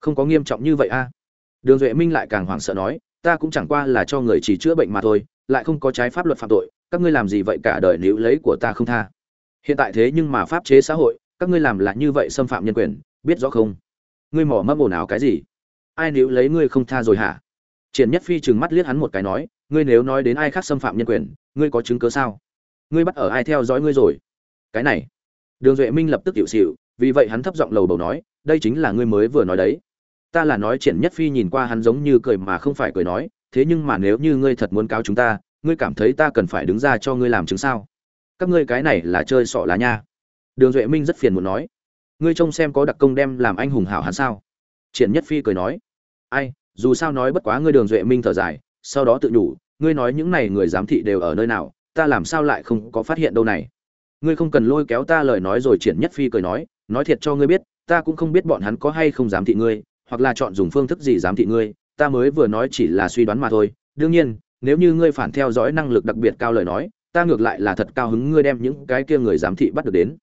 không có nghiêm trọng như vậy a. Đường duệ minh lại càng hoảng sợ nói, ta cũng chẳng qua là cho người chỉ chữa bệnh mà thôi, lại không có trái pháp luật phạm tội, các ngươi làm gì vậy cả đời nếu lấy của ta không tha. Hiện tại thế nhưng mà pháp chế xã hội, các ngươi làm là như vậy xâm phạm nhân quyền, biết rõ không? Ngươi mỏ mâm ồn ào cái gì? Ai nếu lấy ngươi không tha rồi hả? Triển nhất phi trừng mắt liếc hắn một cái nói, ngươi nếu nói đến ai khác xâm phạm nhân quyền, ngươi có chứng cớ sao? Ngươi bắt ở ai theo dõi ngươi rồi? Cái này. Đường duệ minh lập tức hiệu xịu vì vậy hắn thấp giọng lầu bầu nói, đây chính là ngươi mới vừa nói đấy ta là nói triển nhất phi nhìn qua hắn giống như cười mà không phải cười nói, thế nhưng mà nếu như ngươi thật muốn cáo chúng ta, ngươi cảm thấy ta cần phải đứng ra cho ngươi làm chứng sao? Các ngươi cái này là chơi sọ lá nha. Đường duệ minh rất phiền muốn nói. Ngươi trông xem có đặc công đem làm anh hùng hảo hắn sao? Triển nhất phi cười nói. Ai, dù sao nói bất quá ngươi đường duệ minh thở dài, sau đó tự nhủ, ngươi nói những này người giám thị đều ở nơi nào, ta làm sao lại không có phát hiện đâu này? Ngươi không cần lôi kéo ta lời nói rồi triển nhất phi cười nói nói thiệt cho ngươi biết, ta cũng không biết bọn hắn có hay không giám thị ngươi hoặc là chọn dùng phương thức gì giám thị ngươi, ta mới vừa nói chỉ là suy đoán mà thôi. Đương nhiên, nếu như ngươi phản theo dõi năng lực đặc biệt cao lời nói, ta ngược lại là thật cao hứng ngươi đem những cái kia người giám thị bắt được đến.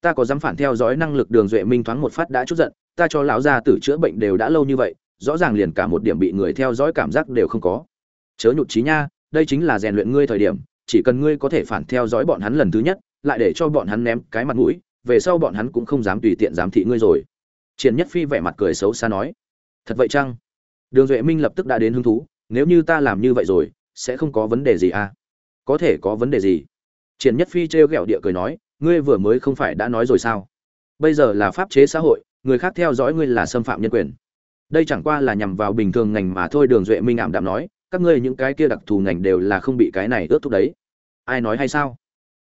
Ta có dám phản theo dõi năng lực đường duệ minh thoáng một phát đã chút giận, ta cho lão gia tử chữa bệnh đều đã lâu như vậy, rõ ràng liền cả một điểm bị người theo dõi cảm giác đều không có. Chớ nhụt chí nha, đây chính là rèn luyện ngươi thời điểm, chỉ cần ngươi có thể phản theo dõi bọn hắn lần thứ nhất, lại để cho bọn hắn ném cái mặt mũi, về sau bọn hắn cũng không dám tùy tiện giám thị ngươi rồi triển nhất phi vẻ mặt cười xấu xa nói, thật vậy chăng? Đường duệ minh lập tức đã đến hứng thú, nếu như ta làm như vậy rồi, sẽ không có vấn đề gì à? Có thể có vấn đề gì? Triển nhất phi trêu ghẹo địa cười nói, ngươi vừa mới không phải đã nói rồi sao? Bây giờ là pháp chế xã hội, người khác theo dõi ngươi là xâm phạm nhân quyền. Đây chẳng qua là nhằm vào bình thường ngành mà thôi. Đường duệ minh ảm đạm nói, các ngươi những cái kia đặc thù ngành đều là không bị cái này ướt thúc đấy. Ai nói hay sao?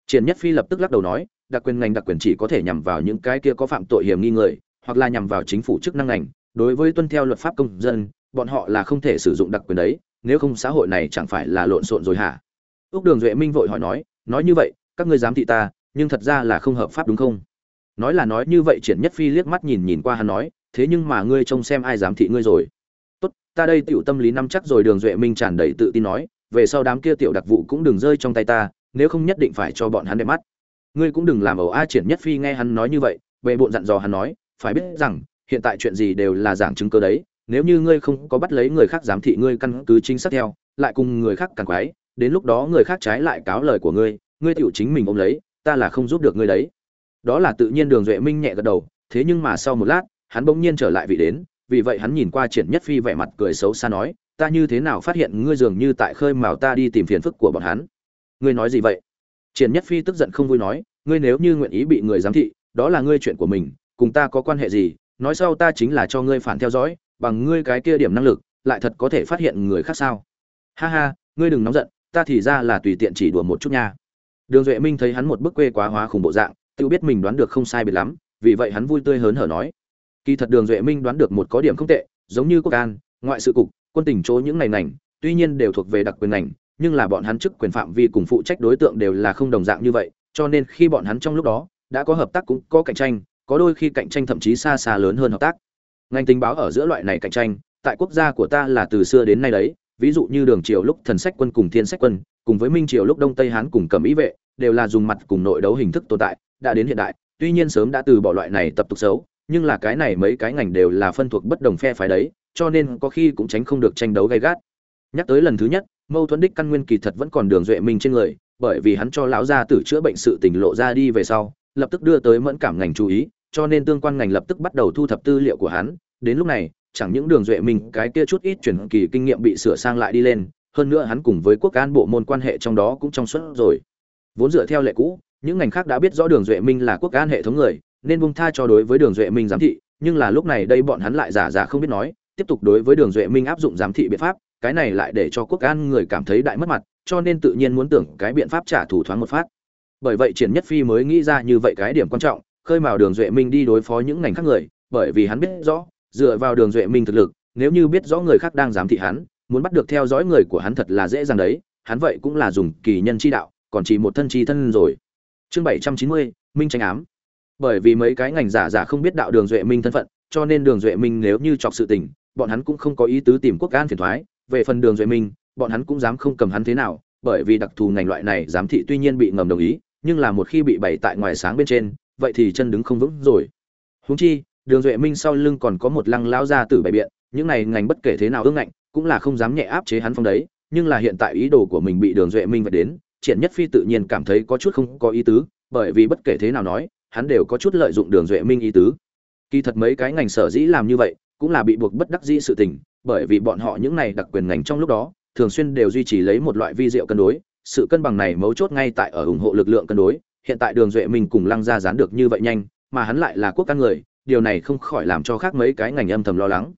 Triển nhất phi lập tức lắc đầu nói, đặc quyền ngành đặc quyền chỉ có thể nhằm vào những cái kia có phạm tội hiểm nghi người hoặc là nhằm vào chính phủ chức năng ngành, đối với tuân theo luật pháp công dân, bọn họ là không thể sử dụng đặc quyền đấy, nếu không xã hội này chẳng phải là lộn xộn rồi hả? Ước đường duệ minh vội hỏi nói nói như vậy, các ngươi dám thị ta, nhưng thật ra là không hợp pháp đúng không? Nói là nói như vậy, triển nhất phi liếc mắt nhìn nhìn qua hắn nói, thế nhưng mà ngươi trông xem ai dám thị ngươi rồi? Tốt, ta đây tiểu tâm lý năm chắc rồi. Đường duệ minh tràn đầy tự tin nói, về sau đám kia tiểu đặc vụ cũng đừng rơi trong tay ta, nếu không nhất định phải cho bọn hắn đẹp mắt. Ngươi cũng đừng làm ẩu a. Triển nhất phi nghe hắn nói như vậy về bộn dặn dò hắn nói phải biết rằng, hiện tại chuyện gì đều là giảng chứng cơ đấy, nếu như ngươi không có bắt lấy người khác giám thị ngươi căn cứ chính xác theo, lại cùng người khác càng quái, đến lúc đó người khác trái lại cáo lời của ngươi ngươi tựu chính mình ôm lấy, ta là không giúp được ngươi đấy. Đó là tự nhiên đường duệ minh nhẹ gật đầu, thế nhưng mà sau một lát, hắn bỗng nhiên trở lại vị đến, vì vậy hắn nhìn qua triển nhất phi vẻ mặt cười xấu xa nói, ta như thế nào phát hiện ngươi dường như tại khơi mào ta đi tìm phiền phức của bọn hắn? Ngươi nói gì vậy? Triển nhất phi tức giận không vui nói, ngươi nếu như nguyện ý bị người giám thị, đó là ngươi chuyện của mình cùng ta có quan hệ gì, nói sau ta chính là cho ngươi phản theo dõi, bằng ngươi cái kia điểm năng lực, lại thật có thể phát hiện người khác sao? Ha ha, ngươi đừng nóng giận, ta thì ra là tùy tiện chỉ đùa một chút nha. Đường duệ minh thấy hắn một bức quê quá hóa khủng bộ dạng, tự biết mình đoán được không sai biệt lắm, vì vậy hắn vui tươi hớn hở nói. Kỳ thật đường duệ minh đoán được một có điểm không tệ, giống như quốc an, ngoại sự cục, quân tình chỗ những ngành ngành, tuy nhiên đều thuộc về đặc quyền ngành, nhưng là bọn hắn chức quyền phạm vi cùng phụ trách đối tượng đều là không đồng dạng như vậy, cho nên khi bọn hắn trong lúc đó, đã có hợp tác cũng có cạnh tranh có đôi khi cạnh tranh thậm chí xa xa lớn hơn hợp tác. Ngành tình báo ở giữa loại này cạnh tranh, tại quốc gia của ta là từ xưa đến nay đấy, ví dụ như đường triều lúc thần sách quân cùng thiên sách quân, cùng với minh triều lúc đông tây hán cùng cầm ý vệ, đều là dùng mặt cùng nội đấu hình thức tồn tại, đã đến hiện đại, tuy nhiên sớm đã từ bỏ loại này tập tục xấu, nhưng là cái này mấy cái ngành đều là phân thuộc bất đồng phe phái đấy, cho nên có khi cũng tránh không được tranh đấu gay gắt. Nhắc tới lần thứ nhất, mâu thuẫn đích căn nguyên kỳ thật vẫn còn đường duệ minh trên người, bởi vì hắn cho lão gia tử chữa bệnh sự tình lộ ra đi về sau, lập tức đưa tới mẫn cảm ngành chú ý cho nên tương quan ngành lập tức bắt đầu thu thập tư liệu của hắn. Đến lúc này, chẳng những đường duệ minh, cái kia chút ít chuyển kỳ kinh nghiệm bị sửa sang lại đi lên, hơn nữa hắn cùng với quốc an bộ môn quan hệ trong đó cũng trong suốt rồi. Vốn dựa theo lệ cũ, những ngành khác đã biết rõ đường duệ minh là quốc an hệ thống người, nên buông tha cho đối với đường duệ minh giám thị, nhưng là lúc này đây bọn hắn lại giả giả không biết nói, tiếp tục đối với đường duệ minh áp dụng giám thị biện pháp, cái này lại để cho quốc an người cảm thấy đại mất mặt, cho nên tự nhiên muốn tưởng cái biện pháp trả thù thoáng một phát. Bởi vậy triển nhất phi mới nghĩ ra như vậy cái điểm quan trọng khơi mào đường duệ minh đi đối phó những ngành khác người, bởi vì hắn biết rõ, dựa vào đường duệ minh thực lực, nếu như biết rõ người khác đang giám thị hắn, muốn bắt được theo dõi người của hắn thật là dễ dàng đấy, hắn vậy cũng là dùng kỳ nhân chi đạo, còn chỉ một thân chi thân rồi. Chương bảy trăm chín mươi, minh tranh ám. Bởi vì mấy cái ngành giả giả không biết đạo đường duệ minh thân phận, cho nên đường duệ minh nếu như chọc sự tình, bọn hắn cũng không có ý tứ tìm quốc an phiền thoái. Về phần đường duệ minh, bọn hắn cũng dám không cầm hắn thế nào, bởi vì đặc thù ngành loại này giám thị tuy nhiên bị ngầm đồng ý, nhưng là một khi bị bày tại ngoài sáng bên trên vậy thì chân đứng không vững rồi. Huống chi, đường duệ minh sau lưng còn có một lăng lão gia tử bày biện, những này ngành bất kể thế nào ương ngạnh, cũng là không dám nhẹ áp chế hắn phong đấy, nhưng là hiện tại ý đồ của mình bị đường duệ minh vạch đến, triển nhất phi tự nhiên cảm thấy có chút không có ý tứ, bởi vì bất kể thế nào nói, hắn đều có chút lợi dụng đường duệ minh ý tứ. Kỳ thật mấy cái ngành sở dĩ làm như vậy, cũng là bị buộc bất đắc dĩ sự tình, bởi vì bọn họ những này đặc quyền ngành trong lúc đó, thường xuyên đều duy trì lấy một loại vi diệu cân đối, sự cân bằng này mấu chốt ngay tại ở ủng hộ lực lượng cân đối hiện tại đường duệ minh cùng lăng gia dán được như vậy nhanh, mà hắn lại là quốc căn người, điều này không khỏi làm cho khác mấy cái ngành âm thầm lo lắng.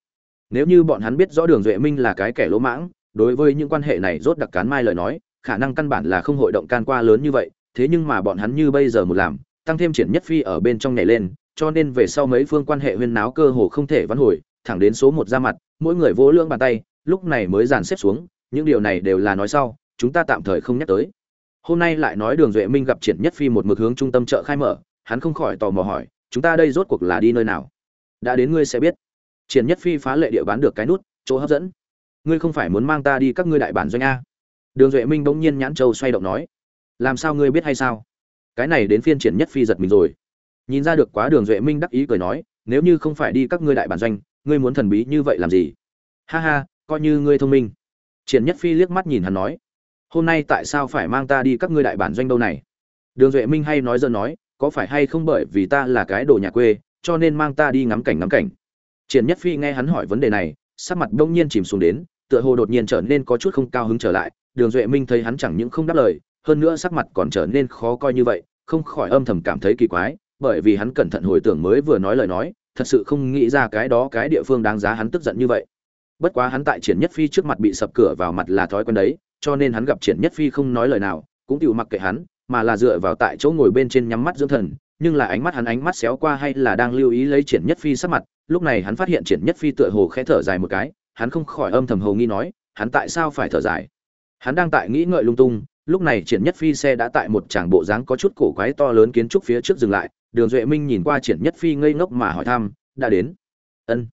Nếu như bọn hắn biết rõ đường duệ minh là cái kẻ lỗ mãng, đối với những quan hệ này rốt đặc cán mai lời nói, khả năng căn bản là không hội động can qua lớn như vậy, thế nhưng mà bọn hắn như bây giờ một làm, tăng thêm triển nhất phi ở bên trong nhảy lên, cho nên về sau mấy phương quan hệ huyên náo cơ hồ không thể vãn hồi, thẳng đến số một ra mặt, mỗi người vỗ lưỡng bàn tay, lúc này mới dàn xếp xuống, những điều này đều là nói sau, chúng ta tạm thời không nhắc tới hôm nay lại nói đường duệ minh gặp triển nhất phi một mực hướng trung tâm chợ khai mở, hắn không khỏi tò mò hỏi, chúng ta đây rốt cuộc là đi nơi nào? Đã đến ngươi sẽ biết. Triển nhất phi phá lệ địa bán được cái nút, chỗ hấp dẫn. Ngươi không phải muốn mang ta đi các ngươi đại bản doanh a? Đường duệ minh bỗng nhiên nhãn châu xoay động nói. Làm sao ngươi biết hay sao? Cái này đến phiên triển nhất phi giật mình rồi. Nhìn ra được quá đường duệ minh đắc ý cười nói, nếu như không phải đi các ngươi đại bản doanh, ngươi muốn thần bí như vậy làm gì? Ha ha, coi như ngươi thông minh. Triển nhất phi liếc mắt nhìn hắn nói hôm nay tại sao phải mang ta đi các ngươi đại bản doanh đâu này? Đường duệ minh hay nói dân nói, có phải hay không bởi vì ta là cái đồ nhà quê, cho nên mang ta đi ngắm cảnh ngắm cảnh. Triển nhất phi nghe hắn hỏi vấn đề này, sắc mặt đông nhiên chìm xuống đến, tựa hồ đột nhiên trở nên có chút không cao hứng trở lại. Đường duệ minh thấy hắn chẳng những không đáp lời, hơn nữa sắc mặt còn trở nên khó coi như vậy, không khỏi âm thầm cảm thấy kỳ quái, bởi vì hắn cẩn thận hồi tưởng mới vừa nói lời nói, thật sự không nghĩ ra cái đó cái địa phương đáng giá hắn tức giận như vậy. Bất quá hắn tại triển nhất phi trước mặt bị sập cửa vào mặt là thói quen đấy cho nên hắn gặp triển nhất phi không nói lời nào, cũng tự mặc kệ hắn, mà là dựa vào tại chỗ ngồi bên trên nhắm mắt dưỡng thần, nhưng là ánh mắt hắn ánh mắt xéo qua hay là đang lưu ý lấy triển nhất phi sắc mặt, lúc này hắn phát hiện triển nhất phi tựa hồ khẽ thở dài một cái, hắn không khỏi âm thầm hồ nghi nói, hắn tại sao phải thở dài? Hắn đang tại nghĩ ngợi lung tung, lúc này triển nhất phi xe đã tại một tràng bộ dáng có chút cổ quái to lớn kiến trúc phía trước dừng lại, đường duệ minh nhìn qua triển nhất phi ngây ngốc mà hỏi thăm, đã đến? Ân.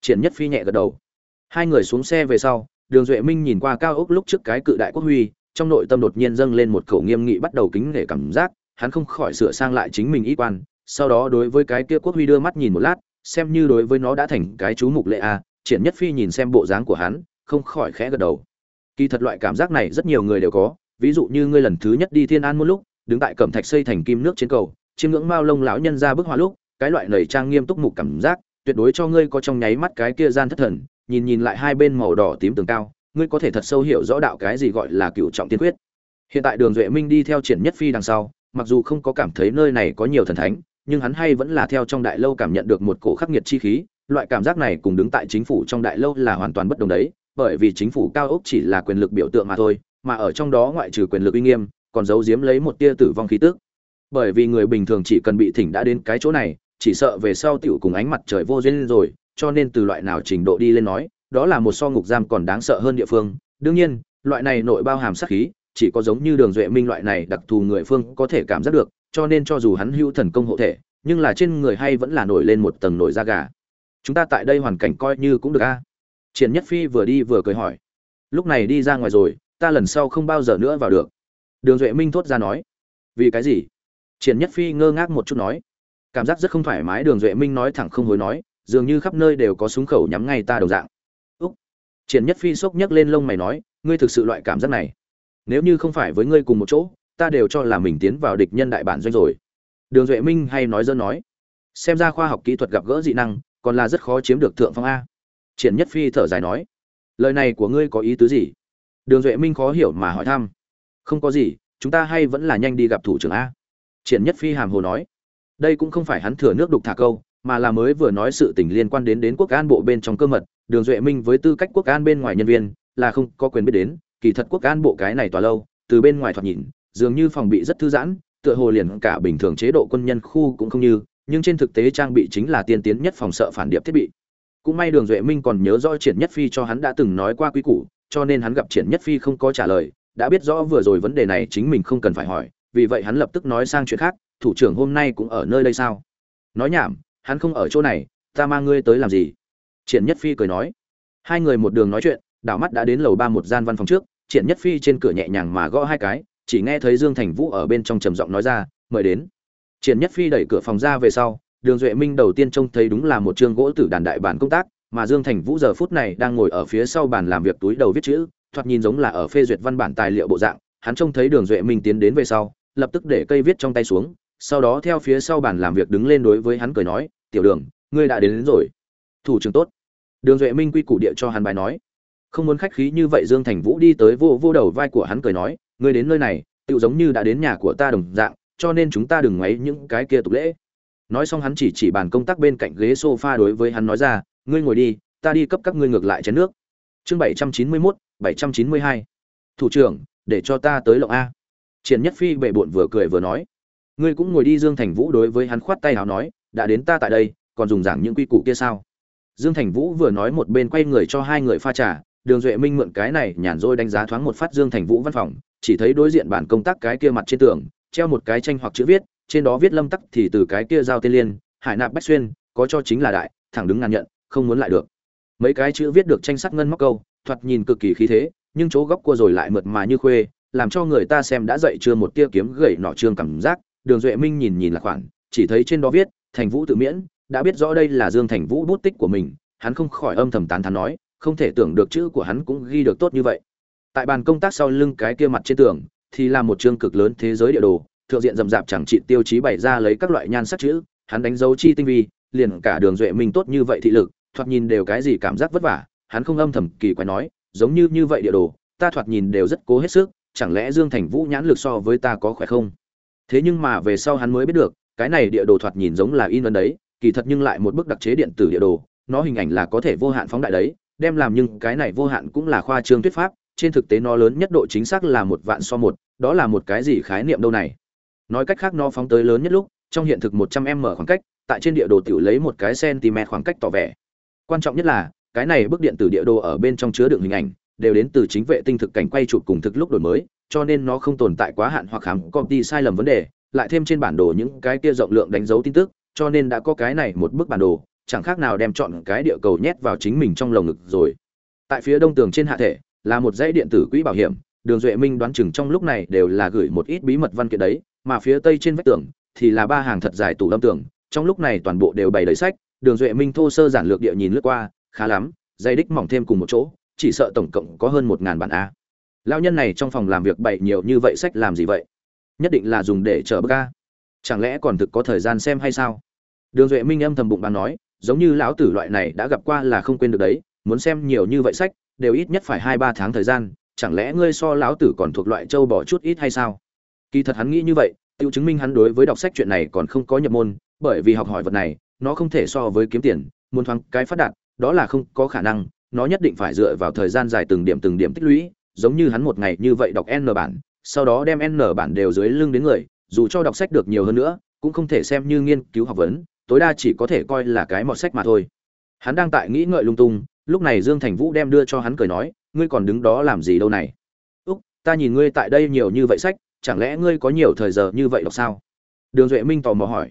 Triển nhất phi nhẹ gật đầu. Hai người xuống xe về sau đường duệ minh nhìn qua cao ốc lúc trước cái cự đại quốc huy, trong nội tâm đột nhiên dâng lên một khẩu nghiêm nghị bắt đầu kính nể cảm giác, hắn không khỏi sửa sang lại chính mình y quan, sau đó đối với cái kia quốc huy đưa mắt nhìn một lát, xem như đối với nó đã thành cái chú mục lệ a triển nhất phi nhìn xem bộ dáng của hắn, không khỏi khẽ gật đầu. Kỳ thật loại cảm giác này rất nhiều người đều có, ví dụ như ngươi lần thứ nhất đi thiên an một lúc, đứng tại cẩm thạch xây thành kim nước trên cầu, chiêm ngưỡng mao lông lão nhân ra bức hoa lúc, cái loại lầy trang nghiêm túc mục cảm giác, tuyệt đối cho ngươi có trong nháy mắt cái kia gian thất thần nhìn nhìn lại hai bên màu đỏ tím tường cao, ngươi có thể thật sâu hiểu rõ đạo cái gì gọi là cựu trọng tiên quyết. Hiện tại đường duệ minh đi theo triển nhất phi đằng sau, mặc dù không có cảm thấy nơi này có nhiều thần thánh, nhưng hắn hay vẫn là theo trong đại lâu cảm nhận được một cổ khắc nghiệt chi khí, loại cảm giác này cùng đứng tại chính phủ trong đại lâu là hoàn toàn bất đồng đấy, bởi vì chính phủ cao ốc chỉ là quyền lực biểu tượng mà thôi, mà ở trong đó ngoại trừ quyền lực uy nghiêm, còn giấu giếm lấy một tia tử vong khí tức. Bởi vì người bình thường chỉ cần bị thỉnh đã đến cái chỗ này, chỉ sợ về sau tiểu cùng ánh mặt trời vô duyên rồi cho nên từ loại nào trình độ đi lên nói, đó là một so ngục giam còn đáng sợ hơn địa phương. Đương nhiên, loại này nội bao hàm sát khí, chỉ có giống như đường duệ minh loại này đặc thù người phương có thể cảm giác được, cho nên cho dù hắn hữu thần công hộ thể, nhưng là trên người hay vẫn là nổi lên một tầng nổi da gà. Chúng ta tại đây hoàn cảnh coi như cũng được a. Triển nhất phi vừa đi vừa cười hỏi. Lúc này đi ra ngoài rồi, ta lần sau không bao giờ nữa vào được. Đường duệ minh thốt ra nói. Vì cái gì? Triển nhất phi ngơ ngác một chút nói. Cảm giác rất không thoải mái, đường duệ minh nói thẳng không hối nói dường như khắp nơi đều có súng khẩu nhắm ngay ta đồng dạng. Úc. Triển nhất phi sốc nhấc lên lông mày nói, ngươi thực sự loại cảm giác này. Nếu như không phải với ngươi cùng một chỗ, ta đều cho là mình tiến vào địch nhân đại bản doanh rồi. Đường duệ minh hay nói dơ nói, xem ra khoa học kỹ thuật gặp gỡ dị năng, còn là rất khó chiếm được thượng phong a. Triển nhất phi thở dài nói, lời này của ngươi có ý tứ gì? Đường duệ minh khó hiểu mà hỏi thăm, không có gì, chúng ta hay vẫn là nhanh đi gặp thủ trưởng a. Triển nhất phi hàm hồ nói, đây cũng không phải hắn thừa nước đục thả câu mà là mới vừa nói sự tình liên quan đến đến quốc an bộ bên trong cơ mật, đường duệ minh với tư cách quốc an bên ngoài nhân viên, là không có quyền biết đến, kỳ thật quốc an bộ cái này tòa lâu, từ bên ngoài thoạt nhìn, dường như phòng bị rất thư giãn, tựa hồ liền cả bình thường chế độ quân nhân khu cũng không như, nhưng trên thực tế trang bị chính là tiên tiến nhất phòng sợ phản điệp thiết bị. Cũng may đường duệ minh còn nhớ rõ triển nhất phi cho hắn đã từng nói qua quý củ, cho nên hắn gặp triển nhất phi không có trả lời, đã biết rõ vừa rồi vấn đề này chính mình không cần phải hỏi, vì vậy hắn lập tức nói sang chuyện khác, thủ trưởng hôm nay cũng ở nơi đây sao? Nói nhảm hắn không ở chỗ này, ta mang ngươi tới làm gì? Triển nhất phi cười nói. Hai người một đường nói chuyện, đảo mắt đã đến lầu ba một gian văn phòng trước, triển nhất phi trên cửa nhẹ nhàng mà gõ hai cái, chỉ nghe thấy dương thành vũ ở bên trong trầm giọng nói ra, mời đến. Triển nhất phi đẩy cửa phòng ra về sau, đường duệ minh đầu tiên trông thấy đúng là một chương gỗ tử đàn đại bản công tác, mà dương thành vũ giờ phút này đang ngồi ở phía sau bàn làm việc túi đầu viết chữ, thoạt nhìn giống là ở phê duyệt văn bản tài liệu bộ dạng. Hắn trông thấy đường duệ minh tiến đến về sau, lập tức để cây viết trong tay xuống sau đó theo phía sau bàn làm việc đứng lên đối với hắn cười nói tiểu đường ngươi đã đến, đến rồi. Thủ trưởng tốt. Đường duệ minh quy củ địa cho hắn bài nói. Không muốn khách khí như vậy dương thành vũ đi tới vô vô đầu vai của hắn cười nói ngươi đến nơi này tự giống như đã đến nhà của ta đồng dạng cho nên chúng ta đừng ngoáy những cái kia tục lễ. Nói xong hắn chỉ chỉ bàn công tác bên cạnh ghế sofa đối với hắn nói ra ngươi ngồi đi ta đi cấp các ngươi ngược lại chén nước. Chương bảy trăm chín mươi mốt bảy trăm chín mươi hai. Thủ trưởng để cho ta tới lộng a. Triển nhất phi bệ bộn vừa cười vừa nói ngươi cũng ngồi đi dương thành vũ đối với hắn khoát tay nào nói, đã đến ta tại đây, còn dùng giảng những quy củ kia sao? Dương thành vũ vừa nói một bên quay người cho hai người pha trà, đường duệ minh mượn cái này nhàn rỗi đánh giá thoáng một phát dương thành vũ văn phòng, chỉ thấy đối diện bản công tác cái kia mặt trên tường, treo một cái tranh hoặc chữ viết, trên đó viết lâm tắc thì từ cái kia giao tên liên, hải nạp bách xuyên, có cho chính là đại, thẳng đứng ngàn nhận, không muốn lại được. Mấy cái chữ viết được tranh sắc ngân móc câu, thoạt nhìn cực kỳ khí thế, nhưng chỗ góc cua rồi lại mượt mà như khuê, làm cho người ta xem đã dậy chưa một tia kiếm gậy nọ trương cảm giác đường duệ minh nhìn nhìn là khoản chỉ thấy trên đó viết, thành vũ tự miễn, đã biết rõ đây là dương thành vũ bút tích của mình, hắn không khỏi âm thầm tán thán nói, không thể tưởng được chữ của hắn cũng ghi được tốt như vậy. Tại bàn công tác sau lưng cái kia mặt trên tường, thì là một chương cực lớn thế giới địa đồ, thượng diện rậm rạp chẳng trị tiêu chí bày ra lấy các loại nhan sắc chữ, hắn đánh dấu chi tinh vi, liền cả đường duệ minh tốt như vậy thị lực, thoạt nhìn đều cái gì cảm giác vất vả, hắn không âm thầm kỳ quái nói, giống như như vậy địa đồ, ta thoạt nhìn đều rất cố hết sức, chẳng lẽ dương thành vũ nhãn lực so với ta có khỏe không? Thế nhưng mà về sau hắn mới biết được, cái này địa đồ thoạt nhìn giống là in ấn đấy, kỳ thật nhưng lại một bức đặc chế điện tử địa đồ, nó hình ảnh là có thể vô hạn phóng đại đấy, đem làm nhưng cái này vô hạn cũng là khoa trương thuyết pháp, trên thực tế nó lớn nhất độ chính xác là một vạn so một, đó là một cái gì khái niệm đâu này? Nói cách khác nó phóng tới lớn nhất lúc, trong hiện thực một trăm m khoảng cách, tại trên địa đồ tiểu lấy một cái cm khoảng cách tỏ vẻ. Quan trọng nhất là, cái này bức điện tử địa đồ ở bên trong chứa đựng hình ảnh, đều đến từ chính vệ tinh thực cảnh quay chụp cùng thực lúc đổi mới cho nên nó không tồn tại quá hạn hoặc khám có đi sai lầm vấn đề, lại thêm trên bản đồ những cái kia rộng lượng đánh dấu tin tức, cho nên đã có cái này một bức bản đồ, chẳng khác nào đem chọn cái địa cầu nhét vào chính mình trong lồng ngực rồi. Tại phía đông tường trên hạ thể, là một dãy điện tử quỹ bảo hiểm, đường duệ minh đoán chừng trong lúc này đều là gửi một ít bí mật văn kiện đấy, mà phía tây trên vách tường thì là ba hàng thật dài tủ lâm tường, trong lúc này toàn bộ đều bày đầy sách, đường duệ minh thô sơ giản lược địa nhìn lướt qua, khá lắm, dây đích mỏng thêm cùng một chỗ, chỉ sợ tổng cộng có hơn một ngàn bản a lao nhân này trong phòng làm việc bậy nhiều như vậy sách làm gì vậy? Nhất định là dùng để chở bức ca. Chẳng lẽ còn thực có thời gian xem hay sao? Đường duệ minh âm thầm bụng bàn nói, giống như lão tử loại này đã gặp qua là không quên được đấy, muốn xem nhiều như vậy sách, đều ít nhất phải hai ba tháng thời gian, chẳng lẽ ngươi so lão tử còn thuộc loại châu bỏ chút ít hay sao? Kỳ thật hắn nghĩ như vậy tự chứng minh hắn đối với đọc sách chuyện này còn không có nhập môn, bởi vì học hỏi vật này, nó không thể so với kiếm tiền, muốn thoáng cái phát đạt, đó là không có khả năng, nó nhất định phải dựa vào thời gian dài từng điểm từng điểm tích lũy giống như hắn một ngày như vậy đọc n bản, sau đó đem n bản đều dưới lưng đến người, dù cho đọc sách được nhiều hơn nữa, cũng không thể xem như nghiên cứu học vấn, tối đa chỉ có thể coi là cái mọt sách mà thôi. Hắn đang tại nghĩ ngợi lung tung, lúc này dương thành vũ đem đưa cho hắn cười nói, ngươi còn đứng đó làm gì đâu này? Úc, ta nhìn ngươi tại đây nhiều như vậy sách, chẳng lẽ ngươi có nhiều thời giờ như vậy đọc sao? Đường duệ minh tò mò hỏi.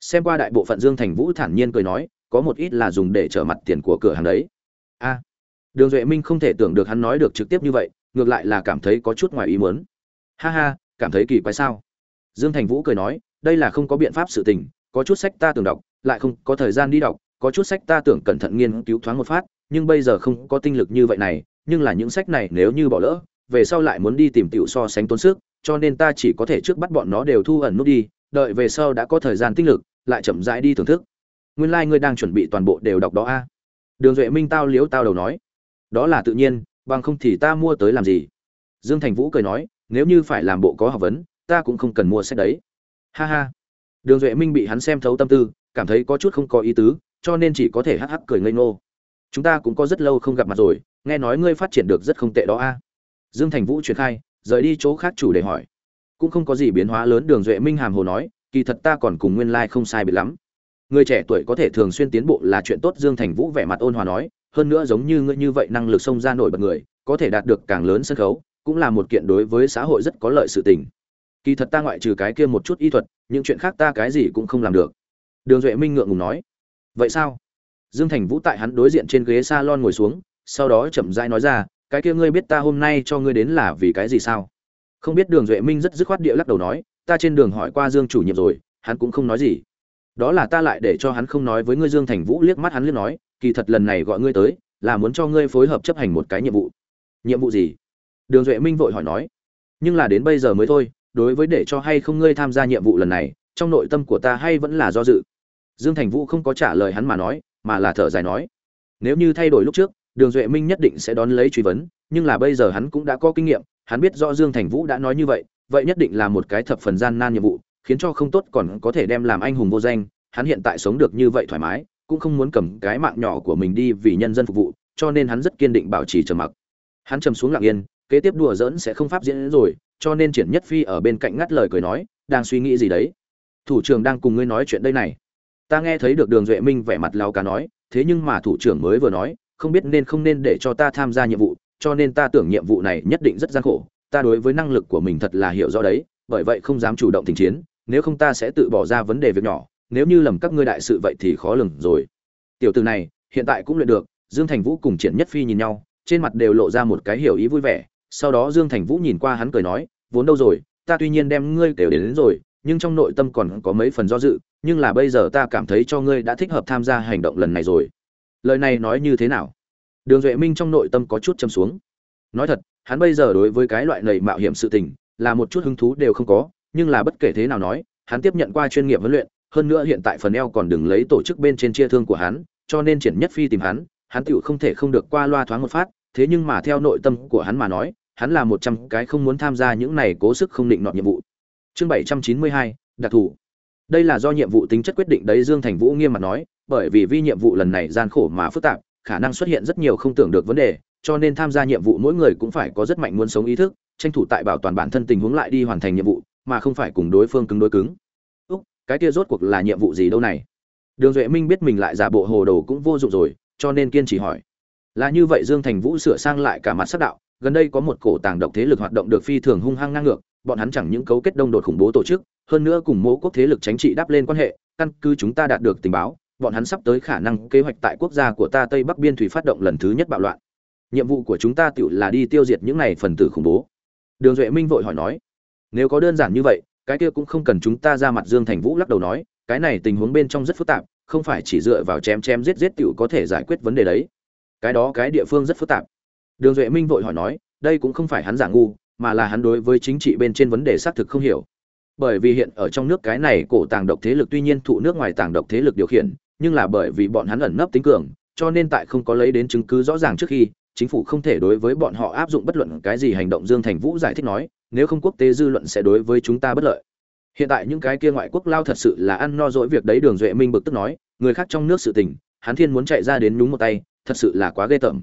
Xem qua đại bộ phận dương thành vũ thản nhiên cười nói, có một ít là dùng để trở mặt tiền của cửa hàng đấy. A. Đường duệ minh không thể tưởng được hắn nói được trực tiếp như vậy ngược lại là cảm thấy có chút ngoài ý muốn. Ha ha, cảm thấy kỳ quái sao? Dương thành vũ cười nói, đây là không có biện pháp sự tình, có chút sách ta tưởng đọc, lại không có thời gian đi đọc, có chút sách ta tưởng cẩn thận nghiên cứu thoáng một phát, nhưng bây giờ không có tinh lực như vậy này, nhưng là những sách này nếu như bỏ lỡ, về sau lại muốn đi tìm tiểu so sánh tốn sức, cho nên ta chỉ có thể trước bắt bọn nó đều thu ẩn nút đi, đợi về sau đã có thời gian tinh lực, lại chậm rãi đi thưởng thức. Nguyên lai ngươi đang chuẩn bị toàn bộ đều đọc đó a. Đường duệ minh tao liếu tao đầu nói. Đó là tự nhiên bằng không thì ta mua tới làm gì? Dương thành vũ cười nói, nếu như phải làm bộ có học vấn, ta cũng không cần mua sách đấy. Ha ha. Đường duệ minh bị hắn xem thấu tâm tư, cảm thấy có chút không có ý tứ, cho nên chỉ có thể hắc hắc cười ngây ngô. Chúng ta cũng có rất lâu không gặp mặt rồi, nghe nói ngươi phát triển được rất không tệ đó a. Dương thành vũ truyền khai, rời đi chỗ khác chủ để hỏi. Cũng không có gì biến hóa lớn, đường duệ minh hàm hồ nói, kỳ thật ta còn cùng nguyên lai không sai biệt lắm. Người trẻ tuổi có thể thường xuyên tiến bộ là chuyện tốt, dương thành vũ vẻ mặt ôn hòa nói hơn nữa giống như ngươi như vậy năng lực xông ra nổi bật người, có thể đạt được càng lớn sân khấu, cũng là một kiện đối với xã hội rất có lợi sự tình. Kỳ thật ta ngoại trừ cái kia một chút y thuật, những chuyện khác ta cái gì cũng không làm được. Đường duệ minh ngượng ngùng nói. Vậy sao? Dương thành vũ tại hắn đối diện trên ghế s a lon ngồi xuống, sau đó chậm rãi nói ra, cái kia ngươi biết ta hôm nay cho ngươi đến là vì cái gì sao? Không biết đường duệ minh rất dứt khoát địa lắc đầu nói, ta trên đường hỏi qua dương chủ nhiệm rồi, hắn cũng không nói gì đó là ta lại để cho hắn không nói với ngươi dương thành vũ liếc mắt hắn liếc nói, kỳ thật lần này gọi ngươi tới, là muốn cho ngươi phối hợp chấp hành một cái nhiệm vụ. Nhiệm vụ gì? Đường duệ minh vội hỏi nói. Nhưng là đến bây giờ mới thôi, đối với để cho hay không ngươi tham gia nhiệm vụ lần này, trong nội tâm của ta hay vẫn là do dự. Dương thành vũ không có trả lời hắn mà nói, mà là thở dài nói. Nếu như thay đổi lúc trước, đường duệ minh nhất định sẽ đón lấy truy vấn, nhưng là bây giờ hắn cũng đã có kinh nghiệm, hắn biết rõ dương thành vũ đã nói như vậy vậy nhất định là một cái thập phần gian nan nhiệm vụ khiến cho không tốt còn có thể đem làm anh hùng vô danh, hắn hiện tại sống được như vậy thoải mái, cũng không muốn cầm cái mạng nhỏ của mình đi vì nhân dân phục vụ, cho nên hắn rất kiên định bảo trì trầm mặc. Hắn trầm xuống lặng yên, kế tiếp đùa giỡn sẽ không pháp diễn rồi, cho nên triển nhất phi ở bên cạnh ngắt lời cười nói, đang suy nghĩ gì đấy? Thủ trưởng đang cùng ngươi nói chuyện đây này. Ta nghe thấy được đường duệ minh vẻ mặt lao cá nói, thế nhưng mà thủ trưởng mới vừa nói, không biết nên không nên để cho ta tham gia nhiệm vụ, cho nên ta tưởng nhiệm vụ này nhất định rất gian khổ, ta đối với năng lực của mình thật là hiểu rõ đấy bởi vậy không dám chủ động tình chiến nếu không ta sẽ tự bỏ ra vấn đề việc nhỏ nếu như lầm các ngươi đại sự vậy thì khó lường rồi. Tiểu từ này hiện tại cũng luyện được dương thành vũ cùng triển nhất phi nhìn nhau trên mặt đều lộ ra một cái hiểu ý vui vẻ sau đó dương thành vũ nhìn qua hắn cười nói vốn đâu rồi ta tuy nhiên đem ngươi kể đến, đến rồi nhưng trong nội tâm còn có mấy phần do dự nhưng là bây giờ ta cảm thấy cho ngươi đã thích hợp tham gia hành động lần này rồi. Lời này nói như thế nào? Đường duệ minh trong nội tâm có chút châm xuống. Nói thật hắn bây giờ đối với cái loại này mạo hiểm sự tình là một chút hứng thú đều không có, nhưng là bất kể thế nào nói, hắn tiếp nhận qua chuyên nghiệp huấn luyện, hơn nữa hiện tại phần eo còn đừng lấy tổ chức bên trên chia thương của hắn, cho nên triển nhất phi tìm hắn hắn tựu không thể không được qua loa thoáng một phát, thế nhưng mà theo nội tâm của hắn mà nói, hắn là một trăm cái không muốn tham gia những này cố sức không định nọ nhiệm vụ. Chương bảy trăm chín mươi hai, đặc thù. Đây là do nhiệm vụ tính chất quyết định đấy, dương thành vũ nghiêm mặt nói, bởi vì vi nhiệm vụ lần này gian khổ mà phức tạp, khả năng xuất hiện rất nhiều không tưởng được vấn đề, cho nên tham gia nhiệm vụ mỗi người cũng phải có rất mạnh muốn sống ý thức tranh thủ tại bảo toàn bản thân tình huống lại đi hoàn thành nhiệm vụ, mà không phải cùng đối phương cứng đối cứng. Úc, cái kia rốt cuộc là nhiệm vụ gì đâu này? Đường duệ minh biết mình lại giả bộ hồ đồ cũng vô dụng rồi, cho nên kiên trì hỏi. Là như vậy dương thành vũ sửa sang lại cả mặt sắc đạo, gần đây có một cổ tàng độc thế lực hoạt động được phi thường hung hăng ngang ngược, bọn hắn chẳng những cấu kết đông đột khủng bố tổ chức, hơn nữa cùng mẫu quốc thế lực chính trị đáp lên quan hệ, căn cứ chúng ta đạt được tình báo, bọn hắn sắp tới khả năng kế hoạch tại quốc gia của ta tây bắc biên thủy phát động lần thứ nhất bạo loạn. Nhiệm vụ của chúng ta tự là đi tiêu diệt những này phần tử khủng bố đường duệ minh vội hỏi nói, nếu có đơn giản như vậy, cái kia cũng không cần chúng ta ra mặt dương thành vũ lắc đầu nói, cái này tình huống bên trong rất phức tạp, không phải chỉ dựa vào chém chém giết giết tiểu có thể giải quyết vấn đề đấy. Cái đó cái địa phương rất phức tạp. Đường duệ minh vội hỏi nói, đây cũng không phải hắn giả ngu, mà là hắn đối với chính trị bên trên vấn đề xác thực không hiểu. Bởi vì hiện ở trong nước cái này cổ tàng độc thế lực tuy nhiên thụ nước ngoài tàng độc thế lực điều khiển, nhưng là bởi vì bọn hắn ẩn nấp tính cường, cho nên tại không có lấy đến chứng cứ rõ ràng trước khi chính phủ không thể đối với bọn họ áp dụng bất luận cái gì hành động, dương thành vũ giải thích nói, nếu không quốc tế dư luận sẽ đối với chúng ta bất lợi. Hiện tại những cái kia ngoại quốc lao thật sự là ăn no dỗi việc đấy, đường duệ minh bực tức nói, người khác trong nước sự tình, hắn thiên muốn chạy ra đến nhúng một tay, thật sự là quá ghê tởm.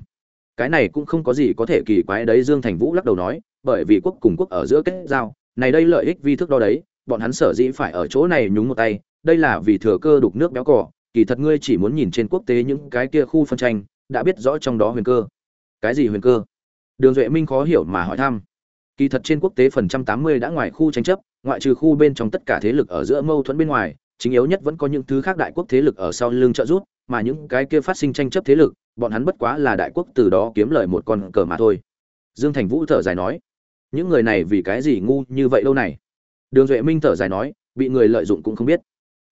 Cái này cũng không có gì có thể kỳ quái đấy, dương thành vũ lắc đầu nói, bởi vì quốc cùng quốc ở giữa kết giao, này đây lợi ích vi thức đo đấy, bọn hắn sở dĩ phải ở chỗ này nhúng một tay, đây là vì thừa cơ đục nước béo cỏ kỳ thật ngươi chỉ muốn nhìn trên quốc tế những cái kia khu phân tranh, đã biết rõ trong đó huyền cơ cái gì huyền cơ? Đường duệ minh khó hiểu mà hỏi thăm. Kỳ thật trên quốc tế phần trăm tám mươi đã ngoài khu tranh chấp, ngoại trừ khu bên trong tất cả thế lực ở giữa mâu thuẫn bên ngoài, chính yếu nhất vẫn có những thứ khác đại quốc thế lực ở sau lưng trợ giúp, mà những cái kia phát sinh tranh chấp thế lực, bọn hắn bất quá là đại quốc từ đó kiếm lời một con cờ mà thôi. Dương thành vũ thở dài nói, những người này vì cái gì ngu như vậy lâu này? Đường duệ minh thở dài nói, bị người lợi dụng cũng không biết.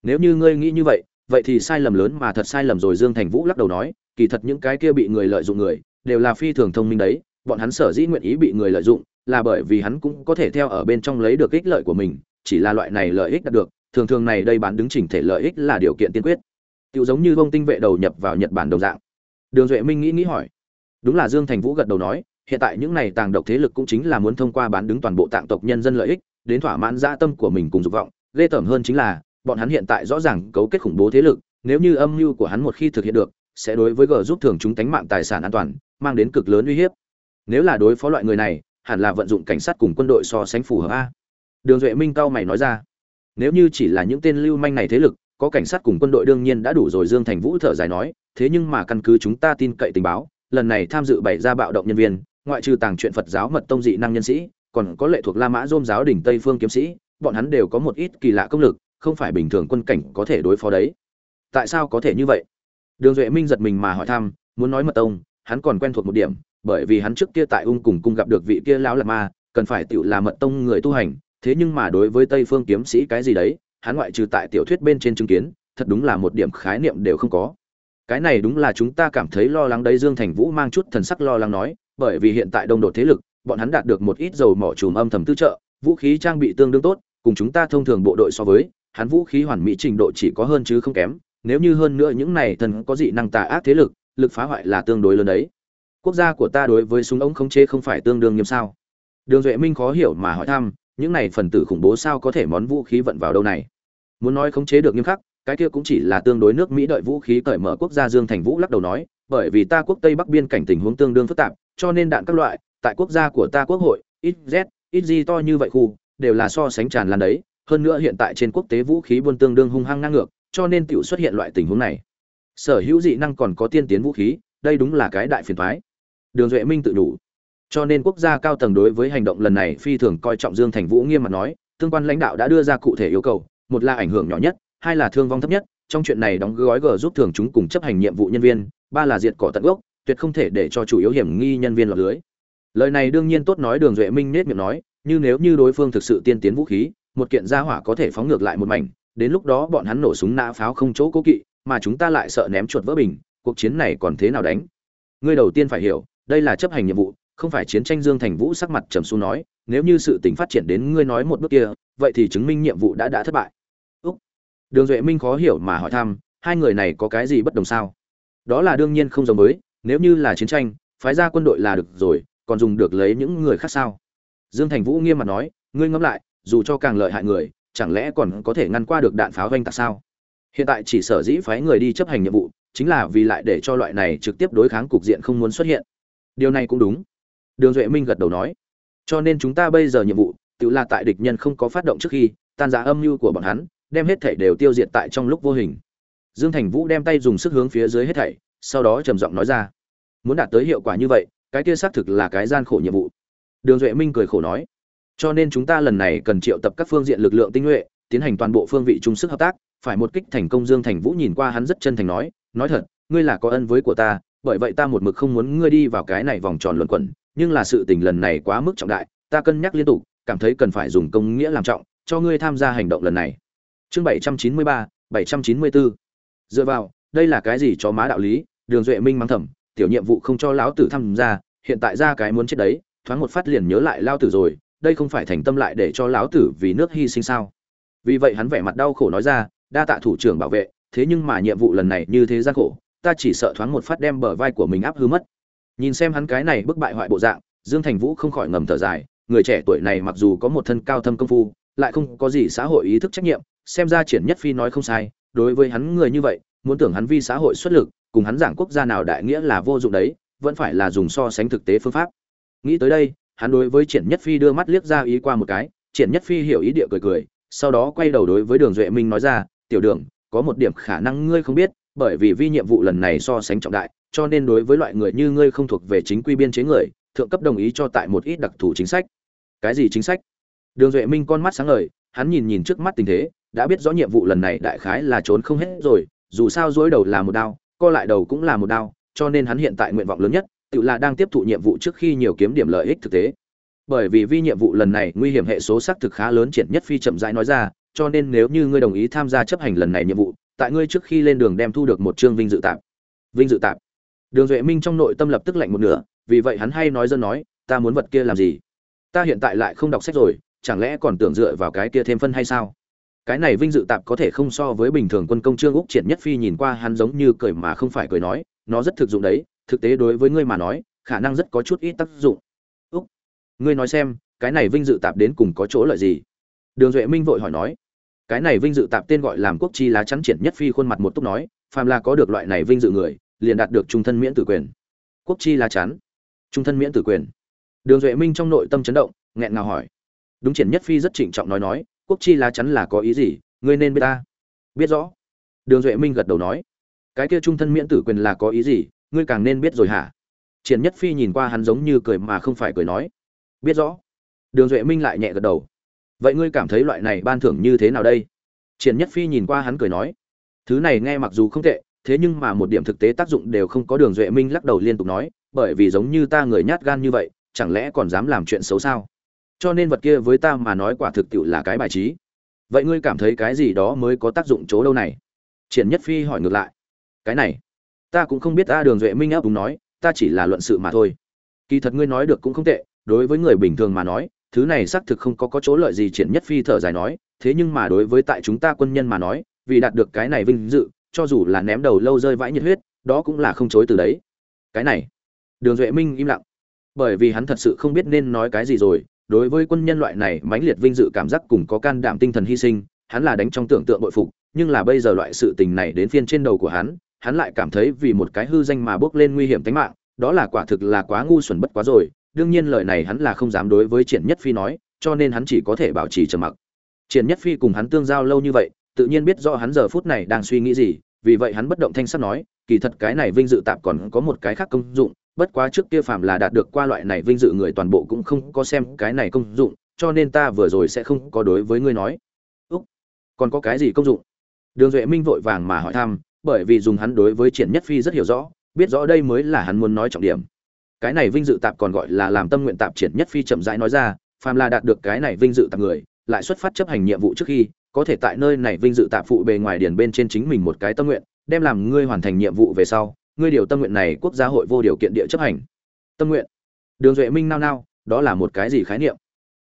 Nếu như ngươi nghĩ như vậy vậy thì sai lầm lớn mà thật sai lầm rồi. Dương thành vũ lắc đầu nói, kỳ thật những cái kia bị người lợi dụng người đều là phi thường thông minh đấy bọn hắn sở dĩ nguyện ý bị người lợi dụng là bởi vì hắn cũng có thể theo ở bên trong lấy được ích lợi của mình chỉ là loại này lợi ích đạt được thường thường này đây bán đứng chỉnh thể lợi ích là điều kiện tiên quyết Tiểu giống như bông tinh vệ đầu nhập vào Nhật Bản đồng dạng. Đường Duệ Minh nghĩ nghĩ hỏi. Đúng là Dương Thành Vũ gật đầu nói, hiện tại những này tàng độc thế lực cũng chính là muốn thông qua bán đứng toàn bộ tạng tộc nhân dân lợi ích, đến thỏa mãn dã tâm của mình cùng dục vọng, ghê tởm hơn chính là, bọn hắn hiện tại rõ ràng cấu kết khủng bố thế lực, nếu như âm mưu của hắn một khi thực hiện được, sẽ đối với G giúp thường chúng tánh mạng tài sản an toàn, mang đến cực lớn uy hiếp. Nếu là đối phó loại người này, hẳn là vận dụng cảnh sát cùng quân đội so sánh phù hợp a. Đường Duệ Minh cao mày nói ra, nếu như chỉ là những tên lưu manh này thế lực, có cảnh sát cùng quân đội đương nhiên đã đủ rồi Dương Thành Vũ thở dài nói, thế nhưng mà căn cứ chúng ta tin cậy tình báo, lần này tham dự bảy ra bạo động nhân viên, ngoại trừ tàng chuyện Phật giáo mật tông dị năng nhân sĩ, còn có lệ thuộc La Mã Rôm giáo đỉnh Tây Phương kiếm sĩ, bọn hắn đều có một ít kỳ lạ công lực, không phải bình thường quân cảnh có thể đối phó đấy. Tại sao có thể như vậy? Đường Duệ Minh giật mình mà hỏi thăm, muốn nói mật tông, hắn còn quen thuộc một điểm, bởi vì hắn trước kia tại ung cùng cung gặp được vị kia lão lạt ma, cần phải tiểu là mật tông người tu hành, thế nhưng mà đối với Tây Phương kiếm sĩ cái gì đấy, hắn ngoại trừ tại tiểu thuyết bên trên chứng kiến, thật đúng là một điểm khái niệm đều không có. Cái này đúng là chúng ta cảm thấy lo lắng đấy dương thành vũ mang chút thần sắc lo lắng nói bởi vì hiện tại đông đột thế lực bọn hắn đạt được một ít dầu mỏ trùm âm thầm tư trợ vũ khí trang bị tương đương tốt cùng chúng ta thông thường bộ đội so với hắn vũ khí hoàn mỹ trình độ chỉ có hơn chứ không kém nếu như hơn nữa những này thần có dị năng tà ác thế lực lực phá hoại là tương đối lớn đấy. Quốc gia của ta đối với súng ống khống chế không phải tương đương nghiêm sao? Đường duệ minh khó hiểu mà hỏi thăm, những này phần tử khủng bố sao có thể món vũ khí vận vào đâu này? Muốn nói khống chế được nghiêm khắc, cái kia cũng chỉ là tương đối nước mỹ đợi vũ khí cởi mở quốc gia dương thành vũ lắc đầu nói, bởi vì ta quốc tây bắc biên cảnh tình huống tương đương phức tạp, cho nên đạn các loại, tại quốc gia của ta quốc hội, ít z, ít gì to như vậy khu, đều là so sánh tràn lan đấy. Hơn nữa hiện tại trên quốc tế vũ khí buôn tương đương hung hăng ngang ngược, cho nên tiểu xuất hiện loại tình huống này sở hữu dị năng còn có tiên tiến vũ khí, đây đúng là cái đại phiền thoái đường duệ minh tự đủ cho nên quốc gia cao tầng đối với hành động lần này phi thường coi trọng dương thành vũ nghiêm mặt nói, tương quan lãnh đạo đã đưa ra cụ thể yêu cầu, một là ảnh hưởng nhỏ nhất, hai là thương vong thấp nhất, trong chuyện này đóng gói g giúp thường chúng cùng chấp hành nhiệm vụ nhân viên, ba là diệt cỏ tận gốc, tuyệt không thể để cho chủ yếu hiểm nghi nhân viên lọt lưới. Lời này đương nhiên tốt nói đường duệ minh nết miệng nói, như nếu như đối phương thực sự tiên tiến vũ khí, một kiện gia hỏa có thể phóng ngược lại một mảnh, đến lúc đó bọn hắn nổ súng nã pháo không chỗ cố kỵ mà chúng ta lại sợ ném chuột vỡ bình cuộc chiến này còn thế nào đánh? Ngươi đầu tiên phải hiểu đây là chấp hành nhiệm vụ không phải chiến tranh dương thành vũ sắc mặt trầm xuống nói nếu như sự tình phát triển đến ngươi nói một bước kia vậy thì chứng minh nhiệm vụ đã đã thất bại. Úc. đường duệ minh khó hiểu mà hỏi thăm hai người này có cái gì bất đồng sao? Đó là đương nhiên không giống mới, nếu như là chiến tranh phái ra quân đội là được rồi còn dùng được lấy những người khác sao? Dương thành vũ nghiêm mặt nói ngươi ngẫm lại dù cho càng lợi hại người chẳng lẽ còn có thể ngăn qua được đạn pháo vanh tạc sao? Hiện tại chỉ sở dĩ phái người đi chấp hành nhiệm vụ, chính là vì lại để cho loại này trực tiếp đối kháng cục diện không muốn xuất hiện. Điều này cũng đúng. Đường duệ minh gật đầu nói. Cho nên chúng ta bây giờ nhiệm vụ, tự là tại địch nhân không có phát động trước khi, tan giá âm mưu của bọn hắn, đem hết thảy đều tiêu diệt tại trong lúc vô hình. Dương thành vũ đem tay dùng sức hướng phía dưới hết thảy, sau đó trầm giọng nói ra. Muốn đạt tới hiệu quả như vậy, cái kia xác thực là cái gian khổ nhiệm vụ. Đường duệ minh cười khổ nói. Cho nên chúng ta lần này cần triệu tập các phương diện lực lượng tinh nhuệ, tiến hành toàn bộ phương vị chung sức hợp tác phải một kích thành công dương thành vũ nhìn qua hắn rất chân thành nói nói thật, ngươi là có ân với của ta, bởi vậy ta một mực không muốn ngươi đi vào cái này vòng tròn luẩn quẩn, nhưng là sự tình lần này quá mức trọng đại, ta cân nhắc liên tục, cảm thấy cần phải dùng công nghĩa làm trọng, cho ngươi tham gia hành động lần này. Chương bảy trăm chín mươi ba, bảy trăm chín mươi bốn dựa vào, đây là cái gì cho má đạo lý? Đường duệ minh mắng thầm, tiểu nhiệm vụ không cho lão tử tham gia, hiện tại ra cái muốn chết đấy, thoáng một phát liền nhớ lại lao tử rồi, đây không phải thành tâm lại để cho lão tử vì nước hy sinh sao? Vì vậy hắn vẻ mặt đau khổ nói ra đa tạ thủ trưởng bảo vệ, thế nhưng mà nhiệm vụ lần này như thế gian khổ, ta chỉ sợ thoáng một phát đem bờ vai của mình áp hư mất. Nhìn xem hắn cái này bức bại hoại bộ dạng, dương thành vũ không khỏi ngầm thở dài, người trẻ tuổi này mặc dù có một thân cao thâm công phu, lại không có gì xã hội ý thức trách nhiệm, xem ra triển nhất phi nói không sai, đối với hắn người như vậy, muốn tưởng hắn vi xã hội xuất lực, cùng hắn giảng quốc gia nào đại nghĩa là vô dụng đấy, vẫn phải là dùng so sánh thực tế phương pháp. Nghĩ tới đây, hắn đối với triển nhất phi đưa mắt liếc ra ý qua một cái, triển nhất phi hiểu ý địa cười cười, sau đó quay đầu đối với đường duệ minh nói ra tiểu đường, có một điểm khả năng ngươi không biết, bởi vì vi nhiệm vụ lần này so sánh trọng đại, cho nên đối với loại người như ngươi không thuộc về chính quy biên chế người, thượng cấp đồng ý cho tại một ít đặc thù chính sách. Cái gì chính sách? Đường duệ minh con mắt sáng ngời, hắn nhìn nhìn trước mắt tình thế, đã biết rõ nhiệm vụ lần này đại khái là trốn không hết rồi, dù sao dối đầu là một đao, co lại đầu cũng là một đao, cho nên hắn hiện tại nguyện vọng lớn nhất, tự là đang tiếp thụ nhiệm vụ trước khi nhiều kiếm điểm lợi ích thực tế. Bởi vì vi nhiệm vụ lần này nguy hiểm hệ số xác thực khá lớn, triển nhất phi chậm rãi nói ra cho nên nếu như ngươi đồng ý tham gia chấp hành lần này nhiệm vụ, tại ngươi trước khi lên đường đem thu được một chương vinh dự tạp. Vinh dự tạp. Đường duệ minh trong nội tâm lập tức lạnh một nửa, vì vậy hắn hay nói dân nói, ta muốn vật kia làm gì? Ta hiện tại lại không đọc sách rồi, chẳng lẽ còn tưởng dựa vào cái kia thêm phân hay sao? Cái này vinh dự tạp có thể không so với bình thường quân công trương úc triển nhất phi nhìn qua hắn giống như cười mà không phải cười nói, nó rất thực dụng đấy, thực tế đối với ngươi mà nói, khả năng rất có chút ít tác dụng. Úc, ngươi nói xem, cái này vinh dự tạp đến cùng có chỗ lợi gì? Đường duệ minh vội hỏi nói cái này vinh dự tạp tên gọi làm quốc chi lá chắn triển nhất phi khuôn mặt một túc nói, phàm là có được loại này vinh dự người, liền đạt được trung thân miễn tử quyền. Quốc chi lá chắn. Trung thân miễn tử quyền. Đường duệ minh trong nội tâm chấn động, nghẹn ngào hỏi. Đúng triển nhất phi rất trịnh trọng nói nói, quốc chi lá chắn là có ý gì, ngươi nên biết ta. Biết rõ. Đường duệ minh gật đầu nói. Cái kia trung thân miễn tử quyền là có ý gì, ngươi càng nên biết rồi hả? Triển nhất phi nhìn qua hắn giống như cười mà không phải cười nói. Biết rõ. Đường duệ minh lại nhẹ gật đầu vậy ngươi cảm thấy loại này ban thưởng như thế nào đây? Triển nhất phi nhìn qua hắn cười nói. Thứ này nghe mặc dù không tệ, thế nhưng mà một điểm thực tế tác dụng đều không có đường duệ minh lắc đầu liên tục nói, bởi vì giống như ta người nhát gan như vậy, chẳng lẽ còn dám làm chuyện xấu sao? Cho nên vật kia với ta mà nói quả thực tiệu là cái bài trí. Vậy ngươi cảm thấy cái gì đó mới có tác dụng chỗ đâu này? Triển nhất phi hỏi ngược lại. Cái này, ta cũng không biết ta đường duệ minh áp đúng nói, ta chỉ là luận sự mà thôi. Kỳ thật ngươi nói được cũng không tệ, đối với người bình thường mà nói thứ này xác thực không có có chỗ lợi gì triển nhất phi thở dài nói, thế nhưng mà đối với tại chúng ta quân nhân mà nói, vì đạt được cái này vinh dự, cho dù là ném đầu lâu rơi vãi nhiệt huyết, đó cũng là không chối từ đấy. Cái này, đường duệ minh im lặng. Bởi vì hắn thật sự không biết nên nói cái gì rồi, đối với quân nhân loại này mãnh liệt vinh dự cảm giác cùng có can đảm tinh thần hy sinh, hắn là đánh trong tưởng tượng bội phục, nhưng là bây giờ loại sự tình này đến phiên trên đầu của hắn hắn lại cảm thấy vì một cái hư danh mà bước lên nguy hiểm tính mạng, đó là quả thực là quá ngu xuẩn bất quá rồi đương nhiên lời này hắn là không dám đối với triển nhất phi nói, cho nên hắn chỉ có thể bảo trì trầm mặc. Triển nhất phi cùng hắn tương giao lâu như vậy, tự nhiên biết rõ hắn giờ phút này đang suy nghĩ gì, vì vậy hắn bất động thanh sắc nói, kỳ thật cái này vinh dự tạm còn có một cái khác công dụng, bất quá trước kia phạm là đạt được qua loại này vinh dự người toàn bộ cũng không có xem cái này công dụng, cho nên ta vừa rồi sẽ không có đối với ngươi nói. Úc, còn có cái gì công dụng? Đường duệ minh vội vàng mà hỏi thăm, bởi vì dùng hắn đối với triển nhất phi rất hiểu rõ, biết rõ đây mới là hắn muốn nói trọng điểm cái này vinh dự tạp còn gọi là làm tâm nguyện tạp triển nhất phi chậm rãi nói ra, phàm là đạt được cái này vinh dự tạp người, lại xuất phát chấp hành nhiệm vụ trước khi, có thể tại nơi này vinh dự tạp phụ bề ngoài điển bên trên chính mình một cái tâm nguyện, đem làm ngươi hoàn thành nhiệm vụ về sau, ngươi điều tâm nguyện này quốc gia hội vô điều kiện địa chấp hành. Tâm nguyện. Đường duệ minh nao nao, đó là một cái gì khái niệm?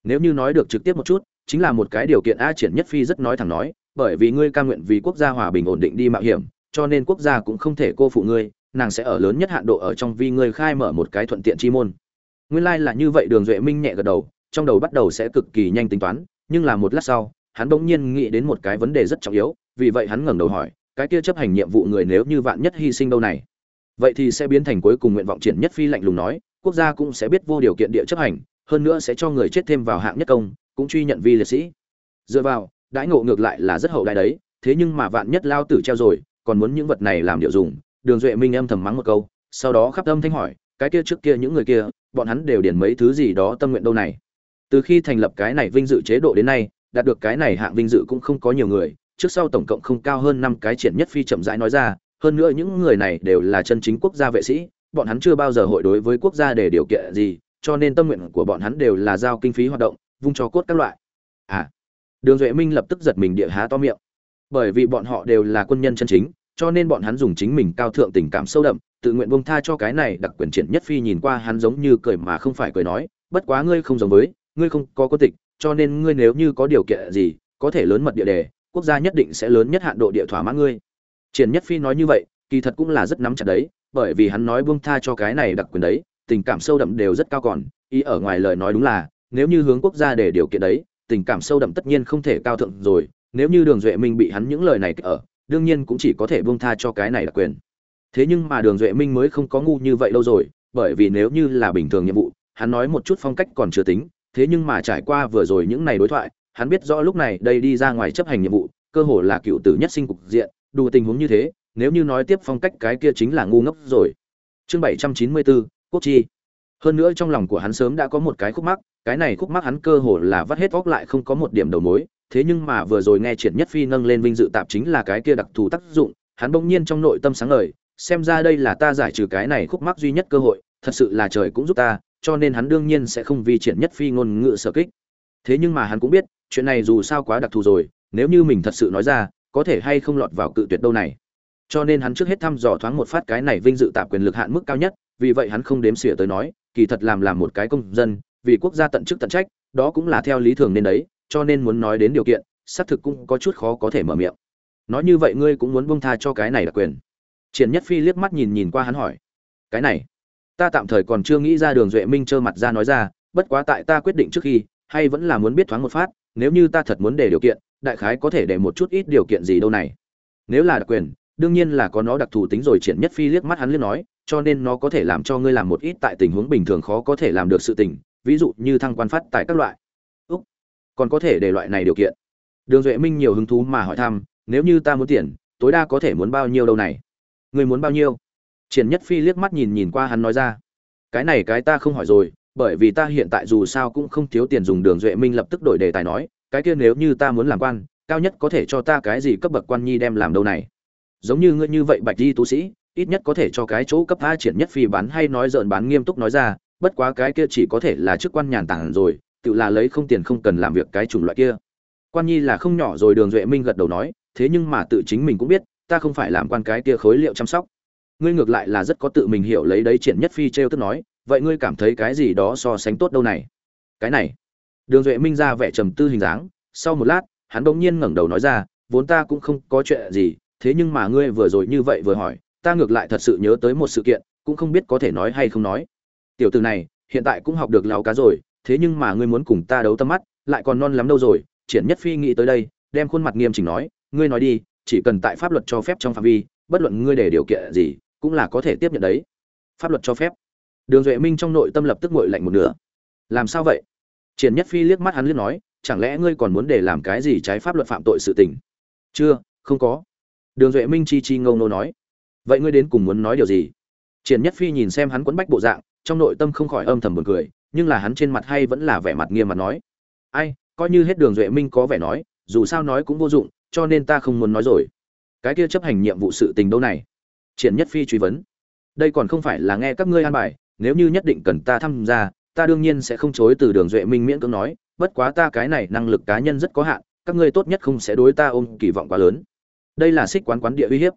Nếu như nói được trực tiếp một chút, chính là một cái điều kiện a triển nhất phi rất nói thẳng nói, bởi vì ngươi ca nguyện vì quốc gia hòa bình ổn định đi mạo hiểm, cho nên quốc gia cũng không thể cô phụ ngươi nàng sẽ ở lớn nhất hạn độ ở trong vì ngươi khai mở một cái thuận tiện chi môn. Nguyên lai like là như vậy, đường duệ minh nhẹ gật đầu, trong đầu bắt đầu sẽ cực kỳ nhanh tính toán, nhưng là một lát sau, hắn bỗng nhiên nghĩ đến một cái vấn đề rất trọng yếu, vì vậy hắn ngẩng đầu hỏi, cái kia chấp hành nhiệm vụ người nếu như vạn nhất hy sinh đâu này? Vậy thì sẽ biến thành cuối cùng nguyện vọng triển nhất phi lạnh lùng nói, quốc gia cũng sẽ biết vô điều kiện địa chấp hành, hơn nữa sẽ cho người chết thêm vào hạng nhất công, cũng truy nhận vi liệt sĩ. Dựa vào, đãi ngộ ngược lại là rất hậu đại đấy, thế nhưng mà vạn nhất lao tử treo rồi, còn muốn những vật này làm điệu dùng đường duệ minh âm thầm mắng một câu, sau đó khắp âm thanh hỏi, cái kia trước kia những người kia, bọn hắn đều điển mấy thứ gì đó tâm nguyện đâu này? Từ khi thành lập cái này vinh dự chế độ đến nay, đạt được cái này hạng vinh dự cũng không có nhiều người, trước sau tổng cộng không cao hơn năm cái triển nhất phi chậm rãi nói ra, hơn nữa những người này đều là chân chính quốc gia vệ sĩ, bọn hắn chưa bao giờ hội đối với quốc gia để điều kiện gì, cho nên tâm nguyện của bọn hắn đều là giao kinh phí hoạt động, vung cho cốt các loại. À. Đường duệ minh lập tức giật mình địa há to miệng. Bởi vì bọn họ đều là quân nhân chân chính cho nên bọn hắn dùng chính mình cao thượng tình cảm sâu đậm, tự nguyện bông tha cho cái này đặc quyền triển nhất phi nhìn qua hắn giống như cười mà không phải cười nói, bất quá ngươi không giống với, ngươi không có quốc tịch, cho nên ngươi nếu như có điều kiện gì, có thể lớn mật địa đề, quốc gia nhất định sẽ lớn nhất hạn độ địa thỏa mãn ngươi. Triển nhất phi nói như vậy, kỳ thật cũng là rất nắm chặt đấy, bởi vì hắn nói buông tha cho cái này đặc quyền đấy, tình cảm sâu đậm đều rất cao còn, ý ở ngoài lời nói đúng là, nếu như hướng quốc gia để điều kiện đấy, tình cảm sâu đậm tất nhiên không thể cao thượng rồi, nếu như đường duệ minh bị hắn những lời này ở đương nhiên cũng chỉ có thể buông tha cho cái này là quyền. Thế nhưng mà đường duệ minh mới không có ngu như vậy lâu rồi, bởi vì nếu như là bình thường nhiệm vụ, hắn nói một chút phong cách còn chưa tính, thế nhưng mà trải qua vừa rồi những này đối thoại, hắn biết rõ lúc này đây đi ra ngoài chấp hành nhiệm vụ, cơ hồ là cựu tử nhất sinh cục diện, đủ tình huống như thế, nếu như nói tiếp phong cách cái kia chính là ngu ngốc rồi. Chương bảy trăm chín mươi bốn quốc chi. Hơn nữa trong lòng của hắn sớm đã có một cái khúc mắc, cái này khúc mắc hắn cơ hồ là vắt hết vóc lại không có một điểm đầu mối thế nhưng mà vừa rồi nghe triển nhất phi nâng lên vinh dự tạp chính là cái kia đặc thù tác dụng, hắn bỗng nhiên trong nội tâm sáng ngời, xem ra đây là ta giải trừ cái này khúc mắc duy nhất cơ hội, thật sự là trời cũng giúp ta, cho nên hắn đương nhiên sẽ không vì triển nhất phi ngôn ngữ sở kích. Thế nhưng mà hắn cũng biết, chuyện này dù sao quá đặc thù rồi, nếu như mình thật sự nói ra, có thể hay không lọt vào cự tuyệt đâu này. Cho nên hắn trước hết thăm dò thoáng một phát cái này vinh dự tạp quyền lực hạn mức cao nhất, vì vậy hắn không đếm xỉa tới nói, kỳ thật làm làm một cái công dân, vì quốc gia tận chức tận trách, đó cũng là theo lý thường nên đấy cho nên muốn nói đến điều kiện, xác thực cũng có chút khó có thể mở miệng. Nói như vậy ngươi cũng muốn buông tha cho cái này là quyền. Triển nhất phi liếc mắt nhìn nhìn qua hắn hỏi. Cái này, ta tạm thời còn chưa nghĩ ra đường duệ minh trơ mặt ra nói ra, bất quá tại ta quyết định trước khi, hay vẫn là muốn biết thoáng một phát, nếu như ta thật muốn để điều kiện, đại khái có thể để một chút ít điều kiện gì đâu này. Nếu là đặc quyền, đương nhiên là có nó đặc thù tính rồi, triển nhất phi liếc mắt hắn liếc nói, cho nên nó có thể làm cho ngươi làm một ít tại tình huống bình thường khó có thể làm được sự tình, ví dụ như thăng quan phát tại các loại còn có thể để loại này điều kiện. Đường duệ minh nhiều hứng thú mà hỏi thăm, nếu như ta muốn tiền, tối đa có thể muốn bao nhiêu đâu này? Người muốn bao nhiêu? Triển nhất phi liếc mắt nhìn nhìn qua hắn nói ra, cái này cái ta không hỏi rồi, bởi vì ta hiện tại dù sao cũng không thiếu tiền dùng đường duệ minh lập tức đổi đề tài nói, cái kia nếu như ta muốn làm quan, cao nhất có thể cho ta cái gì cấp bậc quan nhi đem làm đâu này? Giống như ngươi như vậy bạch di tu sĩ, ít nhất có thể cho cái chỗ cấp a triển nhất phi bán hay nói dợn bán nghiêm túc nói ra, bất quá cái kia chỉ có thể là chức quan nhàn tản rồi tự là lấy không tiền không cần làm việc cái chủng loại kia. Quan nhi là không nhỏ rồi, đường duệ minh gật đầu nói, thế nhưng mà tự chính mình cũng biết, ta không phải làm quan cái kia khối liệu chăm sóc. Ngươi ngược lại là rất có tự mình hiểu lấy đấy triển nhất phi trêu tức nói, vậy ngươi cảm thấy cái gì đó so sánh tốt đâu này? Cái này. Đường duệ minh ra vẻ trầm tư hình dáng, sau một lát, hắn bỗng nhiên ngẩng đầu nói ra, vốn ta cũng không có chuyện gì, thế nhưng mà ngươi vừa rồi như vậy vừa hỏi, ta ngược lại thật sự nhớ tới một sự kiện, cũng không biết có thể nói hay không nói. Tiểu từ này, hiện tại cũng học được lào cá rồi thế nhưng mà ngươi muốn cùng ta đấu tâm mắt, lại còn non lắm đâu rồi, triển nhất phi nghĩ tới đây, đem khuôn mặt nghiêm chỉnh nói, ngươi nói đi, chỉ cần tại pháp luật cho phép trong phạm vi, bất luận ngươi để điều kiện gì, cũng là có thể tiếp nhận đấy. Pháp luật cho phép. Đường duệ minh trong nội tâm lập tức ngội lạnh một nửa. Làm sao vậy? Triển nhất phi liếc mắt hắn liếc nói, chẳng lẽ ngươi còn muốn để làm cái gì trái pháp luật phạm tội sự tình? Chưa, không có. Đường duệ minh chi chi ngâu nô nói. Vậy ngươi đến cùng muốn nói điều gì? Triển nhất phi nhìn xem hắn quấn bách bộ dạng, trong nội tâm không khỏi âm thầm buồn cười nhưng là hắn trên mặt hay vẫn là vẻ mặt nghiêm mặt nói. Ai, coi như hết đường duệ minh có vẻ nói, dù sao nói cũng vô dụng, cho nên ta không muốn nói rồi. Cái kia chấp hành nhiệm vụ sự tình đâu này? Triển nhất phi truy vấn. Đây còn không phải là nghe các ngươi an bài, nếu như nhất định cần ta tham gia, ta đương nhiên sẽ không chối từ đường duệ minh miễn cưỡng nói, bất quá ta cái này năng lực cá nhân rất có hạn, các ngươi tốt nhất không sẽ đối ta ôm kỳ vọng quá lớn. Đây là xích quán quán địa uy hiếp.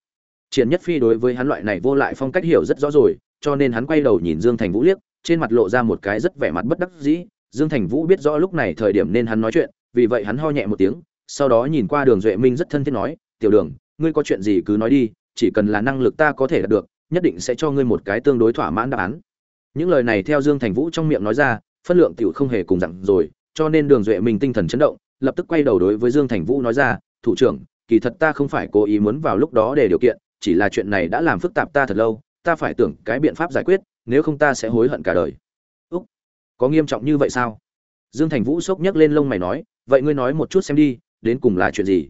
Triển nhất phi đối với hắn loại này vô lại phong cách hiểu rất rõ rồi, cho nên hắn quay đầu nhìn dương thành vũ liếc trên mặt lộ ra một cái rất vẻ mặt bất đắc dĩ, dương thành vũ biết rõ lúc này thời điểm nên hắn nói chuyện, vì vậy hắn ho nhẹ một tiếng, sau đó nhìn qua đường duệ minh rất thân thiết nói, tiểu đường, ngươi có chuyện gì cứ nói đi, chỉ cần là năng lực ta có thể đạt được, nhất định sẽ cho ngươi một cái tương đối thỏa mãn đáp án. Những lời này theo dương thành vũ trong miệng nói ra, phân lượng tiểu không hề cùng dặn rồi, cho nên đường duệ minh tinh thần chấn động, lập tức quay đầu đối với dương thành vũ nói ra, thủ trưởng, kỳ thật ta không phải cố ý muốn vào lúc đó để điều kiện, chỉ là chuyện này đã làm phức tạp ta thật lâu, ta phải tưởng cái biện pháp giải quyết nếu không ta sẽ hối hận cả đời. Úc, có nghiêm trọng như vậy sao? Dương thành vũ sốc nhấc lên lông mày nói, vậy ngươi nói một chút xem đi, đến cùng là chuyện gì?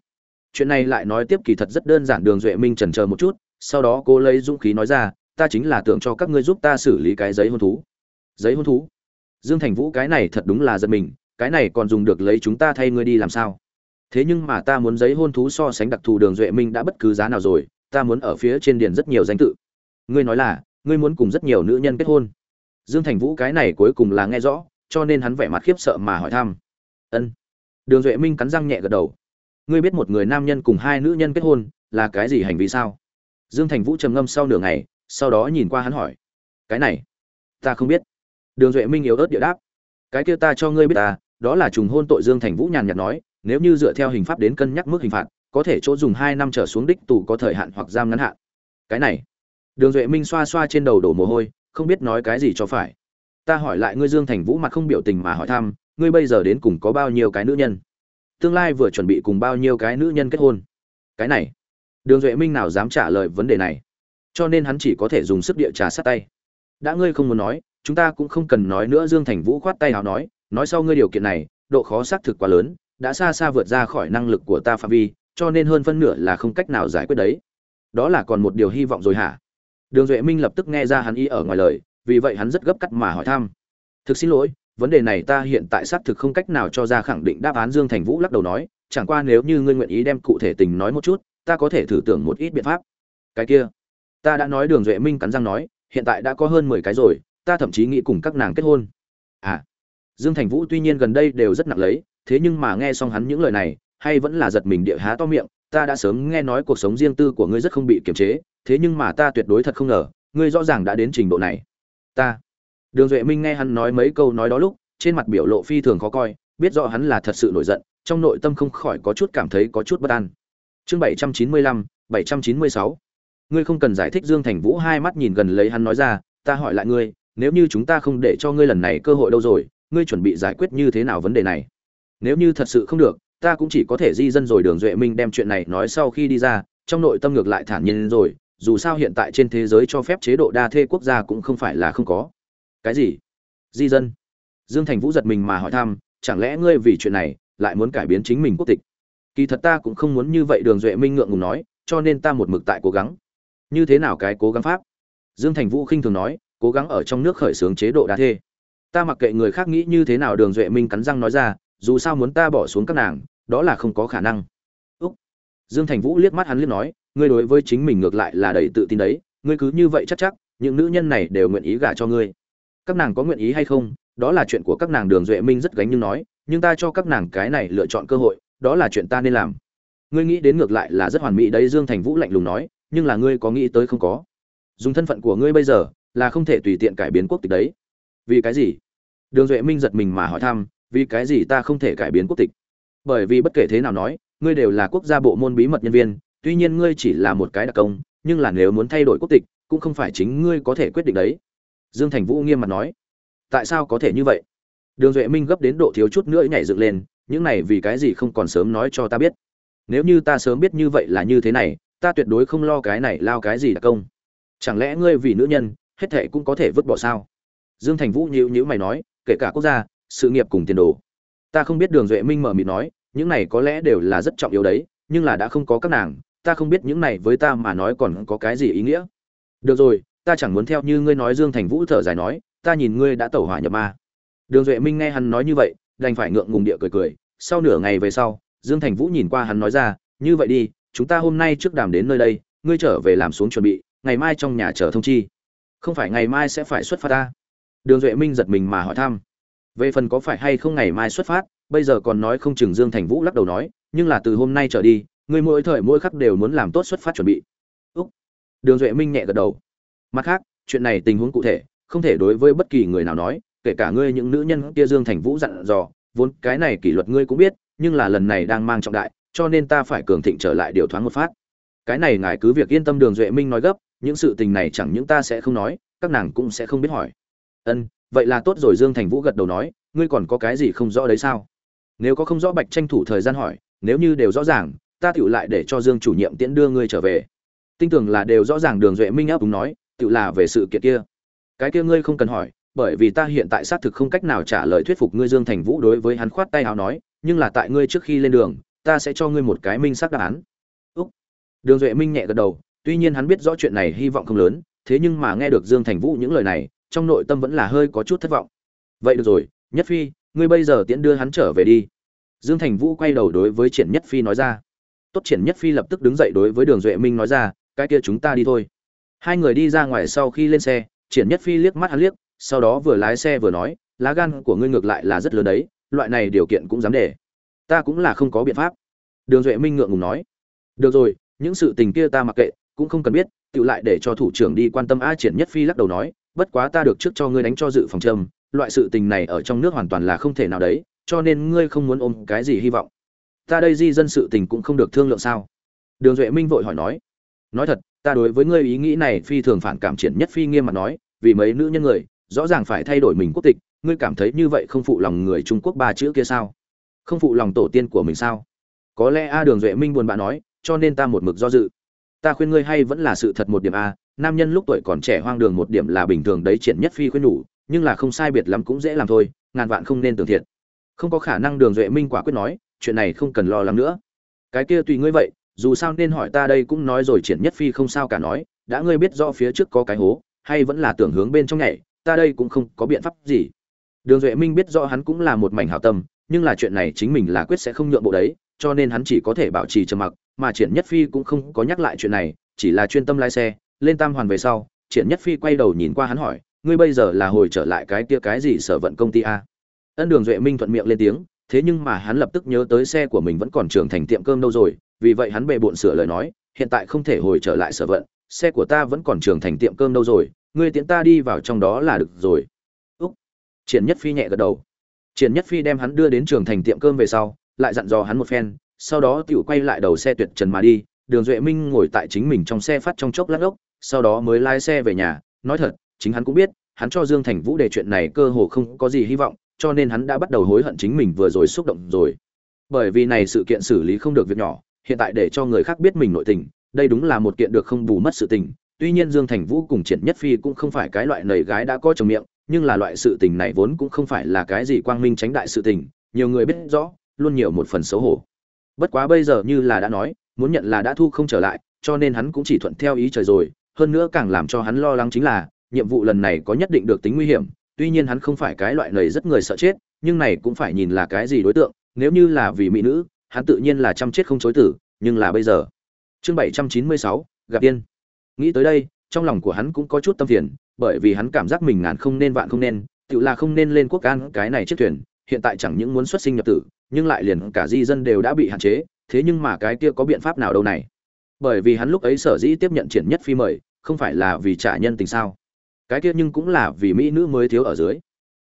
Chuyện này lại nói tiếp kỳ thật rất đơn giản, đường duệ minh trần chờ một chút, sau đó cô lấy dũng khí nói ra, ta chính là tưởng cho các ngươi giúp ta xử lý cái giấy hôn thú. Giấy hôn thú? Dương thành vũ cái này thật đúng là giật mình, cái này còn dùng được lấy chúng ta thay ngươi đi làm sao? Thế nhưng mà ta muốn giấy hôn thú so sánh đặc thù đường duệ minh đã bất cứ giá nào rồi, ta muốn ở phía trên điền rất nhiều danh tự. Ngươi nói là ngươi muốn cùng rất nhiều nữ nhân kết hôn. Dương thành vũ cái này cuối cùng là nghe rõ, cho nên hắn vẻ mặt khiếp sợ mà hỏi thăm. Ân. Đường duệ minh cắn răng nhẹ gật đầu. Ngươi biết một người nam nhân cùng hai nữ nhân kết hôn là cái gì hành vi sao? Dương thành vũ trầm ngâm sau nửa ngày, sau đó nhìn qua hắn hỏi. Cái này, ta không biết. Đường duệ minh yếu ớt địa đáp. Cái kia ta cho ngươi biết ta đó là trùng hôn tội dương thành vũ nhàn nhạt nói, nếu như dựa theo hình pháp đến cân nhắc mức hình phạt, có thể chỗ dùng hai năm trở xuống đích tù có thời hạn hoặc giam ngắn hạn. Cái này đường duệ minh xoa xoa trên đầu đổ mồ hôi, không biết nói cái gì cho phải. Ta hỏi lại ngươi dương thành vũ mặt không biểu tình mà hỏi thăm, ngươi bây giờ đến cùng có bao nhiêu cái nữ nhân? Tương lai vừa chuẩn bị cùng bao nhiêu cái nữ nhân kết hôn? Cái này, đường duệ minh nào dám trả lời vấn đề này? Cho nên hắn chỉ có thể dùng sức địa trà sát tay. Đã ngươi không muốn nói, chúng ta cũng không cần nói nữa, dương thành vũ khoát tay nào nói nói sau ngươi điều kiện này, độ khó xác thực quá lớn, đã xa xa vượt ra khỏi năng lực của ta phạm vi, cho nên hơn phân nửa là không cách nào giải quyết đấy. Đó là còn một điều hy vọng rồi hả? Đường duệ minh lập tức nghe ra hắn ý ở ngoài lời, vì vậy hắn rất gấp cắt mà hỏi thăm. Thực xin lỗi, vấn đề này ta hiện tại xác thực không cách nào cho ra khẳng định đáp án. Dương thành vũ lắc đầu nói, chẳng qua nếu như ngươi nguyện ý đem cụ thể tình nói một chút, ta có thể thử tưởng một ít biện pháp. Cái kia? Ta đã nói đường duệ minh cắn răng nói, hiện tại đã có hơn mười cái rồi, ta thậm chí nghĩ cùng các nàng kết hôn. À. Dương thành vũ tuy nhiên gần đây đều rất nặng lấy, thế nhưng mà nghe xong hắn những lời này, hay vẫn là giật mình địa há to miệng ta đã sớm nghe nói cuộc sống riêng tư của ngươi rất không bị kiềm chế, thế nhưng mà ta tuyệt đối thật không ngờ, ngươi rõ ràng đã đến trình độ này. Ta. Đường duệ minh nghe hắn nói mấy câu nói đó lúc, trên mặt biểu lộ phi thường khó coi, biết rõ hắn là thật sự nổi giận, trong nội tâm không khỏi có chút cảm thấy có chút bất an. Chương bảy trăm chín mươi lăm, bảy trăm chín mươi sáu. Ngươi không cần giải thích dương thành vũ hai mắt nhìn gần lấy hắn nói ra, ta hỏi lại ngươi, nếu như chúng ta không để cho ngươi lần này cơ hội đâu rồi, ngươi chuẩn bị giải quyết như thế nào vấn đề này? Nếu như thật sự không được ta cũng chỉ có thể di dân rồi, đường duệ minh đem chuyện này nói sau khi đi ra, trong nội tâm ngược lại thản nhiên rồi, dù sao hiện tại trên thế giới cho phép chế độ đa thê quốc gia cũng không phải là không có. Cái gì? Di dân? Dương thành vũ giật mình mà hỏi thăm, chẳng lẽ ngươi vì chuyện này lại muốn cải biến chính mình quốc tịch? Kỳ thật ta cũng không muốn như vậy, đường duệ minh ngượng ngùng nói, cho nên ta một mực tại cố gắng. Như thế nào cái cố gắng pháp? Dương thành vũ khinh thường nói, cố gắng ở trong nước khởi xướng chế độ đa thê. Ta mặc kệ người khác nghĩ như thế nào, đường duệ minh cắn răng nói ra, dù sao muốn ta bỏ xuống các nàng đó là không có khả năng. Úc. Dương thành vũ liếc mắt hắn liếc nói, ngươi đối với chính mình ngược lại là đầy tự tin đấy, ngươi cứ như vậy chắc chắc, những nữ nhân này đều nguyện ý gả cho ngươi. Các nàng có nguyện ý hay không, đó là chuyện của các nàng đường duệ minh rất gánh nhưng nói, nhưng ta cho các nàng cái này lựa chọn cơ hội, đó là chuyện ta nên làm. Ngươi nghĩ đến ngược lại là rất hoàn mỹ đấy, dương thành vũ lạnh lùng nói, nhưng là ngươi có nghĩ tới không có? Dùng thân phận của ngươi bây giờ là không thể tùy tiện cải biến quốc tịch đấy. Vì cái gì? Đường duệ minh giật mình mà hỏi thăm, vì cái gì ta không thể cải biến quốc tịch? Bởi vì bất kể thế nào nói, ngươi đều là quốc gia bộ môn bí mật nhân viên, tuy nhiên ngươi chỉ là một cái đặc công, nhưng là nếu muốn thay đổi quốc tịch, cũng không phải chính ngươi có thể quyết định đấy. Dương thành vũ nghiêm mặt nói. Tại sao có thể như vậy? Đường duệ minh gấp đến độ thiếu chút nữa nhảy dựng lên, những này vì cái gì không còn sớm nói cho ta biết? Nếu như ta sớm biết như vậy là như thế này, ta tuyệt đối không lo cái này lao cái gì đặc công. Chẳng lẽ ngươi vì nữ nhân, hết thệ cũng có thể vứt bỏ sao? Dương thành vũ nhíu nhíu mày nói, kể cả quốc gia, sự nghiệp cùng tiền đồ ta không biết đường duệ minh mở mịt nói, những này có lẽ đều là rất trọng yếu đấy, nhưng là đã không có các nàng, ta không biết những này với ta mà nói còn có cái gì ý nghĩa. Được rồi, ta chẳng muốn theo như ngươi nói dương thành vũ thở dài nói, ta nhìn ngươi đã tẩu hỏa nhập ma. Đường duệ minh nghe hắn nói như vậy, đành phải ngượng ngùng địa cười cười. Sau nửa ngày về sau, dương thành vũ nhìn qua hắn nói ra, như vậy đi, chúng ta hôm nay trước đàm đến nơi đây, ngươi trở về làm xuống chuẩn bị, ngày mai trong nhà chờ thông chi. Không phải ngày mai sẽ phải xuất phát ta. Đường duệ minh giật mình mà hỏi thăm về phần có phải hay không ngày mai xuất phát, bây giờ còn nói không chừng dương thành vũ lắc đầu nói, nhưng là từ hôm nay trở đi, người mỗi thời mỗi khắc đều muốn làm tốt xuất phát chuẩn bị. Úc. Đường duệ minh nhẹ gật đầu. Mặt khác, chuyện này tình huống cụ thể, không thể đối với bất kỳ người nào nói, kể cả ngươi những nữ nhân kia dương thành vũ dặn dò, vốn cái này kỷ luật ngươi cũng biết, nhưng là lần này đang mang trọng đại, cho nên ta phải cường thịnh trở lại điều thoáng một phát. Cái này ngài cứ việc yên tâm đường duệ minh nói gấp, những sự tình này chẳng những ta sẽ không nói, các nàng cũng sẽ không biết hỏi. Ân vậy là tốt rồi, dương thành vũ gật đầu nói, ngươi còn có cái gì không rõ đấy sao? Nếu có không rõ bạch tranh thủ thời gian hỏi, nếu như đều rõ ràng, ta tựu lại để cho dương chủ nhiệm tiễn đưa ngươi trở về. Tin tưởng là đều rõ ràng đường duệ minh áp đúng nói, tựu là về sự kiện kia. Cái kia ngươi không cần hỏi, bởi vì ta hiện tại xác thực không cách nào trả lời thuyết phục ngươi, dương thành vũ đối với hắn khoát tay áo nói, nhưng là tại ngươi trước khi lên đường, ta sẽ cho ngươi một cái minh xác đáp án. Úc. Đường duệ minh nhẹ gật đầu, tuy nhiên hắn biết rõ chuyện này hy vọng không lớn, thế nhưng mà nghe được dương thành vũ những lời này trong nội tâm vẫn là hơi có chút thất vọng. Vậy được rồi, nhất phi, ngươi bây giờ tiễn đưa hắn trở về đi. Dương thành vũ quay đầu đối với triển nhất phi nói ra. Tốt, triển nhất phi lập tức đứng dậy đối với đường duệ minh nói ra, cái kia chúng ta đi thôi. Hai người đi ra ngoài sau khi lên xe, triển nhất phi liếc mắt hắn liếc, sau đó vừa lái xe vừa nói, lá gan của ngươi ngược lại là rất lớn đấy, loại này điều kiện cũng dám để. Ta cũng là không có biện pháp. Đường duệ minh ngượng ngùng nói, được rồi, những sự tình kia ta mặc kệ, cũng không cần biết tự lại để cho thủ trưởng đi quan tâm a triển nhất phi lắc đầu nói bất quá ta được trước cho ngươi đánh cho dự phòng trầm, loại sự tình này ở trong nước hoàn toàn là không thể nào đấy, cho nên ngươi không muốn ôm cái gì hy vọng. Ta đây di dân sự tình cũng không được thương lượng sao? Đường duệ minh vội hỏi nói. Nói thật, ta đối với ngươi ý nghĩ này phi thường phản cảm triển nhất phi nghiêm mà nói, vì mấy nữ nhân người, rõ ràng phải thay đổi mình quốc tịch, ngươi cảm thấy như vậy không phụ lòng người trung quốc ba chữ kia sao? Không phụ lòng tổ tiên của mình sao? Có lẽ a, đường duệ minh buồn bã nói, cho nên ta một mực do dự. Ta khuyên ngươi hay vẫn là sự thật một điểm a nam nhân lúc tuổi còn trẻ hoang đường một điểm là bình thường đấy triển nhất phi khuyên nhủ, nhưng là không sai biệt lắm cũng dễ làm thôi, ngàn vạn không nên tưởng thiệt. Không có khả năng đường duệ minh quả quyết nói, chuyện này không cần lo lắng nữa. Cái kia tùy ngươi vậy, dù sao nên hỏi ta đây cũng nói rồi triển nhất phi không sao cả nói, đã ngươi biết rõ phía trước có cái hố, hay vẫn là tưởng hướng bên trong nhảy, ta đây cũng không có biện pháp gì. Đường duệ minh biết rõ hắn cũng là một mảnh hảo tâm, nhưng là chuyện này chính mình là quyết sẽ không nhượng bộ đấy, cho nên hắn chỉ có thể bảo trì trầm mặc, mà triển nhất phi cũng không có nhắc lại chuyện này, chỉ là chuyên tâm lái xe lên tam hoàn về sau, triển nhất phi quay đầu nhìn qua hắn hỏi, ngươi bây giờ là hồi trở lại cái kia cái gì sở vận công ty a? Ân đường duệ minh thuận miệng lên tiếng, thế nhưng mà hắn lập tức nhớ tới xe của mình vẫn còn trưởng thành tiệm cơm đâu rồi, vì vậy hắn bề bộn sửa lời nói, hiện tại không thể hồi trở lại sở vận, xe của ta vẫn còn trưởng thành tiệm cơm đâu rồi, ngươi tiễn ta đi vào trong đó là được rồi. Úc. Triển nhất phi nhẹ gật đầu. Triển nhất phi đem hắn đưa đến trường thành tiệm cơm về sau, lại dặn dò hắn một phen, sau đó tựu quay lại đầu xe tuyệt trần mà đi, đường duệ minh ngồi tại chính mình trong xe phát trong chốc lát ốc sau đó mới lái xe về nhà. Nói thật, chính hắn cũng biết, hắn cho dương thành vũ đề chuyện này cơ hồ không có gì hy vọng, cho nên hắn đã bắt đầu hối hận chính mình vừa rồi xúc động rồi. Bởi vì này sự kiện xử lý không được việc nhỏ, hiện tại để cho người khác biết mình nội tình, đây đúng là một kiện được không bù mất sự tình. Tuy nhiên dương thành vũ cùng triển nhất phi cũng không phải cái loại nầy gái đã có chồng miệng, nhưng là loại sự tình này vốn cũng không phải là cái gì quang minh tránh đại sự tình, nhiều người biết rõ, luôn nhiều một phần xấu hổ. Bất quá bây giờ như là đã nói, muốn nhận là đã thu không trở lại, cho nên hắn cũng chỉ thuận theo ý trời rồi hơn nữa càng làm cho hắn lo lắng chính là, nhiệm vụ lần này có nhất định được tính nguy hiểm, tuy nhiên hắn không phải cái loại lầy rất người sợ chết, nhưng này cũng phải nhìn là cái gì đối tượng, nếu như là vì mỹ nữ, hắn tự nhiên là chăm chết không chối tử, nhưng là bây giờ. Chương bảy trăm chín mươi sáu, gặp tiên. Nghĩ tới đây, trong lòng của hắn cũng có chút tâm phiền, bởi vì hắn cảm giác mình ngàn không nên vạn không nên, tự là không nên lên quốc an cái này chiếc thuyền, hiện tại chẳng những muốn xuất sinh nhập tử, nhưng lại liền cả di dân đều đã bị hạn chế, thế nhưng mà cái kia có biện pháp nào đâu này? Bởi vì hắn lúc ấy sở dĩ tiếp nhận triển nhất phi mời, không phải là vì trả nhân tình sao? Cái kia nhưng cũng là vì mỹ nữ mới thiếu ở dưới.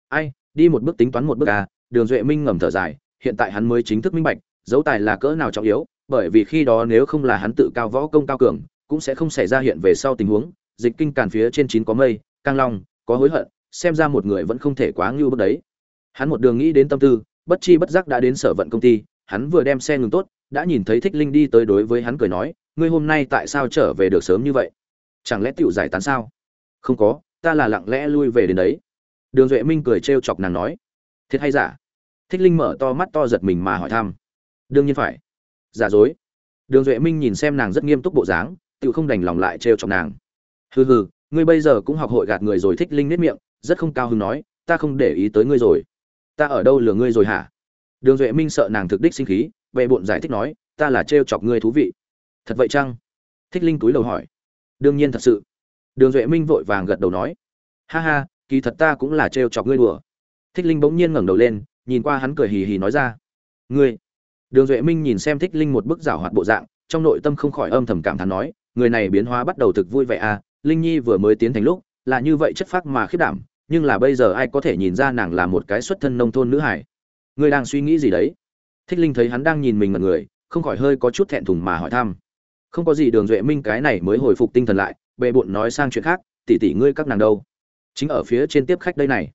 Ai, đi một bước tính toán một bước à đường duệ minh ngầm thở dài, hiện tại hắn mới chính thức minh bạch, dấu tài là cỡ nào trọng yếu, bởi vì khi đó nếu không là hắn tự cao võ công cao cường, cũng sẽ không xảy ra hiện về sau tình huống, dịch kinh càn phía trên chín có mây căng long, có hối hận, xem ra một người vẫn không thể quá ngưu bước đấy. Hắn một đường nghĩ đến tâm tư, bất chi bất giác đã đến sở vận công ty, hắn vừa đem xe ngừng tốt, đã nhìn thấy thích linh đi tới đối với hắn cười nói ngươi hôm nay tại sao trở về được sớm như vậy? Chẳng lẽ tiểu giải tán sao? Không có, ta là lặng lẽ lui về đến đấy. Đường duệ minh cười trêu chọc nàng nói. Thiệt hay giả? Thích linh mở to mắt to giật mình mà hỏi thăm. Đương nhiên phải. Giả dối. Đường duệ minh nhìn xem nàng rất nghiêm túc bộ dáng, tự không đành lòng lại trêu chọc nàng. Hừ hừ, ngươi bây giờ cũng học hội gạt người rồi, thích linh nết miệng, rất không cao hứng nói, ta không để ý tới ngươi rồi. Ta ở đâu lừa ngươi rồi hả? Đường duệ minh sợ nàng thực đích sinh khí bệ bộn giải thích nói, ta là trêu chọc ngươi thú vị thật vậy chăng? Thích linh túi đầu hỏi. Đương nhiên thật sự. Đường duệ minh vội vàng gật đầu nói. Ha ha, kỳ thật ta cũng là trêu chọc ngươi đùa. Thích linh bỗng nhiên ngẩng đầu lên, nhìn qua hắn cười hì hì nói ra. Ngươi. Đường duệ minh nhìn xem thích linh một bức rảo hoạt bộ dạng, trong nội tâm không khỏi âm thầm cảm thán nói, người này biến hóa bắt đầu thực vui vẻ à linh nhi vừa mới tiến thành lúc, là như vậy chất phác mà khiết đảm, nhưng là bây giờ ai có thể nhìn ra nàng là một cái xuất thân nông thôn nữ hải ngươi đang suy nghĩ gì đấy? Thích linh thấy hắn đang nhìn mình mật người, không khỏi hơi có chút thẹn thùng mà hỏi thăm không có gì đường duệ minh cái này mới hồi phục tinh thần lại bệ bộn nói sang chuyện khác tỉ tỉ ngươi các nàng đâu? Chính ở phía trên tiếp khách đây này.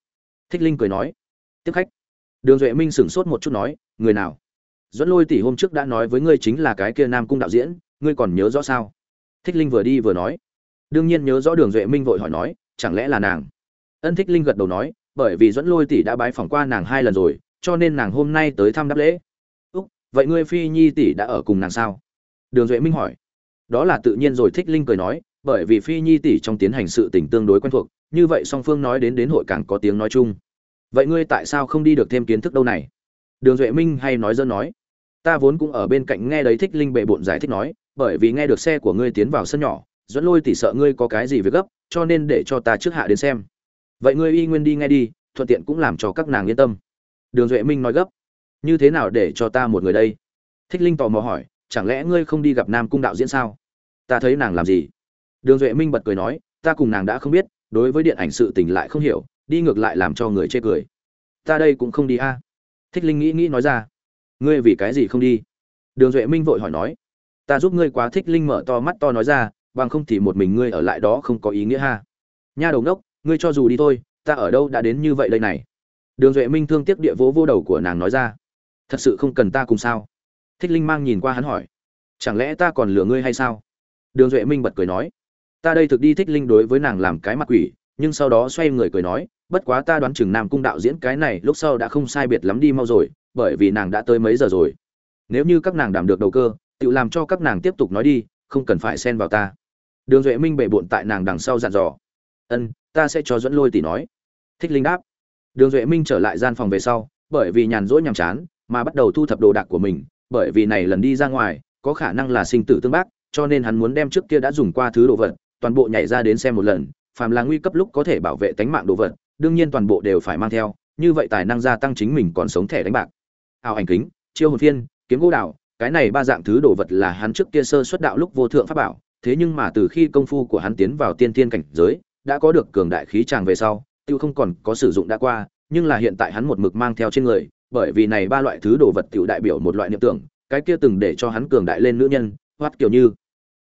Thích linh cười nói, tiếp khách. Đường duệ minh sửng sốt một chút nói, người nào? Dẫn lôi tỷ hôm trước đã nói với ngươi chính là cái kia nam cung đạo diễn, ngươi còn nhớ rõ sao? Thích linh vừa đi vừa nói. Đương nhiên nhớ rõ đường duệ minh vội hỏi nói, chẳng lẽ là nàng? Ân thích linh gật đầu nói, bởi vì dẫn lôi tỷ đã bái phỏng qua nàng hai lần rồi, cho nên nàng hôm nay tới thăm đáp lễ. Úc, vậy ngươi phi nhi tỷ đã ở cùng nàng sao? Đường duệ minh hỏi đó là tự nhiên rồi, thích linh cười nói, bởi vì phi nhi tỷ trong tiến hành sự tình tương đối quen thuộc, như vậy song phương nói đến đến hội càng có tiếng nói chung. Vậy ngươi tại sao không đi được thêm kiến thức đâu này? Đường duệ minh hay nói dân nói, ta vốn cũng ở bên cạnh nghe đấy, thích linh bệ bộn giải thích nói, bởi vì nghe được xe của ngươi tiến vào sân nhỏ, dẫn lôi tỷ sợ ngươi có cái gì việc gấp, cho nên để cho ta trước hạ đến xem. Vậy ngươi y nguyên đi nghe đi, thuận tiện cũng làm cho các nàng yên tâm. Đường duệ minh nói gấp, như thế nào để cho ta một người đây? Thích linh tò mò hỏi, chẳng lẽ ngươi không đi gặp nam cung đạo diễn sao? Ta thấy nàng làm gì? Đường duệ minh bật cười nói, ta cùng nàng đã không biết, đối với điện ảnh sự tình lại không hiểu, đi ngược lại làm cho người chê cười. Ta đây cũng không đi a. Thích linh nghĩ nghĩ nói ra. Ngươi vì cái gì không đi? Đường duệ minh vội hỏi nói. Ta giúp ngươi quá thích linh mở to mắt to nói ra, bằng không thì một mình ngươi ở lại đó không có ý nghĩa ha. Nha đầu ngốc, ngươi cho dù đi thôi, ta ở đâu đã đến như vậy đây này. Đường duệ minh thương tiếc địa vỗ vô đầu của nàng nói ra. Thật sự không cần ta cùng sao? Thích linh mang nhìn qua hắn hỏi. Chẳng lẽ ta còn lừa ngươi hay sao? Đường duệ minh bật cười nói, ta đây thực đi thích linh đối với nàng làm cái mặt quỷ, nhưng sau đó xoay người cười nói, bất quá ta đoán chừng nam cung đạo diễn cái này lúc sau đã không sai biệt lắm đi mau rồi, bởi vì nàng đã tới mấy giờ rồi. Nếu như các nàng đảm được đầu cơ, tự làm cho các nàng tiếp tục nói đi, không cần phải xen vào ta. Đường duệ minh bệ bộn tại nàng đằng sau dặn dò, ân, ta sẽ cho dẫn lôi tỷ nói. Thích linh đáp. Đường duệ minh trở lại gian phòng về sau, bởi vì nhàn rỗi nhàm chán, mà bắt đầu thu thập đồ đạc của mình, bởi vì này lần đi ra ngoài, có khả năng là sinh tử tương bác cho nên hắn muốn đem trước kia đã dùng qua thứ đồ vật, toàn bộ nhảy ra đến xem một lần, phàm là nguy cấp lúc có thể bảo vệ tánh mạng đồ vật, đương nhiên toàn bộ đều phải mang theo, như vậy tài năng gia tăng chính mình còn sống thẻ đánh bạc. Ảo ảnh kính, chiêu hồn phiên, kiếm gỗ đào, cái này ba dạng thứ đồ vật là hắn trước kia sơ xuất đạo lúc vô thượng pháp bảo, thế nhưng mà từ khi công phu của hắn tiến vào tiên thiên cảnh giới, đã có được cường đại khí tràng về sau, tiêu không còn có sử dụng đã qua, nhưng là hiện tại hắn một mực mang theo trên người, bởi vì này ba loại thứ đồ vật tiểu đại biểu một loại niệm tưởng, cái kia từng để cho hắn cường đại lên nữ nhân hoát kiểu như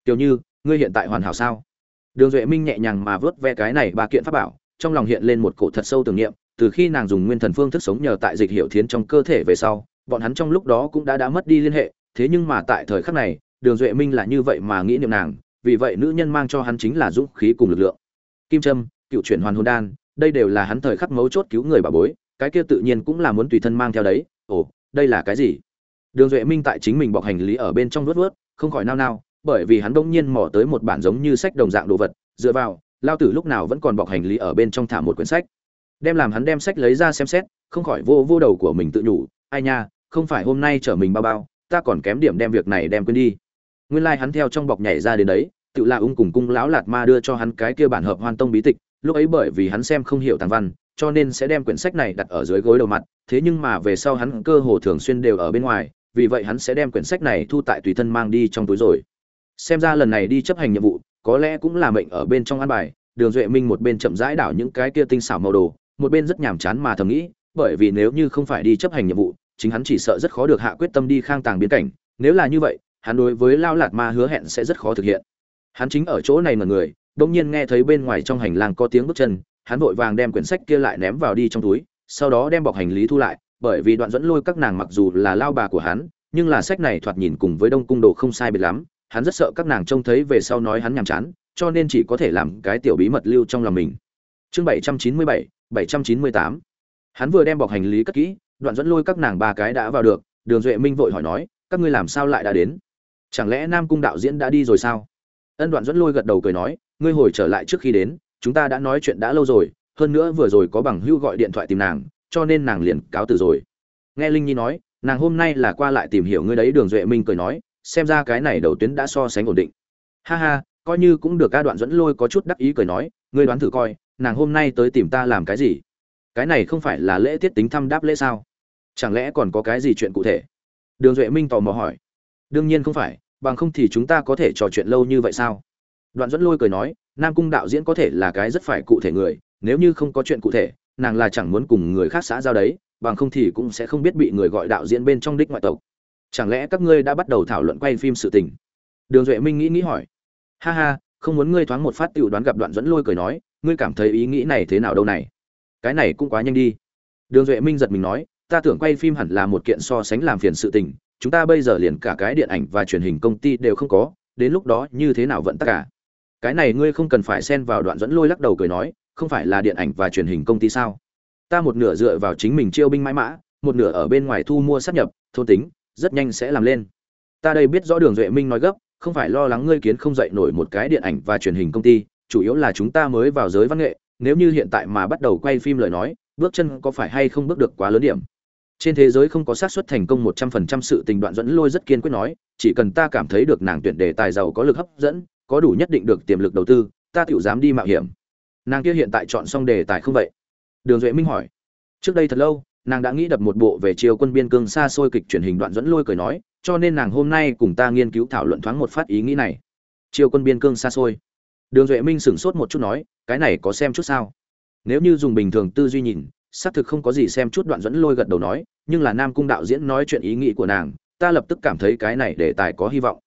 "Tiểu như, ngươi hiện tại hoàn hảo sao? Đường duệ minh nhẹ nhàng mà vớt ve cái này ba kiện pháp bảo, trong lòng hiện lên một cổ thật sâu tưởng niệm, từ khi nàng dùng nguyên thần phương thức sống nhờ tại dịch hiệu thiến trong cơ thể về sau, bọn hắn trong lúc đó cũng đã đã mất đi liên hệ, thế nhưng mà tại thời khắc này, đường duệ minh là như vậy mà nghĩ niệm nàng, vì vậy nữ nhân mang cho hắn chính là dũng khí cùng lực lượng. Kim trâm, cựu chuyển hoàn hồn đan, đây đều là hắn thời khắc mấu chốt cứu người bà bối, cái kia tự nhiên cũng là muốn tùy thân mang theo đấy, ồ, đây là cái gì? Đường duệ minh tại chính mình bọc hành lý ở bên trong vớt vớt, không khỏi nao nao bởi vì hắn bỗng nhiên mò tới một bản giống như sách đồng dạng đồ vật, dựa vào, lao tử lúc nào vẫn còn bọc hành lý ở bên trong thả một quyển sách. Đem làm hắn đem sách lấy ra xem xét, không khỏi vô vô đầu của mình tự nhủ, ai nha, không phải hôm nay chở mình bao bao, ta còn kém điểm đem việc này đem quên đi. Nguyên lai hắn theo trong bọc nhảy ra đến đấy, tự là ung cùng cung lão lạt ma đưa cho hắn cái kia bản hợp hoan tông bí tịch, lúc ấy bởi vì hắn xem không hiểu tàng văn, cho nên sẽ đem quyển sách này đặt ở dưới gối đầu mặt, thế nhưng mà về sau hắn cơ hồ thường xuyên đều ở bên ngoài, vì vậy hắn sẽ đem quyển sách này thu tại tùy thân mang đi trong túi rồi xem ra lần này đi chấp hành nhiệm vụ, có lẽ cũng là mệnh ở bên trong an bài, đường duệ minh một bên chậm rãi đảo những cái kia tinh xảo màu đồ, một bên rất nhàm chán mà thầm nghĩ, bởi vì nếu như không phải đi chấp hành nhiệm vụ, chính hắn chỉ sợ rất khó được hạ quyết tâm đi khang tàng biến cảnh, nếu là như vậy, hắn đối với lao lạt ma hứa hẹn sẽ rất khó thực hiện. Hắn chính ở chỗ này mà người, bỗng nhiên nghe thấy bên ngoài trong hành lang có tiếng bước chân, hắn vội vàng đem quyển sách kia lại ném vào đi trong túi, sau đó đem bọc hành lý thu lại, bởi vì đoạn dẫn lôi các nàng mặc dù là lao bà của hắn, nhưng là sách này thoạt nhìn cùng với đông cung đồ không sai biệt lắm hắn rất sợ các nàng trông thấy về sau nói hắn nhàm chán, cho nên chỉ có thể làm cái tiểu bí mật lưu trong lòng mình. Chương bảy trăm chín mươi bảy bảy trăm chín mươi tám. Hắn vừa đem bọc hành lý cất kỹ, đoạn dẫn lôi các nàng ba cái đã vào được, đường duệ minh vội hỏi nói, các ngươi làm sao lại đã đến? Chẳng lẽ nam cung đạo diễn đã đi rồi sao? Ân đoạn dẫn lôi gật đầu cười nói, ngươi hồi trở lại trước khi đến, chúng ta đã nói chuyện đã lâu rồi, hơn nữa vừa rồi có bằng hưu gọi điện thoại tìm nàng, cho nên nàng liền cáo từ rồi. Nghe linh nhi nói, nàng hôm nay là qua lại tìm hiểu ngươi đấy. Đường duệ minh cười nói xem ra cái này đầu tuyến đã so sánh ổn định. Ha ha, coi như cũng được ca đoạn dẫn lôi có chút đắc ý cười nói, ngươi đoán thử coi, nàng hôm nay tới tìm ta làm cái gì? Cái này không phải là lễ tiết tính thăm đáp lễ sao? Chẳng lẽ còn có cái gì chuyện cụ thể? Đường duệ minh tò mò hỏi. Đương nhiên không phải, bằng không thì chúng ta có thể trò chuyện lâu như vậy sao? Đoạn dẫn lôi cười nói, nam cung đạo diễn có thể là cái rất phải cụ thể người, nếu như không có chuyện cụ thể, nàng là chẳng muốn cùng người khác xã giao đấy, bằng không thì cũng sẽ không biết bị người gọi đạo diễn bên trong đích ngoại tộc chẳng lẽ các ngươi đã bắt đầu thảo luận quay phim sự tình? Đường duệ minh nghĩ nghĩ hỏi. Ha ha, không muốn ngươi thoáng một phát tiểu đoán gặp đoạn dẫn lôi cười nói, ngươi cảm thấy ý nghĩ này thế nào đâu này? Cái này cũng quá nhanh đi. Đường duệ minh giật mình nói, ta tưởng quay phim hẳn là một kiện so sánh làm phiền sự tình, chúng ta bây giờ liền cả cái điện ảnh và truyền hình công ty đều không có, đến lúc đó như thế nào vẫn tất cả? Cái này ngươi không cần phải xen vào đoạn dẫn lôi lắc đầu cười nói, không phải là điện ảnh và truyền hình công ty sao? Ta một nửa dựa vào chính mình chiêu binh mãi mã, một nửa ở bên ngoài thu mua sát nhập, thôn tính rất nhanh sẽ làm lên. Ta đây biết rõ đường duệ minh nói gấp, không phải lo lắng ngươi kiến không dậy nổi một cái điện ảnh và truyền hình công ty, chủ yếu là chúng ta mới vào giới văn nghệ, nếu như hiện tại mà bắt đầu quay phim lời nói, bước chân có phải hay không bước được quá lớn điểm. Trên thế giới không có xác suất thành công một trăm phần trăm sự tình đoạn dẫn lôi rất kiên quyết nói, chỉ cần ta cảm thấy được nàng tuyển đề tài giàu có lực hấp dẫn, có đủ nhất định được tiềm lực đầu tư, ta tự dám đi mạo hiểm. Nàng kia hiện tại chọn xong đề tài không vậy? Đường duệ minh hỏi. Trước đây thật lâu nàng đã nghĩ đập một bộ về chiều quân biên cương xa xôi kịch truyền hình đoạn dẫn lôi cười nói, cho nên nàng hôm nay cùng ta nghiên cứu thảo luận thoáng một phát ý nghĩ này. Chiều quân biên cương xa xôi. Đường duệ minh sửng sốt một chút nói, cái này có xem chút sao? Nếu như dùng bình thường tư duy nhìn, xác thực không có gì xem chút đoạn dẫn lôi gật đầu nói, nhưng là nam cung đạo diễn nói chuyện ý nghĩ của nàng, ta lập tức cảm thấy cái này để tài có hy vọng.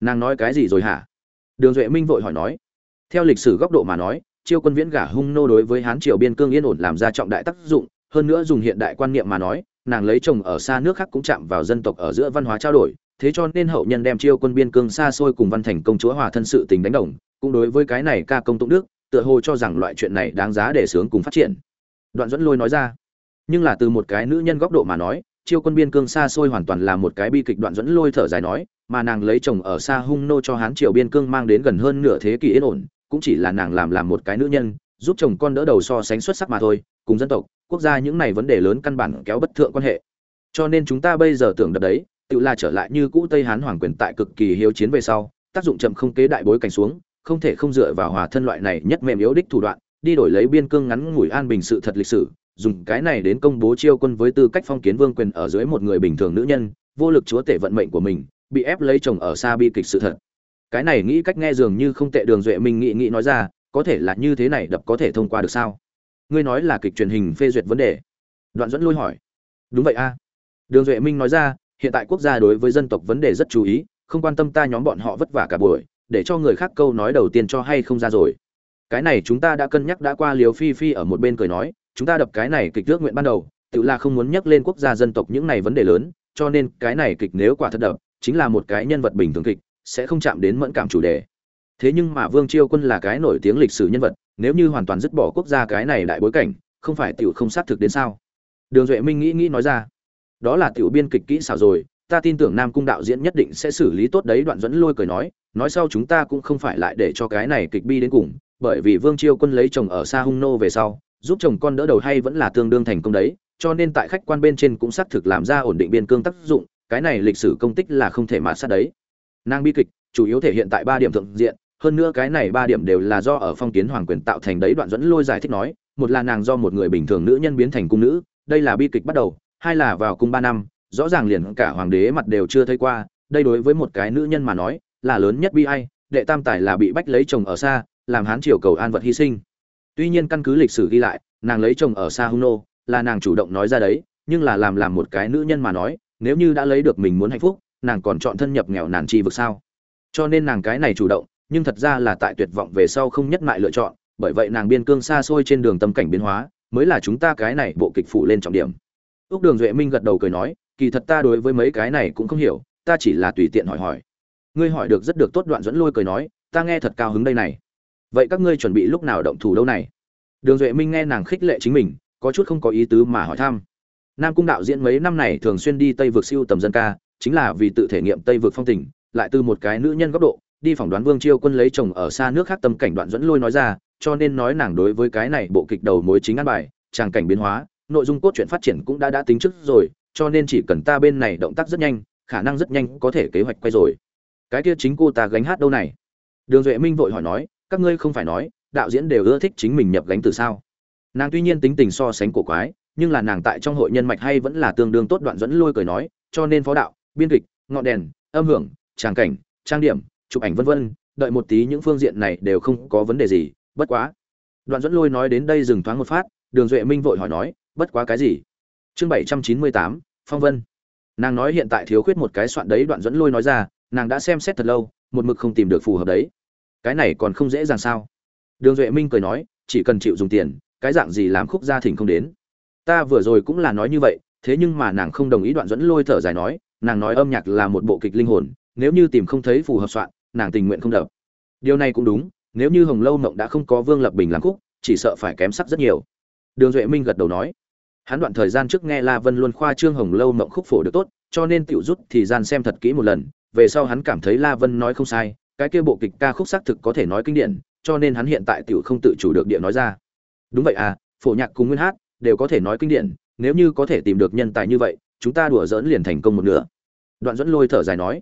Nàng nói cái gì rồi hả? Đường duệ minh vội hỏi nói. Theo lịch sử góc độ mà nói, chiêu quân viễn gả hung nô đối với hán triều biên cương yên ổn làm ra trọng đại tác dụng hơn nữa dùng hiện đại quan niệm mà nói, nàng lấy chồng ở xa nước khác cũng chạm vào dân tộc ở giữa văn hóa trao đổi, thế cho nên hậu nhân đem chiêu quân biên cương xa xôi cùng văn thành công chúa hòa thân sự tình đánh đồng, cũng đối với cái này ca công tụng đức, tựa hồ cho rằng loại chuyện này đáng giá để sướng cùng phát triển. Đoạn dẫn lôi nói ra, nhưng là từ một cái nữ nhân góc độ mà nói, chiêu quân biên cương xa xôi hoàn toàn là một cái bi kịch. Đoạn dẫn lôi thở dài nói, mà nàng lấy chồng ở xa hung nô cho hán triều biên cương mang đến gần hơn nửa thế kỷ yên ổn, cũng chỉ là nàng làm làm một cái nữ nhân, giúp chồng con đỡ đầu so sánh xuất sắc mà thôi, cùng dân tộc quốc gia những này vấn đề lớn căn bản kéo bất thượng quan hệ. Cho nên chúng ta bây giờ tưởng đập đấy, tự là trở lại như cũ tây hán hoàng quyền tại cực kỳ hiếu chiến về sau, tác dụng chậm không kế đại bối cảnh xuống, không thể không dựa vào hòa thân loại này nhất mềm yếu đích thủ đoạn, đi đổi lấy biên cương ngắn ngủi an bình sự thật lịch sử, dùng cái này đến công bố chiêu quân với tư cách phong kiến vương quyền ở dưới một người bình thường nữ nhân, vô lực chúa tể vận mệnh của mình, bị ép lấy chồng ở xa bi kịch sự thật. Cái này nghĩ cách nghe dường như không tệ, đường duệ minh nghĩ nghĩ nói ra, có thể là như thế này đập có thể thông qua được sao? Ngươi nói là kịch truyền hình phê duyệt vấn đề. Đoạn dẫn lôi hỏi. Đúng vậy a. Đường duệ minh nói ra, hiện tại quốc gia đối với dân tộc vấn đề rất chú ý, không quan tâm ta nhóm bọn họ vất vả cả buổi, để cho người khác câu nói đầu tiên cho hay không ra rồi. Cái này chúng ta đã cân nhắc đã qua liều phi phi ở một bên cười nói, chúng ta đập cái này kịch ước nguyện ban đầu, tự là không muốn nhắc lên quốc gia dân tộc những này vấn đề lớn, cho nên cái này kịch nếu quả thật đập, chính là một cái nhân vật bình thường kịch, sẽ không chạm đến mẫn cảm chủ đề thế nhưng mà vương chiêu quân là cái nổi tiếng lịch sử nhân vật, nếu như hoàn toàn dứt bỏ quốc gia cái này đại bối cảnh, không phải tiểu không xác thực đến sao? Đường duệ minh nghĩ nghĩ nói ra. Đó là tiểu biên kịch kỹ xảo rồi, ta tin tưởng nam cung đạo diễn nhất định sẽ xử lý tốt đấy, đoạn dẫn lôi cười nói nói sau chúng ta cũng không phải lại để cho cái này kịch bi đến cùng, bởi vì vương chiêu quân lấy chồng ở xa hung nô về sau, giúp chồng con đỡ đầu hay vẫn là tương đương thành công đấy, cho nên tại khách quan bên trên cũng xác thực làm ra ổn định biên cương tác dụng, cái này lịch sử công tích là không thể mà sát đấy. Nàng bi kịch, chủ yếu thể hiện tại ba điểm thượng diện hơn nữa cái này ba điểm đều là do ở phong kiến hoàng quyền tạo thành đấy đoạn dẫn lôi giải thích nói, một là nàng do một người bình thường nữ nhân biến thành cung nữ, đây là bi kịch bắt đầu, hai là vào cung ba năm, rõ ràng liền cả hoàng đế mặt đều chưa thấy qua, đây đối với một cái nữ nhân mà nói, là lớn nhất bi ai, đệ tam tài là bị bách lấy chồng ở xa, làm hán triều cầu an vật hy sinh. Tuy nhiên căn cứ lịch sử ghi lại, nàng lấy chồng ở xa hung nô, là nàng chủ động nói ra đấy, nhưng là làm làm một cái nữ nhân mà nói, nếu như đã lấy được mình muốn hạnh phúc, nàng còn chọn thân nhập nghèo nàn chi vực sao? Cho nên nàng cái này chủ động nhưng thật ra là tại tuyệt vọng về sau không nhất mại lựa chọn, bởi vậy nàng biên cương xa xôi trên đường tâm cảnh biến hóa, mới là chúng ta cái này bộ kịch phụ lên trọng điểm. Ước đường duệ minh gật đầu cười nói, kỳ thật ta đối với mấy cái này cũng không hiểu, ta chỉ là tùy tiện hỏi hỏi. Ngươi hỏi được rất được tốt đoạn dẫn lôi cười nói, ta nghe thật cao hứng đây này. Vậy các ngươi chuẩn bị lúc nào động thủ đâu này? Đường duệ minh nghe nàng khích lệ chính mình, có chút không có ý tứ mà hỏi thăm. Nam cung đạo diễn mấy năm này thường xuyên đi tây vực siêu tầm dân ca, chính là vì tự thể nghiệm tây vực phong tình, lại từ một cái nữ nhân góc độ đi phỏng đoán vương chiêu quân lấy chồng ở xa nước khác tâm cảnh đoạn dẫn lôi nói ra, cho nên nói nàng đối với cái này bộ kịch đầu mối chính ăn bài, tràng cảnh biến hóa, nội dung cốt truyện phát triển cũng đã đã tính trước rồi, cho nên chỉ cần ta bên này động tác rất nhanh, khả năng rất nhanh có thể kế hoạch quay rồi. Cái kia chính cô ta gánh hát đâu này? Đường duệ minh vội hỏi nói, các ngươi không phải nói, đạo diễn đều ưa thích chính mình nhập gánh từ sao? Nàng tuy nhiên tính tình so sánh cổ quái, nhưng là nàng tại trong hội nhân mạch hay vẫn là tương đương tốt đoạn dẫn lôi cười nói, cho nên phó đạo, biên kịch, ngọn đèn, âm hưởng, tràng cảnh, trang điểm chụp ảnh vân vân, đợi một tí những phương diện này đều không có vấn đề gì, bất quá. Đoạn dẫn lôi nói đến đây dừng thoáng một phát, đường duệ minh vội hỏi nói, bất quá cái gì? Chương bảy trăm chín mươi tám, phong vân. Nàng nói hiện tại thiếu khuyết một cái soạn đấy, đoạn dẫn lôi nói ra, nàng đã xem xét thật lâu, một mực không tìm được phù hợp đấy. Cái này còn không dễ dàng sao? Đường duệ minh cười nói, chỉ cần chịu dùng tiền, cái dạng gì làm khúc gia thỉnh không đến. Ta vừa rồi cũng là nói như vậy, thế nhưng mà nàng không đồng ý đoạn dẫn lôi thở dài nói, nàng nói âm nhạc là một bộ kịch linh hồn, nếu như tìm không thấy phù hợp soạn nàng tình nguyện không đập. Điều này cũng đúng, nếu như hồng lâu mộng đã không có vương lập bình làm khúc, chỉ sợ phải kém sắc rất nhiều. Đường duệ minh gật đầu nói, hắn đoạn thời gian trước nghe la vân luôn khoa trương hồng lâu mộng khúc phổ được tốt, cho nên tiểu rút thì gian xem thật kỹ một lần, về sau hắn cảm thấy la vân nói không sai, cái kia bộ kịch ca khúc xác thực có thể nói kinh điển, cho nên hắn hiện tại tiểu không tự chủ được địa nói ra. Đúng vậy à phổ nhạc cùng nguyên hát đều có thể nói kinh điển, nếu như có thể tìm được nhân tài như vậy, chúng ta đùa dỡn liền thành công một nửa. Đoạn dẫn lôi thở dài nói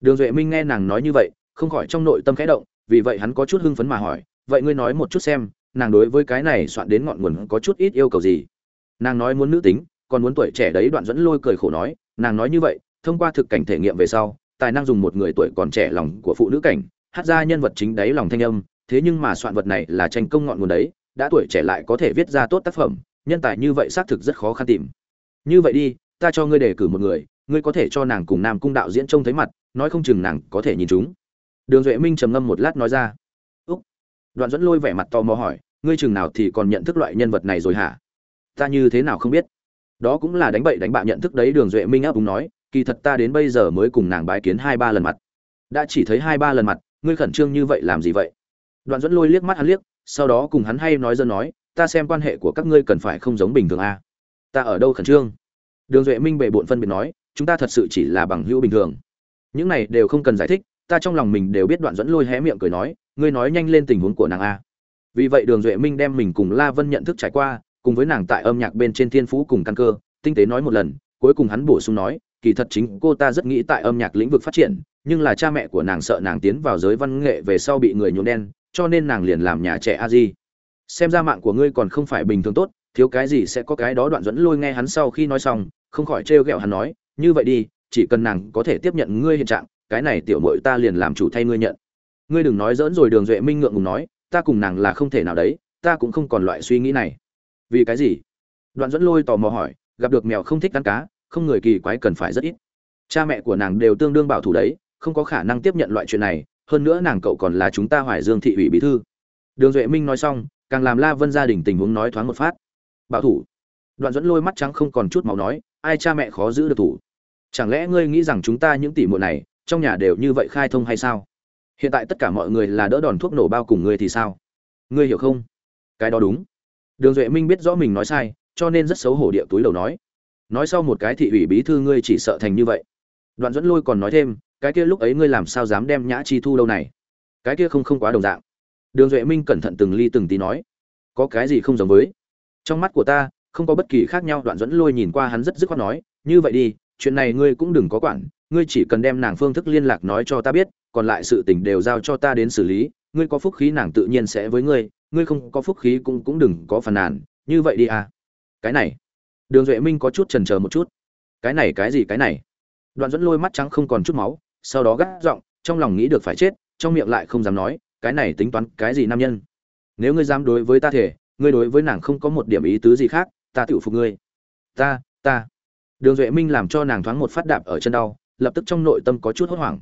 đường duệ minh nghe nàng nói như vậy, không khỏi trong nội tâm khẽ động, vì vậy hắn có chút hưng phấn mà hỏi, vậy ngươi nói một chút xem, nàng đối với cái này soạn đến ngọn nguồn có chút ít yêu cầu gì? Nàng nói muốn nữ tính, còn muốn tuổi trẻ đấy đoạn dẫn lôi cười khổ nói, nàng nói như vậy, thông qua thực cảnh thể nghiệm về sau, tài năng dùng một người tuổi còn trẻ lòng của phụ nữ cảnh, hát ra nhân vật chính đấy lòng thanh âm, thế nhưng mà soạn vật này là tranh công ngọn nguồn đấy, đã tuổi trẻ lại có thể viết ra tốt tác phẩm, nhân tài như vậy xác thực rất khó khăn tìm. Như vậy đi, ta cho ngươi đề cử một người ngươi có thể cho nàng cùng nam cung đạo diễn trông thấy mặt, nói không chừng nàng có thể nhìn chúng. Đường duệ minh trầm ngâm một lát nói ra. Úc. Đoạn dẫn lôi vẻ mặt tò mò hỏi, ngươi chừng nào thì còn nhận thức loại nhân vật này rồi hả? Ta như thế nào không biết? Đó cũng là đánh bậy đánh bạ nhận thức đấy, đường duệ minh áp úng nói, kỳ thật ta đến bây giờ mới cùng nàng bái kiến hai ba lần mặt. Đã chỉ thấy hai ba lần mặt, ngươi khẩn trương như vậy làm gì vậy? Đoạn dẫn lôi liếc mắt hắn liếc, sau đó cùng hắn hay nói dân nói, ta xem quan hệ của các ngươi cần phải không giống bình thường a à? ta ở đâu khẩn trương? Đường duệ minh bề bộn phân biệt nói chúng ta thật sự chỉ là bằng hữu bình thường. Những này đều không cần giải thích, ta trong lòng mình đều biết đoạn dẫn lôi hé miệng cười nói, ngươi nói nhanh lên tình huống của nàng a. Vì vậy đường duệ minh đem mình cùng la vân nhận thức trải qua, cùng với nàng tại âm nhạc bên trên thiên phú cùng căn cơ, tinh tế nói một lần, cuối cùng hắn bổ sung nói, kỳ thật chính cô ta rất nghĩ tại âm nhạc lĩnh vực phát triển, nhưng là cha mẹ của nàng sợ nàng tiến vào giới văn nghệ về sau bị người nhuộm đen, cho nên nàng liền làm nhà trẻ a di. Xem ra mạng của ngươi còn không phải bình thường tốt, thiếu cái gì sẽ có cái đó đoạn dẫn lôi nghe hắn sau khi nói xong, không khỏi trêu ghẹo hắn nói như vậy đi, chỉ cần nàng có thể tiếp nhận ngươi hiện trạng, cái này tiểu mội ta liền làm chủ thay ngươi nhận. Ngươi đừng nói dỡn rồi đường duệ minh ngượng ngùng nói, ta cùng nàng là không thể nào đấy, ta cũng không còn loại suy nghĩ này. Vì cái gì? Đoạn dẫn lôi tò mò hỏi, gặp được mèo không thích ăn cá, không người kỳ quái cần phải rất ít. Cha mẹ của nàng đều tương đương bảo thủ đấy, không có khả năng tiếp nhận loại chuyện này, hơn nữa nàng cậu còn là chúng ta hoài dương thị ủy bí thư. Đường duệ minh nói xong, càng làm la vân gia đình tình huống nói thoáng một phát. Bảo thủ. Đoạn dẫn lôi mắt trắng không còn chút màu nói, ai cha mẹ khó giữ được thủ chẳng lẽ ngươi nghĩ rằng chúng ta những tỷ muội này, trong nhà đều như vậy khai thông hay sao? Hiện tại tất cả mọi người là đỡ đòn thuốc nổ bao cùng ngươi thì sao? Ngươi hiểu không? Cái đó đúng. Đường duệ minh biết rõ mình nói sai, cho nên rất xấu hổ địa túi đầu nói. Nói sau một cái thị ủy bí thư ngươi chỉ sợ thành như vậy. Đoạn dẫn lôi còn nói thêm, cái kia lúc ấy ngươi làm sao dám đem nhã chi thu đâu này? Cái kia không không quá đồng dạng. Đường duệ minh cẩn thận từng ly từng tí nói. Có cái gì không giống với? Trong mắt của ta, không có bất kỳ khác nhau, đoạn dẫn lôi nhìn qua hắn rất dứt khoát nói, như vậy đi chuyện này ngươi cũng đừng có quản, ngươi chỉ cần đem nàng phương thức liên lạc nói cho ta biết, còn lại sự tình đều giao cho ta đến xử lý, ngươi có phúc khí nàng tự nhiên sẽ với ngươi ngươi không có phúc khí cũng cũng đừng có phàn nàn, như vậy đi à. Cái này, đường duệ minh có chút trần chờ một chút. Cái này, cái gì, cái này? Đoạn dẫn lôi mắt trắng không còn chút máu, sau đó gắt giọng, trong lòng nghĩ được phải chết, trong miệng lại không dám nói, cái này tính toán cái gì nam nhân? Nếu ngươi dám đối với ta thể, ngươi đối với nàng không có một điểm ý tứ gì khác, ta tự phục ngươi. Ta ta đường duệ minh làm cho nàng thoáng một phát đạp ở chân đau, lập tức trong nội tâm có chút hốt hoảng.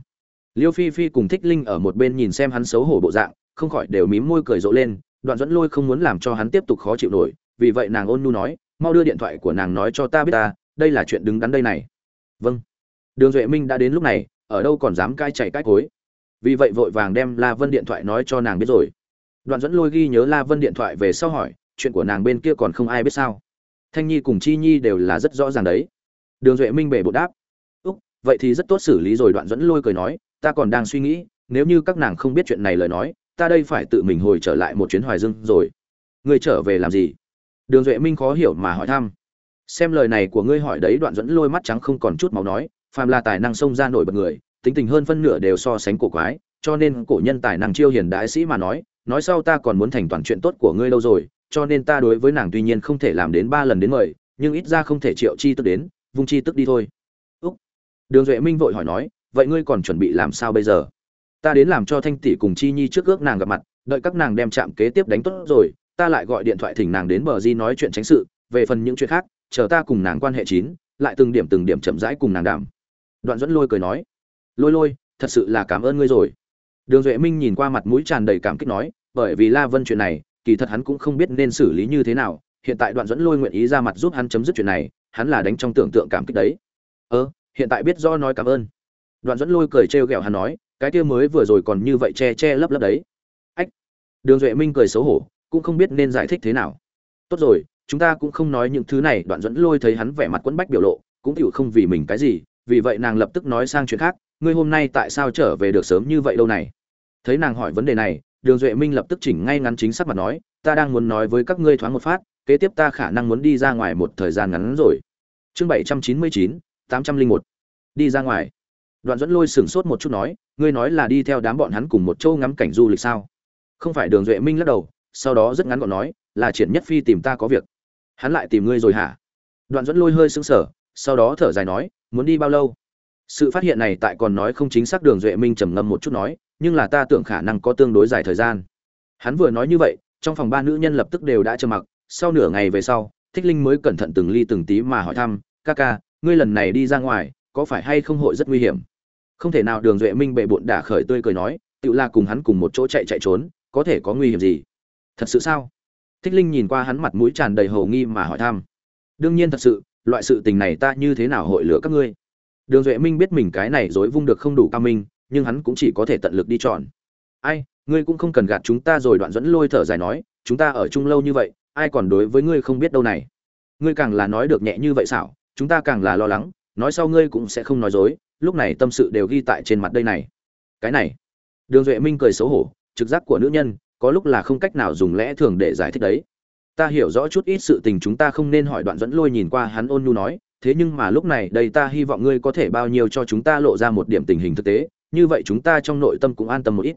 Liêu phi phi cùng thích linh ở một bên nhìn xem hắn xấu hổ bộ dạng, không khỏi đều mím môi cười rộ lên, đoạn dẫn lôi không muốn làm cho hắn tiếp tục khó chịu nổi, vì vậy nàng ôn nu nói, mau đưa điện thoại của nàng nói cho ta biết ta, đây là chuyện đứng đắn đây này. Vâng. Đường duệ minh đã đến lúc này, ở đâu còn dám cai chạy cãi cối. Vì vậy vội vàng đem la vân điện thoại nói cho nàng biết rồi. Đoạn dẫn lôi ghi nhớ la vân điện thoại về sau hỏi, chuyện của nàng bên kia còn không ai biết sao? Thanh nhi cùng chi nhi đều là rất rõ ràng đấy đường duệ minh bể bộ đáp. Úc, vậy thì rất tốt xử lý rồi. Đoạn dẫn lôi cười nói, ta còn đang suy nghĩ, nếu như các nàng không biết chuyện này lời nói, ta đây phải tự mình hồi trở lại một chuyến hoài dương rồi. Ngươi trở về làm gì? Đường duệ minh khó hiểu mà hỏi thăm. Xem lời này của ngươi hỏi đấy. Đoạn dẫn lôi mắt trắng không còn chút máu nói, phàm là tài năng xông ra nổi bật người, tính tình hơn phân nửa đều so sánh cổ quái, cho nên cổ nhân tài năng chiêu hiền đại sĩ mà nói nói sau ta còn muốn thành toàn chuyện tốt của ngươi lâu rồi, cho nên ta đối với nàng tuy nhiên không thể làm đến ba lần đến mời nhưng ít ra không thể triệu chi tức đến vung chi tức đi thôi. Úc. Đường duệ minh vội hỏi nói, vậy ngươi còn chuẩn bị làm sao bây giờ? Ta đến làm cho thanh tỷ cùng chi nhi trước ước nàng gặp mặt, đợi các nàng đem chạm kế tiếp đánh tốt rồi, ta lại gọi điện thoại thỉnh nàng đến bờ di nói chuyện tránh sự, về phần những chuyện khác, chờ ta cùng nàng quan hệ chín, lại từng điểm từng điểm chậm rãi cùng nàng đảm đoạn dẫn lôi cười nói, lôi lôi, thật sự là cảm ơn ngươi rồi. Đường duệ minh nhìn qua mặt mũi tràn đầy cảm kích nói, bởi vì la vân chuyện này, kỳ thật hắn cũng không biết nên xử lý như thế nào, hiện tại đoạn dẫn lôi nguyện ý ra mặt giúp hắn chấm dứt chuyện này hắn là đánh trong tưởng tượng cảm kích đấy. Ơ, hiện tại biết do nói cảm ơn. Đoạn dẫn lôi cười trêu ghẹo hắn nói, cái kia mới vừa rồi còn như vậy che che lấp lấp đấy. Ách, đường duệ minh cười xấu hổ, cũng không biết nên giải thích thế nào. Tốt rồi, chúng ta cũng không nói những thứ này, đoạn dẫn lôi thấy hắn vẻ mặt quẫn bách biểu lộ, cũng hiểu không vì mình cái gì, vì vậy nàng lập tức nói sang chuyện khác, ngươi hôm nay tại sao trở về được sớm như vậy đâu này? Thấy nàng hỏi vấn đề này, đường duệ minh lập tức chỉnh ngay ngắn chính xác mặt nói, ta đang muốn nói với các ngươi thoáng một phát, kế tiếp ta khả năng muốn đi ra ngoài một thời gian ngắn rồi chương bảy trăm chín mươi chín, tám trăm linh một. Đi ra ngoài. Đoạn dẫn lôi sửng sốt một chút nói, ngươi nói là đi theo đám bọn hắn cùng một châu ngắm cảnh du lịch sao? Không phải đường duệ minh lắc đầu, sau đó rất ngắn gọn nói, là triển nhất phi tìm ta có việc. Hắn lại tìm ngươi rồi hả? Đoạn dẫn lôi hơi sững sờ, sau đó thở dài nói, muốn đi bao lâu? Sự phát hiện này tại còn nói không chính xác đường duệ minh trầm ngâm một chút nói, nhưng là ta tưởng khả năng có tương đối dài thời gian. Hắn vừa nói như vậy, trong phòng ba nữ nhân lập tức đều đã trầm mặc, sau nửa ngày về sau, thích linh mới cẩn thận từng ly từng tí mà hỏi thăm ca ca, ngươi lần này đi ra ngoài, có phải hay không hội rất nguy hiểm? Không thể nào đường duệ minh bệ bộn đả khởi tươi cười nói tự la cùng hắn cùng một chỗ chạy chạy trốn, có thể có nguy hiểm gì? Thật sự sao? Thích linh nhìn qua hắn mặt mũi tràn đầy hầu nghi mà hỏi thăm. Đương nhiên thật sự, loại sự tình này ta như thế nào hội lửa các ngươi? Đường duệ minh biết mình cái này dối vung được không đủ cao minh, nhưng hắn cũng chỉ có thể tận lực đi chọn. Ai, ngươi cũng không cần gạt chúng ta rồi đoạn dẫn lôi thở dài nói, chúng ta ở chung lâu như vậy, ai còn đối với ngươi không biết đâu này? Ngươi càng là nói được nhẹ như vậy xảo chúng ta càng là lo lắng, nói sau ngươi cũng sẽ không nói dối, lúc này tâm sự đều ghi tại trên mặt đây này. Cái này. Đường duệ minh cười xấu hổ, trực giác của nữ nhân, có lúc là không cách nào dùng lẽ thường để giải thích đấy. Ta hiểu rõ chút ít sự tình chúng ta không nên hỏi đoạn dẫn lôi nhìn qua hắn ôn nhu nói, thế nhưng mà lúc này đây ta hy vọng ngươi có thể bao nhiêu cho chúng ta lộ ra một điểm tình hình thực tế, như vậy chúng ta trong nội tâm cũng an tâm một ít.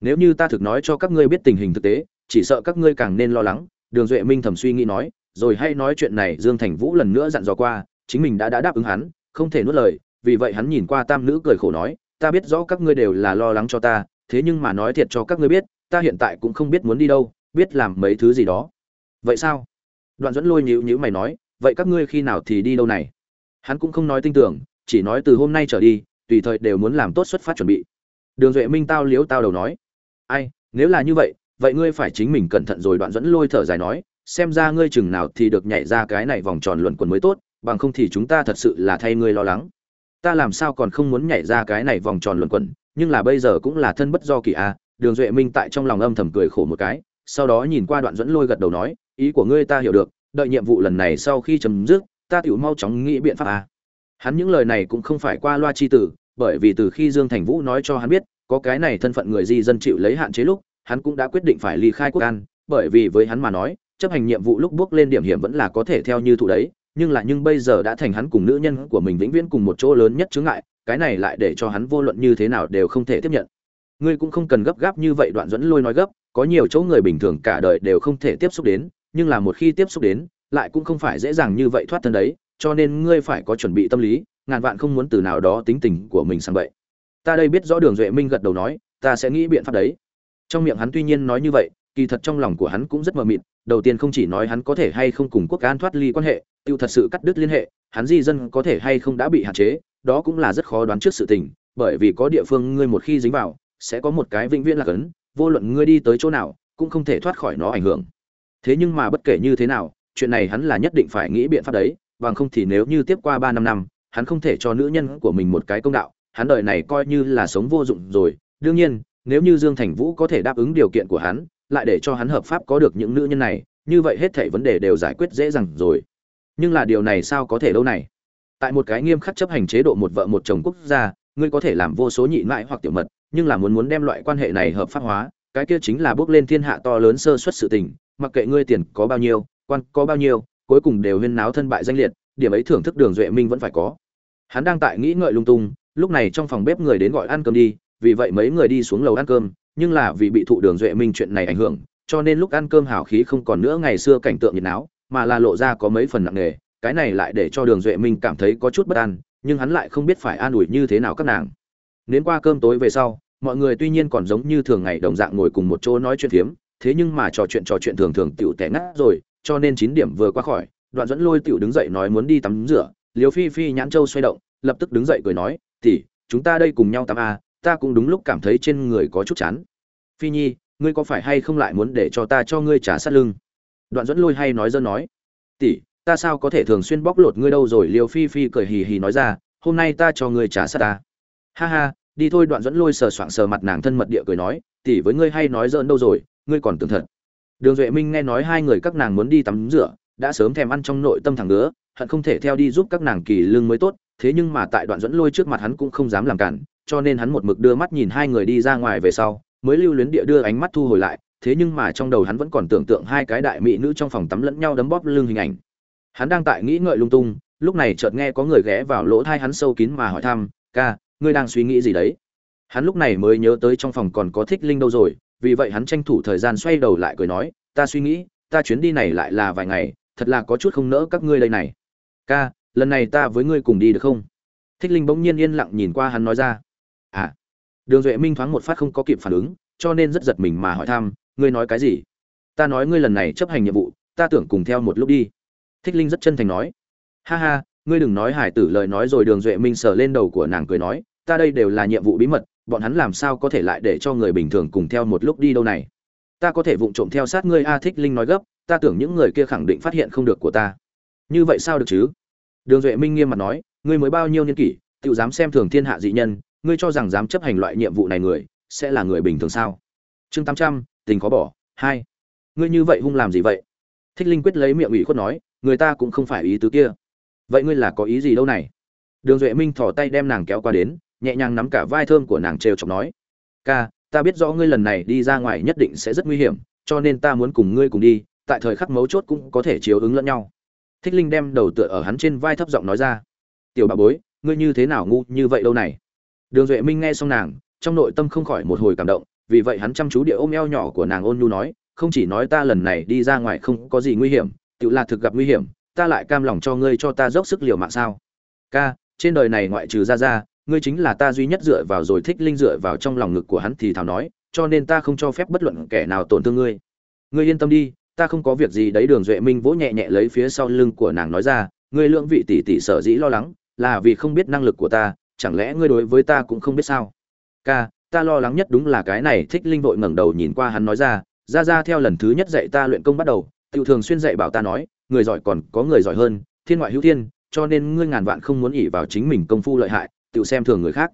Nếu như ta thực nói cho các ngươi biết tình hình thực tế, chỉ sợ các ngươi càng nên lo lắng, đường duệ minh thầm suy nghĩ nói, rồi hay nói chuyện này dương thành vũ lần nữa dặn dò qua chính mình đã đã đáp ứng hắn, không thể nuốt lời, vì vậy hắn nhìn qua tam nữ cười khổ nói, ta biết rõ các ngươi đều là lo lắng cho ta, thế nhưng mà nói thiệt cho các ngươi biết, ta hiện tại cũng không biết muốn đi đâu, biết làm mấy thứ gì đó. Vậy sao? Đoạn dẫn lôi nhíu nhíu mày nói, vậy các ngươi khi nào thì đi đâu này? Hắn cũng không nói tin tưởng, chỉ nói từ hôm nay trở đi, tùy thời đều muốn làm tốt xuất phát chuẩn bị. Đường duệ minh tao liếu tao đầu nói, ai, nếu là như vậy vậy ngươi phải chính mình cẩn thận rồi. Đoạn dẫn lôi thở dài nói, xem ra ngươi chừng nào thì được nhảy ra cái này vòng tròn luẩn quẩn mới tốt bằng không thì chúng ta thật sự là thay ngươi lo lắng ta làm sao còn không muốn nhảy ra cái này vòng tròn luẩn quẩn, nhưng là bây giờ cũng là thân bất do kỳ a à. đường duệ minh tại trong lòng âm thầm cười khổ một cái, sau đó nhìn qua đoạn dẫn lôi gật đầu nói, ý của ngươi ta hiểu được, đợi nhiệm vụ lần này sau khi chấm dứt, ta tiểu mau chóng nghĩ biện pháp a hắn những lời này cũng không phải qua loa chi tử, bởi vì từ khi dương thành vũ nói cho hắn biết, có cái này thân phận người di dân chịu lấy hạn chế lúc, hắn cũng đã quyết định phải ly khai quốc an, bởi vì với hắn mà nói, chấp hành nhiệm vụ lúc bước lên điểm hiểm vẫn là có thể theo như thủ đấy nhưng là nhưng bây giờ đã thành hắn cùng nữ nhân của mình vĩnh viễn cùng một chỗ lớn nhất chướng ngại, cái này lại để cho hắn vô luận như thế nào đều không thể tiếp nhận. Ngươi cũng không cần gấp gáp như vậy đoạn dẫn lôi nói gấp, có nhiều chỗ người bình thường cả đời đều không thể tiếp xúc đến, nhưng là một khi tiếp xúc đến, lại cũng không phải dễ dàng như vậy thoát thân đấy, cho nên ngươi phải có chuẩn bị tâm lý, ngàn vạn không muốn từ nào đó tính tình của mình sang vậy ta đây biết rõ đường duệ minh gật đầu nói, ta sẽ nghĩ biện pháp đấy. Trong miệng hắn tuy nhiên nói như vậy, kỳ thật trong lòng của hắn cũng rất mờ mịt, đầu tiên không chỉ nói hắn có thể hay không cùng quốc an thoát ly quan hệ tiêu thật sự cắt đứt liên hệ, hắn di dân có thể hay không đã bị hạn chế, đó cũng là rất khó đoán trước sự tình, bởi vì có địa phương ngươi một khi dính vào, sẽ có một cái vĩnh viễn là cấn vô luận ngươi đi tới chỗ nào, cũng không thể thoát khỏi nó ảnh hưởng. Thế nhưng mà bất kể như thế nào, chuyện này hắn là nhất định phải nghĩ biện pháp đấy, bằng không thì nếu như tiếp qua ba năm năm, hắn không thể cho nữ nhân của mình một cái công đạo, hắn đời này coi như là sống vô dụng rồi. Đương nhiên, nếu như dương thành vũ có thể đáp ứng điều kiện của hắn, lại để cho hắn hợp pháp có được những nữ nhân này, như vậy hết thảy vấn đề đều giải quyết dễ dàng rồi nhưng là điều này sao có thể đâu này? Tại một cái nghiêm khắc chấp hành chế độ một vợ một chồng quốc gia, ngươi có thể làm vô số nhị mãi hoặc tiểu mật, nhưng là muốn muốn đem loại quan hệ này hợp pháp hóa, cái kia chính là bước lên thiên hạ to lớn sơ suất sự tình, mặc kệ ngươi tiền có bao nhiêu, quan có bao nhiêu, cuối cùng đều huyên náo thân bại danh liệt, điểm ấy thưởng thức đường duệ minh vẫn phải có. Hắn đang tại nghĩ ngợi lung tung, lúc này trong phòng bếp người đến gọi ăn cơm đi, vì vậy mấy người đi xuống lầu ăn cơm, nhưng là vì bị thụ đường duệ minh chuyện này ảnh hưởng, cho nên lúc ăn cơm hào khí không còn nữa ngày xưa cảnh tượng nhiệt náo mà là lộ ra có mấy phần nặng nề cái này lại để cho đường duệ minh cảm thấy có chút bất an nhưng hắn lại không biết phải an ủi như thế nào các nàng. Đến qua cơm tối về sau mọi người tuy nhiên còn giống như thường ngày đồng dạng ngồi cùng một chỗ nói chuyện phiếm thế nhưng mà trò chuyện trò chuyện thường thường tiểu tẻ ngắt rồi cho nên chín điểm vừa qua khỏi đoạn dẫn lôi tiểu đứng dậy nói muốn đi tắm rửa liều phi phi nhãn châu xoay động lập tức đứng dậy cười nói tỉ chúng ta đây cùng nhau tắm à, ta cũng đúng lúc cảm thấy trên người có chút chán. Phi nhi ngươi có phải hay không lại muốn để cho ta cho ngươi trả sát lưng? Đoạn dẫn lôi hay nói dân nói, tỷ, ta sao có thể thường xuyên bóc lột ngươi đâu rồi? Liều phi phi cười hì hì nói ra, hôm nay ta cho ngươi trả sát ta. Ha ha, đi thôi. Đoạn dẫn lôi sờ soạng sờ mặt nàng thân mật địa cười nói, tỷ, với ngươi hay nói dỡn đâu rồi? Ngươi còn tưởng thật. Đường duệ minh nghe nói hai người các nàng muốn đi tắm rửa, đã sớm thèm ăn trong nội tâm thằng nữa hận không thể theo đi giúp các nàng kỳ lương mới tốt, thế nhưng mà tại đoạn dẫn lôi trước mặt hắn cũng không dám làm cản, cho nên hắn một mực đưa mắt nhìn hai người đi ra ngoài về sau, mới lưu luyến địa đưa ánh mắt thu hồi lại thế nhưng mà trong đầu hắn vẫn còn tưởng tượng hai cái đại mỹ nữ trong phòng tắm lẫn nhau đấm bóp lưng hình ảnh. Hắn đang tại nghĩ ngợi lung tung, lúc này chợt nghe có người ghé vào lỗ thai hắn sâu kín mà hỏi thăm, ca, ngươi đang suy nghĩ gì đấy? Hắn lúc này mới nhớ tới trong phòng còn có thích linh đâu rồi, vì vậy hắn tranh thủ thời gian xoay đầu lại cười nói, ta suy nghĩ, ta chuyến đi này lại là vài ngày, thật là có chút không nỡ các ngươi đây này. Ca, lần này ta với ngươi cùng đi được không? Thích linh bỗng nhiên yên lặng nhìn qua hắn nói ra. À. Đường duệ minh thoáng một phát không có kịp phản ứng, cho nên rất giật mình mà hỏi thăm ngươi nói cái gì? Ta nói ngươi lần này chấp hành nhiệm vụ, ta tưởng cùng theo một lúc đi. Thích linh rất chân thành nói. Ha ha, ngươi đừng nói hải tử lời nói rồi đường duệ minh sờ lên đầu của nàng cười nói, ta đây đều là nhiệm vụ bí mật, bọn hắn làm sao có thể lại để cho người bình thường cùng theo một lúc đi đâu này? Ta có thể vụng trộm theo sát ngươi a. À, Thích linh nói gấp, ta tưởng những người kia khẳng định phát hiện không được của ta. Như vậy sao được chứ? Đường duệ minh nghiêm mặt nói, ngươi mới bao nhiêu niên kỷ tự dám xem thường thiên hạ dị nhân, ngươi cho rằng dám chấp hành loại nhiệm vụ này người, sẽ là người bình thường sao? Chương tám trăm tình khó bỏ. Hai, ngươi như vậy hung làm gì vậy? Thích linh quyết lấy miệng ủy khuất nói, người ta cũng không phải ý tứ kia. Vậy ngươi là có ý gì đâu này? Đường duệ minh thò tay đem nàng kéo qua đến, nhẹ nhàng nắm cả vai thơm của nàng trêu chọc nói, ca, ta biết rõ ngươi lần này đi ra ngoài nhất định sẽ rất nguy hiểm, cho nên ta muốn cùng ngươi cùng đi, tại thời khắc mấu chốt cũng có thể chiếu ứng lẫn nhau. Thích linh đem đầu tựa ở hắn trên vai thấp giọng nói ra, tiểu bà bối, ngươi như thế nào ngu như vậy đâu này? Đường duệ minh nghe xong nàng, trong nội tâm không khỏi một hồi cảm động vì vậy hắn chăm chú địa ôm eo nhỏ của nàng ôn nhu nói, không chỉ nói ta lần này đi ra ngoài không có gì nguy hiểm, tự là thực gặp nguy hiểm, ta lại cam lòng cho ngươi cho ta dốc sức liều mạng sao? Ca, trên đời này ngoại trừ ra ra ngươi chính là ta duy nhất dựa vào rồi thích linh dựa vào trong lòng ngực của hắn, thì thào nói, cho nên ta không cho phép bất luận kẻ nào tổn thương ngươi. Ngươi yên tâm đi, ta không có việc gì đấy. Đường duệ minh vỗ nhẹ nhẹ lấy phía sau lưng của nàng nói ra, ngươi lưỡng vị tỷ tỷ sở dĩ lo lắng, là vì không biết năng lực của ta, chẳng lẽ ngươi đối với ta cũng không biết sao? Ca ta lo lắng nhất đúng là cái này thích linh vội ngẩng đầu nhìn qua hắn nói ra ra ra, theo lần thứ nhất dạy ta luyện công bắt đầu tự thường xuyên dạy bảo ta nói, người giỏi còn có người giỏi hơn, thiên ngoại hữu thiên, cho nên ngươi ngàn vạn không muốn ỉ vào chính mình công phu lợi hại tự xem thường người khác.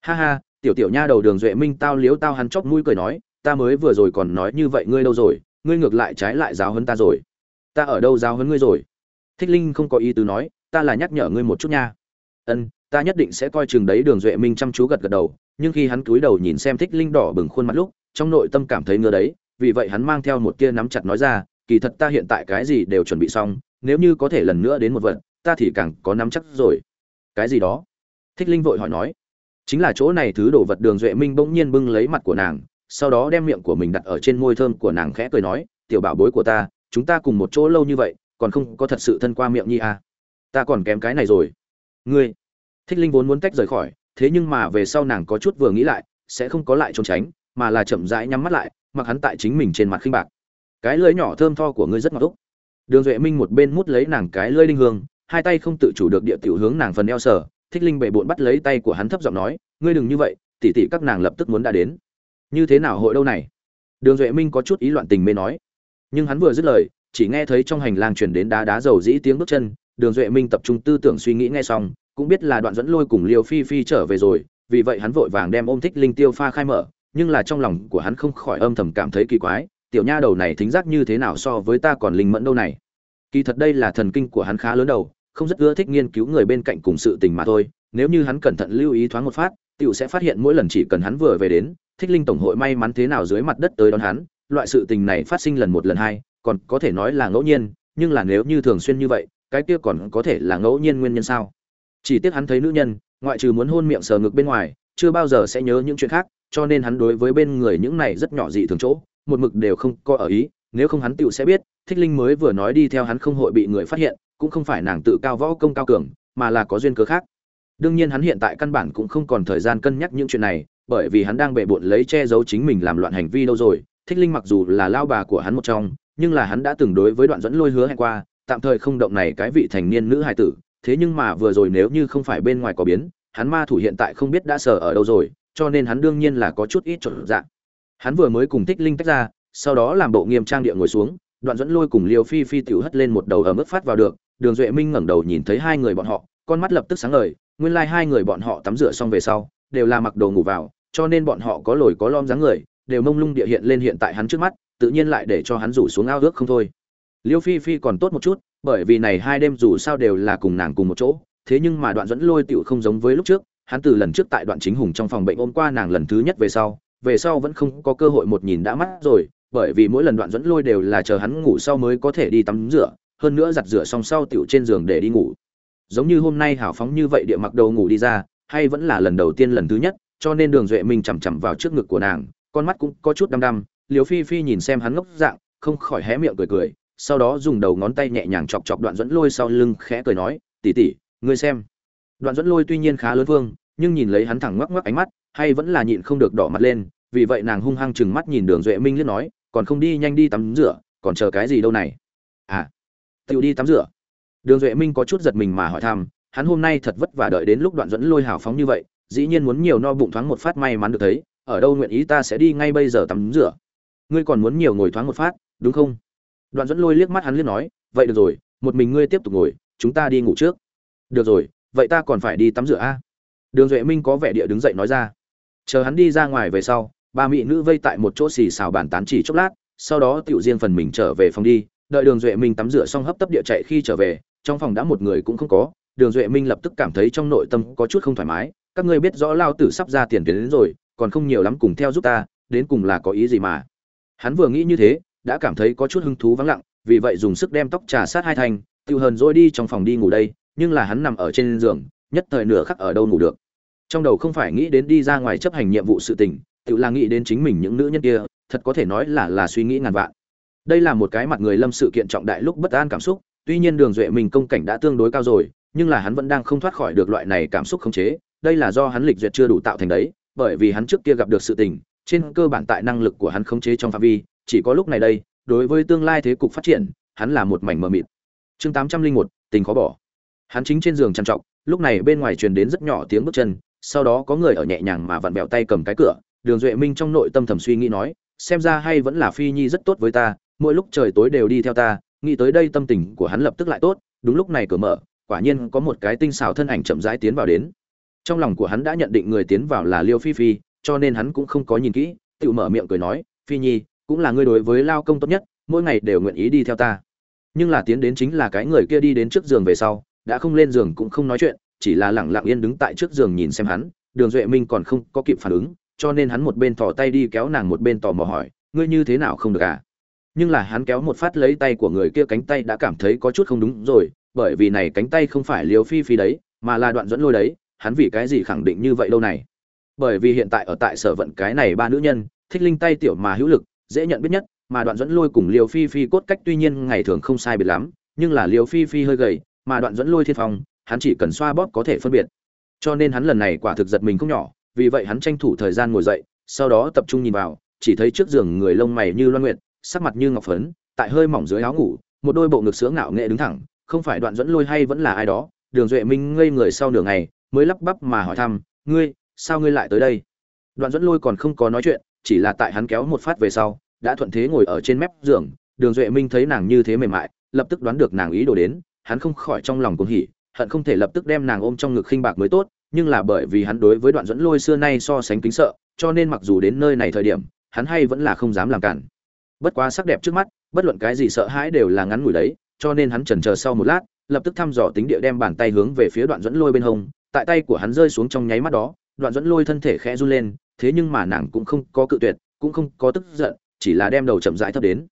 Ha ha, tiểu tiểu nha đầu đường duệ minh tao liếu tao hắn chóc mũi cười nói, ta mới vừa rồi còn nói như vậy ngươi đâu rồi, ngươi ngược lại trái lại giáo hơn ta rồi. Ta ở đâu giáo hơn ngươi rồi? Thích linh không có ý tứ nói, ta là nhắc nhở ngươi một chút nha. Ân, ta nhất định sẽ coi chừng đấy. Đường duệ minh chăm chú gật gật đầu nhưng khi hắn cúi đầu nhìn xem thích linh đỏ bừng khuôn mặt lúc, trong nội tâm cảm thấy ngứa đấy, vì vậy hắn mang theo một tia nắm chặt nói ra, kỳ thật ta hiện tại cái gì đều chuẩn bị xong, nếu như có thể lần nữa đến một vật, ta thì càng có nắm chắc rồi. Cái gì đó? Thích linh vội hỏi nói. Chính là chỗ này thứ đồ vật. Đường duệ minh bỗng nhiên bưng lấy mặt của nàng, sau đó đem miệng của mình đặt ở trên môi thơm của nàng khẽ cười nói, tiểu bảo bối của ta, chúng ta cùng một chỗ lâu như vậy, còn không có thật sự thân qua miệng nhi à. ta còn kém cái này rồi. Ngươi? Thích linh vốn muốn tách rời khỏi thế nhưng mà về sau nàng có chút vừa nghĩ lại, sẽ không có lại trốn tránh, mà là chậm rãi nhắm mắt lại, mặc hắn tại chính mình trên mặt khinh bạc. Cái lưỡi nhỏ thơm tho của ngươi rất ngọt úc. Đường duệ minh một bên mút lấy nàng cái lưỡi linh hương, hai tay không tự chủ được địa tiểu hướng nàng phần eo sở thích linh bệ bộn bắt lấy tay của hắn thấp giọng nói, ngươi đừng như vậy tỉ tỉ các nàng lập tức muốn đã đến. Như thế nào hội đâu này? Đường duệ minh có chút ý loạn tình mê nói. Nhưng hắn vừa dứt lời, chỉ nghe thấy trong hành lang chuyển đến đá đá dầu dĩ tiếng bước chân, đường duệ minh tập trung tư tưởng suy nghĩ nghe xong cũng biết là đoạn dẫn lôi cùng liều phi phi trở về rồi, vì vậy hắn vội vàng đem ôm thích linh tiêu pha khai mở, nhưng là trong lòng của hắn không khỏi âm thầm cảm thấy kỳ quái, tiểu nha đầu này thính giác như thế nào so với ta còn linh mẫn đâu này. Kỳ thật đây là thần kinh của hắn khá lớn đầu, không rất ưa thích nghiên cứu người bên cạnh cùng sự tình mà thôi, nếu như hắn cẩn thận lưu ý thoáng một phát, tiểu sẽ phát hiện mỗi lần chỉ cần hắn vừa về đến, thích linh tổng hội may mắn thế nào dưới mặt đất tới đón hắn, loại sự tình này phát sinh lần một lần hai, còn có thể nói là ngẫu nhiên, nhưng là nếu như thường xuyên như vậy, cái kia còn có thể là ngẫu nhiên nguyên nhân sao? Chỉ tiếc hắn thấy nữ nhân, ngoại trừ muốn hôn miệng sờ ngực bên ngoài, chưa bao giờ sẽ nhớ những chuyện khác, cho nên hắn đối với bên người những này rất nhỏ dị thường chỗ, một mực đều không có ở ý, nếu không hắn tựu sẽ biết, thích linh mới vừa nói đi theo hắn không hội bị người phát hiện, cũng không phải nàng tự cao võ công cao cường, mà là có duyên cớ khác. Đương nhiên hắn hiện tại căn bản cũng không còn thời gian cân nhắc những chuyện này, bởi vì hắn đang bệ bộn lấy che giấu chính mình làm loạn hành vi đâu rồi, thích linh mặc dù là lao bà của hắn một trong, nhưng là hắn đã từng đối với đoạn dẫn lôi hứa hẹn qua, tạm thời không động này cái vị thành niên nữ hài tử thế nhưng mà vừa rồi nếu như không phải bên ngoài có biến, hắn ma thủ hiện tại không biết đã sở ở đâu rồi, cho nên hắn đương nhiên là có chút ít chuẩn dạng. Hắn vừa mới cùng thích linh tách ra, sau đó làm bộ nghiêm trang địa ngồi xuống, đoạn dẫn lôi cùng liều phi phi tiểu hất lên một đầu ở mức phát vào được, đường duệ minh ngẩng đầu nhìn thấy hai người bọn họ, con mắt lập tức sáng ngời, nguyên lai like hai người bọn họ tắm rửa xong về sau, đều là mặc đồ ngủ vào, cho nên bọn họ có lồi có lom dáng người, đều mông lung địa hiện lên hiện tại hắn trước mắt, tự nhiên lại để cho hắn rủ xuống ao ước không thôi. Liêu phi phi còn tốt một chút bởi vì này hai đêm dù sao đều là cùng nàng cùng một chỗ, thế nhưng mà đoạn dẫn lôi tựu không giống với lúc trước, hắn từ lần trước tại đoạn chính hùng trong phòng bệnh ôm qua nàng lần thứ nhất về sau về sau vẫn không có cơ hội một nhìn đã mắt rồi, bởi vì mỗi lần đoạn dẫn lôi đều là chờ hắn ngủ sau mới có thể đi tắm rửa, hơn nữa giặt rửa xong sau tựu trên giường để đi ngủ. Giống như hôm nay hào phóng như vậy địa mặc đầu ngủ đi ra, hay vẫn là lần đầu tiên lần thứ nhất, cho nên đường duệ minh chằm chằm vào trước ngực của nàng, con mắt cũng có chút đăm đăm liều phi phi nhìn xem hắn ngốc dạng, không khỏi hé miệng cười cười sau đó dùng đầu ngón tay nhẹ nhàng chọc chọc đoạn dẫn lôi sau lưng khẽ cười nói tỉ tỉ ngươi xem. Đoạn dẫn lôi tuy nhiên khá lớn vương, nhưng nhìn lấy hắn thẳng ngoắc ngoắc ánh mắt, hay vẫn là nhịn không được đỏ mặt lên, vì vậy nàng hung hăng chừng mắt nhìn đường duệ minh liếc nói, còn không đi nhanh đi tắm rửa, còn chờ cái gì đâu này? À tựu đi tắm rửa. Đường duệ minh có chút giật mình mà hỏi thăm, hắn hôm nay thật vất vả đợi đến lúc đoạn dẫn lôi hào phóng như vậy, dĩ nhiên muốn nhiều no bụng thoáng một phát may mắn được thấy, ở đâu nguyện ý ta sẽ đi ngay bây giờ tắm rửa. Ngươi còn muốn nhiều ngồi thoáng một phát, đúng không? Đoạn dẫn lôi liếc mắt hắn liếc nói, vậy được rồi, một mình ngươi tiếp tục ngồi, chúng ta đi ngủ trước. Được rồi, vậy ta còn phải đi tắm rửa a? Đường duệ minh có vẻ địa đứng dậy nói ra. Chờ hắn đi ra ngoài về sau, ba mỹ nữ vây tại một chỗ xì xào bàn tán chỉ chốc lát, sau đó tiểu riêng phần mình trở về phòng đi, đợi đường duệ minh tắm rửa xong hấp tấp địa chạy khi trở về, trong phòng đã một người cũng không có, đường duệ minh lập tức cảm thấy trong nội tâm có chút không thoải mái, các ngươi biết rõ lao tử sắp ra tiền tuyến đến rồi, còn không nhiều lắm cùng theo giúp ta, đến cùng là có ý gì mà? Hắn vừa nghĩ như thế đã cảm thấy có chút hứng thú vắng lặng, vì vậy dùng sức đem tóc trà sát hai thành tự hờn rồi đi trong phòng đi ngủ đây, nhưng là hắn nằm ở trên giường, nhất thời nửa khắc ở đâu ngủ được. Trong đầu không phải nghĩ đến đi ra ngoài chấp hành nhiệm vụ sự tình tự là nghĩ đến chính mình những nữ nhân kia, thật có thể nói là là suy nghĩ ngàn vạn. Đây là một cái mặt người lâm sự kiện trọng đại lúc bất an cảm xúc, tuy nhiên đường duệ mình công cảnh đã tương đối cao rồi, nhưng là hắn vẫn đang không thoát khỏi được loại này cảm xúc khống chế, đây là do hắn lịch duyệt chưa đủ tạo thành đấy, bởi vì hắn trước kia gặp được sự tình, trên cơ bản tại năng lực của hắn khống chế trong phạm vi chỉ có lúc này đây, đối với tương lai thế cục phát triển, hắn là một mảnh mờ mịt. Chương tám trăm linh một, tình khó bỏ. Hắn chính trên giường trằn trọc, lúc này bên ngoài truyền đến rất nhỏ tiếng bước chân, sau đó có người ở nhẹ nhàng mà vặn bẹo tay cầm cái cửa, đường duệ minh trong nội tâm thầm suy nghĩ nói, xem ra hay vẫn là phi nhi rất tốt với ta, mỗi lúc trời tối đều đi theo ta, nghĩ tới đây tâm tình của hắn lập tức lại tốt, đúng lúc này cửa mở, quả nhiên có một cái tinh xảo thân ảnh chậm rãi tiến vào đến. Trong lòng của hắn đã nhận định người tiến vào là liêu phi phi, cho nên hắn cũng không có nhìn kỹ tự mở miệng cười nói, phi nhi cũng là ngươi đối với lao công tốt nhất, mỗi ngày đều nguyện ý đi theo ta. Nhưng là tiến đến chính là cái người kia đi đến trước giường về sau, đã không lên giường cũng không nói chuyện, chỉ là lẳng lặng yên đứng tại trước giường nhìn xem hắn, đường duệ minh còn không có kịp phản ứng, cho nên hắn một bên thò tay đi kéo nàng một bên tò mò hỏi, ngươi như thế nào không được à? Nhưng là hắn kéo một phát lấy tay của người kia cánh tay đã cảm thấy có chút không đúng rồi, bởi vì này cánh tay không phải liều phi phi đấy, mà là đoạn dẫn lôi đấy, hắn vì cái gì khẳng định như vậy đâu này? Bởi vì hiện tại ở tại sở vận cái này ba nữ nhân, thích linh tay tiểu mà hữu lực dễ nhận biết nhất, mà đoạn dẫn lôi cùng liều phi phi cốt cách tuy nhiên ngày thường không sai biệt lắm, nhưng là liều phi phi hơi gầy, mà đoạn dẫn lôi thiên phong, hắn chỉ cần xoa bóp có thể phân biệt. Cho nên hắn lần này quả thực giật mình không nhỏ, vì vậy hắn tranh thủ thời gian ngồi dậy, sau đó tập trung nhìn vào, chỉ thấy trước giường người lông mày như loan nguyệt, sắc mặt như ngọc phấn, tại hơi mỏng dưới áo ngủ, một đôi bộ ngực sướng ngạo nghệ đứng thẳng, không phải đoạn dẫn lôi hay vẫn là ai đó, đường duệ minh ngây người sau nửa ngày, mới lắp bắp mà hỏi thăm, ngươi, sao ngươi lại tới đây? Đoạn dẫn lôi còn không có nói chuyện chỉ là tại hắn kéo một phát về sau, đã thuận thế ngồi ở trên mép giường, đường duệ minh thấy nàng như thế mềm mại, lập tức đoán được nàng ý đồ đến, hắn không khỏi trong lòng cuồng hỉ, hận không thể lập tức đem nàng ôm trong ngực khinh bạc mới tốt, nhưng là bởi vì hắn đối với đoạn dẫn lôi xưa nay so sánh kính sợ, cho nên mặc dù đến nơi này thời điểm, hắn hay vẫn là không dám làm cản. Bất quá sắc đẹp trước mắt, bất luận cái gì sợ hãi đều là ngắn ngủi đấy, cho nên hắn chần chờ sau một lát, lập tức thăm dò tính địa đem bàn tay hướng về phía đoạn dẫn lôi bên hông, tại tay của hắn rơi xuống trong nháy mắt đó, đoạn dẫn lôi thân thể khẽ run lên thế nhưng mà nàng cũng không có cự tuyệt, cũng không có tức giận, chỉ là đem đầu chậm rãi thấp đến.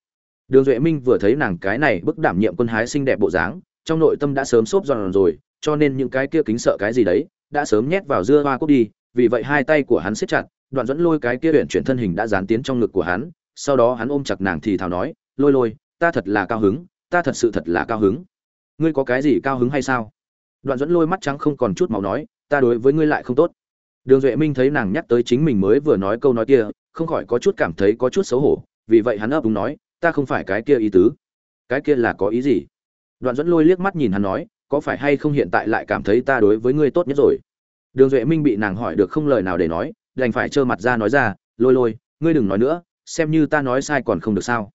Đường duệ minh vừa thấy nàng cái này bức đảm nhiệm quân hái xinh đẹp bộ dáng, trong nội tâm đã sớm xốp giòn rồi, cho nên những cái kia kính sợ cái gì đấy, đã sớm nhét vào dưa hoa cúc đi, vì vậy hai tay của hắn siết chặt, đoạn dẫn lôi cái kia huyện chuyển thân hình đã dán tiến trong ngực của hắn, sau đó hắn ôm chặt nàng thì thào nói, lôi lôi, ta thật là cao hứng, ta thật sự thật là cao hứng. Ngươi có cái gì cao hứng hay sao? Đoạn dẫn lôi mắt trắng không còn chút màu nói, ta đối với ngươi lại không tốt đường duệ minh thấy nàng nhắc tới chính mình mới vừa nói câu nói kia, không khỏi có chút cảm thấy có chút xấu hổ, vì vậy hắn ấp úng nói, ta không phải cái kia ý tứ. Cái kia là có ý gì? Đoạn dẫn lôi liếc mắt nhìn hắn nói, có phải hay không hiện tại lại cảm thấy ta đối với ngươi tốt nhất rồi? Đường duệ minh bị nàng hỏi được không lời nào để nói, đành phải trơ mặt ra nói ra, lôi lôi, ngươi đừng nói nữa, xem như ta nói sai còn không được sao.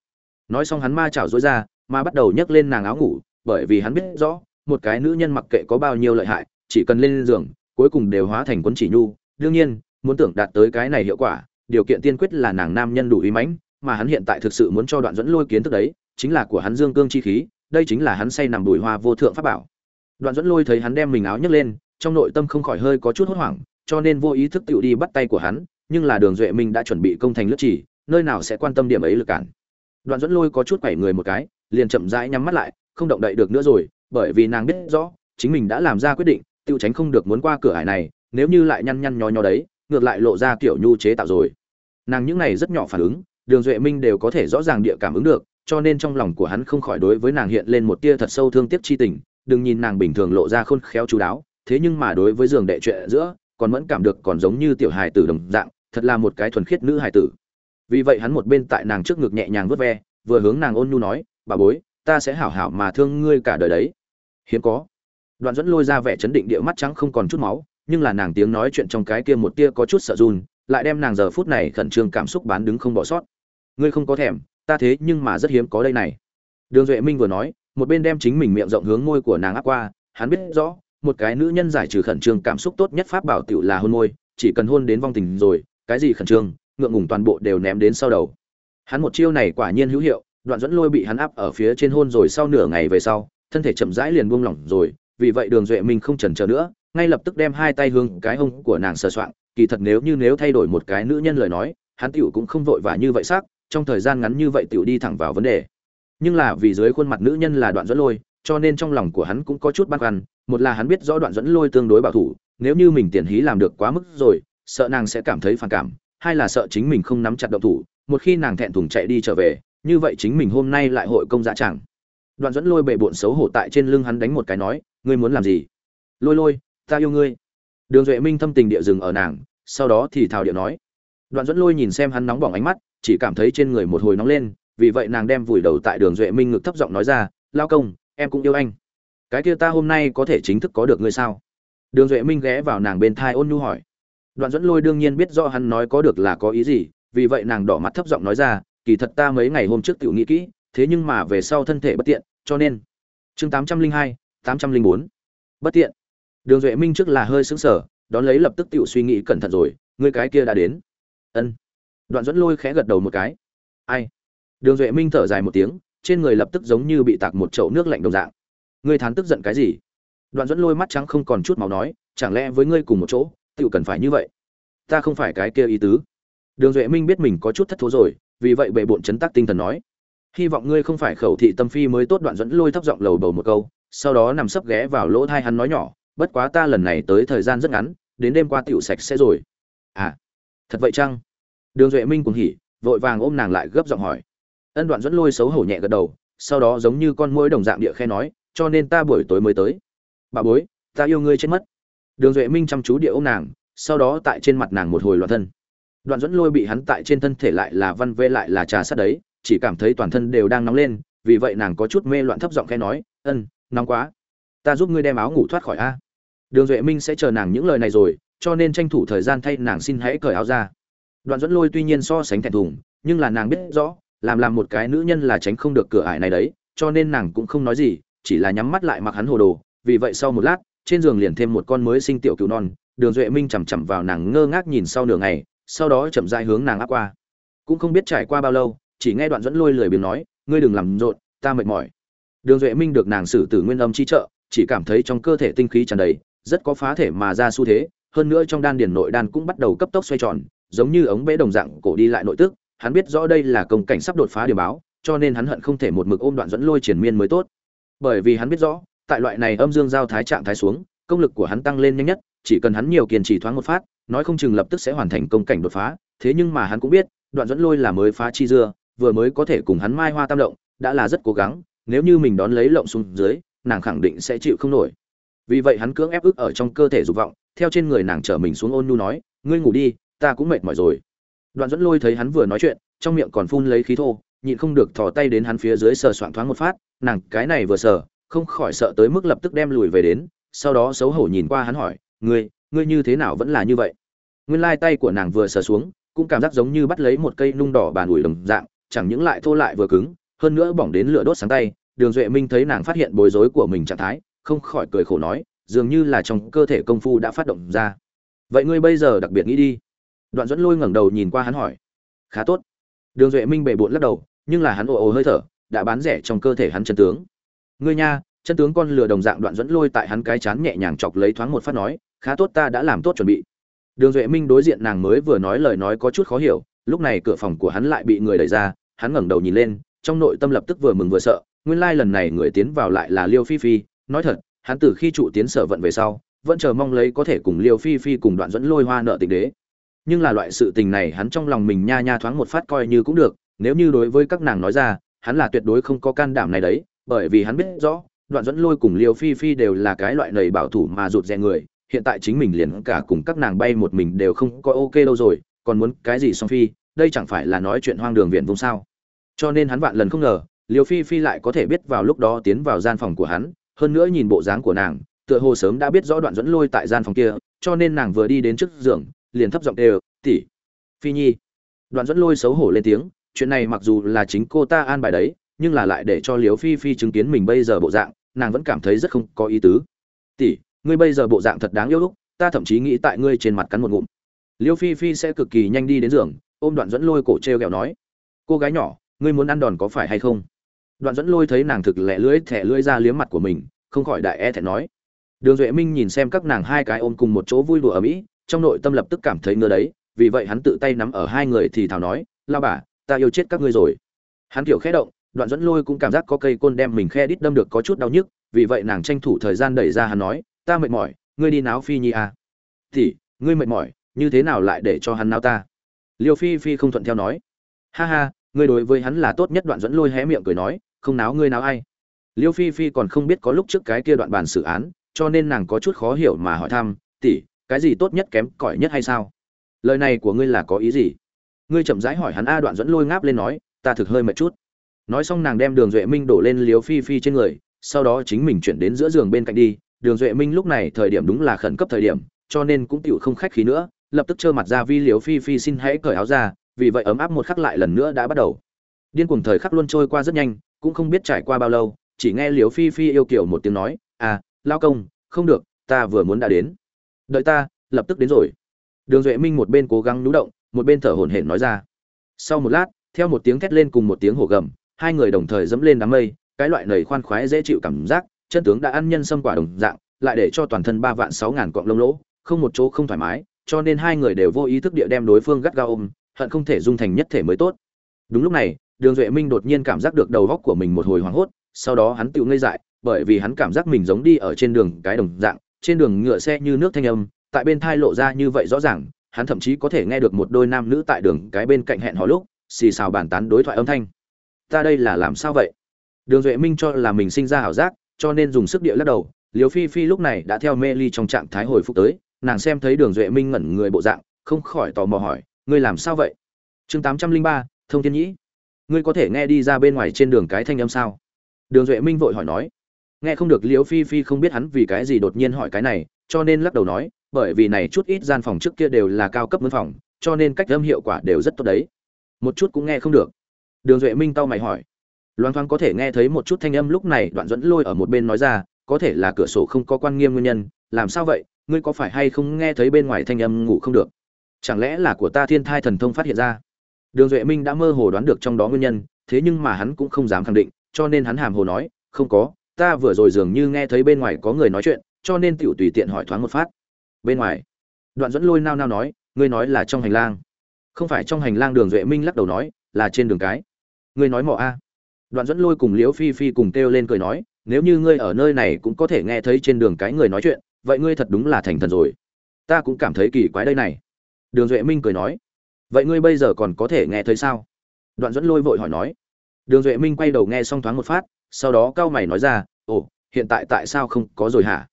Nói xong hắn ma chảo dối ra, mà bắt đầu nhấc lên nàng áo ngủ, bởi vì hắn biết rõ, một cái nữ nhân mặc kệ có bao nhiêu lợi hại, chỉ cần lên giường, cuối cùng đều hóa thành quân chỉ nhu đương nhiên, muốn tưởng đạt tới cái này hiệu quả, điều kiện tiên quyết là nàng nam nhân đủ ý mãnh, mà hắn hiện tại thực sự muốn cho đoạn dẫn lôi kiến thức đấy, chính là của hắn dương cương chi khí, đây chính là hắn say nằm đùi hoa vô thượng pháp bảo. Đoạn dẫn lôi thấy hắn đem mình áo nhấc lên, trong nội tâm không khỏi hơi có chút hốt hoảng, cho nên vô ý thức tự đi bắt tay của hắn, nhưng là đường duệ minh đã chuẩn bị công thành lướt chỉ, nơi nào sẽ quan tâm điểm ấy lực cản. Đoạn dẫn lôi có chút quẩy người một cái, liền chậm rãi nhắm mắt lại, không động đậy được nữa rồi, bởi vì nàng biết rõ, chính mình đã làm ra quyết định tự tránh không được muốn qua cửa hải này nếu như lại nhăn nhăn nhó nhó đấy, ngược lại lộ ra kiểu nhu chế tạo rồi. Nàng những này rất nhỏ phản ứng, đường duệ minh đều có thể rõ ràng địa cảm ứng được, cho nên trong lòng của hắn không khỏi đối với nàng hiện lên một tia thật sâu thương tiếc chi tình, đừng nhìn nàng bình thường lộ ra khôn khéo chú đáo, thế nhưng mà đối với giường đệ chuyện giữa, còn vẫn cảm được còn giống như tiểu hài tử đồng dạng, thật là một cái thuần khiết nữ hài tử. Vì vậy hắn một bên tại nàng trước ngực nhẹ nhàng vớt ve, vừa hướng nàng ôn nhu nói, bà bối, ta sẽ hảo hảo mà thương ngươi cả đời đấy. Hiếm có. Đoạn dẫn lôi ra vẻ chấn định địa mắt trắng không còn chút máu nhưng là nàng tiếng nói chuyện trong cái kia một tia có chút sợ run, lại đem nàng giờ phút này khẩn trương cảm xúc bán đứng không bỏ sót. Ngươi không có thèm, ta thế nhưng mà rất hiếm có đây này. Đường duệ minh vừa nói, một bên đem chính mình miệng rộng hướng môi của nàng áp qua, hắn biết rõ, một cái nữ nhân giải trừ khẩn trương cảm xúc tốt nhất pháp bảo tiểu là hôn môi, chỉ cần hôn đến vong tình rồi, cái gì khẩn trương, ngượng ngùng toàn bộ đều ném đến sau đầu. Hắn một chiêu này quả nhiên hữu hiệu, đoạn dẫn lôi bị hắn áp ở phía trên hôn rồi sau nửa ngày về sau, thân thể chậm rãi liền buông lỏng rồi, vì vậy đường duệ minh không chần chờ nữa ngay lập tức đem hai tay hướng cái hông của nàng sờ soạng, kỳ thật nếu như nếu thay đổi một cái nữ nhân lời nói, hắn tiểu cũng không vội vã như vậy xác, trong thời gian ngắn như vậy tiểu đi thẳng vào vấn đề. Nhưng là vì dưới khuôn mặt nữ nhân là đoạn dẫn lôi, cho nên trong lòng của hắn cũng có chút băn khoăn, một là hắn biết rõ đoạn dẫn lôi tương đối bảo thủ, nếu như mình tiền hí làm được quá mức rồi, sợ nàng sẽ cảm thấy phản cảm, hai là sợ chính mình không nắm chặt động thủ, một khi nàng thẹn thùng chạy đi trở về, như vậy chính mình hôm nay lại hội công dã chẳng đoạn dẫn lôi bệ bộn xấu hổ tại trên lưng hắn đánh một cái nói, ngươi muốn làm gì? Lôi lôi ta yêu ngươi. Đường duệ minh thâm tình địa dừng ở nàng, sau đó thì thào điệu nói. Đoạn dẫn lôi nhìn xem hắn nóng bỏng ánh mắt, chỉ cảm thấy trên người một hồi nóng lên, vì vậy nàng đem vùi đầu tại đường duệ minh ngực thấp giọng nói ra, lao công, em cũng yêu anh. Cái kia ta hôm nay có thể chính thức có được ngươi sao? Đường duệ minh ghé vào nàng bên thai ôn nhu hỏi. Đoạn dẫn lôi đương nhiên biết rõ hắn nói có được là có ý gì, vì vậy nàng đỏ mặt thấp giọng nói ra, kỳ thật ta mấy ngày hôm trước tự nghĩ kỹ, thế nhưng mà về sau thân thể bất tiện, cho nên. Chương tám trăm linh hai, tám trăm linh bốn. Bất tiện đường duệ minh trước là hơi sững sờ, đón lấy lập tức tự suy nghĩ cẩn thận rồi, ngươi cái kia đã đến. Ân. Đoạn dẫn lôi khẽ gật đầu một cái. Ai? Đường duệ minh thở dài một tiếng, trên người lập tức giống như bị tạc một chậu nước lạnh đồng dạng. Ngươi thán tức giận cái gì? Đoạn dẫn lôi mắt trắng không còn chút máu nói, chẳng lẽ với ngươi cùng một chỗ tự cần phải như vậy? Ta không phải cái kia ý tứ. Đường duệ minh biết mình có chút thất thố rồi, vì vậy bệ bộn chấn tác tinh thần nói, hy vọng ngươi không phải khẩu thị tâm phi mới tốt. Đoạn dẫn lôi thấp giọng lầu bầu một câu, sau đó nằm sấp ghé vào lỗ thai hắn nói nhỏ bất quá ta lần này tới thời gian rất ngắn, đến đêm qua tiểu sạch sẽ rồi. À thật vậy chăng? Đường duệ minh cùng hỉ, vội vàng ôm nàng lại gấp giọng hỏi. Ân đoạn dẫn lôi xấu hổ nhẹ gật đầu, sau đó giống như con mũi đồng dạng địa khe nói, cho nên ta buổi tối mới tới. Bà bối, ta yêu ngươi chết mất. Đường duệ minh chăm chú địa ôm nàng, sau đó tại trên mặt nàng một hồi loạn thân. Đoạn dẫn lôi bị hắn tại trên thân thể lại là văn vê lại là trà sát đấy, chỉ cảm thấy toàn thân đều đang nóng lên, vì vậy nàng có chút mê loạn thấp giọng khẽ nói, ân, nóng quá. Ta giúp ngươi đem áo ngủ thoát khỏi a đường duệ minh sẽ chờ nàng những lời này rồi, cho nên tranh thủ thời gian thay nàng xin hãy cởi áo ra. Đoạn dẫn lôi tuy nhiên so sánh thẹn thùng, nhưng là nàng biết rõ, làm làm một cái nữ nhân là tránh không được cửa ải này đấy, cho nên nàng cũng không nói gì, chỉ là nhắm mắt lại mặc hắn hồ đồ. Vì vậy sau một lát, trên giường liền thêm một con mới sinh tiểu cứu non. Đường duệ minh chằm chằm vào nàng ngơ ngác nhìn sau nửa ngày, sau đó chậm rãi hướng nàng áp qua. Cũng không biết trải qua bao lâu, chỉ nghe đoạn dẫn lôi lười biếng nói, ngươi đừng làm rộn, ta mệt mỏi. Đường duệ minh được nàng xử tử nguyên âm chi trợ, chỉ cảm thấy trong cơ thể tinh khí tràn đầy rất có phá thể mà ra xu thế, hơn nữa trong đan điền nội đan cũng bắt đầu cấp tốc xoay tròn, giống như ống bể đồng dạng cổ đi lại nội tức, hắn biết rõ đây là công cảnh sắp đột phá điều báo, cho nên hắn hận không thể một mực ôm đoạn dẫn lôi triển miên mới tốt. Bởi vì hắn biết rõ, tại loại này âm dương giao thái trạng thái xuống, công lực của hắn tăng lên nhanh nhất, chỉ cần hắn nhiều kiên trì thoáng một phát, nói không chừng lập tức sẽ hoàn thành công cảnh đột phá, thế nhưng mà hắn cũng biết, đoạn dẫn lôi là mới phá chi dưa, vừa mới có thể cùng hắn mai hoa tam động, đã là rất cố gắng, nếu như mình đón lấy lộng xuống dưới, nàng khẳng định sẽ chịu không nổi vì vậy hắn cưỡng ép ức ở trong cơ thể dục vọng, theo trên người nàng trở mình xuống ôn nhu nói, ngươi ngủ đi, ta cũng mệt mỏi rồi. Đoạn dẫn lôi thấy hắn vừa nói chuyện, trong miệng còn phun lấy khí thô, nhịn không được thò tay đến hắn phía dưới sờ soạng thoáng một phát, nàng, cái này vừa sờ, không khỏi sợ tới mức lập tức đem lùi về đến. Sau đó xấu hổ nhìn qua hắn hỏi, ngươi ngươi như thế nào vẫn là như vậy? Nguyên lai tay của nàng vừa sờ xuống, cũng cảm giác giống như bắt lấy một cây nung đỏ bàn ủi đồng dạng, chẳng những lại thô lại vừa cứng, hơn nữa bỏng đến lửa đốt sáng tay, đường duệ minh thấy nàng phát hiện bối rối của mình trạng thái không khỏi cười khổ nói, dường như là trong cơ thể công phu đã phát động ra. Vậy ngươi bây giờ đặc biệt nghĩ đi. Đoạn dẫn lôi ngẩng đầu nhìn qua hắn hỏi. Khá tốt. Đường duệ minh bề bộn lắc đầu, nhưng là hắn ồ ồ hơi thở, đã bán rẻ trong cơ thể hắn chân tướng. Ngươi nha, chân tướng con lừa đồng dạng đoạn dẫn lôi tại hắn cái chán nhẹ nhàng chọc lấy thoáng một phát nói, khá tốt ta đã làm tốt chuẩn bị. Đường duệ minh đối diện nàng mới vừa nói lời nói có chút khó hiểu, lúc này cửa phòng của hắn lại bị người đẩy ra, hắn ngẩng đầu nhìn lên, trong nội tâm lập tức vừa mừng vừa sợ, nguyên lai lần này người tiến vào lại là liêu phi phi nói thật, hắn từ khi trụ tiến sở vận về sau, vẫn chờ mong lấy có thể cùng liêu phi phi cùng đoạn dẫn lôi hoa nợ tình đế. Nhưng là loại sự tình này hắn trong lòng mình nha nha thoáng một phát coi như cũng được, nếu như đối với các nàng nói ra, hắn là tuyệt đối không có can đảm này đấy, bởi vì hắn biết rõ, đoạn dẫn lôi cùng liêu phi phi đều là cái loại nầy bảo thủ mà rụt rè người, hiện tại chính mình liền cả cùng các nàng bay một mình đều không có ok đâu rồi, còn muốn cái gì song phi, đây chẳng phải là nói chuyện hoang đường viện vùng sao? Cho nên hắn vạn lần không ngờ, liêu phi phi lại có thể biết vào lúc đó tiến vào gian phòng của hắn hơn nữa nhìn bộ dáng của nàng, tựa hồ sớm đã biết rõ đoạn dẫn lôi tại gian phòng kia, cho nên nàng vừa đi đến trước giường, liền thấp giọng đều tỉ phi nhi. Đoạn dẫn lôi xấu hổ lên tiếng, chuyện này mặc dù là chính cô ta an bài đấy, nhưng là lại để cho liều phi phi chứng kiến mình bây giờ bộ dạng, nàng vẫn cảm thấy rất không có ý tứ. Tỷ, ngươi bây giờ bộ dạng thật đáng yêu lúc, ta thậm chí nghĩ tại ngươi trên mặt cắn một ngụm. Liêu phi phi sẽ cực kỳ nhanh đi đến giường, ôm đoạn dẫn lôi cổ t r e o g ẹ o nói, cô gái nhỏ, ngươi muốn ăn đòn có phải hay không? Đoạn dẫn lôi thấy nàng thực lẹ lưỡi thẻ lưỡi ra liếm mặt của mình, không khỏi đại e thẹn nói. Đường duệ minh nhìn xem các nàng hai cái ôm cùng một chỗ vui đùa ở mỹ, trong nội tâm lập tức cảm thấy ngơ đấy, vì vậy hắn tự tay nắm ở hai người thì thào nói lao bà, ta yêu chết các ngươi rồi. Hắn kiểu khẽ động, đoạn dẫn lôi cũng cảm giác có cây côn đem mình khe đít đâm được có chút đau nhức, vì vậy nàng tranh thủ thời gian đẩy ra hắn nói, ta mệt mỏi, ngươi đi náo phi nhi à. thì ngươi mệt mỏi, như thế nào lại để cho hắn náo ta? Liêu phi phi không thuận theo nói. Ha ha ngươi đối với hắn là tốt nhất đoạn dẫn lôi hé miệng cười nói, không náo ngươi náo ai. Liêu phi phi còn không biết có lúc trước cái kia đoạn bàn xử án, cho nên nàng có chút khó hiểu mà hỏi thăm, tỷ, cái gì tốt nhất kém cỏi nhất hay sao? Lời này của ngươi là có ý gì? Ngươi chậm rãi hỏi hắn a đoạn dẫn lôi ngáp lên nói, ta thực hơi mệt chút. Nói xong nàng đem đường duệ minh đổ lên liếu phi phi trên người, sau đó chính mình chuyển đến giữa giường bên cạnh đi. Đường duệ minh lúc này thời điểm đúng là khẩn cấp thời điểm, cho nên cũng tựu không khách khí nữa, lập tức trơ mặt ra vi liếu phi phi xin hãy cởi áo ra vì vậy ấm áp một khắc lại lần nữa đã bắt đầu. Điên cuồng thời khắc luôn trôi qua rất nhanh, cũng không biết trải qua bao lâu, chỉ nghe liếu phi phi yêu kiểu một tiếng nói à lao công, không được, ta vừa muốn đã đến. Đợi ta, lập tức đến rồi. Đường duệ minh một bên cố gắng nú động, một bên thở hổn hển nói ra. Sau một lát, theo một tiếng thét lên cùng một tiếng hổ gầm, hai người đồng thời dẫm lên đám mây, cái loại nầy khoan khoái dễ chịu cảm giác, chân tướng đã ăn nhân sâm quả đồng dạng, lại để cho toàn thân ba vạn sáu ngàn cọng lông lỗ, không một chỗ không thoải mái, cho nên hai người đều vô ý thức địa đem đối phương gắt gao ôm hận không thể dung thành nhất thể mới tốt. Đúng lúc này, đường duệ minh đột nhiên cảm giác được đầu góc của mình một hồi hoảng hốt, sau đó hắn tự ngây dại, bởi vì hắn cảm giác mình giống đi ở trên đường cái đồng dạng, trên đường ngựa xe như nước thanh âm, tại bên thai lộ ra như vậy rõ ràng, hắn thậm chí có thể nghe được một đôi nam nữ tại đường cái bên cạnh hẹn hò lúc, xì xào bàn tán đối thoại âm thanh. Ta đây là làm sao vậy? Đường duệ minh cho là mình sinh ra ảo giác, cho nên dùng sức địa lắc đầu liều phi phi lúc này đã theo mê ly trong trạng thái hồi phục tới, nàng xem thấy đường duệ minh ngẩn người bộ dạng, không khỏi tò mò hỏi ngươi làm sao vậy? Chương tám trăm linh ba, thông thiên nhĩ. Ngươi có thể nghe đi ra bên ngoài trên đường cái thanh âm sao? Đường duệ minh vội hỏi nói. Nghe không được liễu phi phi không biết hắn vì cái gì đột nhiên hỏi cái này, cho nên lắc đầu nói, bởi vì này chút ít gian phòng trước kia đều là cao cấp mướn phòng, cho nên cách âm hiệu quả đều rất tốt đấy. Một chút cũng nghe không được. Đường duệ minh tao mày hỏi. Loan thoáng có thể nghe thấy một chút thanh âm lúc này đoạn dẫn lôi ở một bên nói ra, có thể là cửa sổ không có quan nghiêm nguyên nhân, làm sao vậy? Ngươi có phải hay không nghe thấy bên ngoài thanh âm ngủ không được? Chẳng lẽ là của ta thiên thai thần thông phát hiện ra? Đường duệ minh đã mơ hồ đoán được trong đó nguyên nhân, thế nhưng mà hắn cũng không dám khẳng định, cho nên hắn hàm hồ nói, không có, ta vừa rồi dường như nghe thấy bên ngoài có người nói chuyện, cho nên tựu tùy tiện hỏi thoáng một phát. Bên ngoài, đoạn dẫn lôi nao nao nói, ngươi nói là trong hành lang. Không phải trong hành lang, đường duệ minh lắc đầu nói, là trên đường cái. Ngươi nói mọ a. Đoạn dẫn lôi cùng liễu phi phi cùng kêu lên cười nói, nếu như ngươi ở nơi này cũng có thể nghe thấy trên đường cái người nói chuyện, vậy ngươi thật đúng là thành thần rồi. Ta cũng cảm thấy kỳ quái đây này đường duệ minh cười nói, vậy ngươi bây giờ còn có thể nghe thấy sao? Đoạn dẫn lôi vội hỏi nói. Đường duệ minh quay đầu nghe xong thoáng một phát, sau đó cao mày nói ra, ồ, hiện tại tại sao không có rồi hả?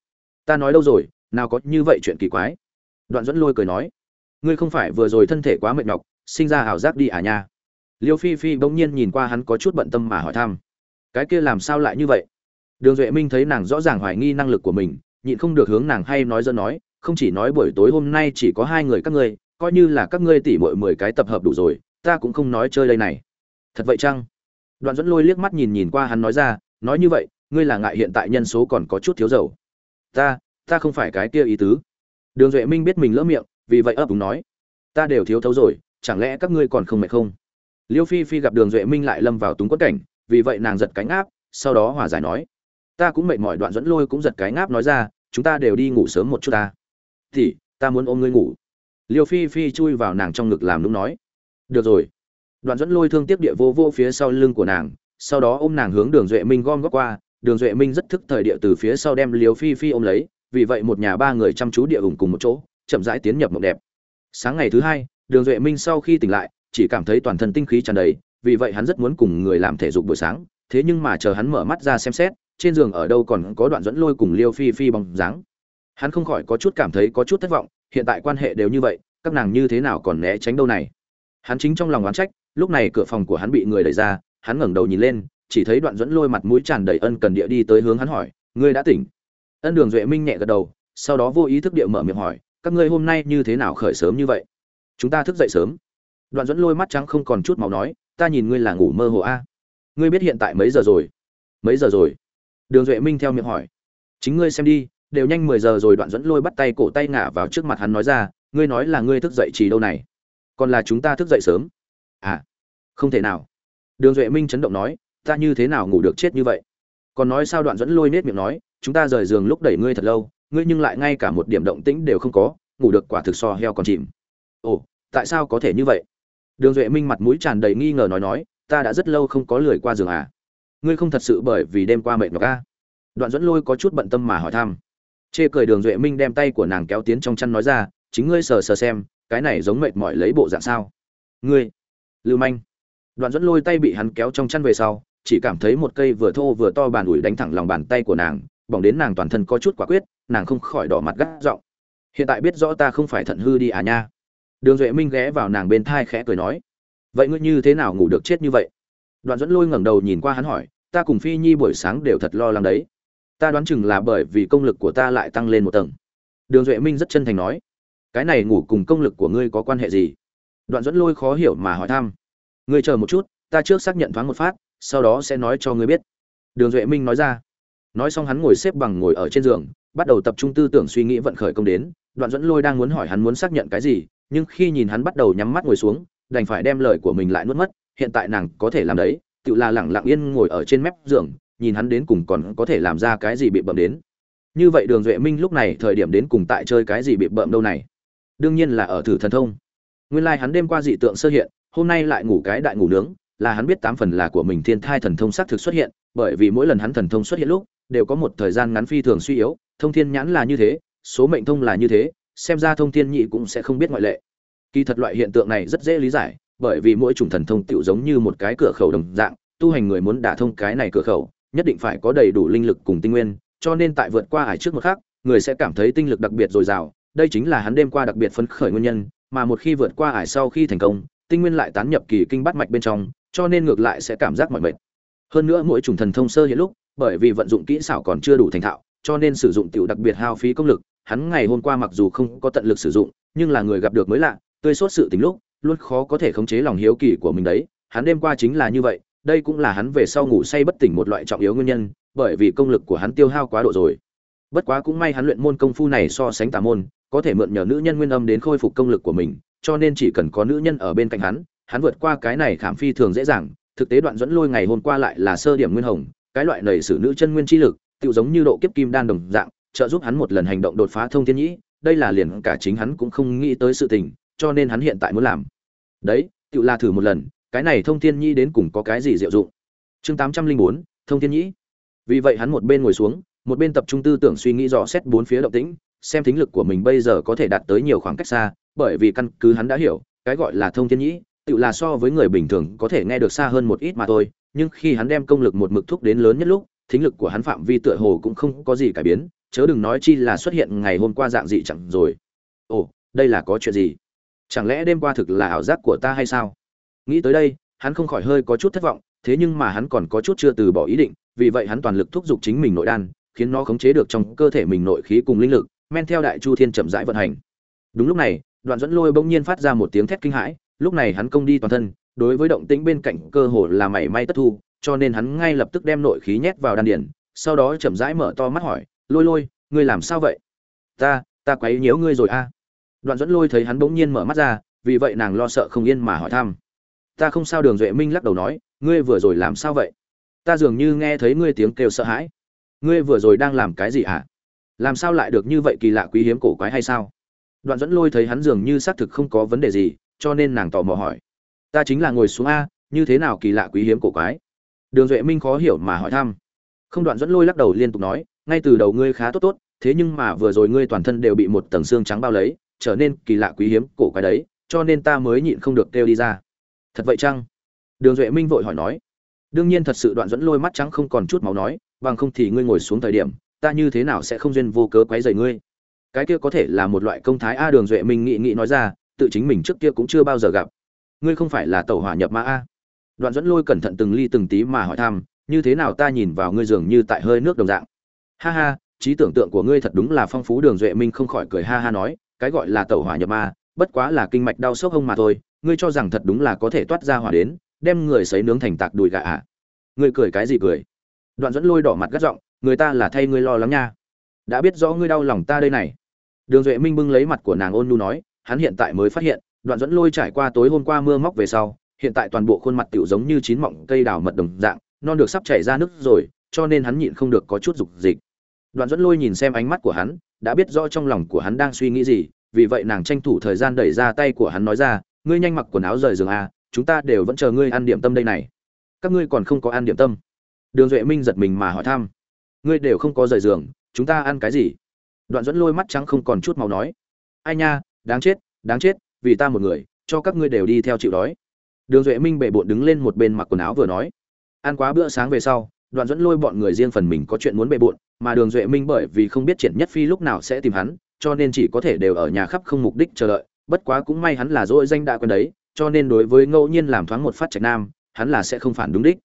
Ta nói đâu rồi, nào có như vậy chuyện kỳ quái. Đoạn dẫn lôi cười nói, ngươi không phải vừa rồi thân thể quá mệt nhọc, sinh ra ảo giác đi à nha? Liêu phi phi bỗng nhiên nhìn qua hắn có chút bận tâm mà hỏi thăm, cái kia làm sao lại như vậy? Đường duệ minh thấy nàng rõ ràng hoài nghi năng lực của mình, nhịn không được hướng nàng hay nói dân nói, không chỉ nói buổi tối hôm nay chỉ có hai người các ngươi coi như là các ngươi tỉ mỗi mười cái tập hợp đủ rồi, ta cũng không nói chơi đây này. Thật vậy chăng? Đoạn dẫn lôi liếc mắt nhìn nhìn qua hắn nói ra, nói như vậy, ngươi là ngại hiện tại nhân số còn có chút thiếu dầu. Ta ta không phải cái kia ý tứ. Đường duệ minh biết mình lỡ miệng, vì vậy ấp úng nói. Ta đều thiếu thấu rồi, chẳng lẽ các ngươi còn không mệt không? Liêu phi phi gặp đường duệ minh lại lâm vào túng quất cảnh, vì vậy nàng giật cánh áp, sau đó hòa giải nói. Ta cũng mệt mỏi, đoạn dẫn lôi cũng giật cái ngáp nói ra, chúng ta đều đi ngủ sớm một chút ta. Thì, ta muốn ôm ngươi ngủ liêu phi phi chui vào nàng trong ngực làm lúc nói, được rồi. Đoạn dẫn lôi thương tiếp địa vô vô phía sau lưng của nàng, sau đó ôm nàng hướng đường duệ minh gom góp qua. Đường duệ minh rất thức thời địa từ phía sau đem liêu phi phi ôm lấy, vì vậy một nhà ba người chăm chú địa ủng cùng một chỗ, chậm rãi tiến nhập mộng đẹp. Sáng ngày thứ hai, đường duệ minh sau khi tỉnh lại, chỉ cảm thấy toàn thân tinh khí tràn đầy, vì vậy hắn rất muốn cùng người làm thể dục buổi sáng. Thế nhưng mà chờ hắn mở mắt ra xem xét, trên giường ở đâu còn có đoạn dẫn lôi cùng liêu phi phi bóng dáng. Hắn không khỏi có chút cảm thấy có chút thất vọng hiện tại quan hệ đều như vậy, các nàng như thế nào còn né tránh đâu này? Hắn chính trong lòng oán trách, lúc này cửa phòng của hắn bị người đẩy ra, hắn ngẩng đầu nhìn lên, chỉ thấy đoạn dẫn lôi mặt mũi tràn đầy ân cần địa đi tới hướng hắn hỏi, ngươi đã tỉnh? Ân đường duệ minh nhẹ gật đầu, sau đó vô ý thức địa mở miệng hỏi, các ngươi hôm nay như thế nào khởi sớm như vậy? Chúng ta thức dậy sớm. Đoạn dẫn lôi mắt trắng không còn chút màu nói, ta nhìn ngươi là ngủ mơ hồ a. Ngươi biết hiện tại mấy giờ rồi? Mấy giờ rồi? Đường duệ minh theo miệng hỏi, chính ngươi xem đi đều nhanh mười giờ rồi đoạn dẫn lôi bắt tay cổ tay ngả vào trước mặt hắn nói ra, ngươi nói là ngươi thức dậy chỉ đâu này? Còn là chúng ta thức dậy sớm? À không thể nào. Đường duệ minh chấn động nói, ta như thế nào ngủ được chết như vậy? Còn nói sao đoạn dẫn lôi nết miệng nói, chúng ta rời giường lúc đẩy ngươi thật lâu, ngươi nhưng lại ngay cả một điểm động tĩnh đều không có, ngủ được quả thực so heo còn chìm. Ồ, tại sao có thể như vậy? Đường duệ minh mặt mũi tràn đầy nghi ngờ nói nói, ta đã rất lâu không có lười qua giường à? Ngươi không thật sự bởi vì đêm qua mệt nhọc a đoạn dẫn lôi có chút bận tâm mà hỏi thăm chê cười đường duệ minh đem tay của nàng kéo tiến trong chăn nói ra, chính ngươi sờ sờ xem, cái này giống mệt mỏi lấy bộ dạng sao? Ngươi? Lưu manh. Đoạn dẫn lôi tay bị hắn kéo trong chăn về sau, chỉ cảm thấy một cây vừa thô vừa to bàn ủi đánh thẳng lòng bàn tay của nàng, bỏng đến nàng toàn thân có chút quả quyết, nàng không khỏi đỏ mặt gắt giọng. Hiện tại biết rõ ta không phải thận hư đi à nha. Đường duệ minh ghé vào nàng bên thai khẽ cười nói. Vậy ngươi như thế nào ngủ được chết như vậy? Đoạn dẫn lôi ngẩng đầu nhìn qua hắn hỏi, ta cùng phi nhi buổi sáng đều thật lo lắng đấy ta đoán chừng là bởi vì công lực của ta lại tăng lên một tầng. Đường duệ minh rất chân thành nói, cái này ngủ cùng công lực của ngươi có quan hệ gì? Đoạn dẫn lôi khó hiểu mà hỏi thăm, ngươi chờ một chút, ta trước xác nhận thoáng một phát, sau đó sẽ nói cho ngươi biết. Đường duệ minh nói ra, nói xong hắn ngồi xếp bằng ngồi ở trên giường, bắt đầu tập trung tư tưởng suy nghĩ vận khởi công đến. Đoạn dẫn lôi đang muốn hỏi hắn muốn xác nhận cái gì, nhưng khi nhìn hắn bắt đầu nhắm mắt ngồi xuống, đành phải đem lời của mình lại nuốt mất. Hiện tại nàng có thể làm đấy, tự là lẳng lặng yên ngồi ở trên mép giường nhìn hắn đến cùng còn có thể làm ra cái gì bị bậm đến. Như vậy đường duệ minh lúc này thời điểm đến cùng tại chơi cái gì bị bậm đâu này? Đương nhiên là ở thử thần thông. Nguyên lai hắn đêm qua dị tượng sơ hiện, hôm nay lại ngủ cái đại ngủ nướng, là hắn biết tám phần là của mình thiên thai thần thông xác thực xuất hiện, bởi vì mỗi lần hắn thần thông xuất hiện lúc, đều có một thời gian ngắn phi thường suy yếu, thông thiên nhãn là như thế, số mệnh thông là như thế, xem ra thông thiên nhị cũng sẽ không biết ngoại lệ. Kỳ thật loại hiện tượng này rất dễ lý giải, bởi vì mỗi chủng thần thông tựu giống như một cái cửa khẩu đồng dạng, tu hành người muốn đả thông cái này cửa khẩu nhất định phải có đầy đủ linh lực cùng tinh nguyên, cho nên tại vượt qua ải trước một khắc, người sẽ cảm thấy tinh lực đặc biệt dồi dào. Đây chính là hắn đêm qua đặc biệt phấn khởi nguyên nhân, mà một khi vượt qua ải sau khi thành công, tinh nguyên lại tán nhập kỳ kinh bát mạch bên trong, cho nên ngược lại sẽ cảm giác mỏi mệt. Hơn nữa mỗi chủng thần thông sơ hiện lúc, bởi vì vận dụng kỹ xảo còn chưa đủ thành thạo, cho nên sử dụng tiểu đặc biệt hao phí công lực, hắn ngày hôm qua mặc dù không có tận lực sử dụng, nhưng là người gặp được mới lạ, tươi sốt sự tình lúc, luôn khó có thể khống chế lòng hiếu kỳ của mình đấy. Hắn đêm qua chính là như vậy đây cũng là hắn về sau ngủ say bất tỉnh một loại trọng yếu nguyên nhân, bởi vì công lực của hắn tiêu hao quá độ rồi. Bất quá cũng may hắn luyện môn công phu này so sánh tà môn, có thể mượn nhờ nữ nhân nguyên âm đến khôi phục công lực của mình, cho nên chỉ cần có nữ nhân ở bên cạnh hắn hắn vượt qua cái này khảm phi thường dễ dàng. Thực tế đoạn dẫn lôi ngày hôm qua lại là sơ điểm nguyên hồng, cái loại nảy sử nữ chân nguyên chi lực tự giống như độ kiếp kim đan đồng dạng, trợ giúp hắn một lần hành động đột phá thông thiên nhĩ, đây là liền cả chính hắn cũng không nghĩ tới sự tình, cho nên hắn hiện tại muốn làm. Đấy tự là thử một lần cái này thông thiên nhi đến cùng có cái gì diệu dụng? Chương tám trăm linh bốn, thông thiên nhĩ. Vì vậy hắn một bên ngồi xuống, một bên tập trung tư tưởng suy nghĩ rõ xét bốn phía động tĩnh, xem thính lực của mình bây giờ có thể đạt tới nhiều khoảng cách xa, bởi vì căn cứ hắn đã hiểu, cái gọi là thông thiên nhĩ, tự là so với người bình thường có thể nghe được xa hơn một ít mà thôi, nhưng khi hắn đem công lực một mực thúc đến lớn nhất lúc, thính lực của hắn phạm vi tựa hồ cũng không có gì cải biến, chớ đừng nói chi là xuất hiện ngày hôm qua dạng dị chẳng rồi. Ồ, đây là có chuyện gì? Chẳng lẽ đêm qua thực là ảo giác của ta hay sao? Nghĩ tới đây, hắn không khỏi hơi có chút thất vọng, thế nhưng mà hắn còn có chút chưa từ bỏ ý định, vì vậy hắn toàn lực thúc giục chính mình nội đan, khiến nó khống chế được trong cơ thể mình nội khí cùng linh lực, men theo đại chu thiên chậm rãi vận hành. Đúng lúc này, đoạn dẫn lôi bỗng nhiên phát ra một tiếng thét kinh hãi, lúc này hắn công đi toàn thân, đối với động tĩnh bên cạnh cơ hồ là mảy may tất thu, cho nên hắn ngay lập tức đem nội khí nhét vào đan điển sau đó chậm rãi mở to mắt hỏi, lôi lôi, ngươi làm sao vậy? Ta ta quấy nhiễu ngươi rồi a. À? đoạn dẫn lôi thấy hắn bỗng nhiên mở mắt ra, vì vậy nàng lo sợ không yên mà hỏi thăm ta không sao đường duệ minh lắc đầu nói, ngươi vừa rồi làm sao vậy? Ta dường như nghe thấy ngươi tiếng kêu sợ hãi. Ngươi vừa rồi đang làm cái gì ạ à? làm sao lại được như vậy kỳ lạ quý hiếm cổ quái hay sao? Đoạn dẫn lôi thấy hắn dường như xác thực không có vấn đề gì, cho nên nàng tò mò hỏi. Ta chính là ngồi xuống a, như thế nào kỳ lạ quý hiếm cổ quái? Đường duệ minh khó hiểu mà hỏi thăm. Không đoạn dẫn lôi lắc đầu liên tục nói, ngay từ đầu ngươi khá tốt tốt, thế nhưng mà vừa rồi ngươi toàn thân đều bị một tầng xương trắng bao lấy, trở nên kỳ lạ quý hiếm cổ quái đấy, cho nên ta mới nhịn không được kêu đi ra thật vậy chăng? Đường duệ minh vội hỏi nói. Đương nhiên thật sự đoạn dẫn lôi mắt trắng không còn chút máu nói, bằng không thì ngươi ngồi xuống thời điểm, ta như thế nào sẽ không duyên vô cớ quấy rầy ngươi? Cái kia có thể là một loại công thái a đường duệ minh nghị nghị nói ra, tự chính mình trước kia cũng chưa bao giờ gặp. Ngươi không phải là tẩu hỏa nhập ma a? Đoạn dẫn lôi cẩn thận từng ly từng tí mà hỏi thăm, như thế nào ta nhìn vào ngươi dường như tại hơi nước đồng dạng. Ha ha, trí tưởng tượng của ngươi thật đúng là phong phú, đường duệ minh không khỏi cười ha ha nói, cái gọi là tẩu hỏa nhập ma, bất quá là kinh mạch đau sốc hông mà thôi ngươi cho rằng thật đúng là có thể toát ra hỏa đến, đem người sấy nướng thành tạc đùi gà à? Ngươi cười cái gì cười? Đoạn dẫn lôi đỏ mặt gắt giọng, người ta là thay ngươi lo lắng nha. Đã biết rõ ngươi đau lòng ta đây này. Đường duệ minh bưng lấy mặt của nàng ôn nhu nói, hắn hiện tại mới phát hiện, đoạn dẫn lôi trải qua tối hôm qua mưa móc về sau, hiện tại toàn bộ khuôn mặt tiểu giống như chín mọng cây đào mật đồng dạng, non được sắp chảy ra nước rồi, cho nên hắn nhịn không được có chút dục dịch. Đoạn dẫn lôi nhìn xem ánh mắt của hắn, đã biết rõ trong lòng của hắn đang suy nghĩ gì, vì vậy nàng tranh thủ thời gian đẩy ra tay của hắn nói ra ngươi nhanh mặc quần áo rời giường à chúng ta đều vẫn chờ ngươi ăn điểm tâm đây này. Các ngươi còn không có ăn điểm tâm. Đường duệ minh giật mình mà hỏi thăm. Ngươi đều không có rời giường, chúng ta ăn cái gì? Đoạn dẫn lôi mắt trắng không còn chút màu nói. Ai nha, đáng chết đáng chết, vì ta một người, cho các ngươi đều đi theo chịu đói. Đường duệ minh bệ bộn đứng lên một bên mặc quần áo vừa nói. Ăn quá bữa sáng về sau, đoạn dẫn lôi bọn người riêng phần mình có chuyện muốn bệ bộn mà đường duệ minh bởi vì không biết triển nhất phi lúc nào sẽ tìm hắn, cho nên chỉ có thể đều ở nhà khắp không mục đích chờ đợi bất quá cũng may hắn là dỗi danh đã quen đấy, cho nên đối với ngẫu nhiên làm thoáng một phát trạch nam, hắn là sẽ không phản đúng đích.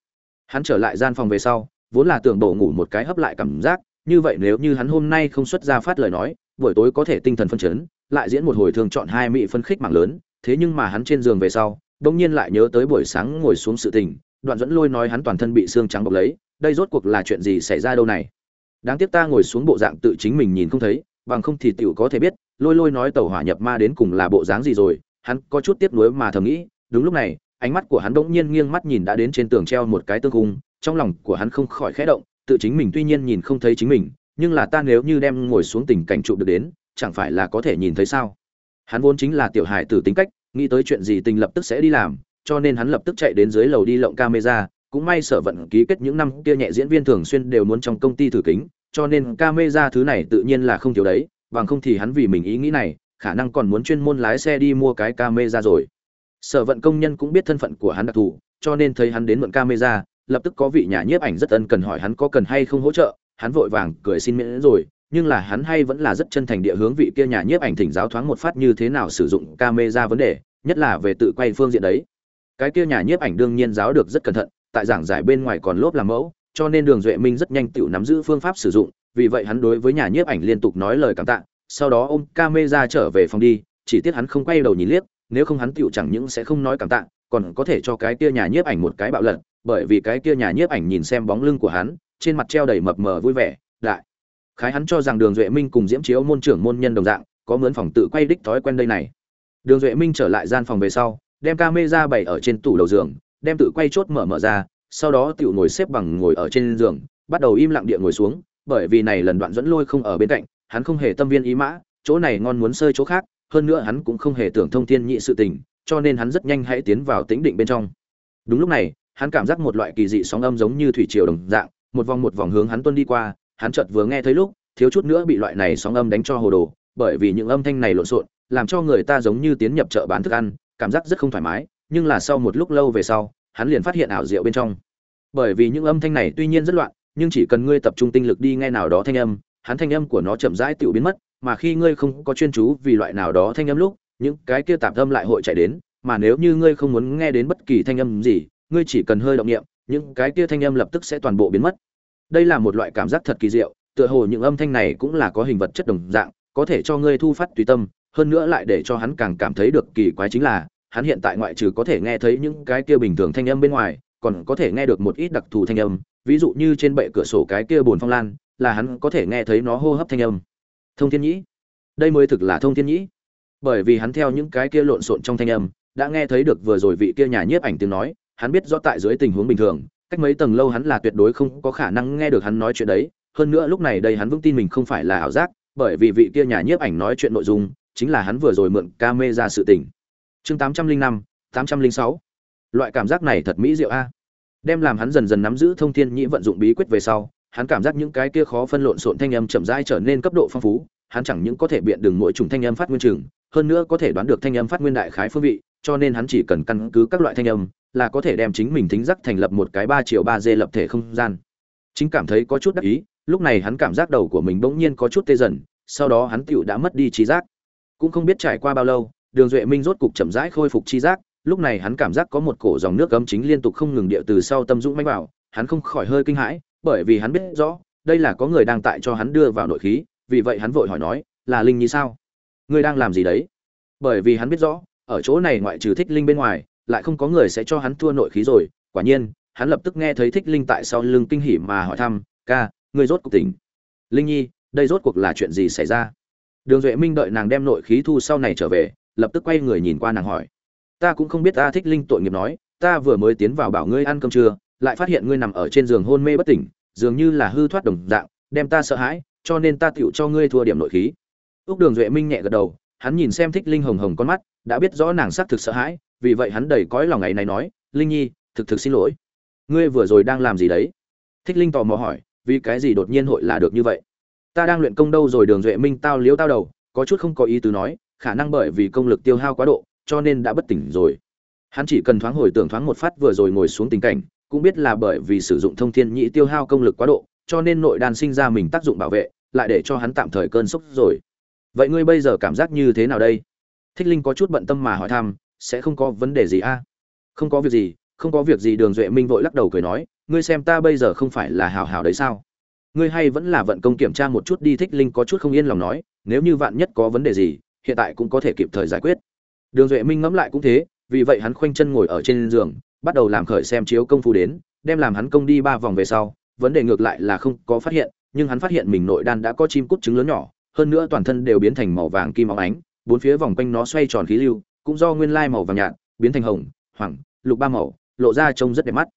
Hắn trở lại gian phòng về sau, vốn là tưởng đổ ngủ một cái hấp lại cảm giác, như vậy nếu như hắn hôm nay không xuất ra phát lời nói, buổi tối có thể tinh thần phân chấn, lại diễn một hồi thường chọn hai mị phân khích mạng lớn, thế nhưng mà hắn trên giường về sau đông nhiên lại nhớ tới buổi sáng ngồi xuống sự tình, đoạn dẫn lôi nói hắn toàn thân bị xương trắng bọc lấy, đây rốt cuộc là chuyện gì xảy ra đâu này? Đáng tiếc ta ngồi xuống bộ dạng tự chính mình nhìn không thấy, bằng không thì tiểu có thể biết lôi lôi nói tàu hỏa nhập ma đến cùng là bộ dáng gì rồi, hắn có chút tiếp nối mà thầm nghĩ, đúng lúc này, ánh mắt của hắn bỗng nhiên nghiêng mắt nhìn đã đến trên tường treo một cái tương cung, trong lòng của hắn không khỏi khẽ động, tự chính mình tuy nhiên nhìn không thấy chính mình, nhưng là ta nếu như đem ngồi xuống tình cảnh trụ được đến, chẳng phải là có thể nhìn thấy sao? Hắn vốn chính là tiểu hài tử tính cách, nghĩ tới chuyện gì tình lập tức sẽ đi làm, cho nên hắn lập tức chạy đến dưới lầu đi lộng camera, cũng may sở vận ký kết những năm kia nhẹ diễn viên thường xuyên đều muốn trong công ty thử kính, cho nên camera thứ này tự nhiên là không thiếu đấy bằng không thì hắn vì mình ý nghĩ này, khả năng còn muốn chuyên môn lái xe đi mua cái camera rồi. Sở vận công nhân cũng biết thân phận của hắn đặc thù, cho nên thấy hắn đến mượn camera, lập tức có vị nhà nhiếp ảnh rất ân cần hỏi hắn có cần hay không hỗ trợ, hắn vội vàng cười xin miễn rồi, nhưng là hắn hay vẫn là rất chân thành địa hướng vị kia nhà nhiếp ảnh thỉnh giáo thoáng một phát như thế nào sử dụng camera vấn đề, nhất là về tự quay phương diện đấy. Cái kia nhà nhiếp ảnh đương nhiên giáo được rất cẩn thận, tại giảng giải bên ngoài còn lốp làm mẫu, cho nên đường duệ minh rất nhanh tự nắm giữ phương pháp sử dụng vì vậy hắn đối với nhà nhiếp ảnh liên tục nói lời cảm tạ, sau đó ôm camera trở về phòng đi, chỉ tiếc hắn không quay đầu nhìn liếc, nếu không hắn tựu chẳng những sẽ không nói cảm tạ, còn có thể cho cái kia nhà nhiếp ảnh một cái bạo lật, bởi vì cái kia nhà nhiếp ảnh nhìn xem bóng lưng của hắn, trên mặt treo đầy mập mờ vui vẻ, đại. Khái hắn cho rằng đường duệ minh cùng diễm chiếu môn trưởng môn nhân đồng dạng, có mướn phòng tự quay đích thói quen đây này. Đường duệ minh trở lại gian phòng về sau, đem camera bày ở trên tủ đầu giường, đem tự quay chốt mở mở ra, sau đó tiểu ngồi xếp bằng ngồi ở trên giường, bắt đầu im lặng địa ngồi xuống bởi vì này lần đoạn dẫn lôi không ở bên cạnh, hắn không hề tâm viên ý mã, chỗ này ngon muốn sơi chỗ khác, hơn nữa hắn cũng không hề tưởng thông thiên nhị sự tình, cho nên hắn rất nhanh hãy tiến vào tĩnh định bên trong. Đúng lúc này, hắn cảm giác một loại kỳ dị sóng âm giống như thủy triều đồng dạng, một vòng một vòng hướng hắn tuân đi qua, hắn chợt vừa nghe thấy lúc, thiếu chút nữa bị loại này sóng âm đánh cho hồ đồ, bởi vì những âm thanh này lộn xộn, làm cho người ta giống như tiến nhập chợ bán thức ăn, cảm giác rất không thoải mái, nhưng là sau một lúc lâu về sau, hắn liền phát hiện ảo diệu bên trong. Bởi vì những âm thanh này tuy nhiên rất loạn nhưng chỉ cần ngươi tập trung tinh lực đi nghe nào đó thanh âm, hắn thanh âm của nó chậm rãi tiểu biến mất, mà khi ngươi không có chuyên chú vì loại nào đó thanh âm lúc, những cái kia tạp âm lại hội chạy đến, mà nếu như ngươi không muốn nghe đến bất kỳ thanh âm gì, ngươi chỉ cần hơi động niệm, những cái kia thanh âm lập tức sẽ toàn bộ biến mất. Đây là một loại cảm giác thật kỳ diệu, tựa hồ những âm thanh này cũng là có hình vật chất đồng dạng, có thể cho ngươi thu phát tùy tâm, hơn nữa lại để cho hắn càng cảm thấy được kỳ quái chính là, hắn hiện tại ngoại trừ có thể nghe thấy những cái kia bình thường thanh âm bên ngoài, còn có thể nghe được một ít đặc thù thanh âm ví dụ như trên bệ cửa sổ cái kia bồn phong lan, là hắn có thể nghe thấy nó hô hấp thanh âm. Thông thiên nhĩ. Đây mới thực là thông thiên nhĩ. Bởi vì hắn theo những cái kia lộn xộn trong thanh âm, đã nghe thấy được vừa rồi vị kia nhà nhiếp ảnh tiếng nói, hắn biết rõ tại dưới tình huống bình thường, cách mấy tầng lâu hắn là tuyệt đối không có khả năng nghe được hắn nói chuyện đấy. Hơn nữa lúc này đây hắn vững tin mình không phải là ảo giác, bởi vì vị kia nhà nhiếp ảnh nói chuyện nội dung, chính là hắn vừa rồi mượn ca mê ra sự tình. Chương tám trăm linh năm, tám trăm linh sáu. Loại cảm giác này thật mỹ diệu a đem làm hắn dần dần nắm giữ thông thiên nhĩ vận dụng bí quyết về sau, hắn cảm giác những cái kia khó phân lộn xộn thanh âm chậm rãi trở nên cấp độ phong phú, hắn chẳng những có thể biện đừng mỗi chủng thanh âm phát nguyên trường hơn nữa có thể đoán được thanh âm phát nguyên đại khái phương vị, cho nên hắn chỉ cần căn cứ các loại thanh âm là có thể đem chính mình thính giác thành lập một cái ba triệu ba d lập thể không gian. Chính cảm thấy có chút đắc ý, lúc này hắn cảm giác đầu của mình bỗng nhiên có chút tê dần, sau đó hắn tựu đã mất đi trí giác. Cũng không biết trải qua bao lâu, đường duệ minh rốt cục chậm rãi khôi phục trí giác lúc này hắn cảm giác có một cổ dòng nước cấm chính liên tục không ngừng điệu từ sau tâm dũng manh vào, hắn không khỏi hơi kinh hãi, bởi vì hắn biết rõ, đây là có người đang tại cho hắn đưa vào nội khí, vì vậy hắn vội hỏi nói, là linh nhi sao? Ngươi đang làm gì đấy? Bởi vì hắn biết rõ, ở chỗ này ngoại trừ thích linh bên ngoài, lại không có người sẽ cho hắn thua nội khí rồi, quả nhiên, hắn lập tức nghe thấy thích linh tại sau lưng kinh hỉ mà hỏi thăm, ca, ngươi rốt cuộc tỉnh? Linh nhi, đây rốt cuộc là chuyện gì xảy ra? Đường duệ minh đợi nàng đem nội khí thu sau này trở về, lập tức quay người nhìn qua nàng hỏi ta cũng không biết ta thích linh tội nghiệp nói, ta vừa mới tiến vào bảo ngươi ăn cơm trưa, lại phát hiện ngươi nằm ở trên giường hôn mê bất tỉnh, dường như là hư thoát đồng dạng, đem ta sợ hãi, cho nên ta tựu cho ngươi thua điểm nội khí. Úc đường duệ minh nhẹ gật đầu, hắn nhìn xem thích linh hồng hồng con mắt, đã biết rõ nàng xác thực sợ hãi, vì vậy hắn đầy cõi lòng ngày này nói, linh nhi, thực thực xin lỗi. Ngươi vừa rồi đang làm gì đấy? Thích linh tò mò hỏi, vì cái gì đột nhiên hội là được như vậy? Ta đang luyện công đâu rồi? Đường duệ minh tao liếu tao đầu, có chút không có ý tứ nói, khả năng bởi vì công lực tiêu hao quá độ cho nên đã bất tỉnh rồi. Hắn chỉ cần thoáng hồi tưởng thoáng một phát vừa rồi ngồi xuống tình cảnh, cũng biết là bởi vì sử dụng thông thiên nhĩ tiêu hao công lực quá độ, cho nên nội đan sinh ra mình tác dụng bảo vệ, lại để cho hắn tạm thời cơn sốc rồi. Vậy ngươi bây giờ cảm giác như thế nào đây? Thích linh có chút bận tâm mà hỏi thăm, sẽ không có vấn đề gì a không có việc gì, không có việc gì, đường duệ minh vội lắc đầu cười nói, ngươi xem ta bây giờ không phải là hào hào đấy sao? Ngươi hay vẫn là vận công kiểm tra một chút đi, thích linh có chút không yên lòng nói, nếu như vạn nhất có vấn đề gì, hiện tại cũng có thể kịp thời giải quyết đường duệ minh ngẫm lại cũng thế, vì vậy hắn khoanh chân ngồi ở trên giường, bắt đầu làm khởi xem chiếu công phu đến, đem làm hắn công đi ba vòng về sau, vấn đề ngược lại là không có phát hiện, nhưng hắn phát hiện mình nội đan đã có chim cút trứng lớn nhỏ, hơn nữa toàn thân đều biến thành màu vàng kim óng ánh, bốn phía vòng quanh nó xoay tròn khí lưu, cũng do nguyên lai màu vàng nhạt, biến thành hồng hoàng lục ba màu, lộ ra trông rất đẹp mắt.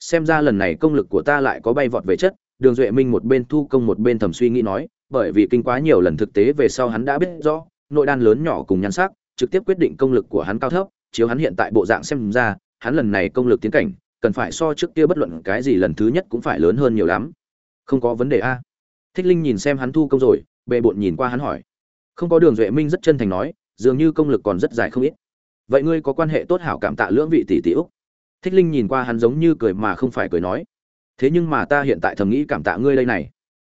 Xem ra lần này công lực của ta lại có bay vọt về chất, đường duệ minh một bên thu công một bên thầm suy nghĩ nói, bởi vì kinh quá nhiều lần thực tế về sau hắn đã biết rõ, nội đan lớn nhỏ cùng nhan sắc trực tiếp quyết định công lực của hắn cao thấp, chiếu hắn hiện tại bộ dạng xem ra, hắn lần này công lực tiến cảnh, cần phải so trước kia bất luận cái gì lần thứ nhất cũng phải lớn hơn nhiều lắm. Không có vấn đề a. Thích linh nhìn xem hắn thu công rồi bệ bộn nhìn qua hắn hỏi. Không có đường duệ minh rất chân thành nói, dường như công lực còn rất dài không ít. Vậy ngươi có quan hệ tốt hảo cảm tạ lưỡng vị tỷ tỷ úc. Thích linh nhìn qua hắn giống như cười mà không phải cười nói. Thế nhưng mà ta hiện tại thầm nghĩ cảm tạ ngươi đây này.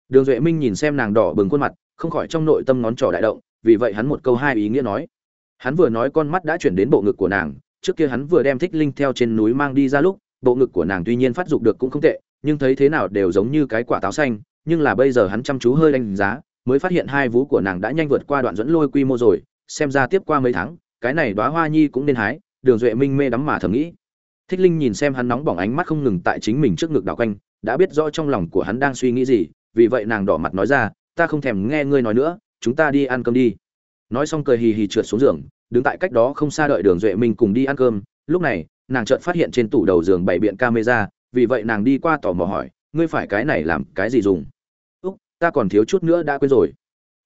Đường duệ minh nhìn xem nàng đỏ bừng khuôn mặt, không khỏi trong nội tâm ngón trỏ đại động, vì vậy hắn một câu hai ý nghĩa nói hắn vừa nói con mắt đã chuyển đến bộ ngực của nàng, trước kia hắn vừa đem thích linh theo trên núi mang đi ra lúc, bộ ngực của nàng tuy nhiên phát dục được cũng không tệ, nhưng thấy thế nào đều giống như cái quả táo xanh, nhưng là bây giờ hắn chăm chú hơi đánh giá, mới phát hiện hai vú của nàng đã nhanh vượt qua đoạn dẫn lôi quy mô rồi, xem ra tiếp qua mấy tháng, cái này đoá hoa nhi cũng nên hái, đường duệ minh mê đắm mà thầm nghĩ. Thích linh nhìn xem hắn nóng bỏng ánh mắt không ngừng tại chính mình trước ngực đảo quanh, đã biết rõ trong lòng của hắn đang suy nghĩ gì, vì vậy nàng đỏ mặt nói ra, ta không thèm nghe ngươi nói nữa, chúng ta đi ăn cơm đi nói xong cười hì hì trượt xuống giường, đứng tại cách đó không xa đợi đường duệ minh cùng đi ăn cơm. Lúc này, nàng chợt phát hiện trên tủ đầu giường bày biện camera, vì vậy nàng đi qua tò mò hỏi, ngươi phải cái này làm cái gì dùng? Úc, ta còn thiếu chút nữa đã quên rồi.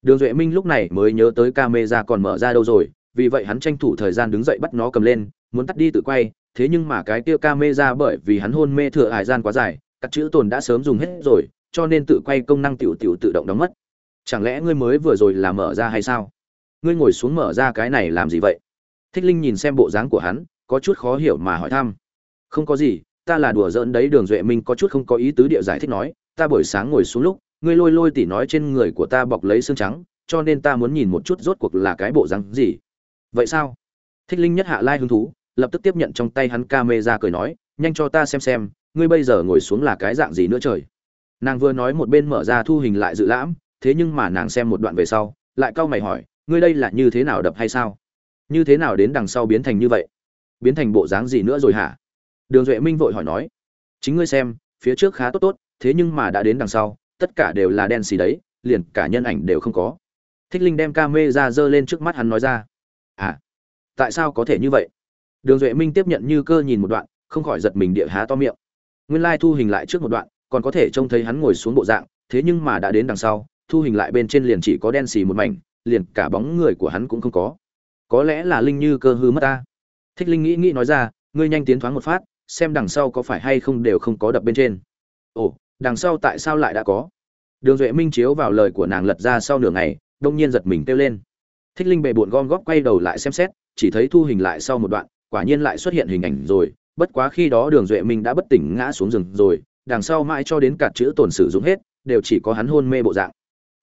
Đường duệ minh lúc này mới nhớ tới camera còn mở ra đâu rồi, vì vậy hắn tranh thủ thời gian đứng dậy bắt nó cầm lên, muốn tắt đi tự quay, thế nhưng mà cái kia camera bởi vì hắn hôn mê thừa hải gian quá dài, các chữ tồn đã sớm dùng hết rồi, cho nên tự quay công năng tiểu tiểu tự động đóng mất. Chẳng lẽ ngươi mới vừa rồi là mở ra hay sao? Ngươi ngồi xuống mở ra cái này làm gì vậy? Thích linh nhìn xem bộ dáng của hắn, có chút khó hiểu mà hỏi thăm. Không có gì, ta là đùa giỡn đấy, đường duệ minh có chút không có ý tứ địa giải thích nói, ta buổi sáng ngồi xuống lúc, ngươi lôi lôi tỉ nói trên người của ta bọc lấy xương trắng, cho nên ta muốn nhìn một chút rốt cuộc là cái bộ dáng gì. Vậy sao? Thích linh nhất hạ lai hứng thú, lập tức tiếp nhận trong tay hắn ca mê ra cười nói, nhanh cho ta xem xem, ngươi bây giờ ngồi xuống là cái dạng gì nữa trời? Nàng vừa nói một bên mở ra thu hình lại dự lãm, thế nhưng mà nàng xem một đoạn về sau, lại cau mày hỏi ngươi đây là như thế nào đập hay sao? Như thế nào đến đằng sau biến thành như vậy? Biến thành bộ dáng gì nữa rồi hả? Đường duệ minh vội hỏi nói. Chính ngươi xem, phía trước khá tốt tốt, thế nhưng mà đã đến đằng sau, tất cả đều là đen xì đấy, liền cả nhân ảnh đều không có. Thích linh đem ca mê ra giơ lên trước mắt hắn nói ra. À tại sao có thể như vậy? Đường duệ minh tiếp nhận như cơ nhìn một đoạn, không khỏi giật mình địa há to miệng. Nguyên lai thu hình lại trước một đoạn, còn có thể trông thấy hắn ngồi xuống bộ dạng, thế nhưng mà đã đến đằng sau, thu hình lại bên trên liền chỉ có đen xì một mảnh liền cả bóng người của hắn cũng không có. Có lẽ là linh như cơ hư mất ta. Thích linh nghĩ nghĩ nói ra, ngươi nhanh tiến thoáng một phát, xem đằng sau có phải hay không đều không có đập bên trên. Ồ, đằng sau tại sao lại đã có? Đường duệ minh chiếu vào lời của nàng lật ra sau nửa ngày, đông nhiên giật mình kêu lên. Thích linh bệ bộn gom góp quay đầu lại xem xét, chỉ thấy thu hình lại sau một đoạn, quả nhiên lại xuất hiện hình ảnh rồi. Bất quá khi đó đường duệ minh đã bất tỉnh ngã xuống rừng rồi, đằng sau mãi cho đến cả chữ tồn sử dụng hết, đều chỉ có hắn hôn mê bộ dạng.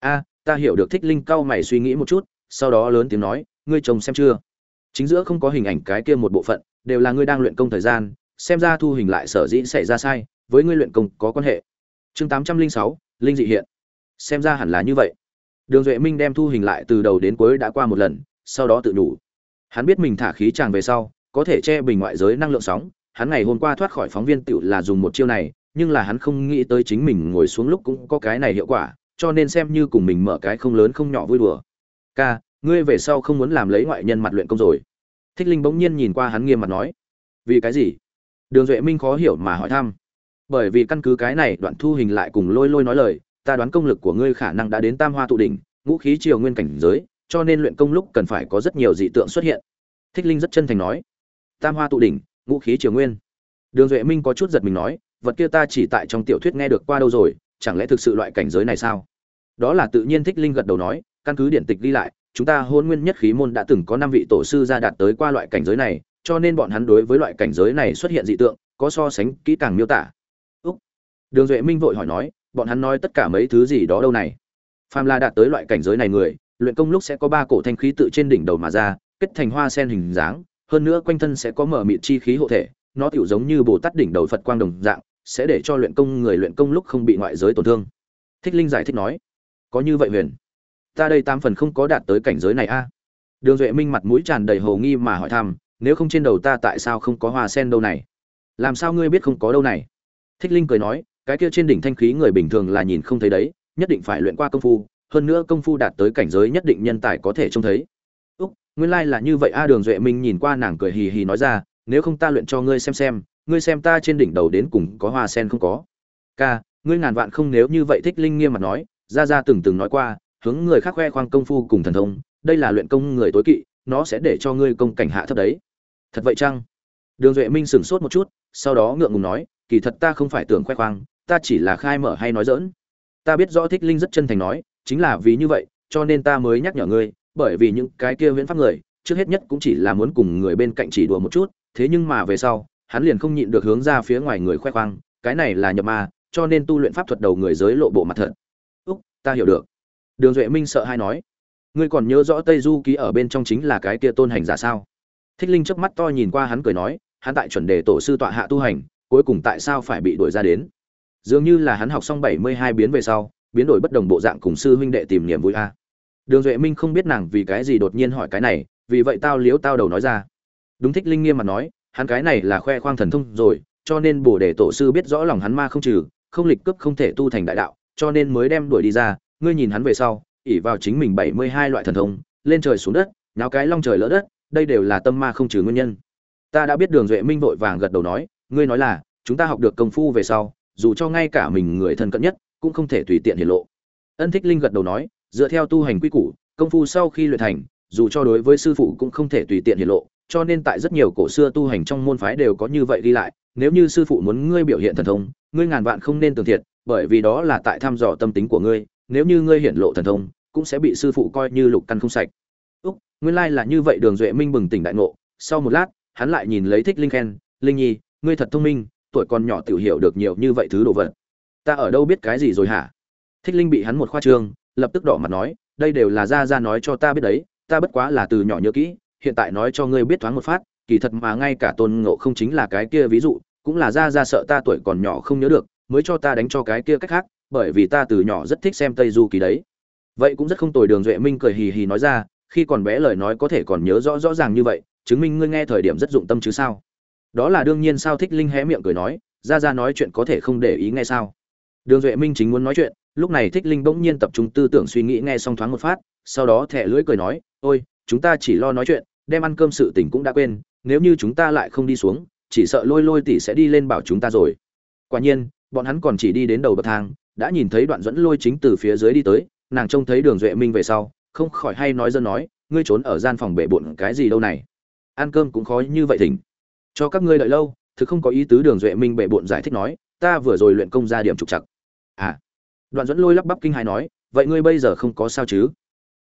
A ta hiểu được thích linh cau mày suy nghĩ một chút, sau đó lớn tiếng nói, ngươi chồng xem chưa? Chính giữa không có hình ảnh cái kia một bộ phận, đều là ngươi đang luyện công thời gian, xem ra thu hình lại sở dĩ xảy ra sai, với ngươi luyện công có quan hệ. Chương tám trăm linh sáu, linh dị hiện. Xem ra hẳn là như vậy. Đường duệ minh đem thu hình lại từ đầu đến cuối đã qua một lần, sau đó tự đủ hắn biết mình thả khí tràng về sau, có thể che bình ngoại giới năng lượng sóng, hắn ngày hôm qua thoát khỏi phóng viên tựu là dùng một chiêu này, nhưng là hắn không nghĩ tới chính mình ngồi xuống lúc cũng có cái này hiệu quả cho nên xem như cùng mình mở cái không lớn không nhỏ vui đùa. Ca, ngươi về sau không muốn làm lấy ngoại nhân mặt luyện công rồi. Thích linh bỗng nhiên nhìn qua hắn nghiêm mặt nói. Vì cái gì? Đường duệ minh khó hiểu mà hỏi thăm. Bởi vì căn cứ cái này, đoạn thu hình lại cùng lôi lôi nói lời, ta đoán công lực của ngươi khả năng đã đến tam hoa tụ đỉnh, ngũ khí triều nguyên cảnh giới, cho nên luyện công lúc cần phải có rất nhiều dị tượng xuất hiện. Thích linh rất chân thành nói. Tam hoa tụ đỉnh, ngũ khí triều nguyên. Đường duệ minh có chút giật mình nói, vật kia ta chỉ tại trong tiểu thuyết nghe được qua đâu rồi chẳng lẽ thực sự loại cảnh giới này sao? Đó là tự nhiên thích linh gật đầu nói, căn cứ điển tịch ghi lại, chúng ta hôn nguyên nhất khí môn đã từng có năm vị tổ sư ra đạt tới qua loại cảnh giới này, cho nên bọn hắn đối với loại cảnh giới này xuất hiện dị tượng, có so sánh kỹ càng miêu tả. Úc. Đường duệ minh vội hỏi nói, bọn hắn nói tất cả mấy thứ gì đó đâu này? Phàm là đạt tới loại cảnh giới này người, luyện công lúc sẽ có ba cổ thanh khí tự trên đỉnh đầu mà ra, kết thành hoa sen hình dáng, hơn nữa quanh thân sẽ có mở mịt chi khí hộ thể, nó tiểu giống như bồ tát đỉnh đầu phật quang đồng dạng sẽ để cho luyện công người luyện công lúc không bị ngoại giới tổn thương. Thích linh giải thích nói, có như vậy huyền, ta đây tam phần không có đạt tới cảnh giới này a. Đường duệ minh mặt mũi tràn đầy hồ nghi mà hỏi thăm, nếu không trên đầu ta tại sao không có hoa sen đâu này? Làm sao ngươi biết không có đâu này? Thích linh cười nói, cái kia trên đỉnh thanh khí người bình thường là nhìn không thấy đấy, nhất định phải luyện qua công phu, hơn nữa công phu đạt tới cảnh giới nhất định nhân tài có thể trông thấy. Úc, nguyên lai là như vậy a. Đường duệ minh nhìn qua nàng cười hì hì nói ra, nếu không ta luyện cho ngươi xem xem ngươi xem ta trên đỉnh đầu đến cùng có hoa sen không có. Ca, ngươi ngàn vạn không nếu như vậy thích linh nghiêm mặt nói ra ra từng từng nói qua, hướng người khác khoe khoang công phu cùng thần thông, đây là luyện công người tối kỵ, nó sẽ để cho ngươi công cảnh hạ thấp đấy. Thật vậy chăng? Đường duệ minh sửng sốt một chút, sau đó ngượng ngùng nói, kỳ thật ta không phải tưởng khoe khoang, ta chỉ là khai mở hay nói dỡn ta biết rõ thích linh rất chân thành nói, chính là vì như vậy, cho nên ta mới nhắc nhở ngươi, bởi vì những cái kia viễn pháp người, trước hết nhất cũng chỉ là muốn cùng người bên cạnh chỉ đùa một chút, thế nhưng mà về sau hắn liền không nhịn được hướng ra phía ngoài người khoe khoang, cái này là nhập ma, cho nên tu luyện pháp thuật đầu người giới lộ bộ mặt thật. Úc, ta hiểu được. Đường duệ minh sợ hay nói, ngươi còn nhớ rõ tây du ký ở bên trong chính là cái kia tôn hành giả sao? Thích linh chớp mắt to nhìn qua hắn cười nói, hắn tại chuẩn đề tổ sư tọa hạ tu hành, cuối cùng tại sao phải bị đuổi ra đến? Dường như là hắn học xong bảy mươi hai biến về sau, biến đổi bất đồng bộ dạng cùng sư huynh đệ tìm niềm vui a. Đường duệ minh không biết nàng vì cái gì đột nhiên hỏi cái này, vì vậy tao liếu tao đầu nói ra. Đúng thích linh nghiêm mặt nói hắn cái này là khoe khoang thần thông rồi, cho nên bổ đề tổ sư biết rõ lòng hắn ma không trừ, không lịch cấp không thể tu thành đại đạo, cho nên mới đem đuổi đi ra. Ngươi nhìn hắn về sau, ỷ vào chính mình bảy mươi hai loại thần thông, lên trời xuống đất, nháo cái long trời lỡ đất, đây đều là tâm ma không trừ nguyên nhân. Ta đã biết đường duệ minh vội vàng gật đầu nói, ngươi nói là, chúng ta học được công phu về sau, dù cho ngay cả mình người thân cận nhất, cũng không thể tùy tiện hiển lộ. Ân thích linh gật đầu nói, dựa theo tu hành quy củ, công phu sau khi luyện thành, dù cho đối với sư phụ cũng không thể tùy tiện hiển lộ cho nên tại rất nhiều cổ xưa tu hành trong môn phái đều có như vậy ghi lại, nếu như sư phụ muốn ngươi biểu hiện thần thông, ngươi ngàn vạn không nên tường thiệt, bởi vì đó là tại thăm dò tâm tính của ngươi, nếu như ngươi hiển lộ thần thông, cũng sẽ bị sư phụ coi như lục căn không sạch. Úc, nguyên lai là như vậy, đường duệ minh bừng tỉnh đại ngộ, sau một lát, hắn lại nhìn lấy thích linh khen, linh nhi, ngươi thật thông minh, tuổi còn nhỏ tiểu hiểu được nhiều như vậy thứ đồ vật. Ta ở đâu biết cái gì rồi hả? Thích linh bị hắn một khoa trương, lập tức đỏ mặt nói, đây đều là ra ra nói cho ta biết đấy, ta bất quá là từ nhỏ nhớ kỹ hiện tại nói cho ngươi biết thoáng một phát, kỳ thật mà ngay cả tôn ngộ không chính là cái kia ví dụ, cũng là ra ra sợ ta tuổi còn nhỏ không nhớ được, mới cho ta đánh cho cái kia cách khác, bởi vì ta từ nhỏ rất thích xem tây du kỳ đấy. Vậy cũng rất không tồi đường duệ minh cười hì hì nói ra, khi còn bé lời nói có thể còn nhớ rõ rõ ràng như vậy, chứng minh ngươi nghe thời điểm rất dụng tâm chứ sao? Đó là đương nhiên sao thích linh hé miệng cười nói, ra ra nói chuyện có thể không để ý nghe sao? Đường duệ minh chính muốn nói chuyện, lúc này thích linh bỗng nhiên tập trung tư tưởng suy nghĩ nghe xong thoáng một phát, sau đó thẻ lưỡi cười nói, ôi, chúng ta chỉ lo nói chuyện đem ăn cơm sự tình cũng đã quên, nếu như chúng ta lại không đi xuống, chỉ sợ lôi lôi tỷ sẽ đi lên bảo chúng ta rồi. Quả nhiên, bọn hắn còn chỉ đi đến đầu bậc thang, đã nhìn thấy đoạn dẫn lôi chính từ phía dưới đi tới, nàng trông thấy đường duệ minh về sau, không khỏi hay nói dân nói, ngươi trốn ở gian phòng bể bộn cái gì đâu này? Ăn cơm cũng khó như vậy thỉnh. Cho các ngươi đợi lâu, thực không có ý tứ đường duệ minh bể bộn giải thích nói, ta vừa rồi luyện công ra điểm trục chặt à. Đoạn dẫn lôi lắp bắp kinh hài nói, vậy ngươi bây giờ không có sao chứ?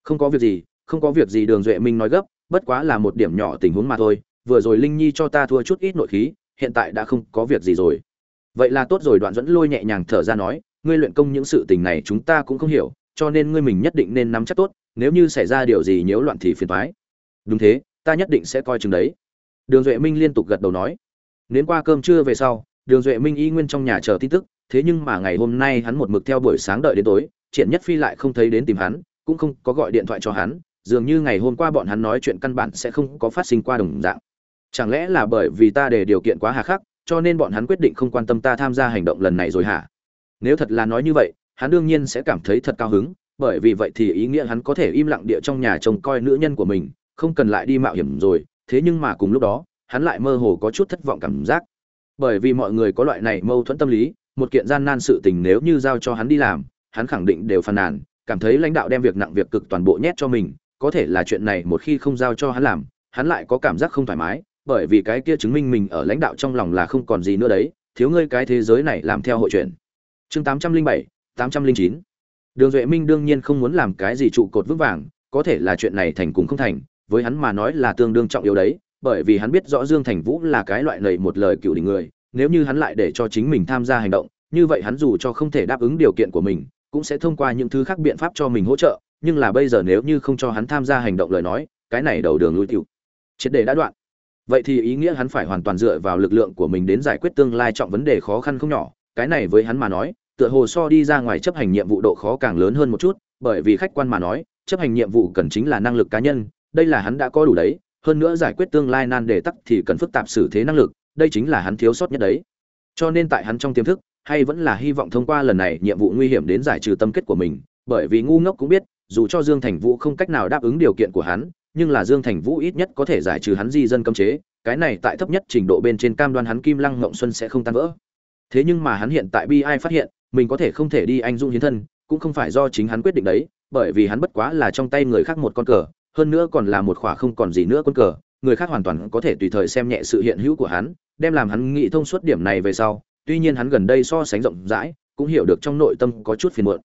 Không có việc gì, không có việc gì, đường duệ minh nói gấp bất quá là một điểm nhỏ tình huống mà thôi, vừa rồi linh nhi cho ta thua chút ít nội khí, hiện tại đã không có việc gì rồi. Vậy là tốt rồi, đoạn dẫn lôi nhẹ nhàng thở ra nói, ngươi luyện công những sự tình này chúng ta cũng không hiểu, cho nên ngươi mình nhất định nên nắm chắc tốt, nếu như xảy ra điều gì nhiễu loạn thì phiền thoái đúng thế, ta nhất định sẽ coi chừng đấy. Đường duệ minh liên tục gật đầu nói. Đến qua cơm trưa về sau, đường duệ minh y nguyên trong nhà chờ tin tức, thế nhưng mà ngày hôm nay hắn một mực theo buổi sáng đợi đến tối, triển nhất phi lại không thấy đến tìm hắn, cũng không có gọi điện thoại cho hắn dường như ngày hôm qua bọn hắn nói chuyện căn bản sẽ không có phát sinh qua đồng dạng. Chẳng lẽ là bởi vì ta để điều kiện quá hà khắc, cho nên bọn hắn quyết định không quan tâm ta tham gia hành động lần này rồi hả? Nếu thật là nói như vậy, hắn đương nhiên sẽ cảm thấy thật cao hứng, bởi vì vậy thì ý nghĩa hắn có thể im lặng địa trong nhà trông coi nữ nhân của mình, không cần lại đi mạo hiểm rồi, thế nhưng mà cùng lúc đó, hắn lại mơ hồ có chút thất vọng cảm giác. Bởi vì mọi người có loại này mâu thuẫn tâm lý, một kiện gian nan sự tình nếu như giao cho hắn đi làm, hắn khẳng định đều phàn nàn, cảm thấy lãnh đạo đem việc nặng việc cực toàn bộ nhét cho mình có thể là chuyện này một khi không giao cho hắn làm, hắn lại có cảm giác không thoải mái, bởi vì cái kia chứng minh mình ở lãnh đạo trong lòng là không còn gì nữa đấy, thiếu ngươi cái thế giới này làm theo hội chuyện. Chương tám trăm linh bảy, tám trăm linh chín. Đường duệ minh đương nhiên không muốn làm cái gì trụ cột vững vàng, có thể là chuyện này thành cùng không thành, với hắn mà nói là tương đương trọng yếu đấy, bởi vì hắn biết rõ dương thành vũ là cái loại lầy một lời cựu đỉnh người, nếu như hắn lại để cho chính mình tham gia hành động, như vậy hắn dù cho không thể đáp ứng điều kiện của mình, cũng sẽ thông qua những thứ khác biện pháp cho mình hỗ trợ nhưng là bây giờ nếu như không cho hắn tham gia hành động lời nói, cái này đầu đường lui tiểu. Triệt đề đã đoạn. Vậy thì ý nghĩa hắn phải hoàn toàn dựa vào lực lượng của mình đến giải quyết tương lai trọng vấn đề khó khăn không nhỏ. Cái này với hắn mà nói, tựa hồ so đi ra ngoài chấp hành nhiệm vụ độ khó càng lớn hơn một chút, bởi vì khách quan mà nói, chấp hành nhiệm vụ cần chính là năng lực cá nhân, đây là hắn đã có đủ đấy. Hơn nữa giải quyết tương lai nan đề tắc thì cần phức tạp xử thế năng lực, đây chính là hắn thiếu sót nhất đấy. Cho nên tại hắn trong tiềm thức, hay vẫn là hy vọng thông qua lần này nhiệm vụ nguy hiểm đến giải trừ tâm kết của mình, bởi vì ngu ngốc cũng biết dù cho dương thành vũ không cách nào đáp ứng điều kiện của hắn, nhưng là dương thành vũ ít nhất có thể giải trừ hắn di dân cấm chế, cái này tại thấp nhất trình độ bên trên cam đoan hắn kim lăng ngộng xuân sẽ không tan vỡ. Thế nhưng mà hắn hiện tại bi ai phát hiện, mình có thể không thể đi anh dung hiến thân, cũng không phải do chính hắn quyết định đấy, bởi vì hắn bất quá là trong tay người khác một con cờ, hơn nữa còn là một khỏa không còn gì nữa con cờ, người khác hoàn toàn có thể tùy thời xem nhẹ sự hiện hữu của hắn, đem làm hắn nghĩ thông suốt điểm này về sau, tuy nhiên hắn gần đây so sánh rộng rãi, cũng hiểu được trong nội tâm có chút phiền muộn.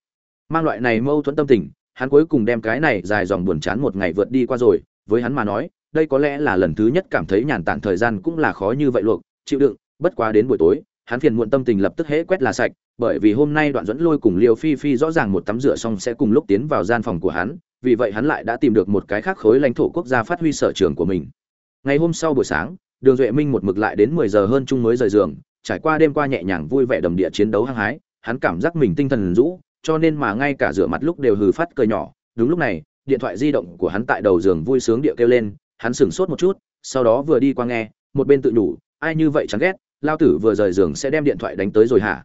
Mang loại này mâu thuẫn tâm tình hắn cuối cùng đem cái này dài dòng buồn chán một ngày vượt đi qua rồi, với hắn mà nói, đây có lẽ là lần thứ nhất cảm thấy nhàn tản thời gian cũng là khó như vậy luộc, chịu đựng, bất quá đến buổi tối, hắn phiền muộn tâm tình lập tức hễ quét là sạch, bởi vì hôm nay đoạn dẫn lôi cùng liêu phi phi rõ ràng một tắm rửa xong sẽ cùng lúc tiến vào gian phòng của hắn, vì vậy hắn lại đã tìm được một cái khác khối lãnh thổ quốc gia phát huy sở trường của mình. Ngày hôm sau buổi sáng, đường duệ minh một mực lại đến mười giờ hơn chung mới rời giường, trải qua đêm qua nhẹ nhàng vui vẻ đầm địa chiến đấu hăng hái, hắn cảm giác mình tinh thần rũ cho nên mà ngay cả rửa mặt lúc đều hừ phát cười nhỏ. Đúng lúc này, điện thoại di động của hắn tại đầu giường vui sướng địa kêu lên, hắn sửng sốt một chút, sau đó vừa đi qua nghe, một bên tự nhủ, ai như vậy chẳng ghét, lao tử vừa rời giường sẽ đem điện thoại đánh tới rồi hả?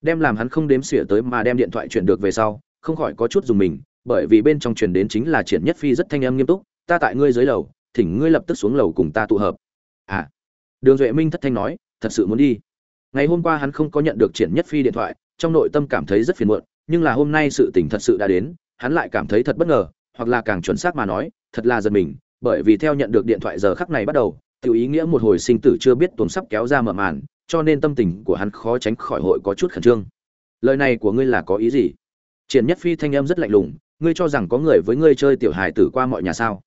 Đem làm hắn không đếm xỉa tới mà đem điện thoại chuyển được về sau, không khỏi có chút dùng mình, bởi vì bên trong truyền đến chính là triển nhất phi rất thanh âm nghiêm túc, ta tại ngươi dưới lầu, thỉnh ngươi lập tức xuống lầu cùng ta tụ hợp. À đường duệ minh thất thanh nói, thật sự muốn đi. Ngày hôm qua hắn không có nhận được triển nhất phi điện thoại, trong nội tâm cảm thấy rất phiền muộn nhưng là hôm nay sự tình thật sự đã đến, hắn lại cảm thấy thật bất ngờ, hoặc là càng chuẩn xác mà nói, thật là giật mình, bởi vì theo nhận được điện thoại giờ khắc này bắt đầu, tiểu ý nghĩa một hồi sinh tử chưa biết tuần sắp kéo ra mở màn, cho nên tâm tình của hắn khó tránh khỏi hội có chút khẩn trương. Lời này của ngươi là có ý gì? Triển nhất phi thanh âm rất lạnh lùng, ngươi cho rằng có người với ngươi chơi tiểu hài tử qua mọi nhà sao?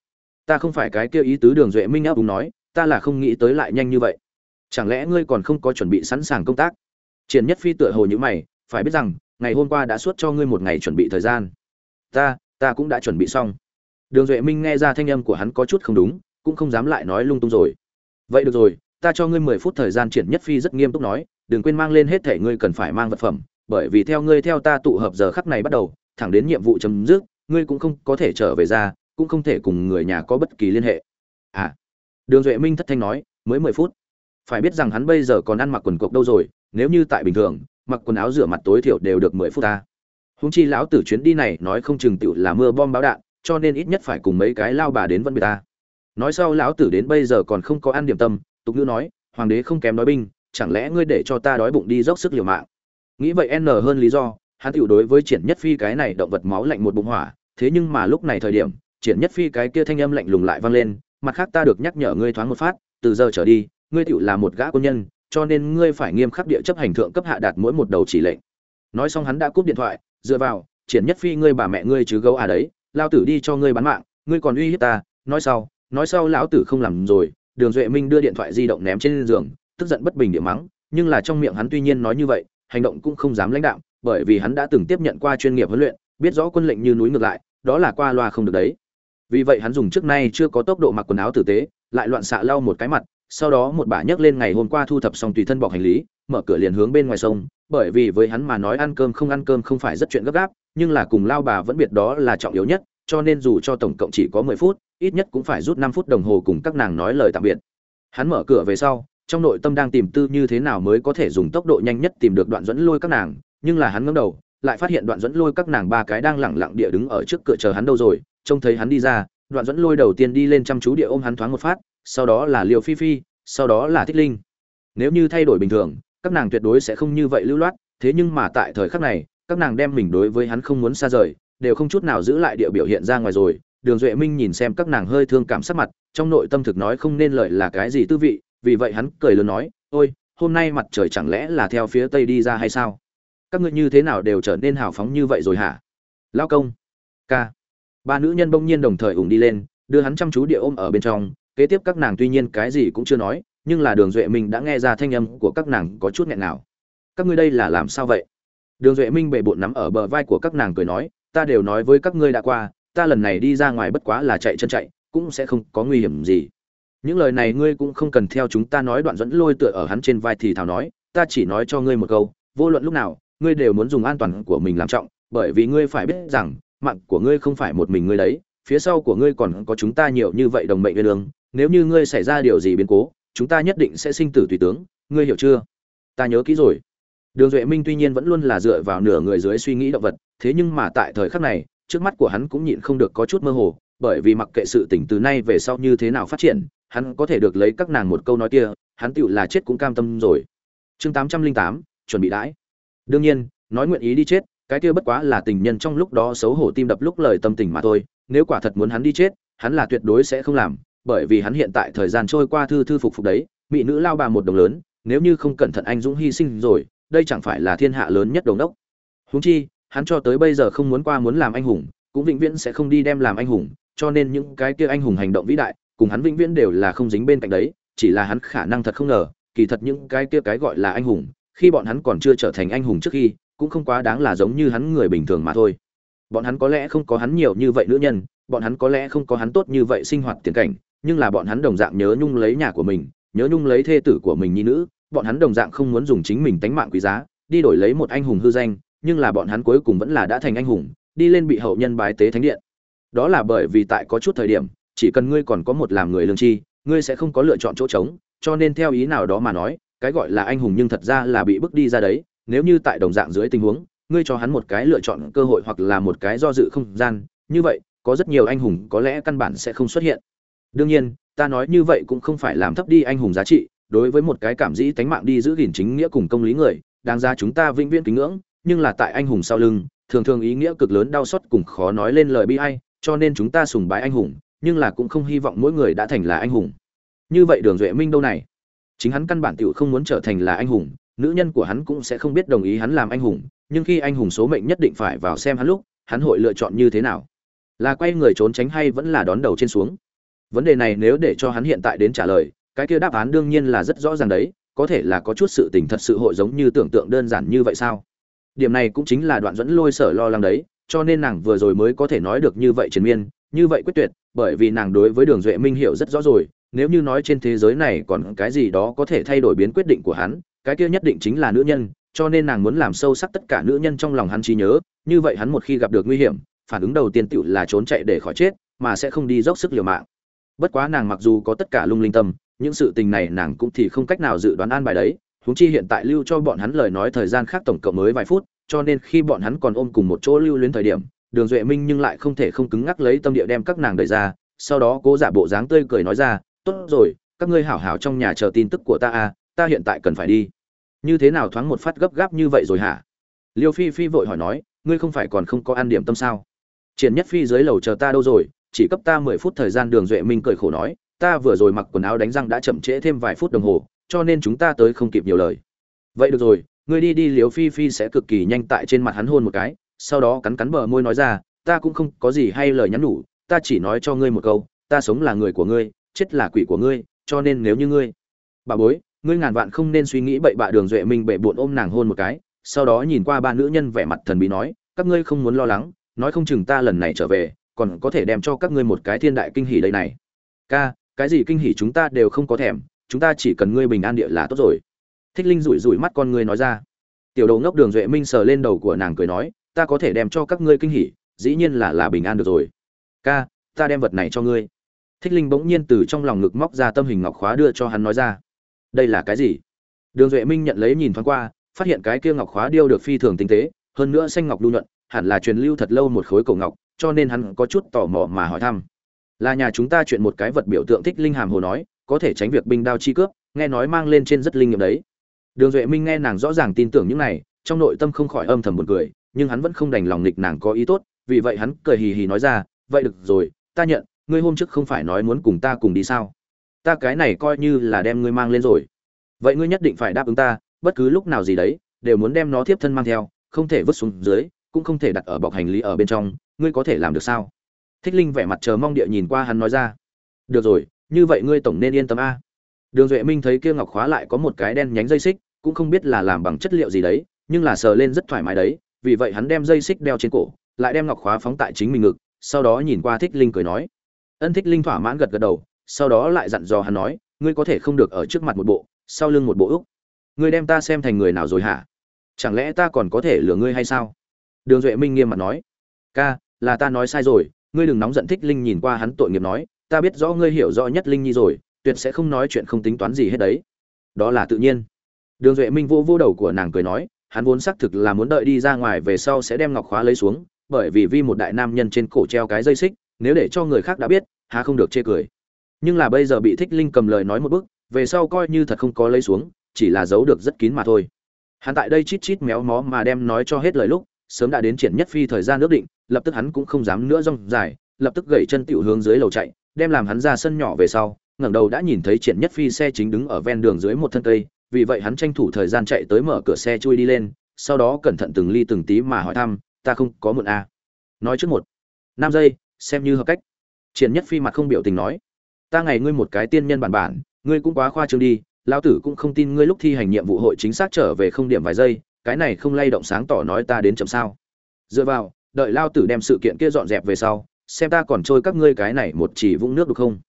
Ta không phải cái kia ý tứ đường duệ minh áp đúng nói, ta là không nghĩ tới lại nhanh như vậy. Chẳng lẽ ngươi còn không có chuẩn bị sẵn sàng công tác? Triển nhất phi tựa hồ như mày, phải biết rằng ngày hôm qua đã suốt cho ngươi một ngày chuẩn bị thời gian. Ta ta cũng đã chuẩn bị xong. Đường duệ minh nghe ra thanh âm của hắn có chút không đúng, cũng không dám lại nói lung tung rồi. Vậy được rồi, ta cho ngươi mười phút thời gian triển nhất phi rất nghiêm túc nói, đừng quên mang lên hết thể ngươi cần phải mang vật phẩm, bởi vì theo ngươi theo ta tụ hợp giờ khắc này bắt đầu, thẳng đến nhiệm vụ chấm dứt, ngươi cũng không có thể trở về ra, cũng không thể cùng người nhà có bất kỳ liên hệ. À. Đường duệ minh thất thanh nói, mới mười phút. Phải biết rằng hắn bây giờ còn ăn mặc quần cộc đâu rồi, nếu như tại bình thường mặc quần áo rửa mặt tối thiểu đều được mười phút ta. Húng chi lão tử chuyến đi này nói không chừng tựu là mưa bom báo đạn, cho nên ít nhất phải cùng mấy cái lao bà đến vân biệt ta. Nói sau lão tử đến bây giờ còn không có ăn điểm tâm, tục ngữ nói, hoàng đế không kém nói binh, chẳng lẽ ngươi để cho ta đói bụng đi dốc sức liều mạng? Nghĩ vậy n hơn lý do, hắn tiểu đối với triển nhất phi cái này động vật máu lạnh một bụng hỏa, thế nhưng mà lúc này thời điểm, triển nhất phi cái kia thanh âm lạnh lùng lại vang lên, mặt khác ta được nhắc nhở ngươi thoáng một phát, từ giờ trở đi, ngươi tiểu là một gã quân nhân cho nên ngươi phải nghiêm khắc địa chấp hành thượng cấp hạ đạt mỗi một đầu chỉ lệnh. Nói xong hắn đã cúp điện thoại, dựa vào, triển nhất phi ngươi bà mẹ ngươi chứ gấu à đấy, lao tử đi cho ngươi bán mạng, ngươi còn uy hiếp ta, nói sau nói sau lão tử không làm rồi, đường duệ minh đưa điện thoại di động ném trên giường, tức giận bất bình địa mắng, nhưng là trong miệng hắn tuy nhiên nói như vậy, hành động cũng không dám lãnh đạo bởi vì hắn đã từng tiếp nhận qua chuyên nghiệp huấn luyện, biết rõ quân lệnh như núi ngược lại, đó là qua loa không được đấy. Vì vậy hắn dùng trước nay chưa có tốc độ mặc quần áo tử tế, lại loạn xạ lau một cái mặt sau đó một bà nhấc lên ngày hôm qua thu thập xong tùy thân bọc hành lý, mở cửa liền hướng bên ngoài sông, bởi vì với hắn mà nói ăn cơm không ăn cơm không phải rất chuyện gấp gáp, nhưng là cùng lao bà vẫn biệt đó là trọng yếu nhất, cho nên dù cho tổng cộng chỉ có mười phút, ít nhất cũng phải rút năm phút đồng hồ cùng các nàng nói lời tạm biệt. Hắn mở cửa về sau, trong nội tâm đang tìm tư như thế nào mới có thể dùng tốc độ nhanh nhất tìm được đoạn dẫn lôi các nàng, nhưng là hắn ngẩng đầu, lại phát hiện đoạn dẫn lôi các nàng ba cái đang lẳng lặng địa đứng ở trước cửa chờ hắn đâu rồi, trông thấy hắn đi ra, đoạn dẫn lôi đầu tiên đi lên chăm chú địa ôm hắn thoáng một phát sau đó là liều phi phi, sau đó là thích linh. Nếu như thay đổi bình thường, các nàng tuyệt đối sẽ không như vậy lưu loát, thế nhưng mà tại thời khắc này, các nàng đem mình đối với hắn không muốn xa rời, đều không chút nào giữ lại địa biểu hiện ra ngoài rồi. Đường duệ minh nhìn xem các nàng hơi thương cảm sắc mặt, trong nội tâm thực nói không nên lợi là cái gì tư vị, vì vậy hắn cười lớn nói, ôi, hôm nay mặt trời chẳng lẽ là theo phía tây đi ra hay sao? Các ngươi như thế nào đều trở nên hào phóng như vậy rồi hả? Lao công, ca. Ba nữ nhân bỗng nhiên đồng thời ủng đi lên, đưa hắn chăm chú địa ôm ở bên trong kế tiếp các nàng tuy nhiên cái gì cũng chưa nói, nhưng là đường duệ minh đã nghe ra thanh âm của các nàng có chút nghẹn nào. Các ngươi đây là làm sao vậy? Đường duệ minh bệ bộn nắm ở bờ vai của các nàng cười nói, ta đều nói với các ngươi đã qua, ta lần này đi ra ngoài bất quá là chạy chân chạy, cũng sẽ không có nguy hiểm gì. Những lời này ngươi cũng không cần theo chúng ta nói, đoạn dẫn lôi tựa ở hắn trên vai thì thào nói, ta chỉ nói cho ngươi một câu, vô luận lúc nào, ngươi đều muốn dùng an toàn của mình làm trọng, bởi vì ngươi phải biết rằng, mạng của ngươi không phải một mình ngươi đấy, phía sau của ngươi còn có chúng ta nhiều như vậy đồng mệnh nguyên lương nếu như ngươi xảy ra điều gì biến cố, chúng ta nhất định sẽ sinh tử tùy tướng, ngươi hiểu chưa? Ta nhớ kỹ rồi. Đường duệ minh tuy nhiên vẫn luôn là dựa vào nửa người dưới suy nghĩ động vật, thế nhưng mà tại thời khắc này, trước mắt của hắn cũng nhịn không được có chút mơ hồ, bởi vì mặc kệ sự tỉnh từ nay về sau như thế nào phát triển, hắn có thể được lấy các nàng một câu nói kia, hắn tựu là chết cũng cam tâm rồi. Chương tám trăm linh tám, chuẩn bị đãi. Đương nhiên, nói nguyện ý đi chết, cái kia bất quá là tình nhân trong lúc đó xấu hổ tim đập lúc lời tâm tình mà thôi, nếu quả thật muốn hắn đi chết, hắn là tuyệt đối sẽ không làm bởi vì hắn hiện tại thời gian trôi qua thư thư phục phục đấy, mỹ nữ lao bà một đồng lớn, nếu như không cẩn thận anh dũng hy sinh rồi, đây chẳng phải là thiên hạ lớn nhất đồng đốc. Huống chi, hắn cho tới bây giờ không muốn qua muốn làm anh hùng, cũng vĩnh viễn sẽ không đi đem làm anh hùng, cho nên những cái kia anh hùng hành động vĩ đại, cùng hắn vĩnh viễn đều là không dính bên cạnh đấy, chỉ là hắn khả năng thật không ngờ, kỳ thật những cái kia cái gọi là anh hùng, khi bọn hắn còn chưa trở thành anh hùng trước khi, cũng không quá đáng là giống như hắn người bình thường mà thôi. Bọn hắn có lẽ không có hắn nhiều như vậy nữ nhân, bọn hắn có lẽ không có hắn tốt như vậy sinh hoạt tiền cảnh nhưng là bọn hắn đồng dạng nhớ nhung lấy nhà của mình, nhớ nhung lấy thê tử của mình nhi nữ, bọn hắn đồng dạng không muốn dùng chính mình tánh mạng quý giá, đi đổi lấy một anh hùng hư danh, nhưng là bọn hắn cuối cùng vẫn là đã thành anh hùng, đi lên bị hậu nhân bái tế thánh điện. Đó là bởi vì tại có chút thời điểm, chỉ cần ngươi còn có một làm người lương tri ngươi sẽ không có lựa chọn chỗ trống, cho nên theo ý nào đó mà nói, cái gọi là anh hùng nhưng thật ra là bị bước đi ra đấy, nếu như tại đồng dạng dưới tình huống, ngươi cho hắn một cái lựa chọn cơ hội hoặc là một cái do dự không gian, như vậy, có rất nhiều anh hùng có lẽ căn bản sẽ không xuất hiện đương nhiên, ta nói như vậy cũng không phải làm thấp đi anh hùng giá trị, đối với một cái cảm dĩ tánh mạng đi giữ gìn chính nghĩa cùng công lý người, đáng ra chúng ta vĩnh viễn kính ngưỡng, nhưng là tại anh hùng sau lưng, thường thường ý nghĩa cực lớn đau xót cùng khó nói lên lời bi ai, cho nên chúng ta sùng bái anh hùng, nhưng là cũng không hy vọng mỗi người đã thành là anh hùng. Như vậy đường duệ minh đâu này? Chính hắn căn bản tựu không muốn trở thành là anh hùng, nữ nhân của hắn cũng sẽ không biết đồng ý hắn làm anh hùng, nhưng khi anh hùng số mệnh nhất định phải vào xem hắn lúc, hắn hội lựa chọn như thế nào? Là quay người trốn tránh hay vẫn là đón đầu trên xuống? Vấn đề này nếu để cho hắn hiện tại đến trả lời, cái kia đáp án đương nhiên là rất rõ ràng đấy, có thể là có chút sự tình thật sự hội giống như tưởng tượng đơn giản như vậy sao? Điểm này cũng chính là đoạn dẫn lôi sở lo lắng đấy, cho nên nàng vừa rồi mới có thể nói được như vậy triền miên, như vậy quyết tuyệt, bởi vì nàng đối với đường duệ minh hiểu rất rõ rồi, nếu như nói trên thế giới này còn cái gì đó có thể thay đổi biến quyết định của hắn, cái kia nhất định chính là nữ nhân, cho nên nàng muốn làm sâu sắc tất cả nữ nhân trong lòng hắn trí nhớ, như vậy hắn một khi gặp được nguy hiểm, phản ứng đầu tiên tựu là trốn chạy để khỏi chết, mà sẽ không đi dốc sức liều mạng bất quá nàng mặc dù có tất cả lung linh tâm, những sự tình này nàng cũng thì không cách nào dự đoán an bài đấy. Huống chi hiện tại lưu cho bọn hắn lời nói thời gian khác tổng cộng mới vài phút, cho nên khi bọn hắn còn ôm cùng một chỗ lưu luyến thời điểm, đường duệ minh nhưng lại không thể không cứng ngắc lấy tâm địa đem các nàng đợi ra. Sau đó cố giả bộ dáng tươi cười nói ra, tốt rồi, các ngươi hảo hảo trong nhà chờ tin tức của ta à ta hiện tại cần phải đi. Như thế nào thoáng một phát gấp gáp như vậy rồi hả? Liêu phi phi vội hỏi nói, ngươi không phải còn không có ăn điểm tâm sao? Triển nhất phi dưới lầu chờ ta đâu rồi chỉ cấp ta mười phút thời gian đường duệ minh cười khổ nói, ta vừa rồi mặc quần áo đánh răng đã chậm trễ thêm vài phút đồng hồ, cho nên chúng ta tới không kịp nhiều lời. Vậy được rồi, ngươi đi đi liếu phi phi sẽ cực kỳ nhanh tại trên mặt hắn hôn một cái, sau đó cắn cắn bờ môi nói ra, ta cũng không có gì hay lời nhắn nhủ, ta chỉ nói cho ngươi một câu, ta sống là người của ngươi, chết là quỷ của ngươi, cho nên nếu như ngươi, bà bối, ngươi ngàn vạn không nên suy nghĩ bậy bạ đường duệ minh bệ bộn ôm nàng hôn một cái, sau đó nhìn qua ba nữ nhân vẻ mặt thần bí nói, các ngươi không muốn lo lắng, nói không chừng ta lần này trở về còn có thể đem cho các ngươi một cái thiên đại kinh hỉ đây này. Ca, cái gì kinh hỉ chúng ta đều không có thèm, chúng ta chỉ cần ngươi bình an địa là tốt rồi. Thích linh rủi rủi mắt con ngươi nói ra. Tiểu đầu ngốc đường duệ minh sờ lên đầu của nàng cười nói, ta có thể đem cho các ngươi kinh hỉ, dĩ nhiên là là bình an được rồi. Ca, ta đem vật này cho ngươi. Thích linh bỗng nhiên từ trong lòng ngực móc ra tâm hình ngọc khóa đưa cho hắn nói ra. Đây là cái gì? Đường duệ minh nhận lấy nhìn thoáng qua, phát hiện cái kia ngọc khóa điêu được phi thường tinh tế, hơn nữa xanh ngọc lưu nhuận, hẳn là truyền lưu thật lâu một khối cổ ngọc cho nên hắn có chút tò mò mà hỏi thăm. Là nhà chúng ta chuyện một cái vật biểu tượng thích linh hàm hồ nói, có thể tránh việc binh đao chi cướp, nghe nói mang lên trên rất linh nghiệm đấy. Đường duệ minh nghe nàng rõ ràng tin tưởng những này, trong nội tâm không khỏi âm thầm một cười, nhưng hắn vẫn không đành lòng nghịch nàng có ý tốt, vì vậy hắn cười hì hì nói ra, vậy được rồi, ta nhận, ngươi hôm trước không phải nói muốn cùng ta cùng đi sao? Ta cái này coi như là đem ngươi mang lên rồi. Vậy ngươi nhất định phải đáp ứng ta, bất cứ lúc nào gì đấy, đều muốn đem nó tiếp thân mang theo, không thể vứt xuống dưới, cũng không thể đặt ở bọc hành lý ở bên trong ngươi có thể làm được sao? Thích linh vẻ mặt chờ mong địa nhìn qua hắn nói ra. Được rồi, như vậy ngươi tổng nên yên tâm a. Đường duệ minh thấy kia ngọc khóa lại có một cái đen nhánh dây xích, cũng không biết là làm bằng chất liệu gì đấy, nhưng là sờ lên rất thoải mái đấy, vì vậy hắn đem dây xích đeo trên cổ, lại đem ngọc khóa phóng tại chính mình ngực, sau đó nhìn qua thích linh cười nói. Ân thích linh thỏa mãn gật gật đầu, sau đó lại dặn dò hắn nói, ngươi có thể không được ở trước mặt một bộ, sau lưng một bộ úc ngươi đem ta xem thành người nào rồi hả? Chẳng lẽ ta còn có thể lừa ngươi hay sao? Đường duệ minh nghiêm mặt nói ca, là ta nói sai rồi, ngươi đừng nóng giận thích linh nhìn qua hắn tội nghiệp nói, ta biết rõ ngươi hiểu rõ nhất linh nhi rồi, tuyệt sẽ không nói chuyện không tính toán gì hết đấy. Đó là tự nhiên. Đường duệ minh vô vô đầu của nàng cười nói, hắn vốn xác thực là muốn đợi đi ra ngoài về sau sẽ đem ngọc khóa lấy xuống, bởi vì vi một đại nam nhân trên cổ treo cái dây xích, nếu để cho người khác đã biết, há không được chê cười. Nhưng là bây giờ bị thích linh cầm lời nói một bức về sau coi như thật không có lấy xuống, chỉ là giấu được rất kín mà thôi. Hắn tại đây chít chít méo mó mà đem nói cho hết lời lúc sớm đã đến triển nhất phi thời gian nước định, lập tức hắn cũng không dám nữa rong dài, lập tức gậy chân tiểu hướng dưới lầu chạy, đem làm hắn ra sân nhỏ về sau, ngẩng đầu đã nhìn thấy triển nhất phi xe chính đứng ở ven đường dưới một thân cây, vì vậy hắn tranh thủ thời gian chạy tới mở cửa xe chui đi lên, sau đó cẩn thận từng ly từng tí mà hỏi thăm, ta không có mượn à. nói trước một, năm giây, xem như hợp cách triển nhất phi mặt không biểu tình nói, ta ngày ngươi một cái tiên nhân bản bản, ngươi cũng quá khoa trương đi lao tử cũng không tin ngươi lúc thi hành nhiệm vụ hội chính xác trở về không điểm vài giây cái này không lay động sáng tỏ nói ta đến chậm sao. Dựa vào, đợi lao tử đem sự kiện kia dọn dẹp về sau, xem ta còn trôi các ngươi cái này một chỉ vũng nước được không?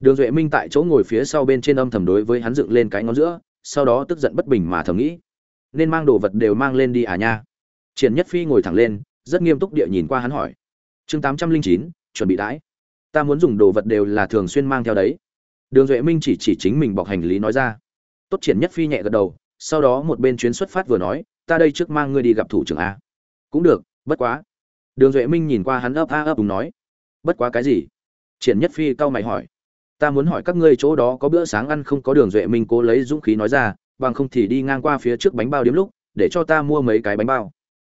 Đường duệ minh tại chỗ ngồi phía sau bên trên âm thầm đối với hắn dựng lên cái ngón giữa, sau đó tức giận bất bình mà thầm nghĩ, nên mang đồ vật đều mang lên đi à nha. Triển nhất phi ngồi thẳng lên, rất nghiêm túc địa nhìn qua hắn hỏi. Chương tám trăm linh chín, chuẩn bị đãi. Ta muốn dùng đồ vật đều là thường xuyên mang theo đấy. Đường duệ minh chỉ chỉ chính mình bọc hành lý nói ra. Tốt, triển nhất phi nhẹ gật đầu, sau đó một bên chuyến xuất phát vừa nói ta đây trước mang ngươi đi gặp thủ trưởng a. Cũng được, bất quá. Đường duệ minh nhìn qua hắn ấp a ấp đúng nói. Bất quá cái gì? Triển nhất phi cau mày hỏi. Ta muốn hỏi các ngươi chỗ đó có bữa sáng ăn không có đường duệ minh cố lấy dũng khí nói ra, bằng không thì đi ngang qua phía trước bánh bao điếm lúc, để cho ta mua mấy cái bánh bao.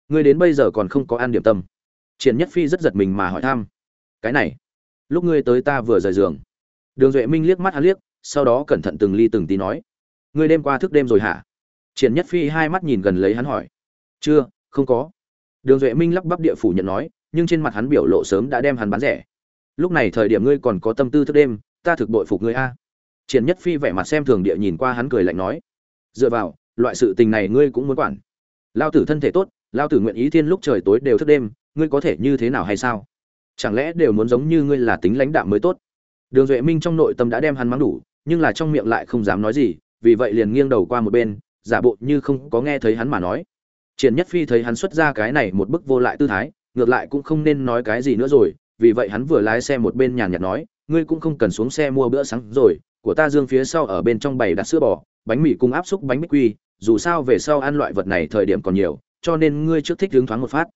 Ngươi đến bây giờ còn không có ăn điểm tâm. Triển nhất phi rất giật mình mà hỏi thăm. Cái này, lúc ngươi tới ta vừa rời giường. Đường duệ minh liếc mắt hắn liếc, sau đó cẩn thận từng ly từng tí nói. Ngươi đêm qua thức đêm rồi hả? Triển nhất phi hai mắt nhìn gần lấy hắn hỏi. Chưa, không có. Đường duệ minh lắp bắp địa phủ nhận nói, nhưng trên mặt hắn biểu lộ sớm đã đem hắn bán rẻ. Lúc này thời điểm ngươi còn có tâm tư thức đêm, ta thực bội phục ngươi a. Triển nhất phi vẻ mặt xem thường địa nhìn qua hắn cười lạnh nói. Dựa vào, loại sự tình này ngươi cũng muốn quản. Lao tử thân thể tốt, lao tử nguyện ý thiên lúc trời tối đều thức đêm, ngươi có thể như thế nào hay sao? Chẳng lẽ đều muốn giống như ngươi là tính lãnh đạo mới tốt? Đường duệ minh trong nội tâm đã đem hắn mắng đủ, nhưng là trong miệng lại không dám nói gì, vì vậy liền nghiêng đầu qua một bên giả bộ như không có nghe thấy hắn mà nói. Triển nhất phi thấy hắn xuất ra cái này một bức vô lại tư thái, ngược lại cũng không nên nói cái gì nữa rồi, vì vậy hắn vừa lái xe một bên nhàn nhạt nói, ngươi cũng không cần xuống xe mua bữa sáng rồi, của ta dương phía sau ở bên trong bày đặt sữa bò, bánh mì cùng áp xúc bánh bích quy, dù sao về sau ăn loại vật này thời điểm còn nhiều, cho nên ngươi trước thích hướng thoáng một phát.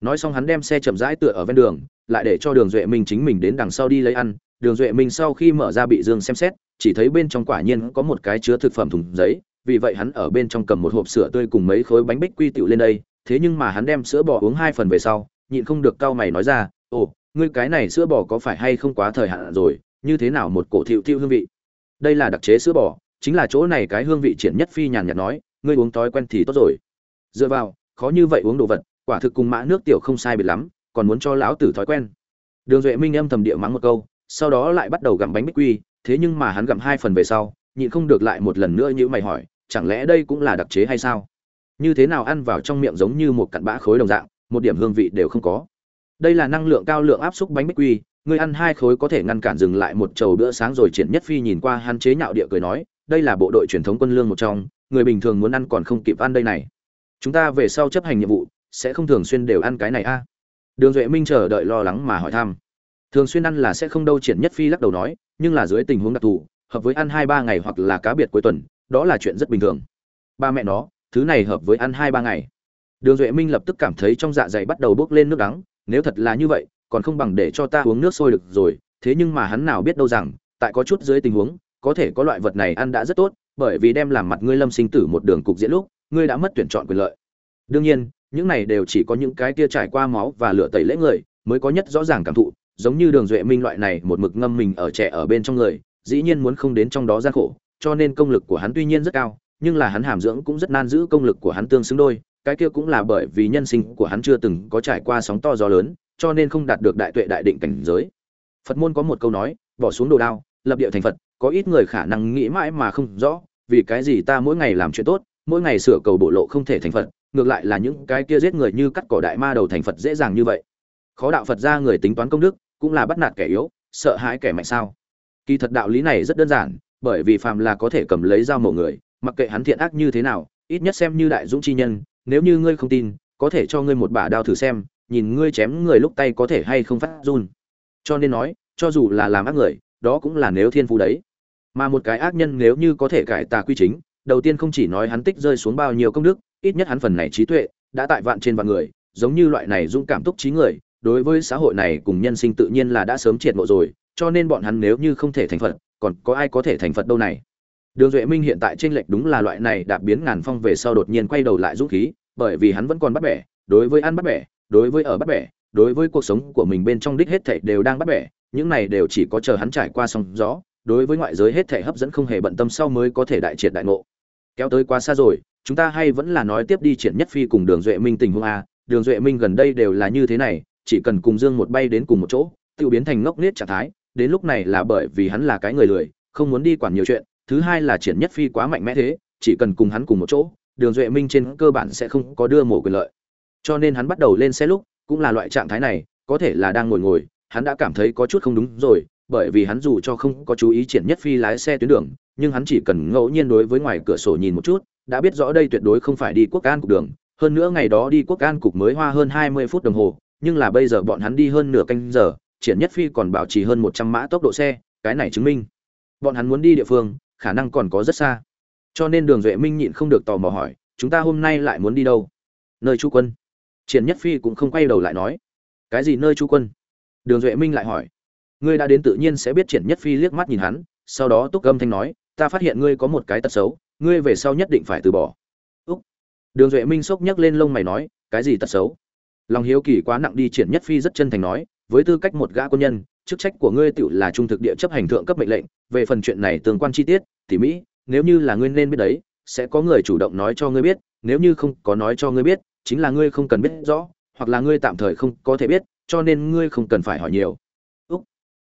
Nói xong hắn đem xe chậm rãi tựa ở ven đường, lại để cho đường duệ minh chính mình đến đằng sau đi lấy ăn. Đường duệ minh sau khi mở ra bị dương xem xét, chỉ thấy bên trong quả nhiên có một cái chứa thực phẩm thùng giấy vì vậy hắn ở bên trong cầm một hộp sữa tươi cùng mấy khối bánh bích quy tiểu lên đây, thế nhưng mà hắn đem sữa bò uống hai phần về sau, nhịn không được cau mày nói ra, ồ, ngươi cái này sữa bò có phải hay không quá thời hạn rồi, như thế nào một cổ thiệu thiệu hương vị? Đây là đặc chế sữa bò, chính là chỗ này cái hương vị triển nhất phi nhàn nhạt nói, ngươi uống thói quen thì tốt rồi. Dựa vào, khó như vậy uống đồ vật, quả thực cùng mã nước tiểu không sai biệt lắm, còn muốn cho lão tử thói quen. Đường duệ minh âm thầm địa mắng một câu, sau đó lại bắt đầu gặm bánh bích quy, thế nhưng mà hắn gặm hai phần về sau, nhịn không được lại một lần nữa như mày hỏi chẳng lẽ đây cũng là đặc chế hay sao? Như thế nào ăn vào trong miệng giống như một cặn bã khối đồng dạng, một điểm hương vị đều không có. Đây là năng lượng cao lượng áp xúc bánh bích quy, người ăn hai khối có thể ngăn cản dừng lại một chầu bữa sáng rồi triển nhất phi nhìn qua hắn chế nhạo địa cười nói, đây là bộ đội truyền thống quân lương một trong, người bình thường muốn ăn còn không kịp ăn đây này. Chúng ta về sau chấp hành nhiệm vụ, sẽ không thường xuyên đều ăn cái này a. Đường duệ minh chờ đợi lo lắng mà hỏi thăm. Thường xuyên ăn là sẽ không đâu triển nhất phi lắc đầu nói, nhưng là dưới tình huống đặc thù, hợp với ăn hai ba ngày hoặc là cá biệt cuối tuần đó là chuyện rất bình thường. Ba mẹ nó, thứ này hợp với ăn hai ba ngày. Đường duệ minh lập tức cảm thấy trong dạ dày bắt đầu bốc lên nước đắng, nếu thật là như vậy, còn không bằng để cho ta uống nước sôi được rồi, thế nhưng mà hắn nào biết đâu rằng, tại có chút dưới tình huống, có thể có loại vật này ăn đã rất tốt, bởi vì đem làm mặt ngươi lâm sinh tử một đường cục diễn lúc, ngươi đã mất tuyển chọn quyền lợi. Đương nhiên, những này đều chỉ có những cái kia trải qua máu và lửa tẩy lễ người, mới có nhất rõ ràng cảm thụ, giống như đường duệ minh loại này một mực ngâm mình ở trẻ ở bên trong người, dĩ nhiên muốn không đến trong đó gian khổ cho nên công lực của hắn tuy nhiên rất cao, nhưng là hắn hàm dưỡng cũng rất nan giữ, công lực của hắn tương xứng đôi, cái kia cũng là bởi vì nhân sinh của hắn chưa từng có trải qua sóng to gió lớn, cho nên không đạt được đại tuệ đại định cảnh giới. Phật môn có một câu nói, bỏ xuống đồ đao, lập địa thành phật. Có ít người khả năng nghĩ mãi mà không rõ, vì cái gì ta mỗi ngày làm chuyện tốt, mỗi ngày sửa cầu bộ lộ không thể thành phật, ngược lại là những cái kia giết người như cắt cỏ đại ma đầu thành phật dễ dàng như vậy. Khó đạo phật ra người tính toán công đức, cũng là bắt nạt kẻ yếu, sợ hãi kẻ mạnh sao. Kỳ thật đạo lý này rất đơn giản bởi vì phàm là có thể cầm lấy dao mổ người, mặc kệ hắn thiện ác như thế nào, ít nhất xem như đại dũng chi nhân, nếu như ngươi không tin, có thể cho ngươi một bả đao thử xem, nhìn ngươi chém người lúc tay có thể hay không phát run. Cho nên nói, cho dù là làm ác người, đó cũng là nếu thiên phú đấy. Mà một cái ác nhân nếu như có thể cải tà quy chính, đầu tiên không chỉ nói hắn tích rơi xuống bao nhiêu công đức, ít nhất hắn phần này trí tuệ đã tại vạn trên vạn người, giống như loại này dũng cảm túc trí người, đối với xã hội này cùng nhân sinh tự nhiên là đã sớm triệt mộ rồi, cho nên bọn hắn nếu như không thể thành phật còn có ai có thể thành phật đâu này? Đường duệ minh hiện tại trên lệch đúng là loại này đạp biến ngàn phong về sau đột nhiên quay đầu lại dũng khí, bởi vì hắn vẫn còn bắt bẻ, đối với ăn bắt bẻ, đối với ở bắt bẻ, đối với cuộc sống của mình bên trong đích hết thảy đều đang bắt bẻ, những này đều chỉ có chờ hắn trải qua sóng gió, đối với ngoại giới hết thảy hấp dẫn không hề bận tâm sau mới có thể đại triệt đại ngộ. Kéo tới quá xa rồi, chúng ta hay vẫn là nói tiếp đi triển nhất phi cùng đường duệ minh tình huống a, đường duệ minh gần đây đều là như thế này, chỉ cần cùng dương một bay đến cùng một chỗ tự biến thành ngốc nết trạng thái đến lúc này là bởi vì hắn là cái người lười, không muốn đi quản nhiều chuyện, thứ hai là triển nhất phi quá mạnh mẽ thế, chỉ cần cùng hắn cùng một chỗ, đường duệ minh trên cơ bản sẽ không có đưa mổ quyền lợi. Cho nên hắn bắt đầu lên xe lúc, cũng là loại trạng thái này, có thể là đang ngồi ngồi, hắn đã cảm thấy có chút không đúng rồi, bởi vì hắn dù cho không có chú ý triển nhất phi lái xe tuyến đường, nhưng hắn chỉ cần ngẫu nhiên đối với ngoài cửa sổ nhìn một chút, đã biết rõ đây tuyệt đối không phải đi quốc an cục đường. Hơn nữa ngày đó đi quốc an cục mới hoa hơn hai mươi phút đồng hồ, nhưng là bây giờ bọn hắn đi hơn nửa canh giờ triển nhất phi còn bảo trì hơn một trăm mã tốc độ xe, cái này chứng minh. Bọn hắn muốn đi địa phương, khả năng còn có rất xa. Cho nên đường duệ minh nhịn không được tò mò hỏi, chúng ta hôm nay lại muốn đi đâu? Nơi chú quân. Triển nhất phi cũng không quay đầu lại nói, cái gì nơi chú quân? Đường duệ minh lại hỏi, ngươi đã đến tự nhiên sẽ biết triển nhất phi liếc mắt nhìn hắn, sau đó túc âm thanh nói, ta phát hiện ngươi có một cái tật xấu, ngươi về sau nhất định phải từ bỏ. Úc. Đường duệ minh sốc nhấc lên lông mày nói, cái gì tật xấu? Lòng hiếu kỳ quá nặng đi, triển nhất phi rất chân thành nói với tư cách một gã quân nhân, chức trách của ngươi tự là trung thực địa chấp hành thượng cấp mệnh lệnh, về phần chuyện này tương quan chi tiết, tỉ mỹ nếu như là ngươi nên biết đấy, sẽ có người chủ động nói cho ngươi biết, nếu như không có nói cho ngươi biết, chính là ngươi không cần biết rõ, hoặc là ngươi tạm thời không có thể biết, cho nên ngươi không cần phải hỏi nhiều. Úc.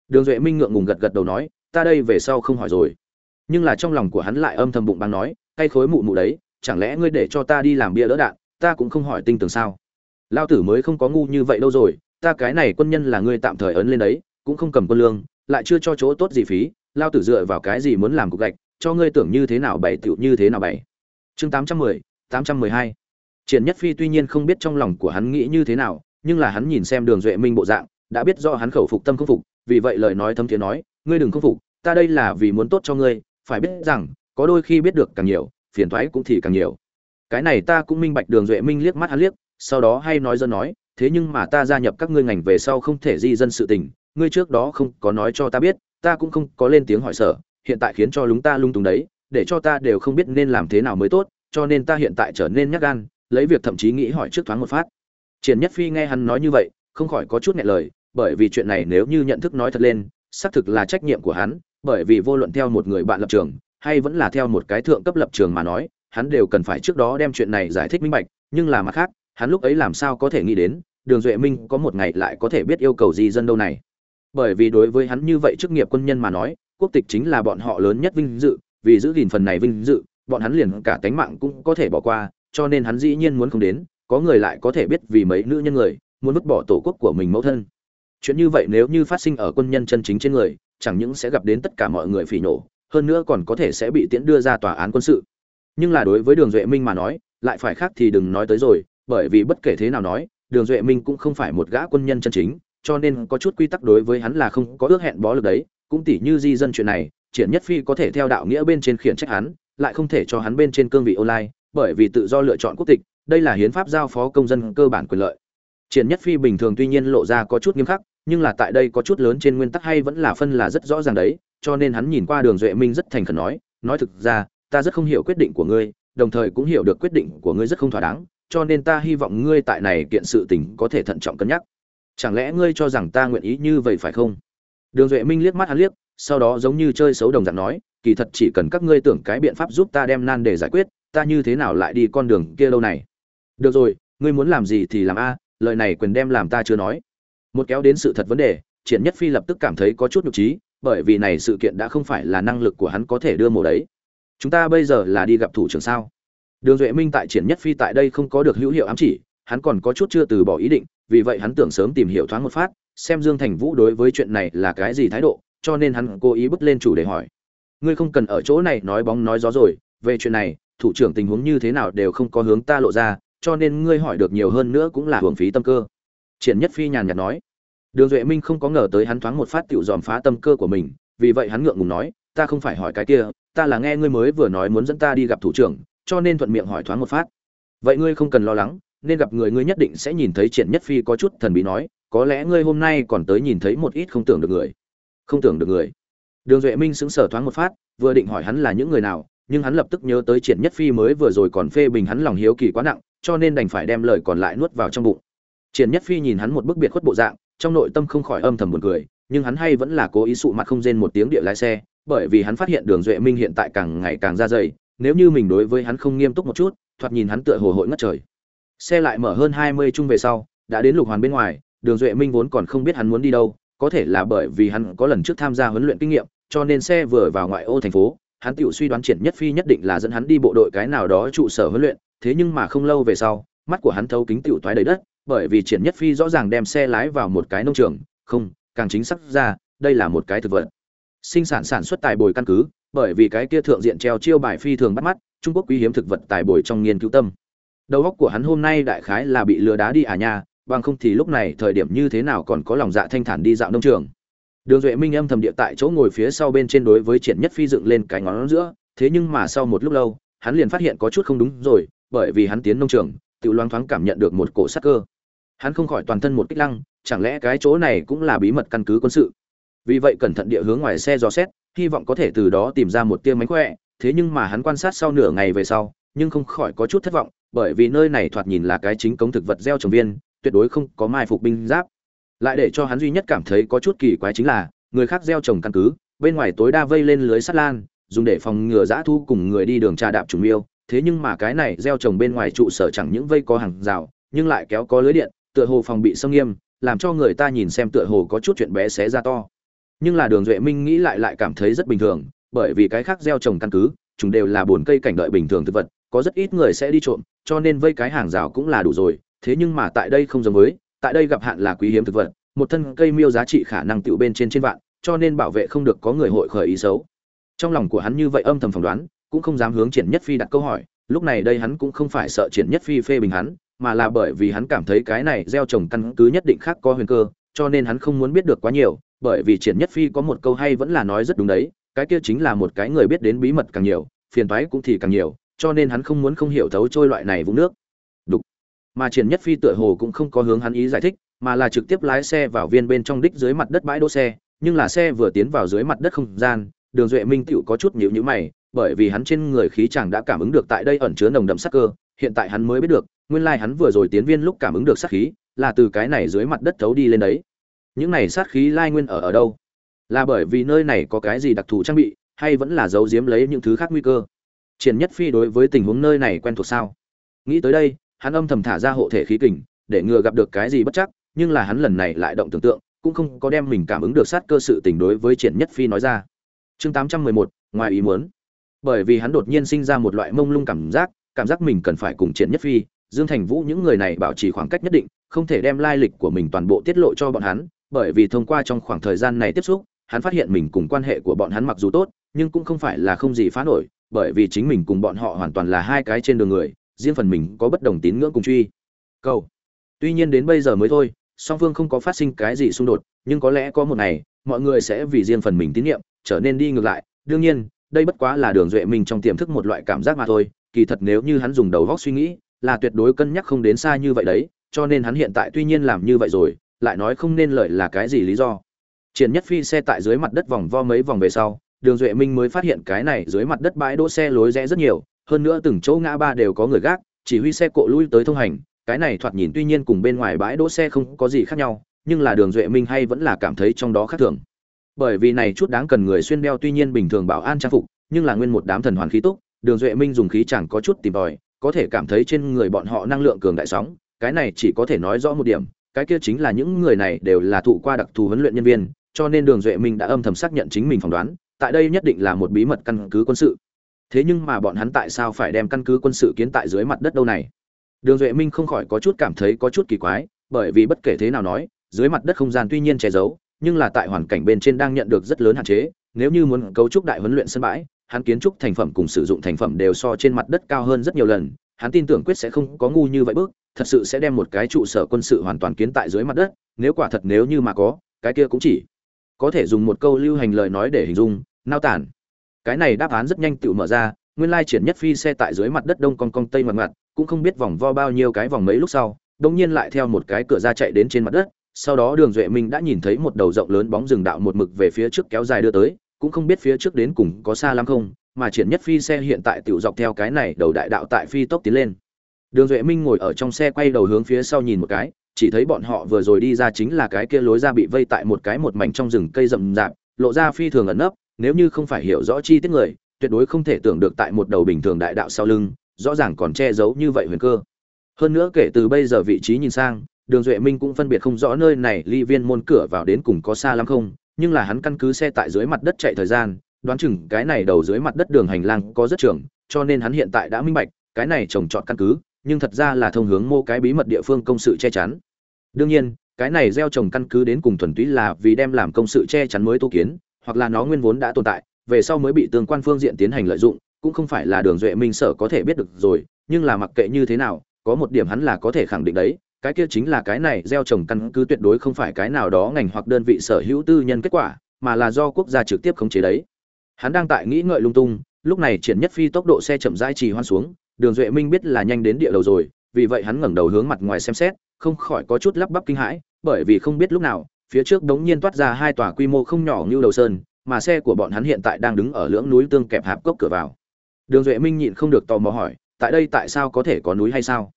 Đường duệ minh ngượng ngùng gật gật đầu nói, ta đây về sau không hỏi rồi. Nhưng là trong lòng của hắn lại âm thầm bụng băng nói, cay khối mụ mụ đấy, chẳng lẽ ngươi để cho ta đi làm bia đỡ đạn, ta cũng không hỏi tinh tường sao? Lao tử mới không có ngu như vậy đâu rồi ta cái này quân nhân là ngươi tạm thời ấn lên đấy, cũng không cầm quân lương, lại chưa cho chỗ tốt gì phí, lao tử dựa vào cái gì muốn làm cục gạch, cho ngươi tưởng như thế nào bày tựu như thế nào bày. Chương tám trăm mười, tám trăm mười hai. Triển nhất phi tuy nhiên không biết trong lòng của hắn nghĩ như thế nào, nhưng là hắn nhìn xem đường duệ minh bộ dạng, đã biết do hắn khẩu phục tâm không phục, vì vậy lời nói thâm thiế nói, ngươi đừng không phục, ta đây là vì muốn tốt cho ngươi, phải biết rằng, có đôi khi biết được càng nhiều, phiền thoái cũng thì càng nhiều. Cái này ta cũng minh bạch đường duệ minh liếc mắt hắn liếc, sau đó hay nói dân nói thế nhưng mà ta gia nhập các ngươi ngành về sau không thể di dân sự tình, ngươi trước đó không có nói cho ta biết, ta cũng không có lên tiếng hỏi sở, hiện tại khiến cho lúng ta lung tung đấy, để cho ta đều không biết nên làm thế nào mới tốt, cho nên ta hiện tại trở nên nhắc gan, lấy việc thậm chí nghĩ hỏi trước thoáng một phát. Triển nhất phi nghe hắn nói như vậy, không khỏi có chút nghẹn lời, bởi vì chuyện này nếu như nhận thức nói thật lên, xác thực là trách nhiệm của hắn, bởi vì vô luận theo một người bạn lập trường, hay vẫn là theo một cái thượng cấp lập trường mà nói, hắn đều cần phải trước đó đem chuyện này giải thích minh bạch, nhưng là mặt khác hắn lúc ấy làm sao có thể nghĩ đến, đường duệ minh có một ngày lại có thể biết yêu cầu gì dân đâu này. Bởi vì đối với hắn như vậy chức nghiệp quân nhân mà nói, quốc tịch chính là bọn họ lớn nhất vinh dự, vì giữ gìn phần này vinh dự, bọn hắn liền cả tánh mạng cũng có thể bỏ qua, cho nên hắn dĩ nhiên muốn không đến, có người lại có thể biết vì mấy nữ nhân người, muốn vứt bỏ tổ quốc của mình mẫu thân. Chuyện như vậy nếu như phát sinh ở quân nhân chân chính trên người, chẳng những sẽ gặp đến tất cả mọi người phỉ nổ, hơn nữa còn có thể sẽ bị tiễn đưa ra tòa án quân sự. Nhưng là đối với đường duệ minh mà nói, lại phải khác thì đừng nói tới rồi bởi vì bất kể thế nào nói, đường duệ minh cũng không phải một gã quân nhân chân chính, cho nên có chút quy tắc đối với hắn là không có ước hẹn bó lực đấy, cũng tỉ như di dân chuyện này, triển nhất phi có thể theo đạo nghĩa bên trên khiển trách hắn, lại không thể cho hắn bên trên cương vị online, bởi vì tự do lựa chọn quốc tịch, đây là hiến pháp giao phó công dân cơ bản quyền lợi. Triển nhất phi bình thường tuy nhiên lộ ra có chút nghiêm khắc, nhưng là tại đây có chút lớn trên nguyên tắc hay vẫn là phân là rất rõ ràng đấy, cho nên hắn nhìn qua đường duệ minh rất thành khẩn nói nói thực ra, ta rất không hiểu quyết định của ngươi, đồng thời cũng hiểu được quyết định của ngươi rất không thỏa đáng cho nên ta hy vọng ngươi tại này kiện sự tình có thể thận trọng cân nhắc. Chẳng lẽ ngươi cho rằng ta nguyện ý như vậy phải không? Đường duệ minh liếc mắt hắn liếc, sau đó giống như chơi xấu đồng dạng nói, kỳ thật chỉ cần các ngươi tưởng cái biện pháp giúp ta đem nan để giải quyết, ta như thế nào lại đi con đường kia lâu này? Được rồi, ngươi muốn làm gì thì làm a, lời này quyền đem làm ta chưa nói. Một kéo đến sự thật vấn đề, triển nhất phi lập tức cảm thấy có chút nhục trí, bởi vì này sự kiện đã không phải là năng lực của hắn có thể đưa mồ đấy. Chúng ta bây giờ là đi gặp thủ trưởng sao? Đường duệ minh tại triển nhất phi tại đây không có được hữu hiệu ám chỉ, hắn còn có chút chưa từ bỏ ý định, vì vậy hắn tưởng sớm tìm hiểu thoáng một phát, xem dương thành vũ đối với chuyện này là cái gì thái độ, cho nên hắn cố ý bước lên chủ để hỏi. Ngươi không cần ở chỗ này nói bóng nói gió rồi, về chuyện này, thủ trưởng tình huống như thế nào đều không có hướng ta lộ ra, cho nên ngươi hỏi được nhiều hơn nữa cũng là hưởng phí tâm cơ. Triển nhất phi nhàn nhạt nói. Đường duệ minh không có ngờ tới hắn thoáng một phát tiểu dòm phá tâm cơ của mình, vì vậy hắn ngượng ngùng nói, ta không phải hỏi cái kia, ta là nghe ngươi mới vừa nói muốn dẫn ta đi gặp thủ trưởng cho nên thuận miệng hỏi thoáng một phát. Vậy ngươi không cần lo lắng, nên gặp người ngươi nhất định sẽ nhìn thấy triển nhất phi có chút thần bí nói, có lẽ ngươi hôm nay còn tới nhìn thấy một ít không tưởng được người. Không tưởng được người. Đường duệ minh sững sờ thoáng một phát, vừa định hỏi hắn là những người nào, nhưng hắn lập tức nhớ tới triển nhất phi mới vừa rồi còn phê bình hắn lòng hiếu kỳ quá nặng, cho nên đành phải đem lời còn lại nuốt vào trong bụng. Triển nhất phi nhìn hắn một bức biệt khuất bộ dạng, trong nội tâm không khỏi âm thầm buồn cười, nhưng hắn hay vẫn là cố ý sụ mặt không rên một tiếng địa lái xe, bởi vì hắn phát hiện đường duệ minh hiện tại càng ngày càng ra dày nếu như mình đối với hắn không nghiêm túc một chút, thoạt nhìn hắn tựa hồ hội ngất trời. Xe lại mở hơn hai mươi chung về sau, đã đến lục hoàn bên ngoài, đường duệ minh vốn còn không biết hắn muốn đi đâu, có thể là bởi vì hắn có lần trước tham gia huấn luyện kinh nghiệm, cho nên xe vừa vào ngoại ô thành phố, hắn tự suy đoán triển nhất phi nhất định là dẫn hắn đi bộ đội cái nào đó trụ sở huấn luyện, thế nhưng mà không lâu về sau, mắt của hắn thấu kính tiểu toái đầy đất, bởi vì triển nhất phi rõ ràng đem xe lái vào một cái nông trường, không, càng chính xác ra, đây là một cái thực vật. Sinh sản sản xuất tài bồi căn cứ bởi vì cái kia thượng diện treo chiêu bài phi thường bắt mắt, trung quốc quý hiếm thực vật tài bồi trong nghiên cứu tâm. Đầu óc của hắn hôm nay đại khái là bị lừa đá đi à nha, bằng không thì lúc này thời điểm như thế nào còn có lòng dạ thanh thản đi dạo nông trường. Đường duệ minh âm thầm địa tại chỗ ngồi phía sau bên trên đối với triển nhất phi dựng lên cái ngón giữa, thế nhưng mà sau một lúc lâu, hắn liền phát hiện có chút không đúng rồi, bởi vì hắn tiến nông trường, tự loáng thoáng cảm nhận được một cổ sắc cơ. Hắn không khỏi toàn thân một kích lăng, chẳng lẽ cái chỗ này cũng là bí mật căn cứ quân sự? Vì vậy cẩn thận địa hướng ngoài xe dò xét hy vọng có thể từ đó tìm ra một tia mánh khỏe, thế nhưng mà hắn quan sát sau nửa ngày về sau, nhưng không khỏi có chút thất vọng, bởi vì nơi này thoạt nhìn là cái chính cống thực vật gieo trồng viên, tuyệt đối không có mai phục binh giáp. Lại để cho hắn duy nhất cảm thấy có chút kỳ quái chính là, người khác gieo trồng căn cứ, bên ngoài tối đa vây lên lưới sắt lan, dùng để phòng ngừa dã thu cùng người đi đường trà đạp trùng miêu, thế nhưng mà cái này gieo trồng bên ngoài trụ sở chẳng những vây có hàng rào, nhưng lại kéo có lưới điện, tựa hồ phòng bị sông nghiêm, làm cho người ta nhìn xem tựa hồ có chút chuyện bé xé ra to nhưng là đường duệ minh nghĩ lại lại cảm thấy rất bình thường, bởi vì cái khác gieo trồng căn cứ, chúng đều là bồn cây cảnh đợi bình thường thực vật, có rất ít người sẽ đi trộm, cho nên vây cái hàng rào cũng là đủ rồi. Thế nhưng mà tại đây không giống với, tại đây gặp hạn là quý hiếm thực vật, một thân cây miêu giá trị khả năng tựu bên trên trên vạn, cho nên bảo vệ không được có người hội khởi ý xấu. Trong lòng của hắn như vậy âm thầm phỏng đoán, cũng không dám hướng triển nhất phi đặt câu hỏi, lúc này đây hắn cũng không phải sợ triển nhất phi phê bình hắn, mà là bởi vì hắn cảm thấy cái này gieo trồng căn cứ nhất định khác có huyền cơ, cho nên hắn không muốn biết được quá nhiều bởi vì triển nhất phi có một câu hay vẫn là nói rất đúng đấy, cái kia chính là một cái người biết đến bí mật càng nhiều, phiền toái cũng thì càng nhiều, cho nên hắn không muốn không hiểu thấu trôi loại này vũng nước. Đục. Mà triển nhất phi tựa hồ cũng không có hướng hắn ý giải thích, mà là trực tiếp lái xe vào viên bên trong đích dưới mặt đất bãi đỗ xe, nhưng là xe vừa tiến vào dưới mặt đất không gian, đường duệ minh tựu có chút nhíu nhíu mày, bởi vì hắn trên người khí chàng đã cảm ứng được tại đây ẩn chứa nồng đậm sắc cơ, hiện tại hắn mới biết được, nguyên lai hắn vừa rồi tiến viên lúc cảm ứng được sát khí, là từ cái này dưới mặt đất thấu đi lên đấy những này sát khí lai nguyên ở ở đâu? Là bởi vì nơi này có cái gì đặc thù trang bị, hay vẫn là giấu giếm lấy những thứ khác nguy cơ? Triển nhất phi đối với tình huống nơi này quen thuộc sao? Nghĩ tới đây, hắn âm thầm thả ra hộ thể khí kình, để ngừa gặp được cái gì bất chắc, nhưng là hắn lần này lại động tưởng tượng, cũng không có đem mình cảm ứng được sát cơ sự tình đối với triển nhất phi nói ra. Chương tám trăm mười một, ngoài ý muốn. Bởi vì hắn đột nhiên sinh ra một loại mông lung cảm giác cảm giác mình cần phải cùng triển nhất phi, dương thành vũ những người này bảo trì khoảng cách nhất định, không thể đem lai lịch của mình toàn bộ tiết lộ cho bọn hắn bởi vì thông qua trong khoảng thời gian này tiếp xúc, hắn phát hiện mình cùng quan hệ của bọn hắn mặc dù tốt, nhưng cũng không phải là không gì phá nổi, bởi vì chính mình cùng bọn họ hoàn toàn là hai cái trên đường người, riêng phần mình có bất đồng tín ngưỡng cùng truy cầu. tuy nhiên đến bây giờ mới thôi, song phương không có phát sinh cái gì xung đột, nhưng có lẽ có một ngày, mọi người sẽ vì riêng phần mình tín nhiệm, trở nên đi ngược lại đương nhiên, đây bất quá là đường duệ mình trong tiềm thức một loại cảm giác mà thôi, kỳ thật nếu như hắn dùng đầu óc suy nghĩ, là tuyệt đối cân nhắc không đến xa như vậy đấy, cho nên hắn hiện tại tuy nhiên làm như vậy rồi lại nói không nên lợi là cái gì lý do. Triển nhất phi xe tại dưới mặt đất vòng vo mấy vòng về sau, đường duệ minh mới phát hiện cái này dưới mặt đất bãi đỗ xe lối rẽ rất nhiều, hơn nữa từng chỗ ngã ba đều có người gác, chỉ huy xe cộ lui tới thông hành, cái này thoạt nhìn tuy nhiên cùng bên ngoài bãi đỗ xe không có gì khác nhau, nhưng là đường duệ minh hay vẫn là cảm thấy trong đó khác thường. Bởi vì này chút đáng cần người xuyên đeo tuy nhiên bình thường bảo an trang phục, nhưng là nguyên một đám thần hoàn khí túc, đường duệ minh dùng khí chẳng có chút tìm tòi, có thể cảm thấy trên người bọn họ năng lượng cường đại sóng, cái này chỉ có thể nói rõ một điểm cái kia chính là những người này đều là thụ qua đặc thù huấn luyện nhân viên, cho nên đường duệ minh đã âm thầm xác nhận chính mình phỏng đoán, tại đây nhất định là một bí mật căn cứ quân sự. Thế nhưng mà bọn hắn tại sao phải đem căn cứ quân sự kiến tại dưới mặt đất đâu này? Đường duệ minh không khỏi có chút cảm thấy có chút kỳ quái, bởi vì bất kể thế nào nói, dưới mặt đất không gian tuy nhiên che giấu, nhưng là tại hoàn cảnh bên trên đang nhận được rất lớn hạn chế, nếu như muốn cấu trúc đại huấn luyện sân bãi, hắn kiến trúc thành phẩm cùng sử dụng thành phẩm đều so trên mặt đất cao hơn rất nhiều lần, hắn tin tưởng quyết sẽ không có ngu như vậy bước thật sự sẽ đem một cái trụ sở quân sự hoàn toàn kiến tại dưới mặt đất, nếu quả thật nếu như mà có, cái kia cũng chỉ có thể dùng một câu lưu hành lời nói để hình dung, nao tản. Cái này đáp án rất nhanh tự mở ra, nguyên lai triển nhất phi xe tại dưới mặt đất đông con con tây mặt mặt cũng không biết vòng vo bao nhiêu cái vòng mấy lúc sau, đông nhiên lại theo một cái cửa ra chạy đến trên mặt đất, sau đó đường duệ minh đã nhìn thấy một đầu rộng lớn bóng rừng đạo một mực về phía trước kéo dài đưa tới, cũng không biết phía trước đến cùng có xa lắm không, mà triển nhất phi xe hiện tại tiểu dọc theo cái này đầu đại đạo tại phi tốc tiến lên đường duệ minh ngồi ở trong xe quay đầu hướng phía sau nhìn một cái, chỉ thấy bọn họ vừa rồi đi ra chính là cái kia lối ra bị vây tại một cái một mảnh trong rừng cây rậm rạp, lộ ra phi thường ẩn nấp, nếu như không phải hiểu rõ chi tiết người, tuyệt đối không thể tưởng được tại một đầu bình thường đại đạo sau lưng, rõ ràng còn che giấu như vậy huyền cơ. Hơn nữa kể từ bây giờ vị trí nhìn sang, đường duệ minh cũng phân biệt không rõ nơi này ly viên môn cửa vào đến cùng có xa lắm không, nhưng là hắn căn cứ xe tại dưới mặt đất chạy thời gian, đoán chừng cái này đầu dưới mặt đất đường hành lang có rất trường, cho nên hắn hiện tại đã minh bạch, cái này trồng trọt căn cứ nhưng thật ra là thông hướng mô cái bí mật địa phương công sự che chắn. Đương nhiên, cái này gieo trồng căn cứ đến cùng thuần túy là vì đem làm công sự che chắn mới tu kiến, hoặc là nó nguyên vốn đã tồn tại, về sau mới bị tương quan phương diện tiến hành lợi dụng, cũng không phải là đường duệ minh sở có thể biết được rồi, nhưng là mặc kệ như thế nào, có một điểm hắn là có thể khẳng định đấy, cái kia chính là cái này gieo trồng căn cứ tuyệt đối không phải cái nào đó ngành hoặc đơn vị sở hữu tư nhân kết quả, mà là do quốc gia trực tiếp khống chế đấy. Hắn đang tại nghĩ ngợi lung tung, lúc này triển nhất phi tốc độ xe chậm rãi trì hoan xuống đường duệ minh biết là nhanh đến địa đầu rồi, vì vậy hắn ngẩng đầu hướng mặt ngoài xem xét, không khỏi có chút lắp bắp kinh hãi, bởi vì không biết lúc nào, phía trước đống nhiên toát ra hai tòa quy mô không nhỏ như đầu sơn, mà xe của bọn hắn hiện tại đang đứng ở lưỡng núi tương kẹp hạp cốc cửa vào. Đường duệ minh nhịn không được tò mò hỏi, tại đây tại sao có thể có núi hay sao?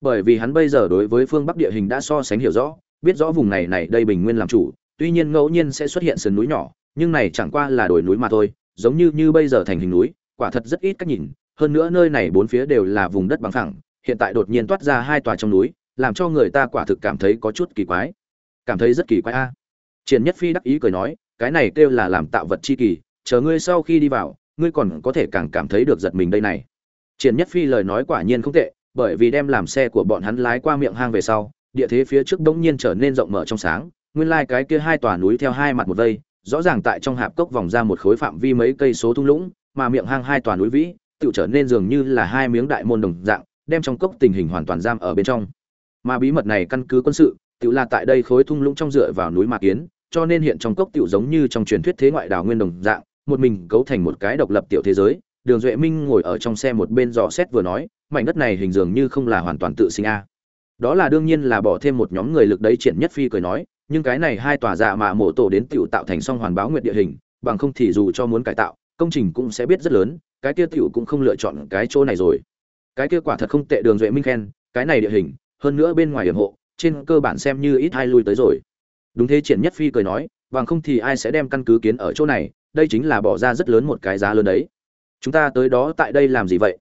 Bởi vì hắn bây giờ đối với phương bắc địa hình đã so sánh hiểu rõ, biết rõ vùng này này đây bình nguyên làm chủ, tuy nhiên ngẫu nhiên sẽ xuất hiện sườn núi nhỏ, nhưng này chẳng qua là đồi núi mà thôi, giống như như bây giờ thành hình núi, quả thật rất ít cách nhìn hơn nữa nơi này bốn phía đều là vùng đất bằng phẳng, hiện tại đột nhiên toát ra hai tòa trong núi, làm cho người ta quả thực cảm thấy có chút kỳ quái. Cảm thấy rất kỳ quái a. À. Triển nhất phi đắc ý cười nói, cái này kêu là làm tạo vật chi kỳ, chờ ngươi sau khi đi vào, ngươi còn có thể càng cảm thấy được giật mình đây này. Triển nhất phi lời nói quả nhiên không tệ, bởi vì đem làm xe của bọn hắn lái qua miệng hang về sau, địa thế phía trước bỗng nhiên trở nên rộng mở trong sáng, nguyên lai cái kia hai tòa núi theo hai mặt một vây, rõ ràng tại trong hạp cốc vòng ra một khối phạm vi mấy cây số thung lũng, mà miệng hang hai tòa núi vĩ tự trở nên dường như là hai miếng đại môn đồng dạng, đem trong cốc tình hình hoàn toàn giam ở bên trong. Mà bí mật này căn cứ quân sự tự là tại đây khối thung lũng trong dựa vào núi mạc kiến, cho nên hiện trong cốc tiểu giống như trong truyền thuyết thế ngoại đảo nguyên đồng dạng, một mình cấu thành một cái độc lập tiểu thế giới. Đường duệ minh ngồi ở trong xe một bên dò xét vừa nói, mảnh đất này hình dường như không là hoàn toàn tự sinh a. Đó là đương nhiên là bỏ thêm một nhóm người lực đấy triển nhất phi cười nói, nhưng cái này hai tòa dạ mà mổ tổ đến tiểu tạo thành song hoàn báo nguyện địa hình, bằng không thì dù cho muốn cải tạo, công trình cũng sẽ biết rất lớn cái kia tiểu cũng không lựa chọn cái chỗ này rồi. Cái kia quả thật không tệ đường duệ minh khen, cái này địa hình, hơn nữa bên ngoài hiểm hộ, trên cơ bản xem như ít ai lui tới rồi. Đúng thế triển nhất phi cười nói bằng không thì ai sẽ đem căn cứ kiến ở chỗ này, đây chính là bỏ ra rất lớn một cái giá lớn đấy. Chúng ta tới đó tại đây làm gì vậy?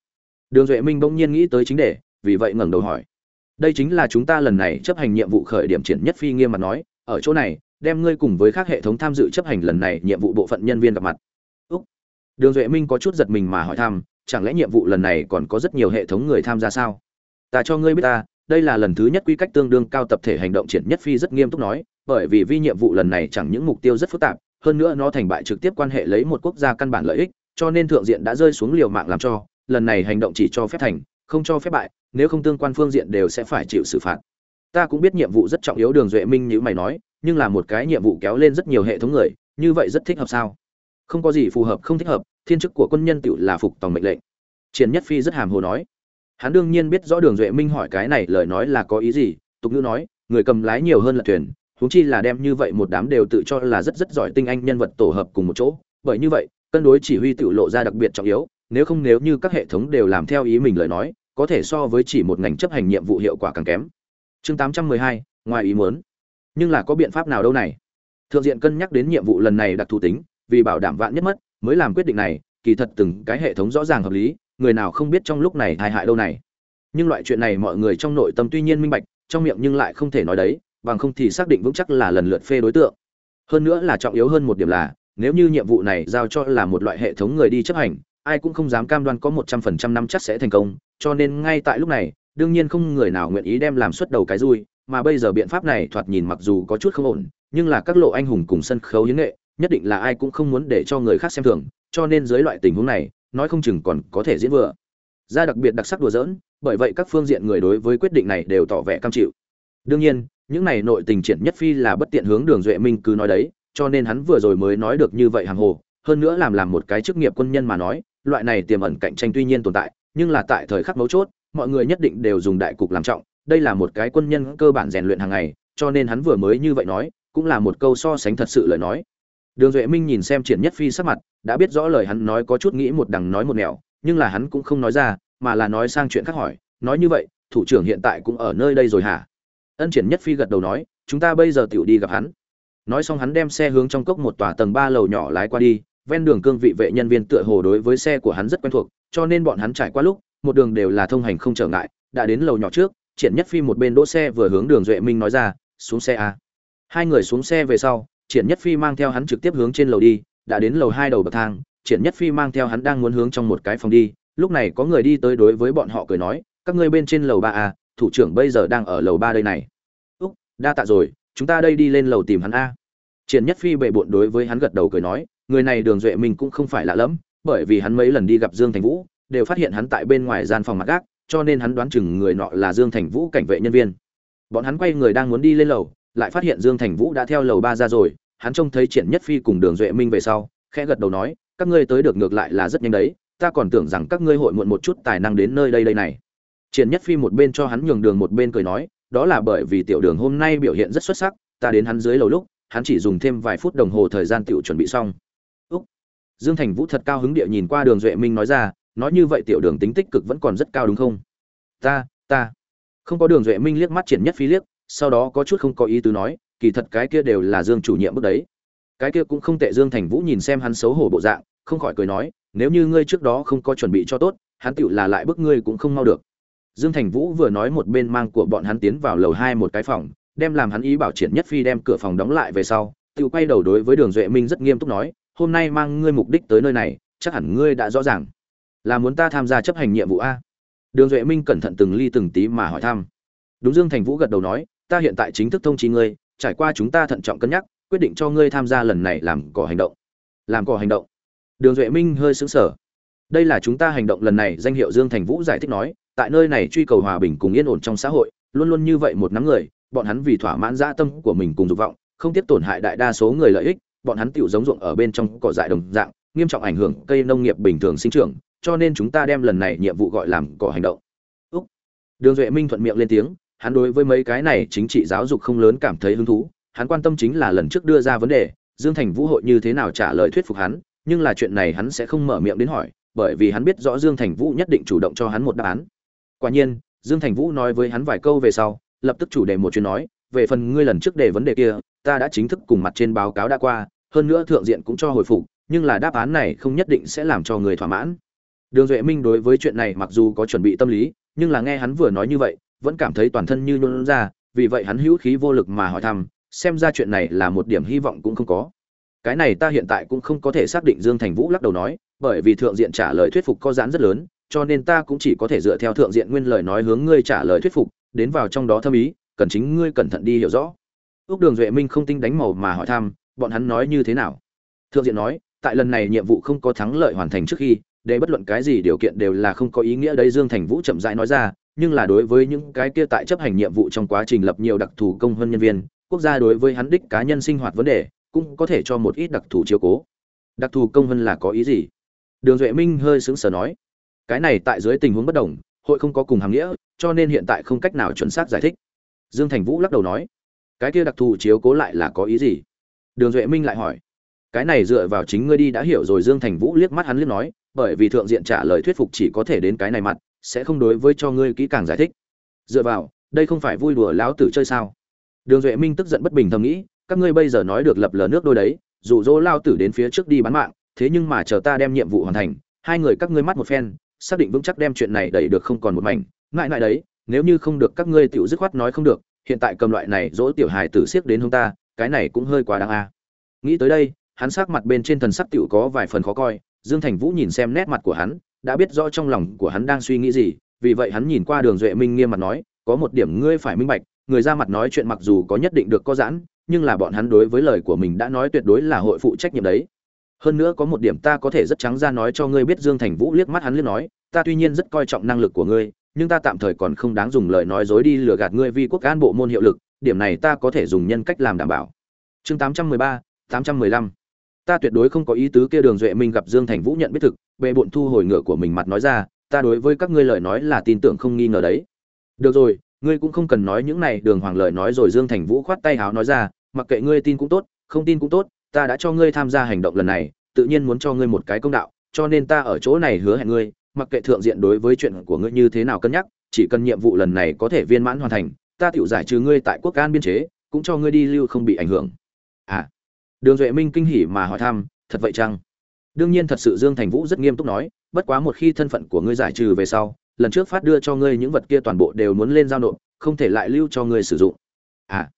Đường duệ minh bỗng nhiên nghĩ tới chính đề, vì vậy ngẩng đầu hỏi. Đây chính là chúng ta lần này chấp hành nhiệm vụ khởi điểm, triển nhất phi nghiêm mặt nói. Ở chỗ này, đem ngươi cùng với các hệ thống tham dự chấp hành lần này nhiệm vụ bộ phận nhân viên gặp mặt đường duệ minh có chút giật mình mà hỏi thăm, chẳng lẽ nhiệm vụ lần này còn có rất nhiều hệ thống người tham gia sao? Ta cho ngươi biết ta, đây là lần thứ nhất quy cách tương đương cao tập thể hành động triển nhất phi rất nghiêm túc nói, bởi vì vi nhiệm vụ lần này chẳng những mục tiêu rất phức tạp, hơn nữa nó thành bại trực tiếp quan hệ lấy một quốc gia căn bản lợi ích, cho nên thượng diện đã rơi xuống liều mạng làm cho, lần này hành động chỉ cho phép thành, không cho phép bại, nếu không tương quan phương diện đều sẽ phải chịu xử phạt. Ta cũng biết nhiệm vụ rất trọng yếu, đường duệ minh như mày nói, nhưng là một cái nhiệm vụ kéo lên rất nhiều hệ thống người, như vậy rất thích hợp sao? Không có gì phù hợp không thích hợp thiên chức của quân nhân tự là phục tòng mệnh lệnh. Triển nhất phi rất hàm hồ nói. Hắn đương nhiên biết rõ đường duệ minh hỏi cái này lời nói là có ý gì tục ngữ nói người cầm lái nhiều hơn là thuyền huống chi là đem như vậy một đám đều tự cho là rất rất giỏi tinh anh nhân vật tổ hợp cùng một chỗ. Bởi như vậy cân đối chỉ huy tự lộ ra đặc biệt trọng yếu nếu không nếu như các hệ thống đều làm theo ý mình lời nói có thể so với chỉ một ngành chấp hành nhiệm vụ hiệu quả càng kém. Chương 812, ngoài ý muốn. Nhưng là có biện pháp nào đâu này? Thượng diện cân nhắc đến nhiệm vụ lần này đặc thù tính vì bảo đảm vạn nhất mất, mới làm quyết định này, kỳ thật từng cái hệ thống rõ ràng hợp lý, người nào không biết trong lúc này tai hại đâu này. Nhưng loại chuyện này mọi người trong nội tâm tuy nhiên minh bạch, trong miệng nhưng lại không thể nói đấy, bằng không thì xác định vững chắc là lần lượt phê đối tượng. Hơn nữa là trọng yếu hơn một điểm là, nếu như nhiệm vụ này giao cho là một loại hệ thống người đi chấp hành, ai cũng không dám cam đoan có một trăm phần trăm năm chắc sẽ thành công, cho nên ngay tại lúc này, đương nhiên không người nào nguyện ý đem làm xuất đầu cái vui mà bây giờ biện pháp này thoạt nhìn mặc dù có chút không ổn, nhưng là các lộ anh hùng cùng sân khấu hiến nghệ nhất định là ai cũng không muốn để cho người khác xem thường, cho nên dưới loại tình huống này, nói không chừng còn có thể diễn vừa. Ra đặc biệt đặc sắc đùa giỡn, bởi vậy các phương diện người đối với quyết định này đều tỏ vẻ cam chịu. Đương nhiên, những này nội tình triển nhất phi là bất tiện hướng đường duệ minh cứ nói đấy, cho nên hắn vừa rồi mới nói được như vậy hàng hồ, hơn nữa làm làm một cái chức nghiệp quân nhân mà nói, loại này tiềm ẩn cạnh tranh tuy nhiên tồn tại, nhưng là tại thời khắc mấu chốt, mọi người nhất định đều dùng đại cục làm trọng, đây là một cái quân nhân cơ bản rèn luyện hàng ngày, cho nên hắn vừa mới như vậy nói, cũng là một câu so sánh thật sự lời nói đường duệ minh nhìn xem triển nhất phi sắc mặt, đã biết rõ lời hắn nói có chút nghĩ một đằng nói một nẻo, nhưng là hắn cũng không nói ra, mà là nói sang chuyện khác hỏi, nói như vậy, thủ trưởng hiện tại cũng ở nơi đây rồi hả? Ân triển nhất phi gật đầu nói, chúng ta bây giờ tiểu đi gặp hắn. Nói xong hắn đem xe hướng trong cốc một tòa tầng ba lầu nhỏ lái qua đi, ven đường cương vị vệ nhân viên tựa hồ đối với xe của hắn rất quen thuộc, cho nên bọn hắn trải qua lúc, một đường đều là thông hành không trở ngại. Đã đến lầu nhỏ trước, triển nhất phi một bên đỗ xe vừa hướng đường duệ minh nói ra, xuống xe a hai người xuống xe về sau triển nhất phi mang theo hắn trực tiếp hướng trên lầu đi, đã đến lầu hai đầu bậc thang, triển nhất phi mang theo hắn đang muốn hướng trong một cái phòng đi, lúc này có người đi tới đối với bọn họ cười nói, các ngươi bên trên lầu ba a thủ trưởng bây giờ đang ở lầu ba đây này. Úc, đa tạ rồi, chúng ta đây đi lên lầu tìm hắn a. Triển nhất phi bệ bộn đối với hắn gật đầu cười nói, người này đường duệ mình cũng không phải lạ lẫm, bởi vì hắn mấy lần đi gặp dương thành vũ, đều phát hiện hắn tại bên ngoài gian phòng mặt gác, cho nên hắn đoán chừng người nọ là dương thành vũ cảnh vệ nhân viên. Bọn hắn quay người đang muốn đi lên lầu, lại phát hiện dương thành vũ đã theo lầu ba ra rồi hắn trông thấy triển nhất phi cùng đường duệ minh về sau, khẽ gật đầu nói, các ngươi tới được ngược lại là rất nhanh đấy, ta còn tưởng rằng các ngươi hội muộn một chút tài năng đến nơi đây đây này. Triển nhất phi một bên cho hắn nhường đường một bên cười nói, đó là bởi vì tiểu đường hôm nay biểu hiện rất xuất sắc, ta đến hắn dưới lầu lúc, hắn chỉ dùng thêm vài phút đồng hồ thời gian tiểu chuẩn bị xong. Úc. Dương thành vũ thật cao hứng địa nhìn qua đường duệ minh nói ra, nói như vậy tiểu đường tính tích cực vẫn còn rất cao đúng không? Ta ta. Không có đường duệ minh liếc mắt triển nhất phi liếc, sau đó có chút không có ý tứ nói kỳ thật cái kia đều là dương chủ nhiệm bước đấy. Cái kia cũng không tệ, dương thành vũ nhìn xem hắn xấu hổ bộ dạng, không khỏi cười nói, nếu như ngươi trước đó không có chuẩn bị cho tốt, hắn tựu là lại bức ngươi cũng không mau được. Dương thành vũ vừa nói một bên mang của bọn hắn tiến vào lầu hai một cái phòng, đem làm hắn ý bảo triển nhất phi đem cửa phòng đóng lại về sau, tựu quay đầu đối với đường duệ minh rất nghiêm túc nói, hôm nay mang ngươi mục đích tới nơi này, chắc hẳn ngươi đã rõ ràng. Là muốn ta tham gia chấp hành nhiệm vụ a? Đường duệ minh cẩn thận từng ly từng tí mà hỏi thăm. Đúng, dương thành vũ gật đầu nói, ta hiện tại chính thức thông chí ngươi trải qua chúng ta thận trọng cân nhắc, quyết định cho ngươi tham gia lần này làm cỏ hành động. Làm cỏ hành động. Đường duệ minh hơi sững sờ. Đây là chúng ta hành động lần này, danh hiệu dương thành vũ giải thích nói, tại nơi này truy cầu hòa bình cùng yên ổn trong xã hội, luôn luôn như vậy một nắm người, bọn hắn vì thỏa mãn dã tâm của mình cùng dục vọng, không tiếp tổn hại đại đa số người lợi ích, bọn hắn tiểu giống ruộng ở bên trong cỏ dại đồng dạng, nghiêm trọng ảnh hưởng cây nông nghiệp bình thường sinh trưởng, cho nên chúng ta đem lần này nhiệm vụ gọi làm cỏ hành động. Úc. đường duệ minh thuận miệng lên tiếng hắn đối với mấy cái này chính trị giáo dục không lớn cảm thấy hứng thú, hắn quan tâm chính là lần trước đưa ra vấn đề, dương thành vũ hội như thế nào trả lời thuyết phục hắn, nhưng là chuyện này hắn sẽ không mở miệng đến hỏi, bởi vì hắn biết rõ dương thành vũ nhất định chủ động cho hắn một đáp án. Quả nhiên, dương thành vũ nói với hắn vài câu về sau, lập tức chủ đề một chuyện nói, về phần ngươi lần trước đề vấn đề kia, ta đã chính thức cùng mặt trên báo cáo đã qua, hơn nữa thượng diện cũng cho hồi phục, nhưng là đáp án này không nhất định sẽ làm cho người thỏa mãn. Đường duệ minh đối với chuyện này mặc dù có chuẩn bị tâm lý, nhưng là nghe hắn vừa nói như vậy vẫn cảm thấy toàn thân như nhún ra, vì vậy hắn hữu khí vô lực mà hỏi thăm, xem ra chuyện này là một điểm hy vọng cũng không có. Cái này ta hiện tại cũng không có thể xác định, dương thành vũ lắc đầu nói, bởi vì thượng diện trả lời thuyết phục có giãn rất lớn, cho nên ta cũng chỉ có thể dựa theo thượng diện nguyên lời nói hướng ngươi trả lời thuyết phục, đến vào trong đó thâm ý, cần chính ngươi cẩn thận đi hiểu rõ. Úc đường duệ minh không tinh đánh màu mà hỏi thăm, bọn hắn nói như thế nào? Thượng diện nói, tại lần này nhiệm vụ không có thắng lợi hoàn thành trước khi, để bất luận cái gì điều kiện đều là không có ý nghĩa đấy, dương thành vũ chậm rãi nói ra nhưng là đối với những cái kia tại chấp hành nhiệm vụ trong quá trình lập nhiều đặc thù công hơn nhân viên, quốc gia đối với hắn đích cá nhân sinh hoạt vấn đề, cũng có thể cho một ít đặc thù chiếu cố. Đặc thù công hơn là có ý gì? Đường duệ minh hơi sững sờ nói, cái này tại dưới tình huống bất đồng, hội không có cùng hàm nghĩa, cho nên hiện tại không cách nào chuẩn xác giải thích. Dương thành vũ lắc đầu nói, cái kia đặc thù chiếu cố lại là có ý gì? Đường duệ minh lại hỏi, cái này dựa vào chính ngươi đi đã hiểu rồi. Dương thành vũ liếc mắt hắn liếc nói, bởi vì thượng diện trả lời thuyết phục chỉ có thể đến cái này mặt sẽ không đối với cho ngươi kỹ càng giải thích. Dựa vào, đây không phải vui đùa láo tử chơi sao? Đường duệ minh tức giận bất bình thầm nghĩ, các ngươi bây giờ nói được lập lờ nước đôi đấy, dụ dỗ lao tử đến phía trước đi bán mạng, thế nhưng mà chờ ta đem nhiệm vụ hoàn thành, hai người các ngươi mắt một phen, xác định vững chắc đem chuyện này đẩy được không còn một mảnh. Ngại ngại đấy, nếu như không được các ngươi tiểu dứt khoát nói không được, hiện tại cầm loại này dỗ tiểu hài tử siếc đến hông ta, cái này cũng hơi quá đáng a. Nghĩ tới đây, hắn sắc mặt bên trên thần sắc tiểu có vài phần khó coi, dương thành vũ nhìn xem nét mặt của hắn đã biết rõ trong lòng của hắn đang suy nghĩ gì vì vậy hắn nhìn qua đường duệ minh nghiêm mặt nói có một điểm ngươi phải minh bạch người ra mặt nói chuyện mặc dù có nhất định được có giãn nhưng là bọn hắn đối với lời của mình đã nói tuyệt đối là hội phụ trách nhiệm đấy. Hơn nữa có một điểm ta có thể rất trắng ra nói cho ngươi biết. Dương thành vũ liếc mắt hắn liếc nói ta tuy nhiên rất coi trọng năng lực của ngươi nhưng ta tạm thời còn không đáng dùng lời nói dối đi lừa gạt ngươi vì quốc an bộ môn hiệu lực điểm này ta có thể dùng nhân cách làm đảm bảo. Chương 813, 815 ta tuyệt đối không có ý tứ kia đường duệ minh gặp dương thành vũ nhận biết thực, bệ bộn thu hồi ngựa của mình mặt nói ra, ta đối với các ngươi lời nói là tin tưởng không nghi ngờ đấy. Được rồi, ngươi cũng không cần nói những này, đường hoàng lời nói rồi dương thành vũ khoát tay háo nói ra, mặc kệ ngươi tin cũng tốt, không tin cũng tốt, ta đã cho ngươi tham gia hành động lần này, tự nhiên muốn cho ngươi một cái công đạo, cho nên ta ở chỗ này hứa hẹn ngươi, mặc kệ thượng diện đối với chuyện của ngươi như thế nào cân nhắc, chỉ cần nhiệm vụ lần này có thể viên mãn hoàn thành, ta tự giải trừ ngươi tại quốc an biên chế, cũng cho ngươi đi lưu không bị ảnh hưởng. À đường duệ minh kinh hỉ mà hỏi thăm, thật vậy chăng? Đương nhiên thật sự dương thành vũ rất nghiêm túc nói, bất quá một khi thân phận của ngươi giải trừ về sau, lần trước phát đưa cho ngươi những vật kia toàn bộ đều muốn lên giao nộp, không thể lại lưu cho ngươi sử dụng. À.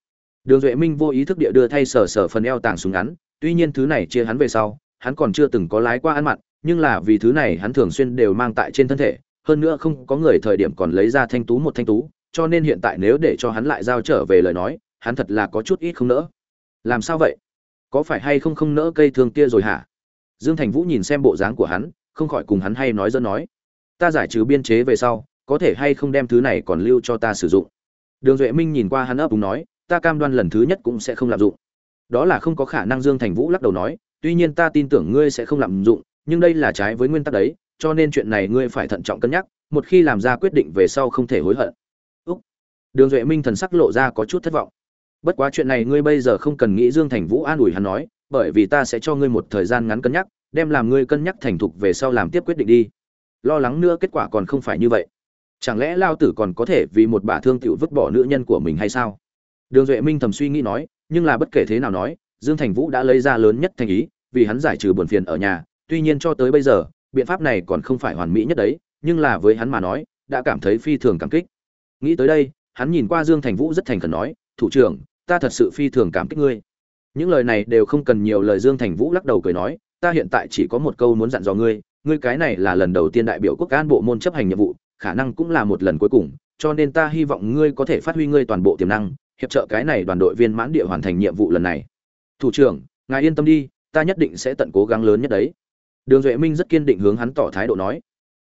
Đường duệ minh vô ý thức địa đưa thay sở sở phần eo tàng súng ngắn, tuy nhiên thứ này chia hắn về sau, hắn còn chưa từng có lái qua ăn mặn, nhưng là vì thứ này hắn thường xuyên đều mang tại trên thân thể, hơn nữa không có người thời điểm còn lấy ra thanh tú một thanh tú, cho nên hiện tại nếu để cho hắn lại giao trở về lời nói, hắn thật là có chút ít không nỡ. Làm sao vậy? Có phải hay không không nỡ cây thương kia rồi hả? Dương thành vũ nhìn xem bộ dáng của hắn, không khỏi cùng hắn hay nói dân nói. Ta giải trừ biên chế về sau, có thể hay không đem thứ này còn lưu cho ta sử dụng? Đường duệ minh nhìn qua hắn ấp đúng nói, ta cam đoan lần thứ nhất cũng sẽ không lạm dụng. Đó là không có khả năng dương thành vũ lắc đầu nói, tuy nhiên ta tin tưởng ngươi sẽ không lạm dụng, nhưng đây là trái với nguyên tắc đấy, cho nên chuyện này ngươi phải thận trọng cân nhắc, một khi làm ra quyết định về sau không thể hối hận. Úc. đường duệ minh thần sắc lộ ra có chút thất vọng bất quá chuyện này ngươi bây giờ không cần nghĩ dương thành vũ an ủi hắn nói, bởi vì ta sẽ cho ngươi một thời gian ngắn cân nhắc, đem làm ngươi cân nhắc thành thục về sau làm tiếp quyết định đi. Lo lắng nữa kết quả còn không phải như vậy. Chẳng lẽ lao tử còn có thể vì một bà thương tiểu vứt bỏ nữ nhân của mình hay sao? Đường duệ minh thầm suy nghĩ nói, nhưng là bất kể thế nào nói, dương thành vũ đã lấy ra lớn nhất thành ý, vì hắn giải trừ buồn phiền ở nhà, tuy nhiên cho tới bây giờ, biện pháp này còn không phải hoàn mỹ nhất đấy, nhưng là với hắn mà nói, đã cảm thấy phi thường cảm kích. Nghĩ tới đây, hắn nhìn qua dương thành vũ rất thành khẩn nói, thủ trưởng ta thật sự phi thường cảm kích ngươi. Những lời này đều không cần nhiều lời dương thành vũ lắc đầu cười nói, ta hiện tại chỉ có một câu muốn dặn dò ngươi ngươi cái này là lần đầu tiên đại biểu quốc an bộ môn chấp hành nhiệm vụ, khả năng cũng là một lần cuối cùng, cho nên ta hy vọng ngươi có thể phát huy ngươi toàn bộ tiềm năng, hiệp trợ cái này đoàn đội viên mãn địa hoàn thành nhiệm vụ lần này. Thủ trưởng, ngài yên tâm đi, ta nhất định sẽ tận cố gắng lớn nhất đấy. Đường duệ minh rất kiên định hướng hắn tỏ thái độ nói.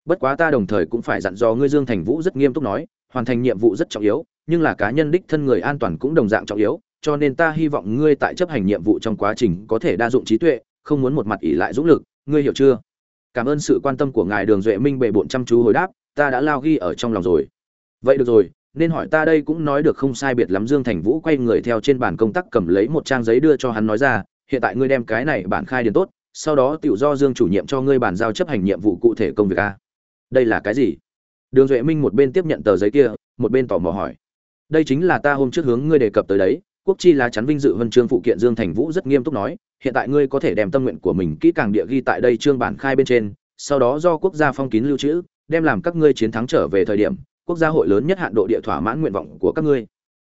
Bất quá ta đồng thời cũng phải dặn dò ngươi dương thành vũ rất nghiêm túc nói, hoàn thành nhiệm vụ rất trọng yếu nhưng là cá nhân đích thân người an toàn cũng đồng dạng trọng yếu, cho nên ta hy vọng ngươi tại chấp hành nhiệm vụ trong quá trình có thể đa dụng trí tuệ, không muốn một mặt ỷ lại dũng lực, ngươi hiểu chưa? Cảm ơn sự quan tâm của ngài đường duệ minh bệ bộn chăm chú hồi đáp, ta đã lao ghi ở trong lòng rồi. Vậy được rồi, nên hỏi ta đây cũng nói được không sai biệt lắm dương thành vũ quay người theo trên bàn công tác cầm lấy một trang giấy đưa cho hắn nói ra, hiện tại ngươi đem cái này bản khai điền tốt, sau đó tự do dương chủ nhiệm cho ngươi bàn giao chấp hành nhiệm vụ cụ thể công việc a. Đây là cái gì? Đường duệ minh một bên tiếp nhận tờ giấy kia, một bên tò mò hỏi đây chính là ta hôm trước hướng ngươi đề cập tới đấy, quốc chi lá chắn vinh dự huân chương phụ kiện dương thành vũ rất nghiêm túc nói, hiện tại ngươi có thể đem tâm nguyện của mình kỹ càng địa ghi tại đây chương bản khai bên trên, sau đó do quốc gia phong kín lưu trữ, đem làm các ngươi chiến thắng trở về thời điểm, quốc gia hội lớn nhất hạn độ địa thỏa mãn nguyện vọng của các ngươi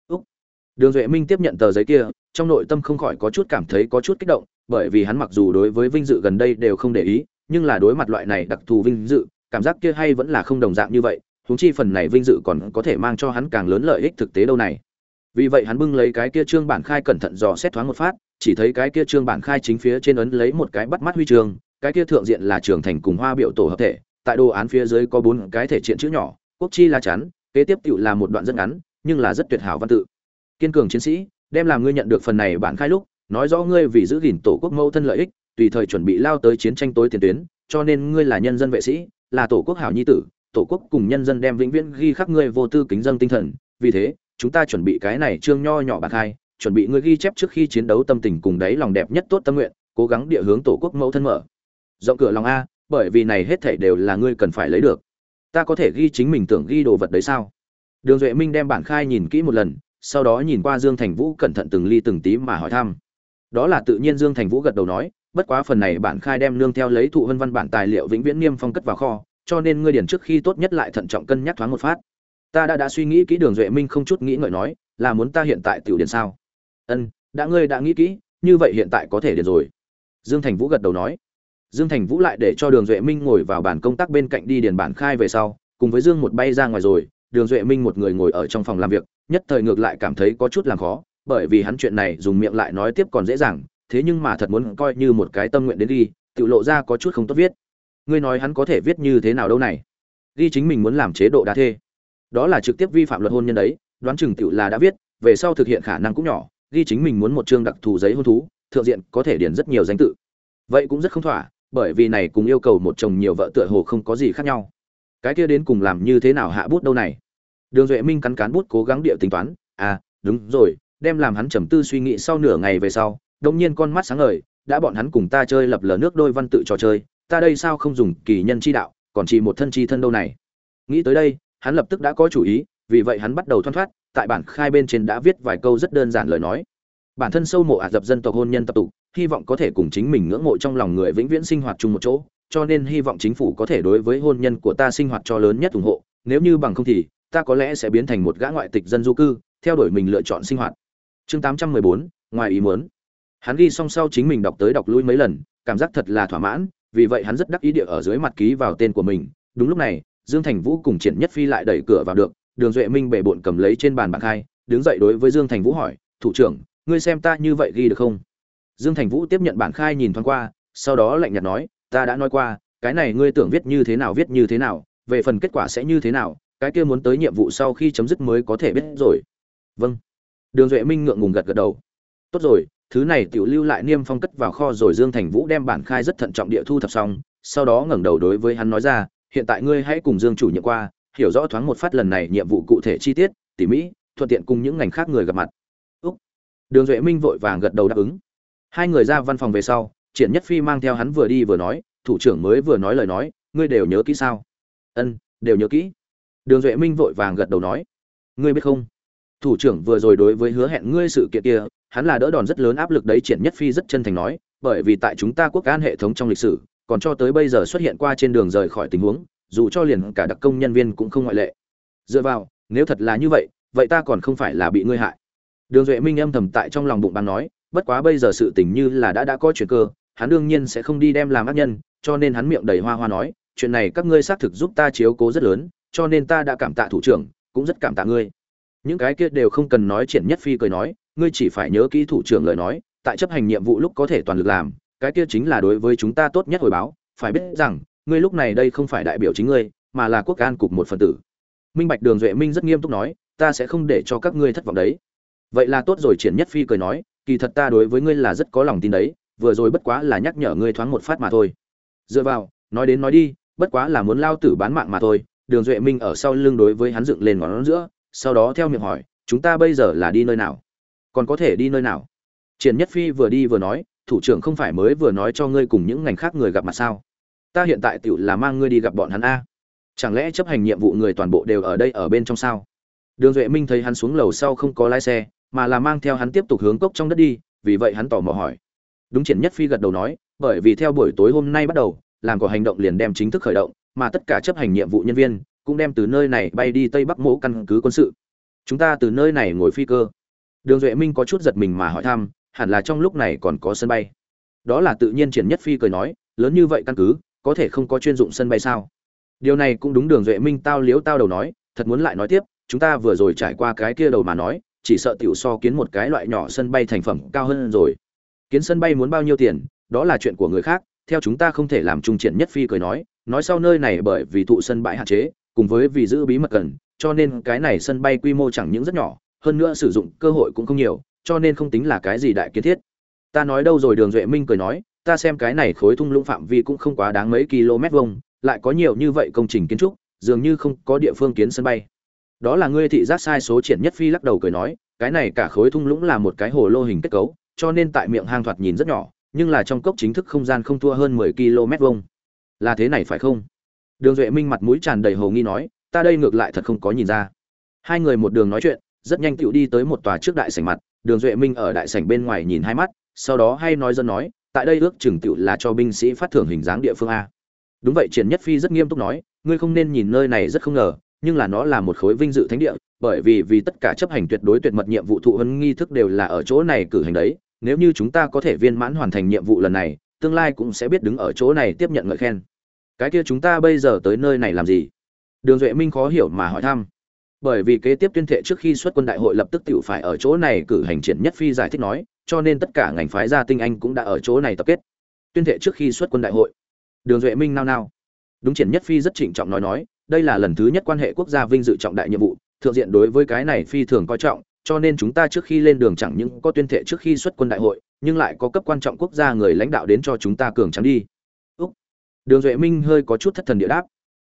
Úc. đường duệ minh tiếp nhận tờ giấy kia, trong nội tâm không khỏi có chút cảm thấy có chút kích động, bởi vì hắn mặc dù đối với vinh dự gần đây đều không để ý, nhưng là đối mặt loại này đặc thù vinh dự, cảm giác kia hay vẫn là không đồng dạng như vậy huống chi phần này vinh dự còn có thể mang cho hắn càng lớn lợi ích thực tế đâu này. Vì vậy hắn bưng lấy cái kia trương bản khai cẩn thận dò xét thoáng một phát, chỉ thấy cái kia trương bản khai chính phía trên ấn lấy một cái bắt mắt huy chương, cái kia thượng diện là trường thành cùng hoa biểu tổ hợp thể, tại đồ án phía dưới có bốn cái thể triện chữ nhỏ, quốc chi là chắn, kế tiếp tiểu là một đoạn rất ngắn, nhưng là rất tuyệt hảo văn tự. Kiên cường chiến sĩ, đem làm ngươi nhận được phần này bản khai lúc, nói rõ ngươi vì giữ gìn tổ quốc mâu thân lợi ích, tùy thời chuẩn bị lao tới chiến tranh tối tiền tuyến, cho nên ngươi là nhân dân vệ sĩ, là tổ quốc hảo nhi tử tổ quốc cùng nhân dân đem vĩnh viễn ghi khắc ngươi vô tư kính dân tinh thần. Vì thế, chúng ta chuẩn bị cái này trương nho nhỏ bạc hai, chuẩn bị ngươi ghi chép trước khi chiến đấu tâm tình cùng đấy lòng đẹp nhất tốt tâm nguyện, cố gắng địa hướng tổ quốc mẫu thân mở. Rộng cửa lòng a, bởi vì này hết thảy đều là ngươi cần phải lấy được. Ta có thể ghi chính mình tưởng ghi đồ vật đấy sao? Đường duệ minh đem bản khai nhìn kỹ một lần, sau đó nhìn qua dương thành vũ cẩn thận từng ly từng tí mà hỏi thăm. Đó là tự nhiên dương thành vũ gật đầu nói, bất quá phần này bản khai đem nương theo lấy thụ vân văn bản tài liệu vĩnh viễn niêm phong cất vào kho cho nên ngươi điền trước khi tốt nhất lại thận trọng cân nhắc thoáng một phát. Ta đã đã suy nghĩ kỹ đường duệ minh không chút nghĩ ngợi nói, là muốn ta hiện tại tiểu điền sao? Ân, đã ngươi đã nghĩ kỹ, như vậy hiện tại có thể điền rồi. Dương thành vũ gật đầu nói. Dương thành vũ lại để cho đường duệ minh ngồi vào bàn công tác bên cạnh đi điền bản khai về sau, cùng với dương một bay ra ngoài rồi, đường duệ minh một người ngồi ở trong phòng làm việc, nhất thời ngược lại cảm thấy có chút làm khó, bởi vì hắn chuyện này dùng miệng lại nói tiếp còn dễ dàng, thế nhưng mà thật muốn coi như một cái tâm nguyện đến đi, tự lộ ra có chút không tốt viết ngươi nói hắn có thể viết như thế nào đâu này? Ghi chính mình muốn làm chế độ đa thê. Đó là trực tiếp vi phạm luật hôn nhân đấy, đoán chừng tựu là đã viết, về sau thực hiện khả năng cũng nhỏ, ghi chính mình muốn một chương đặc thù giấy hôn thú, thượng diện có thể điền rất nhiều danh tự. Vậy cũng rất không thỏa, bởi vì này cùng yêu cầu một chồng nhiều vợ tựa hồ không có gì khác nhau. Cái kia đến cùng làm như thế nào hạ bút đâu này? Đường duệ minh cắn cán bút cố gắng địa tính toán à đúng rồi, đem làm hắn trầm tư suy nghĩ sau nửa ngày về sau đông nhiên con mắt sáng ngời, đã bọn hắn cùng ta chơi lập lờ nước đôi văn tự trò chơi ta đây sao không dùng kỳ nhân chi đạo còn chỉ một thân chi thân đâu này? Nghĩ tới đây hắn lập tức đã có chủ ý vì vậy hắn bắt đầu thoăn thoát tại bản khai bên trên đã viết vài câu rất đơn giản lời nói. Bản thân sâu mộ ả dập dân tộc hôn nhân tập tục hy vọng có thể cùng chính mình ngưỡng mộ trong lòng người vĩnh viễn sinh hoạt chung một chỗ cho nên hy vọng chính phủ có thể đối với hôn nhân của ta sinh hoạt cho lớn nhất ủng hộ nếu như bằng không thì ta có lẽ sẽ biến thành một gã ngoại tịch dân du cư theo đuổi mình lựa chọn sinh hoạt. Chương 814, ngoài ý muốn. Hắn ghi xong sau chính mình đọc tới đọc lui mấy lần cảm giác thật là thỏa mãn vì vậy hắn rất đắc ý địa ở dưới mặt ký vào tên của mình. Đúng lúc này, dương thành vũ cùng triển nhất phi lại đẩy cửa vào được, đường duệ minh bệ bộn cầm lấy trên bàn bạc hai, đứng dậy đối với dương thành vũ hỏi, thủ trưởng, ngươi xem ta như vậy ghi được không? Dương thành vũ tiếp nhận bản khai nhìn thoáng qua, sau đó lạnh nhạt nói, ta đã nói qua, cái này ngươi tưởng viết như thế nào viết như thế nào, về phần kết quả sẽ như thế nào, cái kia muốn tới nhiệm vụ sau khi chấm dứt mới có thể biết rồi. Vâng. Đường duệ minh ngượng ngùng gật gật đầu. Tốt rồi thứ này tiểu lưu lại niêm phong cất vào kho rồi dương thành vũ đem bản khai rất thận trọng địa thu thập xong, sau đó ngẩng đầu đối với hắn nói ra, hiện tại ngươi hãy cùng dương chủ nhiệm qua, hiểu rõ thoáng một phát lần này nhiệm vụ cụ thể chi tiết, tỉ mỹ thuận tiện cùng những ngành khác người gặp mặt. Úc. đường duệ minh vội vàng gật đầu đáp ứng. Hai người ra văn phòng về sau, triển nhất phi mang theo hắn vừa đi vừa nói, thủ trưởng mới vừa nói lời nói, ngươi đều nhớ kỹ sao? Ân, đều nhớ kỹ. Đường duệ minh vội vàng gật đầu nói, ngươi biết không? Thủ trưởng vừa rồi đối với hứa hẹn ngươi sự kiện kia hắn là đỡ đòn rất lớn áp lực đấy, triển nhất phi rất chân thành nói, bởi vì tại chúng ta quốc an hệ thống trong lịch sử, còn cho tới bây giờ xuất hiện qua trên đường rời khỏi tình huống, dù cho liền cả đặc công nhân viên cũng không ngoại lệ. Dựa vào, nếu thật là như vậy vậy ta còn không phải là bị ngươi hại. Đường duệ minh âm thầm tại trong lòng bụng bàn nói, bất quá bây giờ sự tình như là đã đã có chuyện cơ, hắn đương nhiên sẽ không đi đem làm ác nhân, cho nên hắn miệng đầy hoa hoa nói, chuyện này các ngươi xác thực giúp ta chiếu cố rất lớn, cho nên ta đã cảm tạ thủ trưởng, cũng rất cảm tạ ngươi. Những cái kia đều không cần nói, triển nhất phi cười nói ngươi chỉ phải nhớ kỹ thủ trưởng lời nói, tại chấp hành nhiệm vụ lúc có thể toàn lực làm, cái kia chính là đối với chúng ta tốt nhất hồi báo, phải biết rằng, ngươi lúc này đây không phải đại biểu chính ngươi, mà là quốc an cục một phần tử. Minh bạch đường duệ minh rất nghiêm túc nói, ta sẽ không để cho các ngươi thất vọng đấy. Vậy là tốt rồi, triển nhất phi cười nói, kỳ thật ta đối với ngươi là rất có lòng tin đấy, vừa rồi bất quá là nhắc nhở ngươi thoáng một phát mà thôi. Dựa vào, nói đến nói đi, bất quá là muốn lao tử bán mạng mà thôi. Đường duệ minh ở sau lưng đối với hắn dựng lên ngón giữa, sau đó theo miệng hỏi, chúng ta bây giờ là đi nơi nào? Còn có thể đi nơi nào? Triển nhất phi vừa đi vừa nói, thủ trưởng không phải mới vừa nói cho ngươi cùng những ngành khác người gặp mặt sao? Ta hiện tại tựu là mang ngươi đi gặp bọn hắn a. Chẳng lẽ chấp hành nhiệm vụ người toàn bộ đều ở đây ở bên trong sao? Đường duệ minh thấy hắn xuống lầu sau không có lái xe, mà là mang theo hắn tiếp tục hướng cốc trong đất đi, vì vậy hắn tò mò hỏi. Đúng triển nhất phi gật đầu nói, bởi vì theo buổi tối hôm nay bắt đầu làm có hành động liền đem chính thức khởi động, mà tất cả chấp hành nhiệm vụ nhân viên cũng đem từ nơi này bay đi tây bắc mỗ căn cứ quân sự. Chúng ta từ nơi này ngồi phi cơ đường duệ minh có chút giật mình mà hỏi thăm, hẳn là trong lúc này còn có sân bay. Đó là tự nhiên triển nhất phi cười nói, lớn như vậy căn cứ, có thể không có chuyên dụng sân bay sao? Điều này cũng đúng, đường duệ minh tao liếu tao đầu nói, thật muốn lại nói tiếp, chúng ta vừa rồi trải qua cái kia đầu mà nói, chỉ sợ tiểu so kiến một cái loại nhỏ sân bay thành phẩm cao hơn rồi. Kiến sân bay muốn bao nhiêu tiền, đó là chuyện của người khác, theo chúng ta không thể làm trung triển nhất phi cười nói nói sau nơi này bởi vì thụ sân bãi hạn chế, cùng với vì giữ bí mật cần, cho nên cái này sân bay quy mô chẳng những rất nhỏ hơn nữa sử dụng cơ hội cũng không nhiều, cho nên không tính là cái gì đại kiến thiết. Ta nói đâu rồi, đường duệ minh cười nói, ta xem cái này khối thung lũng phạm vi cũng không quá đáng mấy km vuông, lại có nhiều như vậy công trình kiến trúc, dường như không có địa phương kiến sân bay. Đó là ngươi thị giác sai số triển nhất phi lắc đầu cười nói, cái này cả khối thung lũng là một cái hồ lô hình kết cấu, cho nên tại miệng hang thoạt nhìn rất nhỏ, nhưng là trong cốc chính thức không gian không thua hơn mười km vuông. Là thế này phải không? Đường duệ minh mặt mũi tràn đầy hồ nghi nói, ta đây ngược lại thật không có nhìn ra. Hai người một đường nói chuyện rất nhanh tựu đi tới một tòa trước đại sảnh mặt, đường duệ minh ở đại sảnh bên ngoài nhìn hai mắt, sau đó hay nói dân nói, tại đây ước chừng tựu là cho binh sĩ phát thưởng hình dáng địa phương a. Đúng vậy, triển nhất phi rất nghiêm túc nói, ngươi không nên nhìn nơi này rất không ngờ, nhưng là nó là một khối vinh dự thánh địa, bởi vì vì tất cả chấp hành tuyệt đối tuyệt mật nhiệm vụ thụ hân nghi thức đều là ở chỗ này cử hành đấy, nếu như chúng ta có thể viên mãn hoàn thành nhiệm vụ lần này, tương lai cũng sẽ biết đứng ở chỗ này tiếp nhận ngợi khen. Cái kia chúng ta bây giờ tới nơi này làm gì? Đường duệ minh khó hiểu mà hỏi thăm bởi vì kế tiếp tuyên thệ trước khi xuất quân đại hội lập tức tự phải ở chỗ này cử hành triển nhất phi giải thích nói, cho nên tất cả ngành phái gia tinh anh cũng đã ở chỗ này tập kết. Tuyên thệ trước khi xuất quân đại hội. Đường duệ minh nao nao. Đúng triển nhất phi rất trịnh trọng nói nói, đây là lần thứ nhất quan hệ quốc gia vinh dự trọng đại nhiệm vụ, thượng diện đối với cái này phi thường coi trọng, cho nên chúng ta trước khi lên đường chẳng những có tuyên thệ trước khi xuất quân đại hội, nhưng lại có cấp quan trọng quốc gia người lãnh đạo đến cho chúng ta cường trắng đi. Úc. đường duệ minh hơi có chút thất thần địa đáp.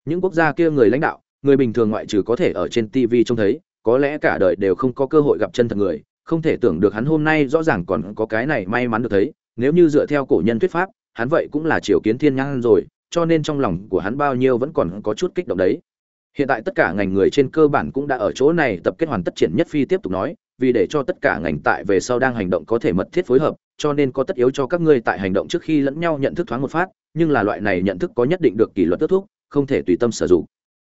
Những quốc gia kia người lãnh đạo người bình thường ngoại trừ có thể ở trên tv trông thấy, có lẽ cả đời đều không có cơ hội gặp chân thật người, không thể tưởng được hắn hôm nay rõ ràng còn có cái này may mắn được thấy, nếu như dựa theo cổ nhân thuyết pháp, hắn vậy cũng là triều kiến thiên nhãn rồi, cho nên trong lòng của hắn bao nhiêu vẫn còn có chút kích động đấy. Hiện tại tất cả ngành người trên cơ bản cũng đã ở chỗ này tập kết hoàn tất triển nhất phi tiếp tục nói, vì để cho tất cả ngành tại về sau đang hành động có thể mật thiết phối hợp, cho nên có tất yếu cho các ngươi tại hành động trước khi lẫn nhau nhận thức thoáng một phát, nhưng là loại này nhận thức có nhất định được kỷ luật tước thúc, không thể tùy tâm sử dụng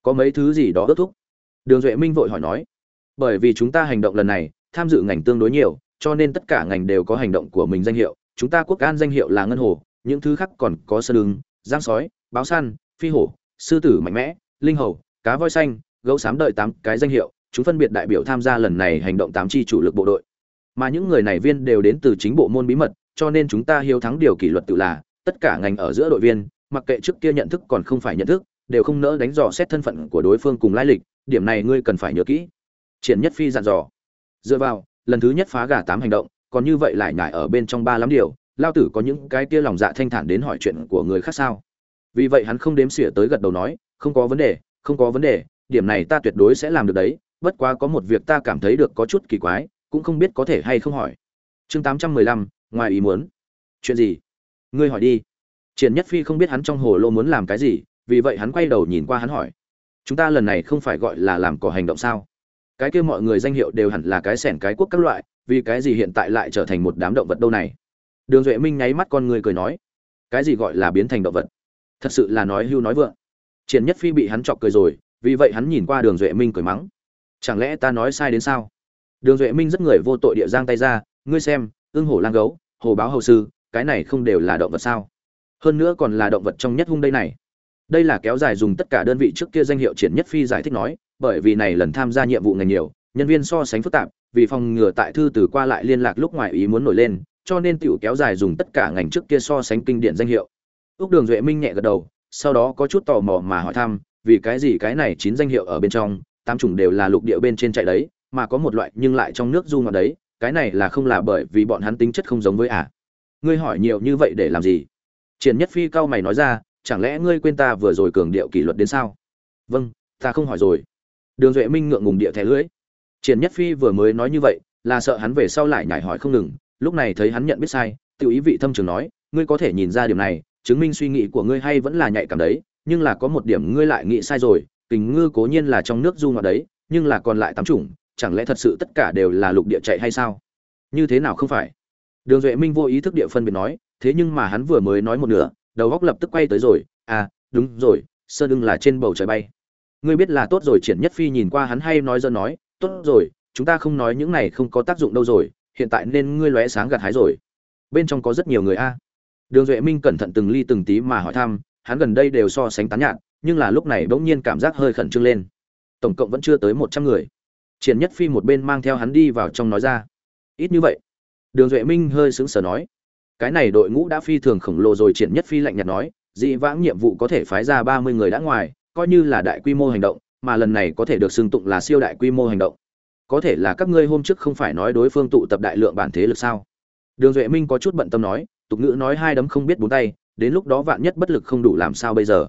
có mấy thứ gì đó ước thúc. Đường duệ minh vội hỏi nói, bởi vì chúng ta hành động lần này, tham dự ngành tương đối nhiều, cho nên tất cả ngành đều có hành động của mình danh hiệu. Chúng ta quốc an danh hiệu là ngân hồ, những thứ khác còn có sơn đường giang sói, báo săn phi hổ, sư tử mạnh mẽ, linh hầu, cá voi xanh, gấu xám đợi tám cái danh hiệu, chúng phân biệt đại biểu tham gia lần này hành động tám chi chủ lực bộ đội. Mà những người này viên đều đến từ chính bộ môn bí mật, cho nên chúng ta hiếu thắng điều kỷ luật tự là, tất cả ngành ở giữa đội viên, mặc kệ trước kia nhận thức còn không phải nhận thức đều không nỡ đánh dò xét thân phận của đối phương cùng lai lịch, điểm này ngươi cần phải nhớ kỹ. Triển nhất phi dặn dò. Dựa vào, lần thứ nhất phá gà tám hành động, còn như vậy lại nhải ở bên trong ba lắm điều, lao tử có những cái kia lòng dạ thanh thản đến hỏi chuyện của người khác sao? Vì vậy hắn không đếm xỉa tới gật đầu nói, không có vấn đề, không có vấn đề, điểm này ta tuyệt đối sẽ làm được đấy, bất quá có một việc ta cảm thấy được có chút kỳ quái, cũng không biết có thể hay không hỏi. Chương tám trăm mười lăm, ngoài ý muốn. Chuyện gì? Ngươi hỏi đi. Triển nhất phi không biết hắn trong hồ lô muốn làm cái gì vì vậy hắn quay đầu nhìn qua hắn hỏi, chúng ta lần này không phải gọi là làm cỏ hành động sao? Cái kia mọi người danh hiệu đều hẳn là cái sẻn cái quốc các loại, vì cái gì hiện tại lại trở thành một đám động vật đâu này? Đường duệ minh nháy mắt con người cười nói, cái gì gọi là biến thành động vật? Thật sự là nói hưu nói vượng. Triển nhất phi bị hắn chọc cười rồi, vì vậy hắn nhìn qua đường duệ minh cười mắng, chẳng lẽ ta nói sai đến sao? Đường duệ minh rất người vô tội địa giang tay ra, ngươi xem ương hổ lang gấu hồ báo hầu sư, cái này không đều là động vật sao? Hơn nữa còn là động vật trong nhất hung đây này đây là kéo dài dùng tất cả đơn vị trước kia danh hiệu triển nhất phi giải thích nói, bởi vì này lần tham gia nhiệm vụ ngành nhiều, nhân viên so sánh phức tạp, vì phòng ngừa tại thư từ qua lại liên lạc lúc ngoài ý muốn nổi lên, cho nên tiểu kéo dài dùng tất cả ngành trước kia so sánh kinh điển danh hiệu ước đường duệ minh nhẹ gật đầu, sau đó có chút tò mò mà hỏi thăm, vì cái gì cái này chín danh hiệu ở bên trong, tám chủng đều là lục địa bên trên chạy đấy, mà có một loại nhưng lại trong nước du ngọt đấy, cái này là không là bởi vì bọn hắn tính chất không giống với ả à? ngươi hỏi nhiều như vậy để làm gì triển nhất phi cao mày nói ra chẳng lẽ ngươi quên ta vừa rồi cường điệu kỷ luật đến sao? Vâng ta không hỏi rồi. Đường duệ minh ngượng ngùng địa thẻ lưỡi triển nhất phi vừa mới nói như vậy, là sợ hắn về sau lại nhảy hỏi không ngừng, lúc này thấy hắn nhận biết sai, tự ý vị thâm trường nói, ngươi có thể nhìn ra điểm này, chứng minh suy nghĩ của ngươi hay vẫn là nhạy cảm đấy, nhưng là có một điểm ngươi lại nghĩ sai rồi kình ngư cố nhiên là trong nước du ngoạn đấy, nhưng là còn lại tám chủng, chẳng lẽ thật sự tất cả đều là lục địa chạy hay sao? Như thế nào không phải? Đường duệ minh vô ý thức địa phân biệt nói, thế nhưng mà hắn vừa mới nói một nửa đầu góc lập tức quay tới rồi à đúng rồi, sơn ưng là trên bầu trời bay. Ngươi biết là tốt rồi, triển nhất phi nhìn qua hắn hay nói dân nói, tốt rồi, chúng ta không nói những này không có tác dụng đâu rồi, hiện tại nên ngươi lóe sáng gặt hái rồi. Bên trong có rất nhiều người a. Đường duệ minh cẩn thận từng ly từng tí mà hỏi thăm, hắn gần đây đều so sánh tán nhạt nhưng là lúc này bỗng nhiên cảm giác hơi khẩn trương lên. Tổng cộng vẫn chưa tới một trăm người. Triển nhất phi một bên mang theo hắn đi vào trong nói ra, ít như vậy. Đường duệ minh hơi sững sờ nói cái này đội ngũ đã phi thường khổng lồ rồi, triển nhất phi lạnh nhạt nói, dị vãng nhiệm vụ có thể phái ra ba mươi người đã ngoài, coi như là đại quy mô hành động, mà lần này có thể được xưng tụng là siêu đại quy mô hành động. Có thể là các ngươi hôm trước không phải nói đối phương tụ tập đại lượng bản thế lực sao? Đường duệ minh có chút bận tâm nói, tục ngữ nói hai đấm không biết bốn tay, đến lúc đó vạn nhất bất lực không đủ làm sao bây giờ?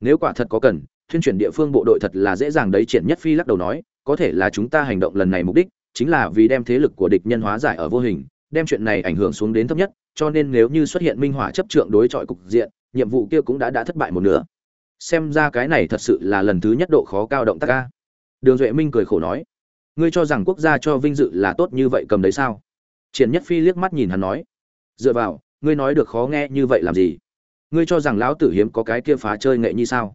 Nếu quả thật có cần, thuyên chuyển địa phương bộ đội thật là dễ dàng đấy, triển nhất phi lắc đầu nói, có thể là chúng ta hành động lần này mục đích, chính là vì đem thế lực của địch nhân hóa giải ở vô hình đem chuyện này ảnh hưởng xuống đến thấp nhất, cho nên nếu như xuất hiện minh hỏa chấp trượng đối chọi cục diện, nhiệm vụ kia cũng đã đã thất bại một nửa. Xem ra cái này thật sự là lần thứ nhất độ khó cao động tác a. đường duệ minh cười khổ nói, ngươi cho rằng quốc gia cho vinh dự là tốt như vậy cầm đấy sao? Triển nhất phi liếc mắt nhìn hắn nói, dựa vào, ngươi nói được khó nghe như vậy làm gì? Ngươi cho rằng lão tử hiếm có cái kia phá chơi nghệ như sao?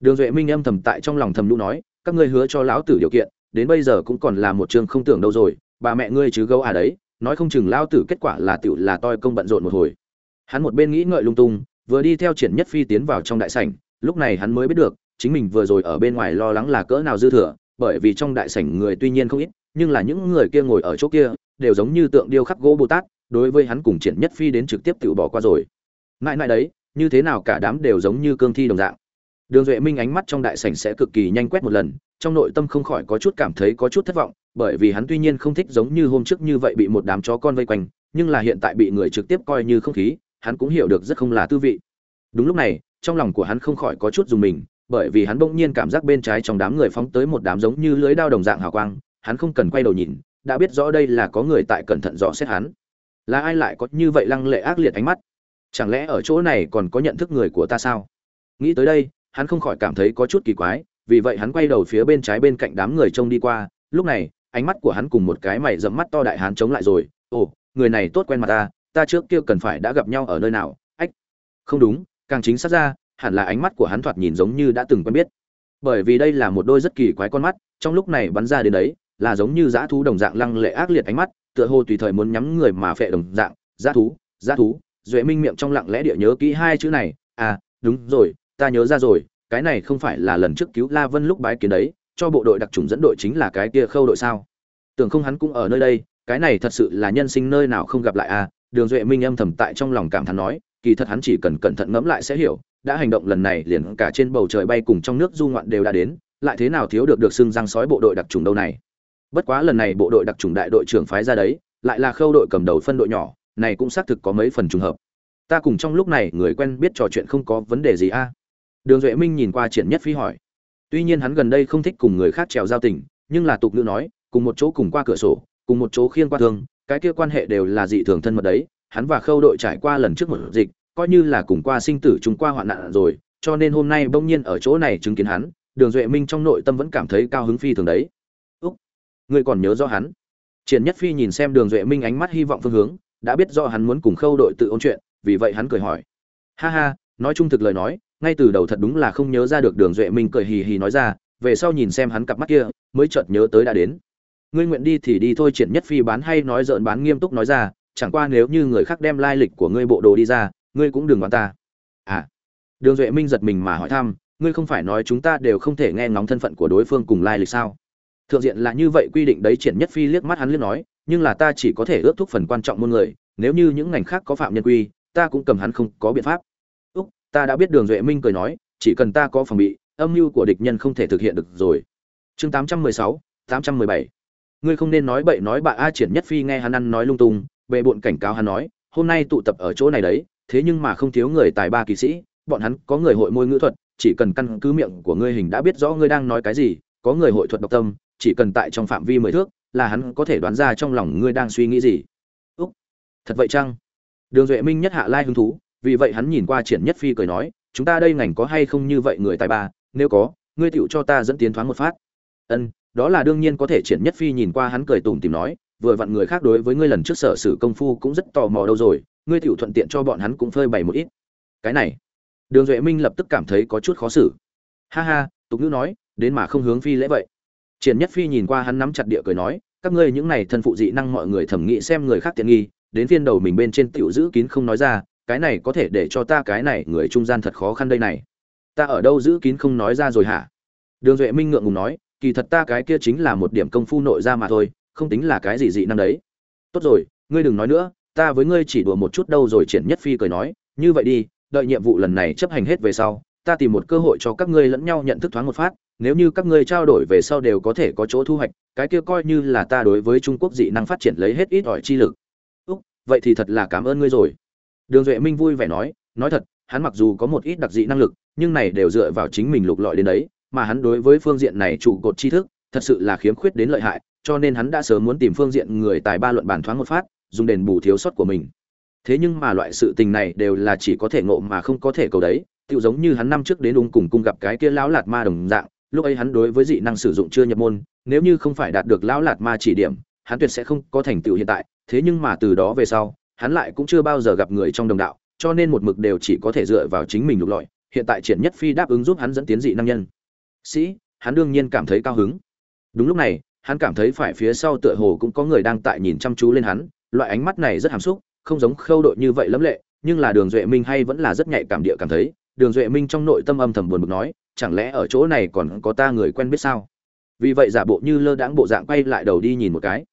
Đường duệ minh âm thầm tại trong lòng thầm lũ nói, các ngươi hứa cho lão tử điều kiện, đến bây giờ cũng còn là một chương không tưởng đâu rồi, bà mẹ ngươi chứ gấu à đấy nói không chừng lao tử kết quả là tiểu là toi công bận rộn một hồi. Hắn một bên nghĩ ngợi lung tung, vừa đi theo triển nhất phi tiến vào trong đại sảnh, lúc này hắn mới biết được, chính mình vừa rồi ở bên ngoài lo lắng là cỡ nào dư thừa, bởi vì trong đại sảnh người tuy nhiên không ít, nhưng là những người kia ngồi ở chỗ kia, đều giống như tượng điêu khắc gỗ bồ tát, đối với hắn cùng triển nhất phi đến trực tiếp tự bỏ qua rồi. Mãi mãi đấy, như thế nào cả đám đều giống như cương thi đồng dạng. Đường duệ minh ánh mắt trong đại sảnh sẽ cực kỳ nhanh quét một lần trong nội tâm không khỏi có chút cảm thấy có chút thất vọng, bởi vì hắn tuy nhiên không thích giống như hôm trước như vậy bị một đám chó con vây quanh, nhưng là hiện tại bị người trực tiếp coi như không khí, hắn cũng hiểu được rất không là tư vị. Đúng lúc này, trong lòng của hắn không khỏi có chút dùng mình, bởi vì hắn bỗng nhiên cảm giác bên trái trong đám người phóng tới một đám giống như lưới đao đồng dạng hào quang, hắn không cần quay đầu nhìn, đã biết rõ đây là có người tại cẩn thận dò xét hắn. Là ai lại có như vậy lăng lệ ác liệt ánh mắt? Chẳng lẽ ở chỗ này còn có nhận thức người của ta sao? Nghĩ tới đây, hắn không khỏi cảm thấy có chút kỳ quái vì vậy hắn quay đầu phía bên trái bên cạnh đám người trông đi qua, lúc này, ánh mắt của hắn cùng một cái mày dẫm mắt to đại hán chống lại rồi, ồ, người này tốt quen mặt ta ta trước kia cần phải đã gặp nhau ở nơi nào? Ách, không đúng, càng chính xác ra, hẳn là ánh mắt của hắn thoạt nhìn giống như đã từng quen biết. Bởi vì đây là một đôi rất kỳ quái con mắt, trong lúc này bắn ra đến đấy, là giống như dã thú đồng dạng lăng lệ ác liệt ánh mắt, tựa hồ tùy thời muốn nhắm người mà phệ đồng dạng, dã thú dã thú. Duệ minh miệng trong lặng lẽ địa nhớ kỹ hai chữ này à đúng rồi, ta nhớ ra rồi cái này không phải là lần trước cứu la vân lúc bái kiến đấy, cho bộ đội đặc trùng dẫn đội chính là cái kia khâu đội sao? Tưởng không hắn cũng ở nơi đây, cái này thật sự là nhân sinh nơi nào không gặp lại à? Đường duệ minh âm thầm tại trong lòng cảm thán nói, kỳ thật hắn chỉ cần cẩn thận ngẫm lại sẽ hiểu, đã hành động lần này liền cả trên bầu trời bay cùng trong nước du ngoạn đều đã đến, lại thế nào thiếu được được xưng răng sói bộ đội đặc trùng đâu này? Bất quá lần này bộ đội đặc trùng đại đội trưởng phái ra đấy, lại là khâu đội cầm đầu phân đội nhỏ, này cũng xác thực có mấy phần trùng hợp. Ta cùng trong lúc này người quen biết trò chuyện không có vấn đề gì a đường duệ minh nhìn qua triển nhất phi hỏi. Tuy nhiên hắn gần đây không thích cùng người khác trèo giao tình, nhưng là tục ngữ nói, cùng một chỗ cùng qua cửa sổ, cùng một chỗ khiêng qua thương, cái kia quan hệ đều là dị thường thân mật đấy. Hắn và khâu đội trải qua lần trước một dịch, coi như là cùng qua sinh tử chúng qua hoạn nạn rồi, cho nên hôm nay bỗng nhiên ở chỗ này chứng kiến hắn, đường duệ minh trong nội tâm vẫn cảm thấy cao hứng phi thường đấy. Úc, ngươi còn nhớ rõ hắn? Triển nhất phi nhìn xem đường duệ minh ánh mắt hy vọng phương hướng, đã biết do hắn muốn cùng khâu đội tự ôn chuyện, vì vậy hắn cười hỏi. Ha ha, nói trung thực lời nói ngay từ đầu thật đúng là không nhớ ra được đường duệ minh cười hì hì nói ra, về sau nhìn xem hắn cặp mắt kia, mới chợt nhớ tới đã đến. Ngươi nguyện đi thì đi thôi triển nhất phi bán hay nói dợn bán nghiêm túc nói ra, chẳng qua nếu như người khác đem lai lịch của ngươi bộ đồ đi ra, ngươi cũng đừng đoán ta. À. Đường duệ minh giật mình mà hỏi thăm, ngươi không phải nói chúng ta đều không thể nghe ngóng thân phận của đối phương cùng lai lịch sao? Thượng diện là như vậy quy định đấy triển nhất phi liếc mắt hắn liếc nói, nhưng là ta chỉ có thể ước thúc phần quan trọng môn người, nếu như những ngành khác có phạm nhân quy, ta cũng cầm hắn không có biện pháp ta đã biết đường duệ minh cười nói, chỉ cần ta có phòng bị, âm mưu của địch nhân không thể thực hiện được rồi. Chương tám trăm mười sáu, tám trăm mười bảy. Ngươi không nên nói bậy nói bạ, a triển nhất phi nghe hắn ăn nói lung tung bệ bộn cảnh cáo hắn nói, hôm nay tụ tập ở chỗ này đấy, thế nhưng mà không thiếu người tài ba kỳ sĩ, bọn hắn có người hội môi ngữ thuật, chỉ cần căn cứ miệng của ngươi hình đã biết rõ ngươi đang nói cái gì, có người hội thuật độc tâm, chỉ cần tại trong phạm vi mười thước, là hắn có thể đoán ra trong lòng ngươi đang suy nghĩ gì. Úc, thật vậy chăng? Đường duệ minh nhất hạ lai hứng thú vì vậy hắn nhìn qua triển nhất phi cười nói, chúng ta đây ngành có hay không như vậy người tài ba? Nếu có, ngươi tựu cho ta dẫn tiến thoáng một phát. Ân, đó là đương nhiên có thể. Triển nhất phi nhìn qua hắn cười tủm tìm nói, vừa vặn người khác đối với ngươi lần trước sở sử công phu cũng rất tò mò đâu rồi, ngươi tựu thuận tiện cho bọn hắn cũng phơi bày một ít. Cái này, đường duệ minh lập tức cảm thấy có chút khó xử. Ha ha, tục ngữ nói, đến mà không hướng phi lễ vậy. Triển nhất phi nhìn qua hắn nắm chặt địa cười nói, các ngươi những này thân phụ dị năng mọi người thẩm nghĩ xem người khác tiện nghi, đến phiên đầu mình bên trên tiểu giữ kín không nói ra cái này có thể để cho ta cái này người trung gian thật khó khăn đây này. Ta ở đâu giữ kín không nói ra rồi hả? Đường duệ minh ngượng ngùng nói, kỳ thật ta cái kia chính là một điểm công phu nội ra mà thôi, không tính là cái gì dị năng đấy. Tốt rồi, ngươi đừng nói nữa, ta với ngươi chỉ đùa một chút đâu rồi triển nhất phi cười nói, như vậy đi, đợi nhiệm vụ lần này chấp hành hết về sau, ta tìm một cơ hội cho các ngươi lẫn nhau nhận thức thoáng một phát, nếu như các ngươi trao đổi về sau đều có thể có chỗ thu hoạch, cái kia coi như là ta đối với trung quốc dị năng phát triển lấy hết ít ỏi chi lực. Úc, vậy thì thật là cảm ơn ngươi rồi đường duệ minh vui vẻ nói nói thật, hắn mặc dù có một ít đặc dị năng lực, nhưng này đều dựa vào chính mình lục lọi đến đấy, mà hắn đối với phương diện này trụ cột tri thức, thật sự là khiếm khuyết đến lợi hại, cho nên hắn đã sớm muốn tìm phương diện người tài ba luận bàn thoáng một phát, dùng đền bù thiếu sót của mình. Thế nhưng mà loại sự tình này đều là chỉ có thể ngộ mà không có thể cầu đấy tự giống như hắn năm trước đến ung cùng cung gặp cái kia lão lạt ma đồng dạng, lúc ấy hắn đối với dị năng sử dụng chưa nhập môn, nếu như không phải đạt được lão lạt ma chỉ điểm, hắn tuyệt sẽ không có thành tựu hiện tại, thế nhưng mà từ đó về sau hắn lại cũng chưa bao giờ gặp người trong đồng đạo, cho nên một mực đều chỉ có thể dựa vào chính mình lục lọi, hiện tại triển nhất phi đáp ứng giúp hắn dẫn tiến dị năng nhân. Sĩ, hắn đương nhiên cảm thấy cao hứng. Đúng lúc này, hắn cảm thấy phải phía sau tựa hồ cũng có người đang tại nhìn chăm chú lên hắn, loại ánh mắt này rất hàm xúc, không giống khâu đội như vậy lẫm lệ, nhưng là đường duệ minh hay vẫn là rất nhạy cảm địa cảm thấy, đường duệ minh trong nội tâm âm thầm buồn bực nói, chẳng lẽ ở chỗ này còn có ta người quen biết sao? Vì vậy giả bộ như lơ đãng bộ dạng quay lại đầu đi nhìn một cái.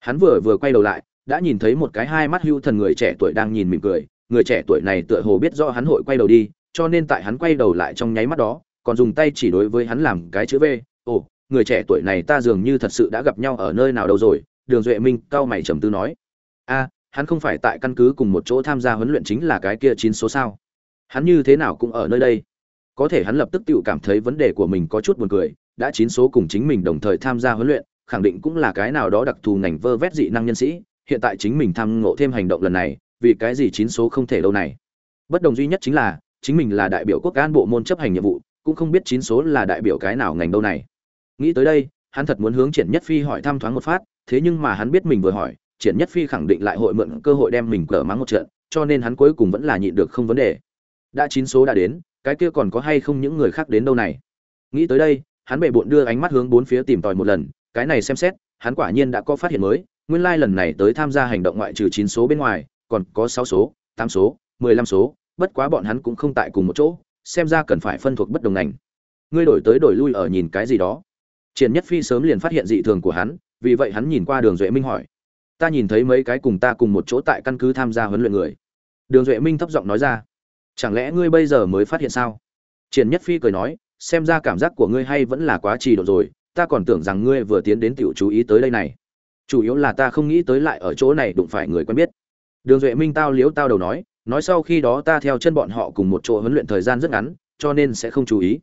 Hắn vừa vừa quay đầu lại đã nhìn thấy một cái hai mắt hưu thần người trẻ tuổi đang nhìn mỉm cười. Người trẻ tuổi này tựa hồ biết rõ hắn hội quay đầu đi, cho nên tại hắn quay đầu lại trong nháy mắt đó, còn dùng tay chỉ đối với hắn làm cái chữ v. Ồ, người trẻ tuổi này ta dường như thật sự đã gặp nhau ở nơi nào đâu rồi, đường duệ minh cao mày trầm tư nói. A, hắn không phải tại căn cứ cùng một chỗ tham gia huấn luyện chính là cái kia chín số sao? Hắn như thế nào cũng ở nơi đây? Có thể hắn lập tức tự cảm thấy vấn đề của mình có chút buồn cười, đã chín số cùng chính mình đồng thời tham gia huấn luyện, khẳng định cũng là cái nào đó đặc thù ngành vơ vét dị năng nhân sĩ hiện tại chính mình tham ngộ thêm hành động lần này, vì cái gì chín số không thể lâu này? Bất đồng duy nhất chính là, chính mình là đại biểu quốc an bộ môn chấp hành nhiệm vụ, cũng không biết chín số là đại biểu cái nào ngành đâu này. Nghĩ tới đây, hắn thật muốn hướng triển nhất phi hỏi thăm thoáng một phát, thế nhưng mà hắn biết mình vừa hỏi, triển nhất phi khẳng định lại hội mượn cơ hội đem mình cờ mắng một trận, cho nên hắn cuối cùng vẫn là nhịn được không vấn đề. Đã chín số đã đến, cái kia còn có hay không những người khác đến đâu này? Nghĩ tới đây, hắn bệ bộn đưa ánh mắt hướng bốn phía tìm tòi một lần, cái này xem xét, hắn quả nhiên đã có phát hiện mới nguyên lai lần này tới tham gia hành động ngoại trừ chín số bên ngoài, còn có sáu số, tám số, mười lăm số, bất quá bọn hắn cũng không tại cùng một chỗ, xem ra cần phải phân thuộc bất đồng ngành. Ngươi đổi tới đổi lui ở nhìn cái gì đó. Triển nhất phi sớm liền phát hiện dị thường của hắn, vì vậy hắn nhìn qua đường duệ minh hỏi. Ta nhìn thấy mấy cái cùng ta cùng một chỗ tại căn cứ tham gia huấn luyện người. Đường duệ minh thấp giọng nói ra. Chẳng lẽ ngươi bây giờ mới phát hiện sao? Triển nhất phi cười nói, xem ra cảm giác của ngươi hay vẫn là quá trì độ rồi, ta còn tưởng rằng ngươi vừa tiến đến tiểu chú ý tới đây này chủ yếu là ta không nghĩ tới lại ở chỗ này đụng phải người quen biết. Đường duệ minh tao liếu tao đầu nói nói sau khi đó ta theo chân bọn họ cùng một chỗ huấn luyện thời gian rất ngắn, cho nên sẽ không chú ý.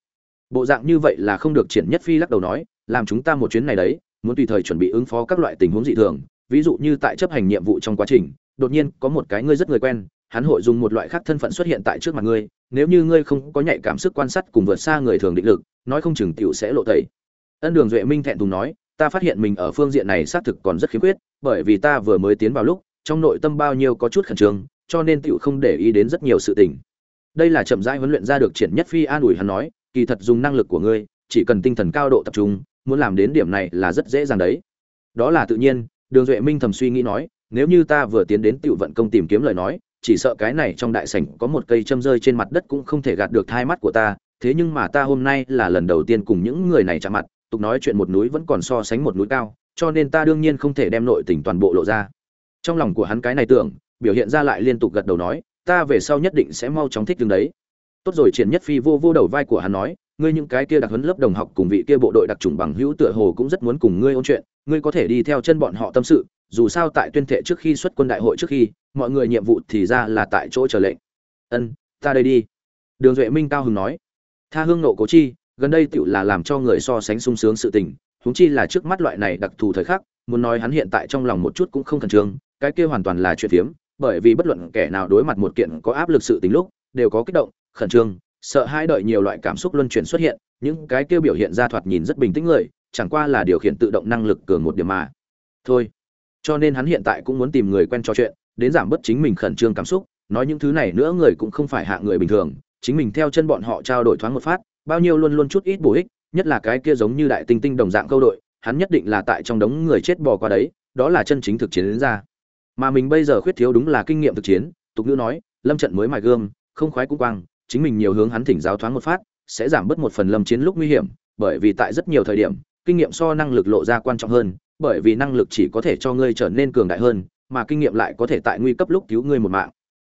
Bộ dạng như vậy là không được triển nhất phi lắc đầu nói, làm chúng ta một chuyến này đấy, muốn tùy thời chuẩn bị ứng phó các loại tình huống dị thường, ví dụ như tại chấp hành nhiệm vụ trong quá trình, đột nhiên có một cái ngươi rất người quen, hắn hội dùng một loại khác thân phận xuất hiện tại trước mặt ngươi, nếu như ngươi không có nhạy cảm sức quan sát cùng vượt xa người thường định lực, nói không chừng tiểu sẽ lộ tẩy. Ân đường duệ minh thẹn thùng nói ta phát hiện mình ở phương diện này xác thực còn rất khiếm khuyết, bởi vì ta vừa mới tiến vào lúc, trong nội tâm bao nhiêu có chút khẩn trương, cho nên tiểu không để ý đến rất nhiều sự tình. Đây là chậm rãi huấn luyện ra được triển nhất phi an ủi hắn nói, kỳ thật dùng năng lực của ngươi, chỉ cần tinh thần cao độ tập trung, muốn làm đến điểm này là rất dễ dàng đấy. Đó là tự nhiên, đường duệ minh thầm suy nghĩ nói, nếu như ta vừa tiến đến tiểu vận công tìm kiếm lời nói, chỉ sợ cái này trong đại sảnh có một cây châm rơi trên mặt đất cũng không thể gạt được thai mắt của ta, thế nhưng mà ta hôm nay là lần đầu tiên cùng những người này chạm mặt tục nói chuyện một núi vẫn còn so sánh một núi cao, cho nên ta đương nhiên không thể đem nội tình toàn bộ lộ ra. Trong lòng của hắn cái này tưởng, biểu hiện ra lại liên tục gật đầu nói, ta về sau nhất định sẽ mau chóng thích đứng đấy. Tốt rồi, triển nhất phi vô vô đầu vai của hắn nói, ngươi những cái kia đặc huấn lớp đồng học cùng vị kia bộ đội đặc trùng bằng hữu tựa hồ cũng rất muốn cùng ngươi ôn chuyện, ngươi có thể đi theo chân bọn họ tâm sự, dù sao tại tuyên thệ trước khi xuất quân đại hội trước khi, mọi người nhiệm vụ thì ra là tại chỗ chờ lệnh. Ân, ta đây đi. Đường duệ minh cao hứng nói. Tha hương nộ cố chi gần đây tựu là làm cho người so sánh sung sướng sự tình, huống chi là trước mắt loại này đặc thù thời khắc, muốn nói hắn hiện tại trong lòng một chút cũng không khẩn trương, cái kia hoàn toàn là chuyện phiếm, bởi vì bất luận kẻ nào đối mặt một kiện có áp lực sự tình lúc, đều có kích động, khẩn trương, sợ hãi đợi nhiều loại cảm xúc luân chuyển xuất hiện, những cái kia biểu hiện ra thoạt nhìn rất bình tĩnh người, chẳng qua là điều khiển tự động năng lực cường một điểm mà. Thôi. Cho nên hắn hiện tại cũng muốn tìm người quen trò chuyện, đến giảm bớt chính mình khẩn trương cảm xúc, nói những thứ này nữa người cũng không phải hạ người bình thường, chính mình theo chân bọn họ trao đổi thoáng một phát bao nhiêu luôn luôn chút ít bổ ích nhất là cái kia giống như đại tinh tinh đồng dạng câu đội hắn nhất định là tại trong đống người chết bò qua đấy đó là chân chính thực chiến đến ra. Mà mình bây giờ khuyết thiếu đúng là kinh nghiệm thực chiến tục ngữ nói lâm trận mới mài gươm không khoái cũng quang chính mình nhiều hướng hắn thỉnh giáo thoáng một phát sẽ giảm bớt một phần lâm chiến lúc nguy hiểm bởi vì tại rất nhiều thời điểm kinh nghiệm so năng lực lộ ra quan trọng hơn bởi vì năng lực chỉ có thể cho ngươi trở nên cường đại hơn mà kinh nghiệm lại có thể tại nguy cấp lúc cứu ngươi một mạng.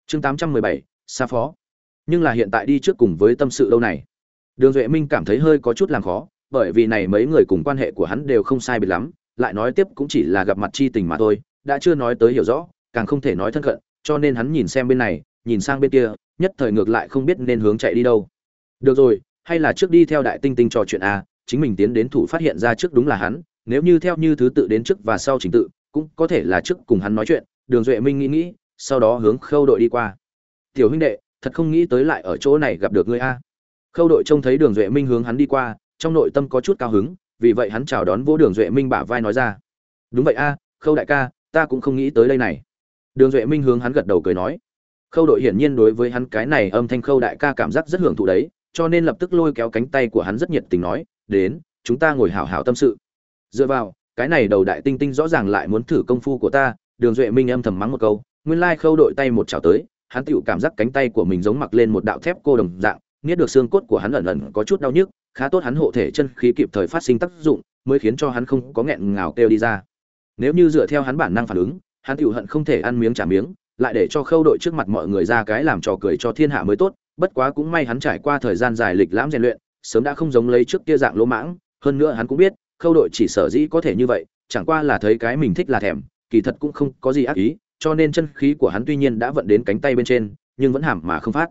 Chương 817, xa phó. Nhưng là hiện tại đi trước cùng với tâm sự lâu này đường duệ minh cảm thấy hơi có chút làm khó, bởi vì này mấy người cùng quan hệ của hắn đều không sai biệt lắm, lại nói tiếp cũng chỉ là gặp mặt chi tình mà thôi, đã chưa nói tới hiểu rõ, càng không thể nói thân cận, cho nên hắn nhìn xem bên này, nhìn sang bên kia, nhất thời ngược lại không biết nên hướng chạy đi đâu. Được rồi, hay là trước đi theo đại tinh tinh trò chuyện a chính mình tiến đến thủ phát hiện ra trước đúng là hắn, nếu như theo như thứ tự đến trước và sau trình tự, cũng có thể là trước cùng hắn nói chuyện, đường duệ minh nghĩ nghĩ, sau đó hướng khâu đội đi qua. Tiểu huynh đệ, thật không nghĩ tới lại ở chỗ này gặp được ngươi a khâu đội trông thấy đường duệ minh hướng hắn đi qua, trong nội tâm có chút cao hứng, vì vậy hắn chào đón vỗ đường duệ minh bả vai nói ra. Đúng vậy a, khâu đại ca, ta cũng không nghĩ tới đây này. Đường duệ minh hướng hắn gật đầu cười nói. Khâu đội hiển nhiên đối với hắn cái này âm thanh khâu đại ca cảm giác rất hưởng thụ đấy, cho nên lập tức lôi kéo cánh tay của hắn rất nhiệt tình nói, đến, chúng ta ngồi hảo hảo tâm sự. Dựa vào, cái này đầu đại tinh tinh rõ ràng lại muốn thử công phu của ta, đường duệ minh âm thầm mắng một câu, nguyên lai khâu đội tay một chảo tới, hắn tựu cảm giác cánh tay của mình giống mặc lên một đạo thép cô đồng dạng nghiết được xương cốt của hắn ẩn ẩn có chút đau nhức, khá tốt hắn hộ thể chân khí kịp thời phát sinh tác dụng, mới khiến cho hắn không có nghẹn ngào kêu đi ra. Nếu như dựa theo hắn bản năng phản ứng, hắn tựu hận không thể ăn miếng trả miếng, lại để cho khâu đội trước mặt mọi người ra cái làm trò cười cho thiên hạ mới tốt, bất quá cũng may hắn trải qua thời gian dài lịch lãm rèn luyện, sớm đã không giống lấy trước kia dạng lỗ mãng, hơn nữa hắn cũng biết, khâu đội chỉ sở dĩ có thể như vậy, chẳng qua là thấy cái mình thích là thèm, kỳ thật cũng không có gì ác ý, cho nên chân khí của hắn tuy nhiên đã vận đến cánh tay bên trên, nhưng vẫn hàm mà không phát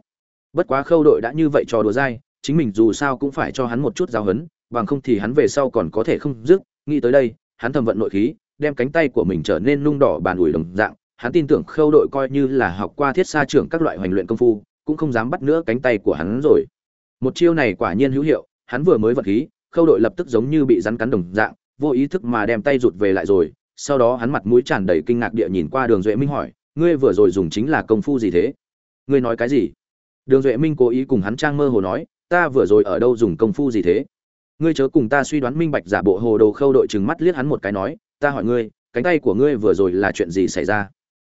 bất quá khâu đội đã như vậy trò đùa dai, chính mình dù sao cũng phải cho hắn một chút giáo hấn bằng không thì hắn về sau còn có thể không dứt. Nghĩ tới đây, hắn thầm vận nội khí, đem cánh tay của mình trở nên nung đỏ bàn ủi đồng dạng. Hắn tin tưởng khâu đội coi như là học qua thiết xa trưởng các loại hoành luyện công phu, cũng không dám bắt nữa cánh tay của hắn rồi. Một chiêu này quả nhiên hữu hiệu, hắn vừa mới vật khí, khâu đội lập tức giống như bị rắn cắn đồng dạng, vô ý thức mà đem tay rụt về lại rồi. Sau đó hắn mặt mũi tràn đầy kinh ngạc địa nhìn qua đường duệ minh hỏi, ngươi vừa rồi dùng chính là công phu gì thế? Ngươi nói cái gì? Đường duệ minh cố ý cùng hắn trang mơ hồ nói, ta vừa rồi ở đâu dùng công phu gì thế? Ngươi chớ cùng ta suy đoán minh bạch giả bộ hồ đồ khâu đội trừng mắt liếc hắn một cái nói, ta hỏi ngươi, cánh tay của ngươi vừa rồi là chuyện gì xảy ra?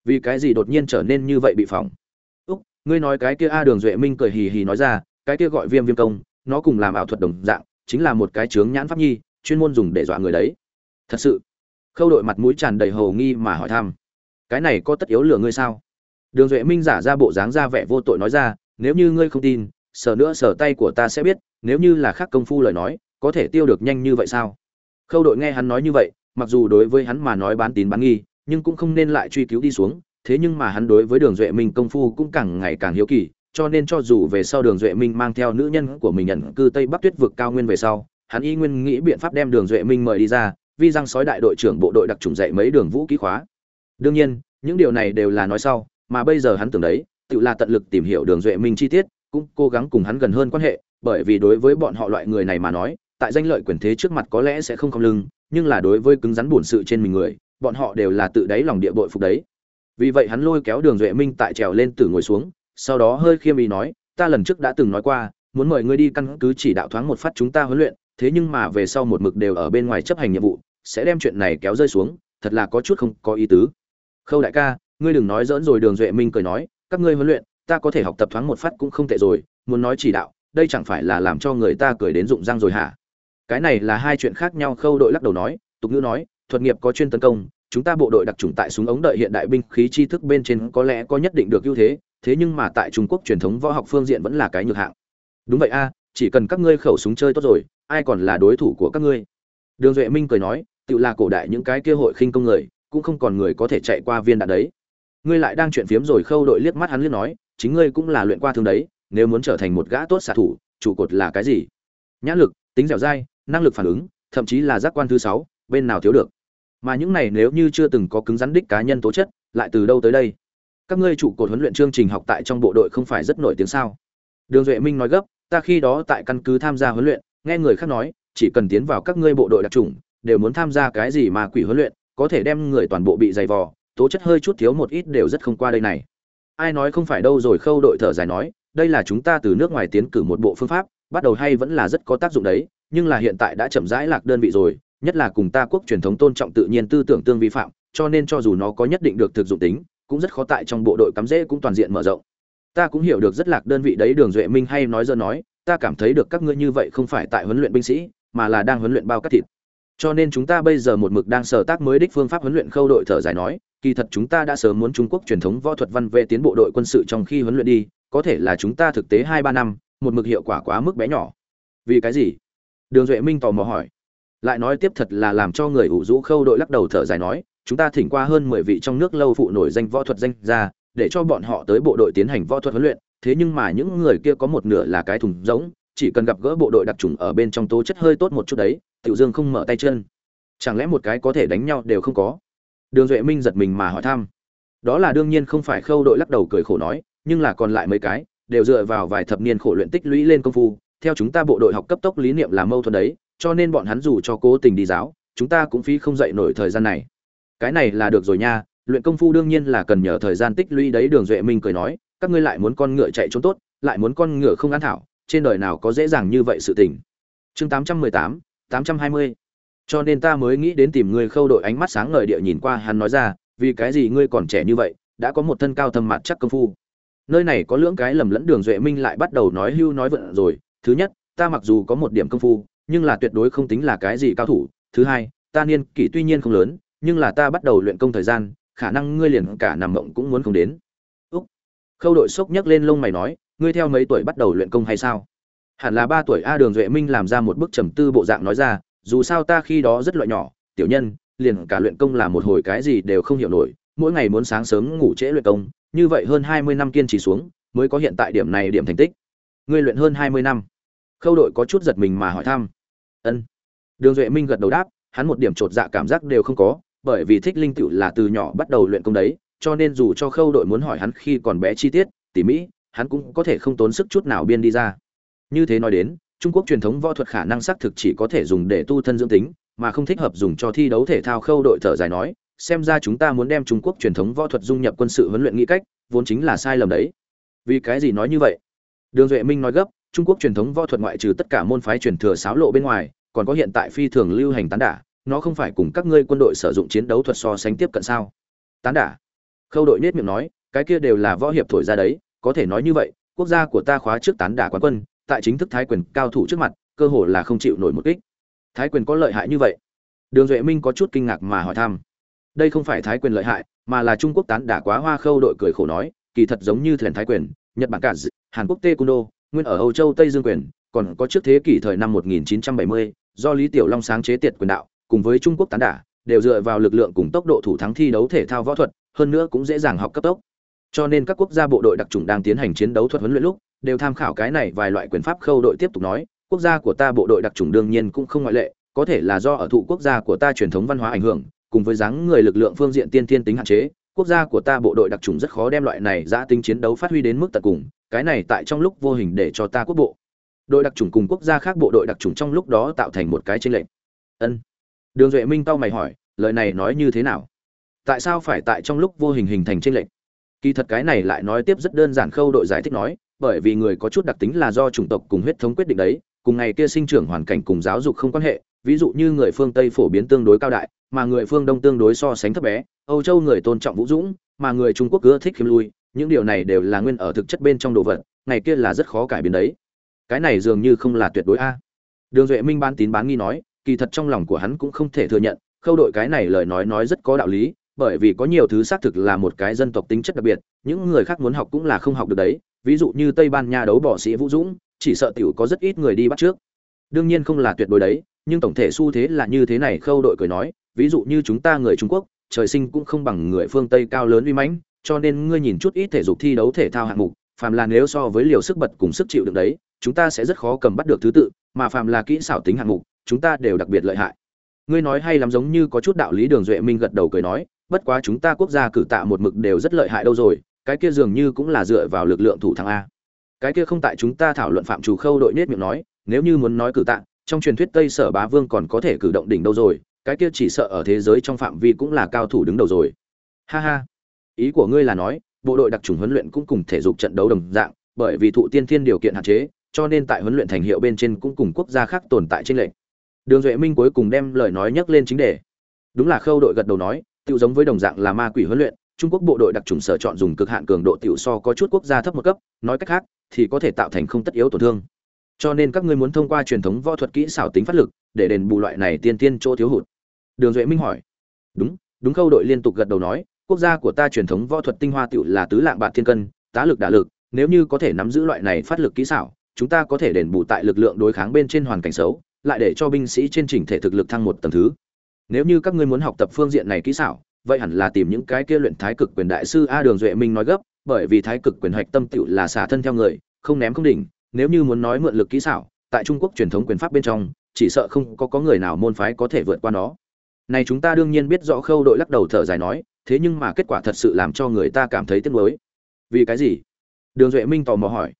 Vì cái gì đột nhiên trở nên như vậy bị phỏng? Ngươi nói cái kia a đường duệ minh cười hì hì nói ra, cái kia gọi viêm viêm công, nó cùng làm ảo thuật đồng dạng, chính là một cái chướng nhãn pháp nhi, chuyên môn dùng để dọa người đấy. Thật sự? Khâu đội mặt mũi tràn đầy hồ nghi mà hỏi thăm. Cái này có tất yếu lừa ngươi sao? Đường duệ minh giả ra bộ dáng ra vẻ vô tội nói ra nếu như ngươi không tin sờ nữa sờ tay của ta sẽ biết, nếu như là khác công phu lời nói, có thể tiêu được nhanh như vậy sao? Khâu đội nghe hắn nói như vậy, mặc dù đối với hắn mà nói bán tín bán nghi, nhưng cũng không nên lại truy cứu đi xuống, thế nhưng mà hắn đối với đường duệ minh công phu cũng càng ngày càng hiếu kỳ, cho nên cho dù về sau đường duệ minh mang theo nữ nhân của mình nhận cư tây bắc tuyết vực cao nguyên về sau, hắn y nguyên nghĩ biện pháp đem đường duệ minh mời đi ra vi răng sói đại đội trưởng bộ đội đặc trùng dạy mấy đường vũ ký khóa. Đương nhiên, những điều này đều là nói sau, mà bây giờ hắn tưởng đấy tự là tận lực tìm hiểu đường duệ minh chi tiết, cũng cố gắng cùng hắn gần hơn quan hệ, bởi vì đối với bọn họ loại người này mà nói, tại danh lợi quyền thế trước mặt có lẽ sẽ không không lưng, nhưng là đối với cứng rắn bổn sự trên mình người, bọn họ đều là tự đáy lòng địa bội phục đấy. Vì vậy hắn lôi kéo đường duệ minh tại trèo lên từ ngồi xuống, sau đó hơi khiêm ý nói, ta lần trước đã từng nói qua, muốn mời ngươi đi căn cứ chỉ đạo thoáng một phát chúng ta huấn luyện, thế nhưng mà về sau một mực đều ở bên ngoài chấp hành nhiệm vụ, sẽ đem chuyện này kéo rơi xuống, thật là có chút không có ý tứ. Khâu đại ca, ngươi đừng nói dỡn rồi, đường duệ minh cười nói các ngươi huấn luyện, ta có thể học tập thoáng một phát cũng không tệ rồi, muốn nói chỉ đạo, đây chẳng phải là làm cho người ta cười đến rụng răng rồi hả? Cái này là hai chuyện khác nhau, khâu đội lắc đầu nói, tục ngữ nói, thuật nghiệp có chuyên tấn công, chúng ta bộ đội đặc trùng tại súng ống đợi hiện đại binh khí tri thức bên trên có lẽ có nhất định được ưu thế thế nhưng mà tại trung quốc truyền thống võ học phương diện vẫn là cái nhược hạng. Đúng vậy a, chỉ cần các ngươi khẩu súng chơi tốt rồi, ai còn là đối thủ của các ngươi? Đường duệ minh cười nói, tự là cổ đại những cái kia hội khinh công người, cũng không còn người có thể chạy qua viên đạn đấy ngươi lại đang chuyện phiếm rồi khâu đội liếc mắt hắn liếc nói, chính ngươi cũng là luyện qua thương đấy, nếu muốn trở thành một gã tốt xạ thủ, trụ cột là cái gì? Nhã lực, tính dẻo dai, năng lực phản ứng, thậm chí là giác quan thứ sáu, bên nào thiếu được? Mà những này nếu như chưa từng có cứng rắn đích cá nhân tố chất, lại từ đâu tới đây? Các ngươi trụ cột huấn luyện chương trình học tại trong bộ đội không phải rất nổi tiếng sao? Đường duệ minh nói gấp, ta khi đó tại căn cứ tham gia huấn luyện, nghe người khác nói, chỉ cần tiến vào các ngươi bộ đội đặc trùng đều muốn tham gia cái gì mà quỷ huấn luyện, có thể đem người toàn bộ bị dày vò tố chất hơi chút thiếu một ít đều rất không qua đây này. Ai nói không phải đâu rồi, khâu đội thở dài nói, đây là chúng ta từ nước ngoài tiến cử một bộ phương pháp, bắt đầu hay vẫn là rất có tác dụng đấy, nhưng là hiện tại đã chậm rãi lạc đơn vị rồi, nhất là cùng ta quốc truyền thống tôn trọng tự nhiên tư tưởng tương vi phạm, cho nên cho dù nó có nhất định được thực dụng tính, cũng rất khó tại trong bộ đội cắm rễ cũng toàn diện mở rộng. Ta cũng hiểu được rất lạc đơn vị đấy, đường duệ minh hay nói dơ nói, ta cảm thấy được các ngươi như vậy không phải tại huấn luyện binh sĩ, mà là đang huấn luyện bao cắt thịt. Cho nên chúng ta bây giờ một mực đang sở tác mới đích phương pháp huấn luyện khâu đội thở dài nói kỳ thật chúng ta đã sớm muốn trung quốc truyền thống võ thuật văn về tiến bộ đội quân sự trong khi huấn luyện đi, có thể là chúng ta thực tế hai ba năm, một mực hiệu quả quá mức bé nhỏ. Vì cái gì? Đường duệ minh tò mò hỏi. Lại nói tiếp thật là làm cho người ủ rũ khâu đội lắc đầu thở dài nói, chúng ta thỉnh qua hơn mười vị trong nước lâu phụ nổi danh võ thuật danh ra để cho bọn họ tới bộ đội tiến hành võ thuật huấn luyện. Thế nhưng mà những người kia có một nửa là cái thùng rỗng, chỉ cần gặp gỡ bộ đội đặc trùng ở bên trong tố chất hơi tốt một chút đấy, tiểu dương không mở tay chân. Chẳng lẽ một cái có thể đánh nhau đều không có? Đường duệ minh giật mình mà hỏi thăm. Đó là đương nhiên không phải khâu đội lắc đầu cười khổ nói, nhưng là còn lại mấy cái, đều dựa vào vài thập niên khổ luyện tích lũy lên công phu. Theo chúng ta bộ đội học cấp tốc lý niệm là mâu thuẫn đấy, cho nên bọn hắn dù cho cố tình đi giáo, chúng ta cũng phí không dậy nổi thời gian này. Cái này là được rồi nha, luyện công phu đương nhiên là cần nhờ thời gian tích lũy đấy, đường duệ minh cười nói, các ngươi lại muốn con ngựa chạy trốn tốt, lại muốn con ngựa không ăn thảo, trên đời nào có dễ dàng như vậy sự tình. Chương tám trăm mười tám tám trăm hai mươi cho nên ta mới nghĩ đến tìm ngươi khâu đội ánh mắt sáng ngời địa nhìn qua hắn nói ra, vì cái gì ngươi còn trẻ như vậy, đã có một thân cao thâm mặt chắc công phu. Nơi này có lưỡng cái lầm lẫn đường duệ minh lại bắt đầu nói hưu nói vận rồi. Thứ nhất, ta mặc dù có một điểm công phu, nhưng là tuyệt đối không tính là cái gì cao thủ. Thứ hai, ta niên kỷ tuy nhiên không lớn, nhưng là ta bắt đầu luyện công thời gian, khả năng ngươi liền cả nằm mộng cũng muốn không đến. Úc. Khâu đội sốc nhấc lên lông mày nói, ngươi theo mấy tuổi bắt đầu luyện công hay sao? Hẳn là ba tuổi a đường duệ minh làm ra một bức trầm tư bộ dạng nói ra dù sao ta khi đó rất loại nhỏ, tiểu nhân, liền cả luyện công là một hồi cái gì đều không hiểu nổi, mỗi ngày muốn sáng sớm ngủ trễ luyện công, như vậy hơn hai mươi năm kiên trì xuống, mới có hiện tại điểm này điểm thành tích. Ngươi luyện hơn hai mươi năm. Khâu đội có chút giật mình mà hỏi thăm. Ân. Đường duệ minh gật đầu đáp, hắn một điểm chột dạ cảm giác đều không có, bởi vì thích linh tựu là từ nhỏ bắt đầu luyện công đấy, cho nên dù cho khâu đội muốn hỏi hắn khi còn bé chi tiết, tỉ mỹ hắn cũng có thể không tốn sức chút nào biên đi ra. Như thế nói đến trung quốc truyền thống võ thuật khả năng xác thực chỉ có thể dùng để tu thân dưỡng tính, mà không thích hợp dùng cho thi đấu thể thao khâu đội thở dài nói, xem ra chúng ta muốn đem trung quốc truyền thống võ thuật dung nhập quân sự huấn luyện nghĩ cách, vốn chính là sai lầm đấy. Vì cái gì nói như vậy? Đường duệ minh nói gấp, trung quốc truyền thống võ thuật ngoại trừ tất cả môn phái truyền thừa sáo lộ bên ngoài, còn có hiện tại phi thường lưu hành tán đả, nó không phải cùng các ngươi quân đội sử dụng chiến đấu thuật so sánh tiếp cận sao? Tán đả. Khâu đội nết miệng nói, cái kia đều là võ hiệp thổi ra đấy, có thể nói như vậy, quốc gia của ta khóa trước tán đả quán quân tại chính thức thái quyền cao thủ trước mặt cơ hồ là không chịu nổi một kích. Thái quyền có lợi hại như vậy? Đường duệ minh có chút kinh ngạc mà hỏi thăm. Đây không phải thái quyền lợi hại mà là trung quốc tán đả quá hoa khâu đội cười khổ nói kỳ thật giống như thuyền thái quyền nhật bản cả hàn quốc Tê Cung Đô, nguyên ở âu châu tây dương quyền còn có trước thế kỷ thời năm 1970, do lý tiểu long sáng chế tiệt quyền đạo cùng với trung quốc tán đả đều dựa vào lực lượng cùng tốc độ thủ thắng thi đấu thể thao võ thuật hơn nữa cũng dễ dàng học cấp tốc. Cho nên các quốc gia bộ đội đặc trùng đang tiến hành chiến đấu thuật huấn luyện lúc đều tham khảo cái này vài loại quyền pháp khâu đội tiếp tục nói, quốc gia của ta bộ đội đặc trùng đương nhiên cũng không ngoại lệ, có thể là do ở thụ quốc gia của ta truyền thống văn hóa ảnh hưởng, cùng với dáng người lực lượng phương diện tiên thiên tính hạn chế, quốc gia của ta bộ đội đặc trùng rất khó đem loại này giã tính chiến đấu phát huy đến mức tận cùng, cái này tại trong lúc vô hình để cho ta quốc bộ. Đội đặc trùng cùng quốc gia khác bộ đội đặc trùng trong lúc đó tạo thành một cái tranh lệch. Ân. Đường duệ minh tao mày hỏi, lời này nói như thế nào? Tại sao phải tại trong lúc vô hình hình thành tranh lệch? Kỳ thật cái này lại nói tiếp rất đơn giản khâu đội giải thích nói bởi vì người có chút đặc tính là do chủng tộc cùng huyết thống quyết định đấy, cùng ngày kia sinh trưởng hoàn cảnh cùng giáo dục không quan hệ, ví dụ như người phương tây phổ biến tương đối cao đại, mà người phương đông tương đối so sánh thấp bé, âu châu người tôn trọng vũ dũng, mà người trung quốc ưa thích khiêm lui, những điều này đều là nguyên ở thực chất bên trong đồ vật, ngày kia là rất khó cải biến đấy. Cái này dường như không là tuyệt đối a. Đường duệ minh ban tín bán nghi nói, kỳ thật trong lòng của hắn cũng không thể thừa nhận, khâu đội cái này lời nói nói rất có đạo lý, bởi vì có nhiều thứ xác thực là một cái dân tộc tính chất đặc biệt, những người khác muốn học cũng là không học được đấy ví dụ như tây ban nha đấu bỏ sĩ vũ dũng, chỉ sợ tiểu có rất ít người đi bắt trước. Đương nhiên không là tuyệt đối đấy, nhưng tổng thể xu thế là như thế này, khâu đội cười nói, ví dụ như chúng ta người trung quốc, trời sinh cũng không bằng người phương tây cao lớn uy mãnh, cho nên ngươi nhìn chút ít thể dục thi đấu thể thao hạng mục, phàm là nếu so với liều sức bật cùng sức chịu đựng đấy, chúng ta sẽ rất khó cầm bắt được thứ tự, mà phàm là kỹ xảo tính hạng mục, chúng ta đều đặc biệt lợi hại. Ngươi nói hay lắm giống như có chút đạo lý đường duệ minh gật đầu cười nói, bất quá chúng ta quốc gia cử tạ một mực đều rất lợi hại đâu rồi cái kia dường như cũng là dựa vào lực lượng thủ thắng a. Cái kia không tại chúng ta thảo luận phạm chủ khâu đội nết miệng nói, nếu như muốn nói cử tạng trong truyền thuyết tây sở bá vương còn có thể cử động đỉnh đâu rồi, cái kia chỉ sợ ở thế giới trong phạm vi cũng là cao thủ đứng đầu rồi. Ha ha. Ý của ngươi là nói, bộ đội đặc trùng huấn luyện cũng cùng thể dục trận đấu đồng dạng, bởi vì thụ tiên thiên điều kiện hạn chế, cho nên tại huấn luyện thành hiệu bên trên cũng cùng quốc gia khác tồn tại trên lệnh đường duệ minh cuối cùng đem lời nói nhắc lên chính đề. Đúng là khâu đội gật đầu nói tự giống với đồng dạng là ma quỷ huấn luyện trung quốc bộ đội đặc trùng sở chọn dùng cực hạn cường độ tiểu so có chút quốc gia thấp một cấp, nói cách khác, thì có thể tạo thành không tất yếu tổn thương. Cho nên các ngươi muốn thông qua truyền thống võ thuật kỹ xảo tính phát lực, để đền bù loại này tiên tiên chỗ thiếu hụt. Đường duệ minh hỏi. Đúng đúng khâu đội liên tục gật đầu nói, quốc gia của ta truyền thống võ thuật tinh hoa tiểu là tứ lạng bạc thiên cân, tá lực đả lực, nếu như có thể nắm giữ loại này phát lực kỹ xảo, chúng ta có thể đền bù tại lực lượng đối kháng bên trên hoàn cảnh xấu, lại để cho binh sĩ trên chỉnh thể thực lực thăng một tầng thứ. Nếu như các ngươi muốn học tập phương diện này kỹ xảo vậy hẳn là tìm những cái kia luyện thái cực quyền đại sư a đường duệ minh nói gấp, bởi vì thái cực quyền hạch tâm tựu là xả thân theo người, không ném không đỉnh, nếu như muốn nói mượn lực kỹ xảo, tại trung quốc truyền thống quyền pháp bên trong, chỉ sợ không có có người nào môn phái có thể vượt qua nó. Này chúng ta đương nhiên biết rõ khâu đội lắc đầu thở dài nói, thế nhưng mà kết quả thật sự làm cho người ta cảm thấy tiếc nuối. Vì cái gì? Đường duệ minh tò mò hỏi.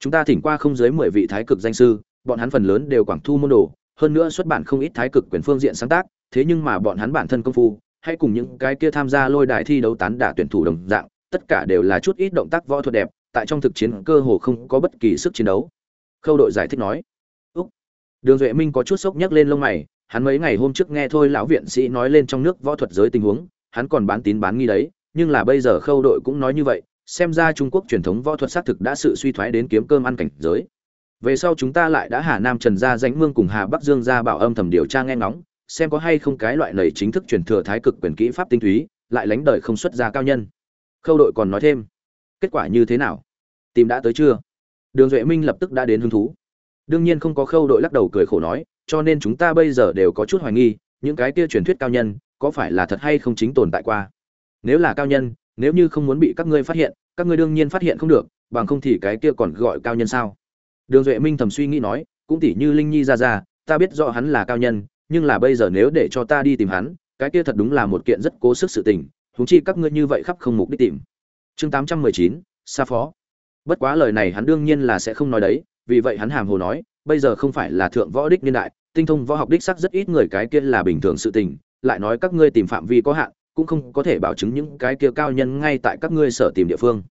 Chúng ta thỉnh qua không dưới mười vị thái cực danh sư, bọn hắn phần lớn đều quảng thu môn đồ, hơn nữa xuất bản không ít thái cực quyền phương diện sáng tác, thế nhưng mà bọn hắn bản thân công phu hay cùng những cái kia tham gia lôi đài thi đấu tán đả tuyển thủ đồng dạng, tất cả đều là chút ít động tác võ thuật đẹp, tại trong thực chiến cơ hồ không có bất kỳ sức chiến đấu khâu đội giải thích nói, Úc. đường duệ minh có chút sốc nhấc lên lông mày, hắn mấy ngày hôm trước nghe thôi lão viện sĩ nói lên trong nước võ thuật giới tình huống, hắn còn bán tín bán nghi đấy, nhưng là bây giờ khâu đội cũng nói như vậy, xem ra trung quốc truyền thống võ thuật xác thực đã sự suy thoái đến kiếm cơm ăn cảnh giới về sau chúng ta lại đã hà nam trần gia danh mương cùng hà bắc dương gia bảo âm thầm điều tra nghe ngóng xem có hay không cái loại này chính thức truyền thừa thái cực quyền kỹ pháp tinh túy, lại lánh đời không xuất ra cao nhân. Khâu đội còn nói thêm, kết quả như thế nào? Tìm đã tới chưa? Đường duệ minh lập tức đã đến hứng thú. Đương nhiên không có khâu đội lắc đầu cười khổ nói, cho nên chúng ta bây giờ đều có chút hoài nghi, những cái kia truyền thuyết cao nhân, có phải là thật hay không chính tồn tại qua? Nếu là cao nhân, nếu như không muốn bị các ngươi phát hiện, các ngươi đương nhiên phát hiện không được, bằng không thì cái kia còn gọi cao nhân sao? Đường duệ minh thầm suy nghĩ nói, cũng tỉ như linh nhi ra ra, ta biết rõ hắn là cao nhân nhưng là bây giờ nếu để cho ta đi tìm hắn, cái kia thật đúng là một kiện rất cố sức sự tình, huống chi các ngươi như vậy khắp không mục đích tìm. Chương tám trăm mười chín, xa phó. Bất quá lời này hắn đương nhiên là sẽ không nói đấy, vì vậy hắn hàm hồ nói, bây giờ không phải là thượng võ đích niên đại, tinh thông võ học đích sắc rất ít người cái kia là bình thường sự tình, lại nói các ngươi tìm phạm vi có hạn, cũng không có thể bảo chứng những cái kia cao nhân ngay tại các ngươi sở tìm địa phương.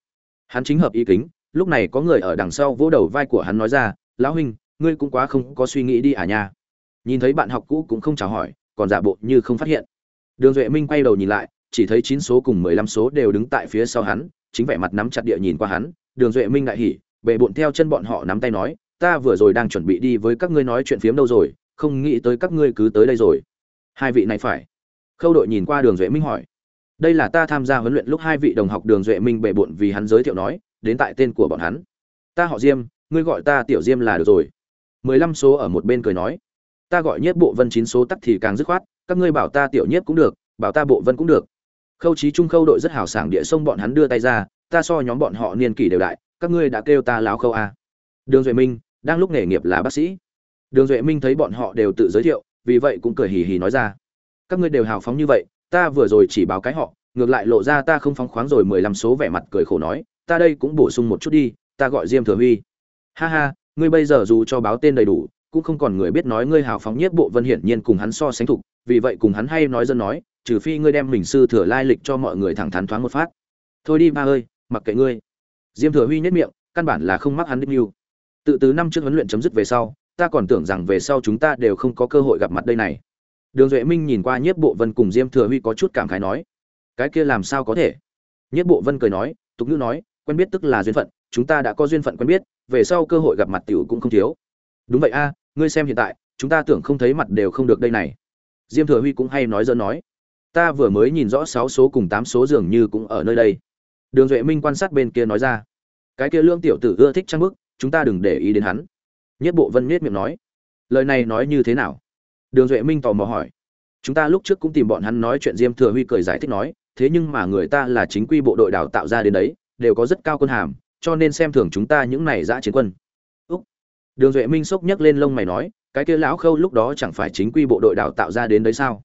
Hắn chính hợp ý kính, lúc này có người ở đằng sau vỗ đầu vai của hắn nói ra, lão huynh, ngươi cũng quá không có suy nghĩ đi à nha nhìn thấy bạn học cũ cũng không chào hỏi, còn giả bộ như không phát hiện. Đường duệ minh quay đầu nhìn lại, chỉ thấy chín số cùng mười lăm số đều đứng tại phía sau hắn, chính vẻ mặt nắm chặt địa nhìn qua hắn. Đường duệ minh đại hỉ bệ bộn theo chân bọn họ nắm tay nói, ta vừa rồi đang chuẩn bị đi với các ngươi nói chuyện phiếm đâu rồi, không nghĩ tới các ngươi cứ tới đây rồi. Hai vị này phải? Khâu đội nhìn qua đường duệ minh hỏi. Đây là ta tham gia huấn luyện lúc hai vị đồng học đường duệ minh bệ bộn vì hắn giới thiệu nói, đến tại tên của bọn hắn. Ta họ diêm, ngươi gọi ta tiểu diêm là được rồi. Mười lăm số ở một bên cười nói ta gọi nhất bộ vân chín số tắc thì càng dứt khoát, các ngươi bảo ta tiểu nhất cũng được, bảo ta bộ vân cũng được. Khâu trí trung khâu đội rất hào sảng địa sông bọn hắn đưa tay ra, ta so nhóm bọn họ niên kỷ đều đại, các ngươi đã kêu ta láo khâu a. Đường duệ minh, đang lúc nghề nghiệp là bác sĩ. Đường duệ minh thấy bọn họ đều tự giới thiệu, vì vậy cũng cười hì hì nói ra. Các ngươi đều hào phóng như vậy, ta vừa rồi chỉ báo cái họ, ngược lại lộ ra ta không phóng khoáng rồi mười lăm số vẻ mặt cười khổ nói, ta đây cũng bổ sung một chút đi, ta gọi diêm thừa huy. Ha ha, ngươi bây giờ dù cho báo tên đầy đủ cũng không còn người biết nói ngươi hào phóng nhất bộ vân hiển nhiên cùng hắn so sánh thục, vì vậy cùng hắn hay nói dân nói, trừ phi ngươi đem mình sư thừa lai lịch cho mọi người thẳng thắn thoáng một phát. Thôi đi ba ơi, mặc kệ ngươi. Diêm thừa huy nhất miệng, căn bản là không mắc hắn đích mưu. Tự từ năm trước huấn luyện chấm dứt về sau, ta còn tưởng rằng về sau chúng ta đều không có cơ hội gặp mặt đây này. Đường duệ minh nhìn qua nhiếp bộ vân cùng diêm thừa huy có chút cảm khái nói, cái kia làm sao có thể? Nhiếp bộ vân cười nói, tục ngữ nói, quen biết tức là duyên phận, chúng ta đã có duyên phận quen biết, về sau cơ hội gặp mặt tiểu cũng không thiếu. Đúng vậy a ngươi xem hiện tại, chúng ta tưởng không thấy mặt đều không được đây này. Diêm thừa huy cũng hay nói dỡ nói. Ta vừa mới nhìn rõ sáu số cùng tám số dường như cũng ở nơi đây. Đường duệ minh quan sát bên kia nói ra. Cái kia lương tiểu tử ưa thích trang bức, chúng ta đừng để ý đến hắn. Nhất bộ vân nhất miệng nói. Lời này nói như thế nào? Đường duệ minh tò mò hỏi. Chúng ta lúc trước cũng tìm bọn hắn nói chuyện, diêm thừa huy cười giải thích nói, thế nhưng mà người ta là chính quy bộ đội đào tạo ra đến đấy, đều có rất cao quân hàm, cho nên xem thường chúng ta những này giã chiến quân đường duệ minh sốc nhấc lên lông mày nói, cái kia lão khâu lúc đó chẳng phải chính quy bộ đội đào tạo ra đến đấy sao?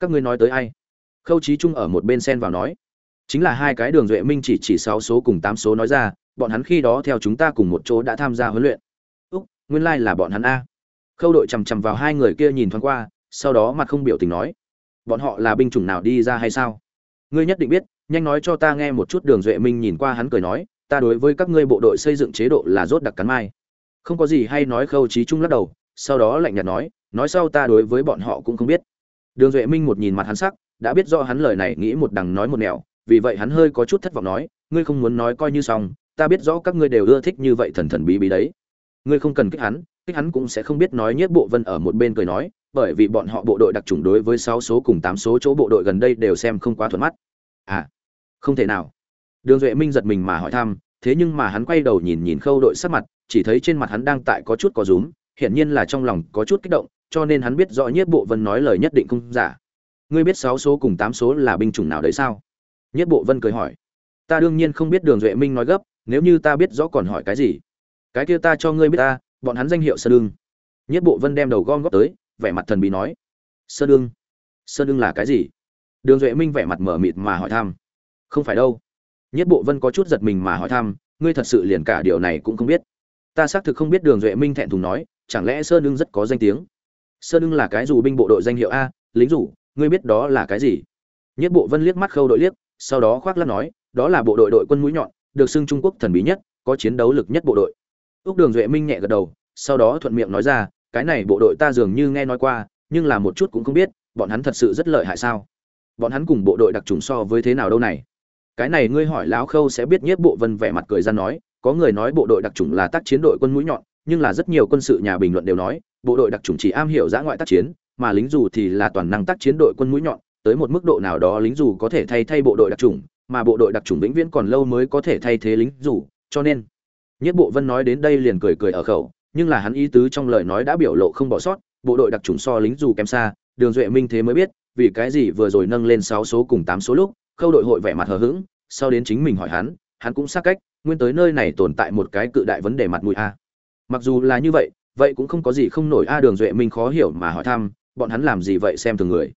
Các ngươi nói tới ai? Khâu trí trung ở một bên sen vào nói, chính là hai cái đường duệ minh chỉ chỉ sáu số cùng tám số nói ra, bọn hắn khi đó theo chúng ta cùng một chỗ đã tham gia huấn luyện. Úc, nguyên lai là bọn hắn a. Khâu đội chằm chằm vào hai người kia nhìn thoáng qua, sau đó mặt không biểu tình nói, bọn họ là binh chủng nào đi ra hay sao? Ngươi nhất định biết, nhanh nói cho ta nghe một chút đường duệ minh nhìn qua hắn cười nói, ta đối với các ngươi bộ đội xây dựng chế độ là rốt đặc cắn mai không có gì hay nói khâu trí trung lắc đầu, sau đó lạnh nhạt nói nói sau ta đối với bọn họ cũng không biết. Đường duệ minh một nhìn mặt hắn sắc, đã biết do hắn lời này nghĩ một đằng nói một nẻo, vì vậy hắn hơi có chút thất vọng nói, ngươi không muốn nói coi như xong, ta biết rõ các ngươi đều ưa thích như vậy thần thần bí bí đấy. Ngươi không cần kích hắn kích hắn cũng sẽ không biết nói nhất bộ vân ở một bên cười nói, bởi vì bọn họ bộ đội đặc trùng đối với sáu số cùng tám số chỗ bộ đội gần đây đều xem không quá thuận mắt. À không thể nào. Đường duệ minh giật mình mà hỏi thăm, thế nhưng mà hắn quay đầu nhìn nhìn khâu đội sắc mặt chỉ thấy trên mặt hắn đang tại có chút có rúm, hiển nhiên là trong lòng có chút kích động, cho nên hắn biết rõ nhất bộ vân nói lời nhất định không giả. Ngươi biết sáu số cùng tám số là binh chủng nào đấy sao? Nhất bộ vân cười hỏi. Ta đương nhiên không biết đường duệ minh nói gấp, nếu như ta biết rõ còn hỏi cái gì? Cái kia ta cho ngươi biết ta, bọn hắn danh hiệu sơn đương. Nhất bộ vân đem đầu gom góp tới, vẻ mặt thần bí nói. Sơn đương? Sơn đương là cái gì? Đường duệ minh vẻ mặt mở mịt mà hỏi thăm. Không phải đâu. Nhất bộ vân có chút giật mình mà hỏi thăm, ngươi thật sự liền cả điều này cũng không biết ta xác thực không biết đường duệ minh thẹn thùng nói, chẳng lẽ sơn đương rất có danh tiếng? Sơn đương là cái dù binh bộ đội danh hiệu a, lính rủ ngươi biết đó là cái gì? Nhất bộ vân liếc mắt khâu đội liếc, sau đó khoác lắc nói, đó là bộ đội đội quân mũi nhọn, được xưng trung quốc thần bí nhất, có chiến đấu lực nhất bộ đội. Ước đường duệ minh nhẹ gật đầu, sau đó thuận miệng nói ra, cái này bộ đội ta dường như nghe nói qua, nhưng là một chút cũng không biết, bọn hắn thật sự rất lợi hại sao? Bọn hắn cùng bộ đội đặc trùng so với thế nào đâu này? Cái này ngươi hỏi lão khâu sẽ biết nhất bộ vân vẻ mặt cười ra nói có người nói bộ đội đặc trùng là tác chiến đội quân mũi nhọn, nhưng là rất nhiều quân sự nhà bình luận đều nói, bộ đội đặc trùng chỉ am hiểu giã ngoại tác chiến, mà lính dù thì là toàn năng tác chiến đội quân mũi nhọn, tới một mức độ nào đó lính dù có thể thay thay bộ đội đặc trùng mà bộ đội đặc trùng vĩnh viễn còn lâu mới có thể thay thế lính dù, cho nên nhất bộ vân nói đến đây liền cười cười ở khẩu, nhưng là hắn ý tứ trong lời nói đã biểu lộ không bỏ sót, bộ đội đặc trùng so lính dù kém xa, đường duệ minh thế mới biết, vì cái gì vừa rồi nâng lên sáu số cùng tám số lúc, khâu đội hội vẻ mặt hờ hững, sau đến chính mình hỏi hắn hắn cũng xác cách nguyên tới nơi này tồn tại một cái cự đại vấn đề mặt mũi a. Mặc dù là như vậy vậy cũng không có gì không nổi a đường duệ minh khó hiểu mà hỏi thăm, bọn hắn làm gì vậy xem thường người.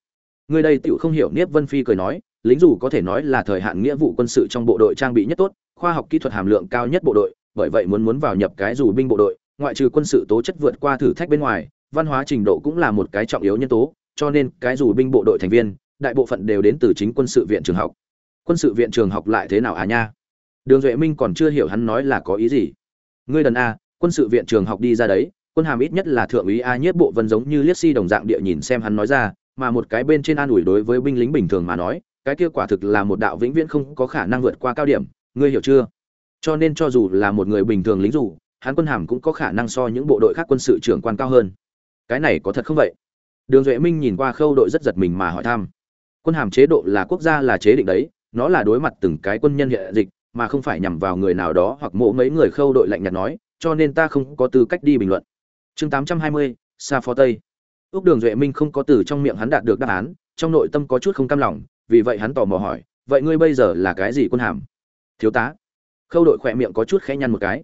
Người đây tựu không hiểu niếp vân phi cười nói, lính dù có thể nói là thời hạn nghĩa vụ quân sự trong bộ đội trang bị nhất tốt, khoa học kỹ thuật hàm lượng cao nhất bộ đội, bởi vậy muốn muốn vào nhập cái dù binh bộ đội, ngoại trừ quân sự tố chất vượt qua thử thách bên ngoài, văn hóa trình độ cũng là một cái trọng yếu nhân tố, cho nên cái dù binh bộ đội thành viên, đại bộ phận đều đến từ chính quân sự viện trường học. Quân sự viện trường học lại thế nào à nha? Đường duệ minh còn chưa hiểu hắn nói là có ý gì. Ngươi đần a, quân sự viện trường học đi ra đấy, quân hàm ít nhất là thượng úy a nhất bộ vân giống như liếc si đồng dạng địa nhìn xem hắn nói ra, mà một cái bên trên an ủi đối với binh lính bình thường mà nói, cái kia quả thực là một đạo vĩnh viễn không có khả năng vượt qua cao điểm, ngươi hiểu chưa? Cho nên cho dù là một người bình thường lính dù, hắn quân hàm cũng có khả năng so những bộ đội khác quân sự trưởng quan cao hơn. Cái này có thật không vậy? Đường duệ minh nhìn qua khâu đội rất giật mình mà hỏi thăm. Quân hàm chế độ là quốc gia là chế định đấy, nó là đối mặt từng cái quân nhân hiện dịch mà không phải nhằm vào người nào đó hoặc mộ mấy người khâu đội lạnh nhạt nói cho nên ta không có tư cách đi bình luận. Chương 820, xa phó tây. Ước đường duệ minh không có từ trong miệng hắn đạt được đáp án trong nội tâm có chút không cam lòng vì vậy hắn tò mò hỏi vậy ngươi bây giờ là cái gì quân hàm? Thiếu tá. Khâu đội khỏe miệng có chút khẽ nhăn một cái.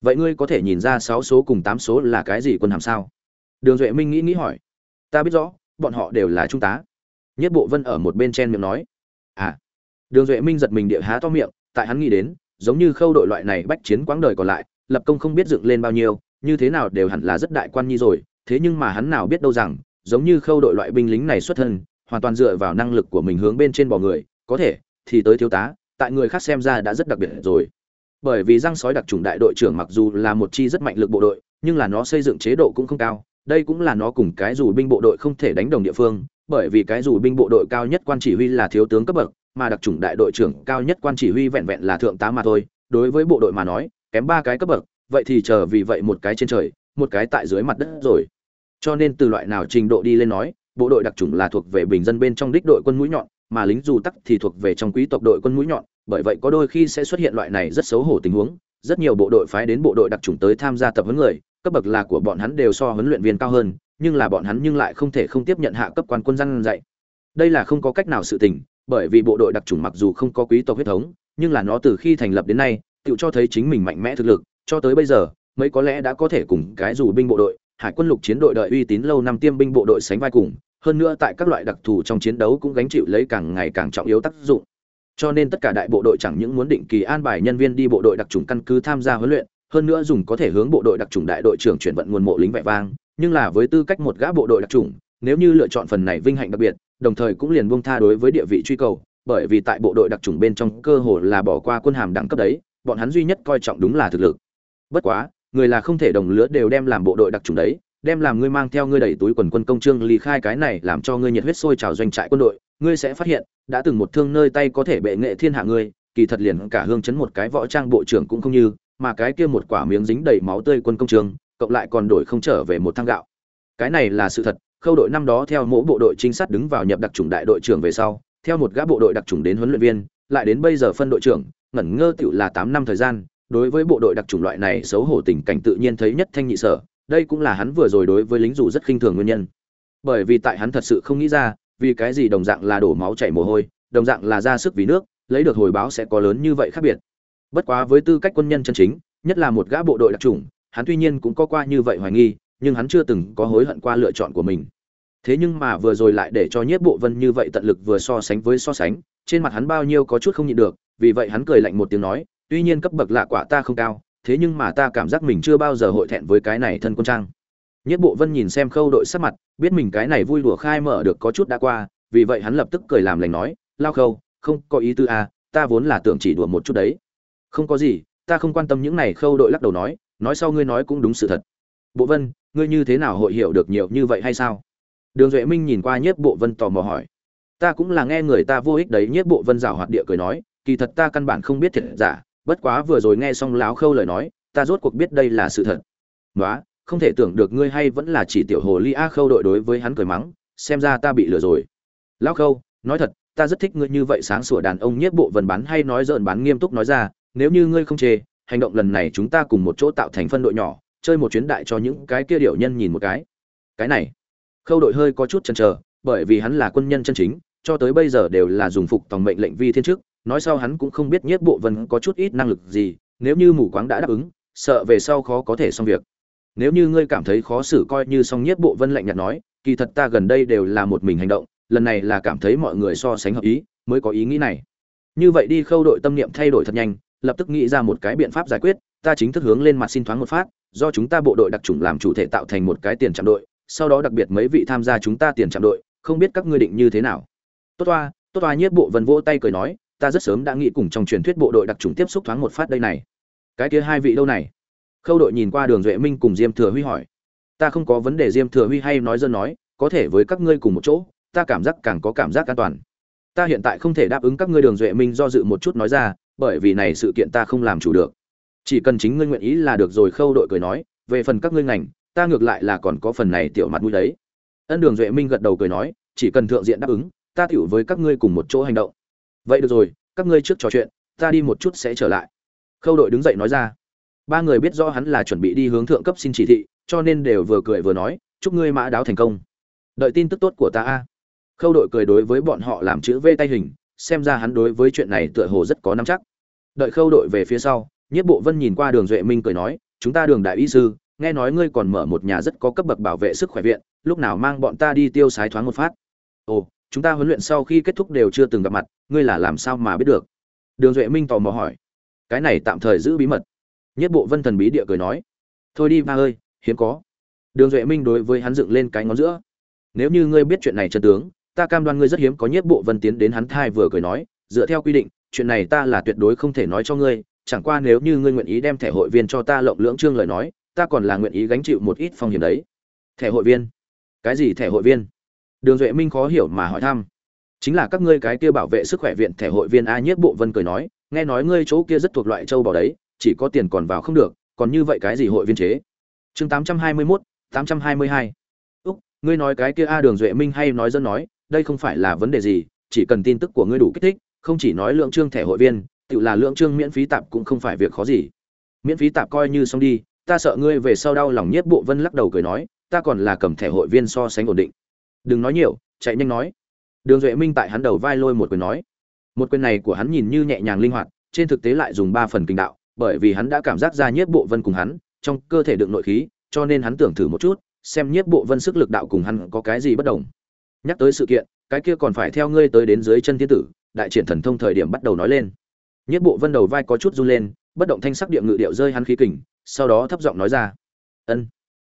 Vậy ngươi có thể nhìn ra sáu số cùng tám số là cái gì quân hàm sao? Đường duệ minh nghĩ nghĩ hỏi. Ta biết rõ bọn họ đều là trung tá. Nhất bộ vân ở một bên chen miệng nói. À. Đường duệ minh giật mình địa há to miệng tại hắn nghĩ đến, giống như khâu đội loại này bách chiến quãng đời còn lại, lập công không biết dựng lên bao nhiêu, như thế nào đều hẳn là rất đại quan nhi rồi, thế nhưng mà hắn nào biết đâu rằng, giống như khâu đội loại binh lính này xuất thân, hoàn toàn dựa vào năng lực của mình hướng bên trên bò người, có thể, thì tới thiếu tá, tại người khác xem ra đã rất đặc biệt rồi. Bởi vì răng sói đặc trùng đại đội trưởng mặc dù là một chi rất mạnh lực bộ đội, nhưng là nó xây dựng chế độ cũng không cao, đây cũng là nó cùng cái dù binh bộ đội không thể đánh đồng địa phương, bởi vì cái dù binh bộ đội cao nhất quan chỉ huy là thiếu tướng cấp bậc mà đặc chủng đại đội trưởng cao nhất quan chỉ huy vẹn vẹn là thượng tá mà thôi, đối với bộ đội mà nói, kém ba cái cấp bậc, vậy thì chờ vì vậy một cái trên trời, một cái tại dưới mặt đất rồi. Cho nên từ loại nào trình độ đi lên nói, bộ đội đặc chủng là thuộc về bình dân bên trong đích đội quân mũi nhọn, mà lính dù tắc thì thuộc về trong quý tộc đội quân mũi nhọn, bởi vậy có đôi khi sẽ xuất hiện loại này rất xấu hổ tình huống. Rất nhiều bộ đội phái đến bộ đội đặc chủng tới tham gia tập huấn người, cấp bậc là của bọn hắn đều so huấn luyện viên cao hơn, nhưng là bọn hắn nhưng lại không thể không tiếp nhận hạ cấp quan quân dân dạy. Đây là không có cách nào sự tình bởi vì bộ đội đặc trùng mặc dù không có quý tộc huyết thống, nhưng là nó từ khi thành lập đến nay tự cho thấy chính mình mạnh mẽ thực lực, cho tới bây giờ, mấy có lẽ đã có thể cùng cái dù binh bộ đội, hải quân lục chiến đội đợi uy tín lâu năm tiêm binh bộ đội sánh vai cùng, hơn nữa tại các loại đặc thù trong chiến đấu cũng gánh chịu lấy càng ngày càng trọng yếu tác dụng. Cho nên tất cả đại bộ đội chẳng những muốn định kỳ an bài nhân viên đi bộ đội đặc trùng căn cứ tham gia huấn luyện, hơn nữa dùng có thể hướng bộ đội đặc trùng đại đội trưởng chuyển vận nguồn mộ lính vẻ vang, nhưng là với tư cách một gã bộ đội đặc trùng, nếu như lựa chọn phần này vinh hạnh đặc biệt đồng thời cũng liền buông tha đối với địa vị truy cầu, bởi vì tại bộ đội đặc trùng bên trong cơ hồ là bỏ qua quân hàm đẳng cấp đấy, bọn hắn duy nhất coi trọng đúng là thực lực. Bất quá, người là không thể đồng lứa đều đem làm bộ đội đặc trùng đấy, đem làm ngươi mang theo ngươi đẩy túi quần quân công trương ly khai cái này làm cho ngươi nhiệt huyết sôi trào doanh trại quân đội, ngươi sẽ phát hiện, đã từng một thương nơi tay có thể bệ nghệ thiên hạ ngươi, kỳ thật liền cả hương chấn một cái võ trang bộ trưởng cũng không như, mà cái kia một quả miếng dính đầy máu tươi quân công trường cộng lại còn đổi không trở về một thang gạo. Cái này là sự thật khâu đội năm đó theo mỗi bộ đội trinh sát đứng vào nhập đặc trùng đại đội trưởng về sau, theo một gã bộ đội đặc trùng đến huấn luyện viên, lại đến bây giờ phân đội trưởng, ngẩn ngơ tựu là tám năm thời gian, đối với bộ đội đặc trùng loại này xấu hổ tình cảnh tự nhiên thấy nhất thanh nhị sở, đây cũng là hắn vừa rồi đối với lính dù rất khinh thường nguyên nhân. Bởi vì tại hắn thật sự không nghĩ ra, vì cái gì đồng dạng là đổ máu chảy mồ hôi, đồng dạng là ra sức vì nước, lấy được hồi báo sẽ có lớn như vậy khác biệt. Bất quá với tư cách quân nhân chân chính, nhất là một gã bộ đội đặc trùng hắn tuy nhiên cũng có qua như vậy hoài nghi nhưng hắn chưa từng có hối hận qua lựa chọn của mình. Thế nhưng mà vừa rồi lại để cho nhiếp bộ vân như vậy tận lực vừa so sánh với so sánh trên mặt hắn bao nhiêu có chút không nhịn được vì vậy hắn cười lạnh một tiếng nói tuy nhiên cấp bậc lạ quả ta không cao thế nhưng mà ta cảm giác mình chưa bao giờ hội thẹn với cái này thân quân trang. Nhất bộ vân nhìn xem khâu đội sắc mặt biết mình cái này vui đùa khai mở được có chút đã qua vì vậy hắn lập tức cười làm lành nói lao khâu không có ý tư à, ta vốn là tưởng chỉ đùa một chút đấy. Không có gì ta không quan tâm những này khâu đội lắc đầu nói nói sau ngươi nói cũng đúng sự thật bộ vân, ngươi như thế nào hội hiểu được nhiều như vậy hay sao? Đường duệ minh nhìn qua nhiếp bộ vân tò mò hỏi. Ta cũng là nghe người ta vô ích đấy, nhiếp bộ vân rảo hoạt địa cười nói, kỳ thật ta căn bản không biết thiệt giả, bất quá vừa rồi nghe xong láo khâu lời nói, ta rốt cuộc biết đây là sự thật. Nói không thể tưởng được ngươi hay vẫn là chỉ tiểu hồ ly a khâu đội đối với hắn cười mắng, xem ra ta bị lừa rồi. Lão khâu, nói thật, ta rất thích ngươi như vậy sáng sủa đàn ông nhiếp bộ vần bán hay nói dợn bán nghiêm túc nói ra, nếu như ngươi không chê, hành động lần này chúng ta cùng một chỗ tạo thành phân đội nhỏ chơi một chuyến đại cho những cái kia điệu nhân nhìn một cái. Cái này, khâu đội hơi có chút chần chờ, bởi vì hắn là quân nhân chân chính, cho tới bây giờ đều là dùng phục tòng mệnh lệnh vi thiên chức, nói sau hắn cũng không biết nhiếp bộ vân có chút ít năng lực gì, nếu như mù quáng đã đáp ứng, sợ về sau khó có thể xong việc. Nếu như ngươi cảm thấy khó xử coi như xong nhiếp bộ vân lạnh nhạt nói, kỳ thật ta gần đây đều là một mình hành động, lần này là cảm thấy mọi người so sánh hợp ý, mới có ý nghĩ này. Như vậy đi khâu đội tâm niệm thay đổi thật nhanh, lập tức nghĩ ra một cái biện pháp giải quyết, ta chính thức hướng lên mặt xin thoáng một phát do chúng ta bộ đội đặc trùng làm chủ thể tạo thành một cái tiền trạm đội, sau đó đặc biệt mấy vị tham gia chúng ta tiền trạm đội, không biết các ngươi định như thế nào. Tốt toa tốt toa nhiếp bộ vân vỗ tay cười nói, ta rất sớm đã nghĩ cùng trong truyền thuyết bộ đội đặc trùng tiếp xúc thoáng một phát đây này. Cái kia hai vị đâu này? Khâu đội nhìn qua đường duệ minh cùng diêm thừa huy hỏi. Ta không có vấn đề, diêm thừa huy hay nói dân nói, có thể với các ngươi cùng một chỗ, ta cảm giác càng có cảm giác an toàn. Ta hiện tại không thể đáp ứng các ngươi đường duệ minh do dự một chút nói ra, bởi vì này sự kiện ta không làm chủ được chỉ cần chính ngươi nguyện ý là được rồi, khâu đội cười nói, về phần các ngươi ngành, ta ngược lại là còn có phần này tiểu mặt mũi đấy. Ân đường duệ minh gật đầu cười nói, chỉ cần thượng diện đáp ứng, ta tiểu với các ngươi cùng một chỗ hành động. Vậy được rồi, các ngươi trước trò chuyện, ta đi một chút sẽ trở lại. Khâu đội đứng dậy nói ra. Ba người biết rõ hắn là chuẩn bị đi hướng thượng cấp xin chỉ thị, cho nên đều vừa cười vừa nói, chúc ngươi mã đáo thành công. Đợi tin tức tốt của ta a. Khâu đội cười đối với bọn họ làm chữ v tay hình, xem ra hắn đối với chuyện này tựa hồ rất có nắm chắc. Đợi khâu đội về phía sau nhất bộ vân nhìn qua đường duệ minh cười nói, chúng ta đường đại y sư, nghe nói ngươi còn mở một nhà rất có cấp bậc bảo vệ sức khỏe viện, lúc nào mang bọn ta đi tiêu sái thoáng một phát? Ồ, chúng ta huấn luyện sau khi kết thúc đều chưa từng gặp mặt, ngươi là làm sao mà biết được? Đường duệ minh tò mò hỏi. Cái này tạm thời giữ bí mật. Nhất bộ vân thần bí địa cười nói. Thôi đi ba ơi, hiếm có. Đường duệ minh đối với hắn dựng lên cái ngón giữa. Nếu như ngươi biết chuyện này chân tướng, ta cam đoan ngươi rất hiếm có. Nhất bộ vân tiến đến hắn thai vừa cười nói. Dựa theo quy định, chuyện này ta là tuyệt đối không thể nói cho ngươi chẳng qua nếu như ngươi nguyện ý đem thẻ hội viên cho ta lộng lưỡng trương lời nói, ta còn là nguyện ý gánh chịu một ít phong hiểm đấy. Thẻ hội viên? Cái gì thẻ hội viên? Đường duệ minh khó hiểu mà hỏi thăm. Chính là các ngươi cái kia bảo vệ sức khỏe viện thẻ hội viên a nhất bộ vân cười nói, nghe nói ngươi chỗ kia rất thuộc loại châu bò đấy, chỉ có tiền còn vào không được, còn như vậy cái gì hội viên chế? Chương tám trăm hai mươi mốt, tám trăm hai mươi hai. Úc, ngươi nói cái kia a đường duệ minh hay nói dân nói, đây không phải là vấn đề gì, chỉ cần tin tức của ngươi đủ kích thích, không chỉ nói lượng trương thẻ hội viên tự là lượng trương miễn phí tạp cũng không phải việc khó gì. Miễn phí tạp coi như xong đi, ta sợ ngươi về sau đau lòng nhất bộ vân lắc đầu cười nói, ta còn là cầm thẻ hội viên so sánh ổn định. Đừng nói nhiều, chạy nhanh nói. Đường duệ minh tại hắn đầu vai lôi một quyền nói. Một quyền này của hắn nhìn như nhẹ nhàng linh hoạt, trên thực tế lại dùng ba phần kinh đạo, bởi vì hắn đã cảm giác ra nhiếp bộ vân cùng hắn, trong cơ thể đựng nội khí, cho nên hắn tưởng thử một chút, xem nhiếp bộ vân sức lực đạo cùng hắn có cái gì bất đồng. Nhắc tới sự kiện, cái kia còn phải theo ngươi tới đến dưới chân thiên tử, đại triển thần thông thời điểm bắt đầu nói lên. Nhất bộ vân đầu vai có chút run lên, bất động thanh sắc địa ngự điệu rơi hắn khí kình, sau đó thấp giọng nói ra. Ân.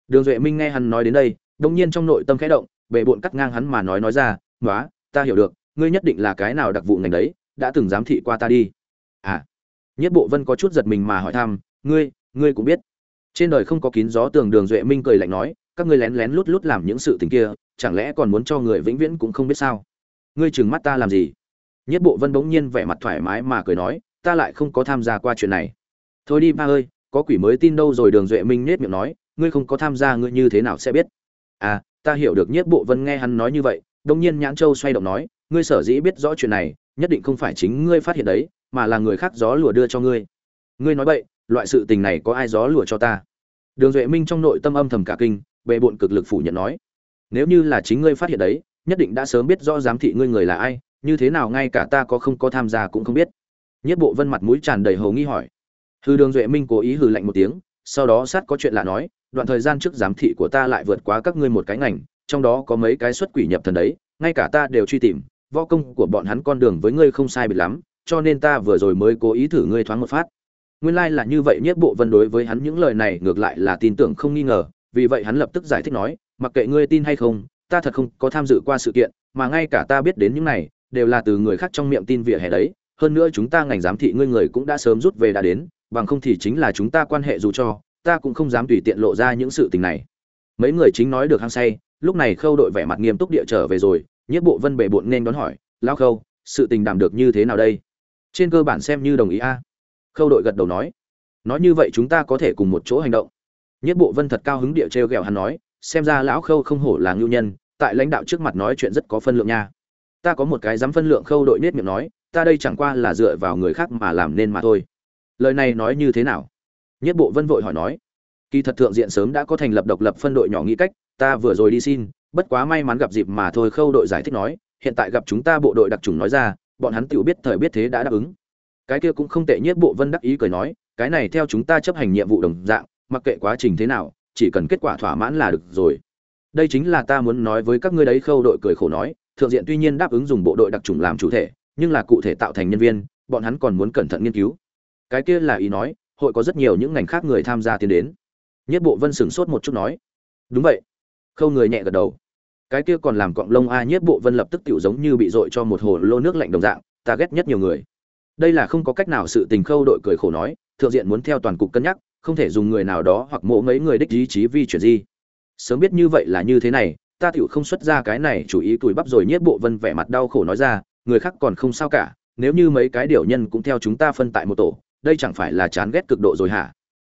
Đường duệ minh nghe hắn nói đến đây đông nhiên trong nội tâm khẽ động bệ bộn cắt ngang hắn mà nói nói ra nói ta hiểu được, ngươi nhất định là cái nào đặc vụ ngành đấy, đã từng giám thị qua ta đi. À. Nhất bộ vân có chút giật mình mà hỏi thăm, ngươi ngươi cũng biết. Trên đời không có kín gió tường, đường duệ minh cười lạnh nói, các ngươi lén lén lút lút làm những sự tình kia, chẳng lẽ còn muốn cho người vĩnh viễn cũng không biết sao? Ngươi trừng mắt ta làm gì? Nhất bộ vân bỗng nhiên vẻ mặt thoải mái mà cười nói, ta lại không có tham gia qua chuyện này. Thôi đi, ba ơi, có quỷ mới tin đâu rồi? Đường duệ minh nết miệng nói, ngươi không có tham gia, ngươi như thế nào sẽ biết? À ta hiểu được. Nhất bộ vân nghe hắn nói như vậy, đông nhiên nhãn châu xoay động nói, ngươi sở dĩ biết rõ chuyện này, nhất định không phải chính ngươi phát hiện đấy, mà là người khác gió lùa đưa cho ngươi. Ngươi nói vậy loại sự tình này có ai gió lùa cho ta? Đường duệ minh trong nội tâm âm thầm cả kinh bệ bộn cực lực phủ nhận nói, nếu như là chính ngươi phát hiện đấy, nhất định đã sớm biết rõ giám thị ngươi người là ai như thế nào ngay cả ta có không có tham gia cũng không biết. Nhất bộ vân mặt mũi tràn đầy hầu nghi hỏi. Hư đường duệ minh cố ý hừ lạnh một tiếng, sau đó sát có chuyện lạ nói, đoạn thời gian trước giám thị của ta lại vượt quá các ngươi một cái ngành, trong đó có mấy cái xuất quỷ nhập thần đấy, ngay cả ta đều truy tìm, võ công của bọn hắn con đường với ngươi không sai biệt lắm, cho nên ta vừa rồi mới cố ý thử ngươi thoáng một phát. Nguyên lai là như vậy nhất bộ vân đối với hắn những lời này ngược lại là tin tưởng không nghi ngờ, vì vậy hắn lập tức giải thích nói, mặc kệ ngươi tin hay không, ta thật không có tham dự qua sự kiện, mà ngay cả ta biết đến những này đều là từ người khác trong miệng tin vỉa hè đấy, hơn nữa chúng ta ngành giám thị ngươi người cũng đã sớm rút về đã đến, bằng không thì chính là chúng ta quan hệ dù cho, ta cũng không dám tùy tiện lộ ra những sự tình này. Mấy người chính nói được hăng say, lúc này khâu đội vẻ mặt nghiêm túc địa trở về rồi nhất bộ vân bệ bộn nên đón hỏi lao khâu, sự tình đảm được như thế nào đây? Trên cơ bản xem như đồng ý a. Khâu đội gật đầu nói nói như vậy chúng ta có thể cùng một chỗ hành động. Nhất bộ vân thật cao hứng địa trêu ghẹo hắn nói, xem ra lão khâu không hổ là ngưu nhân, tại lãnh đạo trước mặt nói chuyện rất có phân lượng nha ta có một cái dám phân lượng khâu đội nết miệng nói, ta đây chẳng qua là dựa vào người khác mà làm nên mà thôi. Lời này nói như thế nào? Nhất bộ vân vội hỏi nói. Kỳ thật thượng diện sớm đã có thành lập độc lập phân đội nhỏ nghĩ cách, ta vừa rồi đi xin, bất quá may mắn gặp dịp mà thôi khâu đội giải thích nói, hiện tại gặp chúng ta bộ đội đặc trùng nói ra, bọn hắn tự biết thời biết thế đã đáp ứng. Cái kia cũng không tệ nhất bộ vân đắc ý cười nói, cái này theo chúng ta chấp hành nhiệm vụ đồng dạng, mặc kệ quá trình thế nào, chỉ cần kết quả thỏa mãn là được rồi. Đây chính là ta muốn nói với các ngươi đấy, khâu đội cười khổ nói thượng diện tuy nhiên đáp ứng dùng bộ đội đặc trùng làm chủ thể, nhưng là cụ thể tạo thành nhân viên, bọn hắn còn muốn cẩn thận nghiên cứu. Cái kia là ý nói, hội có rất nhiều những ngành khác người tham gia tiến đến. Nhất bộ vân sửng sốt một chút nói. Đúng vậy. Khâu người nhẹ gật đầu. Cái kia còn làm cọng lông a nhất bộ vân lập tức tiểu giống như bị dội cho một hồ lô nước lạnh đồng dạng, ta ghét nhất nhiều người. Đây là không có cách nào sự tình khâu đội cười khổ nói, thượng diện muốn theo toàn cục cân nhắc, không thể dùng người nào đó hoặc mộ mấy người đích ý chí vi chuyển di. Sớm biết như vậy là như thế này ta tiểu không xuất ra cái này chủ ý tuổi bắp rồi nhiếp bộ vân vẻ mặt đau khổ nói ra, người khác còn không sao cả, nếu như mấy cái điều nhân cũng theo chúng ta phân tại một tổ, đây chẳng phải là chán ghét cực độ rồi hả?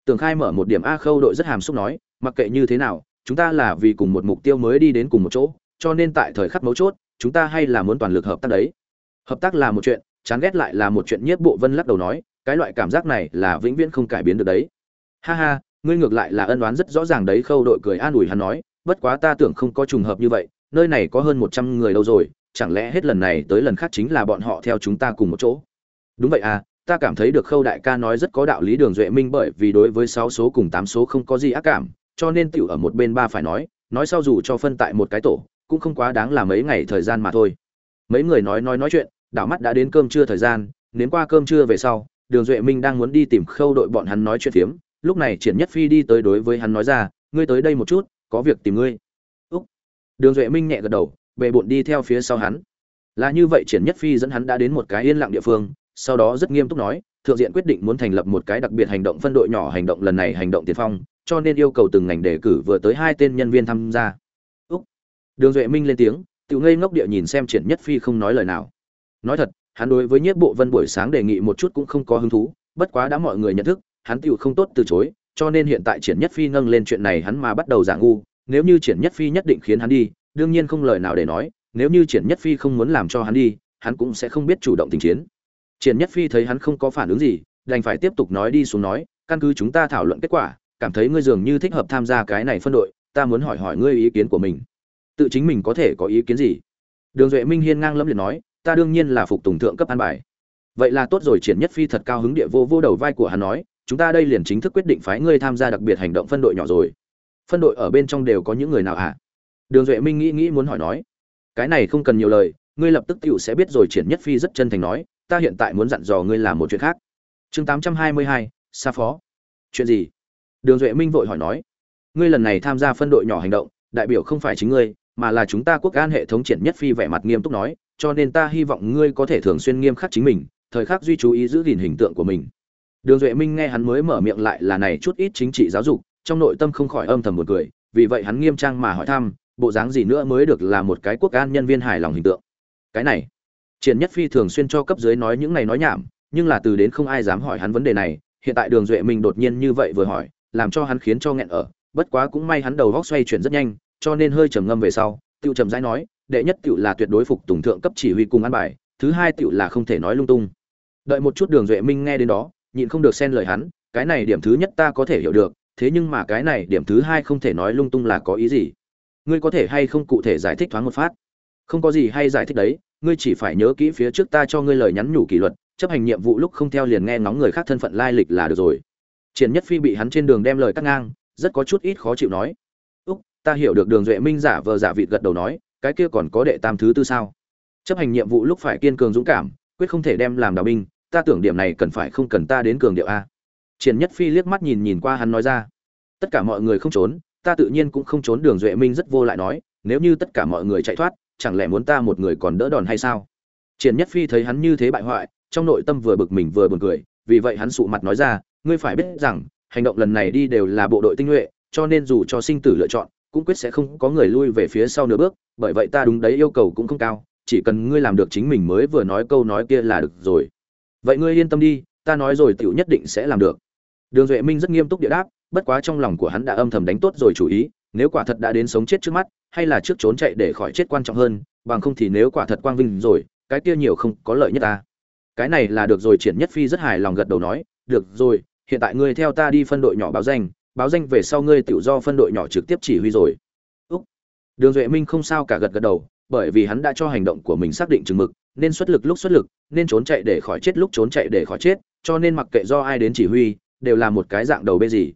Tường khai mở một điểm a khâu đội rất hàm xúc nói, mặc kệ như thế nào, chúng ta là vì cùng một mục tiêu mới đi đến cùng một chỗ, cho nên tại thời khắc mấu chốt, chúng ta hay là muốn toàn lực hợp tác đấy. Hợp tác là một chuyện, chán ghét lại là một chuyện, nhiếp bộ vân lắc đầu nói, cái loại cảm giác này là vĩnh viễn không cải biến được đấy. Ha ha, ngươi ngược lại là ân đoán rất rõ ràng đấy, khâu đội cười an ủi hắn nói bất quá ta tưởng không có trùng hợp như vậy, nơi này có hơn một trăm người đâu rồi, chẳng lẽ hết lần này tới lần khác chính là bọn họ theo chúng ta cùng một chỗ? Đúng vậy à ta cảm thấy được khâu đại ca nói rất có đạo lý đường duệ minh bởi vì đối với sáu số cùng tám số không có gì ác cảm, cho nên tiểu ở một bên ba phải nói nói sau dù cho phân tại một cái tổ, cũng không quá đáng là mấy ngày thời gian mà thôi. Mấy người nói nói nói chuyện, đảo mắt đã đến cơm trưa thời gian đến qua cơm trưa về sau, đường duệ minh đang muốn đi tìm khâu đội bọn hắn nói chuyện phiếm, lúc này triển nhất phi đi tới đối với hắn nói ra, ngươi tới đây một chút có việc tìm ngươi. Úc. Đường duệ minh nhẹ gật đầu, bệ bộn đi theo phía sau hắn. Là như vậy triển nhất phi dẫn hắn đã đến một cái yên lặng địa phương, sau đó rất nghiêm túc nói, thượng diện quyết định muốn thành lập một cái đặc biệt hành động phân đội nhỏ hành động lần này hành động tiền phong, cho nên yêu cầu từng ngành đề cử vừa tới hai tên nhân viên tham gia. Úc. Đường duệ minh lên tiếng tự ngây ngốc địa nhìn xem triển nhất phi không nói lời nào. Nói thật, hắn đối với nhiếp bộ vân buổi sáng đề nghị một chút cũng không có hứng thú, bất quá đã mọi người nhận thức, hắn tự không tốt từ chối cho nên hiện tại triển nhất phi nâng lên chuyện này hắn mà bắt đầu giả ngu, nếu như triển nhất phi nhất định khiến hắn đi, đương nhiên không lời nào để nói, nếu như triển nhất phi không muốn làm cho hắn đi, hắn cũng sẽ không biết chủ động tình chiến. Triển nhất phi thấy hắn không có phản ứng gì, đành phải tiếp tục nói đi xuống nói, căn cứ chúng ta thảo luận kết quả, cảm thấy ngươi dường như thích hợp tham gia cái này phân đội, ta muốn hỏi hỏi ngươi ý kiến của mình. Tự chính mình có thể có ý kiến gì? Đường duệ minh hiên ngang lẫm liệt nói, ta đương nhiên là phục tùng thượng cấp an bài. Vậy là tốt rồi. Triển nhất phi thật cao hứng địa vô vô đầu vai của hắn nói chúng ta đây liền chính thức quyết định phái ngươi tham gia đặc biệt hành động phân đội nhỏ rồi. Phân đội ở bên trong đều có những người nào hả? À? đường duệ minh nghĩ nghĩ muốn hỏi nói. Cái này không cần nhiều lời, ngươi lập tức tựu sẽ biết rồi, triển nhất phi rất chân thành nói, ta hiện tại muốn dặn dò ngươi làm một chuyện khác. Chương tám trăm hai mươi hai xa phó. Chuyện gì? Đường duệ minh vội hỏi nói. Ngươi lần này tham gia phân đội nhỏ hành động, đại biểu không phải chính ngươi, mà là chúng ta quốc an hệ thống triển nhất phi vẻ mặt nghiêm túc nói, cho nên ta hy vọng ngươi có thể thường xuyên nghiêm khắc chính mình, thời khắc duy chú ý giữ gìn hình tượng của mình đường duệ minh nghe hắn mới mở miệng lại là này chút ít chính trị giáo dục, trong nội tâm không khỏi âm thầm một cười, vì vậy hắn nghiêm trang mà hỏi thăm, bộ dáng gì nữa mới được là một cái quốc an nhân viên hài lòng hình tượng. Cái này, triển nhất phi thường xuyên cho cấp dưới nói những này nói nhảm, nhưng là từ đến không ai dám hỏi hắn vấn đề này, hiện tại đường duệ minh đột nhiên như vậy vừa hỏi, làm cho hắn khiến cho nghẹn ở, bất quá cũng may hắn đầu góc xoay chuyển rất nhanh, cho nên hơi trầm ngâm về sau tiêu trầm rãi nói, đệ nhất tiểu là tuyệt đối phục tùng thượng cấp chỉ huy cùng ăn bài, thứ hai tiểu là không thể nói lung tung. Đợi một chút đường duệ minh nghe đến đó nhịn không được xen lời hắn, cái này điểm thứ nhất ta có thể hiểu được, thế nhưng mà cái này điểm thứ hai không thể nói lung tung là có ý gì. Ngươi có thể hay không cụ thể giải thích thoáng một phát? Không có gì hay giải thích đấy, ngươi chỉ phải nhớ kỹ phía trước ta cho ngươi lời nhắn nhủ kỷ luật, chấp hành nhiệm vụ lúc không theo liền nghe ngóng người khác thân phận lai lịch là được rồi. Triển nhất phi bị hắn trên đường đem lời cắt ngang, rất có chút ít khó chịu nói. Úc, ta hiểu được đường duệ minh giả vờ giả vịt gật đầu nói, cái kia còn có đệ tam thứ tư sao? Chấp hành nhiệm vụ lúc phải kiên cường dũng cảm, quyết không thể đem làm đào binh ta tưởng điểm này cần phải không cần ta đến cường điệu a. Triển nhất phi liếc mắt nhìn nhìn qua hắn nói ra. Tất cả mọi người không trốn, ta tự nhiên cũng không trốn đường duệ minh rất vô lại nói, nếu như tất cả mọi người chạy thoát, chẳng lẽ muốn ta một người còn đỡ đòn hay sao? Triển nhất phi thấy hắn như thế bại hoại, trong nội tâm vừa bực mình vừa buồn cười, vì vậy hắn sụ mặt nói ra, ngươi phải biết rằng, hành động lần này đi đều là bộ đội tinh nhuệ, cho nên dù cho sinh tử lựa chọn, cũng quyết sẽ không có người lui về phía sau nửa bước, bởi vậy ta đúng đấy yêu cầu cũng không cao, chỉ cần ngươi làm được chính mình mới vừa nói câu nói kia là được rồi vậy ngươi yên tâm đi, ta nói rồi tiểu nhất định sẽ làm được. Đường duệ minh rất nghiêm túc địa đáp, bất quá trong lòng của hắn đã âm thầm đánh tốt rồi chủ ý, nếu quả thật đã đến sống chết trước mắt, hay là trước trốn chạy để khỏi chết quan trọng hơn, bằng không thì nếu quả thật quang vinh rồi, cái kia nhiều không có lợi nhất ta. Cái này là được rồi, triển nhất phi rất hài lòng gật đầu nói, được rồi, hiện tại ngươi theo ta đi phân đội nhỏ báo danh báo danh về sau ngươi tự do phân đội nhỏ trực tiếp chỉ huy rồi. Úc. đường duệ minh không sao cả gật gật đầu, bởi vì hắn đã cho hành động của mình xác định chừng mực nên xuất lực lúc xuất lực, nên trốn chạy để khỏi chết lúc trốn chạy để khỏi chết, cho nên mặc kệ do ai đến chỉ huy, đều là một cái dạng đầu bê gì.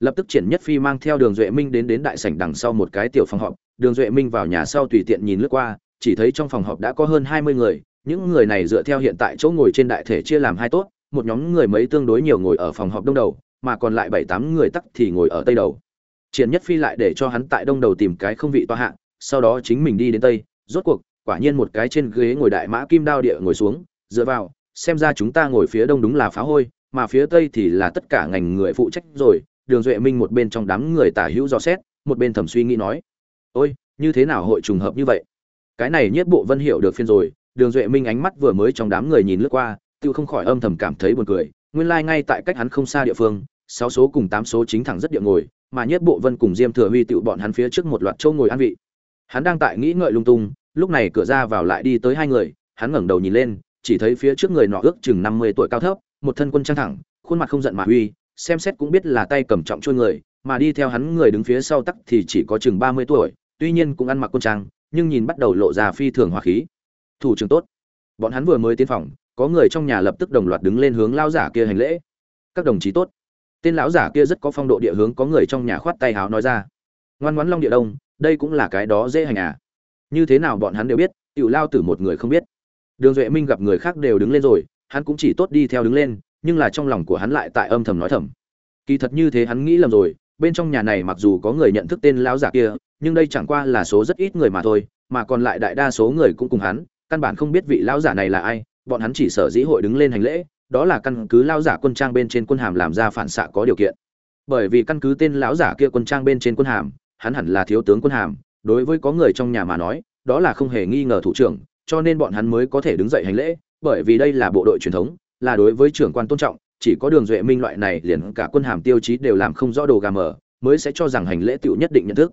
Lập tức triển nhất phi mang theo đường duệ minh đến đến đại sảnh đằng sau một cái tiểu phòng họp, đường duệ minh vào nhà sau tùy tiện nhìn lướt qua, chỉ thấy trong phòng họp đã có hơn hai mươi người, những người này dựa theo hiện tại chỗ ngồi trên đại thể chia làm hai tốt, một nhóm người mấy tương đối nhiều ngồi ở phòng họp đông đầu, mà còn lại bảy tám người tắc thì ngồi ở tây đầu. Triển nhất phi lại để cho hắn tại đông đầu tìm cái không vị toa hạng sau đó chính mình đi đến tây, rốt cuộc quả nhiên một cái trên ghế ngồi đại mã kim đao địa ngồi xuống, dựa vào, xem ra chúng ta ngồi phía đông đúng là phá hôi, mà phía tây thì là tất cả ngành người phụ trách rồi, đường duệ minh một bên trong đám người tả hữu dò xét, một bên thầm suy nghĩ nói, ôi, như thế nào hội trùng hợp như vậy? Cái này nhất bộ vân hiểu được phiên rồi. Đường duệ minh ánh mắt vừa mới trong đám người nhìn lướt qua tự không khỏi âm thầm cảm thấy buồn cười, nguyên lai ngay tại cách hắn không xa địa phương, sáu số cùng tám số chính thẳng rất địa ngồi, mà nhất bộ vân cùng diêm thừa huy tự bọn hắn phía trước một loạt châu ngồi ăn vị. Hắn đang tại nghĩ ngợi lung tung lúc này cửa ra vào lại đi tới hai người, hắn ngẩng đầu nhìn lên, chỉ thấy phía trước người nọ ước chừng năm mươi tuổi cao thấp, một thân quân trang thẳng, khuôn mặt không giận mà uy, xem xét cũng biết là tay cầm trọng trôi người, mà đi theo hắn người đứng phía sau tắc thì chỉ có chừng ba mươi tuổi, tuy nhiên cũng ăn mặc quân trang, nhưng nhìn bắt đầu lộ ra phi thường hòa khí. Thủ trưởng tốt. Bọn hắn vừa mới tiến phòng, có người trong nhà lập tức đồng loạt đứng lên hướng lao giả kia hành lễ. Các đồng chí tốt. Tên lão giả kia rất có phong độ địa hướng có người trong nhà khoát tay háo nói ra. Ngoan ngoãn long địa đông, đây cũng là cái đó dễ hành à như thế nào bọn hắn đều biết, tiểu lao tử một người không biết. Đường duệ minh gặp người khác đều đứng lên rồi, hắn cũng chỉ tốt đi theo đứng lên, nhưng là trong lòng của hắn lại tại âm thầm nói thầm. Kỳ thật như thế hắn nghĩ lầm rồi, bên trong nhà này mặc dù có người nhận thức tên lão giả kia, nhưng đây chẳng qua là số rất ít người mà thôi, mà còn lại đại đa số người cũng cùng hắn, căn bản không biết vị lão giả này là ai, bọn hắn chỉ sở dĩ hội đứng lên hành lễ, đó là căn cứ lão giả quân trang bên trên quân hàm làm ra phản xạ có điều kiện. Bởi vì căn cứ tên lão giả kia quân trang bên trên quân hàm, hắn hẳn là thiếu tướng quân hàm đối với có người trong nhà mà nói, đó là không hề nghi ngờ thủ trưởng, cho nên bọn hắn mới có thể đứng dậy hành lễ, bởi vì đây là bộ đội truyền thống, là đối với trưởng quan tôn trọng, chỉ có đường duệ minh loại này liền cả quân hàm tiêu chí đều làm không rõ đồ gà mờ, mới sẽ cho rằng hành lễ tựu nhất định nhận thức.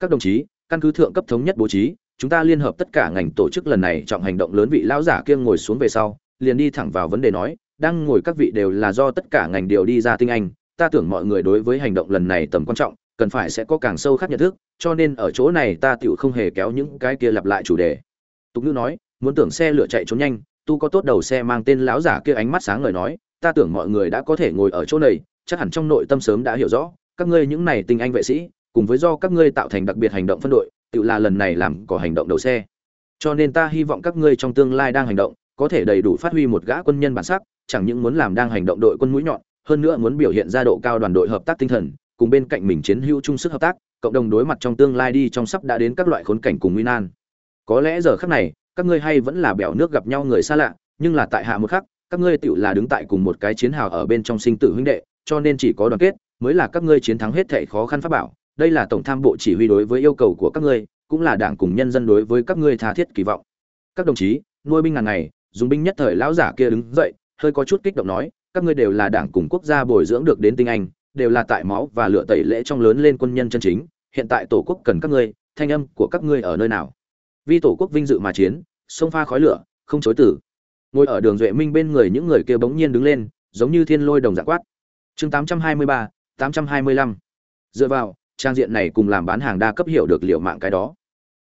Các đồng chí, căn cứ thượng cấp thống nhất bố trí, chúng ta liên hợp tất cả ngành tổ chức lần này trọng hành động lớn vị lão giả kia ngồi xuống về sau, liền đi thẳng vào vấn đề nói, đang ngồi các vị đều là do tất cả ngành điều đi ra tinh anh, ta tưởng mọi người đối với hành động lần này tầm quan trọng cần phải sẽ có càng sâu khác nhận thức, cho nên ở chỗ này ta tựu không hề kéo những cái kia lặp lại chủ đề. Tục nữ nói, muốn tưởng xe lửa chạy trốn nhanh, tu có tốt đầu xe mang tên lão giả kia ánh mắt sáng ngời nói, ta tưởng mọi người đã có thể ngồi ở chỗ này, chắc hẳn trong nội tâm sớm đã hiểu rõ, các ngươi những này tinh anh vệ sĩ, cùng với do các ngươi tạo thành đặc biệt hành động phân đội, tự là lần này làm có hành động đầu xe. Cho nên ta hy vọng các ngươi trong tương lai đang hành động, có thể đầy đủ phát huy một gã quân nhân bản sắc, chẳng những muốn làm đang hành động đội quân mũi nhọn, hơn nữa muốn biểu hiện ra độ cao đoàn đội hợp tác tinh thần cùng bên cạnh mình chiến hữu chung sức hợp tác, cộng đồng đối mặt trong tương lai đi trong sắp đã đến các loại khốn cảnh cùng nguy nan. Có lẽ giờ khắc này, các ngươi hay vẫn là bèo nước gặp nhau người xa lạ, nhưng là tại hạ một khắc, các ngươi tựu là đứng tại cùng một cái chiến hào ở bên trong sinh tử huynh đệ, cho nên chỉ có đoàn kết, mới là các ngươi chiến thắng hết thảy khó khăn pháp bảo. Đây là tổng tham bộ chỉ huy đối với yêu cầu của các ngươi, cũng là đảng cùng nhân dân đối với các ngươi tha thiết kỳ vọng. Các đồng chí, nuôi binh ngàn ngày, dùng binh nhất thời lão giả kia đứng dậy, hơi có chút kích động nói, các ngươi đều là đảng cùng quốc gia bồi dưỡng được đến tinh anh đều là tại máu và lửa tẩy lễ trong lớn lên quân nhân chân chính hiện tại tổ quốc cần các ngươi thanh âm của các ngươi ở nơi nào? Vì tổ quốc vinh dự mà chiến sông pha khói lửa không chối tử ngồi ở đường duệ minh bên người những người kia bỗng nhiên đứng lên giống như thiên lôi đồng giả quát. Chương 823, 825. dựa vào trang diện này cùng làm bán hàng đa cấp hiểu được liệu mạng cái đó.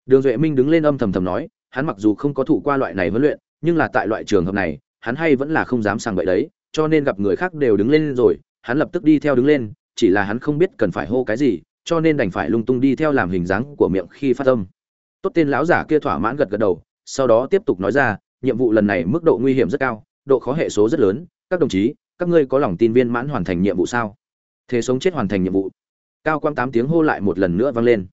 Đường duệ minh đứng lên âm thầm thầm nói hắn mặc dù không có thụ qua loại này huấn luyện nhưng là tại loại trường hợp này hắn hay vẫn là không dám sang bậy đấy cho nên gặp người khác đều đứng lên rồi hắn lập tức đi theo đứng lên, chỉ là hắn không biết cần phải hô cái gì, cho nên đành phải lung tung đi theo làm hình dáng của miệng khi phát âm. Tốt tên lão giả kia thỏa mãn gật gật đầu, sau đó tiếp tục nói ra, nhiệm vụ lần này mức độ nguy hiểm rất cao, độ khó hệ số rất lớn, các đồng chí, các ngươi có lòng tin viên mãn hoàn thành nhiệm vụ sao? Thế sống chết hoàn thành nhiệm vụ. Cao quang tám tiếng hô lại một lần nữa vang lên.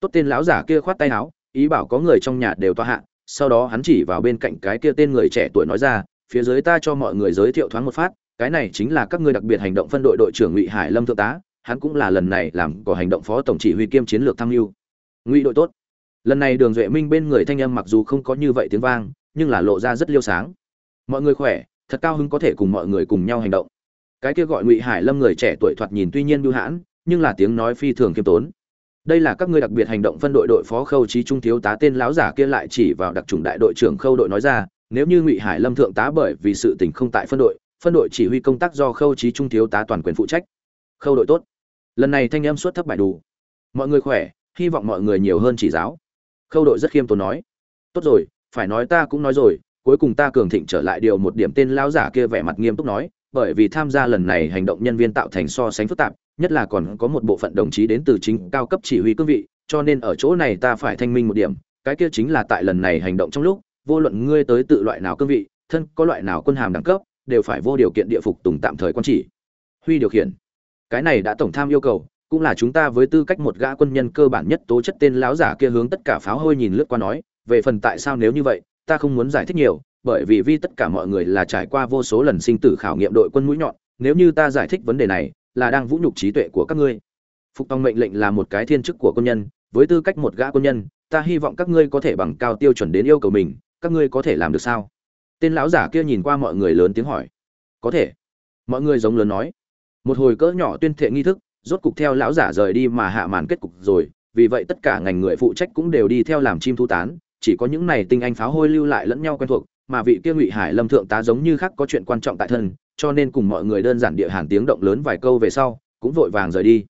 Tốt tên lão giả kia khoát tay áo, ý bảo có người trong nhà đều toa hạ, sau đó hắn chỉ vào bên cạnh cái kia tên người trẻ tuổi nói ra, phía dưới ta cho mọi người giới thiệu thoáng một phát cái này chính là các ngươi đặc biệt hành động phân đội đội trưởng ngụy hải lâm thượng tá, hắn cũng là lần này làm có hành động phó tổng chỉ huy kiêm chiến lược tham mưu. Ngụy đội tốt. Lần này đường duệ minh bên người thanh âm mặc dù không có như vậy tiếng vang, nhưng là lộ ra rất liêu sáng. Mọi người khỏe, thật cao hứng có thể cùng mọi người cùng nhau hành động. Cái kia gọi ngụy hải lâm người trẻ tuổi thoạt nhìn tuy nhiên bưu hãn, nhưng là tiếng nói phi thường kiêm tốn. Đây là các ngươi đặc biệt hành động phân đội đội phó khâu trí trung thiếu tá tên láo giả kia lại chỉ vào đặc trùng đại đội trưởng khâu đội nói ra, nếu như ngụy hải lâm thượng tá bởi vì sự tình không tại phân đội phân đội chỉ huy công tác do khâu trí trung thiếu tá toàn quyền phụ trách. Khâu đội tốt. Lần này thanh em suất thấp bài đủ. Mọi người khỏe, hy vọng mọi người nhiều hơn chỉ giáo. Khâu đội rất khiêm tốn nói. Tốt rồi, phải nói ta cũng nói rồi, cuối cùng ta cường thịnh trở lại điều một điểm tên lão giả kia vẻ mặt nghiêm túc nói, bởi vì tham gia lần này hành động nhân viên tạo thành so sánh phức tạp, nhất là còn có một bộ phận đồng chí đến từ chính cao cấp chỉ huy cương vị, cho nên ở chỗ này ta phải thanh minh một điểm, cái kia chính là tại lần này hành động trong lúc, vô luận ngươi tới tự loại nào cương vị, thân có loại nào quân hàm đẳng cấp đều phải vô điều kiện địa phục tùng tạm thời quan chỉ. Huy điều khiển. Cái này đã tổng tham yêu cầu, cũng là chúng ta với tư cách một gã quân nhân cơ bản nhất tố chất tên lão giả kia hướng tất cả pháo hôi nhìn lướt qua nói, về phần tại sao nếu như vậy, ta không muốn giải thích nhiều, bởi vì vì tất cả mọi người là trải qua vô số lần sinh tử khảo nghiệm đội quân mũi nhọn, nếu như ta giải thích vấn đề này, là đang vũ nhục trí tuệ của các ngươi. Phục tòng mệnh lệnh là một cái thiên chức của quân nhân, với tư cách một gã quân nhân, ta hy vọng các ngươi có thể bằng cao tiêu chuẩn đến yêu cầu mình, các ngươi có thể làm được sao? Tên lão giả kia nhìn qua mọi người lớn tiếng hỏi. Có thể. Mọi người giống lớn nói. Một hồi cỡ nhỏ tuyên thệ nghi thức, rốt cục theo lão giả rời đi mà hạ màn kết cục rồi. Vì vậy tất cả ngành người phụ trách cũng đều đi theo làm chim thu tán. Chỉ có những này tinh anh pháo hôi lưu lại lẫn nhau quen thuộc, mà vị kia ngụy hải lâm thượng tá giống như khác có chuyện quan trọng tại thân, cho nên cùng mọi người đơn giản địa hàn tiếng động lớn vài câu về sau, cũng vội vàng rời đi.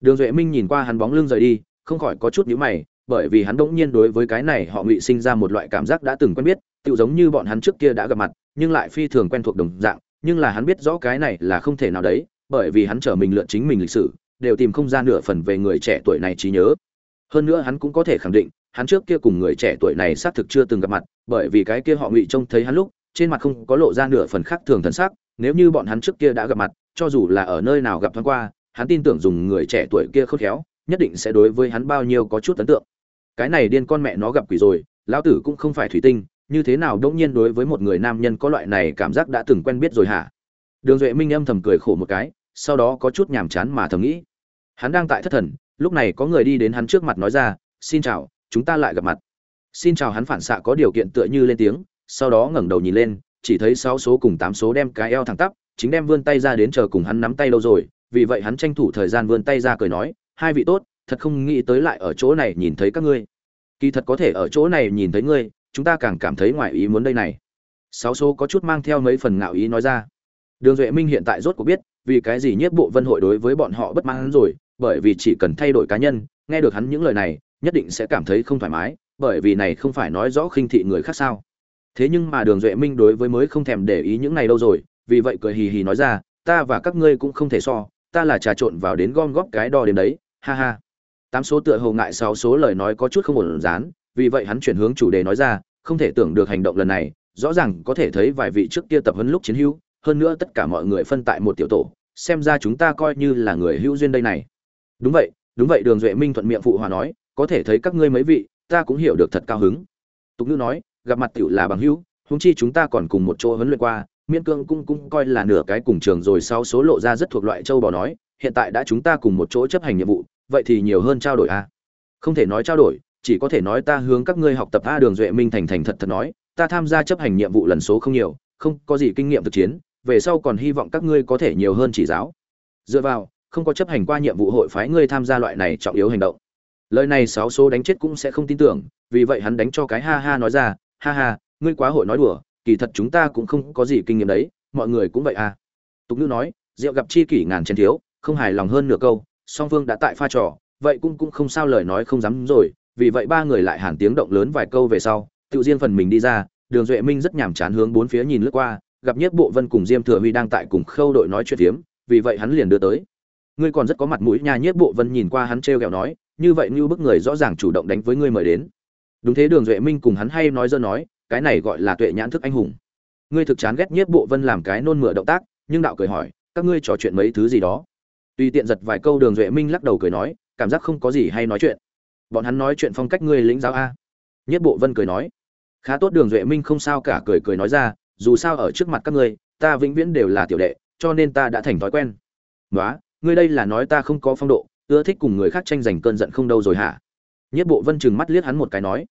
Đường duệ minh nhìn qua hắn bóng lưng rời đi, không khỏi có chút nhíu mày, bởi vì hắn đỗng nhiên đối với cái này họ ngụy sinh ra một loại cảm giác đã từng quen biết tự giống như bọn hắn trước kia đã gặp mặt, nhưng lại phi thường quen thuộc đồng dạng, nhưng là hắn biết rõ cái này là không thể nào đấy, bởi vì hắn trở mình lượn chính mình lịch sử, đều tìm không ra nửa phần về người trẻ tuổi này trí nhớ. Hơn nữa hắn cũng có thể khẳng định, hắn trước kia cùng người trẻ tuổi này xác thực chưa từng gặp mặt, bởi vì cái kia họ ngụy trông thấy hắn lúc, trên mặt không có lộ ra nửa phần khác thường thần sắc, nếu như bọn hắn trước kia đã gặp mặt, cho dù là ở nơi nào gặp thoáng qua, hắn tin tưởng dùng người trẻ tuổi kia khôn khéo, nhất định sẽ đối với hắn bao nhiêu có chút ấn tượng. Cái này điên con mẹ nó gặp quỷ rồi, lão tử cũng không phải thủy tinh như thế nào đỗng nhiên đối với một người nam nhân có loại này cảm giác đã từng quen biết rồi hả? Đường duệ minh âm thầm cười khổ một cái, sau đó có chút nhàm chán mà thầm nghĩ. Hắn đang tại thất thần, lúc này có người đi đến hắn trước mặt nói ra, xin chào, chúng ta lại gặp mặt. Xin chào hắn phản xạ có điều kiện tựa như lên tiếng, sau đó ngẩng đầu nhìn lên, chỉ thấy sáu số cùng tám số đem cái eo thẳng tắp, chính đem vươn tay ra đến chờ cùng hắn nắm tay lâu rồi, vì vậy hắn tranh thủ thời gian vươn tay ra cười nói, hai vị tốt, thật không nghĩ tới lại ở chỗ này nhìn thấy các ngươi. Kỳ thật có thể ở chỗ này nhìn thấy ngươi chúng ta càng cảm thấy ngoài ý muốn đây này. Sáu số có chút mang theo mấy phần ngạo ý nói ra. Đường duệ minh hiện tại rốt cuộc biết, vì cái gì nhất bộ vân hội đối với bọn họ bất mãn rồi, bởi vì chỉ cần thay đổi cá nhân, nghe được hắn những lời này, nhất định sẽ cảm thấy không thoải mái, bởi vì này không phải nói rõ khinh thị người khác sao. Thế nhưng mà đường duệ minh đối với mới không thèm để ý những này đâu rồi, vì vậy cười hì hì nói ra, ta và các ngươi cũng không thể so, ta là trà trộn vào đến gom góp cái đo đến đấy, ha ha. Tám số tựa hồ ngại, sáu số lời nói có chút không ổn dán vì vậy hắn chuyển hướng chủ đề nói ra, không thể tưởng được hành động lần này, rõ ràng có thể thấy vài vị trước kia tập huấn lúc chiến hữu, hơn nữa tất cả mọi người phân tại một tiểu tổ, xem ra chúng ta coi như là người hữu duyên đây này. Đúng vậy đúng vậy, đường duệ minh thuận miệng phụ hòa nói, có thể thấy các ngươi mấy vị, ta cũng hiểu được thật cao hứng. Tục ngữ nói, gặp mặt tiểu là bằng hữu húng chi chúng ta còn cùng một chỗ huấn luyện qua, miễn cương cũng cũng coi là nửa cái cùng trường rồi sau số lộ ra rất thuộc loại châu bò nói, hiện tại đã chúng ta cùng một chỗ chấp hành nhiệm vụ, vậy thì nhiều hơn trao đổi a không thể nói trao đổi chỉ có thể nói ta hướng các ngươi học tập a đường duệ minh thành thành thật thật nói, ta tham gia chấp hành nhiệm vụ lần số không nhiều, không có gì kinh nghiệm thực chiến, về sau còn hy vọng các ngươi có thể nhiều hơn chỉ giáo. Dựa vào, không có chấp hành qua nhiệm vụ hội phái ngươi tham gia loại này trọng yếu hành động. Lời này sáu số đánh chết cũng sẽ không tin tưởng, vì vậy hắn đánh cho cái ha ha nói ra, ha ha, ngươi quá hội nói đùa, kỳ thật chúng ta cũng không có gì kinh nghiệm đấy, mọi người cũng vậy à. Tục ngữ nói, rượu gặp chi kỷ ngàn chén thiếu, không hài lòng hơn nửa câu, song phương đã tại pha trò, vậy cũng cũng không sao lời nói không dám rồi vì vậy ba người lại hàn tiếng động lớn vài câu về sau, tự riêng phần mình đi ra, đường duệ minh rất nhàm chán hướng bốn phía nhìn lướt qua, gặp nhất bộ vân cùng diêm thừa huy đang tại cùng khâu đội nói chuyện phiếm, vì vậy hắn liền đưa tới. Ngươi còn rất có mặt mũi nhà nhất bộ vân nhìn qua hắn trêu ghẹo nói, như vậy như bức người rõ ràng chủ động đánh với ngươi mời đến. Đúng thế, đường duệ minh cùng hắn hay nói dơ nói, cái này gọi là tuệ nhãn thức anh hùng. Ngươi thực chán ghét nhất bộ vân làm cái nôn mửa động tác, nhưng đạo cười hỏi, các ngươi trò chuyện mấy thứ gì đó? Tùy tiện giật vài câu, đường duệ minh lắc đầu cười nói, cảm giác không có gì hay nói chuyện bọn hắn nói chuyện phong cách ngươi lĩnh giáo a. Nhất bộ vân cười nói, khá tốt đường duệ minh không sao cả cười cười nói ra, dù sao ở trước mặt các ngươi, ta vĩnh viễn đều là tiểu đệ, cho nên ta đã thành thói quen. Nói ngươi đây là nói ta không có phong độ, ưa thích cùng người khác tranh giành cơn giận không đâu rồi hả? Nhất bộ vân chừng mắt liếc hắn một cái nói,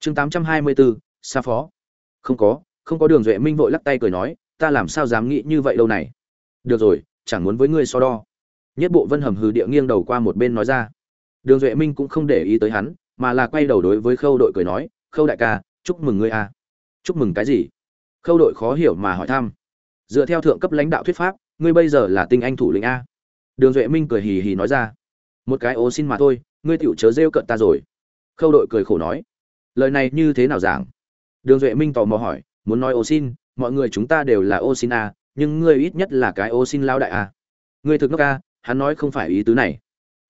chương tám trăm hai mươi bốn xa phó. Không có không có đường duệ minh vội lắc tay cười nói, ta làm sao dám nghĩ như vậy lâu này? Được rồi, chẳng muốn với ngươi so đo. Nhất bộ vân hầm hừ địa nghiêng đầu qua một bên nói ra đường duệ minh cũng không để ý tới hắn, mà là quay đầu đối với khâu đội cười nói, khâu đại ca, chúc mừng ngươi a. Chúc mừng cái gì? Khâu đội khó hiểu mà hỏi thăm. Dựa theo thượng cấp lãnh đạo thuyết pháp, ngươi bây giờ là tinh anh thủ lĩnh a? Đường duệ minh cười hì hì nói ra. Một cái ố xin mà thôi, ngươi tựu chớ rêu cận ta rồi. Khâu đội cười khổ nói. Lời này như thế nào giảng? Đường duệ minh tò mò hỏi, muốn nói ô xin, mọi người chúng ta đều là ô xin a, nhưng ngươi ít nhất là cái ô xin lao đại a. Ngươi thực nước a, hắn nói không phải ý tứ này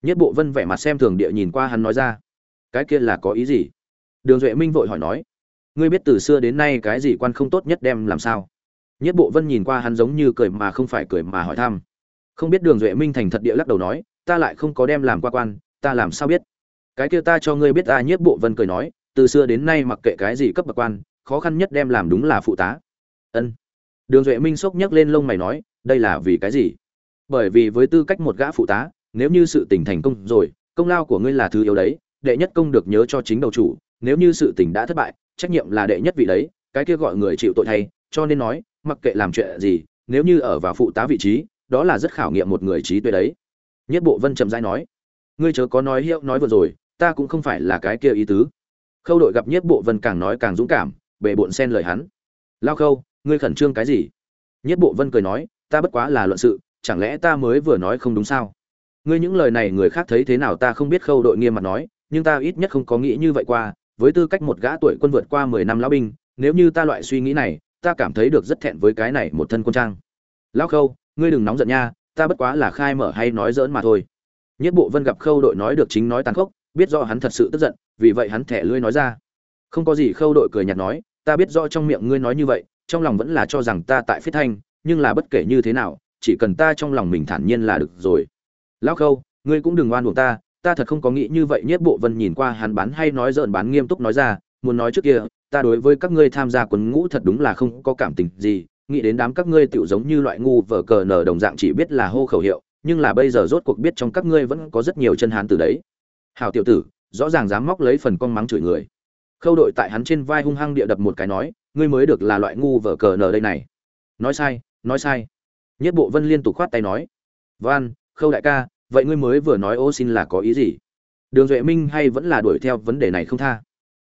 nhất bộ vân vẻ mặt xem thường địa nhìn qua hắn nói ra. Cái kia là có ý gì? Đường duệ minh vội hỏi nói. Ngươi biết từ xưa đến nay cái gì quan không tốt nhất đem làm sao? Nhất bộ vân nhìn qua hắn giống như cười mà không phải cười mà hỏi thăm. Không biết đường duệ minh thành thật địa lắc đầu nói, ta lại không có đem làm qua quan, ta làm sao biết? Cái kia ta cho ngươi biết ta, nhất bộ vân cười nói, từ xưa đến nay mặc kệ cái gì cấp bậc quan, khó khăn nhất đem làm đúng là phụ tá. Ân. Đường duệ minh sốc nhấc lên lông mày nói, đây là vì cái gì? Bởi vì với tư cách một gã phụ tá nếu như sự tình thành công rồi, công lao của ngươi là thứ yếu đấy, đệ nhất công được nhớ cho chính đầu chủ, nếu như sự tình đã thất bại, trách nhiệm là đệ nhất vị đấy, cái kia gọi người chịu tội thay, cho nên nói, mặc kệ làm chuyện gì, nếu như ở vào phụ tá vị trí, đó là rất khảo nghiệm một người trí tuệ đấy. Nhất bộ vân trầm rãi nói, ngươi chớ có nói hiệu, nói vừa rồi, ta cũng không phải là cái kia ý tứ. Khâu đội gặp nhất bộ vân càng nói càng dũng cảm, bề bộn xen lời hắn. Lao khâu, ngươi khẩn trương cái gì? Nhất bộ vân cười nói, ta bất quá là luận sự, chẳng lẽ ta mới vừa nói không đúng sao? Ngươi những lời này người khác thấy thế nào ta không biết khâu đội nghiêm mặt nói, nhưng ta ít nhất không có nghĩ như vậy qua, với tư cách một gã tuổi quân vượt qua mười năm lão binh, nếu như ta loại suy nghĩ này, ta cảm thấy được rất thẹn với cái này một thân quân trang. Lão khâu, ngươi đừng nóng giận nha, ta bất quá là khai mở hay nói dỡn mà thôi. Nhất bộ vân gặp khâu đội nói được chính nói tàn khốc, biết do hắn thật sự tức giận, vì vậy hắn thẻ lưỡi nói ra. Không có gì khâu đội cười nhạt nói, ta biết do trong miệng ngươi nói như vậy, trong lòng vẫn là cho rằng ta tại phiết thanh, nhưng là bất kể như thế nào, chỉ cần ta trong lòng mình thản nhiên là được rồi lão khâu, ngươi cũng đừng oan uổng ta ta thật không có nghĩ như vậy nhất bộ vân nhìn qua hắn bán hay nói dợn bán nghiêm túc nói ra, muốn nói trước kia, ta đối với các ngươi tham gia quân ngũ thật đúng là không có cảm tình gì, nghĩ đến đám các ngươi tựu giống như loại ngu vở cờ nở đồng dạng chỉ biết là hô khẩu hiệu, nhưng là bây giờ rốt cuộc biết trong các ngươi vẫn có rất nhiều chân hán từ đấy. Hảo tiểu tử, rõ ràng dám móc lấy phần con mắng chửi người. Khâu đội tại hắn trên vai hung hăng địa đập một cái nói, ngươi mới được là loại ngu vở cờ nở đây này. Nói sai nói sai. Nhất bộ vân liên tục khoát tay nói van khâu đại ca, vậy ngươi mới vừa nói ô xin là có ý gì? Đường duệ minh hay vẫn là đuổi theo vấn đề này không tha?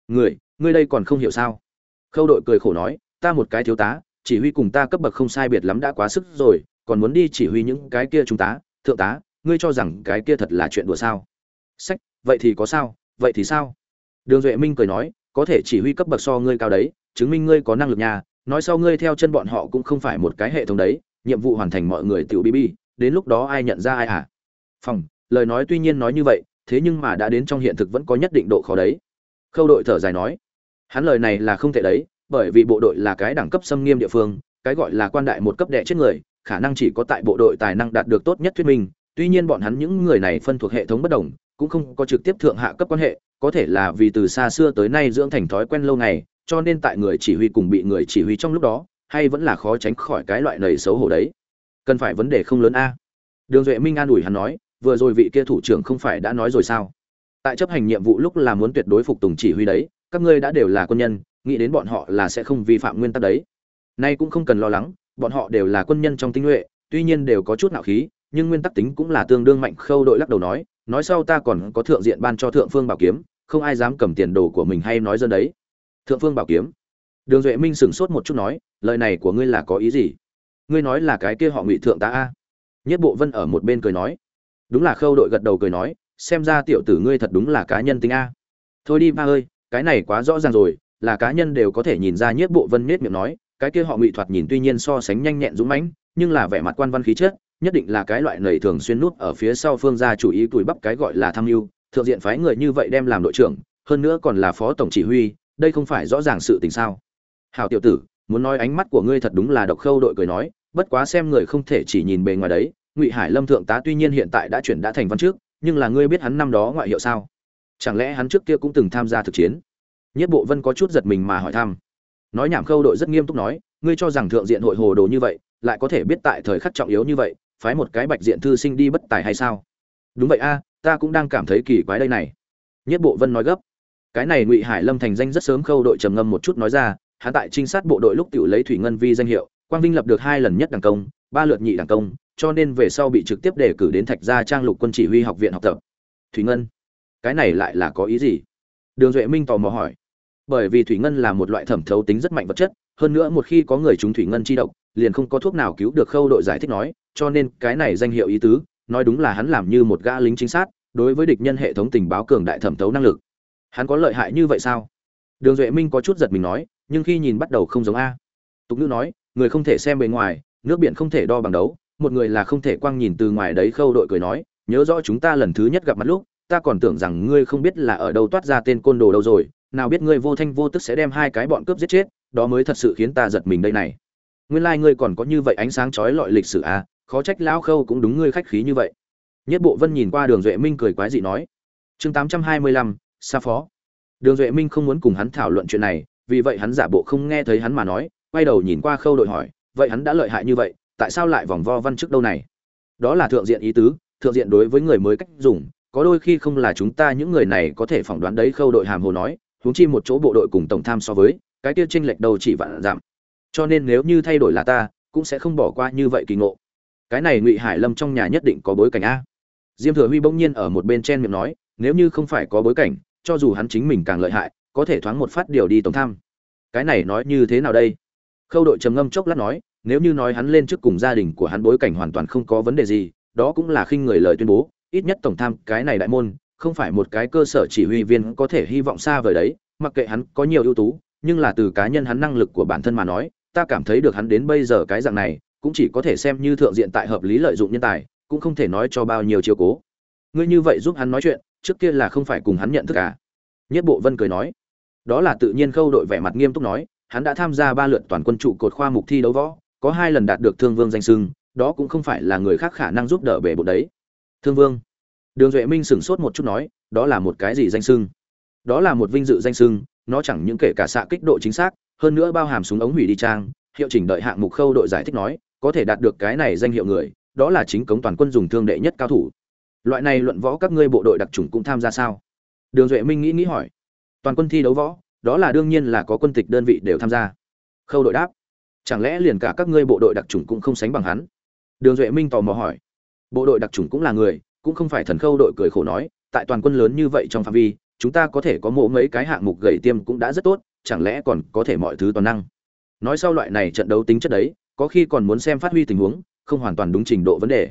Người, ngươi đây còn không hiểu sao? Khâu đội cười khổ nói, ta một cái thiếu tá, chỉ huy cùng ta cấp bậc không sai biệt lắm đã quá sức rồi, còn muốn đi chỉ huy những cái kia trung tá, thượng tá, ngươi cho rằng cái kia thật là chuyện đùa sao? Sách, vậy thì có sao, vậy thì sao? Đường duệ minh cười nói, có thể chỉ huy cấp bậc so ngươi cao đấy, chứng minh ngươi có năng lực nhà nói sau ngươi theo chân bọn họ cũng không phải một cái hệ thống đấy, nhiệm vụ hoàn thành mọi người tự bb đến lúc đó ai nhận ra ai à? Phòng, lời nói tuy nhiên nói như vậy, thế nhưng mà đã đến trong hiện thực vẫn có nhất định độ khó đấy. Khâu đội thở dài nói, hắn lời này là không thể đấy, bởi vì bộ đội là cái đẳng cấp xâm nghiêm địa phương, cái gọi là quan đại một cấp đệ chết người, khả năng chỉ có tại bộ đội tài năng đạt được tốt nhất thuyết minh. Tuy nhiên bọn hắn những người này phân thuộc hệ thống bất đồng, cũng không có trực tiếp thượng hạ cấp quan hệ, có thể là vì từ xa xưa tới nay dưỡng thành thói quen lâu ngày, cho nên tại người chỉ huy cùng bị người chỉ huy trong lúc đó, hay vẫn là khó tránh khỏi cái loại nầy xấu hổ đấy cần phải vấn đề không lớn a. Đường duệ minh an ủi hắn nói, vừa rồi vị kia thủ trưởng không phải đã nói rồi sao? Tại chấp hành nhiệm vụ lúc là muốn tuyệt đối phục tùng chỉ huy đấy, các ngươi đã đều là quân nhân, nghĩ đến bọn họ là sẽ không vi phạm nguyên tắc đấy. Nay cũng không cần lo lắng, bọn họ đều là quân nhân trong tinh nhuệ, tuy nhiên đều có chút nạo khí, nhưng nguyên tắc tính cũng là tương đương mạnh, khâu đội lắc đầu nói nói sau ta còn có thượng diện ban cho thượng phương bảo kiếm, không ai dám cầm tiền đồ của mình hay nói dân đấy. Thượng phương bảo kiếm. Đường duệ minh sửng sốt một chút nói, lời này của ngươi là có ý gì? Ngươi nói là cái kia họ ngụy thượng tá a? Nhất bộ vân ở một bên cười nói. Đúng là khâu đội gật đầu cười nói, xem ra tiểu tử ngươi thật đúng là cá nhân tính a. Thôi đi, ba ơi, cái này quá rõ ràng rồi, là cá nhân đều có thể nhìn ra nhất bộ vân nết miệng nói, cái kia họ ngụy thoạt nhìn tuy nhiên so sánh nhanh nhẹn dũng mãnh, nhưng là vẻ mặt quan văn khí chất, nhất định là cái loại nầy thường xuyên nút ở phía sau phương gia chủ ý tuổi bắp cái gọi là tham mưu, thượng diện phái người như vậy đem làm đội trưởng, hơn nữa còn là phó tổng chỉ huy, đây không phải rõ ràng sự tình sao? Hảo tiểu tử muốn nói ánh mắt của ngươi thật đúng là độc khâu đội cười nói, bất quá xem người không thể chỉ nhìn bề ngoài đấy, ngụy hải lâm thượng tá tuy nhiên hiện tại đã chuyển đã thành văn trước, nhưng là ngươi biết hắn năm đó ngoại hiệu sao? Chẳng lẽ hắn trước kia cũng từng tham gia thực chiến? Nhất bộ vân có chút giật mình mà hỏi thăm. Nói nhảm khâu đội rất nghiêm túc nói, ngươi cho rằng thượng diện hội hồ đồ như vậy, lại có thể biết tại thời khắc trọng yếu như vậy, phái một cái bạch diện thư sinh đi bất tài hay sao? Đúng vậy a, ta cũng đang cảm thấy kỳ quái đây này. Nhất bộ vân nói gấp. Cái này ngụy hải lâm thành danh rất sớm khâu đội trầm ngâm một chút nói ra hắn tại trinh sát bộ đội lúc tiểu lấy thủy ngân vi danh hiệu, quang vinh lập được hai lần nhất đẳng công, ba lượt nhị đẳng công, cho nên về sau bị trực tiếp đề cử đến thạch gia trang lục quân chỉ huy học viện học tập. Thủy ngân, cái này lại là có ý gì? Đường duệ minh tò mò hỏi. Bởi vì thủy ngân là một loại thẩm thấu tính rất mạnh vật chất, hơn nữa một khi có người trúng thủy ngân chi độc, liền không có thuốc nào cứu được khâu đội giải thích nói, cho nên cái này danh hiệu ý tứ, nói đúng là hắn làm như một gã lính chính sát, đối với địch nhân hệ thống tình báo cường đại thẩm thấu năng lực. Hắn có lợi hại như vậy sao? Đường duệ minh có chút giật mình nói nhưng khi nhìn bắt đầu không giống a. Tục ngữ nói, người không thể xem bề ngoài, nước biển không thể đo bằng đấu, một người là không thể quang nhìn từ ngoài đấy khâu đội cười nói, nhớ rõ chúng ta lần thứ nhất gặp mặt lúc, ta còn tưởng rằng ngươi không biết là ở đâu toát ra tên côn đồ đâu rồi, nào biết ngươi vô thanh vô tức sẽ đem hai cái bọn cướp giết chết, đó mới thật sự khiến ta giật mình đây này. Nguyên lai ngươi còn có như vậy ánh sáng chói lọi lịch sử à khó trách lão khâu cũng đúng ngươi khách khí như vậy. Nhất bộ vân nhìn qua đường duệ minh cười quái dị nói, chương tám trăm hai mươi lăm xa phó. Đường duệ minh không muốn cùng hắn thảo luận chuyện này vì vậy hắn giả bộ không nghe thấy hắn mà nói, quay đầu nhìn qua khâu đội hỏi, vậy hắn đã lợi hại như vậy, tại sao lại vòng vo văn chức đâu này? Đó là thượng diện ý tứ, thượng diện đối với người mới cách dùng, có đôi khi không là chúng ta những người này có thể phỏng đoán đấy, khâu đội hàm hồ nói, huống chi một chỗ bộ đội cùng tổng tham so với, cái kia chênh lệch đầu chỉ vạn giảm. Cho nên nếu như thay đổi là ta, cũng sẽ không bỏ qua như vậy kỳ ngộ. Cái này ngụy hải lâm trong nhà nhất định có bối cảnh a. Diêm thừa huy bỗng nhiên ở một bên chen miệng nói, nếu như không phải có bối cảnh, cho dù hắn chính mình càng lợi hại có thể thoáng một phát điều đi tổng tham. Cái này nói như thế nào đây? Khâu đội trầm ngâm chốc lát nói, nếu như nói hắn lên trước cùng gia đình của hắn bối cảnh hoàn toàn không có vấn đề gì, đó cũng là khinh người lời tuyên bố, ít nhất tổng tham cái này đại môn, không phải một cái cơ sở chỉ huy viên có thể hy vọng xa vời đấy, mặc kệ hắn có nhiều ưu tú, nhưng là từ cá nhân hắn năng lực của bản thân mà nói, ta cảm thấy được hắn đến bây giờ cái dạng này, cũng chỉ có thể xem như thượng diện tại hợp lý lợi dụng nhân tài, cũng không thể nói cho bao nhiêu chiều cố. Ngươi như vậy giúp hắn nói chuyện, trước kia là không phải cùng hắn nhận thức à? Nhất bộ vân cười nói đó là tự nhiên khâu đội vẻ mặt nghiêm túc nói, hắn đã tham gia ba lượt toàn quân trụ cột khoa mục thi đấu võ, có hai lần đạt được thương vương danh sưng đó cũng không phải là người khác khả năng giúp đỡ bể bộ đấy. Thương vương. Đường duệ minh sửng sốt một chút nói, đó là một cái gì danh sưng đó là một vinh dự danh sưng nó chẳng những kể cả xạ kích độ chính xác, hơn nữa bao hàm súng ống hủy đi trang, hiệu chỉnh đợi hạng mục khâu đội giải thích nói, có thể đạt được cái này danh hiệu người, đó là chính cống toàn quân dùng thương đệ nhất cao thủ. Loại này luận võ các ngươi bộ đội đặc trùng cũng tham gia sao? Đường duệ minh nghĩ nghĩ hỏi toàn quân thi đấu võ, đó là đương nhiên là có quân tịch đơn vị đều tham gia. Khâu đội đáp, chẳng lẽ liền cả các ngươi bộ đội đặc trùng cũng không sánh bằng hắn? Đường duệ minh tò mò hỏi. Bộ đội đặc trùng cũng là người, cũng không phải thần khâu đội cười khổ nói, tại toàn quân lớn như vậy trong phạm vi, chúng ta có thể có mộ mấy cái hạng mục gầy tiêm cũng đã rất tốt, chẳng lẽ còn có thể mọi thứ toàn năng? Nói sau loại này trận đấu tính chất đấy, có khi còn muốn xem phát huy tình huống, không hoàn toàn đúng trình độ vấn đề.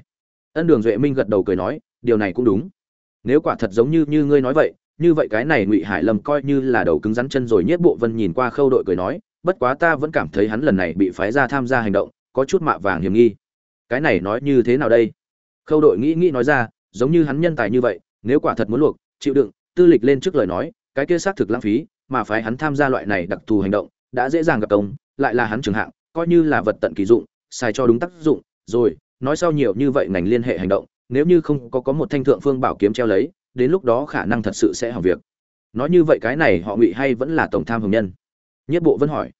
Ân đường duệ minh gật đầu cười nói, điều này cũng đúng. Nếu quả thật giống như như ngươi nói vậy như vậy cái này ngụy hải lâm coi như là đầu cứng rắn chân rồi nhất bộ vân nhìn qua khâu đội cười nói, bất quá ta vẫn cảm thấy hắn lần này bị phái ra tham gia hành động, có chút mạ vàng hiểm nghi. Cái này nói như thế nào đây? Khâu đội nghĩ nghĩ nói ra, giống như hắn nhân tài như vậy, nếu quả thật muốn luộc, chịu đựng, tư lịch lên trước lời nói, cái kia xác thực lãng phí, mà phái hắn tham gia loại này đặc thù hành động, đã dễ dàng gặp công, lại là hắn trường hạng, coi như là vật tận kỳ dụng, xài cho đúng tác dụng, rồi, nói sau nhiều như vậy ngành liên hệ hành động, nếu như không có có một thanh thượng phương bảo kiếm treo lấy đến lúc đó khả năng thật sự sẽ hỏng việc. Nói như vậy cái này họ ngụy hay vẫn là tổng tham hồng nhân? Nhất bộ vẫn hỏi.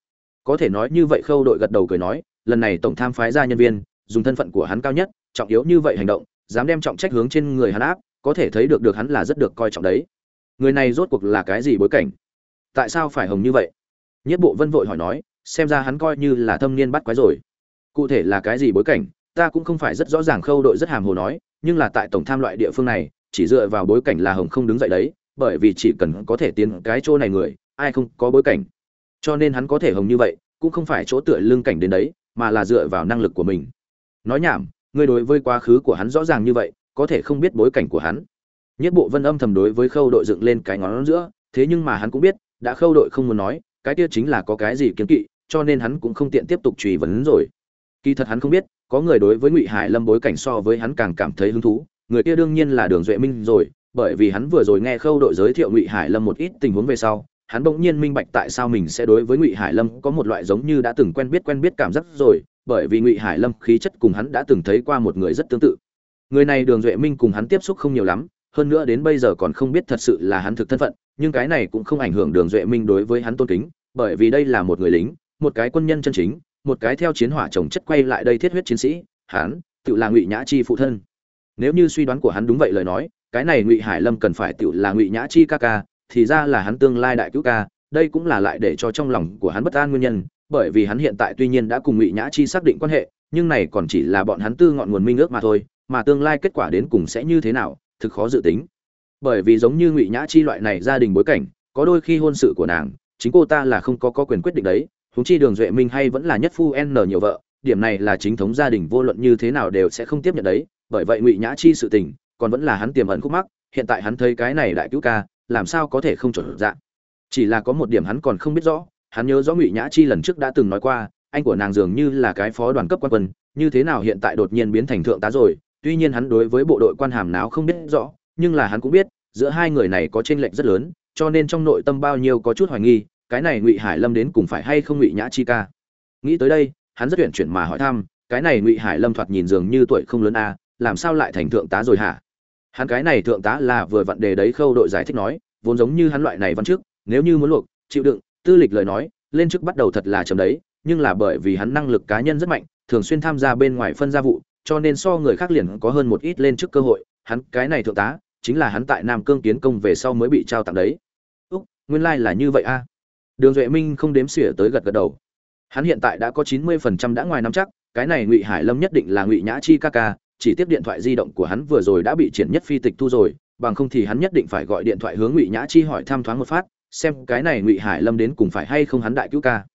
Có thể nói như vậy khâu đội gật đầu cười nói, lần này tổng tham phái ra nhân viên, dùng thân phận của hắn cao nhất, trọng yếu như vậy hành động, dám đem trọng trách hướng trên người hắn áp, có thể thấy được được hắn là rất được coi trọng đấy. Người này rốt cuộc là cái gì bối cảnh? Tại sao phải hồng như vậy? Nhất bộ vân vội hỏi nói, xem ra hắn coi như là thâm niên bắt quái rồi. Cụ thể là cái gì bối cảnh, ta cũng không phải rất rõ ràng khâu đội rất hàm hồ nói, nhưng là tại tổng tham loại địa phương này chỉ dựa vào bối cảnh là hồng không đứng dậy đấy, bởi vì chỉ cần có thể tiến cái chỗ này người, ai không có bối cảnh. Cho nên hắn có thể hồng như vậy, cũng không phải chỗ tựa lưng cảnh đến đấy, mà là dựa vào năng lực của mình. Nói nhảm, ngươi đối với quá khứ của hắn rõ ràng như vậy, có thể không biết bối cảnh của hắn. Nhất bộ vân âm thầm đối với khâu đội dựng lên cái ngón giữa, thế nhưng mà hắn cũng biết, đã khâu đội không muốn nói, cái kia chính là có cái gì kiến kỵ, cho nên hắn cũng không tiện tiếp tục truy vấn rồi. Kỳ thật hắn không biết, có người đối với ngụy hải lâm bối cảnh so với hắn càng cảm thấy hứng thú người kia đương nhiên là đường duệ minh rồi, bởi vì hắn vừa rồi nghe khâu đội giới thiệu ngụy hải lâm một ít tình huống về sau, hắn bỗng nhiên minh bạch tại sao mình sẽ đối với ngụy hải lâm có một loại giống như đã từng quen biết quen biết cảm giác rồi, bởi vì ngụy hải lâm khí chất cùng hắn đã từng thấy qua một người rất tương tự. Người này đường duệ minh cùng hắn tiếp xúc không nhiều lắm, hơn nữa đến bây giờ còn không biết thật sự là hắn thực thân phận, nhưng cái này cũng không ảnh hưởng đường duệ minh đối với hắn tôn kính, bởi vì đây là một người lính, một cái quân nhân chân chính, một cái theo chiến hỏa trồng chất quay lại đây thiết huyết chiến sĩ, hắn, tự là ngụy nhã chi phụ thân nếu như suy đoán của hắn đúng vậy lời nói, cái này ngụy hải lâm cần phải tự là ngụy nhã chi ca ca, thì ra là hắn tương lai đại cứu ca, đây cũng là lại để cho trong lòng của hắn bất an nguyên nhân, bởi vì hắn hiện tại tuy nhiên đã cùng ngụy nhã chi xác định quan hệ, nhưng này còn chỉ là bọn hắn tư ngọn nguồn minh ước mà thôi, mà tương lai kết quả đến cùng sẽ như thế nào, thực khó dự tính. Bởi vì giống như ngụy nhã chi loại này gia đình bối cảnh, có đôi khi hôn sự của nàng, chính cô ta là không có có quyền quyết định đấy, huống chi đường duệ minh hay vẫn là nhất phu n nhiều vợ, điểm này là chính thống gia đình vô luận như thế nào đều sẽ không tiếp nhận đấy bởi vậy ngụy nhã chi sự tình còn vẫn là hắn tiềm ẩn khúc mắc, hiện tại hắn thấy cái này đại cứu ca, làm sao có thể không chuẩn dạng? Chỉ là có một điểm hắn còn không biết rõ, hắn nhớ rõ ngụy nhã chi lần trước đã từng nói qua, anh của nàng dường như là cái phó đoàn cấp quan quân, như thế nào hiện tại đột nhiên biến thành thượng tá rồi, tuy nhiên hắn đối với bộ đội quan hàm nào không biết rõ, nhưng là hắn cũng biết, giữa hai người này có chênh lệch rất lớn, cho nên trong nội tâm bao nhiêu có chút hoài nghi, cái này ngụy hải lâm đến cùng phải hay không ngụy nhã chi ca? Nghĩ tới đây, hắn rất tuyển chuyển mà hỏi thăm, cái này ngụy hải lâm thoạt nhìn dường như tuổi không lớn a làm sao lại thành thượng tá rồi hả? Hắn cái này thượng tá là vừa vặn đề đấy khâu đội giải thích nói, vốn giống như hắn loại này văn trước nếu như muốn luộc, chịu đựng, tư lịch lời nói, lên trước bắt đầu thật là chấm đấy, nhưng là bởi vì hắn năng lực cá nhân rất mạnh, thường xuyên tham gia bên ngoài phân gia vụ, cho nên so người khác liền có hơn một ít lên trước cơ hội. Hắn, cái này thượng tá, chính là hắn tại nam cương kiến công về sau mới bị trao tặng đấy. Úc, nguyên lai là như vậy a. Đường duệ minh không đếm xỉa tới gật gật đầu. Hắn hiện tại đã có chín mươi phần trăm đã ngoài nắm chắc, cái này ngụy hải lâm nhất định là ngụy nhã chi ca ca chỉ tiếp điện thoại di động của hắn vừa rồi đã bị triển nhất phi tịch thu rồi, bằng không thì hắn nhất định phải gọi điện thoại hướng ngụy nhã chi hỏi thăm thoáng một phát, xem cái này ngụy hải lâm đến cùng phải hay không hắn đại cứu ca.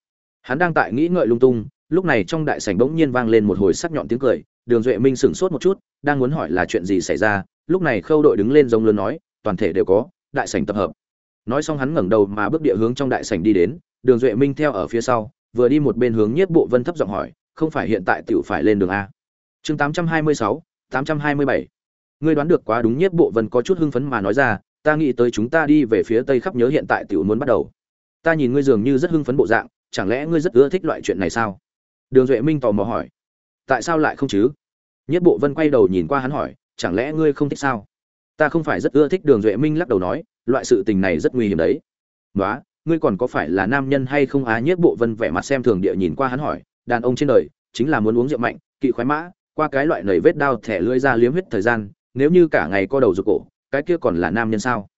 Hắn đang tại nghĩ ngợi lung tung, lúc này trong đại sảnh bỗng nhiên vang lên một hồi sắc nhọn tiếng cười, đường duệ minh sửng sốt một chút, đang muốn hỏi là chuyện gì xảy ra, lúc này khâu đội đứng lên giống lớn nói, toàn thể đều có, đại sảnh tập hợp. Nói xong hắn ngẩng đầu mà bước địa hướng trong đại sảnh đi đến, đường duệ minh theo ở phía sau, vừa đi một bên hướng nhiếp bộ vân thấp giọng hỏi, không phải hiện tại tiểu phải lên đường a chương 826, 827. ngươi đoán được quá đúng nhiếp bộ vân có chút hưng phấn mà nói ra ta nghĩ tới chúng ta đi về phía tây khắp nhớ hiện tại tiểu muốn bắt đầu. Ta nhìn ngươi dường như rất hưng phấn bộ dạng chẳng lẽ ngươi rất ưa thích loại chuyện này sao? Đường duệ minh tò mò hỏi. Tại sao lại không chứ? Nhất bộ vân quay đầu nhìn qua hắn hỏi chẳng lẽ ngươi không thích sao? Ta không phải rất ưa thích đường duệ minh lắc đầu nói loại sự tình này rất nguy hiểm đấy. Nóa, ngươi còn có phải là nam nhân hay không á? Nhất bộ vân vẻ mặt xem thường địa nhìn qua hắn hỏi đàn ông trên đời chính là muốn uống rượu mạnh kỵ khoái mã qua cái loại nầy vết đao thẻ lưỡi ra liếm huyết thời gian, nếu như cả ngày co đầu rụt cổ, cái kia còn là nam nhân sao?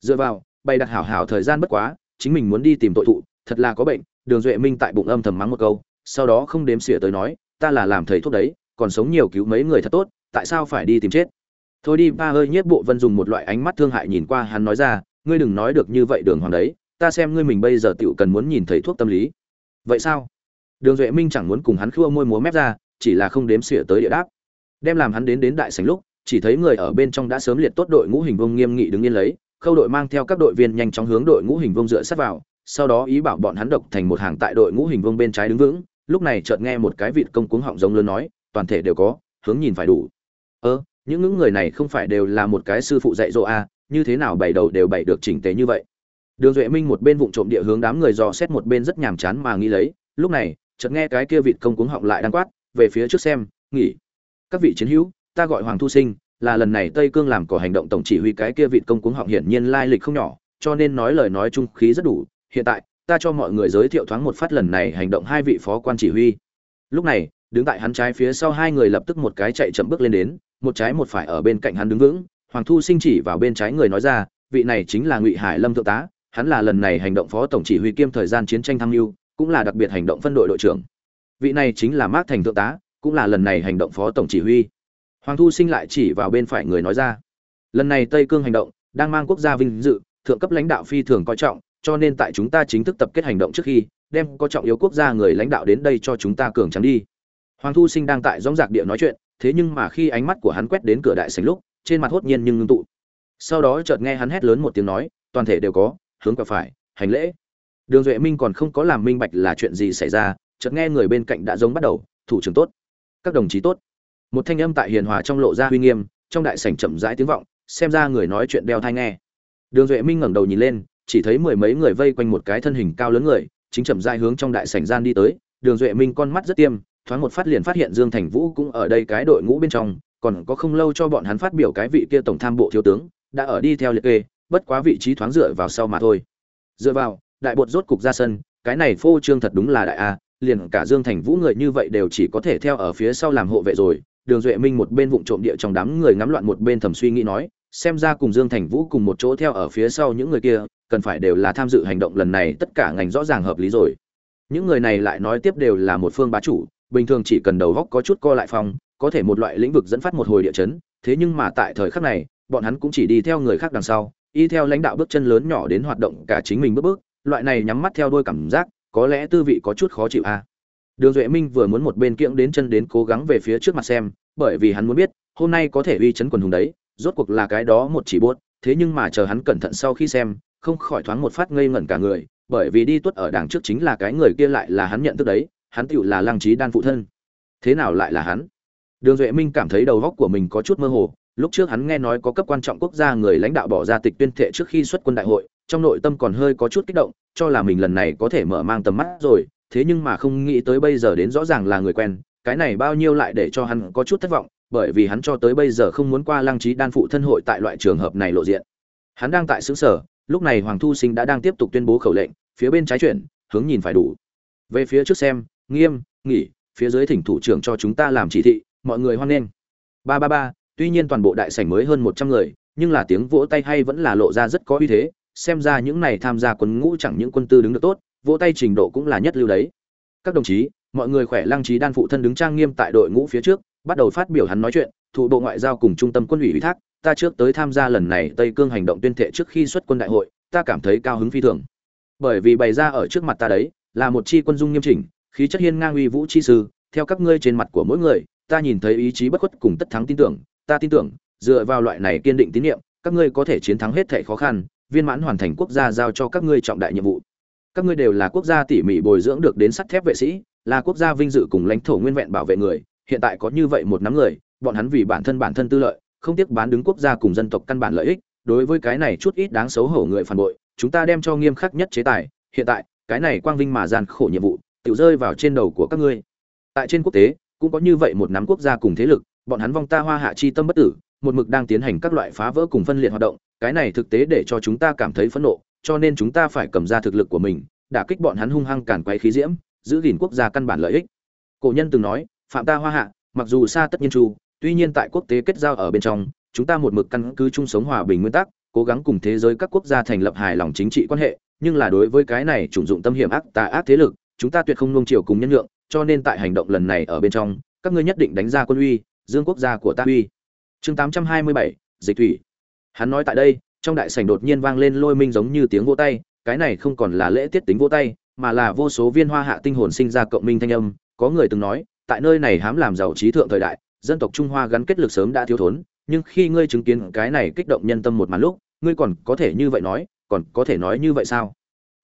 Dựa vào, bày đặt hảo hảo thời gian bất quá, chính mình muốn đi tìm tội thụ, thật là có bệnh, đường duệ minh tại bụng âm thầm mắng một câu, sau đó không đếm xỉa tới nói, ta là làm thầy thuốc đấy, còn sống nhiều cứu mấy người thật tốt, tại sao phải đi tìm chết? Thôi đi, ba hơi nhất bộ vân dùng một loại ánh mắt thương hại nhìn qua hắn nói ra, ngươi đừng nói được như vậy đường hoàng đấy, ta xem ngươi mình bây giờ tựu cần muốn nhìn thấy thuốc tâm lý. Vậy sao? Đường duệ minh chẳng muốn cùng hắn khua môi múa mép ra chỉ là không đếm xỉa tới địa đáp. Đem làm hắn đến đến đại sảnh lúc chỉ thấy người ở bên trong đã sớm liệt tốt đội ngũ hình vông nghiêm nghị đứng yên lấy khâu đội mang theo các đội viên nhanh chóng hướng đội ngũ hình vông dựa sát vào sau đó ý bảo bọn hắn độc thành một hàng tại đội ngũ hình vông bên trái đứng vững lúc này chợt nghe một cái vịt công cuống họng giống lớn nói toàn thể đều có hướng nhìn phải đủ. Ơ những những người này không phải đều là một cái sư phụ dạy dỗ a à, như thế nào bảy đầu đều bảy được chỉnh tế như vậy. Đường duệ minh một bên vụng trộm địa hướng đám người dò xét một bên rất nhàm chán mà nghĩ lấy lúc này chợt nghe cái kia vịt công cuống họng lại đang quát về phía trước xem, nghỉ. Các vị chiến hữu, ta gọi hoàng thu sinh, là lần này tây cương làm cỏ hành động tổng chỉ huy cái kia vịt công cuống họng hiển nhiên lai lịch không nhỏ, cho nên nói lời nói trung khí rất đủ. Hiện tại, ta cho mọi người giới thiệu thoáng một phát lần này hành động hai vị phó quan chỉ huy. Lúc này, đứng tại hắn trái phía sau hai người lập tức một cái chạy chậm bước lên đến, một trái một phải ở bên cạnh hắn đứng vững. Hoàng thu sinh chỉ vào bên trái người nói ra, vị này chính là ngụy hải lâm thượng tá, hắn là lần này hành động phó tổng chỉ huy kiêm thời gian chiến tranh tham mưu, cũng là đặc biệt hành động phân đội đội trưởng vị này chính là mác thành thượng tá, cũng là lần này hành động phó tổng chỉ huy. Hoàng thu sinh lại chỉ vào bên phải người nói ra, lần này tây cương hành động đang mang quốc gia vinh dự, thượng cấp lãnh đạo phi thường coi trọng, cho nên tại chúng ta chính thức tập kết hành động trước khi, đem có trọng yếu quốc gia người lãnh đạo đến đây cho chúng ta cường trắng đi. Hoàng thu sinh đang tại dõng dạc địa nói chuyện, thế nhưng mà khi ánh mắt của hắn quét đến cửa đại sảnh lúc, trên mặt hốt nhiên nhưng ngưng tụ. Sau đó chợt nghe hắn hét lớn một tiếng nói, toàn thể đều có, hướng quả phải, hành lễ. Đường duệ minh còn không có làm minh bạch là chuyện gì xảy ra chợt nghe người bên cạnh đã giống bắt đầu, thủ trưởng tốt, các đồng chí tốt. Một thanh âm tại hiền hòa trong lộ ra uy nghiêm, trong đại sảnh chậm rãi tiếng vọng, xem ra người nói chuyện đeo thai nghe. Đường duệ minh ngẩng đầu nhìn lên, chỉ thấy mười mấy người vây quanh một cái thân hình cao lớn người, chính chậm rãi hướng trong đại sảnh gian đi tới. Đường duệ minh con mắt rất tiêm, thoáng một phát liền phát hiện dương thành vũ cũng ở đây cái đội ngũ bên trong, còn có không lâu cho bọn hắn phát biểu cái vị kia tổng tham bộ thiếu tướng, đã ở đi theo liệt kê, bất quá vị trí thoáng dựa vào sau mà thôi. Dựa vào, đại bột rốt cục ra sân, cái này phô trương thật đúng là đại a liền cả dương thành vũ người như vậy đều chỉ có thể theo ở phía sau làm hộ vệ rồi. Đường duệ minh một bên vụng trộm địa trong đám người ngắm loạn một bên thầm suy nghĩ nói xem ra cùng dương thành vũ cùng một chỗ theo ở phía sau những người kia cần phải đều là tham dự hành động lần này tất cả ngành rõ ràng hợp lý rồi. Những người này lại nói tiếp đều là một phương bá chủ bình thường chỉ cần đầu góc có chút co lại phòng, có thể một loại lĩnh vực dẫn phát một hồi địa chấn thế nhưng mà tại thời khắc này bọn hắn cũng chỉ đi theo người khác đằng sau y theo lãnh đạo bước chân lớn nhỏ đến hoạt động cả chính mình bước bước loại này nhắm mắt theo đôi cảm giác có lẽ tư vị có chút khó chịu à. đường duệ minh vừa muốn một bên kiễng đến chân đến cố gắng về phía trước mặt xem, bởi vì hắn muốn biết, hôm nay có thể uy chấn quần hùng đấy, rốt cuộc là cái đó một chỉ buốt, thế nhưng mà chờ hắn cẩn thận sau khi xem, không khỏi thoáng một phát ngây ngẩn cả người, bởi vì đi tuất ở đằng trước chính là cái người kia lại là hắn nhận thức đấy, hắn tựu là lăng Chí đan phụ thân thế nào lại là hắn đường duệ minh cảm thấy đầu góc của mình có chút mơ hồ, lúc trước hắn nghe nói có cấp quan trọng quốc gia người lãnh đạo bỏ ra tịch tuyên thệ trước khi xuất quân đại hội trong nội tâm còn hơi có chút kích động, cho là mình lần này có thể mở mang tầm mắt rồi, thế nhưng mà không nghĩ tới bây giờ đến rõ ràng là người quen, cái này bao nhiêu lại để cho hắn có chút thất vọng, bởi vì hắn cho tới bây giờ không muốn qua lăng trí đan phụ thân hội tại loại trường hợp này lộ diện. Hắn đang tại xứ sở, lúc này hoàng thu sinh đã đang tiếp tục tuyên bố khẩu lệnh, phía bên trái chuyển, hướng nhìn phải đủ. Về phía trước xem, nghiêm, nghỉ, phía dưới thỉnh thủ trưởng cho chúng ta làm chỉ thị, mọi người hoan nghênh. Ba ba ba, tuy nhiên toàn bộ đại sảnh mới hơn một trăm người, nhưng là tiếng vỗ tay hay vẫn là lộ ra rất có uy thế xem ra những này tham gia quân ngũ chẳng những quân tư đứng được tốt, vỗ tay trình độ cũng là nhất lưu đấy. Các đồng chí, mọi người khỏe lăng trí đan phụ thân đứng trang nghiêm tại đội ngũ phía trước, bắt đầu phát biểu hắn nói chuyện, thủ bộ ngoại giao cùng trung tâm quân ủy ủy thác, ta trước tới tham gia lần này tây cương hành động tuyên thệ trước khi xuất quân đại hội, ta cảm thấy cao hứng phi thường. Bởi vì bày ra ở trước mặt ta đấy, là một chi quân dung nghiêm chỉnh, khí chất hiên ngang uy vũ chi sư, theo các ngươi trên mặt của mỗi người, ta nhìn thấy ý chí bất khuất cùng tất thắng tin tưởng, ta tin tưởng, dựa vào loại này kiên định tín nhiệm, các ngươi có thể chiến thắng hết thảy khó khăn viên mãn hoàn thành quốc gia giao cho các ngươi trọng đại nhiệm vụ. Các ngươi đều là quốc gia tỉ mỉ bồi dưỡng được đến sắt thép vệ sĩ, là quốc gia vinh dự cùng lãnh thổ nguyên vẹn bảo vệ người. Hiện tại có như vậy một nắm người, bọn hắn vì bản thân bản thân tư lợi, không tiếc bán đứng quốc gia cùng dân tộc căn bản lợi ích. Đối với cái này chút ít đáng xấu hổ người phản bội, chúng ta đem cho nghiêm khắc nhất chế tài. Hiện tại, cái này quang vinh mà gian khổ nhiệm vụ, tự rơi vào trên đầu của các ngươi. Tại trên quốc tế, cũng có như vậy một nắm quốc gia cùng thế lực, bọn hắn vong ta hoa hạ chi tâm bất tử, một mực đang tiến hành các loại phá vỡ cùng phân liệt hoạt động cái này thực tế để cho chúng ta cảm thấy phẫn nộ cho nên chúng ta phải cầm ra thực lực của mình đả kích bọn hắn hung hăng cản quấy khí diễm giữ gìn quốc gia căn bản lợi ích. Cổ nhân từng nói phạm ta hoa hạ mặc dù xa tất nhiên chu tuy nhiên tại quốc tế kết giao ở bên trong chúng ta một mực căn cứ chung sống hòa bình nguyên tắc cố gắng cùng thế giới các quốc gia thành lập hài lòng chính trị quan hệ nhưng là đối với cái này chủng dụng tâm hiểm ác tà ác thế lực chúng ta tuyệt không nuông chiều cùng nhân nhượng cho nên tại hành động lần này ở bên trong các ngươi nhất định đánh ra quân uy dương quốc gia của ta uy. Chương 827, dịch thủy hắn nói tại đây, trong đại sảnh đột nhiên vang lên lôi minh giống như tiếng vỗ tay, cái này không còn là lễ tiết tính vỗ tay, mà là vô số viên hoa hạ tinh hồn sinh ra cộng minh thanh âm, có người từng nói, tại nơi này hám làm giàu trí thượng thời đại, dân tộc trung hoa gắn kết lực sớm đã thiếu thốn, nhưng khi ngươi chứng kiến cái này kích động nhân tâm một màn lúc, ngươi còn có thể như vậy nói, còn có thể nói như vậy sao?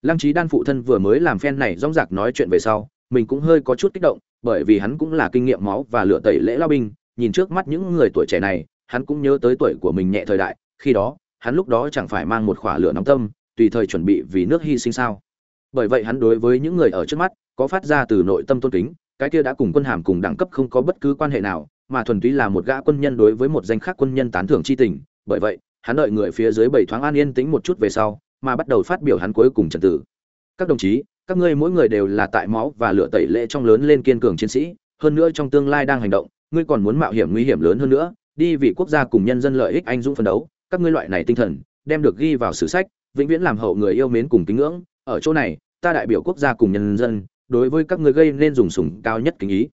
Lăng trí đan phụ thân vừa mới làm phen này rong rạc nói chuyện về sau, mình cũng hơi có chút kích động, bởi vì hắn cũng là kinh nghiệm máu và lựa tẩy lễ lao binh, nhìn trước mắt những người tuổi trẻ này, hắn cũng nhớ tới tuổi của mình nhẹ thời đại khi đó, hắn lúc đó chẳng phải mang một khỏa lửa nóng tâm, tùy thời chuẩn bị vì nước hy sinh sao? Bởi vậy hắn đối với những người ở trước mắt, có phát ra từ nội tâm tôn kính, cái kia đã cùng quân hàm cùng đẳng cấp không có bất cứ quan hệ nào, mà thuần túy là một gã quân nhân đối với một danh khác quân nhân tán thưởng chi tình. Bởi vậy, hắn đợi người phía dưới bảy thoáng an yên tĩnh một chút về sau, mà bắt đầu phát biểu hắn cuối cùng trần tử. Các đồng chí, các ngươi mỗi người đều là tại máu và lửa tẩy lệ trong lớn lên kiên cường chiến sĩ, hơn nữa trong tương lai đang hành động, ngươi còn muốn mạo hiểm nguy hiểm lớn hơn nữa, đi vì quốc gia cùng nhân dân lợi ích anh dũng phấn đấu các ngươi loại này tinh thần, đem được ghi vào sử sách, vĩnh viễn làm hậu người yêu mến cùng kính ngưỡng. Ở chỗ này, ta đại biểu quốc gia cùng nhân dân, đối với các ngươi gây nên dùng sủng cao nhất kính ý.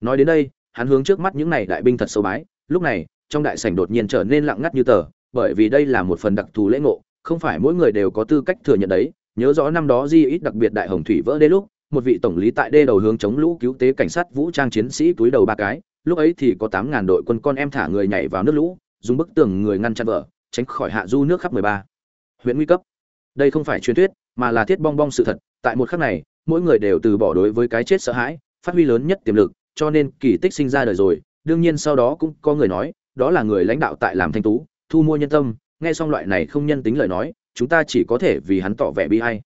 Nói đến đây, hắn hướng trước mắt những này đại binh thật sâu bái. Lúc này, trong đại sảnh đột nhiên trở nên lặng ngắt như tờ, bởi vì đây là một phần đặc thù lễ ngộ, không phải mỗi người đều có tư cách thừa nhận đấy. Nhớ rõ năm đó di ít đặc biệt đại hồng thủy vỡ đê lúc, một vị tổng lý tại đê đầu hướng chống lũ cứu tế cảnh sát vũ trang chiến sĩ túi đầu ba cái, lúc ấy thì có tám ngàn đội quân con em thả người nhảy vào nước lũ dùng bức tường người ngăn chặn vợ, tránh khỏi hạ du nước khắp 13. huyện nguy cấp. Đây không phải truyền thuyết, mà là thiết bong bong sự thật. Tại một khắc này, mỗi người đều từ bỏ đối với cái chết sợ hãi, phát huy lớn nhất tiềm lực, cho nên kỳ tích sinh ra đời rồi. Đương nhiên sau đó cũng có người nói, đó là người lãnh đạo tại làm thanh tú, thu mua nhân tâm. Nghe xong loại này không nhân tính lời nói, chúng ta chỉ có thể vì hắn tỏ vẻ bi hay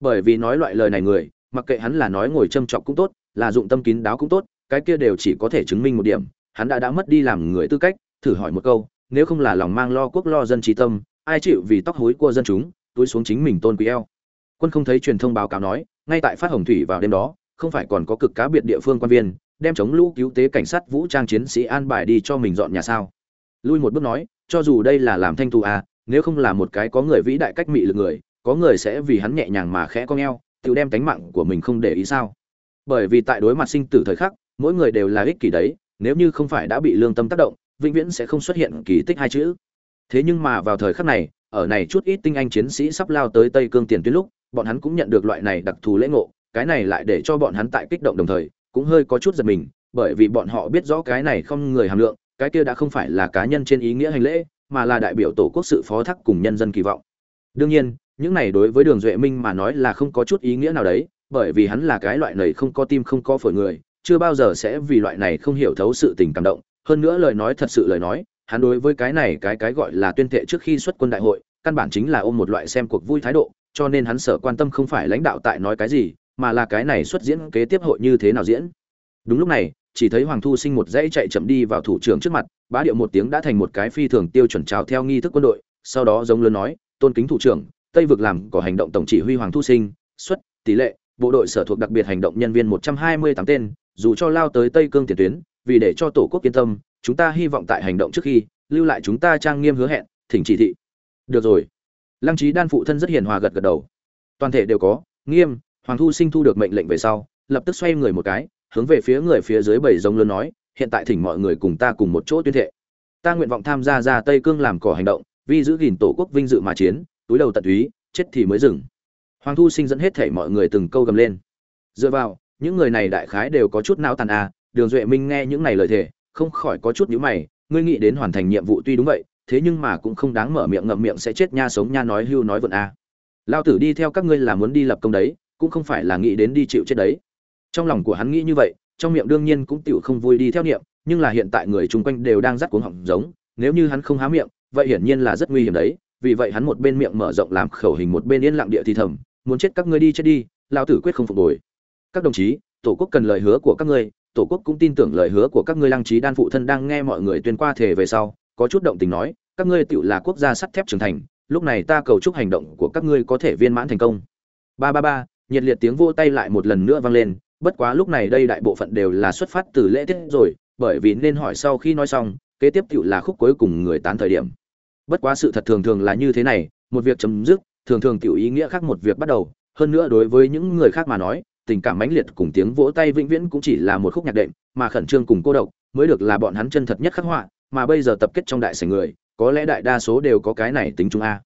bởi vì nói loại lời này người, mặc kệ hắn là nói ngồi châm chọc cũng tốt, là dụng tâm kín đáo cũng tốt, cái kia đều chỉ có thể chứng minh một điểm. Hắn đã đã mất đi làm người tư cách, thử hỏi một câu nếu không là lòng mang lo quốc lo dân trí tâm, ai chịu vì tóc hối của dân chúng, túi xuống chính mình tôn quý eo. Quân không thấy truyền thông báo cáo nói, ngay tại phát hồng thủy vào đêm đó, không phải còn có cực cá biệt địa phương quan viên, đem chống lũ cứu tế cảnh sát vũ trang chiến sĩ an bài đi cho mình dọn nhà sao. Lui một bước nói, cho dù đây là làm thanh thù à nếu không là một cái có người vĩ đại cách mị lực người, có người sẽ vì hắn nhẹ nhàng mà khẽ cong eo, tự đem tánh mạng của mình không để ý sao. Bởi vì tại đối mặt sinh tử thời khắc, mỗi người đều là ích kỷ đấy, nếu như không phải đã bị lương tâm tác động vĩnh viễn sẽ không xuất hiện kỳ tích hai chữ. Thế nhưng mà vào thời khắc này, ở này chút ít tinh anh chiến sĩ sắp lao tới tây cương tiền tuyến lúc, bọn hắn cũng nhận được loại này đặc thù lễ ngộ, cái này lại để cho bọn hắn tại kích động đồng thời, cũng hơi có chút giật mình, bởi vì bọn họ biết rõ cái này không người hàm lượng, cái kia đã không phải là cá nhân trên ý nghĩa hành lễ, mà là đại biểu tổ quốc sự phó thác cùng nhân dân kỳ vọng. Đương nhiên, những này đối với đường duệ minh mà nói là không có chút ý nghĩa nào đấy, bởi vì hắn là cái loại này không có tim không có phổi người, chưa bao giờ sẽ vì loại này không hiểu thấu sự tình cảm động hơn nữa lời nói thật sự lời nói, hắn đối với cái này cái cái gọi là tuyên thệ trước khi xuất quân đại hội, căn bản chính là ôm một loại xem cuộc vui thái độ, cho nên hắn sợ quan tâm không phải lãnh đạo tại nói cái gì, mà là cái này xuất diễn kế tiếp hội như thế nào diễn. Đúng lúc này, chỉ thấy hoàng thu sinh một dãy chạy chậm đi vào thủ trưởng trước mặt, bá điệu một tiếng đã thành một cái phi thường tiêu chuẩn trào theo nghi thức quân đội, sau đó giống lớn nói, tôn kính thủ trưởng, tây vực làm có hành động tổng chỉ huy hoàng thu sinh, xuất, tỷ lệ, bộ đội sở thuộc đặc biệt hành động nhân viên một trăm hai mươi tám tên, dù cho lao tới tây cương tiền tuyến vì để cho tổ quốc yên tâm, chúng ta hy vọng tại hành động trước khi, lưu lại chúng ta trang nghiêm hứa hẹn, thỉnh chỉ thị. Được rồi. Lăng trí đan phụ thân rất hiền hòa gật gật đầu. Toàn thể đều có, nghiêm, hoàng thu sinh thu được mệnh lệnh về sau, lập tức xoay người một cái, hướng về phía người phía dưới bảy giống lớn nói, hiện tại thỉnh mọi người cùng ta cùng một chỗ tuyên thệ. Ta nguyện vọng tham gia ra tây cương làm cỏ hành động, vì giữ gìn tổ quốc vinh dự mà chiến, túi đầu tận túy chết thì mới dừng. Hoàng thu sinh dẫn hết thể mọi người từng câu gầm lên. Dựa vào, những người này đại khái đều có chút não tàn à đường duệ minh nghe những này lời thề, không khỏi có chút nhíu mày, ngươi nghĩ đến hoàn thành nhiệm vụ tuy đúng vậy, thế nhưng mà cũng không đáng mở miệng ngậm miệng sẽ chết nha sống nha nói hưu nói vượn a. À. lao tử đi theo các ngươi là muốn đi lập công đấy, cũng không phải là nghĩ đến đi chịu chết đấy. Trong lòng của hắn nghĩ như vậy, trong miệng đương nhiên cũng tựu không vui đi theo niệm, nhưng là hiện tại người chung quanh đều đang rắt cuống họng giống, nếu như hắn không há miệng, vậy hiển nhiên là rất nguy hiểm đấy. Vì vậy hắn một bên miệng mở rộng làm khẩu hình một bên yên lặng địa thì thầm, muốn chết các ngươi đi chết đi lao tử quyết không phục hồi. Các đồng chí, tổ quốc cần lời hứa của các ngươi tổ quốc cũng tin tưởng lời hứa của các ngươi lăng trí đan phụ thân đang nghe mọi người tuyên qua thể về sau, có chút động tình nói, các ngươi tựu là quốc gia sắt thép trưởng thành, lúc này ta cầu chúc hành động của các ngươi có thể viên mãn thành công. Ba ba ba, nhiệt liệt tiếng vô tay lại một lần nữa vang lên, bất quá lúc này đây đại bộ phận đều là xuất phát từ lễ tiết rồi, bởi vì nên hỏi sau khi nói xong, kế tiếp tựu là khúc cuối cùng người tán thời điểm. Bất quá sự thật thường thường là như thế này, một việc chấm dứt, thường thường tiểu ý nghĩa khác một việc bắt đầu, hơn nữa đối với những người khác mà nói tình cảm mãnh liệt cùng tiếng vỗ tay vĩnh viễn cũng chỉ là một khúc nhạc đệm, mà khẩn trương cùng cô độc mới được là bọn hắn chân thật nhất khắc họa, mà bây giờ tập kết trong đại sảnh người, có lẽ đại đa số đều có cái này tính chung a.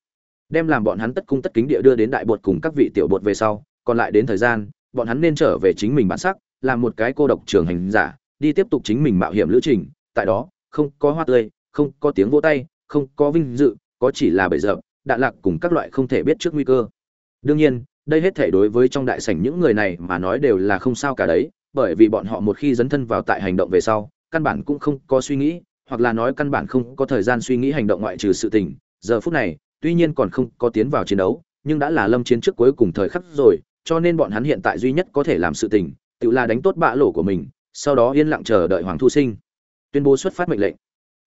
Đem làm bọn hắn tất cung tất kính địa đưa đến đại bột cùng các vị tiểu bột về sau, còn lại đến thời gian, bọn hắn nên trở về chính mình bản sắc, làm một cái cô độc trường hành giả, đi tiếp tục chính mình mạo hiểm lữ trình, tại đó, không có hoa tươi, không có tiếng vỗ tay, không có vinh dự, có chỉ là bể dập, đạn lạc cùng các loại không thể biết trước nguy cơ. Đương nhiên đây hết thể đối với trong đại sảnh những người này mà nói đều là không sao cả đấy, bởi vì bọn họ một khi dấn thân vào tại hành động về sau, căn bản cũng không có suy nghĩ, hoặc là nói căn bản không có thời gian suy nghĩ hành động ngoại trừ sự tình. Giờ phút này, tuy nhiên còn không có tiến vào chiến đấu, nhưng đã là lâm chiến trước cuối cùng thời khắc rồi, cho nên bọn hắn hiện tại duy nhất có thể làm sự tình, tự là đánh tốt bạ lỗ của mình, sau đó yên lặng chờ đợi hoàng thu sinh. Tuyên bố xuất phát mệnh lệnh.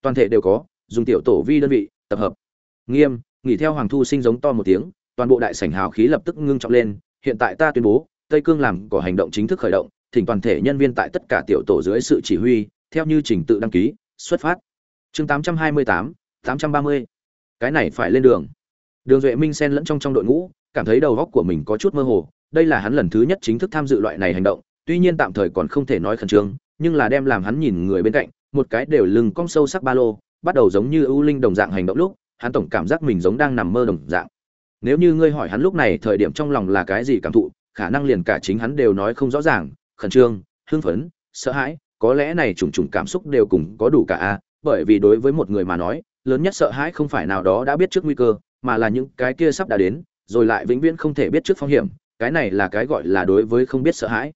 Toàn thể đều có, dùng tiểu tổ vi đơn vị, tập hợp. Nghiêm, nghỉ theo hoàng thu sinh giống to một tiếng toàn bộ đại sảnh hào khí lập tức ngưng trọng lên hiện tại ta tuyên bố tây cương làm có hành động chính thức khởi động thỉnh toàn thể nhân viên tại tất cả tiểu tổ dưới sự chỉ huy theo như trình tự đăng ký xuất phát. Chương 828, 830. cái này phải lên đường. Đường duệ minh xen lẫn trong trong đội ngũ cảm thấy đầu óc của mình có chút mơ hồ đây là hắn lần thứ nhất chính thức tham dự loại này hành động tuy nhiên tạm thời còn không thể nói khẩn trương nhưng là đem làm hắn nhìn người bên cạnh một cái đều lưng cong sâu sắc ba lô bắt đầu giống như ưu linh đồng dạng hành động lúc hắn tổng cảm giác mình giống đang nằm mơ đồng dạng nếu như ngươi hỏi hắn lúc này thời điểm trong lòng là cái gì cảm thụ, khả năng liền cả chính hắn đều nói không rõ ràng, khẩn trương, hưng phấn, sợ hãi, có lẽ này trùng trùng cảm xúc đều cùng có đủ cả a, bởi vì đối với một người mà nói, lớn nhất sợ hãi không phải nào đó đã biết trước nguy cơ, mà là những cái kia sắp đã đến, rồi lại vĩnh viễn không thể biết trước phong hiểm, cái này là cái gọi là đối với không biết sợ hãi.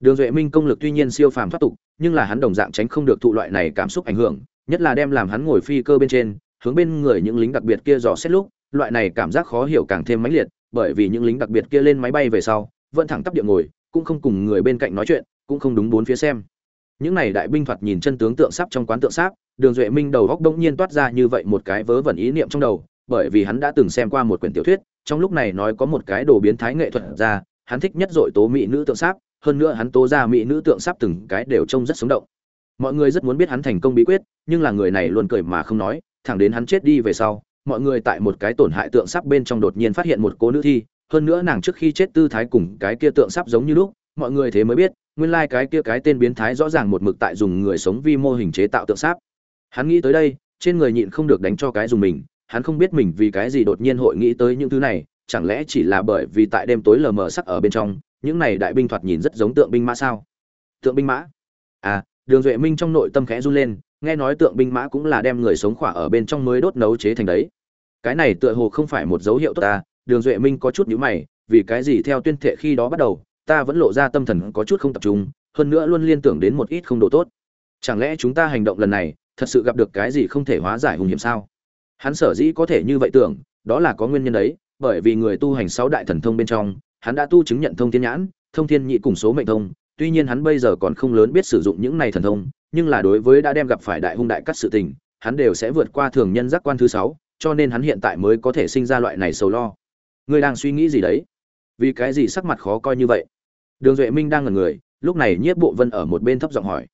Đường duệ minh công lực tuy nhiên siêu phàm thoát tục, nhưng là hắn đồng dạng tránh không được thụ loại này cảm xúc ảnh hưởng, nhất là đem làm hắn ngồi phi cơ bên trên, hướng bên người những lính đặc biệt kia dò xét lúc loại này cảm giác khó hiểu càng thêm mãnh liệt, bởi vì những lính đặc biệt kia lên máy bay về sau, vẫn thẳng tắp địa ngồi, cũng không cùng người bên cạnh nói chuyện, cũng không đúng bốn phía xem. Những này đại binh thoạt nhìn chân tướng tượng sắp trong quán tượng sáp, đường duệ minh đầu góc đông nhiên toát ra như vậy một cái vớ vẩn ý niệm trong đầu, bởi vì hắn đã từng xem qua một quyển tiểu thuyết, trong lúc này nói có một cái đồ biến thái nghệ thuật ra, hắn thích nhất dội tố mỹ nữ tượng sáp, hơn nữa hắn tố ra mỹ nữ tượng sáp từng cái đều trông rất sống động. Mọi người rất muốn biết hắn thành công bí quyết, nhưng là người này luôn cười mà không nói, thẳng đến hắn chết đi về sau mọi người tại một cái tổn hại tượng sáp bên trong đột nhiên phát hiện một cô nữ thi. Hơn nữa nàng trước khi chết tư thái cùng cái kia tượng sáp giống như lúc, mọi người thế mới biết, nguyên lai cái kia cái tên biến thái rõ ràng một mực tại dùng người sống vi mô hình chế tạo tượng sáp. Hắn nghĩ tới đây, trên người nhịn không được đánh cho cái dùng mình, hắn không biết mình vì cái gì đột nhiên hội nghĩ tới những thứ này, chẳng lẽ chỉ là bởi vì tại đêm tối lờ mờ sắc ở bên trong, những này đại binh thoạt nhìn rất giống tượng binh mã sao? Tượng binh mã? À đường duệ minh trong nội tâm khẽ run lên nghe nói tượng binh mã cũng là đem người sống khỏa ở bên trong mới đốt nấu chế thành đấy. Cái này tựa hồ không phải một dấu hiệu tốt ta, đường duệ minh có chút nhíu mày, vì cái gì theo tuyên thệ khi đó bắt đầu, ta vẫn lộ ra tâm thần có chút không tập trung, hơn nữa luôn liên tưởng đến một ít không độ tốt. Chẳng lẽ chúng ta hành động lần này, thật sự gặp được cái gì không thể hóa giải hung hiểm sao? Hắn sở dĩ có thể như vậy tưởng, đó là có nguyên nhân đấy, bởi vì người tu hành sáu đại thần thông bên trong, hắn đã tu chứng nhận thông thiên nhãn, thông thiên nhị cùng số mệnh thông, tuy nhiên hắn bây giờ còn không lớn biết sử dụng những này thần thông nhưng là đối với đã đem gặp phải đại hung đại cắt sự tình, hắn đều sẽ vượt qua thường nhân giác quan thứ sáu, cho nên hắn hiện tại mới có thể sinh ra loại này sầu lo. Ngươi đang suy nghĩ gì đấy? Vì cái gì sắc mặt khó coi như vậy? Đường duệ minh đang ngẩn người, lúc này nhiếp bộ vân ở một bên thấp giọng hỏi.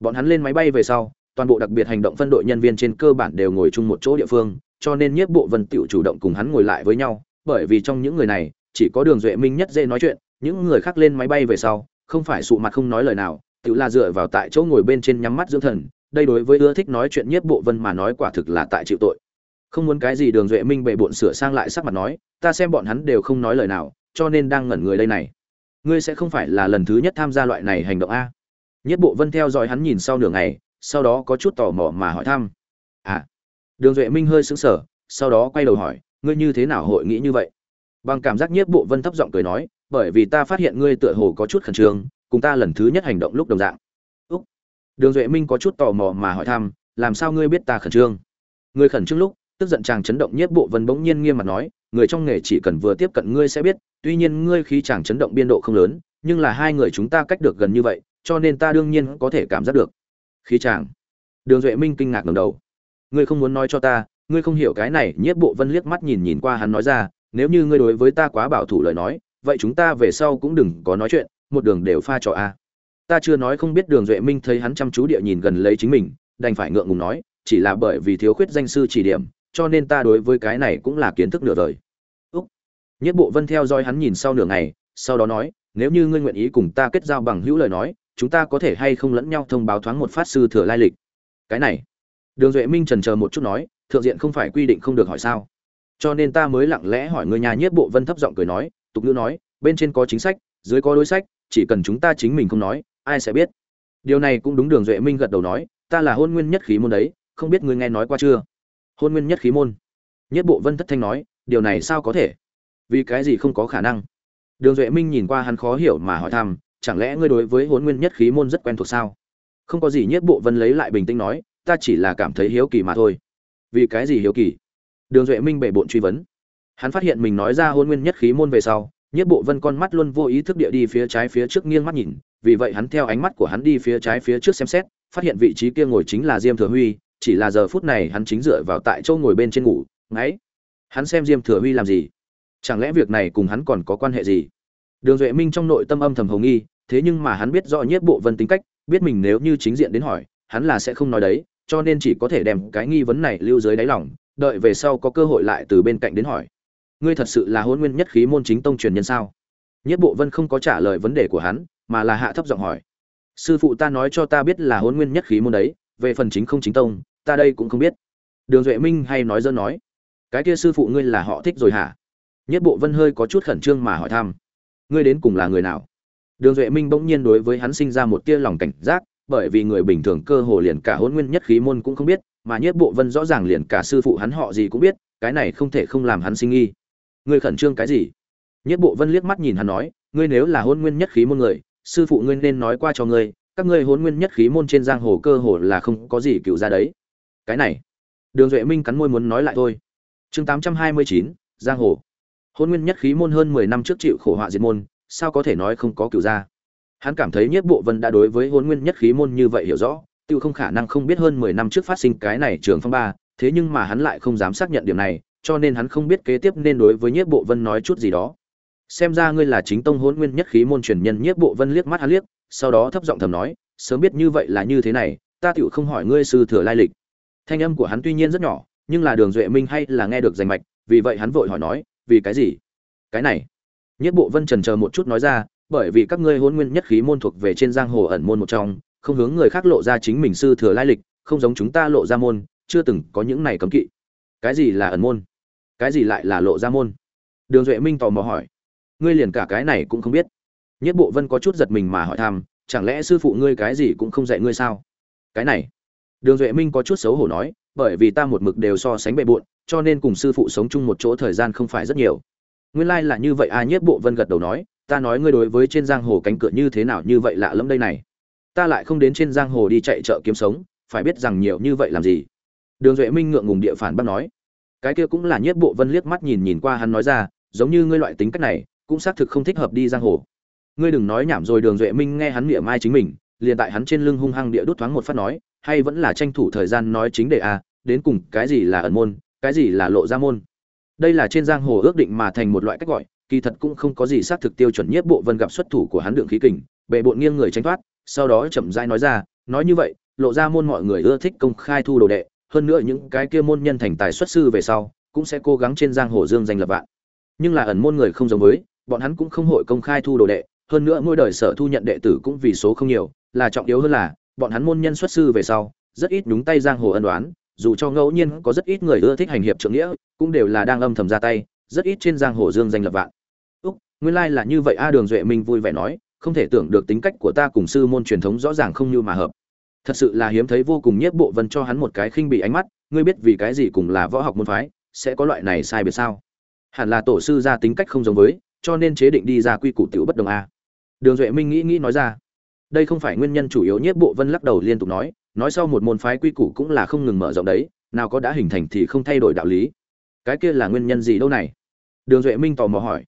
Bọn hắn lên máy bay về sau, toàn bộ đặc biệt hành động phân đội nhân viên trên cơ bản đều ngồi chung một chỗ địa phương, cho nên nhiếp bộ vân tiểu chủ động cùng hắn ngồi lại với nhau, bởi vì trong những người này, chỉ có đường duệ minh nhất dễ nói chuyện, những người khác lên máy bay về sau, không phải sụ mặt không nói lời nào tự là dựa vào tại chỗ ngồi bên trên nhắm mắt dưỡng thần, đây đối với ưa thích nói chuyện nhiếp bộ vân mà nói quả thực là tại chịu tội. Không muốn cái gì đường duệ minh bệ bộn sửa sang lại sắc mặt nói, ta xem bọn hắn đều không nói lời nào, cho nên đang ngẩn người đây này. Ngươi sẽ không phải là lần thứ nhất tham gia loại này hành động a? Nhất bộ vân theo dõi hắn nhìn sau nửa ngày, sau đó có chút tò mò mà hỏi thăm. À? Đường duệ minh hơi sững sờ, sau đó quay đầu hỏi, ngươi như thế nào hội nghĩ như vậy? Bằng cảm giác nhất bộ vân thấp giọng cười nói, bởi vì ta phát hiện ngươi tựa hồ có chút khẩn trương cùng ta lần thứ nhất hành động lúc đồng dạng. Úc. Đường duệ minh có chút tò mò mà hỏi thăm, làm sao ngươi biết ta khẩn trương? Ngươi khẩn trương lúc, tức giận chàng chấn động nhất bộ vân bỗng nhiên nghiêm mặt nói, người trong nghề chỉ cần vừa tiếp cận ngươi sẽ biết, tuy nhiên ngươi khí chàng chấn động biên độ không lớn, nhưng là hai người chúng ta cách được gần như vậy, cho nên ta đương nhiên có thể cảm giác được. Khí chàng. Đường duệ minh kinh ngạc ngầm đầu. Ngươi không muốn nói cho ta, ngươi không hiểu cái này. Nhiếp bộ vân liếc mắt nhìn nhìn qua hắn nói ra, nếu như ngươi đối với ta quá bảo thủ lời nói, vậy chúng ta về sau cũng đừng có nói chuyện một đường đều pha trò a. Ta chưa nói không biết đường duệ minh thấy hắn chăm chú địa nhìn gần lấy chính mình, đành phải ngượng ngùng nói, chỉ là bởi vì thiếu khuyết danh sư chỉ điểm, cho nên ta đối với cái này cũng là kiến thức nửa đời. Úc. Nhất bộ vân theo dõi hắn nhìn sau nửa ngày, sau đó nói, nếu như ngươi nguyện ý cùng ta kết giao bằng hữu lời nói, chúng ta có thể hay không lẫn nhau thông báo thoáng một phát sư thừa lai lịch. Cái này. Đường duệ minh trần chờ một chút nói, thượng diện không phải quy định không được hỏi sao. Cho nên ta mới lặng lẽ hỏi người nhà nhiếp bộ vân thấp giọng cười nói, tục ngữ nói, bên trên có chính sách, dưới có đối sách chỉ cần chúng ta chính mình không nói, ai sẽ biết? Điều này cũng đúng đường duệ minh gật đầu nói, ta là hôn nguyên nhất khí môn đấy, không biết ngươi nghe nói qua chưa? Hôn nguyên nhất khí môn. Nhất bộ vân thất thanh nói, điều này sao có thể? Vì cái gì không có khả năng? Đường duệ minh nhìn qua hắn khó hiểu mà hỏi thăm, chẳng lẽ ngươi đối với hôn nguyên nhất khí môn rất quen thuộc sao? Không có gì nhất bộ vân lấy lại bình tĩnh nói, ta chỉ là cảm thấy hiếu kỳ mà thôi. Vì cái gì hiếu kỳ? Đường duệ minh bể bộn truy vấn. Hắn phát hiện mình nói ra hôn nguyên nhất khí môn về sau nhất bộ vân con mắt luôn vô ý thức địa đi phía trái phía trước nghiêng mắt nhìn, vì vậy hắn theo ánh mắt của hắn đi phía trái phía trước xem xét, phát hiện vị trí kia ngồi chính là diêm thừa huy, chỉ là giờ phút này hắn chính dựa vào tại chỗ ngồi bên trên ngủ, ngáy. Hắn xem diêm thừa huy làm gì? Chẳng lẽ việc này cùng hắn còn có quan hệ gì? Đường duệ minh trong nội tâm âm thầm hồ nghi, thế nhưng mà hắn biết rõ nhất bộ vân tính cách, biết mình nếu như chính diện đến hỏi, hắn là sẽ không nói đấy, cho nên chỉ có thể đem cái nghi vấn này lưu dưới đáy lòng, đợi về sau có cơ hội lại từ bên cạnh đến hỏi ngươi thật sự là hôn nguyên nhất khí môn chính tông truyền nhân sao? Nhất bộ vân không có trả lời vấn đề của hắn, mà là hạ thấp giọng hỏi. Sư phụ ta nói cho ta biết là hôn nguyên nhất khí môn đấy, về phần chính không chính tông, ta đây cũng không biết. Đường duệ minh hay nói dơ nói. Cái kia sư phụ ngươi là họ thích rồi hả? Nhất bộ vân hơi có chút khẩn trương mà hỏi thăm. Ngươi đến cùng là người nào? Đường duệ minh bỗng nhiên đối với hắn sinh ra một tia lòng cảnh giác, bởi vì người bình thường cơ hồ liền cả hôn nguyên nhất khí môn cũng không biết, mà nhất bộ vân rõ ràng liền cả sư phụ hắn họ gì cũng biết, cái này không thể không làm hắn sinh nghi ngươi khẩn trương cái gì? Nhất bộ vân liếc mắt nhìn hắn nói, ngươi nếu là hôn nguyên nhất khí môn người, sư phụ ngươi nên nói qua cho ngươi, các ngươi hôn nguyên nhất khí môn trên giang hồ cơ hồ là không có gì cựu ra đấy. Cái này, đường duệ minh cắn môi muốn nói lại thôi. Chương tám trăm hai mươi chín, giang hồ. Hôn nguyên nhất khí môn hơn mười năm trước chịu khổ họa diệt môn, sao có thể nói không có cựu gia? Hắn cảm thấy nhất bộ vân đã đối với hôn nguyên nhất khí môn như vậy hiểu rõ, tự không khả năng không biết hơn mười năm trước phát sinh cái này trường phong ba, thế nhưng mà hắn lại không dám xác nhận điểm này cho nên hắn không biết kế tiếp nên đối với nhất bộ vân nói chút gì đó. Xem ra ngươi là chính tông hôn nguyên nhất khí môn truyền nhân nhất bộ vân liếc mắt hắn liếc, sau đó thấp giọng thầm nói, sớm biết như vậy là như thế này, ta tựu không hỏi ngươi sư thừa lai lịch. Thanh âm của hắn tuy nhiên rất nhỏ, nhưng là đường duệ minh hay là nghe được rành mạch, vì vậy hắn vội hỏi nói, vì cái gì? Cái này. Nhất bộ vân trần chờ một chút nói ra, bởi vì các ngươi hôn nguyên nhất khí môn thuộc về trên giang hồ ẩn môn một trong, không hướng người khác lộ ra chính mình sư thừa lai lịch, không giống chúng ta lộ ra môn, chưa từng có những này cấm kỵ. Cái gì là ẩn môn? Cái gì lại là lộ ra môn? Đường duệ minh tò mò hỏi. Ngươi liền cả cái này cũng không biết. Nhất bộ vân có chút giật mình mà hỏi thăm chẳng lẽ sư phụ ngươi cái gì cũng không dạy ngươi sao? Cái này. Đường duệ minh có chút xấu hổ nói bởi vì ta một mực đều so sánh bề bộn cho nên cùng sư phụ sống chung một chỗ thời gian không phải rất nhiều. Nguyên lai là như vậy a à, nhất bộ vân gật đầu nói ta nói ngươi đối với trên giang hồ cánh cửa như thế nào như vậy lạ lẫm đây này. Ta lại không đến trên giang hồ đi chạy chợ kiếm sống phải biết rằng nhiều như vậy làm gì. Đường duệ minh ngượng ngùng địa phản bác nói cái kia cũng là nhiếp bộ vân liếc mắt nhìn nhìn qua hắn nói ra, giống như ngươi loại tính cách này, cũng xác thực không thích hợp đi giang hồ. Ngươi đừng nói nhảm rồi đường duệ minh nghe hắn miệng mai chính mình, liền tại hắn trên lưng hung hăng địa đốt thoáng một phát nói, hay vẫn là tranh thủ thời gian nói chính đề a, đến cùng cái gì là ẩn môn, cái gì là lộ ra môn. Đây là trên giang hồ ước định mà thành một loại cách gọi, kỳ thật cũng không có gì xác thực tiêu chuẩn nhất bộ vân gặp xuất thủ của hắn đường khí kình bệ bộn nghiêng người tránh thoát, sau đó chậm rãi nói ra, nói như vậy, lộ ra môn mọi người ưa thích công khai thu đồ đệ hơn nữa những cái kia môn nhân thành tài xuất sư về sau, cũng sẽ cố gắng trên giang hồ dương danh lập vạn. Nhưng là ẩn môn người không giống với, bọn hắn cũng không hội công khai thu đồ đệ, hơn nữa mỗi đời sở thu nhận đệ tử cũng vì số không nhiều, là trọng yếu hơn là, bọn hắn môn nhân xuất sư về sau, rất ít nhúng tay giang hồ ân đoán dù cho ngẫu nhiên có rất ít người ưa thích hành hiệp trượng nghĩa, cũng đều là đang âm thầm ra tay, rất ít trên giang hồ dương danh lập vạn. Úc, nguyên lai là như vậy a, đường duệ minh vui vẻ nói, không thể tưởng được tính cách của ta cùng sư môn truyền thống rõ ràng không như mà hợp thật sự là hiếm thấy vô cùng nhiếp bộ vân cho hắn một cái khinh bị ánh mắt, ngươi biết vì cái gì cùng là võ học môn phái, sẽ có loại này sai biệt sao? Hẳn là tổ sư ra tính cách không giống với, cho nên chế định đi ra quy củ tiểu bất đồng a. Đường duệ minh nghĩ nghĩ nói ra. Đây không phải nguyên nhân chủ yếu nhất bộ vân lắc đầu liên tục nói nói sau một môn phái quy củ cũng là không ngừng mở rộng đấy, nào có đã hình thành thì không thay đổi đạo lý. Cái kia là nguyên nhân gì đâu này? Đường duệ minh tò mò hỏi.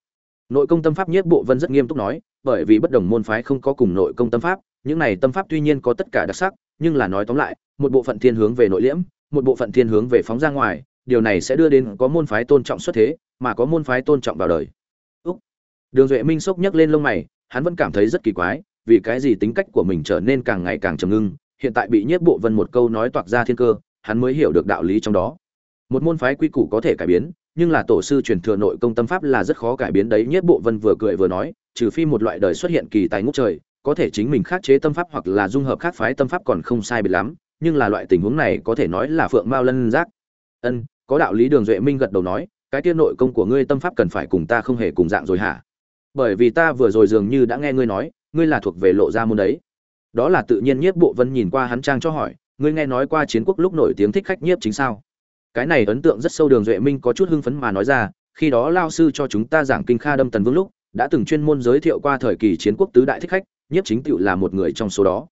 Nội công tâm pháp nhất bộ vân rất nghiêm túc nói, bởi vì bất đồng môn phái không có cùng nội công tâm pháp những này tâm pháp tuy nhiên có tất cả đặc sắc, nhưng là nói tóm lại, một bộ phận thiên hướng về nội liễm, một bộ phận thiên hướng về phóng ra ngoài, điều này sẽ đưa đến có môn phái tôn trọng xuất thế, mà có môn phái tôn trọng vào đời Úc. đường duệ minh sốc nhấc lên lông mày, hắn vẫn cảm thấy rất kỳ quái, vì cái gì tính cách của mình trở nên càng ngày càng trầm ngưng, hiện tại bị nhiếp bộ vân một câu nói toạc ra thiên cơ, hắn mới hiểu được đạo lý trong đó một môn phái quy củ có thể cải biến, nhưng là tổ sư truyền thừa nội công tâm pháp là rất khó cải biến đấy, nhiếp bộ vân vừa cười vừa nói, trừ phi một loại đời xuất hiện kỳ tài ngút trời có thể chính mình khắc chế tâm pháp hoặc là dung hợp khác phái tâm pháp còn không sai biệt lắm, nhưng là loại tình huống này có thể nói là phượng mao lân giác. Ân, có đạo lý đường duệ minh gật đầu nói, cái tiên nội công của ngươi tâm pháp cần phải cùng ta không hề cùng dạng rồi hả? Bởi vì ta vừa rồi dường như đã nghe ngươi nói, ngươi là thuộc về lộ ra môn đấy. Đó là tự nhiên nhiếp bộ vân nhìn qua hắn trang cho hỏi, ngươi nghe nói qua chiến quốc lúc nổi tiếng thích khách nhiếp chính sao? Cái này ấn tượng rất sâu đường duệ minh có chút hưng phấn mà nói ra, khi đó lao sư cho chúng ta giảng kinh kha đâm tần vương lúc, đã từng chuyên môn giới thiệu qua thời kỳ chiến quốc tứ đại thích khách nhiếp chính tựu là một người trong số đó.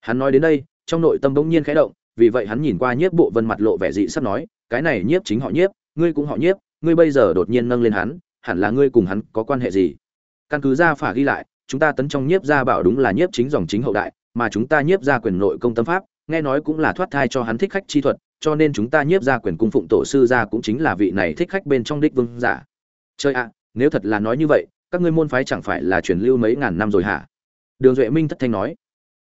Hắn nói đến đây, trong nội tâm bỗng nhiên khẽ động, vì vậy hắn nhìn qua nhiếp bộ vân mặt lộ vẻ dị sắp nói, cái này nhiếp chính họ nhiếp, ngươi cũng họ nhiếp, ngươi bây giờ đột nhiên nâng lên hắn, hẳn là ngươi cùng hắn có quan hệ gì? Căn cứ ra phả ghi lại, chúng ta tấn trong nhiếp gia bảo đúng là nhiếp chính dòng chính hậu đại, mà chúng ta nhiếp gia quyền nội công tâm pháp, nghe nói cũng là thoát thai cho hắn thích khách chi thuật, cho nên chúng ta nhiếp gia quyền cung phụng tổ sư gia cũng chính là vị này thích khách bên trong đích vương giả. Chơi ạ, nếu thật là nói như vậy, các ngươi môn phái chẳng phải là truyền lưu mấy ngàn năm rồi hả? Đường duệ minh thất thanh nói,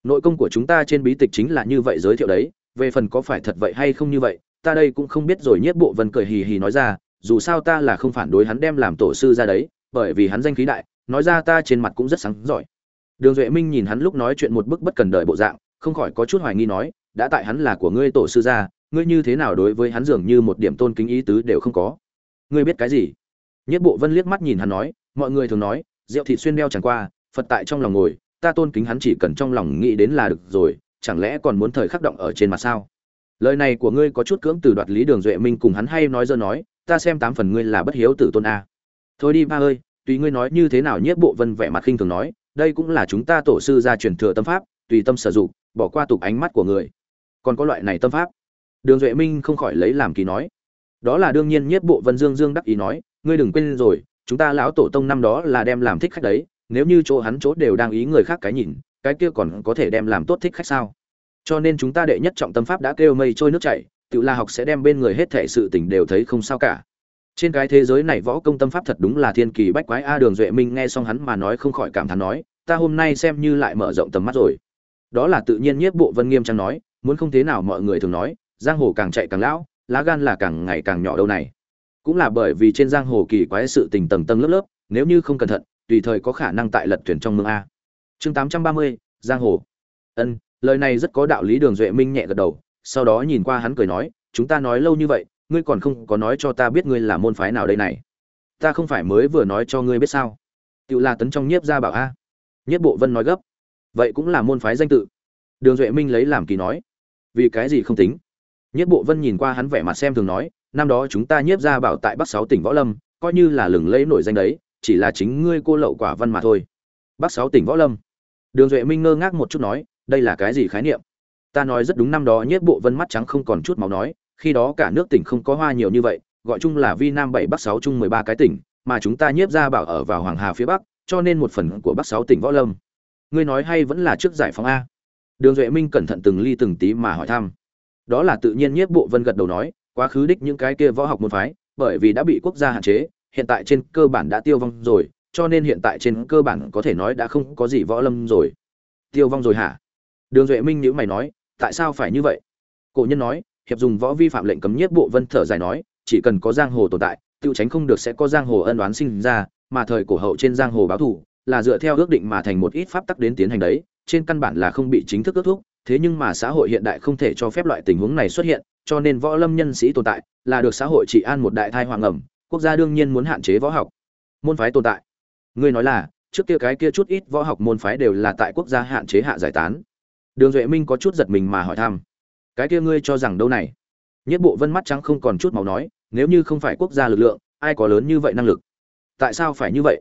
nội công của chúng ta trên bí tịch chính là như vậy giới thiệu đấy, về phần có phải thật vậy hay không như vậy, ta đây cũng không biết rồi. Nhiếp bộ vân cười hì hì nói ra, dù sao ta là không phản đối hắn đem làm tổ sư ra đấy, bởi vì hắn danh khí đại, nói ra ta trên mặt cũng rất sáng giỏi. Đường duệ minh nhìn hắn lúc nói chuyện một bức bất cần đợi bộ dạng, không khỏi có chút hoài nghi nói, đã tại hắn là của ngươi tổ sư gia, ngươi như thế nào đối với hắn dường như một điểm tôn kính ý tứ đều không có. Ngươi biết cái gì? Nhất bộ vân liếc mắt nhìn hắn nói, mọi người thường nói, rượu thịt xuyên đeo chẳng qua, phật tại trong lòng ngồi ta tôn kính hắn chỉ cần trong lòng nghĩ đến là được rồi, chẳng lẽ còn muốn thời khắc động ở trên mặt sao? Lời này của ngươi có chút cưỡng từ đoạt lý đường duệ minh cùng hắn hay nói dơ nói, ta xem tám phần ngươi là bất hiếu tử tôn a. Thôi đi ba ơi, tùy ngươi nói như thế nào nhiếp bộ vân vẻ mặt khinh thường nói, đây cũng là chúng ta tổ sư ra truyền thừa tâm pháp, tùy tâm sử dụng, bỏ qua tục ánh mắt của người. Còn có loại này tâm pháp? Đường duệ minh không khỏi lấy làm kỳ nói. Đó là đương nhiên, nhiếp bộ vân dương dương đắc ý nói, ngươi đừng quên rồi, chúng ta lão tổ tông năm đó là đem làm thích khách đấy nếu như chỗ hắn chỗ đều đang ý người khác cái nhìn, cái kia còn có thể đem làm tốt thích khách sao? Cho nên chúng ta đệ nhất trọng tâm pháp đã kêu mây trôi nước chảy, tự la học sẽ đem bên người hết thể sự tình đều thấy không sao cả. Trên cái thế giới này võ công tâm pháp thật đúng là thiên kỳ bách quái, a đường duệ minh nghe xong hắn mà nói không khỏi cảm thán nói, ta hôm nay xem như lại mở rộng tầm mắt rồi. Đó là tự nhiên nhiếp bộ vân nghiêm trang nói, muốn không thế nào mọi người thường nói, giang hồ càng chạy càng lão, lá gan là càng ngày càng nhỏ đâu này. Cũng là bởi vì trên giang hồ kỳ quái sự tình tầng tầng lớp lớp, nếu như không cẩn thận tùy thời có khả năng tại lật thuyền trong mương a. Chương tám trăm ba mươi, giang hồ. Ân, lời này rất có đạo lý, đường duệ minh nhẹ gật đầu, sau đó nhìn qua hắn cười nói, chúng ta nói lâu như vậy, ngươi còn không có nói cho ta biết ngươi là môn phái nào đây này. Ta không phải mới vừa nói cho ngươi biết sao? Tự là tấn trong nhiếp gia bảo a. Nhiếp bộ vân nói gấp, vậy cũng là môn phái danh tự. Đường duệ minh lấy làm kỳ nói, vì cái gì không tính? Nhiếp bộ vân nhìn qua hắn vẻ mặt xem thường nói, năm đó chúng ta nhiếp gia bảo tại bắc sáu tỉnh võ lâm, coi như là lừng lẫy nổi danh đấy chỉ là chính ngươi cô lậu quả văn mà thôi. Bắc sáu tỉnh võ lâm. Đường duệ minh ngơ ngác một chút nói, đây là cái gì khái niệm? Ta nói rất đúng năm đó nhiếp bộ vân mắt trắng không còn chút máu nói, khi đó cả nước tỉnh không có hoa nhiều như vậy, gọi chung là vi nam bảy, bắc sáu chung mười ba cái tỉnh, mà chúng ta nhiếp ra bảo ở vào hoàng hà phía bắc, cho nên một phần của bắc sáu tỉnh võ lâm. Ngươi nói hay vẫn là trước giải phóng a? Đường duệ minh cẩn thận từng ly từng tí mà hỏi thăm. Đó là tự nhiên nhiếp bộ vân gật đầu nói, quá khứ đích những cái kia võ học môn phái, bởi vì đã bị quốc gia hạn chế hiện tại trên cơ bản đã tiêu vong rồi, cho nên hiện tại trên cơ bản có thể nói đã không có gì võ lâm rồi. Tiêu vong rồi hả? Đường duệ minh nhíu mày nói, tại sao phải như vậy? Cổ nhân nói, hiệp dùng võ vi phạm lệnh cấm nhiếp bộ vân thở dài nói, chỉ cần có giang hồ tồn tại tự tránh không được sẽ có giang hồ ân oán sinh ra, mà thời cổ hậu trên giang hồ báo thủ là dựa theo ước định mà thành một ít pháp tắc đến tiến hành đấy, trên căn bản là không bị chính thức ước thúc, thế nhưng mà xã hội hiện đại không thể cho phép loại tình huống này xuất hiện, cho nên võ lâm nhân sĩ tồn tại, là được xã hội trị an một đại thai hoàng ẩm quốc gia đương nhiên muốn hạn chế võ học. Môn phái tồn tại. Ngươi nói là, trước kia cái kia chút ít võ học môn phái đều là tại quốc gia hạn chế hạ giải tán. Đường duệ minh có chút giật mình mà hỏi thăm. Cái kia ngươi cho rằng đâu này? Nhất bộ vân mắt trắng không còn chút màu nói, nếu như không phải quốc gia lực lượng, ai có lớn như vậy năng lực? Tại sao phải như vậy?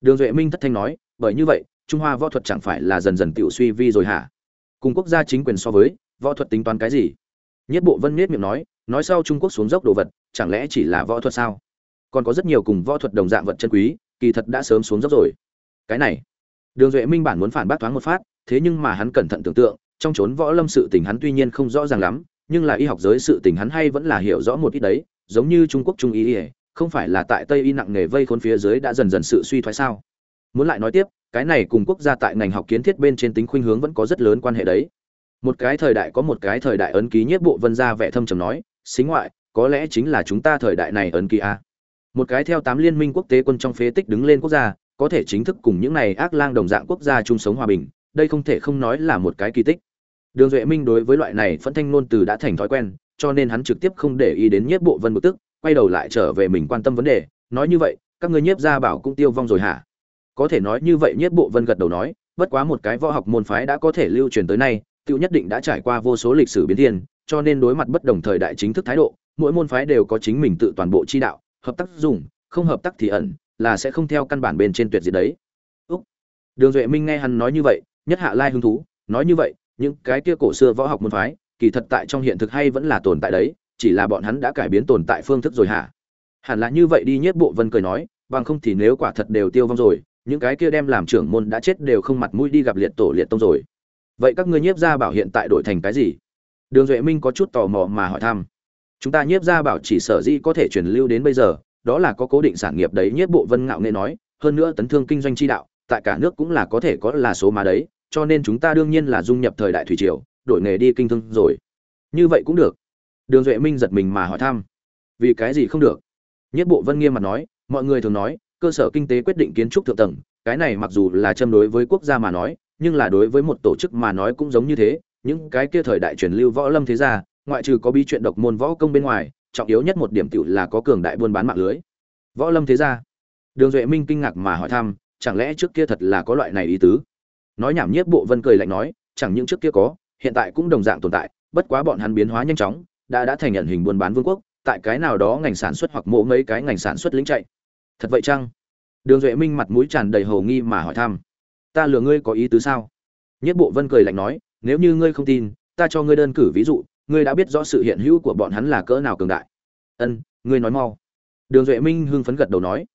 Đường duệ minh thất thanh nói, bởi như vậy, trung hoa võ thuật chẳng phải là dần dần tiểu suy vi rồi hả? Cùng quốc gia chính quyền so với, võ thuật tính toán cái gì? Nhất bộ vân miết miệng nói nói sau trung quốc xuống dốc đồ vật, chẳng lẽ chỉ là võ thuật sao? Còn có rất nhiều cùng võ thuật đồng dạng vật chân quý, kỳ thật đã sớm xuống dốc rồi. Cái này, đường duệ minh bản muốn phản bác thoáng một phát, thế nhưng mà hắn cẩn thận tưởng tượng, trong chốn võ lâm sự tình hắn tuy nhiên không rõ ràng lắm, nhưng là y học giới sự tình hắn hay vẫn là hiểu rõ một ít đấy, giống như trung quốc trung y ỉa không phải là tại tây y nặng nghề vây khốn phía dưới đã dần dần sự suy thoái sao? Muốn lại nói tiếp, cái này cùng quốc gia tại ngành học kiến thiết bên trên tính khuynh hướng vẫn có rất lớn quan hệ đấy. Một cái thời đại có một cái thời đại ấn ký nhất bộ vân gia vẻ thâm trầm nói, xính ngoại, có lẽ chính là chúng ta thời đại này ấn ký a một cái theo tám liên minh quốc tế quân trong phế tích đứng lên quốc gia, có thể chính thức cùng những này ác lang đồng dạng quốc gia chung sống hòa bình, đây không thể không nói là một cái kỳ tích. Đường duệ minh đối với loại này phẫn thanh ngôn từ đã thành thói quen, cho nên hắn trực tiếp không để ý đến nhiếp bộ vân bực tức, quay đầu lại trở về mình quan tâm vấn đề, nói như vậy, các ngươi nhiếp gia bảo cũng tiêu vong rồi hả? Có thể nói như vậy nhiếp bộ vân gật đầu nói, bất quá một cái võ học môn phái đã có thể lưu truyền tới nay tiêu nhất định đã trải qua vô số lịch sử biến thiên, cho nên đối mặt bất đồng thời đại chính thức thái độ, mỗi môn phái đều có chính mình tự toàn bộ chi đạo hợp tác dùng, không hợp tác thì ẩn, là sẽ không theo căn bản bên trên tuyệt gì đấy. Úc. đường duệ minh nghe hắn nói như vậy, nhất hạ lai hứng thú, nói như vậy, những cái kia cổ xưa võ học môn phái, kỳ thật tại trong hiện thực hay vẫn là tồn tại đấy, chỉ là bọn hắn đã cải biến tồn tại phương thức rồi hả? Hẳn là như vậy đi nhất bộ vân cười nói, bằng không thì nếu quả thật đều tiêu vong rồi, những cái kia đem làm trưởng môn đã chết đều không mặt mũi đi gặp liệt tổ liệt tông rồi. Vậy các ngươi nhiếp gia bảo hiện tại đổi thành cái gì? Đường duệ minh có chút tò mò mà hỏi thăm chúng ta nhiếp gia bảo chỉ sở dĩ có thể truyền lưu đến bây giờ, đó là có cố định sản nghiệp đấy, nhiếp bộ vân ngạo nghệ nói, hơn nữa tấn thương kinh doanh chi đạo, tại cả nước cũng là có thể có là số mà đấy, cho nên chúng ta đương nhiên là dung nhập thời đại thủy triều, đổi nghề đi kinh thương rồi. Như vậy cũng được. Đường duệ minh giật mình mà hỏi thăm. Vì cái gì không được? Nhất bộ vân nghiêm mặt nói, mọi người thường nói, cơ sở kinh tế quyết định kiến trúc thượng tầng, cái này mặc dù là châm đối với quốc gia mà nói, nhưng là đối với một tổ chức mà nói cũng giống như thế, những cái kia thời đại truyền lưu võ lâm thế gia ngoại trừ có bí chuyện độc môn võ công bên ngoài, trọng yếu nhất một điểm tựu là có cường đại buôn bán mạng lưới. Võ lâm thế gia. Đường duệ minh kinh ngạc mà hỏi thăm, chẳng lẽ trước kia thật là có loại này ý tứ? Nói nhảm nhiếp bộ vân cười lạnh nói, chẳng những trước kia có, hiện tại cũng đồng dạng tồn tại, bất quá bọn hắn biến hóa nhanh chóng, đã đã thành nhận hình buôn bán vương quốc, tại cái nào đó ngành sản xuất hoặc mộ mấy cái ngành sản xuất lính chạy. Thật vậy chăng? Đường duệ minh mặt mũi tràn đầy hầu nghi mà hỏi thăm. Ta lừa ngươi có ý tứ sao? Nhất bộ vân cười lạnh nói, nếu như ngươi không tin, ta cho ngươi đơn cử ví dụ ngươi đã biết rõ sự hiện hữu của bọn hắn là cỡ nào cường đại. Ân, ngươi nói mau. Đường duệ minh hưng phấn gật đầu nói.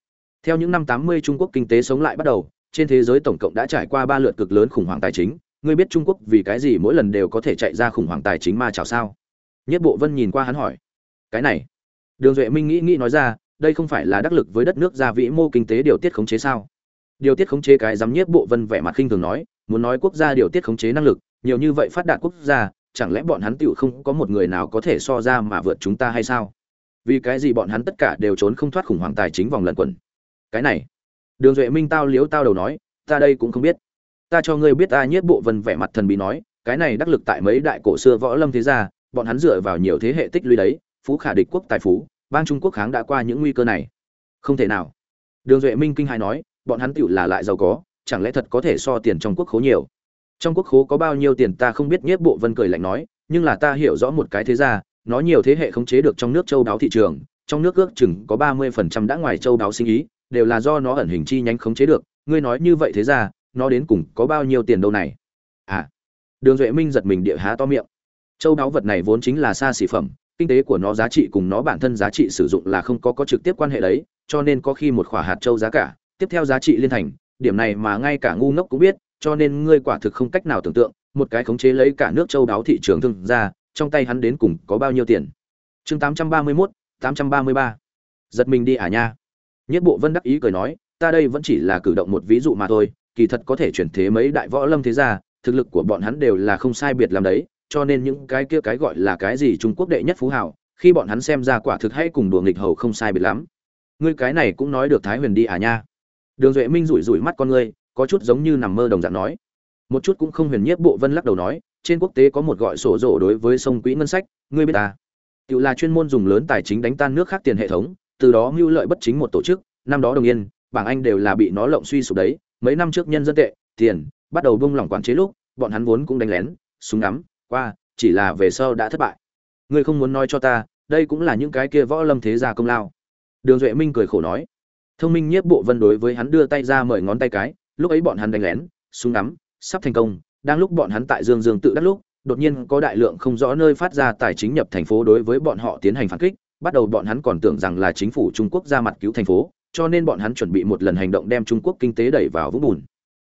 Theo những năm tám mươi trung quốc kinh tế sống lại bắt đầu, trên thế giới tổng cộng đã trải qua ba lượt cực lớn khủng hoảng tài chính. Ngươi biết trung quốc vì cái gì mỗi lần đều có thể chạy ra khủng hoảng tài chính ma chảo sao? Nhất bộ vân nhìn qua hắn hỏi. Cái này. Đường duệ minh nghĩ nghĩ nói ra, đây không phải là đắc lực với đất nước gia vĩ mô kinh tế điều tiết khống chế sao? Điều tiết khống chế cái giám nhiếp bộ vân vẻ mặt khinh thường nói, muốn nói quốc gia điều tiết khống chế năng lực, nhiều như vậy phát đạt quốc gia chẳng lẽ bọn hắn tựu không có một người nào có thể so ra mà vượt chúng ta hay sao? Vì cái gì bọn hắn tất cả đều trốn không thoát khủng hoảng tài chính vòng lẩn quẩn? Cái này, đường duệ minh tao liếu tao đầu nói, ta đây cũng không biết. Ta cho ngươi biết ta nhiếp bộ vân vẻ mặt thần bí nói, cái này đắc lực tại mấy đại cổ xưa võ lâm thế gia, bọn hắn dựa vào nhiều thế hệ tích lũy đấy, phú khả địch quốc tài phú, bang trung quốc kháng đã qua những nguy cơ này. Không thể nào. Đường duệ minh kinh hai nói, bọn hắn tựu là lại giàu có, chẳng lẽ thật có thể so tiền trong quốc khố nhiều? Trong quốc khố có bao nhiêu tiền ta không biết, nhiếp bộ vân cười lạnh nói, nhưng là ta hiểu rõ một cái thế gia, nó nhiều thế hệ khống chế được trong nước châu đáo thị trường, trong nước ước chừng có ba mươi phần trăm đã ngoài châu đáo sinh ý, đều là do nó ẩn hình chi nhánh khống chế được. Ngươi nói như vậy thế ra nó đến cùng có bao nhiêu tiền đâu này? À đường duệ minh giật mình địa há to miệng. Châu đáo vật này vốn chính là xa xỉ phẩm, kinh tế của nó giá trị cùng nó bản thân giá trị sử dụng là không có có trực tiếp quan hệ đấy, cho nên có khi một khỏa hạt châu giá cả, tiếp theo giá trị liên thành, điểm này mà ngay cả ngu ngốc cũng biết cho nên ngươi quả thực không cách nào tưởng tượng, một cái khống chế lấy cả nước châu đáo thị trường thương ra trong tay hắn đến cùng có bao nhiêu tiền. Chương tám trăm ba mươi mốt, tám trăm ba mươi ba. Giật mình đi à nha. Nhất bộ vân đắc ý cười nói, ta đây vẫn chỉ là cử động một ví dụ mà thôi, kỳ thật có thể chuyển thế mấy đại võ lâm thế gia, thực lực của bọn hắn đều là không sai biệt làm đấy, cho nên những cái kia cái gọi là cái gì trung quốc đệ nhất phú hào, khi bọn hắn xem ra quả thực hay cùng đùa nghịch hầu không sai biệt lắm. Ngươi cái này cũng nói được thái huyền đi à nha. Đường duệ minh rủi rủi mắt con ngươi có chút giống như nằm mơ đồng dạng nói. Một chút cũng không huyền nhiếp bộ vân lắc đầu nói, trên quốc tế có một gọi sổ rổ đối với sông quỹ ngân sách, ngươi biết ta. Tự là chuyên môn dùng lớn tài chính đánh tan nước khác tiền hệ thống, từ đó mưu lợi bất chính một tổ chức, năm đó đồng yên, bảng anh đều là bị nó lộng suy sụp đấy, mấy năm trước nhân dân tệ, tiền, bắt đầu bung lỏng quản chế lúc, bọn hắn vốn cũng đánh lén, súng ngắm, qua, chỉ là về sau đã thất bại. Ngươi không muốn nói cho ta, đây cũng là những cái kia võ lâm thế gia công lao. Đường duệ minh cười khổ nói. Thông minh nhiếp bộ vân đối với hắn đưa tay ra mời ngón tay cái lúc ấy bọn hắn đánh lén, súng ngắm, sắp thành công, đang lúc bọn hắn tại dương dương tự đắc lúc, đột nhiên có đại lượng không rõ nơi phát ra tài chính nhập thành phố đối với bọn họ tiến hành phản kích, bắt đầu bọn hắn còn tưởng rằng là chính phủ trung quốc ra mặt cứu thành phố, cho nên bọn hắn chuẩn bị một lần hành động đem trung quốc kinh tế đẩy vào vũng bùn.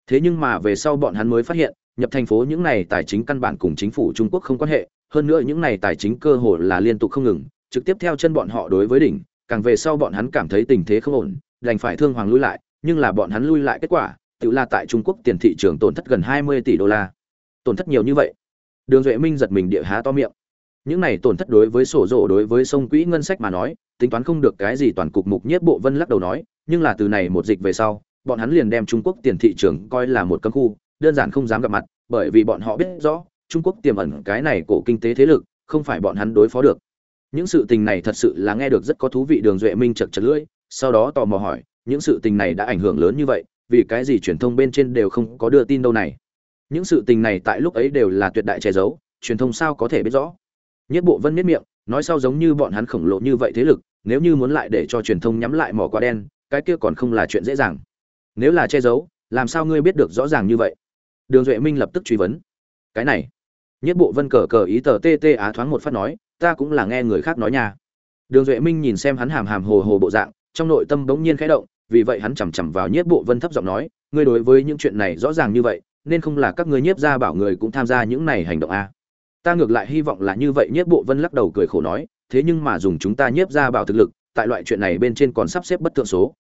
Thế nhưng mà về sau bọn hắn mới phát hiện, nhập thành phố những này tài chính căn bản cùng chính phủ trung quốc không quan hệ, hơn nữa những này tài chính cơ hồ là liên tục không ngừng, trực tiếp theo chân bọn họ đối với đỉnh, càng về sau bọn hắn cảm thấy tình thế không ổn, đành phải thương hoàng lui lại, nhưng là bọn hắn lui lại kết quả tự là tại trung quốc tiền thị trường tổn thất gần hai mươi tỷ đô la. Tổn thất nhiều như vậy. Đường duệ minh giật mình địa há to miệng. Những này tổn thất đối với sổ rổ, đối với sông quỹ ngân sách mà nói, tính toán không được cái gì toàn cục mục nhất bộ vân lắc đầu nói, nhưng là từ này một dịch về sau, bọn hắn liền đem trung quốc tiền thị trường coi là một cấm khu, đơn giản không dám gặp mặt, bởi vì bọn họ biết rõ, trung quốc tiềm ẩn cái này cổ kinh tế thế lực, không phải bọn hắn đối phó được. Những sự tình này thật sự là nghe được rất có thú vị, đường duệ minh chật chật lưỡi, sau đó tò mò hỏi, những sự tình này đã ảnh hưởng lớn như vậy vì cái gì truyền thông bên trên đều không có đưa tin đâu này? Những sự tình này tại lúc ấy đều là tuyệt đại che giấu, truyền thông sao có thể biết rõ? Nhất bộ vân miết miệng, nói sau giống như bọn hắn khổng lồ như vậy thế lực, nếu như muốn lại để cho truyền thông nhắm lại mỏ quả đen, cái kia còn không là chuyện dễ dàng. Nếu là che giấu, làm sao ngươi biết được rõ ràng như vậy? Đường duệ minh lập tức truy vấn. Cái này. Nhất bộ vân cờ cờ ý tờ tê tê á thoáng một phát nói, ta cũng là nghe người khác nói nha. Đường duệ minh nhìn xem hắn hàm hàm hồ hồ bộ dạng, trong nội tâm bỗng nhiên khẽ động vì vậy hắn chằm chằm vào nhiếp bộ vân thấp giọng nói, ngươi đối với những chuyện này rõ ràng như vậy, nên không là các ngươi nhiếp gia bảo người cũng tham gia những này hành động a ta ngược lại hy vọng là như vậy, nhiếp bộ vân lắc đầu cười khổ nói, thế nhưng mà dùng chúng ta nhiếp gia bảo thực lực, tại loại chuyện này bên trên còn sắp xếp bất thượng số.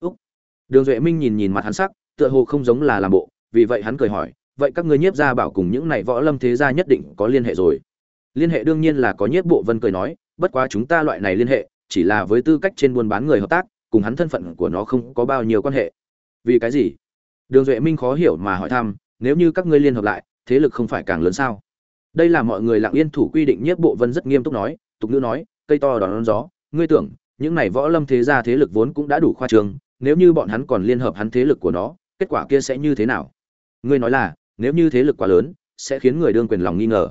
Úc. đường duệ minh nhìn nhìn mặt hắn sắc, tựa hồ không giống là làm bộ, vì vậy hắn cười hỏi, vậy các ngươi nhiếp gia bảo cùng những này võ lâm thế gia nhất định có liên hệ rồi? Liên hệ đương nhiên là có, nhiếp bộ vân cười nói, bất quá chúng ta loại này liên hệ, chỉ là với tư cách trên buôn bán người hợp tác cùng hắn thân phận của nó không có bao nhiêu quan hệ. Vì cái gì? Đường duệ minh khó hiểu mà hỏi thăm, nếu như các ngươi liên hợp lại, thế lực không phải càng lớn sao? Đây là mọi người lặng yên thủ quy định nhất bộ vân rất nghiêm túc nói, tục ngữ nói, cây to đón gió. Ngươi tưởng, những này võ lâm thế gia thế lực vốn cũng đã đủ khoa trương, nếu như bọn hắn còn liên hợp hắn thế lực của nó, kết quả kia sẽ như thế nào? Ngươi nói là, nếu như thế lực quá lớn, sẽ khiến người đương quyền lòng nghi ngờ.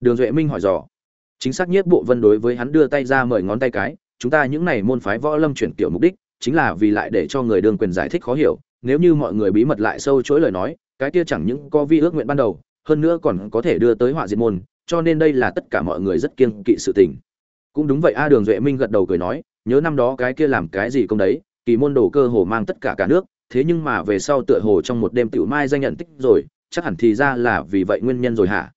Đường duệ minh hỏi dò. Chính xác nhất bộ vân đối với hắn đưa tay ra mời ngón tay cái chúng ta những này môn phái võ lâm chuyển kiểu mục đích, chính là vì lại để cho người đương quyền giải thích khó hiểu, nếu như mọi người bí mật lại sâu chối lời nói, cái kia chẳng những có vi ước nguyện ban đầu, hơn nữa còn có thể đưa tới họa diệt môn, cho nên đây là tất cả mọi người rất kiêng kỵ sự tình. Cũng đúng vậy, a đường duệ minh gật đầu cười nói, nhớ năm đó cái kia làm cái gì công đấy, kỳ môn đồ cơ hồ mang tất cả cả nước, thế nhưng mà về sau tựa hồ trong một đêm tiểu mai danh nhận tích rồi, chắc hẳn thì ra là vì vậy nguyên nhân rồi hả?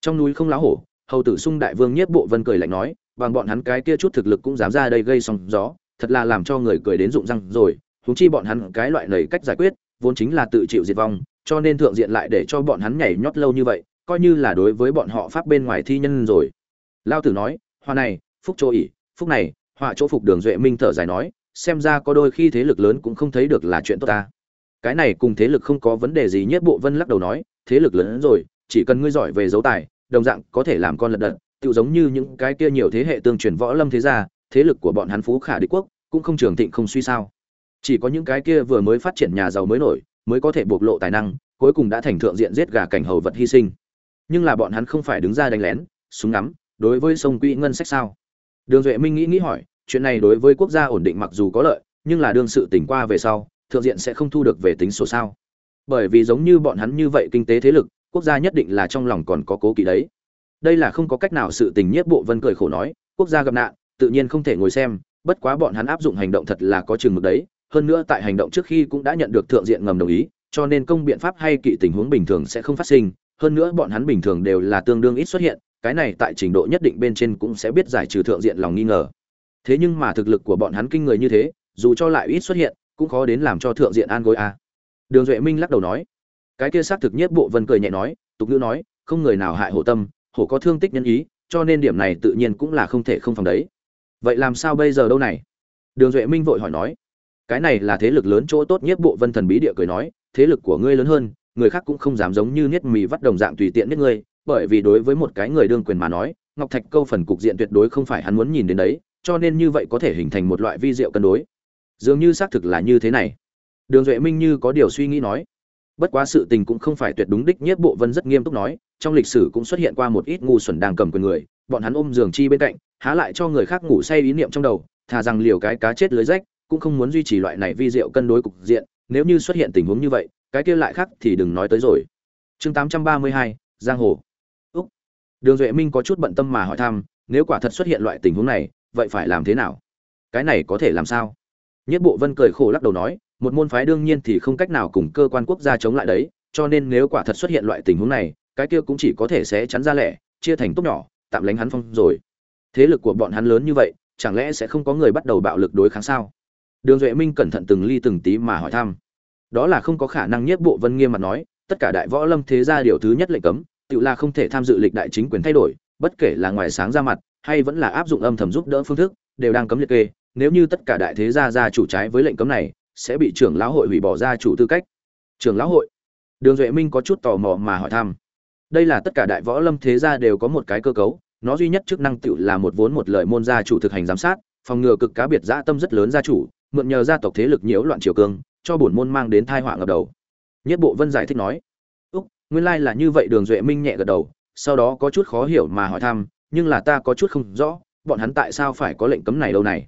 Trong núi không lá hổ, hầu tử sung đại vương nhiếp bộ vân cười lạnh nói bằng bọn hắn cái kia chút thực lực cũng dám ra đây gây sóng gió, thật là làm cho người cười đến rụng răng rồi. Huống chi bọn hắn cái loại này cách giải quyết, vốn chính là tự chịu diệt vong, cho nên thượng diện lại để cho bọn hắn nhảy nhót lâu như vậy, coi như là đối với bọn họ pháp bên ngoài thi nhân rồi. Lao tử nói, hoa này, phúc chỗ ỉ phúc này. Họa chỗ phục đường duệ minh thở dài nói, xem ra có đôi khi thế lực lớn cũng không thấy được là chuyện tốt ta. Cái này cùng thế lực không có vấn đề gì nhất bộ vân lắc đầu nói, thế lực lớn rồi, chỉ cần ngươi giỏi về dấu tài, đồng dạng có thể làm con lật đật tự giống như những cái kia nhiều thế hệ tương truyền võ lâm thế gia, thế lực của bọn hắn phú khả đế quốc, cũng không trường thịnh không suy sao. Chỉ có những cái kia vừa mới phát triển nhà giàu mới nổi, mới có thể bộc lộ tài năng, cuối cùng đã thành thượng diện giết gà cảnh hầu vật hy sinh. Nhưng là bọn hắn không phải đứng ra đánh lén, súng ngắm, đối với sông quỹ ngân sách sao? Đường duệ minh nghĩ nghĩ hỏi, chuyện này đối với quốc gia ổn định mặc dù có lợi, nhưng là đương sự tỉnh qua về sau, thượng diện sẽ không thu được về tính sổ sao? Bởi vì giống như bọn hắn như vậy kinh tế thế lực, quốc gia nhất định là trong lòng còn có cố kỵ đấy đây là không có cách nào sự tình nhất bộ vân cười khổ nói, quốc gia gặp nạn, tự nhiên không thể ngồi xem, bất quá bọn hắn áp dụng hành động thật là có chừng mực đấy, hơn nữa tại hành động trước khi cũng đã nhận được thượng diện ngầm đồng ý, cho nên công biện pháp hay kỵ tình huống bình thường sẽ không phát sinh, hơn nữa bọn hắn bình thường đều là tương đương ít xuất hiện, cái này tại trình độ nhất định bên trên cũng sẽ biết giải trừ thượng diện lòng nghi ngờ. Thế nhưng mà thực lực của bọn hắn kinh người như thế, dù cho lại ít xuất hiện, cũng khó đến làm cho thượng diện an gối a. Đường duệ minh lắc đầu nói. Cái kia xác thực nhất bộ vân cười nhẹ nói, tục ngữ nói, không người nào hại hổ tâm hổ có thương tích nhân ý, cho nên điểm này tự nhiên cũng là không thể không phòng đấy. Vậy làm sao bây giờ đâu này? Đường duệ minh vội hỏi nói. Cái này là thế lực lớn chỗ tốt nhất bộ vân thần bí địa cười nói, thế lực của ngươi lớn hơn, người khác cũng không dám giống như niết mì vắt đồng dạng tùy tiện niết ngươi, bởi vì đối với một cái người đương quyền mà nói, ngọc thạch câu phần cục diện tuyệt đối không phải hắn muốn nhìn đến đấy, cho nên như vậy có thể hình thành một loại vi diệu cân đối. Dường như xác thực là như thế này. Đường duệ minh như có điều suy nghĩ nói bất quá sự tình cũng không phải tuyệt đúng, đích nhất bộ vân rất nghiêm túc nói, trong lịch sử cũng xuất hiện qua một ít ngu xuẩn đang cầm quyền người, bọn hắn ôm giường chi bên cạnh, há lại cho người khác ngủ say ý niệm trong đầu, thà rằng liều cái cá chết lưới rách, cũng không muốn duy trì loại này vi diệu cân đối cục diện, nếu như xuất hiện tình huống như vậy, cái kia lại khác thì đừng nói tới rồi. Chương tám trăm ba mươi hai, giang hồ. Úc. Đường duệ minh có chút bận tâm mà hỏi thăm, nếu quả thật xuất hiện loại tình huống này, vậy phải làm thế nào? Cái này có thể làm sao? Nhất bộ vân cười khổ lắc đầu nói một môn phái đương nhiên thì không cách nào cùng cơ quan quốc gia chống lại đấy, cho nên nếu quả thật xuất hiện loại tình huống này, cái kia cũng chỉ có thể sẽ chắn ra lẻ, chia thành tốt nhỏ, tạm lánh hắn phong rồi. Thế lực của bọn hắn lớn như vậy, chẳng lẽ sẽ không có người bắt đầu bạo lực đối kháng sao? Đường duệ minh cẩn thận từng ly từng tí mà hỏi thăm. Đó là không có khả năng nhất bộ vân nghiêm mặt nói, tất cả đại võ lâm thế gia điều thứ nhất lệnh cấm, tự là không thể tham dự lịch đại chính quyền thay đổi, bất kể là ngoài sáng ra mặt, hay vẫn là áp dụng âm thầm giúp đỡ phương thức, đều đang cấm liệt kê. Nếu như tất cả đại thế gia gia chủ trái với lệnh cấm này sẽ bị trưởng lão hội hủy bỏ gia chủ tư cách. Trưởng lão hội? Đường duệ minh có chút tò mò mà hỏi thăm. Đây là tất cả đại võ lâm thế gia đều có một cái cơ cấu, nó duy nhất chức năng tựu là một vốn một lời môn gia chủ thực hành giám sát, phòng ngừa cực cá biệt dã tâm rất lớn gia chủ, mượn nhờ gia tộc thế lực nhiễu loạn triều cương, cho bổn môn mang đến tai họa ngập đầu. Nhất bộ vân giải thích nói, úc, nguyên lai là như vậy. Đường duệ minh nhẹ gật đầu, sau đó có chút khó hiểu mà hỏi thăm, nhưng là ta có chút không rõ, bọn hắn tại sao phải có lệnh cấm này đâu này?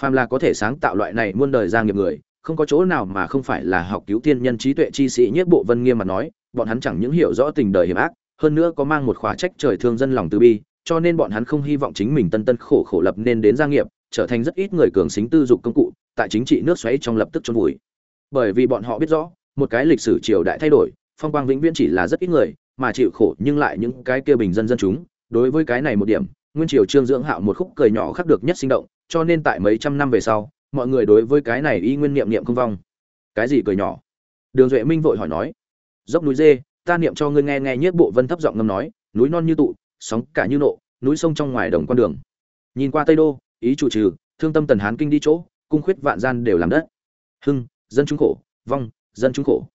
Phàm là có thể sáng tạo loại này muôn đời gia nghiệp người không có chỗ nào mà không phải là học cứu tiên nhân trí tuệ chi sĩ nhất bộ vân nghiêm mà nói, bọn hắn chẳng những hiểu rõ tình đời hiểm ác, hơn nữa có mang một khóa trách trời thương dân lòng từ bi, cho nên bọn hắn không hy vọng chính mình tân tân khổ khổ lập nên đến gia nghiệp, trở thành rất ít người cường xính tư dục công cụ, tại chính trị nước xoáy trong lập tức chôn vùi. Bởi vì bọn họ biết rõ, một cái lịch sử triều đại thay đổi, phong quang vĩnh viễn chỉ là rất ít người, mà chịu khổ nhưng lại những cái kia bình dân dân chúng, đối với cái này một điểm, nguyên triều trương dưỡng hạo một khúc cười nhỏ khắc được nhất sinh động, cho nên tại mấy trăm năm về sau mọi người đối với cái này y nguyên niệm niệm không vong. Cái gì cười nhỏ? Đường duệ minh vội hỏi nói, dốc núi dê, ta niệm cho ngươi nghe nghe nhất bộ vân thấp giọng ngâm nói, núi non như tụ, sóng cả như nộ, núi sông trong ngoài đồng con đường. Nhìn qua tây đô, ý chủ trừ, thương tâm tần hán kinh đi chỗ, cung khuyết vạn gian đều làm đất. Hưng, dân chúng khổ, vong, dân chúng khổ.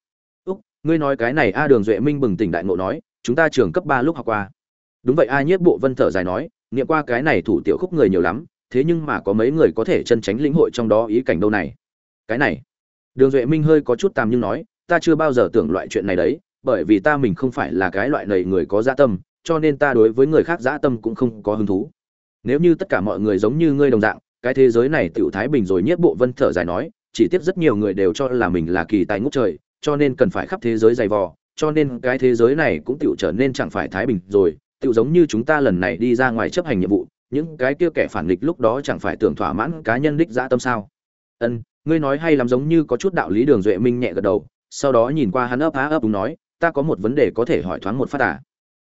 Úc, ngươi nói cái này a đường duệ minh bừng tỉnh đại ngộ nói, chúng ta trường cấp ba lúc học qua. Đúng vậy a nhất bộ vân thở dài nói, niệm qua cái này thủ tiểu khúc người nhiều lắm thế nhưng mà có mấy người có thể chân tránh lĩnh hội trong đó ý cảnh đâu này? Cái này, đường duệ minh hơi có chút tàm nhưng nói, ta chưa bao giờ tưởng loại chuyện này đấy, bởi vì ta mình không phải là cái loại này người có dã tâm, cho nên ta đối với người khác dã tâm cũng không có hứng thú. Nếu như tất cả mọi người giống như ngươi đồng dạng, cái thế giới này tựu thái bình rồi nhất bộ vân thở dài nói, chỉ tiếp rất nhiều người đều cho là mình là kỳ tài ngút trời, cho nên cần phải khắp thế giới dày vò, cho nên cái thế giới này cũng tựu trở nên chẳng phải thái bình rồi tựu giống như chúng ta lần này đi ra ngoài chấp hành nhiệm vụ những cái kia kẻ phản nghịch lúc đó chẳng phải tưởng thỏa mãn cá nhân đích dã tâm sao? Ân, ngươi nói hay lắm giống như có chút đạo lý đường duệ minh nhẹ gật đầu, sau đó nhìn qua hắn ấp á ấp đúng nói, ta có một vấn đề có thể hỏi thoáng một phát à?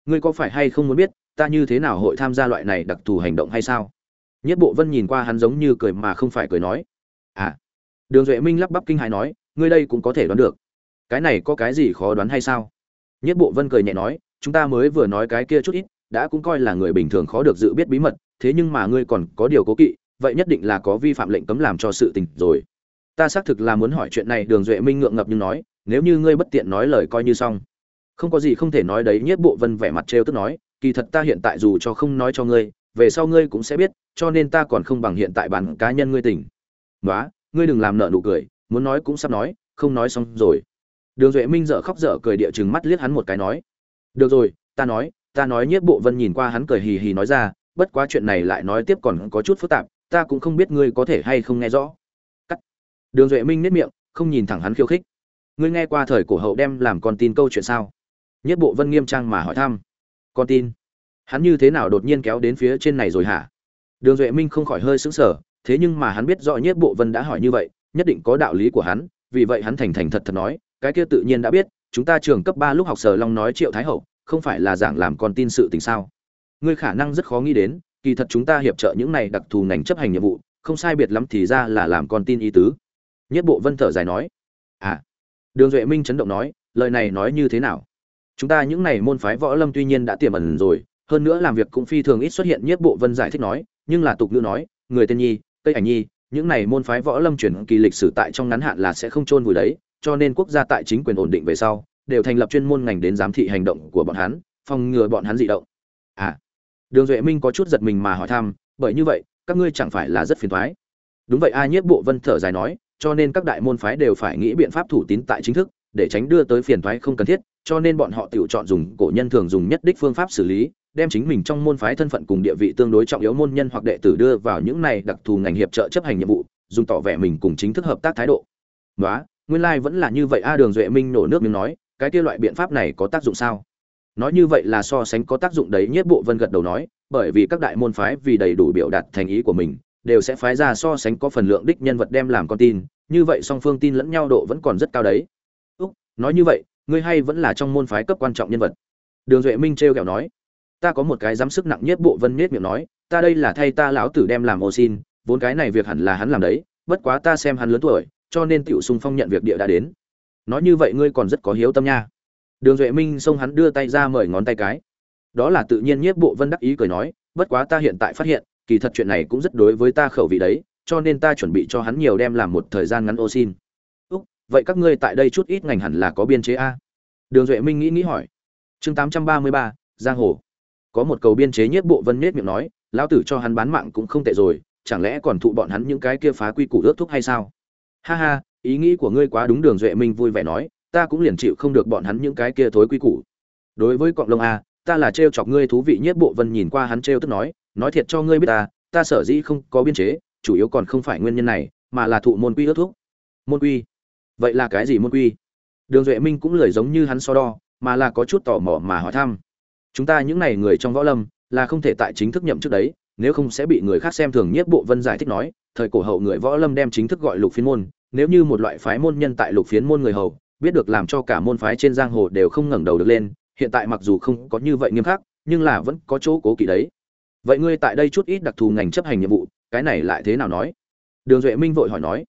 Ngươi có phải hay không muốn biết, ta như thế nào hội tham gia loại này đặc thù hành động hay sao? Nhất bộ vân nhìn qua hắn giống như cười mà không phải cười nói à. Đường duệ minh lắp bắp kinh hài nói, ngươi đây cũng có thể đoán được. Cái này có cái gì khó đoán hay sao? Nhất bộ vân cười nhẹ nói, chúng ta mới vừa nói cái kia chút ít đã cũng coi là người bình thường khó được dự biết bí mật, thế nhưng mà ngươi còn có điều cố kỵ, vậy nhất định là có vi phạm lệnh cấm làm cho sự tình rồi. Ta xác thực là muốn hỏi chuyện này, đường duệ minh ngượng ngập nhưng nói, nếu như ngươi bất tiện nói lời coi như xong. Không có gì không thể nói đấy nhất bộ vân vẻ mặt trêu tức nói, kỳ thật ta hiện tại dù cho không nói cho ngươi, về sau ngươi cũng sẽ biết, cho nên ta còn không bằng hiện tại bản cá nhân ngươi tỉnh. Nói ngươi đừng làm nợ nụ cười, muốn nói cũng sắp nói, không nói xong rồi. Đường duệ minh dở khóc dở cười địa chừng mắt liếc hắn một cái nói, được rồi, ta nói ta nói nhất bộ vân nhìn qua hắn cười hì hì nói ra, bất quá chuyện này lại nói tiếp còn có chút phức tạp, ta cũng không biết ngươi có thể hay không nghe rõ. Cắt. Đường duệ minh nếp miệng, không nhìn thẳng hắn khiêu khích. Ngươi nghe qua thời cổ hậu đem làm con tin câu chuyện sao? Nhất bộ vân nghiêm trang mà hỏi thăm. Con tin? Hắn như thế nào đột nhiên kéo đến phía trên này rồi hả? Đường duệ minh không khỏi hơi sững sờ, thế nhưng mà hắn biết rõ nhất bộ vân đã hỏi như vậy, nhất định có đạo lý của hắn, vì vậy hắn thành thành thật thật nói, cái kia tự nhiên đã biết, chúng ta trường cấp ba lúc học sở long nói triệu thái hậu không phải là giảng làm con tin sự tình sao? Ngươi khả năng rất khó nghĩ đến, kỳ thật chúng ta hiệp trợ những này đặc thù ngành chấp hành nhiệm vụ, không sai biệt lắm thì ra là làm con tin ý tứ. Nhất bộ vân thở dài nói. À. Đường duệ minh chấn động nói, lời này nói như thế nào? Chúng ta những này môn phái võ lâm tuy nhiên đã tiềm ẩn rồi, hơn nữa làm việc cũng phi thường ít xuất hiện. Nhất bộ vân giải thích nói, nhưng là tục ngữ nói, người tên nhi, cây ảnh nhi, những này môn phái võ lâm truyền kỳ lịch sử tại trong ngắn hạn là sẽ không chôn vùi đấy, cho nên quốc gia tại chính quyền ổn định về sau đều thành lập chuyên môn ngành đến giám thị hành động của bọn hắn, phòng ngừa bọn hắn dị động. À đường duệ minh có chút giật mình mà hỏi thăm, bởi như vậy, các ngươi chẳng phải là rất phiền thoái đúng vậy, a nhiếp bộ vân thở dài nói, cho nên các đại môn phái đều phải nghĩ biện pháp thủ tín tại chính thức, để tránh đưa tới phiền thoái không cần thiết, cho nên bọn họ tự chọn dùng cổ nhân thường dùng nhất đích phương pháp xử lý, đem chính mình trong môn phái thân phận cùng địa vị tương đối trọng yếu môn nhân hoặc đệ tử đưa vào những này đặc thù ngành hiệp trợ chấp hành nhiệm vụ, dùng tỏ vẻ mình cùng chính thức hợp tác thái độ. Nói nguyên lai vẫn là như vậy. A đường duệ minh nổ nước miếng nói cái kia loại biện pháp này có tác dụng sao? Nói như vậy là so sánh có tác dụng đấy nhất bộ vân gật đầu nói, bởi vì các đại môn phái vì đầy đủ biểu đạt thành ý của mình, đều sẽ phái ra so sánh có phần lượng đích nhân vật đem làm con tin, như vậy song phương tin lẫn nhau độ vẫn còn rất cao đấy. Úc, nói như vậy, ngươi hay vẫn là trong môn phái cấp quan trọng nhân vật? Đường duệ minh trêu kẹo nói, ta có một cái dám sức nặng nhất bộ vân nhếch miệng nói, ta đây là thay ta lão tử đem làm ô xin, vốn cái này việc hẳn là hắn làm đấy, bất quá ta xem hắn lớn tuổi, cho nên tiểu sung phong nhận việc địa đã đến nói như vậy ngươi còn rất có hiếu tâm nha. Đường duệ minh xông hắn đưa tay ra mời ngón tay cái. Đó là tự nhiên nhiếp bộ vân đắc ý cười nói, bất quá ta hiện tại phát hiện, kỳ thật chuyện này cũng rất đối với ta khẩu vị đấy, cho nên ta chuẩn bị cho hắn nhiều đem làm một thời gian ngắn ô xin. Úc, vậy các ngươi tại đây chút ít ngành hẳn là có biên chế a? Đường duệ minh nghĩ nghĩ hỏi. Chương tám trăm ba mươi ba, giang hồ. Có một cầu biên chế nhiếp bộ vân nết miệng nói, lão tử cho hắn bán mạng cũng không tệ rồi, chẳng lẽ còn thụ bọn hắn những cái kia phá quy củ ước thúc hay sao? Ha ha ý nghĩ của ngươi quá đúng đường duệ minh vui vẻ nói, ta cũng liền chịu không được bọn hắn những cái kia thối quy củ. Đối với cọng lông a, ta là trêu chọc ngươi thú vị nhất bộ vân nhìn qua hắn trêu tức nói nói thiệt cho ngươi biết ta ta sở dĩ không có biên chế, chủ yếu còn không phải nguyên nhân này, mà là thụ môn quy ước thúc. Môn quy? Vậy là cái gì môn quy? Đường duệ minh cũng lười giống như hắn so đo, mà là có chút tò mò mà hỏi thăm. Chúng ta những này người trong võ lâm, là không thể tại chính thức nhậm trước đấy, nếu không sẽ bị người khác xem thường nhất bộ vân giải thích nói, thời cổ hậu người võ lâm đem chính thức gọi lục phiên môn nếu như một loại phái môn nhân tại lục phiến môn người hầu, biết được làm cho cả môn phái trên giang hồ đều không ngẩng đầu được lên, hiện tại mặc dù không có như vậy nghiêm khắc, nhưng là vẫn có chỗ cố kỵ đấy. Vậy ngươi tại đây chút ít đặc thù ngành chấp hành nhiệm vụ, cái này lại thế nào nói? Đường duệ minh vội hỏi nói.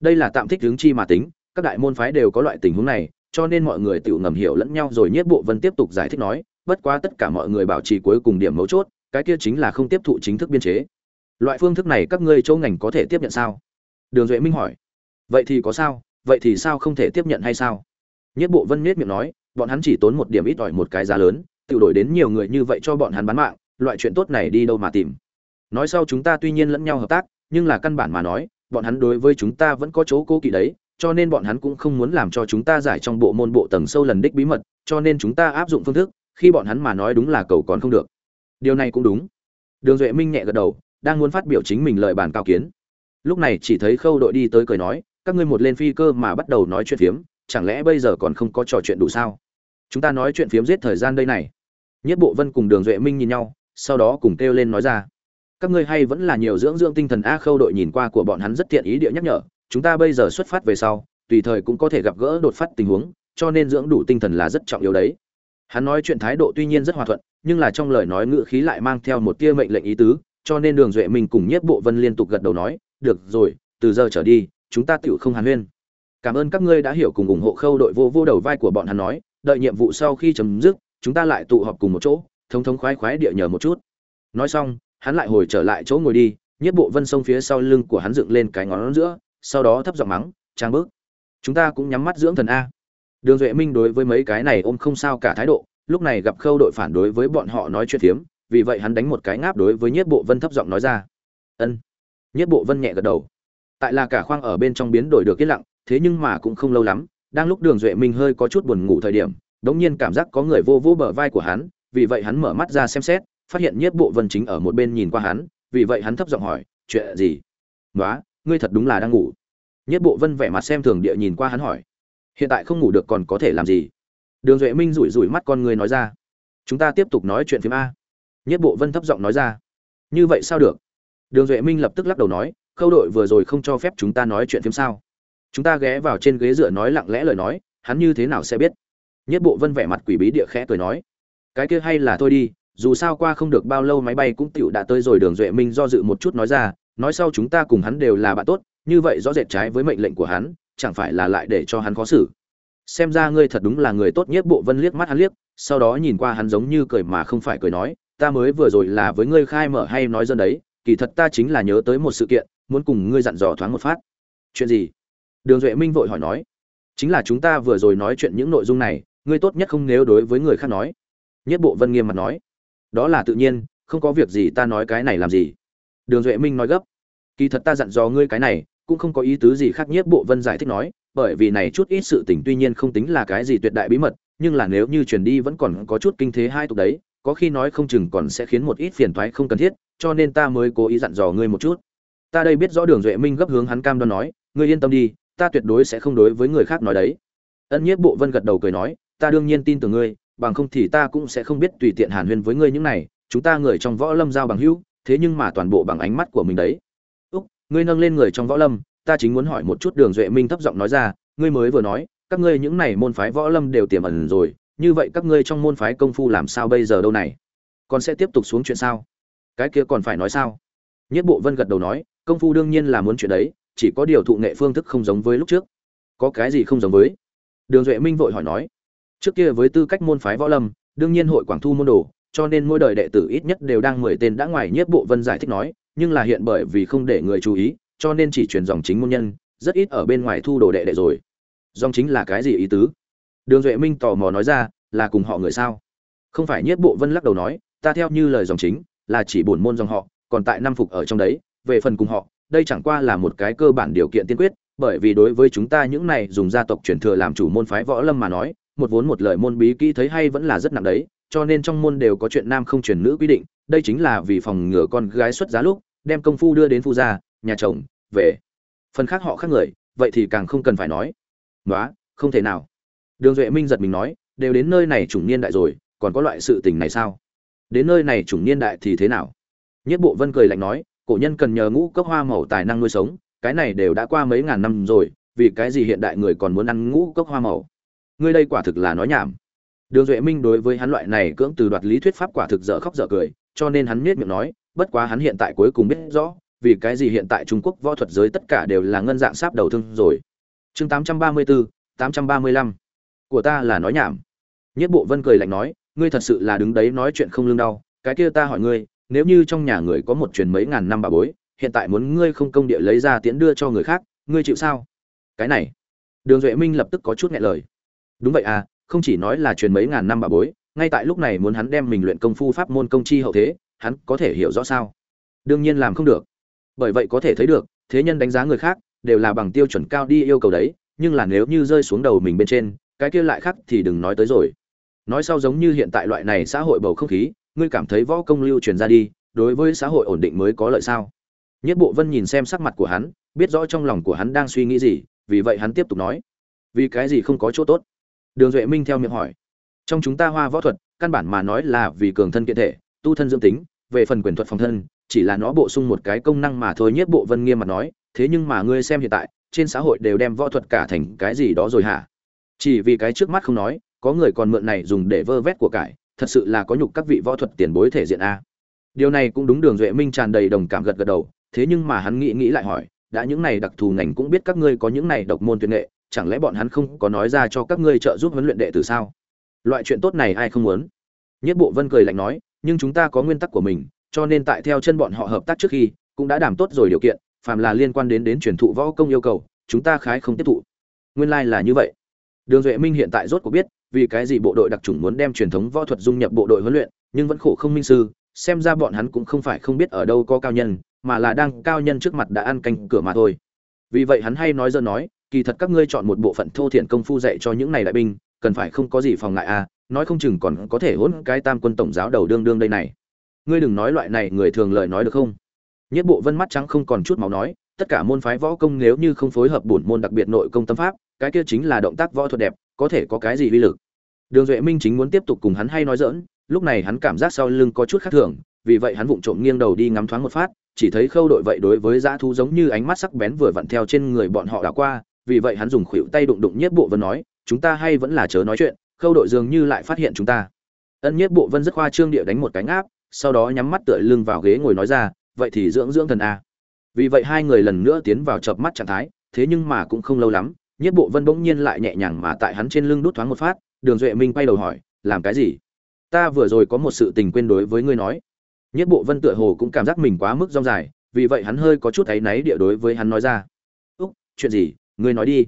Đây là tạm thích hướng chi mà tính, các đại môn phái đều có loại tình huống này, cho nên mọi người tự ngầm hiểu lẫn nhau rồi nhất bộ vân tiếp tục giải thích nói, bất quá tất cả mọi người bảo trì cuối cùng điểm mấu chốt, cái kia chính là không tiếp thụ chính thức biên chế. Loại phương thức này các ngươi châu ngành có thể tiếp nhận sao? Đường duệ minh hỏi vậy thì có sao, vậy thì sao không thể tiếp nhận hay sao? Nhất bộ vân miết miệng nói, bọn hắn chỉ tốn một điểm ít ỏi một cái giá lớn, tự đổi đến nhiều người như vậy cho bọn hắn bán mạng, loại chuyện tốt này đi đâu mà tìm. Nói sau chúng ta tuy nhiên lẫn nhau hợp tác, nhưng là căn bản mà nói, bọn hắn đối với chúng ta vẫn có chỗ cố kỵ đấy, cho nên bọn hắn cũng không muốn làm cho chúng ta giải trong bộ môn bộ tầng sâu lần đích bí mật, cho nên chúng ta áp dụng phương thức, khi bọn hắn mà nói đúng là cầu còn không được. Điều này cũng đúng. Đường duệ minh nhẹ gật đầu, đang muốn phát biểu chính mình lời bàn cao kiến. Lúc này chỉ thấy khâu đội đi tới cười nói các ngươi một lên phi cơ mà bắt đầu nói chuyện phiếm, chẳng lẽ bây giờ còn không có trò chuyện đủ sao? Chúng ta nói chuyện phiếm giết thời gian đây này. Nhất bộ vân cùng đường duệ minh nhìn nhau, sau đó cùng kêu lên nói ra. Các ngươi hay vẫn là nhiều dưỡng dưỡng tinh thần a khâu đội nhìn qua của bọn hắn rất tiện ý địa nhắc nhở, chúng ta bây giờ xuất phát về sau, tùy thời cũng có thể gặp gỡ đột phát tình huống, cho nên dưỡng đủ tinh thần là rất trọng yếu đấy. Hắn nói chuyện thái độ tuy nhiên rất hòa thuận, nhưng là trong lời nói ngữ khí lại mang theo một tia mệnh lệnh ý tứ, cho nên đường duệ minh cùng nhất bộ vân liên tục gật đầu nói, được rồi, từ giờ trở đi chúng ta tiểu không hàn huyên. Cảm ơn các ngươi đã hiểu cùng ủng hộ khâu đội vô vô đầu vai của bọn hắn nói, đợi nhiệm vụ sau khi chấm dứt, chúng ta lại tụ họp cùng một chỗ, thống thống khoái khoái địa nhờ một chút. Nói xong, hắn lại hồi trở lại chỗ ngồi đi nhất bộ vân sông phía sau lưng của hắn dựng lên cái ngón giữa, sau đó thấp giọng mắng, trang bước chúng ta cũng nhắm mắt dưỡng thần a. Đường duệ minh đối với mấy cái này ôm không sao cả thái độ, lúc này gặp khâu đội phản đối với bọn họ nói chuyện phiếm vì vậy hắn đánh một cái ngáp đối với nhất bộ vân thấp giọng nói ra, ân. Nhất bộ vân nhẹ gật đầu tại là cả khoang ở bên trong biến đổi được yên lặng, thế nhưng mà cũng không lâu lắm, đang lúc đường duệ minh hơi có chút buồn ngủ thời điểm, đống nhiên cảm giác có người vô vô bờ vai của hắn, vì vậy hắn mở mắt ra xem xét, phát hiện nhất bộ vân chính ở một bên nhìn qua hắn, vì vậy hắn thấp giọng hỏi, chuyện gì? Nói ngươi thật đúng là đang ngủ. Nhất bộ vân vẻ mặt xem thường địa nhìn qua hắn hỏi, hiện tại không ngủ được còn có thể làm gì? Đường duệ minh rủi rủi mắt con người nói ra, chúng ta tiếp tục nói chuyện phim a. Nhất bộ vân thấp giọng nói ra, như vậy sao được? Đường duệ minh lập tức lắc đầu nói khâu đội vừa rồi không cho phép chúng ta nói chuyện phim sao? Chúng ta ghé vào trên ghế dựa nói lặng lẽ lời nói, hắn như thế nào sẽ biết? Nhất bộ vân vẻ mặt quỷ bí địa khẽ cười nói, cái kia hay là thôi đi, dù sao qua không được bao lâu máy bay cũng tựu đã tới rồi, đường duệ minh do dự một chút nói ra, nói sau chúng ta cùng hắn đều là bạn tốt, như vậy rõ rệt trái với mệnh lệnh của hắn, chẳng phải là lại để cho hắn khó xử? Xem ra ngươi thật đúng là người tốt, nhất bộ vân liếc mắt hắn liếc, sau đó nhìn qua hắn giống như cười mà không phải cười nói, ta mới vừa rồi là với ngươi khai mở hay nói dân đấy, kỳ thật ta chính là nhớ tới một sự kiện muốn cùng ngươi dặn dò thoáng một phát. Chuyện gì? Đường duệ minh vội hỏi nói. Chính là chúng ta vừa rồi nói chuyện những nội dung này, ngươi tốt nhất không nếu đối với người khác nói. Nhất bộ vân nghiêm mặt nói. Đó là tự nhiên, không có việc gì ta nói cái này làm gì? Đường duệ minh nói gấp. Kỳ thật ta dặn dò ngươi cái này, cũng không có ý tứ gì khác. Nhất bộ vân giải thích nói, bởi vì này chút ít sự tình tuy nhiên không tính là cái gì tuyệt đại bí mật, nhưng là nếu như truyền đi vẫn còn có chút kinh thế hai tục đấy, có khi nói không chừng còn sẽ khiến một ít phiền toái không cần thiết, cho nên ta mới cố ý dặn dò ngươi một chút ta đây biết rõ đường duệ minh gấp hướng hắn cam đoan nói, ngươi yên tâm đi, ta tuyệt đối sẽ không đối với người khác nói đấy. Ân nhiếp bộ vân gật đầu cười nói, ta đương nhiên tin tưởng ngươi, bằng không thì ta cũng sẽ không biết tùy tiện hàn huyên với ngươi những này, chúng ta người trong võ lâm giao bằng hữu, thế nhưng mà toàn bộ bằng ánh mắt của mình đấy. Úc, ngươi nâng lên người trong võ lâm, ta chính muốn hỏi một chút đường duệ minh thấp giọng nói ra, ngươi mới vừa nói, các ngươi những này môn phái võ lâm đều tiềm ẩn rồi, như vậy các ngươi trong môn phái công phu làm sao bây giờ đâu này? Còn sẽ tiếp tục xuống chuyện sao? Cái kia còn phải nói sao? Nhất bộ vân gật đầu nói công phu đương nhiên là muốn chuyện đấy, chỉ có điều thụ nghệ phương thức không giống với lúc trước. Có cái gì không giống với? Đường duệ minh vội hỏi nói. Trước kia với tư cách môn phái võ lâm, đương nhiên hội quảng thu môn đồ, cho nên mỗi đời đệ tử ít nhất đều đang mười tên đã ngoài nhất bộ vân giải thích nói, nhưng là hiện bởi vì không để người chú ý, cho nên chỉ truyền dòng chính môn nhân, rất ít ở bên ngoài thu đồ đệ đệ rồi. Dòng chính là cái gì ý tứ? Đường duệ minh tò mò nói ra, là cùng họ người sao? Không phải nhất bộ vân lắc đầu nói, ta theo như lời dòng chính, là chỉ bổn môn dòng họ, còn tại năm phục ở trong đấy về phần cùng họ, đây chẳng qua là một cái cơ bản điều kiện tiên quyết, bởi vì đối với chúng ta những này dùng gia tộc truyền thừa làm chủ môn phái võ lâm mà nói, một vốn một lời môn bí kỹ thấy hay vẫn là rất nặng đấy, cho nên trong môn đều có chuyện nam không truyền nữ quy định, đây chính là vì phòng ngừa con gái xuất giá lúc, đem công phu đưa đến phu gia, nhà chồng, về. Phần khác họ khác người, vậy thì càng không cần phải nói. Nói không thể nào. Đường duệ minh giật mình nói, đều đến nơi này chủng niên đại rồi, còn có loại sự tình này sao? Đến nơi này chủng niên đại thì thế nào? Nhất bộ vân cười lạnh nói cổ nhân cần nhờ ngũ cốc hoa màu tài năng nuôi sống cái này đều đã qua mấy ngàn năm rồi vì cái gì hiện đại người còn muốn ăn ngũ cốc hoa màu? Ngươi đây quả thực là nói nhảm. Đường duệ minh đối với hắn loại này cưỡng từ đoạt lý thuyết pháp quả thực dở khóc dở cười cho nên hắn biết miệng nói bất quá hắn hiện tại cuối cùng biết rõ vì cái gì hiện tại trung quốc võ thuật giới tất cả đều là ngân dạng sáp đầu thương rồi. Chương 834, 835. của ta là nói nhảm. Nhất bộ vân cười lạnh nói ngươi thật sự là đứng đấy nói chuyện không lương đau cái kia ta hỏi ngươi nếu như trong nhà người có một truyền mấy ngàn năm bà bối, hiện tại muốn ngươi không công địa lấy ra tiễn đưa cho người khác, ngươi chịu sao? Cái này, đường duệ minh lập tức có chút nghẹn lời. Đúng vậy à không chỉ nói là truyền mấy ngàn năm bà bối, ngay tại lúc này muốn hắn đem mình luyện công phu pháp môn công chi hậu thế, hắn có thể hiểu rõ sao? Đương nhiên làm không được. Bởi vậy có thể thấy được, thế nhân đánh giá người khác đều là bằng tiêu chuẩn cao đi yêu cầu đấy, nhưng là nếu như rơi xuống đầu mình bên trên, cái kia lại khác thì đừng nói tới rồi. Nói sau giống như hiện tại loại này xã hội bầu không khí ngươi cảm thấy võ công lưu truyền ra đi, đối với xã hội ổn định mới có lợi sao? Nhất bộ vân nhìn xem sắc mặt của hắn, biết rõ trong lòng của hắn đang suy nghĩ gì, vì vậy hắn tiếp tục nói. Vì cái gì không có chỗ tốt? Đường duệ minh theo miệng hỏi. Trong chúng ta hoa võ thuật, căn bản mà nói là vì cường thân kiện thể, tu thân dưỡng tính, về phần quyền thuật phòng thân, chỉ là nó bổ sung một cái công năng mà thôi, nhất bộ vân nghiêm mặt nói. Thế nhưng mà ngươi xem hiện tại, trên xã hội đều đem võ thuật cả thành cái gì đó rồi hả? Chỉ vì cái trước mắt không nói, có người còn mượn này dùng để vơ vét của cải thật sự là có nhục các vị võ thuật tiền bối thể diện a. Điều này cũng đúng đường duệ minh tràn đầy đồng cảm gật gật đầu, thế nhưng mà hắn nghĩ nghĩ lại hỏi, đã những này đặc thù ngành cũng biết các ngươi có những này độc môn tuyệt nghệ, chẳng lẽ bọn hắn không có nói ra cho các ngươi trợ giúp huấn luyện đệ tử sao? Loại chuyện tốt này ai không muốn? Nhất bộ vân cười lạnh nói, nhưng chúng ta có nguyên tắc của mình, cho nên tại theo chân bọn họ hợp tác trước khi, cũng đã đảm tốt rồi điều kiện, phàm là liên quan đến đến truyền thụ võ công yêu cầu, chúng ta khái không tiếp thụ. Nguyên lai like là như vậy. Đường duệ minh hiện tại rốt cuộc biết vì cái gì bộ đội đặc trùng muốn đem truyền thống võ thuật dung nhập bộ đội huấn luyện, nhưng vẫn khổ không minh sư, xem ra bọn hắn cũng không phải không biết ở đâu có cao nhân, mà là đang cao nhân trước mặt đã ăn canh cửa mà thôi. Vì vậy hắn hay nói dở nói, kỳ thật các ngươi chọn một bộ phận thô thiện công phu dạy cho những này đại binh, cần phải không có gì phòng ngại à nói không chừng còn có thể hỗn cái tam quân tổng giáo đầu đương đương đây này. Ngươi đừng nói loại này, người thường lời nói được không? Nhất bộ vân mắt trắng không còn chút máu nói, tất cả môn phái võ công nếu như không phối hợp bổn môn đặc biệt nội công tâm pháp, cái kia chính là động tác võ thuật đẹp, có thể có cái gì uy lực? Đường duệ minh chính muốn tiếp tục cùng hắn hay nói giỡn, lúc này hắn cảm giác sau lưng có chút khác thường vì vậy hắn vụng trộm nghiêng đầu đi ngắm thoáng một phát chỉ thấy khâu đội vậy đối với dã thú giống như ánh mắt sắc bén vừa vặn theo trên người bọn họ đã qua vì vậy hắn dùng khuỷu tay đụng đụng nhất bộ vân nói chúng ta hay vẫn là chớ nói chuyện khâu đội dường như lại phát hiện chúng ta. Ân nhất bộ vân rất khoa trương địa đánh một cái ngáp, sau đó nhắm mắt tựa lưng vào ghế ngồi nói ra vậy thì dưỡng dưỡng thần a. Vì vậy hai người lần nữa tiến vào chợp mắt trạng thái thế nhưng mà cũng không lâu lắm nhất bộ vân bỗng nhiên lại nhẹ nhàng mà tại hắn trên lưng đút thoáng một phát đường duệ minh quay đầu hỏi, làm cái gì? Ta vừa rồi có một sự tình quên đối với ngươi nói. Nhất bộ vân tựa hồ cũng cảm giác mình quá mức rong dài, vì vậy hắn hơi có chút áy náy địa đối với hắn nói ra. Úc, chuyện gì? Ngươi nói đi.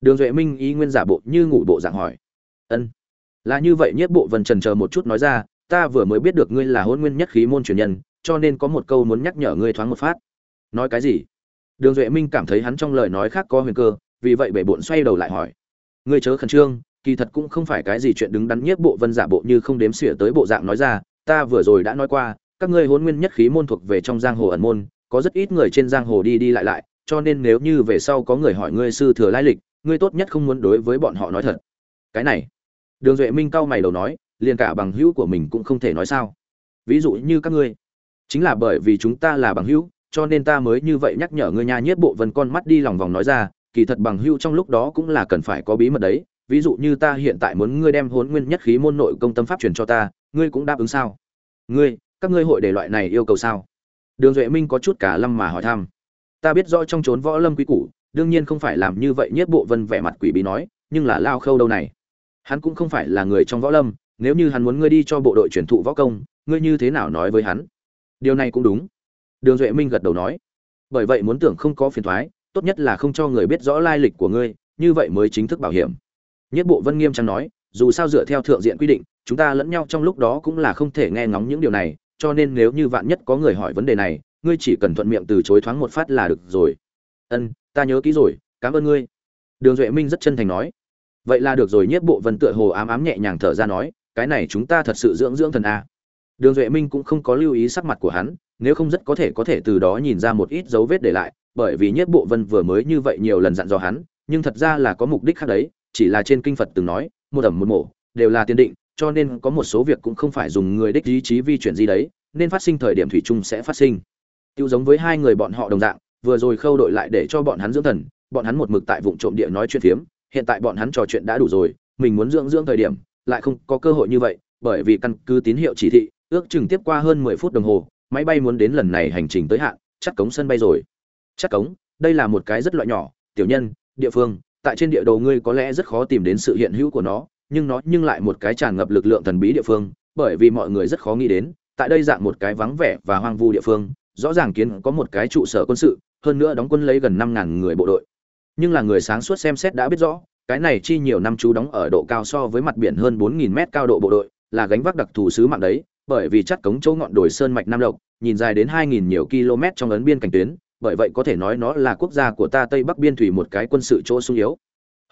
Đường duệ minh ý nguyên giả bộ như ngủ bộ dạng hỏi. Ân. Là như vậy, nhất bộ vân trần chờ một chút nói ra, ta vừa mới biết được ngươi là hôn nguyên nhất khí môn truyền nhân, cho nên có một câu muốn nhắc nhở ngươi thoáng một phát. Nói cái gì? Đường duệ minh cảm thấy hắn trong lời nói khác có huyền cơ, vì vậy bể bộn xoay đầu lại hỏi. Ngươi chớ khẩn trương kỳ thật cũng không phải cái gì chuyện đứng đắn nhất bộ vân giả bộ như không đếm xỉa tới bộ dạng nói ra, ta vừa rồi đã nói qua, các ngươi hôn nguyên nhất khí môn thuộc về trong giang hồ ẩn môn, có rất ít người trên giang hồ đi đi lại lại, cho nên nếu như về sau có người hỏi ngươi sư thừa lai lịch, ngươi tốt nhất không muốn đối với bọn họ nói thật. Cái này, đường duệ minh cau mày đầu nói, liền cả bằng hữu của mình cũng không thể nói sao. Ví dụ như các ngươi, chính là bởi vì chúng ta là bằng hữu, cho nên ta mới như vậy nhắc nhở ngươi nha, nhiếp bộ vân con mắt đi lòng vòng nói ra, kỳ thật bằng hữu trong lúc đó cũng là cần phải có bí mật đấy ví dụ như ta hiện tại muốn ngươi đem hốn nguyên nhất khí môn nội công tâm pháp truyền cho ta, ngươi cũng đáp ứng sao? Ngươi, các ngươi hội để loại này yêu cầu sao? Đường duệ minh có chút cả lâm mà hỏi thăm. Ta biết rõ trong trốn võ lâm quý củ, đương nhiên không phải làm như vậy nhất bộ vân vẻ mặt quỷ bí nói, nhưng là lao khâu đâu này? Hắn cũng không phải là người trong võ lâm, nếu như hắn muốn ngươi đi cho bộ đội truyền thụ võ công, ngươi như thế nào nói với hắn? Điều này cũng đúng. Đường duệ minh gật đầu nói. Bởi vậy muốn tưởng không có phiền thoái, tốt nhất là không cho người biết rõ lai lịch của ngươi, như vậy mới chính thức bảo hiểm nhất bộ vân nghiêm trang nói, dù sao dựa theo thượng diện quy định, chúng ta lẫn nhau trong lúc đó cũng là không thể nghe ngóng những điều này, cho nên nếu như vạn nhất có người hỏi vấn đề này, ngươi chỉ cần thuận miệng từ chối thoáng một phát là được rồi. Ân, ta nhớ kỹ rồi, cảm ơn ngươi. Đường duệ minh rất chân thành nói. Vậy là được rồi nhất bộ vân tựa hồ ám ám nhẹ nhàng thở ra nói, cái này chúng ta thật sự dưỡng dưỡng thần a. Đường duệ minh cũng không có lưu ý sắc mặt của hắn, nếu không rất có thể có thể từ đó nhìn ra một ít dấu vết để lại, bởi vì nhất bộ vân vừa mới như vậy nhiều lần dặn dò hắn, nhưng thật ra là có mục đích khác đấy chỉ là trên kinh phật từng nói, một ẩm một mổ đều là tiên định, cho nên có một số việc cũng không phải dùng người đích ý chí vi chuyển gì đấy, nên phát sinh thời điểm thủy chung sẽ phát sinh. Tiêu giống với hai người bọn họ đồng dạng, vừa rồi khâu đội lại để cho bọn hắn dưỡng thần, bọn hắn một mực tại vùng trộm địa nói chuyện phiếm, hiện tại bọn hắn trò chuyện đã đủ rồi, mình muốn dưỡng dưỡng thời điểm, lại không có cơ hội như vậy, bởi vì căn cứ tín hiệu chỉ thị, ước chừng tiếp qua hơn mười phút đồng hồ, máy bay muốn đến lần này hành trình tới hạn, chắc cống sân bay rồi. Chắc cống, đây là một cái rất loại nhỏ, tiểu nhân, địa phương tại trên địa đồ ngươi có lẽ rất khó tìm đến sự hiện hữu của nó, nhưng nó nhưng lại một cái tràn ngập lực lượng thần bí địa phương, bởi vì mọi người rất khó nghĩ đến, tại đây dạng một cái vắng vẻ và hoang vu địa phương, rõ ràng kiến có một cái trụ sở quân sự, hơn nữa đóng quân lấy gần năm ngàn người bộ đội. Nhưng là người sáng suốt xem xét đã biết rõ, cái này chi nhiều năm chú đóng ở độ cao so với mặt biển hơn bốn nghìn mét cao độ bộ đội, là gánh vác đặc thù sứ mạng đấy, bởi vì chắc cống chỗ ngọn đồi sơn mạch nam lộc, nhìn dài đến hai nghìn nhiều km trong ấn biên cảnh tuyến bởi vậy có thể nói nó là quốc gia của ta tây bắc biên thủy một cái quân sự chỗ sung yếu.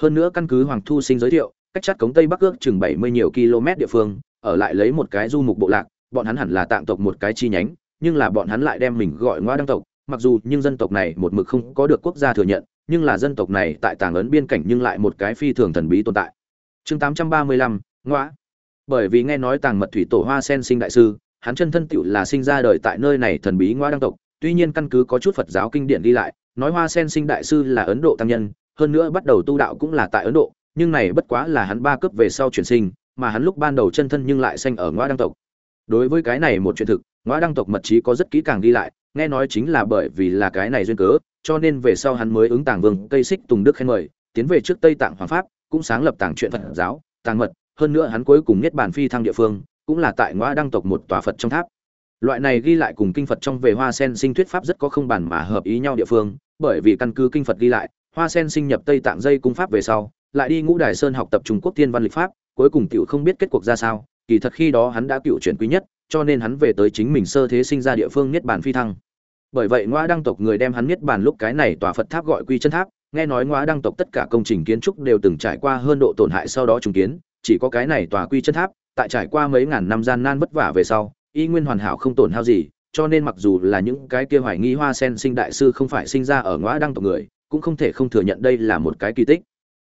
Hơn nữa căn cứ hoàng thu sinh giới thiệu, cách chát cống tây bắc ước chừng bảy mươi nhiều km địa phương, ở lại lấy một cái du mục bộ lạc, bọn hắn hẳn là tạng tộc một cái chi nhánh, nhưng là bọn hắn lại đem mình gọi ngoa đăng tộc. Mặc dù nhưng dân tộc này một mực không có được quốc gia thừa nhận, nhưng là dân tộc này tại tàng ấn biên cảnh nhưng lại một cái phi thường thần bí tồn tại. Chương tám trăm ba mươi lăm, ngoa. Bởi vì nghe nói tàng mật thủy tổ hoa sen sinh đại sư, hắn chân thân tựu là sinh ra đời tại nơi này thần bí ngoa đăng tộc tuy nhiên căn cứ có chút phật giáo kinh điển đi lại, nói hoa sen sinh đại sư là ấn độ tăng nhân, hơn nữa bắt đầu tu đạo cũng là tại ấn độ, nhưng này bất quá là hắn ba cấp về sau chuyển sinh, mà hắn lúc ban đầu chân thân nhưng lại sinh ở ngoa đăng tộc. Đối với cái này một chuyện thực, ngoa đăng tộc mật trí có rất kỹ càng đi lại, nghe nói chính là bởi vì là cái này duyên cớ, cho nên về sau hắn mới ứng tàng vương cây xích tùng đức khen mời, tiến về trước tây tạng hoàng pháp, cũng sáng lập tàng chuyện phật giáo, tàng mật, hơn nữa hắn cuối cùng nhất bản phi thăng địa phương, cũng là tại ngoa đăng tộc một tòa phật trong tháp loại này ghi lại cùng kinh phật trong về hoa sen sinh thuyết pháp rất có không bản mà hợp ý nhau địa phương, bởi vì căn cứ kinh phật ghi lại, hoa sen sinh nhập tây tạng dây cung pháp về sau, lại đi ngũ đài sơn học tập trung quốc thiên văn lịch pháp, cuối cùng tiểu không biết kết cuộc ra sao, kỳ thật khi đó hắn đã cựu chuyển quý nhất, cho nên hắn về tới chính mình sơ thế sinh ra địa phương niết bàn phi thăng. Bởi vậy ngoa đăng tộc người đem hắn niết bàn lúc cái này tòa phật tháp gọi quy chân tháp, nghe nói ngoa đăng tộc tất cả công trình kiến trúc đều từng trải qua hơn độ tổn hại sau đó trùng kiến, chỉ có cái này tòa quy chân tháp, tại trải qua mấy ngàn năm gian nan vất vả về sau y nguyên hoàn hảo không tổn hao gì, cho nên mặc dù là những cái kia hoài nghi hoa sen sinh đại sư không phải sinh ra ở ngõ đăng tộc người, cũng không thể không thừa nhận đây là một cái kỳ tích.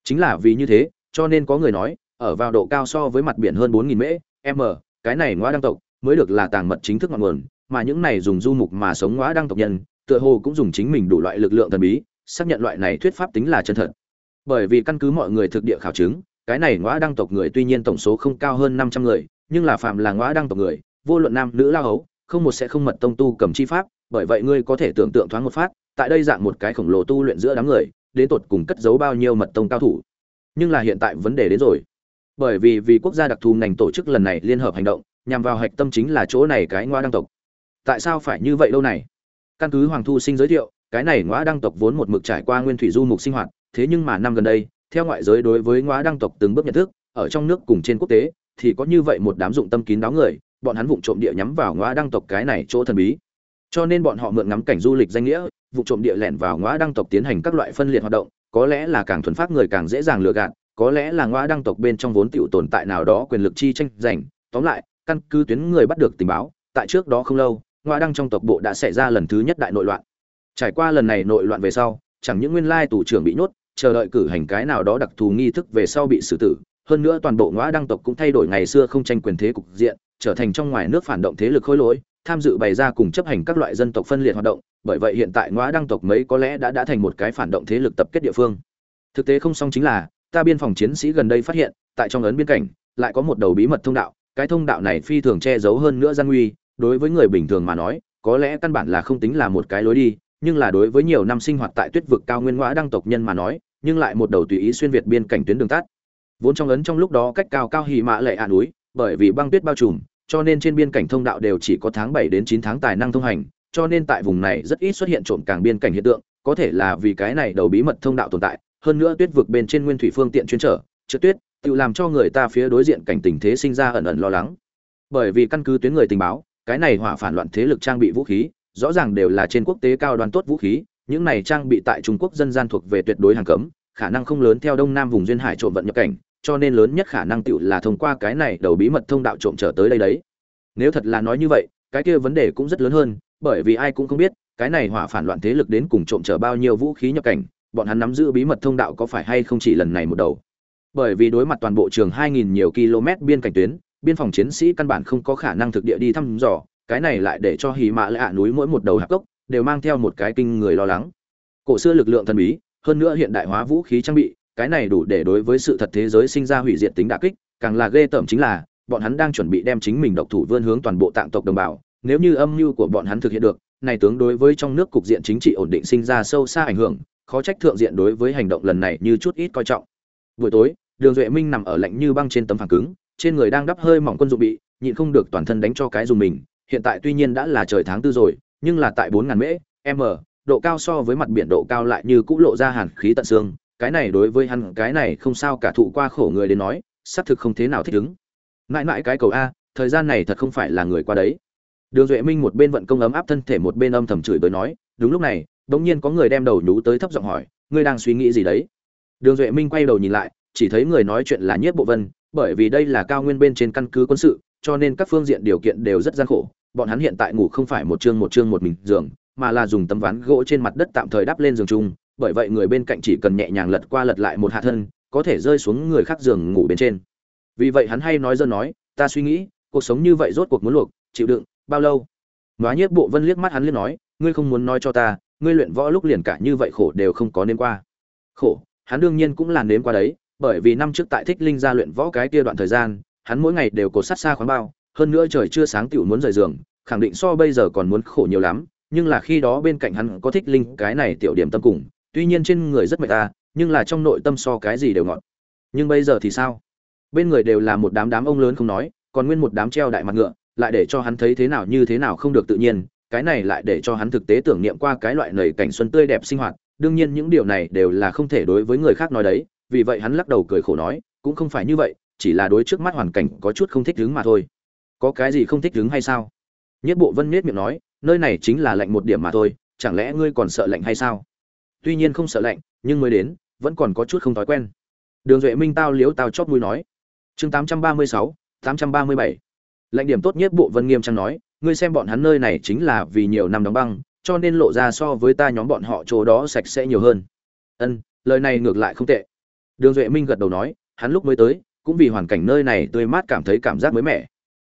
Chính là vì như thế, cho nên có người nói, ở vào độ cao so với mặt biển hơn 4.000 mễ, m, cái này ngõ đăng tộc mới được là tàng mật chính thức ngọn nguồn, mà những này dùng du mục mà sống ngõ đăng tộc nhân, tựa hồ cũng dùng chính mình đủ loại lực lượng thần bí, xác nhận loại này thuyết pháp tính là chân thật. Bởi vì căn cứ mọi người thực địa khảo chứng, cái này ngõ đăng tộc người tuy nhiên tổng số không cao hơn 500 người, nhưng là phạm là ngõ đăng tộc người vô luận nam nữ lao hấu, không một sẽ không mật tông tu cầm chi pháp, bởi vậy ngươi có thể tưởng tượng thoáng một phát, tại đây dạng một cái khổng lồ tu luyện giữa đám người, đến tột cùng cất giấu bao nhiêu mật tông cao thủ. Nhưng là hiện tại vấn đề đến rồi. Bởi vì vì quốc gia đặc thù ngành tổ chức lần này liên hợp hành động, nhằm vào hạch tâm chính là chỗ này cái ngoa đăng tộc. Tại sao phải như vậy lâu này? Căn cứ hoàng thu sinh giới thiệu, cái này ngoa đăng tộc vốn một mực trải qua nguyên thủy du mục sinh hoạt, thế nhưng mà năm gần đây, theo ngoại giới đối với ngoa đăng tộc từng bước nhận thức, ở trong nước cùng trên quốc tế, thì có như vậy một đám dụng tâm kín đáo người bọn hắn vụng trộm địa nhắm vào ngõa đăng tộc cái này chỗ thần bí. Cho nên bọn họ mượn ngắm cảnh du lịch danh nghĩa vụ trộm địa lẻn vào ngõa đăng tộc tiến hành các loại phân liệt hoạt động, có lẽ là càng thuần phát người càng dễ dàng lừa gạt, có lẽ là ngõa đăng tộc bên trong vốn tiểu tồn tại nào đó quyền lực chi tranh giành. Tóm lại, căn cứ tuyến người bắt được tình báo, tại trước đó không lâu ngõa đăng trong tộc bộ đã xảy ra lần thứ nhất đại nội loạn. Trải qua lần này nội loạn về sau, chẳng những nguyên lai tù trưởng bị nhốt, chờ đợi cử hành cái nào đó đặc thù nghi thức về sau bị xử tử, hơn nữa toàn bộ ngõa đăng tộc cũng thay đổi ngày xưa không tranh quyền thế cục diện trở thành trong ngoài nước phản động thế lực khối lỗi, tham dự bày ra cùng chấp hành các loại dân tộc phân liệt hoạt động, bởi vậy hiện tại ngõ đăng tộc mấy có lẽ đã đã thành một cái phản động thế lực tập kết địa phương. Thực tế không xong chính là, ta biên phòng chiến sĩ gần đây phát hiện, tại trong ấn biên cảnh, lại có một đầu bí mật thông đạo, cái thông đạo này phi thường che giấu hơn nữa gian nguy, đối với người bình thường mà nói, có lẽ căn bản là không tính là một cái lối đi, nhưng là đối với nhiều năm sinh hoạt tại tuyết vực cao nguyên ngõ đăng tộc nhân mà nói, nhưng lại một đầu tùy ý xuyên việt biên cảnh tuyến đường tắt. Vốn trong ấn trong lúc đó cách cao cao hì mã lệ hạ núi bởi vì băng tuyết bao trùm, cho nên trên biên cảnh thông đạo đều chỉ có tháng bảy đến chín tháng tài năng thông hành, cho nên tại vùng này rất ít xuất hiện trộm càng biên cảnh hiện tượng, có thể là vì cái này đầu bí mật thông đạo tồn tại, hơn nữa tuyết vực bên trên nguyên thủy phương tiện chuyên trở, trượt tuyết, tự làm cho người ta phía đối diện cảnh tình thế sinh ra ẩn ẩn lo lắng. Bởi vì căn cứ tuyến người tình báo, cái này hỏa phản loạn thế lực trang bị vũ khí, rõ ràng đều là trên quốc tế cao đoàn tốt vũ khí, những này trang bị tại trung quốc dân gian thuộc về tuyệt đối hàng cấm, khả năng không lớn theo đông nam vùng duyên hải trộm vận nhập cảnh cho nên lớn nhất khả năng tựu là thông qua cái này đầu bí mật thông đạo trộm trở tới đây đấy. Nếu thật là nói như vậy, cái kia vấn đề cũng rất lớn hơn, bởi vì ai cũng không biết, cái này hỏa phản loạn thế lực đến cùng trộm trở bao nhiêu vũ khí nhập cảnh, bọn hắn nắm giữ bí mật thông đạo có phải hay không chỉ lần này một đầu. Bởi vì đối mặt toàn bộ trường 2.000 nhiều km biên cảnh tuyến, biên phòng chiến sĩ căn bản không có khả năng thực địa đi thăm dò, cái này lại để cho hì mạ lạ núi mỗi một đầu hạp cốc đều mang theo một cái kinh người lo lắng. Cổ xưa lực lượng thần bí, hơn nữa hiện đại hóa vũ khí trang bị cái này đủ để đối với sự thật thế giới sinh ra hủy diệt tính đả kích, càng là ghê tởm chính là, bọn hắn đang chuẩn bị đem chính mình độc thủ vươn hướng toàn bộ tạng tộc đồng bào, nếu như âm mưu của bọn hắn thực hiện được, này tướng đối với trong nước cục diện chính trị ổn định sinh ra sâu xa ảnh hưởng, khó trách thượng diện đối với hành động lần này như chút ít coi trọng. Buổi tối, đường duệ minh nằm ở lạnh như băng trên tấm phẳng cứng, trên người đang đắp hơi mỏng quân dụng bị, nhịn không được toàn thân đánh cho cái dùng mình, hiện tại tuy nhiên đã là trời tháng tư rồi, nhưng là tại bốn ngàn mễ, m, độ cao so với mặt biển độ cao lại như cũ lộ ra hàn khí tận xương cái này đối với hắn, cái này không sao cả, thụ qua khổ người đến nói, xác thực không thế nào thích ứng. Mãi mãi cái cầu a, thời gian này thật không phải là người qua đấy. Đường duệ minh một bên vận công ấm áp thân thể, một bên âm thầm chửi bới nói, đúng lúc này, bỗng nhiên có người đem đầu nhú tới thấp giọng hỏi, ngươi đang suy nghĩ gì đấy? Đường duệ minh quay đầu nhìn lại, chỉ thấy người nói chuyện là nhiếp bộ vân, bởi vì đây là cao nguyên bên trên căn cứ quân sự, cho nên các phương diện điều kiện đều rất gian khổ. Bọn hắn hiện tại ngủ không phải một chương một chương một mình giường, mà là dùng tấm ván gỗ trên mặt đất tạm thời đắp lên giường chung bởi vậy người bên cạnh chỉ cần nhẹ nhàng lật qua lật lại một hạ thân, có thể rơi xuống người khác giường ngủ bên trên. Vì vậy hắn hay nói dân nói, ta suy nghĩ, cuộc sống như vậy rốt cuộc muốn luộc, chịu đựng, bao lâu? Nói nhiếp bộ vân liếc mắt hắn liếc nói, ngươi không muốn nói cho ta, ngươi luyện võ lúc liền cả như vậy khổ đều không có nếm qua. Khổ, hắn đương nhiên cũng là nếm qua đấy, bởi vì năm trước tại thích linh gia luyện võ cái kia đoạn thời gian, hắn mỗi ngày đều cột sát xa khoáng bao, hơn nữa trời chưa sáng tiểu muốn rời giường, khẳng định so bây giờ còn muốn khổ nhiều lắm, nhưng là khi đó bên cạnh hắn có thích linh, cái này tiểu điểm tâm cùng tuy nhiên trên người rất mệt ta, nhưng là trong nội tâm so cái gì đều ngọt. Nhưng bây giờ thì sao? Bên người đều là một đám đám ông lớn không nói, còn nguyên một đám treo đại mặt ngựa, lại để cho hắn thấy thế nào như thế nào không được tự nhiên, cái này lại để cho hắn thực tế tưởng niệm qua cái loại nầy cảnh xuân tươi đẹp sinh hoạt, đương nhiên những điều này đều là không thể đối với người khác nói đấy, vì vậy hắn lắc đầu cười khổ nói, cũng không phải như vậy, chỉ là đối trước mắt hoàn cảnh có chút không thích đứng mà thôi. Có cái gì không thích đứng hay sao? Nhất bộ vân miết miệng nói, nơi này chính là lạnh một điểm mà thôi, chẳng lẽ ngươi còn sợ lạnh hay sao? Tuy nhiên không sợ lạnh, nhưng mới đến, vẫn còn có chút không thói quen. Đường duệ minh tao liếu tao chót mũi nói. Chương tám trăm ba mươi sáu, tám trăm ba mươi bảy. Lạnh điểm tốt nhất bộ vân nghiêm trang nói, ngươi xem bọn hắn nơi này chính là vì nhiều năm đóng băng, cho nên lộ ra so với ta nhóm bọn họ chỗ đó sạch sẽ nhiều hơn. Ân, lời này ngược lại không tệ. Đường duệ minh gật đầu nói, hắn lúc mới tới, cũng vì hoàn cảnh nơi này tươi mát cảm thấy cảm giác mới mẻ.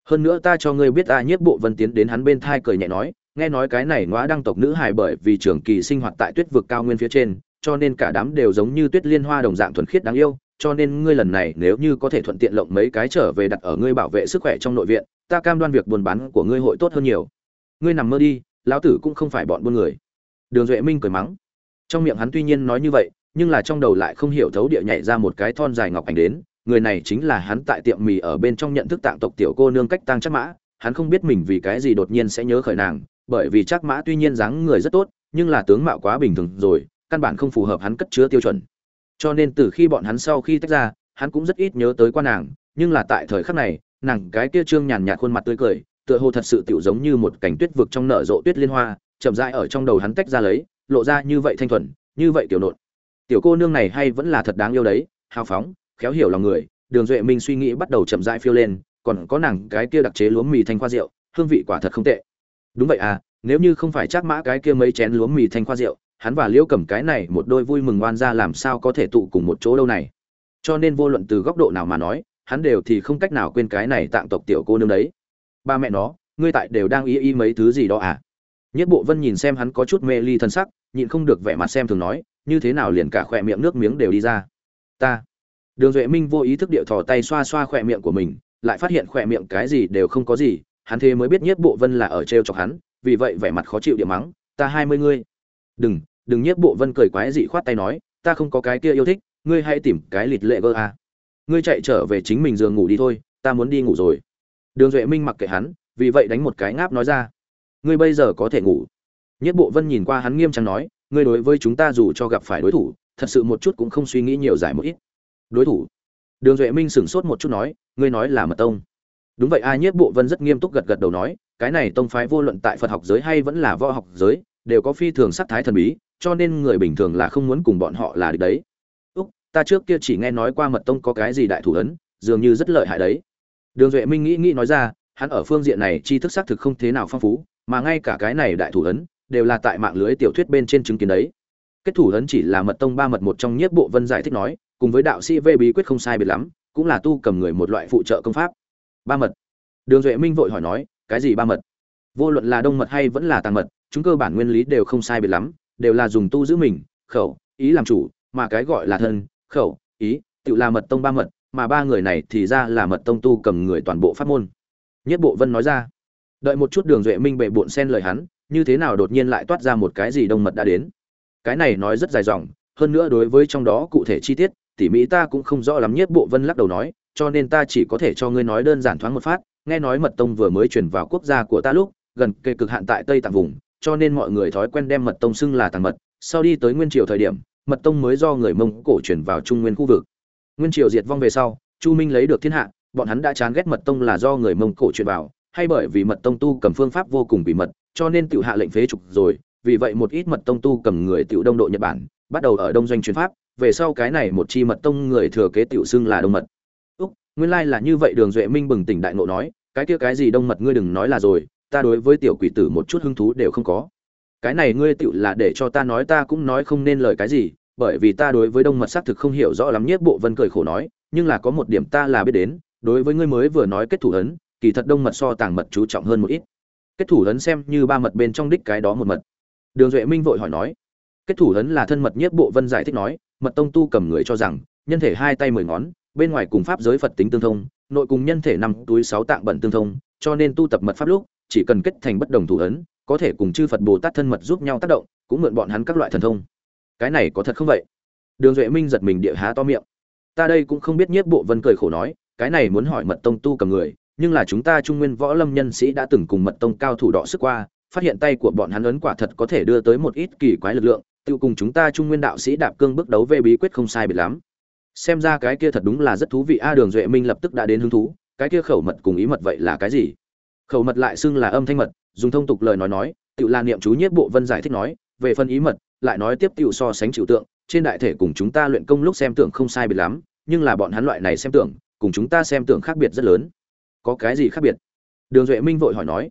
Hơn nữa ta cho ngươi biết ta nhiếp bộ vân tiến đến hắn bên thai cười nhẹ nói nghe nói cái này ngõa đăng tộc nữ hài bởi vì trường kỳ sinh hoạt tại tuyết vực cao nguyên phía trên, cho nên cả đám đều giống như tuyết liên hoa đồng dạng thuần khiết đáng yêu, cho nên ngươi lần này nếu như có thể thuận tiện lộng mấy cái trở về đặt ở ngươi bảo vệ sức khỏe trong nội viện, ta cam đoan việc buôn bán của ngươi hội tốt hơn nhiều. Ngươi nằm mơ đi, lão tử cũng không phải bọn buôn người. Đường duệ minh cười mắng. Trong miệng hắn tuy nhiên nói như vậy, nhưng là trong đầu lại không hiểu thấu địa nhảy ra một cái thon dài ngọc ảnh đến, người này chính là hắn tại tiệm mì ở bên trong nhận thức tạng tộc tiểu cô nương cách tăng chắc mã, hắn không biết mình vì cái gì đột nhiên sẽ nhớ khởi nàng bởi vì chắc mã tuy nhiên dáng người rất tốt, nhưng là tướng mạo quá bình thường rồi, căn bản không phù hợp hắn cất chứa tiêu chuẩn. Cho nên từ khi bọn hắn sau khi tách ra, hắn cũng rất ít nhớ tới qua nàng, nhưng là tại thời khắc này, nàng cái kia trương nhàn nhạt khuôn mặt tươi cười, tựa hồ thật sự tựu giống như một cảnh tuyết vực trong nở rộ tuyết liên hoa, chậm rãi ở trong đầu hắn tách ra lấy, lộ ra như vậy thanh thuần, như vậy tiểu nộn. Tiểu cô nương này hay vẫn là thật đáng yêu đấy, hào phóng, khéo hiểu lòng người, đường duệ minh suy nghĩ bắt đầu chậm rãi phiêu lên, còn có nàng cái kia đặc chế lúa mì thanh khoa rượu, hương vị quả thật không tệ đúng vậy à nếu như không phải chắc mã cái kia mấy chén lúa mì thanh khoa rượu, hắn và liễu cầm cái này một đôi vui mừng oan ra làm sao có thể tụ cùng một chỗ đâu này? Cho nên vô luận từ góc độ nào mà nói, hắn đều thì không cách nào quên cái này tạng tộc tiểu cô nương đấy. Ba mẹ nó, ngươi tại đều đang ý ý mấy thứ gì đó à? Nhất bộ vân nhìn xem hắn có chút mê ly thân sắc, nhịn không được vẻ mặt xem thường nói, như thế nào liền cả khỏe miệng nước miếng đều đi ra. Ta. Đường duệ minh vô ý thức điệu thò tay xoa xoa khỏe miệng của mình, lại phát hiện khỏe miệng cái gì đều không có gì hắn thế mới biết nhất bộ vân là ở trêu chọc hắn, vì vậy vẻ mặt khó chịu địa mắng, ta hai mươi ngươi. Đừng đừng nhất bộ vân cười quái dị khoát tay nói, ta không có cái kia yêu thích, ngươi hãy tìm cái lịt lệ gơ à. ngươi chạy trở về chính mình giường ngủ đi thôi, ta muốn đi ngủ rồi. Đường duệ minh mặc kệ hắn, vì vậy đánh một cái ngáp nói ra, ngươi bây giờ có thể ngủ. Nhất bộ vân nhìn qua hắn nghiêm trang nói, ngươi đối với chúng ta dù cho gặp phải đối thủ, thật sự một chút cũng không suy nghĩ nhiều giải một ít. Đối thủ? Đường duệ minh sửng sốt một chút nói, ngươi nói là mật tông đúng vậy ai nhiếp bộ vân rất nghiêm túc gật gật đầu nói, cái này tông phái vô luận tại phật học giới hay vẫn là võ học giới, đều có phi thường sắc thái thần bí, cho nên người bình thường là không muốn cùng bọn họ là địch đấy. Úc, ta trước kia chỉ nghe nói qua mật tông có cái gì đại thủ ấn, dường như rất lợi hại đấy. Đường duệ minh nghĩ nghĩ nói ra, hắn ở phương diện này tri thức xác thực không thế nào phong phú, mà ngay cả cái này đại thủ ấn, đều là tại mạng lưới tiểu thuyết bên trên chứng kiến đấy. Kết thủ ấn chỉ là mật tông ba mật một trong nhiếp bộ vân giải thích nói, cùng với đạo sĩ vê bí quyết không sai biệt lắm, cũng là tu cầm người một loại phụ trợ công pháp ba mật. Đường duệ minh vội hỏi nói, cái gì ba mật? Vô luận là đông mật hay vẫn là tàng mật, chúng cơ bản nguyên lý đều không sai biệt lắm, đều là dùng tu giữ mình, khẩu, ý làm chủ, mà cái gọi là thân, khẩu, ý, tự là mật tông ba mật, mà ba người này thì ra là mật tông tu cầm người toàn bộ pháp môn. Nhất bộ vân nói ra. Đợi một chút đường duệ minh bệ bộn xen lời hắn, như thế nào đột nhiên lại toát ra một cái gì đông mật đã đến? Cái này nói rất dài dòng, hơn nữa đối với trong đó cụ thể chi tiết, tỉ mỹ ta cũng không rõ lắm. Nhất bộ vân lắc đầu nói cho nên ta chỉ có thể cho ngươi nói đơn giản thoáng một phát, nghe nói mật tông vừa mới chuyển vào quốc gia của ta lúc, gần kề cực hạn tại tây tạng vùng, cho nên mọi người thói quen đem mật tông xưng là tàng mật, sau đi tới nguyên triều thời điểm, mật tông mới do người mông cổ chuyển vào trung nguyên khu vực. Nguyên triều diệt vong về sau, chu minh lấy được thiên hạ, bọn hắn đã chán ghét mật tông là do người mông cổ chuyển vào, hay bởi vì mật tông tu cầm phương pháp vô cùng bí mật, cho nên tự hạ lệnh phế trục rồi, vì vậy một ít mật tông tu cầm người tiểu đông độ nhật bản, bắt đầu ở đông doanh chuyển pháp, về sau cái này một chi mật tông người thừa kế tiểu xưng là đông mật nguyên lai là như vậy, đường duệ minh bừng tỉnh đại ngộ nói, cái kia cái gì đông mật ngươi đừng nói là rồi, ta đối với tiểu quỷ tử một chút hứng thú đều không có. Cái này ngươi tựu là để cho ta nói, ta cũng nói không nên lời cái gì, bởi vì ta đối với đông mật xác thực không hiểu rõ lắm nhất bộ vân cười khổ nói, nhưng là có một điểm ta là biết đến, đối với ngươi mới vừa nói kết thủ ấn, kỳ thật đông mật so tàng mật chú trọng hơn một ít. Kết thủ ấn xem như ba mật bên trong đích cái đó một mật. Đường duệ minh vội hỏi nói. Kết thủ ấn là thân mật nhất bộ vân giải thích nói, mật tông tu cầm người cho rằng, nhân thể hai tay mười ngón bên ngoài cùng pháp giới phật tính tương thông, nội cùng nhân thể năm túi sáu tạng bẩn tương thông, cho nên tu tập mật pháp lúc, chỉ cần kết thành bất đồng thủ ấn, có thể cùng chư phật bồ tát thân mật giúp nhau tác động, cũng mượn bọn hắn các loại thần thông. Cái này có thật không vậy? Đường duệ minh giật mình địa há to miệng. Ta đây cũng không biết nhiếp bộ vân cười khổ nói, cái này muốn hỏi mật tông tu cầm người, nhưng là chúng ta trung nguyên võ lâm nhân sĩ đã từng cùng mật tông cao thủ đọ sức qua, phát hiện tay của bọn hắn ấn quả thật có thể đưa tới một ít kỳ quái lực lượng, tự cùng chúng ta trung nguyên đạo sĩ đạp cương bước đấu về bí quyết không sai biệt lắm xem ra cái kia thật đúng là rất thú vị. A, đường duệ minh lập tức đã đến hứng thú. Cái kia khẩu mật cùng ý mật vậy là cái gì? Khẩu mật lại xưng là âm thanh mật, dùng thông tục lời nói nói tự là niệm chú nhất bộ vân giải thích nói, về phân ý mật, lại nói tiếp tự so sánh trừu tượng, trên đại thể cùng chúng ta luyện công lúc xem tưởng không sai biệt lắm, nhưng là bọn hắn loại này xem tưởng cùng chúng ta xem tưởng khác biệt rất lớn. Có cái gì khác biệt? Đường duệ minh vội hỏi nói.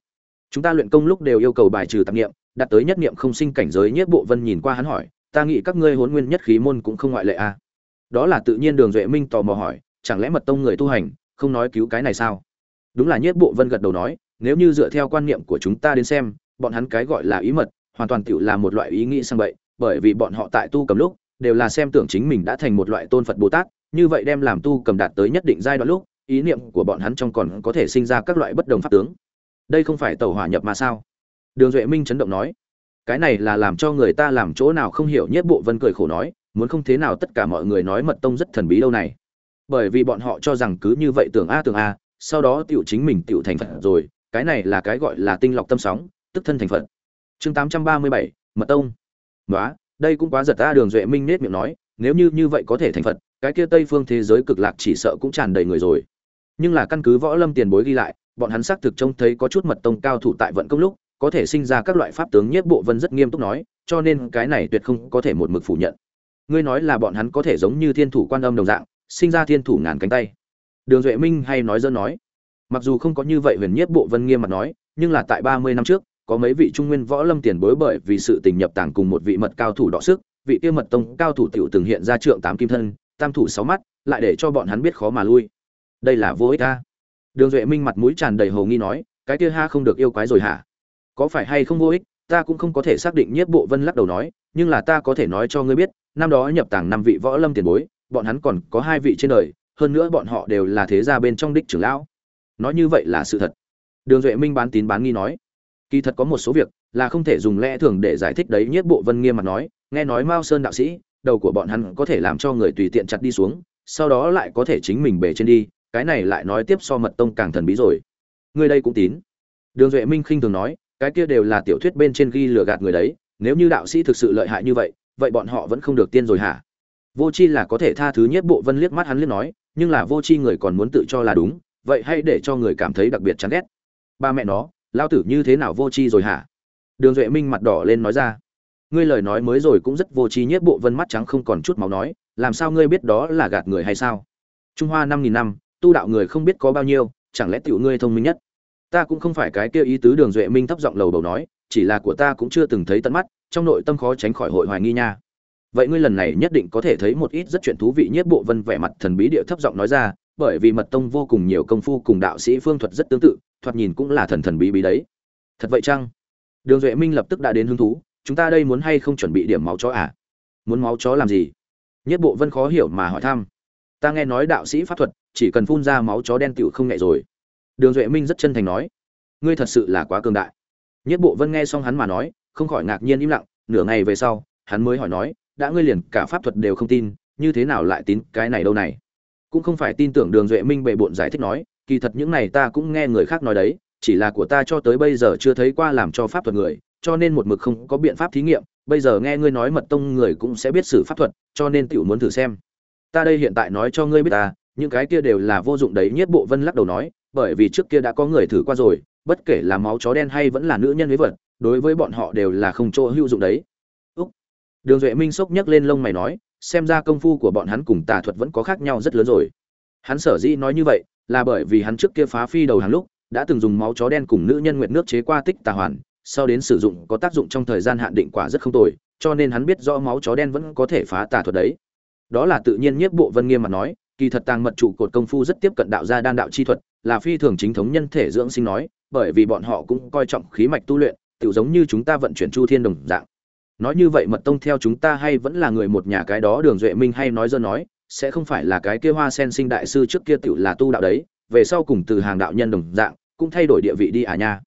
Chúng ta luyện công lúc đều yêu cầu bài trừ tạp niệm, đạt tới nhất niệm không sinh cảnh giới nhất bộ vân nhìn qua hắn hỏi, ta nghĩ các ngươi huấn nguyên nhất khí môn cũng không ngoại lệ à đó là tự nhiên đường duệ minh tò mò hỏi, chẳng lẽ mật tông người tu hành không nói cứu cái này sao? Đúng là nhất bộ vân gật đầu nói, nếu như dựa theo quan niệm của chúng ta đến xem, bọn hắn cái gọi là ý mật, hoàn toàn tự là một loại ý nghĩ sang bậy, bởi vì bọn họ tại tu cầm lúc, đều là xem tưởng chính mình đã thành một loại tôn phật bồ tát, như vậy đem làm tu cầm đạt tới nhất định giai đoạn lúc, ý niệm của bọn hắn trong còn có thể sinh ra các loại bất đồng pháp tướng. Đây không phải tàu hỏa nhập mà sao? Đường duệ minh chấn động nói, cái này là làm cho người ta làm chỗ nào không hiểu. Nhất bộ vân cười khổ nói muốn không thế nào tất cả mọi người nói mật tông rất thần bí đâu này. Bởi vì bọn họ cho rằng cứ như vậy tưởng a tưởng a, sau đó tiểu chính mình tiểu thành phật rồi, cái này là cái gọi là tinh lọc tâm sóng, tức thân thành phật. Chương tám trăm ba mươi bảy, mật tông. Nói đây cũng quá giật ta đường duệ minh nết miệng nói, nếu như như vậy có thể thành phật, cái kia tây phương thế giới cực lạc chỉ sợ cũng tràn đầy người rồi. Nhưng là căn cứ võ lâm tiền bối ghi lại, bọn hắn xác thực trông thấy có chút mật tông cao thủ tại vận công lúc, có thể sinh ra các loại pháp tướng nhất bộ vân rất nghiêm túc nói, cho nên cái này tuyệt không có thể một mực phủ nhận ngươi nói là bọn hắn có thể giống như thiên thủ quan âm đồng dạng, sinh ra thiên thủ ngàn cánh tay. Đường duệ minh hay nói dân nói. Mặc dù không có như vậy huyền nhất bộ vân nghiêm mặt nói, nhưng là tại ba mươi năm trước, có mấy vị trung nguyên võ lâm tiền bối bởi vì sự tình nhập tàng cùng một vị mật cao thủ đọ sức, vị kia mật tông cao thủ tiểu từng hiện ra trượng tám kim thân, tam thủ sáu mắt, lại để cho bọn hắn biết khó mà lui. Đây là vô ích ta đường duệ minh mặt mũi tràn đầy hồ nghi nói, cái kia ha không được yêu quái rồi hả? Có phải hay không vô ích? Ta cũng không có thể xác định nhất bộ vân lắc đầu nói, nhưng là ta có thể nói cho ngươi biết năm đó nhập tàng năm vị võ lâm tiền bối, bọn hắn còn có hai vị trên đời, hơn nữa bọn họ đều là thế gia bên trong đích trưởng lão. Nói như vậy là sự thật. Đường duệ minh bán tín bán nghi nói, kỳ thật có một số việc là không thể dùng lẽ thường để giải thích đấy nhất bộ vân nghiêm mặt nói, nghe nói mao sơn đạo sĩ, đầu của bọn hắn có thể làm cho người tùy tiện chặt đi xuống, sau đó lại có thể chính mình bể trên đi, cái này lại nói tiếp so mật tông càng thần bí rồi. Người đây cũng tín. Đường duệ minh khinh thường nói, cái kia đều là tiểu thuyết bên trên ghi lừa gạt người đấy, nếu như đạo sĩ thực sự lợi hại như vậy vậy bọn họ vẫn không được tiên rồi hả? Vô chi là có thể tha thứ nhất bộ vân liếc mắt hắn liếc nói, nhưng là vô chi người còn muốn tự cho là đúng, vậy hay để cho người cảm thấy đặc biệt chán ghét. Ba mẹ nó lao tử như thế nào vô chi rồi hả? Đường duệ minh mặt đỏ lên nói ra. Ngươi lời nói mới rồi cũng rất vô chi nhất bộ vân mắt trắng không còn chút máu nói, làm sao ngươi biết đó là gạt người hay sao? Trung hoa năm nghìn năm, tu đạo người không biết có bao nhiêu, chẳng lẽ tiểu ngươi thông minh nhất? Ta cũng không phải cái kia ý tứ, đường duệ minh thấp giọng lầu bầu nói, chỉ là của ta cũng chưa từng thấy tận mắt trong nội tâm khó tránh khỏi hội hoài nghi nha. Vậy ngươi lần này nhất định có thể thấy một ít rất chuyện thú vị nhất bộ vân vẻ mặt thần bí địa thấp giọng nói ra, bởi vì mật tông vô cùng nhiều công phu cùng đạo sĩ phương thuật rất tương tự, thoạt nhìn cũng là thần thần bí bí đấy. Thật vậy chăng? Đường duệ minh lập tức đã đến hứng thú, chúng ta đây muốn hay không chuẩn bị điểm máu chó à? Muốn máu chó làm gì? Nhất bộ vân khó hiểu mà hỏi thăm. Ta nghe nói đạo sĩ pháp thuật, chỉ cần phun ra máu chó đen tựu không nhẹ rồi. Đường duệ minh rất chân thành nói. Ngươi thật sự là quá cường đại. Nhất bộ vân nghe xong hắn mà nói không khỏi ngạc nhiên im lặng, nửa ngày về sau, hắn mới hỏi nói, đã ngươi liền cả pháp thuật đều không tin, như thế nào lại tín cái này đâu này? Cũng không phải tin tưởng đường duệ minh bệ bộn giải thích nói, kỳ thật những này ta cũng nghe người khác nói đấy, chỉ là của ta cho tới bây giờ chưa thấy qua làm cho pháp thuật người, cho nên một mực không có biện pháp thí nghiệm, bây giờ nghe ngươi nói mật tông người cũng sẽ biết xử pháp thuật, cho nên tiểu muốn thử xem. Ta đây hiện tại nói cho ngươi biết ta, những cái kia đều là vô dụng đấy nhất bộ vân lắc đầu nói, bởi vì trước kia đã có người thử qua rồi, bất kể là máu chó đen hay vẫn là nữ nhân với vật đối với bọn họ đều là không chỗ hữu dụng đấy. Úc. đường duệ minh sốc nhấc lên lông mày nói, xem ra công phu của bọn hắn cùng tà thuật vẫn có khác nhau rất lớn rồi. Hắn sở dĩ nói như vậy là bởi vì hắn trước kia phá phi đầu hàng lúc đã từng dùng máu chó đen cùng nữ nhân nguyện nước chế qua tích tà hoàn, sau đến sử dụng có tác dụng trong thời gian hạn định quả rất không tồi, cho nên hắn biết rõ máu chó đen vẫn có thể phá tà thuật đấy. Đó là tự nhiên nhất bộ vân nghiêm mà nói, kỳ thật tàng mật trụ cột công phu rất tiếp cận đạo gia đan đạo chi thuật, là phi thường chính thống nhân thể dưỡng sinh nói, bởi vì bọn họ cũng coi trọng khí mạch tu luyện tự giống như chúng ta vận chuyển chu thiên đồng dạng nói như vậy mật tông theo chúng ta hay vẫn là người một nhà cái đó đường duệ minh hay nói dơ nói, sẽ không phải là cái kia hoa sen sinh đại sư trước kia tự là tu đạo đấy, về sau cùng từ hàng đạo nhân đồng dạng, cũng thay đổi địa vị đi à nha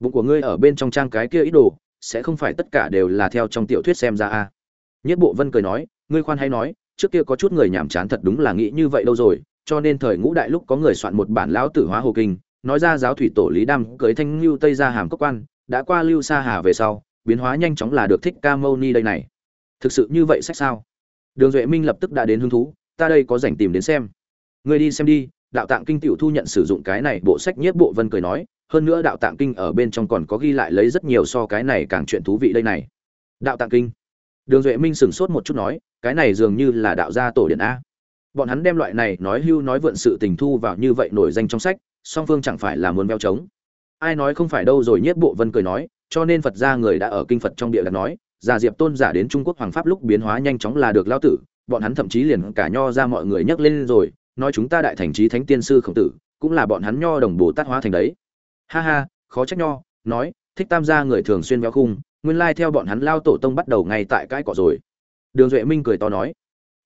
bụng của ngươi ở bên trong trang cái kia ít đồ, sẽ không phải tất cả đều là theo trong tiểu thuyết xem ra a à. nhất bộ vân cười nói, ngươi khoan hay nói, trước kia có chút người nhảm chán thật đúng là nghĩ như vậy đâu rồi, cho nên thời ngũ đại lúc có người soạn một bản lão tử hóa hồ kinh, nói ra giáo thủy tổ lý đam cưới thanh lưu tây ra hàm cốc quan đã qua lưu sa hà về sau, biến hóa nhanh chóng là được thích ca mâu ni đây này. Thực sự như vậy sách sao? Đường duệ minh lập tức đã đến hứng thú, ta đây có dành tìm đến xem. Ngươi đi xem đi, đạo tạng kinh tiểu thu nhận sử dụng cái này bộ sách nhiếp bộ vân cười nói, hơn nữa đạo tạng kinh ở bên trong còn có ghi lại lấy rất nhiều so cái này càng chuyện thú vị đây này. Đạo tạng kinh. Đường duệ minh sửng sốt một chút nói, cái này dường như là đạo gia tổ điện a. Bọn hắn đem loại này nói hưu nói vượn sự tình thu vào như vậy nổi danh trong sách, song phương chẳng phải là muốn beo trống ai nói không phải đâu rồi nhiếp bộ vân cười nói, cho nên phật gia người đã ở kinh phật trong địa đặt nói giả diệp tôn giả đến trung quốc hoàng pháp lúc biến hóa nhanh chóng là được lao tử, bọn hắn thậm chí liền cả nho ra mọi người nhắc lên rồi, nói chúng ta đại thành trí thánh tiên sư khổng tử, cũng là bọn hắn nho đồng bồ tát hóa thành đấy. Ha ha, khó trách nho, nói, thích tam gia người thường xuyên véo khung, nguyên lai theo bọn hắn lao tổ tông bắt đầu ngay tại cái cỏ rồi. Đường duệ minh cười to nói.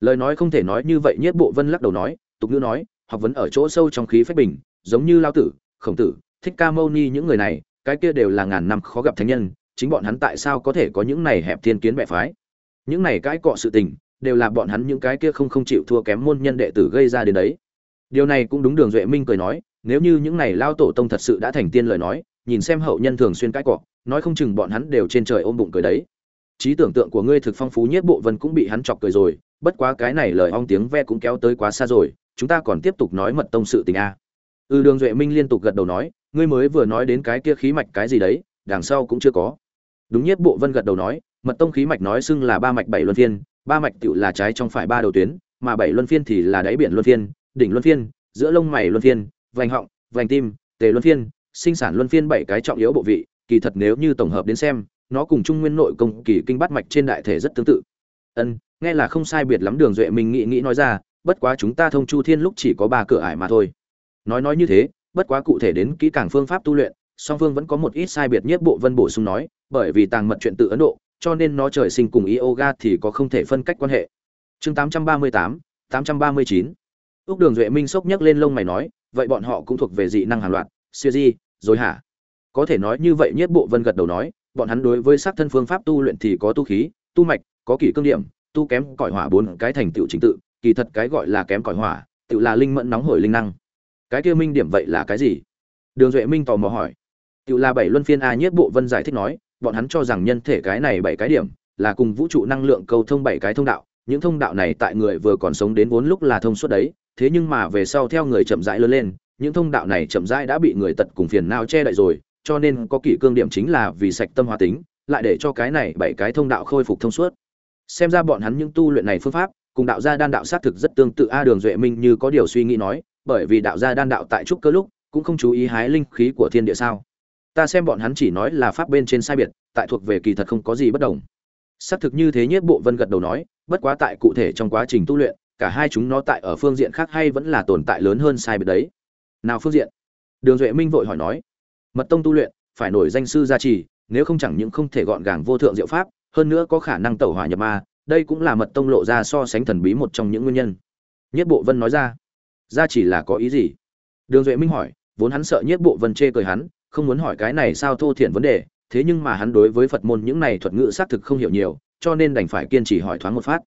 Lời nói không thể nói như vậy nhất bộ vân lắc đầu nói, tục ngữ nói, học vấn ở chỗ sâu trong khí phách bình, giống như lao tử, khổng tử thích ca mâu ni những người này, cái kia đều là ngàn năm khó gặp thánh nhân, chính bọn hắn tại sao có thể có những này hẹp thiên kiến bệ phái? Những này cãi cọ sự tình, đều là bọn hắn những cái kia không không chịu thua kém môn nhân đệ tử gây ra đến đấy. Điều này cũng đúng đường duệ minh cười nói, nếu như những này lao tổ tông thật sự đã thành tiên lời nói, nhìn xem hậu nhân thường xuyên cãi cọ, nói không chừng bọn hắn đều trên trời ôm bụng cười đấy. Trí tưởng tượng của ngươi thực phong phú nhất bộ vân cũng bị hắn chọc cười rồi, bất quá cái này lời ong tiếng ve cũng kéo tới quá xa rồi, chúng ta còn tiếp tục nói mật tông sự tình a. Ừ đường duệ minh liên tục gật đầu nói ngươi mới vừa nói đến cái kia khí mạch cái gì đấy, đằng sau cũng chưa có. Đúng nhất bộ vân gật đầu nói, mật tông khí mạch nói xưng là ba mạch bảy luân phiên, ba mạch tựu là trái trong phải ba đầu tuyến, mà bảy luân phiên thì là đáy biển luân phiên, đỉnh luân phiên, giữa lông mày luân phiên, vành họng, vành tim, tề luân phiên, sinh sản luân phiên bảy cái trọng yếu bộ vị, kỳ thật nếu như tổng hợp đến xem, nó cùng trung nguyên nội công kỳ kinh bát mạch trên đại thể rất tương tự. Ân, nghe là không sai biệt lắm đường duệ mình nghĩ nghĩ nói ra, bất quá chúng ta thông chu thiên lúc chỉ có ba cửa ải mà thôi. Nói nói như thế bất quá cụ thể đến kỹ càng phương pháp tu luyện song phương vẫn có một ít sai biệt nhất bộ vân bổ sung nói bởi vì tàng mật chuyện tự ấn độ cho nên nó trời sinh cùng yoga thì có không thể phân cách quan hệ. Chương 838, 839. ước đường duệ minh sốc nhấc lên lông mày nói vậy bọn họ cũng thuộc về dị năng hàng loạt siêu di rồi hả? Có thể nói như vậy nhất bộ vân gật đầu nói bọn hắn đối với xác thân phương pháp tu luyện thì có tu khí tu mạch có kỷ cương điểm tu kém cõi hỏa bốn cái thành tựu chính tự kỳ thật cái gọi là kém cõi hỏa tự là linh mẫn nóng hổi linh năng cái kia minh điểm vậy là cái gì? Đường duệ minh tò mò hỏi. Tự là bảy luân phiên a nhất bộ vân giải thích nói, bọn hắn cho rằng nhân thể cái này bảy cái điểm là cùng vũ trụ năng lượng cầu thông bảy cái thông đạo. Những thông đạo này tại người vừa còn sống đến vốn lúc là thông suốt đấy. Thế nhưng mà về sau theo người chậm rãi lớn lên, những thông đạo này chậm rãi đã bị người tật cùng phiền não che đậy rồi, cho nên có kỷ cương điểm chính là vì sạch tâm hóa tính, lại để cho cái này bảy cái thông đạo khôi phục thông suốt. Xem ra bọn hắn những tu luyện này phương pháp, cùng đạo gia đan đạo sát thực rất tương tự. A đường duệ minh như có điều suy nghĩ nói bởi vì đạo gia đan đạo tại trúc cơ lúc, cũng không chú ý hái linh khí của thiên địa sao? Ta xem bọn hắn chỉ nói là pháp bên trên sai biệt, tại thuộc về kỳ thật không có gì bất đồng. Xác thực như thế nhất bộ vân gật đầu nói, bất quá tại cụ thể trong quá trình tu luyện, cả hai chúng nó tại ở phương diện khác hay vẫn là tồn tại lớn hơn sai biệt đấy. Nào phương diện? Đường duệ minh vội hỏi nói, mật tông tu luyện, phải nổi danh sư gia trì, nếu không chẳng những không thể gọn gàng vô thượng diệu pháp, hơn nữa có khả năng tẩu hỏa nhập ma, đây cũng là mật tông lộ ra so sánh thần bí một trong những nguyên nhân. Nhất bộ vân nói ra ra chỉ là có ý gì? Đường duệ minh hỏi, vốn hắn sợ nhất bộ vân chê cười hắn, không muốn hỏi cái này sao thô thiển vấn đề, thế nhưng mà hắn đối với phật môn những này thuật ngữ xác thực không hiểu nhiều, cho nên đành phải kiên trì hỏi thoáng một phát.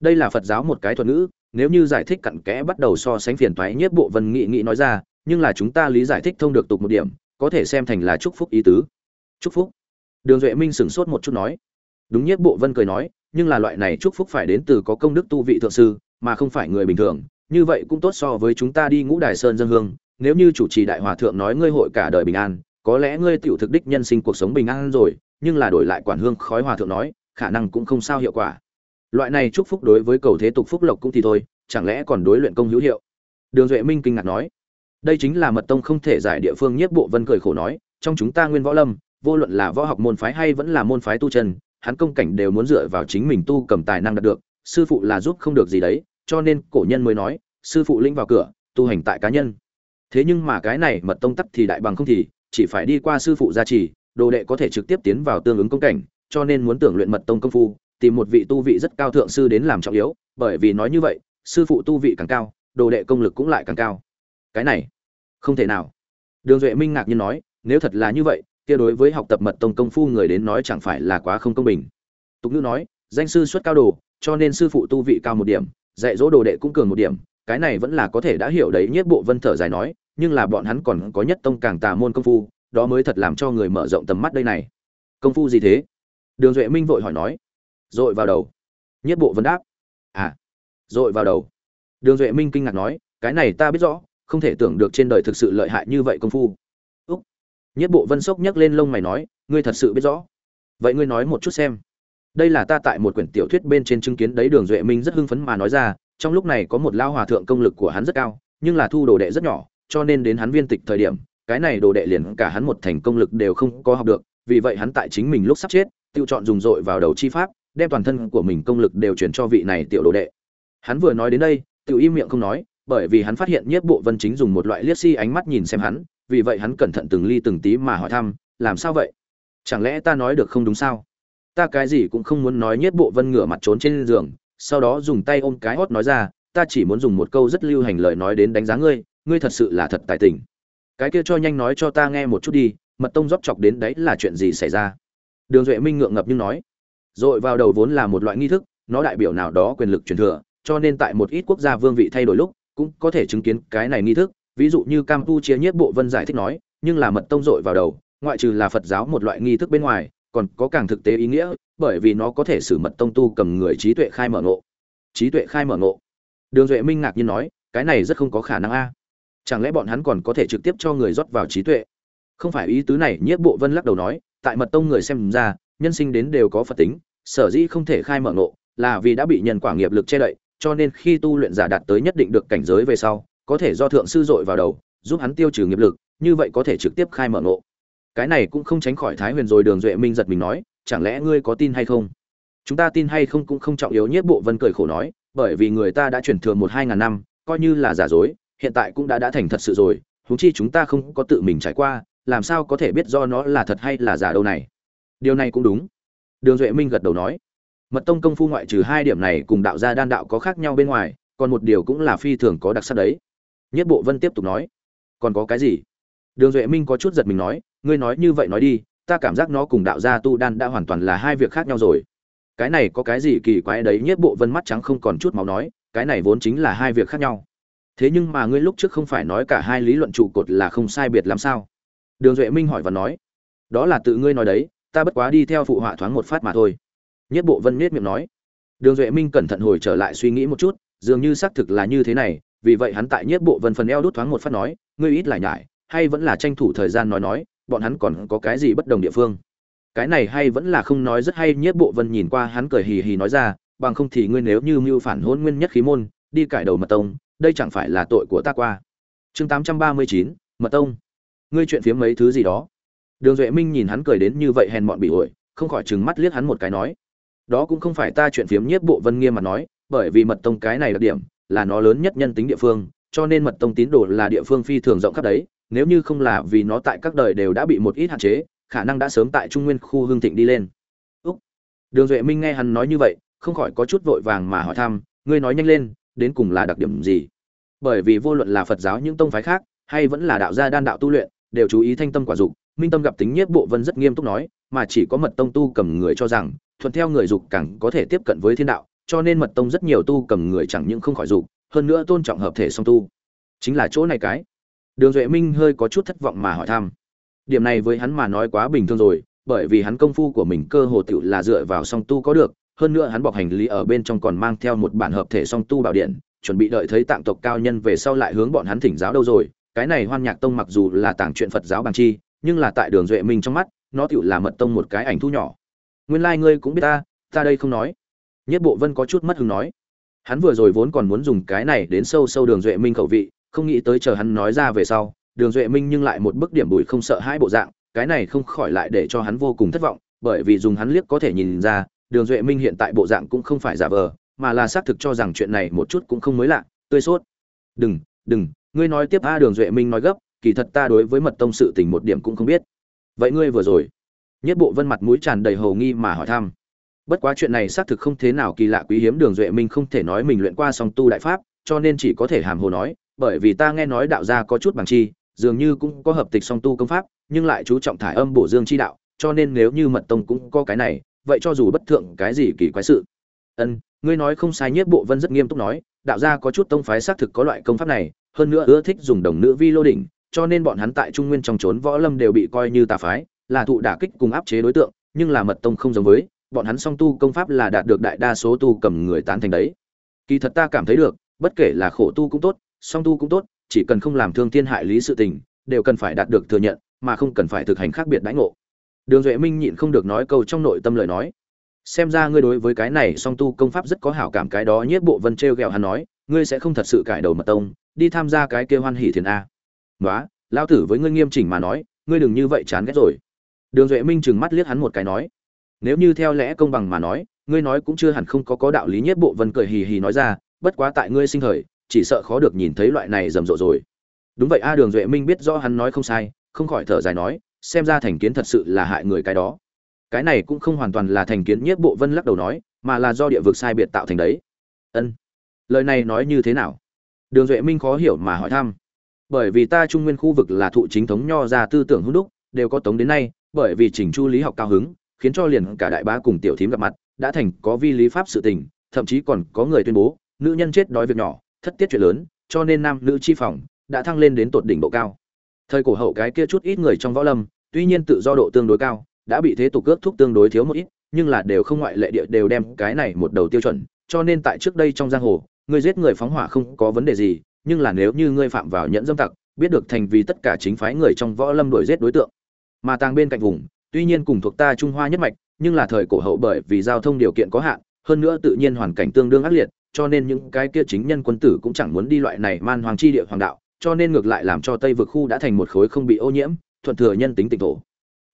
Đây là phật giáo một cái thuật ngữ, nếu như giải thích cặn kẽ bắt đầu so sánh phiền toái nhất bộ vân nghị nghị nói ra, nhưng là chúng ta lý giải thích thông được tục một điểm, có thể xem thành là chúc phúc ý tứ. Chúc phúc. Đường duệ minh sửng sốt một chút nói. Đúng nhất bộ vân cười nói, nhưng là loại này chúc phúc phải đến từ có công đức tu vị thượng sư, mà không phải người bình thường như vậy cũng tốt so với chúng ta đi ngũ đài sơn dân hương, nếu như chủ trì đại hòa thượng nói ngươi hội cả đời bình an, có lẽ ngươi tiểu thực đích nhân sinh cuộc sống bình an rồi, nhưng là đổi lại quản hương khói hòa thượng nói, khả năng cũng không sao hiệu quả. Loại này chúc phúc đối với cầu thế tục phúc lộc cũng thì thôi, chẳng lẽ còn đối luyện công hữu hiệu? Đường duệ minh kinh ngạc nói. Đây chính là mật tông không thể giải địa phương nhất bộ vân cười khổ nói, trong chúng ta nguyên võ lâm, vô luận là võ học môn phái hay vẫn là môn phái tu chân, hắn công cảnh đều muốn dựa vào chính mình tu cầm tài năng đạt được, sư phụ là giúp không được gì đấy cho nên cổ nhân mới nói, sư phụ linh vào cửa, tu hành tại cá nhân. Thế nhưng mà cái này mật tông tắc thì đại bằng không thì, chỉ phải đi qua sư phụ gia trì, đồ đệ có thể trực tiếp tiến vào tương ứng công cảnh, cho nên muốn tưởng luyện mật tông công phu, tìm một vị tu vị rất cao thượng sư đến làm trọng yếu, bởi vì nói như vậy, sư phụ tu vị càng cao, đồ đệ công lực cũng lại càng cao. Cái này, không thể nào. Đường duệ minh ngạc nhiên nói, nếu thật là như vậy, kia đối với học tập mật tông công phu người đến nói chẳng phải là quá không công bình. Tục ngữ nói, danh sư xuất cao đồ, cho nên sư phụ tu vị cao một điểm dạy dỗ đồ đệ cũng cường một điểm, cái này vẫn là có thể đã hiểu đấy nhất bộ vân thở dài nói, nhưng là bọn hắn còn có nhất tông càng tà môn công phu, đó mới thật làm cho người mở rộng tầm mắt đây này. Công phu gì thế? Đường duệ minh vội hỏi nói. Dội vào đầu. Nhất bộ vân đáp. À. Dội vào đầu. Đường duệ minh kinh ngạc nói, cái này ta biết rõ, không thể tưởng được trên đời thực sự lợi hại như vậy công phu. Úc. Nhất bộ vân sốc nhấc lên lông mày nói, ngươi thật sự biết rõ. Vậy ngươi nói một chút xem đây là ta tại một quyển tiểu thuyết bên trên chứng kiến đấy đường duệ minh rất hưng phấn mà nói ra, trong lúc này có một lao hòa thượng công lực của hắn rất cao, nhưng là thu đồ đệ rất nhỏ, cho nên đến hắn viên tịch thời điểm, cái này đồ đệ liền cả hắn một thành công lực đều không có học được, vì vậy hắn tại chính mình lúc sắp chết tự chọn dùng dội vào đầu chi pháp, đem toàn thân của mình công lực đều chuyển cho vị này tiểu đồ đệ. Hắn vừa nói đến đây tự im miệng không nói, bởi vì hắn phát hiện nhất bộ vân chính dùng một loại liếc si ánh mắt nhìn xem hắn, vì vậy hắn cẩn thận từng ly từng tí mà hỏi thăm, làm sao vậy? Chẳng lẽ ta nói được không đúng sao? Ta cái gì cũng không muốn nói nhất bộ vân ngửa mặt trốn trên giường, sau đó dùng tay ôm cái hót nói ra, ta chỉ muốn dùng một câu rất lưu hành lời nói đến đánh giá ngươi ngươi thật sự là thật tài tình. Cái kia cho nhanh nói cho ta nghe một chút đi, mật tông dóp chọc đến đấy là chuyện gì xảy ra? Đường duệ minh ngượng ngập nhưng nói. Dội vào đầu vốn là một loại nghi thức, nó đại biểu nào đó quyền lực truyền thừa, cho nên tại một ít quốc gia vương vị thay đổi lúc, cũng có thể chứng kiến cái này nghi thức. Ví dụ như campuchia nhất bộ vân giải thích nói, nhưng là mật tông dội vào đầu, ngoại trừ là phật giáo một loại nghi thức bên ngoài còn có càng thực tế ý nghĩa, bởi vì nó có thể xử mật tông tu cầm người trí tuệ khai mở ngộ. Trí tuệ khai mở ngộ. Đường duệ minh ngạc nhiên nói, cái này rất không có khả năng a. Chẳng lẽ bọn hắn còn có thể trực tiếp cho người rót vào trí tuệ? Không phải ý tứ này, nhiếp bộ vân lắc đầu nói, tại mật tông người xem ra, nhân sinh đến đều có phật tính, sở dĩ không thể khai mở ngộ, là vì đã bị nhân quả nghiệp lực che đậy, cho nên khi tu luyện giả đạt tới nhất định được cảnh giới về sau, có thể do thượng sư dội vào đầu, giúp hắn tiêu trừ nghiệp lực, như vậy có thể trực tiếp khai mở ngộ cái này cũng không tránh khỏi thái huyền rồi, đường duệ minh giật mình nói, chẳng lẽ ngươi có tin hay không? Chúng ta tin hay không cũng không trọng yếu nhất bộ vân cười khổ nói, bởi vì người ta đã chuyển thừa một hai ngàn năm, coi như là giả dối, hiện tại cũng đã đã thành thật sự rồi, huống chi chúng ta không có tự mình trải qua, làm sao có thể biết do nó là thật hay là giả đâu này? Điều này cũng đúng, đường duệ minh gật đầu nói. Mật tông công phu ngoại trừ hai điểm này cùng đạo gia đan đạo có khác nhau bên ngoài, còn một điều cũng là phi thường có đặc sắc đấy. Nhất bộ vân tiếp tục nói. Còn có cái gì? Đường duệ minh có chút giật mình nói ngươi nói như vậy nói đi, ta cảm giác nó cùng đạo gia tu đan đã hoàn toàn là hai việc khác nhau rồi. Cái này có cái gì kỳ quái đấy nhất bộ vân mắt trắng không còn chút máu nói, cái này vốn chính là hai việc khác nhau. Thế nhưng mà ngươi lúc trước không phải nói cả hai lý luận trụ cột là không sai biệt làm sao? Đường duệ minh hỏi và nói, đó là tự ngươi nói đấy, ta bất quá đi theo phụ họa thoáng một phát mà thôi. Nhất bộ vân miết miệng nói. Đường duệ minh cẩn thận hồi trở lại suy nghĩ một chút, dường như xác thực là như thế này, vì vậy hắn tại nhất bộ vân phần eo đút thoáng một phát nói, ngươi ít lại nhải, hay vẫn là tranh thủ thời gian nói nói bọn hắn còn có cái gì bất đồng địa phương? Cái này hay vẫn là không nói rất hay nhất bộ vân nhìn qua hắn cười hì hì nói ra, bằng không thì ngươi nếu như mưu phản hôn nguyên nhất khí môn, đi cải đầu mật tông, đây chẳng phải là tội của ta qua. Chương tám trăm ba mươi chín, mật tông. Ngươi chuyện phiếm mấy thứ gì đó? Đường duệ minh nhìn hắn cười đến như vậy hèn mọn bị ổi, không khỏi trừng mắt liếc hắn một cái nói, đó cũng không phải ta chuyện phiếm. Nhiếp bộ vân nghiêm mà nói, bởi vì mật tông cái này đặc điểm là nó lớn nhất nhân tính địa phương, cho nên mật tông tín đồ là địa phương phi thường rộng khắp đấy nếu như không là vì nó tại các đời đều đã bị một ít hạn chế, khả năng đã sớm tại trung nguyên khu hương thịnh đi lên. Úc. đường duệ minh nghe hắn nói như vậy, không khỏi có chút vội vàng mà hỏi thăm, ngươi nói nhanh lên, đến cùng là đặc điểm gì? Bởi vì vô luận là phật giáo những tông phái khác, hay vẫn là đạo gia đan đạo tu luyện, đều chú ý thanh tâm quả dục. Minh tâm gặp tính nhiếp bộ vân rất nghiêm túc nói, mà chỉ có mật tông tu cầm người cho rằng, thuận theo người dục càng có thể tiếp cận với thiên đạo, cho nên mật tông rất nhiều tu cầm người chẳng những không khỏi dục, hơn nữa tôn trọng hợp thể song tu. Chính là chỗ này cái đường duệ minh hơi có chút thất vọng mà hỏi thăm. Điểm này với hắn mà nói quá bình thường rồi, bởi vì hắn công phu của mình cơ hồ tựu là dựa vào song tu có được, hơn nữa hắn bọc hành lý ở bên trong còn mang theo một bản hợp thể song tu bảo điện, chuẩn bị đợi thấy tạng tộc cao nhân về sau lại hướng bọn hắn thỉnh giáo đâu rồi. Cái này hoan nhạc tông mặc dù là tảng chuyện phật giáo bằng chi, nhưng là tại đường duệ minh trong mắt, nó tựu là mật tông một cái ảnh thu nhỏ. Nguyên lai ngươi cũng biết ta ta đây không nói. Nhất bộ vân có chút mất hứng nói. Hắn vừa rồi vốn còn muốn dùng cái này đến sâu sâu đường duệ minh khẩu vị không nghĩ tới chờ hắn nói ra về sau, đường duệ minh nhưng lại một bức điểm bùi không sợ hai bộ dạng, cái này không khỏi lại để cho hắn vô cùng thất vọng, bởi vì dùng hắn liếc có thể nhìn ra, đường duệ minh hiện tại bộ dạng cũng không phải giả vờ, mà là xác thực cho rằng chuyện này một chút cũng không mới lạ, tươi sốt. Đừng đừng, ngươi nói tiếp a, đường duệ minh nói gấp, kỳ thật ta đối với mật tông sự tình một điểm cũng không biết. Vậy ngươi vừa rồi? Nhất bộ vân mặt mũi tràn đầy hầu nghi mà hỏi thăm. Bất quá chuyện này xác thực không thế nào kỳ lạ quý hiếm, đường duệ minh không thể nói mình luyện qua song tu đại pháp, cho nên chỉ có thể hàm hồ nói bởi vì ta nghe nói đạo gia có chút bằng chi, dường như cũng có hợp tịch song tu công pháp, nhưng lại chú trọng thải âm bổ dương chi đạo, cho nên nếu như mật tông cũng có cái này, vậy cho dù bất thượng cái gì kỳ quái sự. Ân, ngươi nói không sai nhất bộ vân rất nghiêm túc nói, đạo gia có chút tông phái xác thực có loại công pháp này, hơn nữa ưa thích dùng đồng nữ vi lô đỉnh, cho nên bọn hắn tại trung nguyên trong trốn võ lâm đều bị coi như tà phái, là thụ đả kích cùng áp chế đối tượng, nhưng là mật tông không giống với, bọn hắn song tu công pháp là đạt được đại đa số tu cầm người tán thành đấy. Kỳ thật ta cảm thấy được, bất kể là khổ tu cũng tốt song tu cũng tốt, chỉ cần không làm thương thiên hại lý sự tình, đều cần phải đạt được thừa nhận, mà không cần phải thực hành khác biệt đãi ngộ. Đường duệ minh nhịn không được nói câu trong nội tâm lời nói. Xem ra ngươi đối với cái này song tu công pháp rất có hảo cảm, cái đó nhiếp bộ vân treo gẹo hắn nói, ngươi sẽ không thật sự cải đầu mật tông, đi tham gia cái kia hoan hỷ thiền a. Nói lao tử với ngươi nghiêm chỉnh mà nói, ngươi đừng như vậy chán ghét rồi. Đường duệ minh trừng mắt liếc hắn một cái nói, nếu như theo lẽ công bằng mà nói, ngươi nói cũng chưa hẳn không có có đạo lý nhất bộ vân cười hì hì nói ra, bất quá tại ngươi sinh thời chỉ sợ khó được nhìn thấy loại này rầm rộ rồi. Đúng vậy, a đường duệ minh biết rõ hắn nói không sai, không khỏi thở dài nói, xem ra thành kiến thật sự là hại người cái đó. Cái này cũng không hoàn toàn là thành kiến nhất bộ vân lắc đầu nói, mà là do địa vực sai biệt tạo thành đấy. Ân. Lời này nói như thế nào? Đường duệ minh khó hiểu mà hỏi thăm. Bởi vì ta trung nguyên khu vực là thụ chính thống nho ra tư tưởng hữu đúc, đều có tống đến nay, bởi vì chỉnh chu lý học cao hứng, khiến cho liền cả đại bá cùng tiểu thím gặp mặt, đã thành có vi lý pháp sự tình, thậm chí còn có người tuyên bố, nữ nhân chết đói việc nhỏ thất tiết chuyện lớn, cho nên nam nữ chi phòng đã thăng lên đến tột đỉnh độ cao. Thời cổ hậu cái kia chút ít người trong võ lâm, tuy nhiên tự do độ tương đối cao, đã bị thế tục cướp thúc tương đối thiếu một ít, nhưng là đều không ngoại lệ địa đều đem cái này một đầu tiêu chuẩn, cho nên tại trước đây trong giang hồ, người giết người phóng hỏa không có vấn đề gì, nhưng là nếu như ngươi phạm vào nhẫn dâm tặc, biết được thành vì tất cả chính phái người trong võ lâm đuổi giết đối tượng. Mà tàng bên cạnh vùng, tuy nhiên cùng thuộc ta trung hoa nhất mạch, nhưng là thời cổ hậu bởi vì giao thông điều kiện có hạn, hơn nữa tự nhiên hoàn cảnh tương đương ác liệt cho nên những cái kia chính nhân quân tử cũng chẳng muốn đi loại này man hoàng chi địa hoàng đạo, cho nên ngược lại làm cho tây vực khu đã thành một khối không bị ô nhiễm, thuận thừa nhân tính tịnh thổ.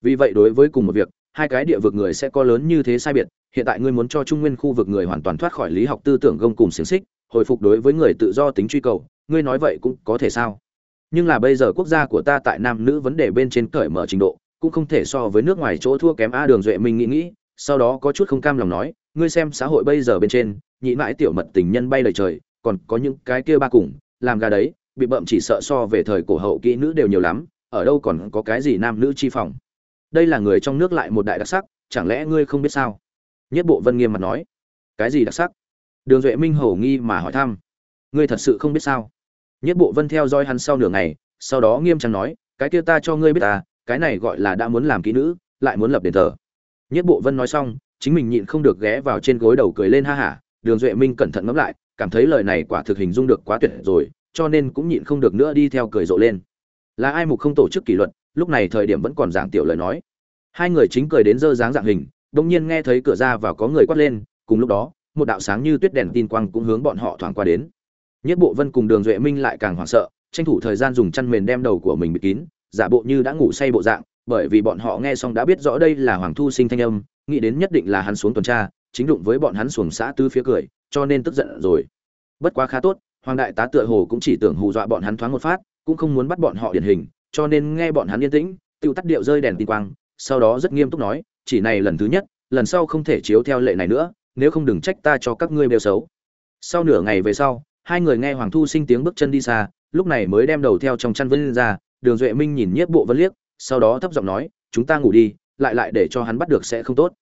Vì vậy đối với cùng một việc, hai cái địa vực người sẽ có lớn như thế sai biệt, hiện tại ngươi muốn cho trung nguyên khu vực người hoàn toàn thoát khỏi lý học tư tưởng gông cùng xiển xích, hồi phục đối với người tự do tính truy cầu, ngươi nói vậy cũng có thể sao? Nhưng là bây giờ quốc gia của ta tại nam nữ vấn đề bên trên cởi mở trình độ, cũng không thể so với nước ngoài chỗ thua kém a đường duệ mình nghĩ nghĩ, sau đó có chút không cam lòng nói, ngươi xem xã hội bây giờ bên trên nhị mãi tiểu mật tình nhân bay lời trời, còn có những cái kia ba cùng, làm gà đấy, bị bậm chỉ sợ so về thời cổ hậu kỹ nữ đều nhiều lắm, ở đâu còn có cái gì nam nữ chi phòng. Đây là người trong nước lại một đại đặc sắc, chẳng lẽ ngươi không biết sao? Nhất bộ vân nghiêm mặt nói. Cái gì đặc sắc? Đường duệ minh hầu nghi mà hỏi thăm. Ngươi thật sự không biết sao? Nhất bộ vân theo dõi hắn sau nửa ngày, sau đó nghiêm trang nói, cái kia ta cho ngươi biết ta cái này gọi là đã muốn làm kỹ nữ, lại muốn lập đền thờ. Nhất bộ vân nói xong, chính mình nhịn không được ghé vào trên gối đầu cười lên ha hả đường duệ minh cẩn thận ngẫm lại, cảm thấy lời này quả thực hình dung được quá tuyệt rồi, cho nên cũng nhịn không được nữa đi theo cười rộ lên. Là ai mục không tổ chức kỷ luật, lúc này thời điểm vẫn còn giảng tiểu lời nói. Hai người chính cười đến dơ dáng dạng hình đông nhiên nghe thấy cửa ra và có người quát lên, cùng lúc đó, một đạo sáng như tuyết đèn tin quang cũng hướng bọn họ thoảng qua đến. Nhất bộ vân cùng đường duệ minh lại càng hoảng sợ, tranh thủ thời gian dùng chăn mền đem đầu của mình bịt kín, giả bộ như đã ngủ say bộ dạng, bởi vì bọn họ nghe xong đã biết rõ đây là hoàng thu sinh thanh âm, nghĩ đến nhất định là hắn xuống tuần tra chính đụng với bọn hắn xuồng xã tư phía cười, cho nên tức giận rồi. Bất quá khá tốt, hoàng đại tá tựa hồ cũng chỉ tưởng hù dọa bọn hắn thoáng một phát, cũng không muốn bắt bọn họ điển hình, cho nên nghe bọn hắn yên tĩnh tự tắt điệu rơi đèn tin quang, sau đó rất nghiêm túc nói, chỉ này lần thứ nhất, lần sau không thể chiếu theo lệ này nữa, nếu không đừng trách ta cho các ngươi bêu xấu. Sau nửa ngày về sau, hai người nghe hoàng thu sinh tiếng bước chân đi xa, lúc này mới đem đầu theo trong chăn vân ra, đường duệ minh nhìn nhiếp bộ vân liếc, sau đó thấp giọng nói, chúng ta ngủ đi, lại lại để cho hắn bắt được sẽ không tốt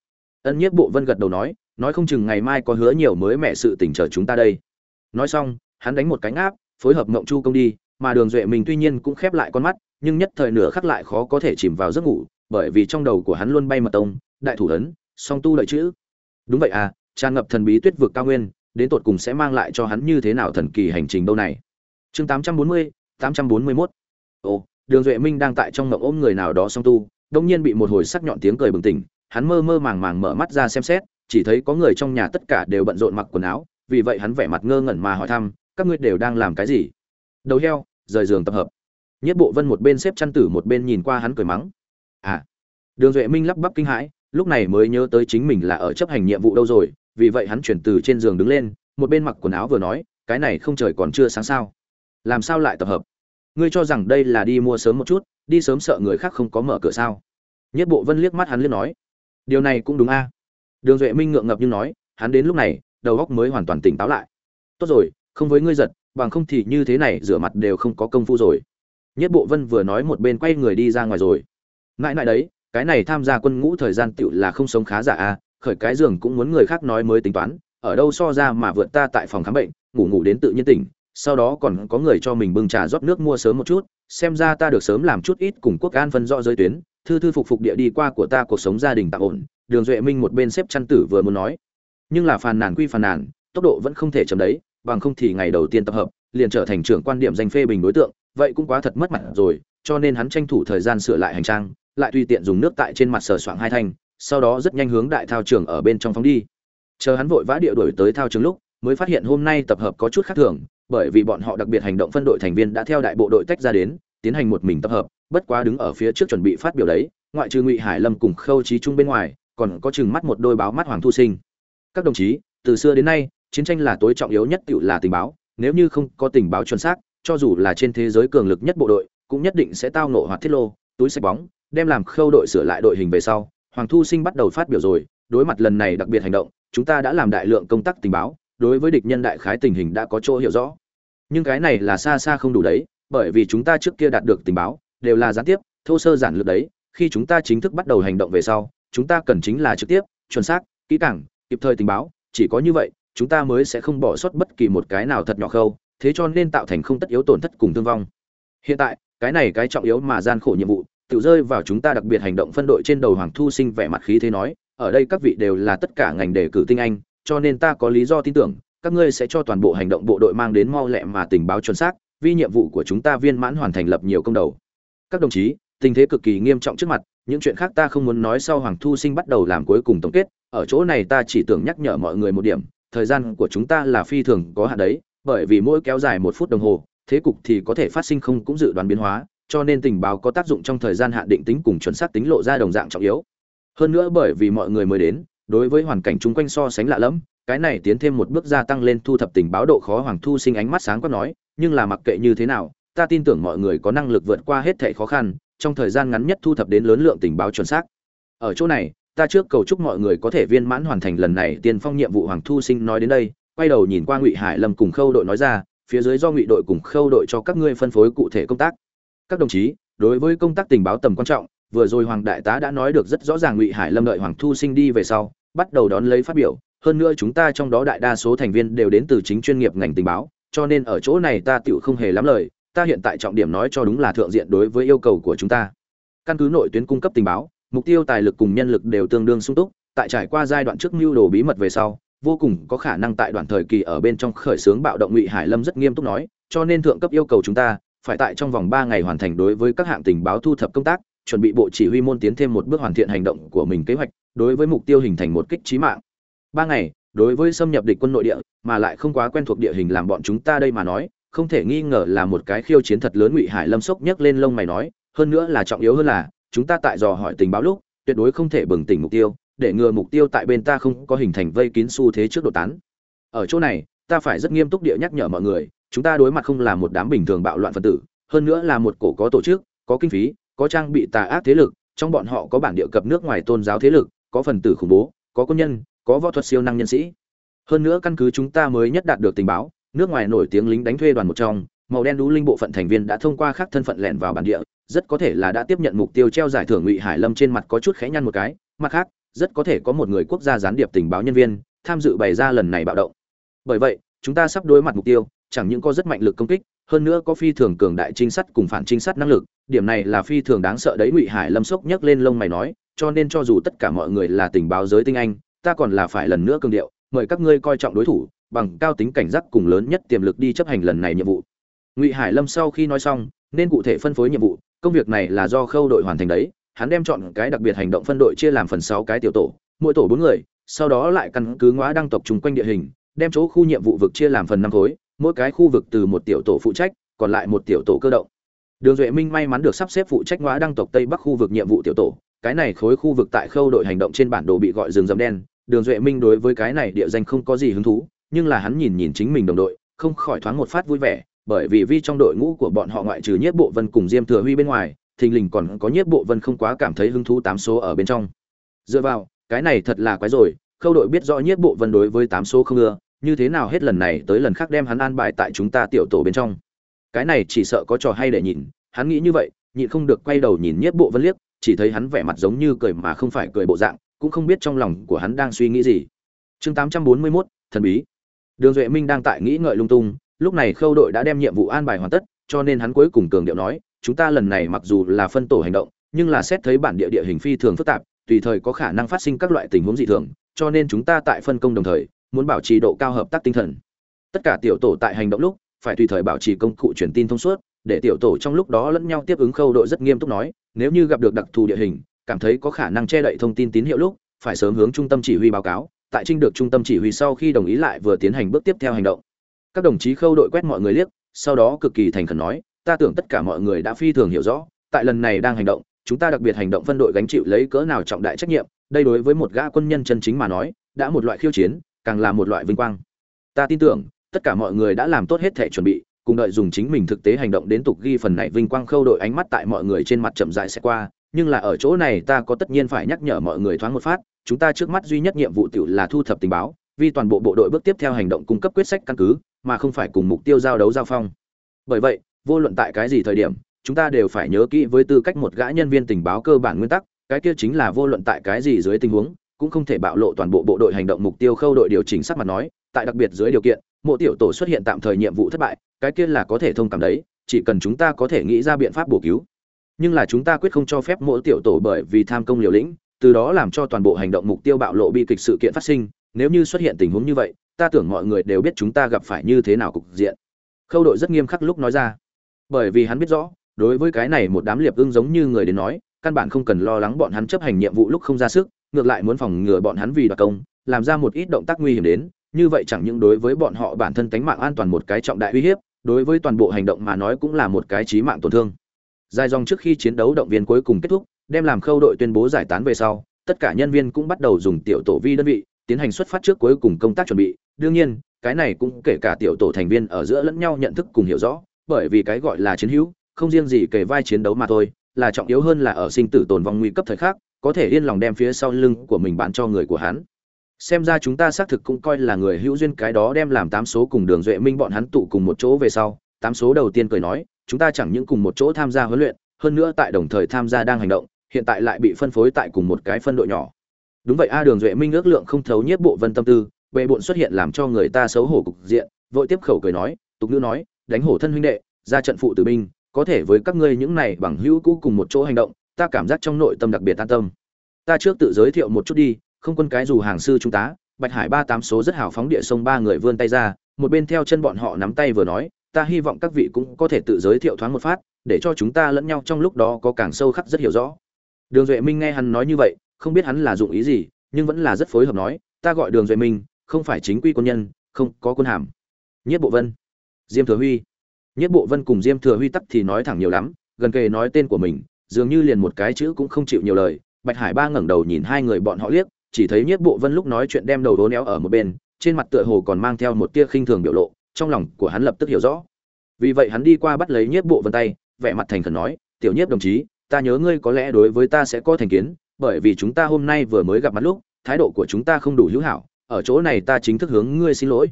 ân nhiếp bộ vân gật đầu nói nói không chừng ngày mai có hứa nhiều mới mẹ sự tỉnh chờ chúng ta đây. Nói xong hắn đánh một cánh áp phối hợp mộng chu công đi mà đường duệ mình tuy nhiên cũng khép lại con mắt nhưng nhất thời nửa khắc lại khó có thể chìm vào giấc ngủ bởi vì trong đầu của hắn luôn bay mật tông đại thủ ấn song tu lợi chữ. Đúng vậy à tràn ngập thần bí tuyết vực cao nguyên đến tột cùng sẽ mang lại cho hắn như thế nào thần kỳ hành trình đâu này? Chương 840, 841. ồ đường duệ minh đang tại trong mộng ôm người nào đó song tu đông nhiên bị một hồi sắc nhọn tiếng cười bừng tỉnh hắn mơ mơ màng màng mở mắt ra xem xét, chỉ thấy có người trong nhà tất cả đều bận rộn mặc quần áo, vì vậy hắn vẻ mặt ngơ ngẩn mà hỏi thăm, các ngươi đều đang làm cái gì? Đầu heo, rời giường tập hợp. Nhất bộ vân một bên xếp chăn tử một bên nhìn qua hắn cười mắng. À. Đường duệ minh lắp bắp kinh hãi, lúc này mới nhớ tới chính mình là ở chấp hành nhiệm vụ đâu rồi, vì vậy hắn chuyển từ trên giường đứng lên, một bên mặc quần áo vừa nói, cái này không trời còn chưa sáng sao. Làm sao lại tập hợp? Ngươi cho rằng đây là đi mua sớm một chút, đi sớm sợ người khác không có mở cửa sao? Nhất bộ vân liếc mắt hắn liếc nói điều này cũng đúng a. Đường duệ minh ngượng ngập nhưng nói, hắn đến lúc này, đầu óc mới hoàn toàn tỉnh táo lại. Tốt rồi, không với ngươi giật, bằng không thì như thế này, rửa mặt đều không có công phu rồi. Nhất bộ vân vừa nói một bên quay người đi ra ngoài rồi. Mãi mãi đấy, cái này tham gia quân ngũ thời gian tựu là không sống khá giả a, khởi cái giường cũng muốn người khác nói mới tính toán, ở đâu so ra mà vượt ta tại phòng khám bệnh, ngủ ngủ đến tự nhiên tỉnh, sau đó còn có người cho mình bưng trà rót nước mua sớm một chút, xem ra ta được sớm làm chút ít cùng quốc an phân rõ giới tuyến thư thư phục phục địa đi qua của ta cuộc sống gia đình tạm ổn, đường duệ minh một bên xếp chăn tử vừa muốn nói. Nhưng là phàn nàn quy phàn nàn, tốc độ vẫn không thể chấm đấy, bằng không thì ngày đầu tiên tập hợp, liền trở thành trưởng quan điểm danh phê bình đối tượng, vậy cũng quá thật mất mặt rồi, cho nên hắn tranh thủ thời gian sửa lại hành trang, lại tùy tiện dùng nước tại trên mặt sờ soạng hai thanh, sau đó rất nhanh hướng đại thao trường ở bên trong phóng đi. Chờ hắn vội vã địa đuổi tới thao trường lúc, mới phát hiện hôm nay tập hợp có chút khác thường, bởi vì bọn họ đặc biệt hành động phân đội thành viên đã theo đại bộ đội tách ra đến tiến hành một mình tập hợp, bất quá đứng ở phía trước chuẩn bị phát biểu đấy, ngoại trừ ngụy hải lâm cùng khâu trí trung bên ngoài, còn có chừng mắt một đôi báo mắt hoàng thu sinh. Các đồng chí, từ xưa đến nay, chiến tranh là tối trọng yếu nhất tự là tình báo, nếu như không có tình báo chuẩn xác, cho dù là trên thế giới cường lực nhất bộ đội, cũng nhất định sẽ tao nộ hoạt thiết lô, túi sạch bóng, đem làm khâu đội sửa lại đội hình về sau. Hoàng thu sinh bắt đầu phát biểu rồi, đối mặt lần này đặc biệt hành động, chúng ta đã làm đại lượng công tác tình báo, đối với địch nhân đại khái tình hình đã có chỗ hiểu rõ. Nhưng cái này là xa xa không đủ đấy bởi vì chúng ta trước kia đạt được tình báo, đều là gián tiếp, thô sơ giản lược đấy, khi chúng ta chính thức bắt đầu hành động về sau, chúng ta cần chính là trực tiếp, chuẩn xác, kỹ càng, kịp thời tình báo, chỉ có như vậy, chúng ta mới sẽ không bỏ sót bất kỳ một cái nào thật nhỏ khâu, thế cho nên tạo thành không tất yếu tổn thất cùng thương vong. Hiện tại, cái này cái trọng yếu mà gian khổ nhiệm vụ, tự rơi vào chúng ta đặc biệt hành động phân đội trên đầu hoàng thu sinh vẻ mặt khí thế nói, ở đây các vị đều là tất cả ngành đề cử tinh anh, cho nên ta có lý do tin tưởng, các ngươi sẽ cho toàn bộ hành động bộ đội mang đến mau lẹ mà tình báo chuẩn xác vì nhiệm vụ của chúng ta viên mãn hoàn thành lập nhiều công đầu. Các đồng chí, tình thế cực kỳ nghiêm trọng trước mặt, những chuyện khác ta không muốn nói sau hoàng thu sinh bắt đầu làm cuối cùng tổng kết. Ở chỗ này ta chỉ tưởng nhắc nhở mọi người một điểm, thời gian của chúng ta là phi thường có hạn đấy, bởi vì mỗi kéo dài một phút đồng hồ, thế cục thì có thể phát sinh không cũng dự đoán biến hóa, cho nên tình báo có tác dụng trong thời gian hạn định tính cùng chuẩn xác tính lộ ra đồng dạng trọng yếu. Hơn nữa bởi vì mọi người mới đến, đối với hoàn cảnh chung quanh so sánh lạ lẫm cái này tiến thêm một bước gia tăng lên thu thập tình báo độ khó hoàng thu sinh ánh mắt sáng quát nói, nhưng là mặc kệ như thế nào, ta tin tưởng mọi người có năng lực vượt qua hết thảy khó khăn, trong thời gian ngắn nhất thu thập đến lớn lượng tình báo chuẩn xác. Ở chỗ này, ta trước cầu chúc mọi người có thể viên mãn hoàn thành lần này tiên phong nhiệm vụ hoàng thu sinh nói đến đây, quay đầu nhìn qua ngụy hải lâm cùng khâu đội nói ra, phía dưới do ngụy đội cùng khâu đội cho các ngươi phân phối cụ thể công tác. Các đồng chí, đối với công tác tình báo tầm quan trọng, vừa rồi hoàng đại tá đã nói được rất rõ ràng ngụy hải lâm đợi hoàng thu sinh đi về sau, bắt đầu đón lấy phát biểu hơn nữa chúng ta trong đó đại đa số thành viên đều đến từ chính chuyên nghiệp ngành tình báo, cho nên ở chỗ này ta tiểu không hề lắm lời, ta hiện tại trọng điểm nói cho đúng là thượng diện đối với yêu cầu của chúng ta. Căn cứ nội tuyến cung cấp tình báo, mục tiêu tài lực cùng nhân lực đều tương đương sung túc, tại trải qua giai đoạn trước mưu đồ bí mật về sau, vô cùng có khả năng tại đoạn thời kỳ ở bên trong khởi xướng bạo động ngụy hải lâm rất nghiêm túc nói, cho nên thượng cấp yêu cầu chúng ta phải tại trong vòng ba ngày hoàn thành đối với các hạng tình báo thu thập công tác, chuẩn bị bộ chỉ huy môn tiến thêm một bước hoàn thiện hành động của mình kế hoạch, đối với mục tiêu hình thành một kích trí mạng ba ngày, đối với xâm nhập địch quân nội địa, mà lại không quá quen thuộc địa hình làm bọn chúng ta đây mà nói, không thể nghi ngờ là một cái khiêu chiến thật lớn ngụy hải lâm sốc nhấc lên lông mày nói, hơn nữa là trọng yếu hơn là, chúng ta tại dò hỏi tình báo lúc, tuyệt đối không thể bừng tỉnh mục tiêu, để ngừa mục tiêu tại bên ta không có hình thành vây kín xu thế trước độ tán. Ở chỗ này, ta phải rất nghiêm túc địa nhắc nhở mọi người, chúng ta đối mặt không là một đám bình thường bạo loạn phân tử, hơn nữa là một cổ có tổ chức, có kinh phí, có trang bị tà ác thế lực, trong bọn họ có bản địa cập nước ngoài tôn giáo thế lực, có phần tử khủng bố, có quân nhân có võ thuật siêu năng nhân sĩ. Hơn nữa căn cứ chúng ta mới nhất đạt được tình báo, nước ngoài nổi tiếng lính đánh thuê đoàn một trong, màu đen đú linh bộ phận thành viên đã thông qua khác thân phận lẻn vào bản địa, rất có thể là đã tiếp nhận mục tiêu treo giải thưởng ngụy hải lâm trên mặt có chút khẽ nhăn một cái, mặt khác, rất có thể có một người quốc gia gián điệp tình báo nhân viên tham dự bày ra lần này bạo động. Bởi vậy, chúng ta sắp đối mặt mục tiêu, chẳng những có rất mạnh lực công kích, hơn nữa có phi thường cường đại trinh sát cùng phản trinh sát năng lực, điểm này là phi thường đáng sợ đấy, ngụy hải lâm sốc nhấc lên lông mày nói, cho nên cho dù tất cả mọi người là tình báo giới tinh anh ta còn là phải lần nữa cường điệu, mời các ngươi coi trọng đối thủ, bằng cao tính cảnh giác cùng lớn nhất tiềm lực đi chấp hành lần này nhiệm vụ. Ngụy hải lâm sau khi nói xong, nên cụ thể phân phối nhiệm vụ, công việc này là do khâu đội hoàn thành đấy, hắn đem chọn cái đặc biệt hành động phân đội chia làm phần sáu cái tiểu tổ, mỗi tổ bốn người, sau đó lại căn cứ ngõ đăng tộc chung quanh địa hình, đem chỗ khu nhiệm vụ vực chia làm phần năm khối, mỗi cái khu vực từ một tiểu tổ phụ trách, còn lại một tiểu tổ cơ động. Đường duệ minh may mắn được sắp xếp phụ trách ngõ đăng tộc tây bắc khu vực nhiệm vụ tiểu tổ cái này khối khu vực tại khâu đội hành động trên bản đồ bị gọi rừng rậm đen, đường duệ minh đối với cái này địa danh không có gì hứng thú, nhưng là hắn nhìn nhìn chính mình đồng đội, không khỏi thoáng một phát vui vẻ, bởi vì vi trong đội ngũ của bọn họ ngoại trừ nhiếp bộ vân cùng diêm thừa huy bên ngoài, thình lình còn có nhiếp bộ vân không quá cảm thấy hứng thú tám số ở bên trong. Dựa vào, cái này thật là quái rồi, khâu đội biết rõ nhiếp bộ vân đối với tám số không ưa, như thế nào hết lần này tới lần khác đem hắn an bài tại chúng ta tiểu tổ bên trong. Cái này chỉ sợ có trò hay để nhìn, hắn nghĩ như vậy, nhịn không được quay đầu nhìn nhiếp bộ vân liếc chỉ thấy hắn vẻ mặt giống như cười mà không phải cười bộ dạng cũng không biết trong lòng của hắn đang suy nghĩ gì. Chương 841, thần bí. Đường duệ minh đang tại nghĩ ngợi lung tung lúc này khâu đội đã đem nhiệm vụ an bài hoàn tất cho nên hắn cuối cùng cường điệu nói chúng ta lần này mặc dù là phân tổ hành động nhưng là xét thấy bản địa địa hình phi thường phức tạp tùy thời có khả năng phát sinh các loại tình huống dị thường cho nên chúng ta tại phân công đồng thời muốn bảo trì độ cao hợp tác tinh thần. Tất cả tiểu tổ tại hành động lúc phải tùy thời bảo trì công cụ truyền tin thông suốt để tiểu tổ trong lúc đó lẫn nhau tiếp ứng khâu đội rất nghiêm túc nói nếu như gặp được đặc thù địa hình, cảm thấy có khả năng che đậy thông tin tín hiệu lúc, phải sớm hướng trung tâm chỉ huy báo cáo, tại trinh được trung tâm chỉ huy sau khi đồng ý lại vừa tiến hành bước tiếp theo hành động. Các đồng chí khâu đội quét mọi người liếc, sau đó cực kỳ thành khẩn nói, ta tưởng tất cả mọi người đã phi thường hiểu rõ, tại lần này đang hành động, chúng ta đặc biệt hành động phân đội gánh chịu lấy cỡ nào trọng đại trách nhiệm, đây đối với một gã quân nhân chân chính mà nói, đã một loại khiêu chiến, càng là một loại vinh quang. Ta tin tưởng, tất cả mọi người đã làm tốt hết thể chuẩn bị cùng đợi dùng chính mình thực tế hành động đến tục ghi phần này vinh quang khâu đội ánh mắt tại mọi người trên mặt chậm rãi sẽ qua, nhưng là ở chỗ này ta có tất nhiên phải nhắc nhở mọi người thoáng một phát, chúng ta trước mắt duy nhất nhiệm vụ tiểu là thu thập tình báo, vì toàn bộ bộ đội bước tiếp theo hành động cung cấp quyết sách căn cứ, mà không phải cùng mục tiêu giao đấu giao phong. Bởi vậy, vô luận tại cái gì thời điểm, chúng ta đều phải nhớ kỹ với tư cách một gã nhân viên tình báo cơ bản nguyên tắc, cái kia chính là vô luận tại cái gì dưới tình huống, cũng không thể bạo lộ toàn bộ bộ đội hành động mục tiêu khâu đội điều chỉnh sắc mặt nói, tại đặc biệt dưới điều kiện mộ tiểu tổ xuất hiện tạm thời nhiệm vụ thất bại, cái kia là có thể thông cảm đấy, chỉ cần chúng ta có thể nghĩ ra biện pháp bổ cứu. Nhưng là chúng ta quyết không cho phép mỗi tiểu tổ bởi vì tham công liều lĩnh, từ đó làm cho toàn bộ hành động mục tiêu bạo lộ bi kịch sự kiện phát sinh. Nếu như xuất hiện tình huống như vậy, ta tưởng mọi người đều biết chúng ta gặp phải như thế nào cục diện. Khâu đội rất nghiêm khắc lúc nói ra. Bởi vì hắn biết rõ, đối với cái này một đám liệp ưng giống như người đến nói, căn bản không cần lo lắng bọn hắn chấp hành nhiệm vụ lúc không ra sức, ngược lại muốn phòng ngừa bọn hắn vì đoạt công, làm ra một ít động tác nguy hiểm đến như vậy chẳng những đối với bọn họ bản thân tánh mạng an toàn một cái trọng đại uy hiếp, đối với toàn bộ hành động mà nói cũng là một cái chí mạng tổn thương. Dài dòng trước khi chiến đấu động viên cuối cùng kết thúc, đem làm khâu đội tuyên bố giải tán về sau, tất cả nhân viên cũng bắt đầu dùng tiểu tổ vi đơn vị tiến hành xuất phát trước cuối cùng công tác chuẩn bị. Đương nhiên, cái này cũng kể cả tiểu tổ thành viên ở giữa lẫn nhau nhận thức cùng hiểu rõ, bởi vì cái gọi là chiến hữu, không riêng gì kể vai chiến đấu mà thôi, là trọng yếu hơn là ở sinh tử tồn vong nguy cấp thời khắc, có thể yên lòng đem phía sau lưng của mình bán cho người của hắn xem ra chúng ta xác thực cũng coi là người hữu duyên cái đó đem làm tám số cùng đường duệ minh bọn hắn tụ cùng một chỗ về sau, tám số đầu tiên cười nói, chúng ta chẳng những cùng một chỗ tham gia huấn luyện, hơn nữa tại đồng thời tham gia đang hành động, hiện tại lại bị phân phối tại cùng một cái phân đội nhỏ. Đúng vậy a à, đường duệ minh ước lượng không thấu nhất bộ vân tâm tư bệ bộn xuất hiện làm cho người ta xấu hổ cục diện, vội tiếp khẩu cười nói, tục ngữ nói, đánh hổ thân huynh đệ, ra trận phụ tử binh, có thể với các ngươi những này bằng hữu cũ cùng một chỗ hành động, ta cảm giác trong nội tâm đặc biệt an tâm. Ta trước tự giới thiệu một chút đi không quân cái dù hàng sư trung tá, bạch hải ba tám số rất hào phóng địa sông ba người vươn tay ra, một bên theo chân bọn họ nắm tay vừa nói, ta hy vọng các vị cũng có thể tự giới thiệu thoáng một phát, để cho chúng ta lẫn nhau trong lúc đó có càng sâu khắc rất hiểu rõ. Đường duệ minh nghe hắn nói như vậy, không biết hắn là dụng ý gì, nhưng vẫn là rất phối hợp nói, ta gọi đường duệ minh, không phải chính quy quân nhân, không có quân hàm. Nhất bộ vân. Diêm thừa huy. Nhất bộ vân cùng diêm thừa huy tắc thì nói thẳng nhiều lắm, gần kề nói tên của mình, dường như liền một cái chữ cũng không chịu nhiều lời. Bạch hải ba ngẩng đầu nhìn hai người bọn họ liếc chỉ thấy nhiếp bộ vân lúc nói chuyện đem đầu đố néo ở một bên, trên mặt tựa hồ còn mang theo một tia khinh thường biểu lộ, trong lòng của hắn lập tức hiểu rõ. Vì vậy hắn đi qua bắt lấy nhiếp bộ vân tay, vẻ mặt thành khẩn nói, tiểu nhiếp đồng chí, ta nhớ ngươi có lẽ đối với ta sẽ có thành kiến, bởi vì chúng ta hôm nay vừa mới gặp mặt lúc, thái độ của chúng ta không đủ hữu hảo, ở chỗ này ta chính thức hướng ngươi xin lỗi.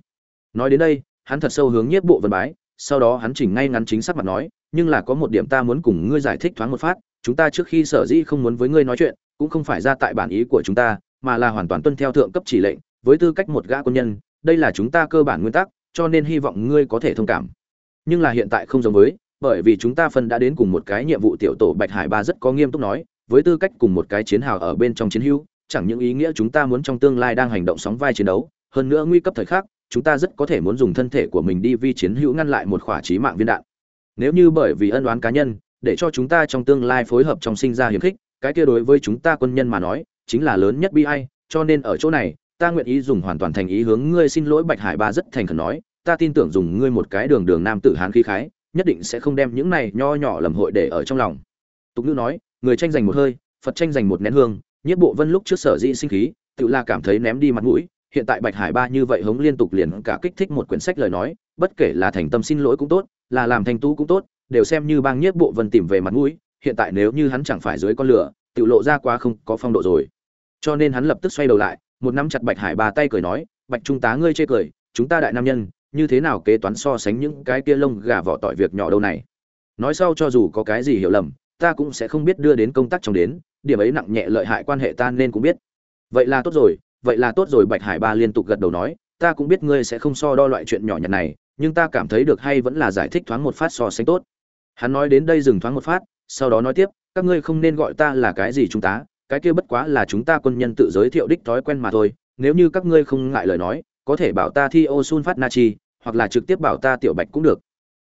Nói đến đây, hắn thật sâu hướng nhiếp bộ vân bái, sau đó hắn chỉnh ngay ngắn chính xác mặt nói, nhưng là có một điểm ta muốn cùng ngươi giải thích thoáng một phát, chúng ta trước khi sở dĩ không muốn với ngươi nói chuyện, cũng không phải ra tại bản ý của chúng ta mà là hoàn toàn tuân theo thượng cấp chỉ lệnh, với tư cách một gã quân nhân, đây là chúng ta cơ bản nguyên tắc, cho nên hy vọng ngươi có thể thông cảm. Nhưng là hiện tại không giống với, bởi vì chúng ta phân đã đến cùng một cái nhiệm vụ tiểu tổ bạch hải ba rất có nghiêm túc nói, với tư cách cùng một cái chiến hào ở bên trong chiến hữu, chẳng những ý nghĩa chúng ta muốn trong tương lai đang hành động sóng vai chiến đấu, hơn nữa nguy cấp thời khắc, chúng ta rất có thể muốn dùng thân thể của mình đi vi chiến hữu ngăn lại một khỏa chí mạng viên đạn. Nếu như bởi vì ân oán cá nhân, để cho chúng ta trong tương lai phối hợp trong sinh ra hiểm khích, cái kia đối với chúng ta quân nhân mà nói chính là lớn nhất bi ai, cho nên ở chỗ này, ta nguyện ý dùng hoàn toàn thành ý hướng ngươi xin lỗi bạch hải ba rất thành khẩn nói, ta tin tưởng dùng ngươi một cái đường đường nam tử hán khí khái, nhất định sẽ không đem những này nho nhỏ lầm hội để ở trong lòng. Tục ngữ nói, người tranh giành một hơi, phật tranh giành một nén hương nhất bộ vân lúc trước sở dĩ sinh khí, tự là cảm thấy ném đi mặt mũi, hiện tại bạch hải ba như vậy hống liên tục liền cả kích thích một quyển sách lời nói, bất kể là thành tâm xin lỗi cũng tốt, là làm thành tú cũng tốt, đều xem như bang nhất bộ vân tìm về mặt mũi, hiện tại nếu như hắn chẳng phải dưới con lửa, tự lộ ra quá không có phong độ rồi cho nên hắn lập tức xoay đầu lại, một nắm chặt bạch hải ba tay cười nói, bạch trung tá ngươi chê cười, chúng ta đại nam nhân, như thế nào kế toán so sánh những cái kia lông gà vỏ tỏi việc nhỏ đâu này? Nói sau cho dù có cái gì hiểu lầm, ta cũng sẽ không biết đưa đến công tác trong đến, điểm ấy nặng nhẹ lợi hại quan hệ ta nên cũng biết. Vậy là tốt rồi, vậy là tốt rồi, bạch hải ba liên tục gật đầu nói, ta cũng biết ngươi sẽ không so đo loại chuyện nhỏ nhặt này, nhưng ta cảm thấy được hay vẫn là giải thích thoáng một phát so sánh tốt. Hắn nói đến đây dừng thoáng một phát, sau đó nói tiếp, các ngươi không nên gọi ta là cái gì chúng ta cái kia bất quá là chúng ta quân nhân tự giới thiệu đích thói quen mà thôi, nếu như các ngươi không ngại lời nói, có thể bảo ta thi ô sun phát nachi hoặc là trực tiếp bảo ta tiểu bạch cũng được.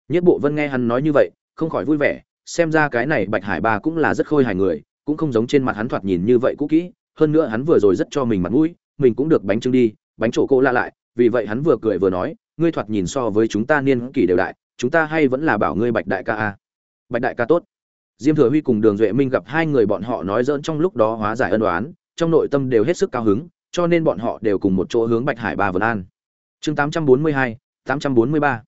Nhất bộ vân nghe hắn nói như vậy, không khỏi vui vẻ, xem ra cái này bạch hải ba cũng là rất khôi hài người, cũng không giống trên mặt hắn thoạt nhìn như vậy cũ kỹ, hơn nữa hắn vừa rồi rất cho mình mặt mũi, mình cũng được bánh trưng đi, bánh trổ cô la lại, vì vậy hắn vừa cười vừa nói, ngươi thoạt nhìn so với chúng ta niên kỷ đều đại, chúng ta hay vẫn là bảo ngươi bạch đại ca a. Bạch đại ca tốt diêm thừa huy cùng đường duệ minh gặp hai người bọn họ nói dỡn trong lúc đó hóa giải ân đoán trong nội tâm đều hết sức cao hứng cho nên bọn họ đều cùng một chỗ hướng bạch hải ba vân an. Chương 842, 843.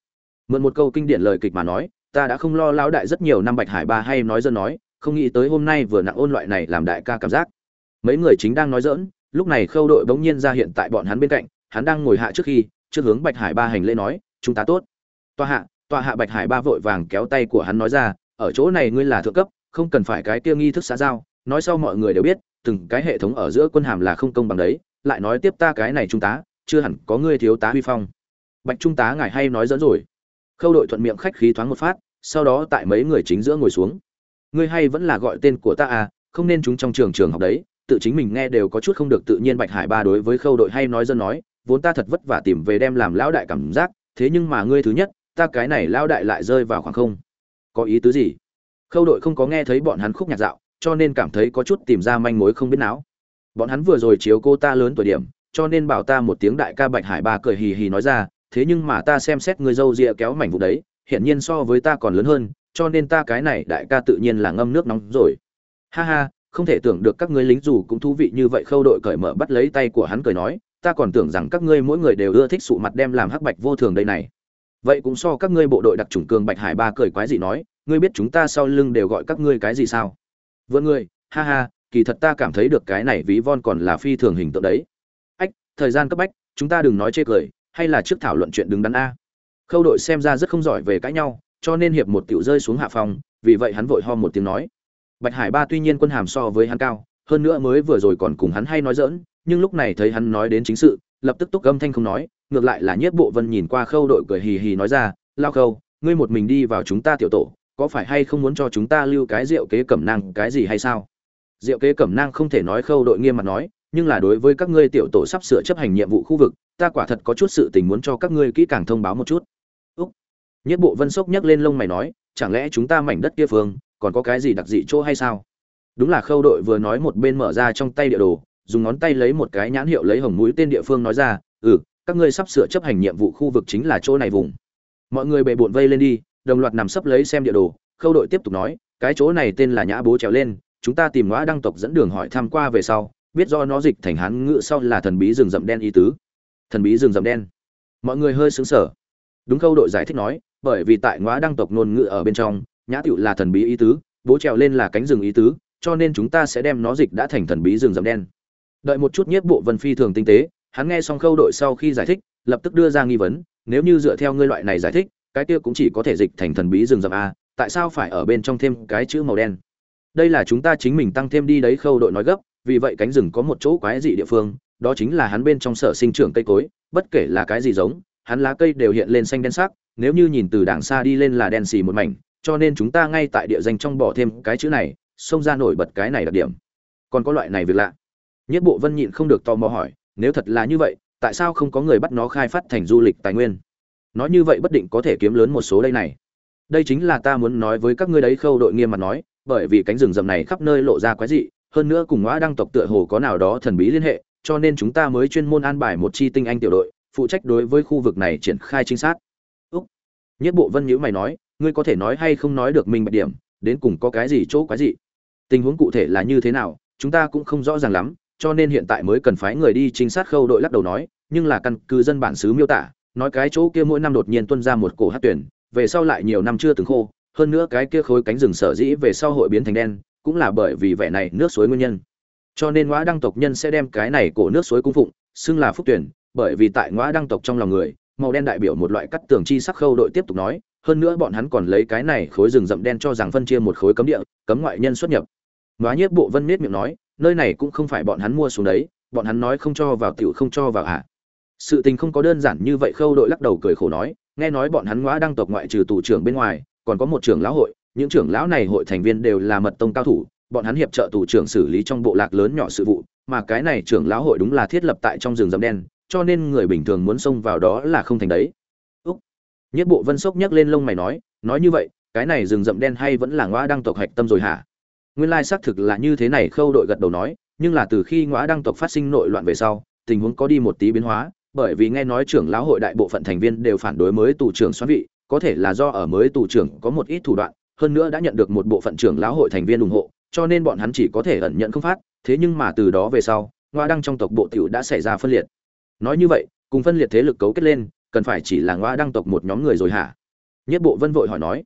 mượn một câu kinh điển lời kịch mà nói ta đã không lo lão đại rất nhiều năm bạch hải ba hay nói dỡn nói không nghĩ tới hôm nay vừa nặng ôn loại này làm đại ca cảm giác. Mấy người chính đang nói dỡn lúc này khâu đội bỗng nhiên ra hiện tại bọn hắn bên cạnh hắn đang ngồi hạ trước khi trước hướng bạch hải ba hành lễ nói chúng ta tốt. Tòa hạ tòa hạ bạch hải ba vội vàng kéo tay của hắn nói ra ở chỗ này ngươi là thượng cấp, không cần phải cái kia nghi thức xã giao, nói sau mọi người đều biết, từng cái hệ thống ở giữa quân hàm là không công bằng đấy, lại nói tiếp ta cái này trung tá, chưa hẳn có ngươi thiếu tá huy phong. Bạch trung tá ngài hay nói dẫn rồi. Khâu đội thuận miệng khách khí thoáng một phát, sau đó tại mấy người chính giữa ngồi xuống. Ngươi hay vẫn là gọi tên của ta à không nên chúng trong trường trường học đấy, tự chính mình nghe đều có chút không được tự nhiên bạch hải ba đối với khâu đội hay nói dân nói, vốn ta thật vất vả tìm về đem làm lão đại cảm giác, thế nhưng mà ngươi thứ nhất, ta cái này lão đại lại rơi vào khoảng không có ý tứ gì? Khâu đội không có nghe thấy bọn hắn khúc nhạc dạo, cho nên cảm thấy có chút tìm ra manh mối không biết não. Bọn hắn vừa rồi chiếu cô ta lớn tuổi điểm, cho nên bảo ta một tiếng đại ca bạch hải ba cười hì hì nói ra, thế nhưng mà ta xem xét người dâu rịa kéo mảnh vụ đấy, hiển nhiên so với ta còn lớn hơn, cho nên ta cái này đại ca tự nhiên là ngâm nước nóng rồi. Ha ha, không thể tưởng được các ngươi lính dù cũng thú vị như vậy, khâu đội cởi mở bắt lấy tay của hắn cười nói, ta còn tưởng rằng các ngươi mỗi người đều ưa thích sụ mặt đem làm hắc bạch vô thường đây này vậy cũng so các ngươi bộ đội đặc trùng cường bạch hải ba cười quái gì nói, ngươi biết chúng ta sau lưng đều gọi các ngươi cái gì sao? Vượn ngươi, ha ha, kỳ thật ta cảm thấy được cái này ví von còn là phi thường hình tượng đấy. Ách, thời gian cấp bách, chúng ta đừng nói chê cười, hay là trước thảo luận chuyện đứng đắn a. Khâu đội xem ra rất không giỏi về cãi nhau, cho nên hiệp một tiểu rơi xuống hạ phòng, vì vậy hắn vội ho một tiếng nói. Bạch hải ba tuy nhiên quân hàm so với hắn cao, hơn nữa mới vừa rồi còn cùng hắn hay nói dỡn nhưng lúc này thấy hắn nói đến chính sự, lập tức túc gâm thanh không nói ngược lại là nhiếp bộ vân nhìn qua khâu đội cười hì hì nói ra, lao khâu, ngươi một mình đi vào chúng ta tiểu tổ, có phải hay không muốn cho chúng ta lưu cái rượu kế cẩm năng cái gì hay sao? Rượu kế cẩm năng không thể nói khâu đội nghiêm mặt nói, nhưng là đối với các ngươi tiểu tổ sắp sửa chấp hành nhiệm vụ khu vực, ta quả thật có chút sự tình muốn cho các ngươi kỹ càng thông báo một chút. Úc. Nhất bộ vân sốc nhấc lên lông mày nói, chẳng lẽ chúng ta mảnh đất kia phương còn có cái gì đặc dị chỗ hay sao? Đúng là khâu đội vừa nói một bên mở ra trong tay địa đồ, dùng ngón tay lấy một cái nhãn hiệu lấy hồng mũi tên địa phương nói ra ừ các ngươi sắp sửa chấp hành nhiệm vụ khu vực chính là chỗ này vùng. Mọi người bề bộn vây lên đi, đồng loạt nằm sấp lấy xem địa đồ, khâu đội tiếp tục nói, cái chỗ này tên là nhã bố trèo lên, chúng ta tìm ngõ đăng tộc dẫn đường hỏi tham qua về sau, biết do nó dịch thành hán ngữ sau là thần bí rừng rậm đen ý tứ. Thần bí rừng rậm đen. Mọi người hơi sững sờ. Đúng khâu đội giải thích nói, bởi vì tại ngõ đăng tộc ngôn ngữ ở bên trong, nhã tựu là thần bí ý tứ, bố trèo lên là cánh rừng ý tứ, cho nên chúng ta sẽ đem nó dịch đã thành thần bí rừng rậm đen. Đợi một chút nhiếp bộ vân phi thường tinh tế hắn nghe xong khâu đội sau khi giải thích, lập tức đưa ra nghi vấn, nếu như dựa theo ngươi loại này giải thích, cái kia cũng chỉ có thể dịch thành thần bí rừng rậm a, tại sao phải ở bên trong thêm cái chữ màu đen? Đây là chúng ta chính mình tăng thêm đi đấy khâu đội nói gấp, vì vậy cánh rừng có một chỗ quái dị địa phương, đó chính là hắn bên trong sở sinh trưởng cây cối, bất kể là cái gì giống, hắn lá cây đều hiện lên xanh đen sắc, nếu như nhìn từ đảng xa đi lên là đen xì một mảnh, cho nên chúng ta ngay tại địa danh trong bỏ thêm cái chữ này, xông ra nổi bật cái này đặc điểm. Còn có loại này việc lạ? Nhất bộ vân nhịn không được tò mò hỏi nếu thật là như vậy, tại sao không có người bắt nó khai phát thành du lịch tài nguyên? Nói như vậy bất định có thể kiếm lớn một số đây này. Đây chính là ta muốn nói với các ngươi đấy, khâu đội nghiêm mặt nói, bởi vì cánh rừng rậm này khắp nơi lộ ra quái dị, hơn nữa cùng ngõ đăng tộc tựa hồ có nào đó thần bí liên hệ, cho nên chúng ta mới chuyên môn an bài một chi tinh anh tiểu đội, phụ trách đối với khu vực này triển khai trinh sát. Úc. Nhất bộ vân nhữ mày nói, ngươi có thể nói hay không nói được mình bạch điểm, đến cùng có cái gì chỗ quái dị? Tình huống cụ thể là như thế nào, chúng ta cũng không rõ ràng lắm cho nên hiện tại mới cần phái người đi trinh sát khâu đội lắc đầu nói, nhưng là căn cứ dân bản xứ miêu tả, nói cái chỗ kia mỗi năm đột nhiên tuân ra một cổ hát tuyển, về sau lại nhiều năm chưa từng khô, hơn nữa cái kia khối cánh rừng sở dĩ về sau hội biến thành đen, cũng là bởi vì vẻ này nước suối nguyên nhân. Cho nên ngõ đăng tộc nhân sẽ đem cái này cổ nước suối cung phụng, xưng là phúc tuyển, bởi vì tại ngõ đăng tộc trong lòng người, màu đen đại biểu một loại cắt tường chi sắc khâu đội tiếp tục nói, hơn nữa bọn hắn còn lấy cái này khối rừng rậm đen cho rằng phân chia một khối cấm địa, cấm ngoại nhân xuất nhập. Ngõ nhiếp bộ vân miết miệng nói nơi này cũng không phải bọn hắn mua xuống đấy, bọn hắn nói không cho vào tiểu không cho vào hả? sự tình không có đơn giản như vậy, khâu đội lắc đầu cười khổ nói, nghe nói bọn hắn ngõ đăng tộc ngoại trừ tù trưởng bên ngoài, còn có một trưởng lão hội, những trưởng lão này hội thành viên đều là mật tông cao thủ, bọn hắn hiệp trợ tù trưởng xử lý trong bộ lạc lớn nhỏ sự vụ, mà cái này trưởng lão hội đúng là thiết lập tại trong rừng rậm đen, cho nên người bình thường muốn xông vào đó là không thành đấy. Úc. Nhất bộ vân sốc nhấc lên lông mày nói nói như vậy, cái này rừng rậm đen hay vẫn là ngõ đăng tộc hạch tâm rồi hả? Nguyên lai xác thực là như thế này, khâu đội gật đầu nói, nhưng là từ khi ngõa đăng tộc phát sinh nội loạn về sau, tình huống có đi một tí biến hóa, bởi vì nghe nói trưởng lão hội đại bộ phận thành viên đều phản đối mới tù trưởng xoắn vị, có thể là do ở mới tù trưởng có một ít thủ đoạn, hơn nữa đã nhận được một bộ phận trưởng lão hội thành viên ủng hộ, cho nên bọn hắn chỉ có thể ẩn nhận không phát, thế nhưng mà từ đó về sau ngoa đăng trong tộc bộ tiểu đã xảy ra phân liệt. Nói như vậy, cùng phân liệt thế lực cấu kết lên, cần phải chỉ là ngoa đăng tộc một nhóm người rồi hả? Nhất bộ vân vội hỏi nói.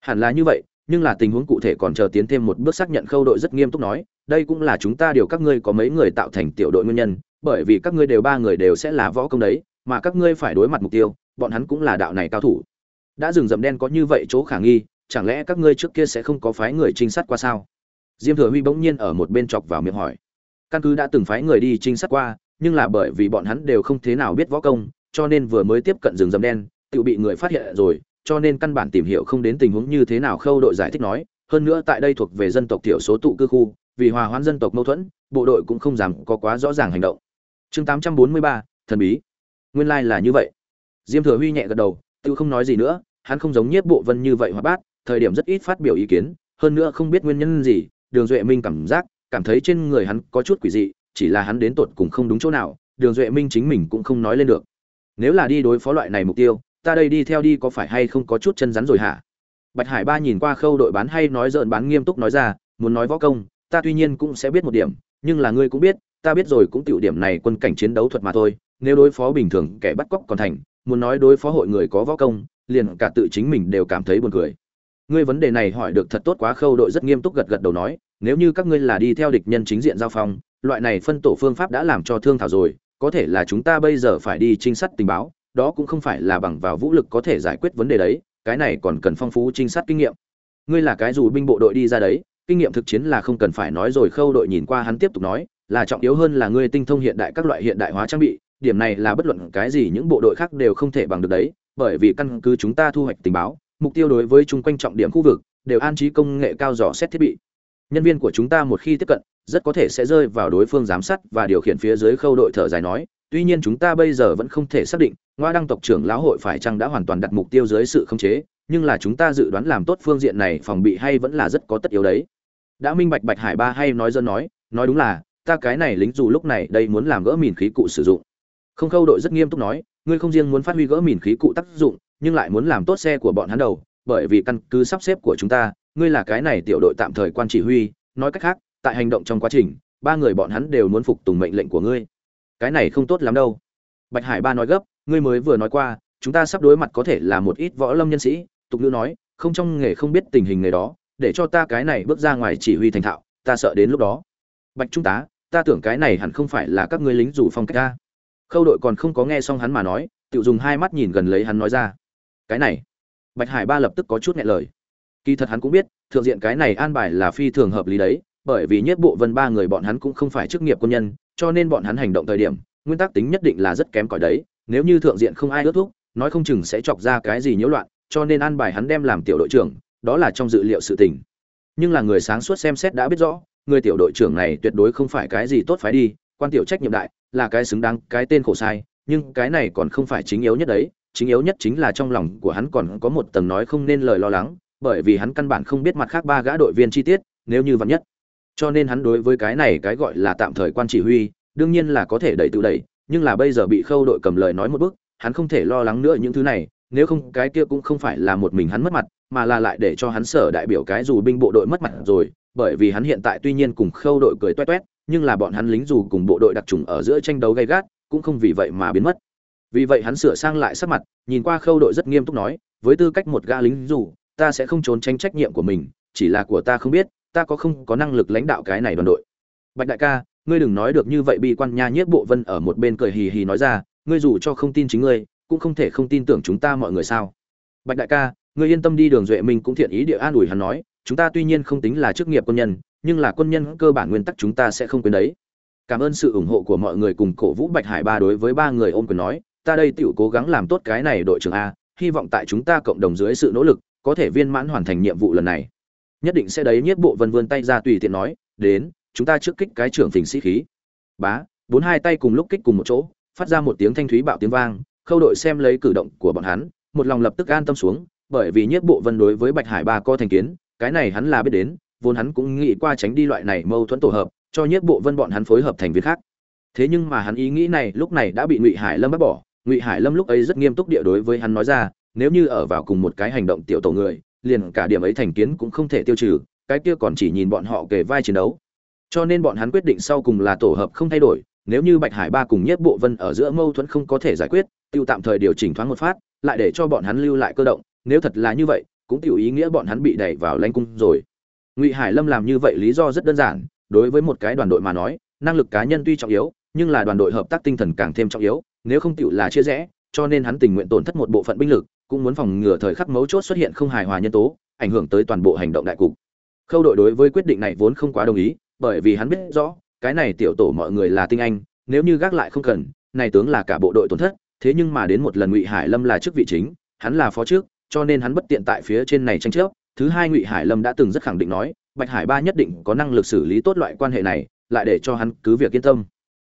Hẳn là như vậy nhưng là tình huống cụ thể còn chờ tiến thêm một bước xác nhận khâu đội rất nghiêm túc nói, đây cũng là chúng ta điều các ngươi có mấy người tạo thành tiểu đội nguyên nhân, bởi vì các ngươi đều ba người đều sẽ là võ công đấy, mà các ngươi phải đối mặt mục tiêu, bọn hắn cũng là đạo này cao thủ. Đã rừng rậm đen có như vậy chỗ khả nghi, chẳng lẽ các ngươi trước kia sẽ không có phái người trinh sát qua sao? Diêm thừa huy bỗng nhiên ở một bên chọc vào miệng hỏi. Căn cứ đã từng phái người đi trinh sát qua, nhưng là bởi vì bọn hắn đều không thế nào biết võ công, cho nên vừa mới tiếp cận rừng rậm đen, tự bị người phát hiện rồi cho nên căn bản tìm hiểu không đến tình huống như thế nào khâu đội giải thích nói hơn nữa tại đây thuộc về dân tộc thiểu số tụ cư khu vì hòa hoãn dân tộc mâu thuẫn bộ đội cũng không dám có quá rõ ràng hành động. Chương 843, thần bí. Nguyên lai là như vậy. Diêm thừa huy nhẹ gật đầu tự không nói gì nữa hắn không giống nhiếp bộ vân như vậy hoạt bát thời điểm rất ít phát biểu ý kiến hơn nữa không biết nguyên nhân gì đường duệ minh cảm giác cảm thấy trên người hắn có chút quỷ dị chỉ là hắn đến tột cùng không đúng chỗ nào đường duệ minh chính mình cũng không nói lên được. Nếu là đi đối phó loại này mục tiêu ta đây đi theo đi có phải hay không có chút chân rắn rồi hả? Bạch hải ba nhìn qua khâu đội bán hay nói dợn bán nghiêm túc nói ra, muốn nói võ công, ta tuy nhiên cũng sẽ biết một điểm, nhưng là ngươi cũng biết, ta biết rồi cũng tiểu điểm này quân cảnh chiến đấu thuật mà thôi, nếu đối phó bình thường kẻ bắt cóc còn thành, muốn nói đối phó hội người có võ công, liền cả tự chính mình đều cảm thấy buồn cười. Ngươi vấn đề này hỏi được thật tốt quá, khâu đội rất nghiêm túc gật gật đầu nói, nếu như các ngươi là đi theo địch nhân chính diện giao phong, loại này phân tổ phương pháp đã làm cho thương thảo rồi, có thể là chúng ta bây giờ phải đi trinh sát tình báo đó cũng không phải là bằng vào vũ lực có thể giải quyết vấn đề đấy, cái này còn cần phong phú trinh sát kinh nghiệm. Ngươi là cái dù binh bộ đội đi ra đấy, kinh nghiệm thực chiến là không cần phải nói rồi, khâu đội nhìn qua hắn tiếp tục nói, là trọng yếu hơn là ngươi tinh thông hiện đại các loại hiện đại hóa trang bị, điểm này là bất luận cái gì những bộ đội khác đều không thể bằng được đấy, bởi vì căn cứ chúng ta thu hoạch tình báo, mục tiêu đối với chung quanh trọng điểm khu vực, đều an trí công nghệ cao dò xét thiết bị. Nhân viên của chúng ta một khi tiếp cận, rất có thể sẽ rơi vào đối phương giám sát và điều khiển phía dưới khâu đội thở dài nói, tuy nhiên chúng ta bây giờ vẫn không thể xác định ngoa đăng tộc trưởng lão hội phải chăng đã hoàn toàn đặt mục tiêu dưới sự khống chế, nhưng là chúng ta dự đoán làm tốt phương diện này phòng bị hay vẫn là rất có tất yếu đấy. Đã minh bạch bạch hải ba hay nói dân nói nói đúng là, ta cái này lính dù lúc này đây muốn làm gỡ mìn khí cụ sử dụng. Không khâu đội rất nghiêm túc nói, ngươi không riêng muốn phát huy gỡ mìn khí cụ tác dụng, nhưng lại muốn làm tốt xe của bọn hắn đầu, bởi vì căn cứ sắp xếp của chúng ta, ngươi là cái này tiểu đội tạm thời quan chỉ huy, nói cách khác, tại hành động trong quá trình, ba người bọn hắn đều muốn phục tùng mệnh lệnh của ngươi. Cái này không tốt lắm đâu. Bạch hải ba nói gấp ngươi mới vừa nói qua, chúng ta sắp đối mặt có thể là một ít võ lâm nhân sĩ. Tục ngữ nói, không trong nghề không biết tình hình nghề đó, để cho ta cái này bước ra ngoài chỉ huy thành thạo, ta sợ đến lúc đó. Bạch trung tá, ta tưởng cái này hẳn không phải là các ngươi lính rủ phong cách ta. Khâu đội còn không có nghe xong hắn mà nói tự dùng hai mắt nhìn gần lấy hắn nói ra. Cái này, bạch hải ba lập tức có chút nghẹn lời. Kỳ thật hắn cũng biết, thượng diện cái này an bài là phi thường hợp lý đấy, bởi vì nhất bộ vân ba người bọn hắn cũng không phải chức nghiệp quân nhân, cho nên bọn hắn hành động thời điểm, nguyên tắc tính nhất định là rất kém cỏi đấy nếu như thượng diện không ai ước thúc, nói không chừng sẽ chọc ra cái gì nhiễu loạn, cho nên an bài hắn đem làm tiểu đội trưởng, đó là trong dự liệu sự tình. Nhưng là người sáng suốt xem xét đã biết rõ, người tiểu đội trưởng này tuyệt đối không phải cái gì tốt phải đi, quan tiểu trách nhiệm đại, là cái xứng đáng, cái tên khổ sai, nhưng cái này còn không phải chính yếu nhất đấy, chính yếu nhất chính là trong lòng của hắn còn có một tầng nói không nên lời lo lắng, bởi vì hắn căn bản không biết mặt khác ba gã đội viên chi tiết, nếu như vắn nhất. Cho nên hắn đối với cái này cái gọi là tạm thời quan chỉ huy, đương nhiên là có thể đẩy tự đẩy nhưng là bây giờ bị khâu đội cầm lời nói một bước hắn không thể lo lắng nữa những thứ này, nếu không cái kia cũng không phải là một mình hắn mất mặt, mà là lại để cho hắn sở đại biểu cái dù binh bộ đội mất mặt rồi, bởi vì hắn hiện tại tuy nhiên cùng khâu đội cười toét toét, nhưng là bọn hắn lính dù cùng bộ đội đặc trùng ở giữa tranh đấu gay gắt, cũng không vì vậy mà biến mất. Vì vậy hắn sửa sang lại sắc mặt, nhìn qua khâu đội rất nghiêm túc nói, với tư cách một gã lính dù, ta sẽ không trốn tránh trách nhiệm của mình, chỉ là của ta không biết, ta có không có năng lực lãnh đạo cái này đoàn đội. Bạch đại ca ngươi đừng nói được như vậy, bi quan nha nhiếp bộ vân ở một bên cười hì hì nói ra, ngươi dù cho không tin chính ngươi, cũng không thể không tin tưởng chúng ta mọi người sao? Bạch đại ca, ngươi yên tâm đi, đường duệ minh cũng thiện ý địa an ủi hắn nói, chúng ta tuy nhiên không tính là chức nghiệp quân nhân, nhưng là quân nhân cơ bản nguyên tắc chúng ta sẽ không quên đấy. Cảm ơn sự ủng hộ của mọi người cùng cổ vũ bạch hải ba đối với ba người ôm quyền nói, ta đây tựu cố gắng làm tốt cái này đội trưởng a, hy vọng tại chúng ta cộng đồng dưới sự nỗ lực, có thể viên mãn hoàn thành nhiệm vụ lần này. Nhất định sẽ đấy, nhiếp bộ vân vươn tay ra tùy tiện nói, đến chúng ta trước kích cái trưởng phình sĩ khí. Bá, bốn hai tay cùng lúc kích cùng một chỗ, phát ra một tiếng thanh thúy bạo tiếng vang, khâu đội xem lấy cử động của bọn hắn, một lòng lập tức an tâm xuống, bởi vì nhiếp bộ vân đối với bạch hải ba co thành kiến, cái này hắn là biết đến, vốn hắn cũng nghĩ qua tránh đi loại này mâu thuẫn tổ hợp, cho nhiếp bộ vân bọn hắn phối hợp thành viên khác. Thế nhưng mà hắn ý nghĩ này lúc này đã bị ngụy hải lâm bác bỏ. Ngụy hải lâm lúc ấy rất nghiêm túc địa đối với hắn nói ra, nếu như ở vào cùng một cái hành động tiểu tổ người, liền cả điểm ấy thành kiến cũng không thể tiêu trừ, cái kia còn chỉ nhìn bọn họ kề vai chiến đấu cho nên bọn hắn quyết định sau cùng là tổ hợp không thay đổi, nếu như bạch hải ba cùng nhất bộ vân ở giữa mâu thuẫn không có thể giải quyết, tiêu tạm thời điều chỉnh thoáng một phát, lại để cho bọn hắn lưu lại cơ động, nếu thật là như vậy, cũng tiểu ý nghĩa bọn hắn bị đẩy vào lãnh cung rồi. Ngụy hải lâm làm như vậy lý do rất đơn giản, đối với một cái đoàn đội mà nói, năng lực cá nhân tuy trọng yếu, nhưng là đoàn đội hợp tác tinh thần càng thêm trọng yếu, nếu không tiểu là chia rẽ, cho nên hắn tình nguyện tổn thất một bộ phận binh lực, cũng muốn phòng ngừa thời khắc mấu chốt xuất hiện không hài hòa nhân tố, ảnh hưởng tới toàn bộ hành động đại cục. Khâu đội đối với quyết định này vốn không quá đồng ý bởi vì hắn biết rõ, cái này tiểu tổ mọi người là tinh anh, nếu như gác lại không cần, này tướng là cả bộ đội tổn thất, thế nhưng mà đến một lần ngụy hải lâm là chức vị chính, hắn là phó trước, cho nên hắn bất tiện tại phía trên này tranh chấp. Thứ hai ngụy hải lâm đã từng rất khẳng định nói, bạch hải ba nhất định có năng lực xử lý tốt loại quan hệ này, lại để cho hắn cứ việc yên tâm.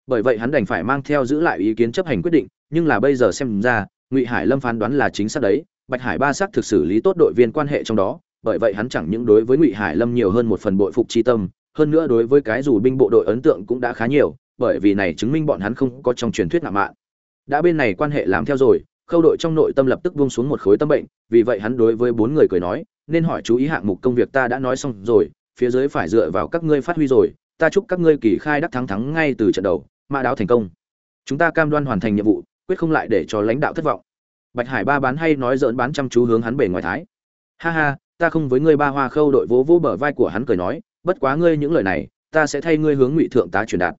Bởi vậy hắn đành phải mang theo giữ lại ý kiến chấp hành quyết định, nhưng là bây giờ xem ra, ngụy hải lâm phán đoán là chính xác đấy, bạch hải ba xác thực xử lý tốt đội viên quan hệ trong đó, bởi vậy hắn chẳng những đối với ngụy hải lâm nhiều hơn một phần bội phục tri tâm hơn nữa đối với cái dù binh bộ đội ấn tượng cũng đã khá nhiều, bởi vì này chứng minh bọn hắn không có trong truyền thuyết ngạo mạn. Đã bên này quan hệ làm theo rồi, khâu đội trong nội tâm lập tức buông xuống một khối tâm bệnh, vì vậy hắn đối với bốn người cười nói, nên hỏi chú ý hạng mục công việc ta đã nói xong rồi, phía dưới phải dựa vào các ngươi phát huy rồi, ta chúc các ngươi kỳ khai đắc thắng thắng ngay từ trận đầu, mã đáo thành công. Chúng ta cam đoan hoàn thành nhiệm vụ, quyết không lại để cho lãnh đạo thất vọng. Bạch hải ba bán hay nói dỡn bán chăm chú hướng hắn bề ngoài thái. Ha ha, ta không với ngươi ba hoa khâu đội vỗ vỗ bờ vai của hắn cười nói bất quá ngươi những lời này ta sẽ thay ngươi hướng ngụy thượng tá truyền đạt.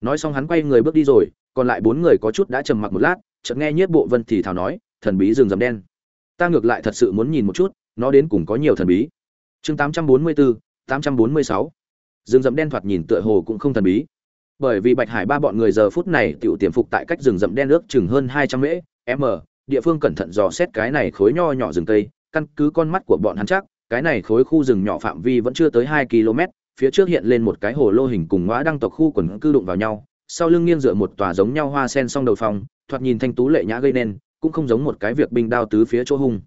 Nói xong hắn quay người bước đi rồi còn lại bốn người có chút đã trầm mặc một lát chợt nghe nhiếp bộ vân thì thào nói thần bí rừng rậm đen. Ta ngược lại thật sự muốn nhìn một chút nó đến cùng có nhiều thần bí. Chương 844, 846. rừng rậm đen thoạt nhìn tựa hồ cũng không thần bí. Bởi vì bạch hải ba bọn người giờ phút này tiểu tiềm phục tại cách rừng rậm đen nước chừng hơn hai trăm mễ m địa phương cẩn thận dò xét cái này khối nho nhỏ rừng tây căn cứ con mắt của bọn hắn chắc cái này khối khu rừng nhỏ phạm vi vẫn chưa tới hai km, phía trước hiện lên một cái hồ lô hình cùng ngõ đăng tộc khu quần cư đụng vào nhau, sau lưng nghiêng dựa một tòa giống nhau hoa sen song đầu phòng, thoạt nhìn thanh tú lệ nhã gây nên, cũng không giống một cái việc binh đao tứ phía chỗ hung.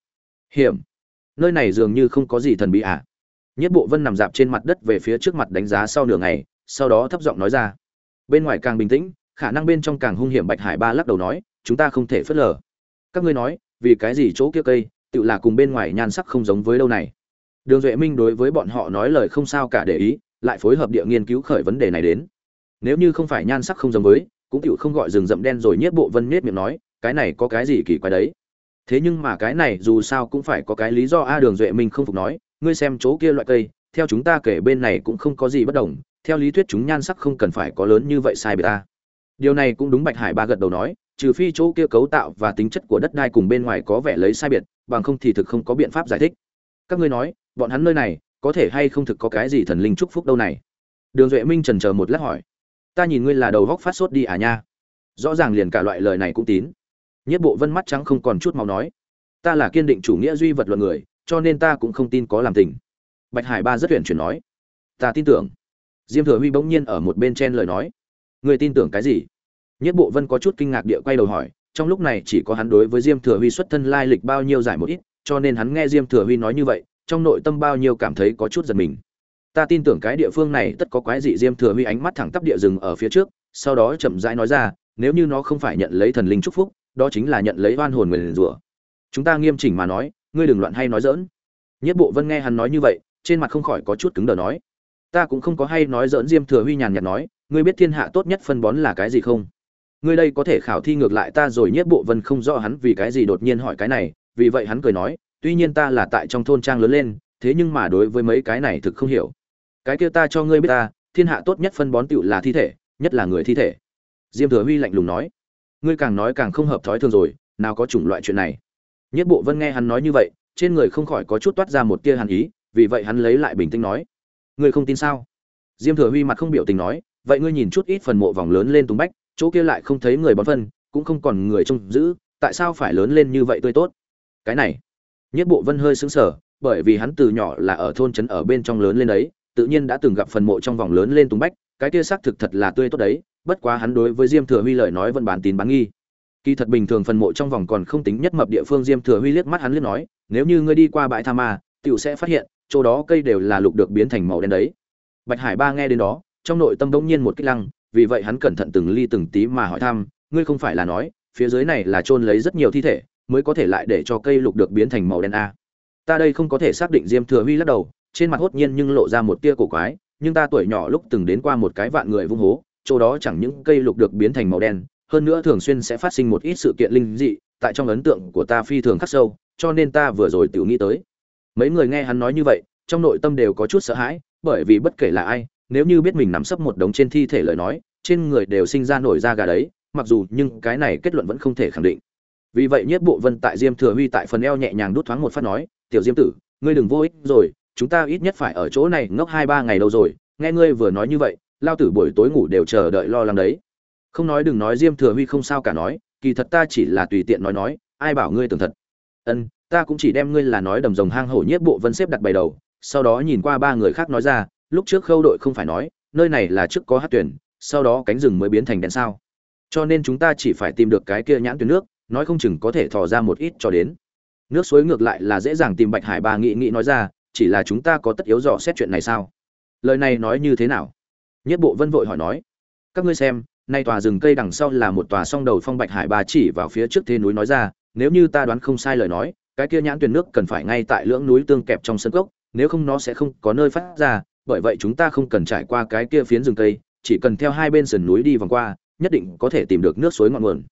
Hiểm. Nơi này dường như không có gì thần bí ạ à. nhất bộ vân nằm dạp trên mặt đất về phía trước mặt đánh giá sau nửa ngày, sau đó thấp giọng nói ra. Bên ngoài càng bình tĩnh, khả năng bên trong càng hung hiểm bạch hải ba lắc đầu nói, chúng ta không thể phớt lờ. Các ngươi nói, vì cái gì chỗ kia cây, tự là cùng bên ngoài nhan sắc không giống với đâu này? Đường duệ minh đối với bọn họ nói lời không sao cả để ý, lại phối hợp địa nghiên cứu khởi vấn đề này đến. Nếu như không phải nhan sắc không giống với, cũng chịu không gọi rừng rậm đen rồi nhiếp bộ vân nết miệng nói, cái này có cái gì kỳ quái đấy? Thế nhưng mà cái này dù sao cũng phải có cái lý do a đường duệ minh không phục nói, ngươi xem chỗ kia loại cây, theo chúng ta kể bên này cũng không có gì bất đồng, theo lý thuyết chúng nhan sắc không cần phải có lớn như vậy sai biệt ta. Điều này cũng đúng bạch hải ba gật đầu nói, trừ phi chỗ kia cấu tạo và tính chất của đất đai cùng bên ngoài có vẻ lấy sai biệt, bằng không thì thực không có biện pháp giải thích. Các ngươi nói bọn hắn nơi này, có thể hay không thực có cái gì thần linh chúc phúc đâu này? Đường duệ minh trần chờ một lát hỏi. Ta nhìn ngươi là đầu góc phát sốt đi à nha. Rõ ràng liền cả loại lời này cũng tín. Nhất bộ vân mắt trắng không còn chút màu nói. Ta là kiên định chủ nghĩa duy vật luận người, cho nên ta cũng không tin có làm tình. Bạch hải ba rất tuyển chuyển nói. Ta tin tưởng. Diêm thừa huy bỗng nhiên ở một bên chen lời nói. Người tin tưởng cái gì? Nhất bộ vân có chút kinh ngạc địa quay đầu hỏi. Trong lúc này chỉ có hắn đối với diêm thừa huy xuất thân lai lịch bao nhiêu giải một ít, cho nên hắn nghe diêm thừa huy nói như vậy trong nội tâm bao nhiêu cảm thấy có chút giật mình. Ta tin tưởng cái địa phương này tất có quái dị diêm thừa huy ánh mắt thẳng tắp địa rừng ở phía trước, sau đó chậm rãi nói ra, nếu như nó không phải nhận lấy thần linh chúc phúc, đó chính là nhận lấy oan hồn nguyền rủa. Chúng ta nghiêm chỉnh mà nói, ngươi đừng loạn hay nói dỡn nhất bộ vân nghe hắn nói như vậy, trên mặt không khỏi có chút cứng đờ nói, ta cũng không có hay nói dỡn diêm thừa huy nhàn nhạt nói, ngươi biết thiên hạ tốt nhất phân bón là cái gì không? Ngươi đây có thể khảo thi ngược lại ta rồi nhất bộ vân không rõ hắn vì cái gì đột nhiên hỏi cái này, vì vậy hắn cười nói tuy nhiên ta là tại trong thôn trang lớn lên, thế nhưng mà đối với mấy cái này thực không hiểu. Cái kia ta cho ngươi biết ta, thiên hạ tốt nhất phân bón tựu là thi thể, nhất là người thi thể. Diêm thừa huy lạnh lùng nói. Ngươi càng nói càng không hợp thói thường rồi, nào có chủng loại chuyện này. Nhất bộ vân nghe hắn nói như vậy, trên người không khỏi có chút toát ra một tia hàn ý, vì vậy hắn lấy lại bình tĩnh nói. Ngươi không tin sao? Diêm thừa huy mặt không biểu tình nói, vậy ngươi nhìn chút ít phần mộ vòng lớn lên tung bách, chỗ kia lại không thấy người bón phân, cũng không còn người trông giữ, tại sao phải lớn lên như vậy tươi tốt? Cái này nhất bộ vân hơi sững sờ, bởi vì hắn từ nhỏ là ở thôn trấn ở bên trong lớn lên đấy, tự nhiên đã từng gặp phần mộ trong vòng lớn lên tung bách, cái kia xác thực thật là tươi tốt đấy, bất quá hắn đối với diêm thừa huy lời nói vẫn bán tín bán nghi. Kỳ thật bình thường phần mộ trong vòng còn không tính nhất mập địa phương, diêm thừa huy liếc mắt hắn liếc nói, nếu như ngươi đi qua bãi tha ma, tiểu sẽ phát hiện, chỗ đó cây đều là lục được biến thành màu đen đấy. Bạch hải ba nghe đến đó, trong nội tâm đống nhiên một kích lăng, vì vậy hắn cẩn thận từng ly từng tí mà hỏi thăm, ngươi không phải là nói, phía dưới này là chôn lấy rất nhiều thi thể mới có thể lại để cho cây lục được biến thành màu đen a. Ta đây không có thể xác định diêm thừa huy lắc đầu, trên mặt hốt nhiên nhưng lộ ra một tia cổ quái, nhưng ta tuổi nhỏ lúc từng đến qua một cái vạn người vung hố, chỗ đó chẳng những cây lục được biến thành màu đen, hơn nữa thường xuyên sẽ phát sinh một ít sự kiện linh dị, tại trong ấn tượng của ta phi thường khắc sâu, cho nên ta vừa rồi tự nghĩ tới. Mấy người nghe hắn nói như vậy, trong nội tâm đều có chút sợ hãi, bởi vì bất kể là ai, nếu như biết mình nằm sấp một đống trên thi thể lời nói, trên người đều sinh ra nổi da gà đấy, mặc dù nhưng cái này kết luận vẫn không thể khẳng định vì vậy nhất bộ vân tại diêm thừa huy tại phần eo nhẹ nhàng đút thoáng một phát nói, tiểu diêm tử, ngươi đừng vô ích rồi, chúng ta ít nhất phải ở chỗ này ngốc hai ba ngày lâu rồi, nghe ngươi vừa nói như vậy, lao tử buổi tối ngủ đều chờ đợi lo lắng đấy. Không nói đừng nói diêm thừa huy không sao cả nói, kỳ thật ta chỉ là tùy tiện nói nói, ai bảo ngươi tưởng thật? Ân, ta cũng chỉ đem ngươi là nói đầm rồng hang hổ nhất bộ vân xếp đặt bày đầu, sau đó nhìn qua ba người khác nói ra, lúc trước khâu đội không phải nói, nơi này là trước có hát tuyển, sau đó cánh rừng mới biến thành đèn sao. Cho nên chúng ta chỉ phải tìm được cái kia nhãn tuyến nước nói không chừng có thể thò ra một ít cho đến. Nước suối ngược lại là dễ dàng tìm bạch hải ba nghị nghị nói ra, chỉ là chúng ta có tất yếu dò xét chuyện này sao? Lời này nói như thế nào? Nhất bộ vân vội hỏi nói. Các ngươi xem, nay tòa rừng cây đằng sau là một tòa song đầu phong bạch hải ba chỉ vào phía trước thế núi nói ra, nếu như ta đoán không sai lời nói, cái kia nhãn tuyển nước cần phải ngay tại lưỡng núi tương kẹp trong sân cốc, nếu không nó sẽ không có nơi phát ra, bởi vậy chúng ta không cần trải qua cái kia phiến rừng cây, chỉ cần theo hai bên sườn núi đi vòng qua, nhất định có thể tìm được nước suối ngọn nguồn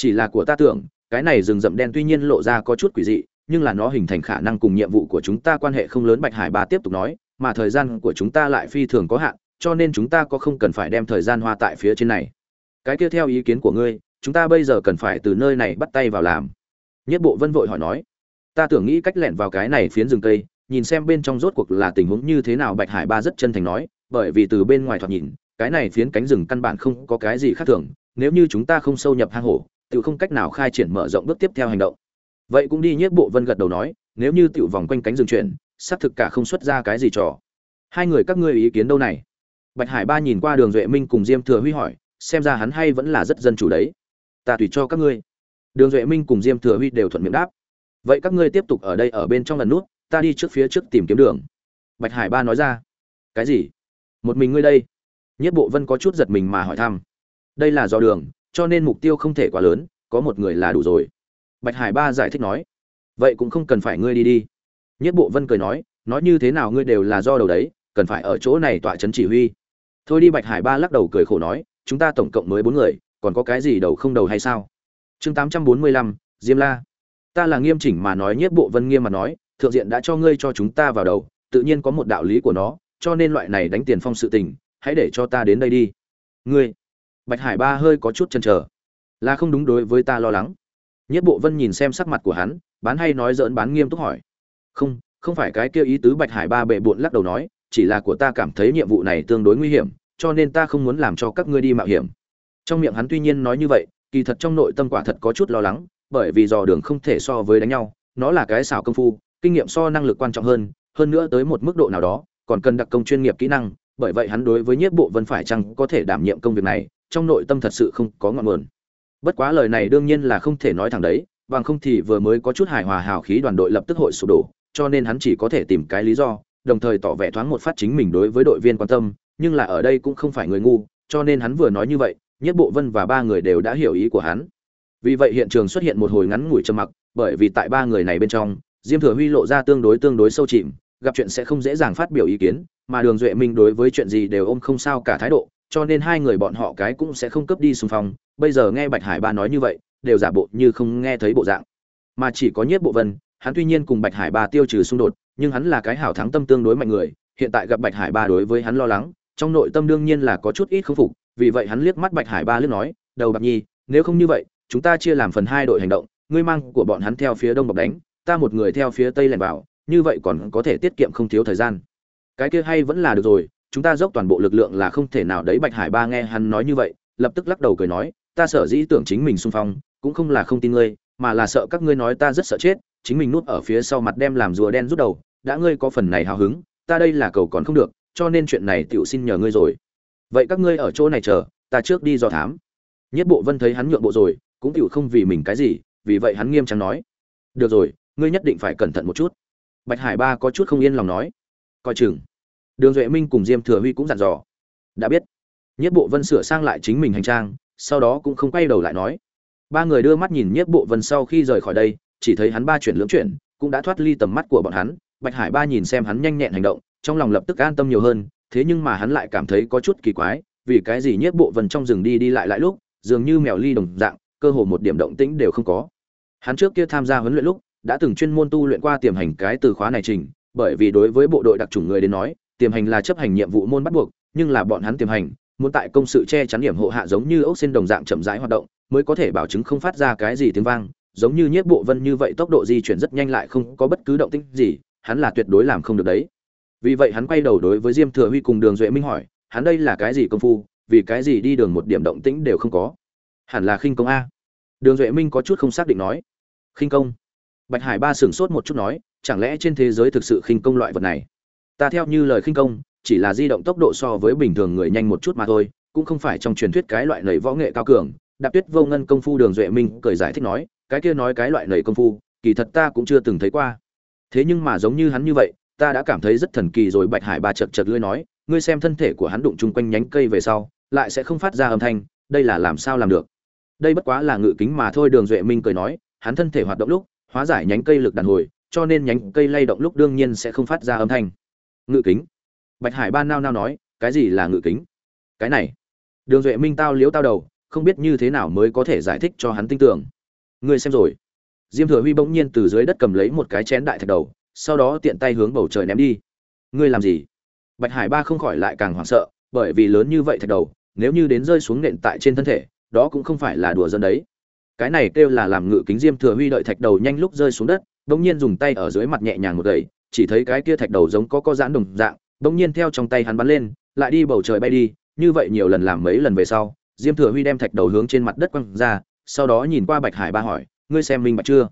chỉ là của ta tưởng, cái này rừng rậm đen tuy nhiên lộ ra có chút quỷ dị, nhưng là nó hình thành khả năng cùng nhiệm vụ của chúng ta quan hệ không lớn, bạch hải ba tiếp tục nói, mà thời gian của chúng ta lại phi thường có hạn, cho nên chúng ta có không cần phải đem thời gian hoa tại phía trên này. Cái kia theo ý kiến của ngươi, chúng ta bây giờ cần phải từ nơi này bắt tay vào làm. Nhất bộ vân vội hỏi nói, ta tưởng nghĩ cách lẻn vào cái này phiến rừng cây, nhìn xem bên trong rốt cuộc là tình huống như thế nào, bạch hải ba rất chân thành nói, bởi vì từ bên ngoài thoạt nhìn, cái này phiến cánh rừng căn bản không có cái gì khác thường, nếu như chúng ta không sâu nhập hang hổ tự không cách nào khai triển mở rộng bước tiếp theo hành động. Vậy cũng đi nhất bộ vân gật đầu nói, nếu như tiểu vòng quanh cánh rừng chuyển, xác thực cả không xuất ra cái gì trò. Hai người các ngươi ý kiến đâu này? Bạch hải ba nhìn qua đường duệ minh cùng diêm thừa huy hỏi, xem ra hắn hay vẫn là rất dân chủ đấy. Ta tùy cho các ngươi. Đường duệ minh cùng diêm thừa huy đều thuận miệng đáp. Vậy các ngươi tiếp tục ở đây ở bên trong lần nút, ta đi trước phía trước tìm kiếm đường. Bạch hải ba nói ra. Cái gì? Một mình ngươi đây? Nhất bộ vân có chút giật mình mà hỏi thăm. Đây là do đường cho nên mục tiêu không thể quá lớn, có một người là đủ rồi. Bạch hải ba giải thích nói, vậy cũng không cần phải ngươi đi đi. Nhất bộ vân cười nói nói như thế nào ngươi đều là do đầu đấy, cần phải ở chỗ này tọa chấn chỉ huy. Thôi đi bạch hải ba lắc đầu cười khổ nói, chúng ta tổng cộng mới bốn người, còn có cái gì đầu không đầu hay sao? Chương tám trăm bốn mươi lăm, diêm la. Ta là nghiêm chỉnh mà nói nhất bộ vân nghiêm mà nói, thượng diện đã cho ngươi cho chúng ta vào đầu, tự nhiên có một đạo lý của nó, cho nên loại này đánh tiền phong sự tình, hãy để cho ta đến đây đi. Ngươi bạch hải ba hơi có chút chần chờ. Là không đúng đối với ta lo lắng. Nhất bộ vân nhìn xem sắc mặt của hắn, bán hay nói dỡn bán nghiêm túc hỏi. Không không phải cái kia ý tứ bạch hải ba bệ bộn lắc đầu nói, chỉ là của ta cảm thấy nhiệm vụ này tương đối nguy hiểm, cho nên ta không muốn làm cho các ngươi đi mạo hiểm. Trong miệng hắn tuy nhiên nói như vậy, kỳ thật trong nội tâm quả thật có chút lo lắng, bởi vì dò đường không thể so với đánh nhau, nó là cái xảo công phu, kinh nghiệm so năng lực quan trọng hơn hơn nữa tới một mức độ nào đó, còn cần đặc công chuyên nghiệp kỹ năng bởi vậy hắn đối với nhiếp bộ vân phải chăng có thể đảm nhiệm công việc này, trong nội tâm thật sự không có ngọn nguồn. Bất quá lời này đương nhiên là không thể nói thẳng đấy, bằng không thì vừa mới có chút hài hòa hào khí đoàn đội lập tức hội sụp đổ, cho nên hắn chỉ có thể tìm cái lý do, đồng thời tỏ vẻ thoáng một phát chính mình đối với đội viên quan tâm, nhưng là ở đây cũng không phải người ngu, cho nên hắn vừa nói như vậy nhất bộ vân và ba người đều đã hiểu ý của hắn. Vì vậy hiện trường xuất hiện một hồi ngắn ngủi trầm mặc, bởi vì tại ba người này bên trong, diêm thừa huy lộ ra tương đối tương đối sâu chìm, gặp chuyện sẽ không dễ dàng phát biểu ý kiến mà đường duệ minh đối với chuyện gì đều ôm không sao cả thái độ, cho nên hai người bọn họ cái cũng sẽ không cướp đi xung phong. Bây giờ nghe bạch hải ba nói như vậy, đều giả bộ như không nghe thấy bộ dạng. Mà chỉ có nhất bộ vân, hắn tuy nhiên cùng bạch hải ba tiêu trừ xung đột, nhưng hắn là cái hảo thắng tâm tương đối mạnh người, hiện tại gặp bạch hải ba đối với hắn lo lắng, trong nội tâm đương nhiên là có chút ít không phục, vì vậy hắn liếc mắt bạch hải ba liếc nói, đầu bạc nhi, nếu không như vậy, chúng ta chia làm phần hai đội hành động, ngươi mang của bọn hắn theo phía đông bọc đánh, ta một người theo phía tây lẻn vào, như vậy còn có thể tiết kiệm không thiếu thời gian cái kia hay vẫn là được rồi, chúng ta dốc toàn bộ lực lượng là không thể nào đấy bạch hải ba nghe hắn nói như vậy, lập tức lắc đầu cười nói, ta sợ dĩ tưởng chính mình xung phong, cũng không là không tin ngươi, mà là sợ các ngươi nói ta rất sợ chết, chính mình nuốt ở phía sau mặt đem làm rùa đen rút đầu, đã ngươi có phần này hào hứng, ta đây là cầu còn không được, cho nên chuyện này tiểu xin nhờ ngươi rồi. Vậy các ngươi ở chỗ này chờ, ta trước đi do thám. Nhất bộ vân thấy hắn nhượng bộ rồi, cũng tiểu không vì mình cái gì, vì vậy hắn nghiêm trang nói, được rồi, ngươi nhất định phải cẩn thận một chút. Bạch hải ba có chút không yên lòng nói, coi chừng đường duệ minh cùng diêm thừa huy cũng dặn dò. Đã biết. Nhất bộ vân sửa sang lại chính mình hành trang, sau đó cũng không quay đầu lại nói. Ba người đưa mắt nhìn nhất bộ vân sau khi rời khỏi đây, chỉ thấy hắn ba chuyển lưỡng chuyển, cũng đã thoát ly tầm mắt của bọn hắn. Bạch hải ba nhìn xem hắn nhanh nhẹn hành động, trong lòng lập tức an tâm nhiều hơn, thế nhưng mà hắn lại cảm thấy có chút kỳ quái, vì cái gì nhất bộ vân trong rừng đi đi lại lại lúc, dường như mèo ly đồng dạng, cơ hồ một điểm động tĩnh đều không có. Hắn trước kia tham gia huấn luyện lúc, đã từng chuyên môn tu luyện qua tiềm hành cái từ khóa này trình, bởi vì đối với bộ đội đặc trùng người đến nói tiềm hành là chấp hành nhiệm vụ môn bắt buộc, nhưng là bọn hắn tiềm hành, muốn tại công sự che chắn điểm hộ hạ giống như ốc sen đồng dạng chậm rãi hoạt động, mới có thể bảo chứng không phát ra cái gì tiếng vang, giống như nhiếp bộ vân như vậy tốc độ di chuyển rất nhanh lại không có bất cứ động tĩnh gì, hắn là tuyệt đối làm không được đấy. Vì vậy hắn quay đầu đối với diêm thừa huy cùng đường duệ minh hỏi, hắn đây là cái gì công phu, vì cái gì đi đường một điểm động tĩnh đều không có? Hẳn là khinh công a. Đường duệ minh có chút không xác định nói. Khinh công. Bạch hải ba sửng sốt một chút nói, chẳng lẽ trên thế giới thực sự khinh công loại vật này? Ta theo như lời khinh công, chỉ là di động tốc độ so với bình thường người nhanh một chút mà thôi, cũng không phải trong truyền thuyết cái loại nầy võ nghệ cao cường. Đạp tuyết vô ngân công phu đường duệ minh cười giải thích nói, cái kia nói cái loại nầy công phu, kỳ thật ta cũng chưa từng thấy qua. Thế nhưng mà giống như hắn như vậy, ta đã cảm thấy rất thần kỳ rồi, bạch hải ba chật chật lưỡi nói, ngươi xem thân thể của hắn đụng chung quanh nhánh cây về sau, lại sẽ không phát ra âm thanh, đây là làm sao làm được? Đây bất quá là ngự kính mà thôi, đường duệ minh cười nói, hắn thân thể hoạt động lúc, hóa giải nhánh cây lực đàn hồi, cho nên nhánh cây lay động lúc đương nhiên sẽ không phát ra âm thanh ngự kính. Bạch hải ba nao nao nói, cái gì là ngự kính? Cái này. Đường duệ minh tao liếu tao đầu, không biết như thế nào mới có thể giải thích cho hắn tin tưởng. Ngươi xem rồi. Diêm thừa huy bỗng nhiên từ dưới đất cầm lấy một cái chén đại thạch đầu, sau đó tiện tay hướng bầu trời ném đi. Ngươi làm gì? Bạch hải ba không khỏi lại càng hoảng sợ, bởi vì lớn như vậy thạch đầu, nếu như đến rơi xuống nện tại trên thân thể, đó cũng không phải là đùa dân đấy. Cái này kêu là làm ngự kính diêm thừa huy đợi thạch đầu nhanh lúc rơi xuống đất, bỗng nhiên dùng tay ở dưới mặt nhẹ nhàng một gậy chỉ thấy cái kia thạch đầu giống có có giãn đồng dạng, bỗng nhiên theo trong tay hắn bắn lên, lại đi bầu trời bay đi, như vậy nhiều lần làm mấy lần về sau, diêm thừa huy đem thạch đầu hướng trên mặt đất quăng ra, sau đó nhìn qua bạch hải ba hỏi, ngươi xem minh bạch chưa?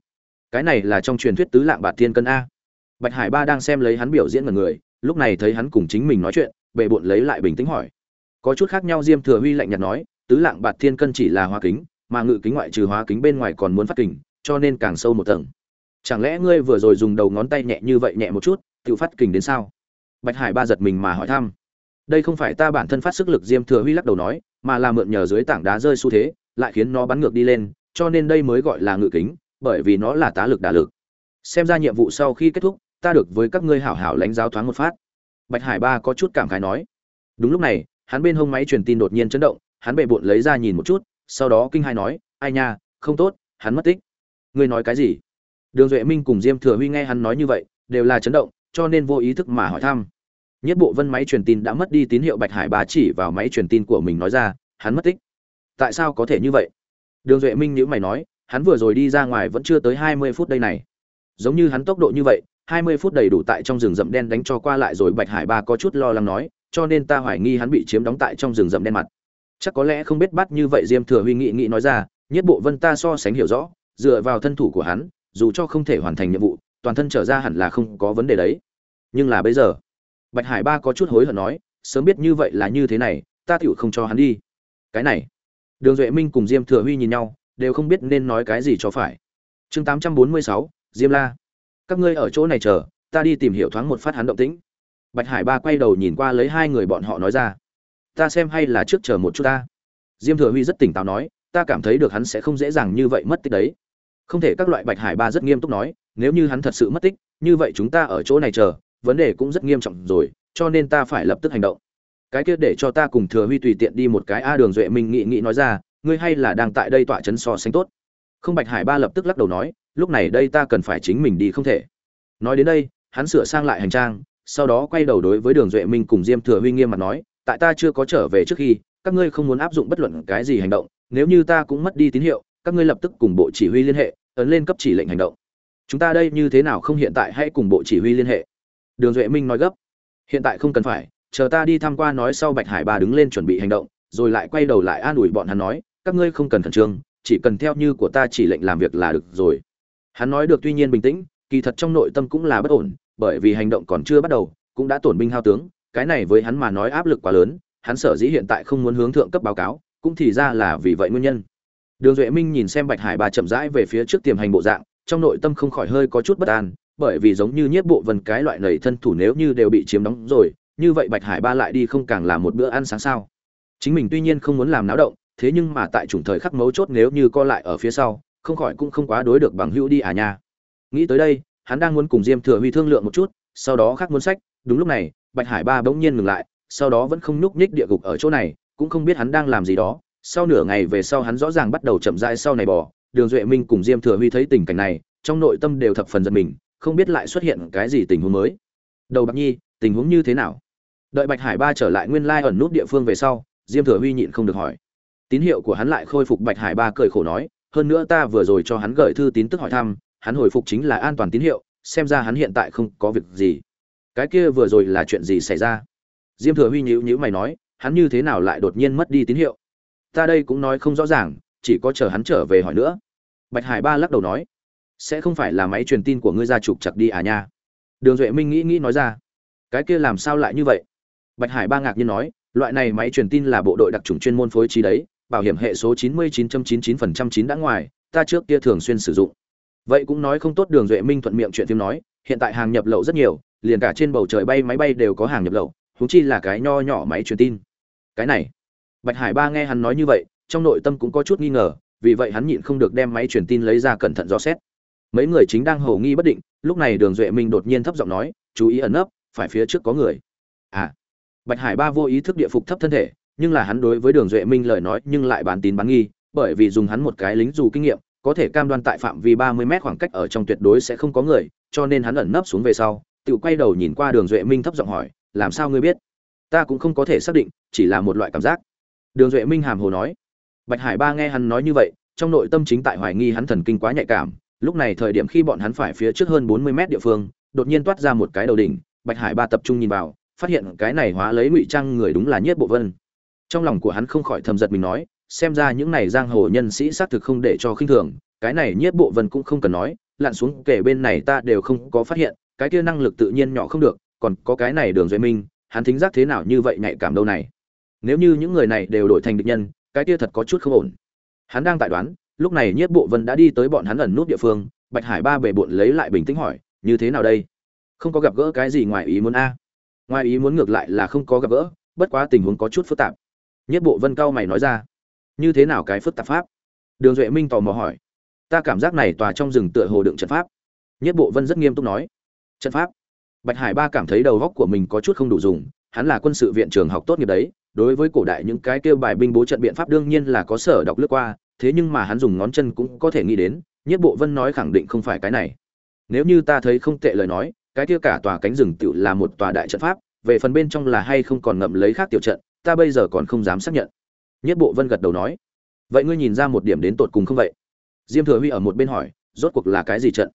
Cái này là trong truyền thuyết tứ lạng bạt thiên cân a. Bạch hải ba đang xem lấy hắn biểu diễn mà người, lúc này thấy hắn cùng chính mình nói chuyện bệ bội lấy lại bình tĩnh hỏi. Có chút khác nhau, diêm thừa huy lạnh nhạt nói, tứ lạng bạt thiên cân chỉ là hóa kính, mà ngự kính ngoại trừ hóa kính bên ngoài còn muốn phát kình, cho nên càng sâu một tầng chẳng lẽ ngươi vừa rồi dùng đầu ngón tay nhẹ như vậy nhẹ một chút, tự phát kình đến sao? Bạch hải ba giật mình mà hỏi thăm. Đây không phải ta bản thân phát sức lực diêm thừa huy lắc đầu nói, mà là mượn nhờ dưới tảng đá rơi xu thế, lại khiến nó bắn ngược đi lên, cho nên đây mới gọi là ngự kính, bởi vì nó là tá lực đả lực. Xem ra nhiệm vụ sau khi kết thúc, ta được với các ngươi hảo hảo lãnh giáo thoáng một phát. Bạch hải ba có chút cảm khái nói. Đúng lúc này, hắn bên hông máy truyền tin đột nhiên chấn động, hắn bệ bộn lấy ra nhìn một chút, sau đó kinh hai nói, ai nha, không tốt, hắn mất tích. Ngươi nói cái gì? Đường duệ minh cùng diêm thừa huy nghe hắn nói như vậy, đều là chấn động, cho nên vô ý thức mà hỏi thăm. Nhất bộ vân máy truyền tin đã mất đi tín hiệu bạch hải Bá chỉ vào máy truyền tin của mình nói ra, hắn mất tích. Tại sao có thể như vậy? Đường duệ minh nhữ mày nói, hắn vừa rồi đi ra ngoài vẫn chưa tới hai mươi phút đây này. Giống như hắn tốc độ như vậy, hai mươi phút đầy đủ tại trong rừng rậm đen đánh cho qua lại rồi bạch hải ba có chút lo lắng nói, cho nên ta hoài nghi hắn bị chiếm đóng tại trong rừng rậm đen mặt. Chắc có lẽ không biết bắt như vậy diêm thừa huy nghị nghị nói ra, nhất bộ vân ta so sánh hiểu rõ, dựa vào thân thủ của hắn dù cho không thể hoàn thành nhiệm vụ, toàn thân trở ra hẳn là không có vấn đề đấy. Nhưng là bây giờ, bạch hải ba có chút hối hận nói, sớm biết như vậy là như thế này, ta tựu không cho hắn đi. Cái này, đường duệ minh cùng diêm thừa huy nhìn nhau, đều không biết nên nói cái gì cho phải. Chương tám trăm bốn mươi sáu, diêm la. Các ngươi ở chỗ này chờ, ta đi tìm hiểu thoáng một phát hắn động tĩnh. Bạch hải ba quay đầu nhìn qua lấy hai người bọn họ nói ra. Ta xem hay là trước chờ một chút ta. Diêm thừa huy rất tỉnh táo nói, ta cảm thấy được hắn sẽ không dễ dàng như vậy mất tích đấy không thể các loại bạch hải ba rất nghiêm túc nói, nếu như hắn thật sự mất tích, như vậy chúng ta ở chỗ này chờ, vấn đề cũng rất nghiêm trọng rồi, cho nên ta phải lập tức hành động. Cái kia để cho ta cùng thừa huy tùy tiện đi một cái a đường duệ minh nghị nghị nói ra, ngươi hay là đang tại đây tọa chấn so sánh tốt. Không bạch hải ba lập tức lắc đầu nói, lúc này đây ta cần phải chính mình đi không thể. Nói đến đây, hắn sửa sang lại hành trang, sau đó quay đầu đối với đường duệ minh cùng diêm thừa huy nghiêm mặt nói, tại ta chưa có trở về trước khi, các ngươi không muốn áp dụng bất luận cái gì hành động, nếu như ta cũng mất đi tín hiệu các ngươi lập tức cùng bộ chỉ huy liên hệ, ấn lên cấp chỉ lệnh hành động. Chúng ta đây như thế nào không hiện tại hãy cùng bộ chỉ huy liên hệ? Đường duệ minh nói gấp. Hiện tại không cần phải, chờ ta đi tham qua nói sau bạch hải ba đứng lên chuẩn bị hành động, rồi lại quay đầu lại an ủi bọn hắn nói, các ngươi không cần khẩn trương, chỉ cần theo như của ta chỉ lệnh làm việc là được rồi. Hắn nói được tuy nhiên bình tĩnh, kỳ thật trong nội tâm cũng là bất ổn, bởi vì hành động còn chưa bắt đầu, cũng đã tổn binh hao tướng, cái này với hắn mà nói áp lực quá lớn, hắn sở dĩ hiện tại không muốn hướng thượng cấp báo cáo, cũng thì ra là vì vậy nguyên nhân đường duệ minh nhìn xem bạch hải bà chậm rãi về phía trước tiềm hành bộ dạng, trong nội tâm không khỏi hơi có chút bất an, bởi vì giống như nhiếp bộ vần cái loại nầy thân thủ nếu như đều bị chiếm đóng rồi, như vậy bạch hải ba lại đi không càng là một bữa ăn sáng sao. Chính mình tuy nhiên không muốn làm náo động, thế nhưng mà tại chủng thời khắc mấu chốt nếu như co lại ở phía sau, không khỏi cũng không quá đối được bằng hữu đi à nha. Nghĩ tới đây, hắn đang muốn cùng diêm thừa huy thương lượng một chút, sau đó khác muốn sách, đúng lúc này, bạch hải ba bỗng nhiên ngừng lại, sau đó vẫn không nhúc nhích địa gục ở chỗ này, cũng không biết hắn đang làm gì đó sau nửa ngày về sau hắn rõ ràng bắt đầu chậm rãi sau này bỏ. Đường duệ minh cùng diêm thừa huy thấy tình cảnh này, trong nội tâm đều thập phần giật mình, không biết lại xuất hiện cái gì tình huống mới. Đầu bạc nhi, tình huống như thế nào? Đợi bạch hải ba trở lại nguyên lai ẩn nút địa phương về sau, diêm thừa huy nhịn không được hỏi. Tín hiệu của hắn lại khôi phục, bạch hải ba cười khổ nói, hơn nữa ta vừa rồi cho hắn gửi thư tín tức hỏi thăm, hắn hồi phục chính là an toàn tín hiệu, xem ra hắn hiện tại không có việc gì. Cái kia vừa rồi là chuyện gì xảy ra? Diêm thừa huy nhữ nhữ mày nói, hắn như thế nào lại đột nhiên mất đi tín hiệu? Ta đây cũng nói không rõ ràng, chỉ có chờ hắn trở về hỏi nữa. Bạch hải ba lắc đầu nói, sẽ không phải là máy truyền tin của ngươi ra trục chặt đi à nha. Đường duệ minh nghĩ nghĩ nói ra, cái kia làm sao lại như vậy? Bạch hải ba ngạc nhiên nói, loại này máy truyền tin là bộ đội đặc trùng chuyên môn phối trí đấy, bảo hiểm hệ số 99.99% chín đã ngoài, ta trước kia thường xuyên sử dụng. Vậy cũng nói không tốt, đường duệ minh thuận miệng chuyện phim nói, hiện tại hàng nhập lậu rất nhiều, liền cả trên bầu trời bay máy bay đều có hàng nhập lậu húng chi là cái nho nhỏ máy truyền tin. Cái này bạch hải ba nghe hắn nói như vậy, trong nội tâm cũng có chút nghi ngờ, vì vậy hắn nhịn không được đem máy truyền tin lấy ra cẩn thận dò xét. Mấy người chính đang hầu nghi bất định, lúc này đường duệ minh đột nhiên thấp giọng nói, chú ý ẩn nấp, phải phía trước có người. À. Bạch hải ba vô ý thức địa phục thấp thân thể, nhưng là hắn đối với đường duệ minh lời nói nhưng lại bán tín bán nghi, bởi vì dùng hắn một cái lính dù kinh nghiệm, có thể cam đoan tại phạm vi ba mươi mét khoảng cách ở trong tuyệt đối sẽ không có người, cho nên hắn ẩn nấp xuống về sau, tự quay đầu nhìn qua đường duệ minh thấp giọng hỏi, làm sao ngươi biết? Ta cũng không có thể xác định, chỉ là một loại cảm giác đường duệ minh hàm hồ nói. Bạch hải ba nghe hắn nói như vậy, trong nội tâm chính tại hoài nghi hắn thần kinh quá nhạy cảm. Lúc này thời điểm khi bọn hắn phải phía trước hơn bốn mươi mét địa phương, đột nhiên toát ra một cái đầu đỉnh, bạch hải ba tập trung nhìn vào, phát hiện cái này hóa lấy ngụy trang người đúng là nhiếp bộ vân. Trong lòng của hắn không khỏi thầm giật mình nói, xem ra những này giang hồ nhân sĩ xác thực không để cho khinh thường, cái này nhiếp bộ vân cũng không cần nói, lặn xuống kể bên này ta đều không có phát hiện, cái kia năng lực tự nhiên nhỏ không được, còn có cái này đường duy minh, hắn thính giác thế nào như vậy nhạy cảm đâu này nếu như những người này đều đổi thành địch nhân, cái kia thật có chút không ổn. Hắn đang tại đoán, lúc này nhiếp bộ vân đã đi tới bọn hắn ẩn nút địa phương, bạch hải ba bề bộn lấy lại bình tĩnh hỏi, như thế nào đây? Không có gặp gỡ cái gì ngoài ý muốn a? Ngoài ý muốn ngược lại là không có gặp gỡ, bất quá tình huống có chút phức tạp. Nhất bộ vân cao mày nói ra, như thế nào cái phức tạp pháp? Đường duệ minh tò mò hỏi, ta cảm giác này tòa trong rừng tựa hồ đựng trận pháp. Nhất bộ vân rất nghiêm túc nói, trận pháp? Bạch hải ba cảm thấy đầu góc của mình có chút không đủ dùng, hắn là quân sự viện trường học tốt nghiệp đấy đối với cổ đại những cái kêu bài binh bố trận biện pháp đương nhiên là có sở đọc lướt qua, thế nhưng mà hắn dùng ngón chân cũng có thể nghĩ đến nhất bộ vân nói khẳng định không phải cái này. Nếu như ta thấy không tệ lời nói, cái kia cả tòa cánh rừng tựu là một tòa đại trận pháp, về phần bên trong là hay không còn ngậm lấy khác tiểu trận, ta bây giờ còn không dám xác nhận. Nhất bộ vân gật đầu nói. Vậy ngươi nhìn ra một điểm đến tột cùng không vậy? Diêm thừa huy ở một bên hỏi, rốt cuộc là cái gì trận?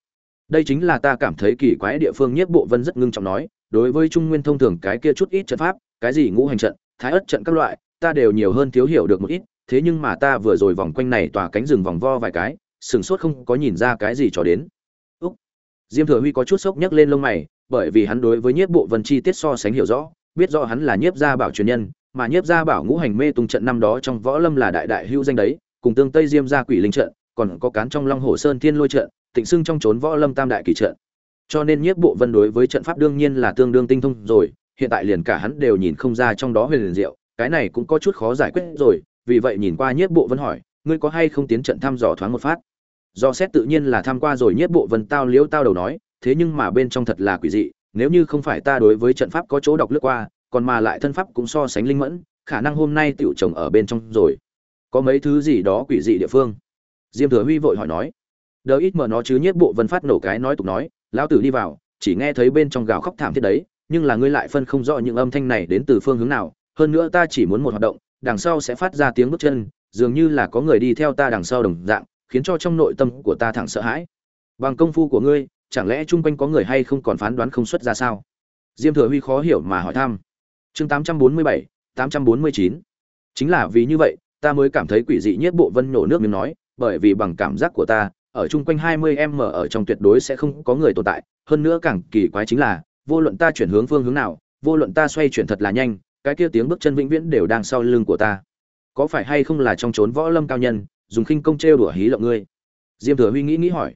Đây chính là ta cảm thấy kỳ quái địa phương nhất bộ vân rất ngưng trọng nói. Đối với trung nguyên thông thường cái kia chút ít trận pháp, cái gì ngũ hành trận thái ất trận các loại, ta đều nhiều hơn thiếu hiểu được một ít, thế nhưng mà ta vừa rồi vòng quanh này tòa cánh rừng vòng vo vài cái, sừng sốt không có nhìn ra cái gì cho đến. Úc. Diêm thừa huy có chút sốc nhấc lên lông mày, bởi vì hắn đối với nhiếp bộ vân chi tiết so sánh hiểu rõ, biết rõ hắn là nhiếp gia bảo truyền nhân, mà nhiếp gia bảo ngũ hành mê tung trận năm đó trong võ lâm là đại đại hữu danh đấy, cùng tương tây diêm gia quỷ linh trận, còn có cán trong long hồ sơn thiên lôi trận, tịnh xưng trong trốn võ lâm tam đại kỳ trận. Cho nên nhiếp bộ vân đối với trận pháp đương nhiên là tương đương tinh thông rồi hiện tại liền cả hắn đều nhìn không ra trong đó huyền liền diệu, cái này cũng có chút khó giải quyết rồi, vì vậy nhìn qua nhiếp bộ vân hỏi, ngươi có hay không tiến trận thăm dò thoáng một phát? Do xét tự nhiên là tham qua rồi, nhiếp bộ vân tao liễu tao đầu nói, thế nhưng mà bên trong thật là quỷ dị, nếu như không phải ta đối với trận pháp có chỗ đọc lướt qua, còn mà lại thân pháp cũng so sánh linh mẫn, khả năng hôm nay tiểu chồng ở bên trong rồi. Có mấy thứ gì đó quỷ dị địa phương? Diêm thừa huy vội hỏi nói. Đờ ít mà nó chứ, nhiếp bộ vân phát nổ cái nói tục nói, lão tử đi vào, chỉ nghe thấy bên trong gào khóc thảm thiết đấy nhưng là ngươi lại phân không rõ những âm thanh này đến từ phương hướng nào hơn nữa ta chỉ muốn một hoạt động đằng sau sẽ phát ra tiếng bước chân dường như là có người đi theo ta đằng sau đồng dạng khiến cho trong nội tâm của ta thẳng sợ hãi. Bằng công phu của ngươi chẳng lẽ chung quanh có người hay không còn phán đoán không xuất ra sao? Diêm thừa huy khó hiểu mà hỏi thăm. Chương 847, 849. chính là vì như vậy ta mới cảm thấy quỷ dị nhất bộ vân nổ nước miếng nói bởi vì bằng cảm giác của ta ở chung quanh 20 m ở trong tuyệt đối sẽ không có người tồn tại hơn nữa càng kỳ quái chính là vô luận ta chuyển hướng phương hướng nào, vô luận ta xoay chuyển thật là nhanh, cái kia tiếng bước chân vĩnh viễn đều đang sau lưng của ta. Có phải hay không là trong trốn võ lâm cao nhân, dùng khinh công trêu đùa hí lộng ngươi? Diêm thừa huy nghĩ nghĩ hỏi.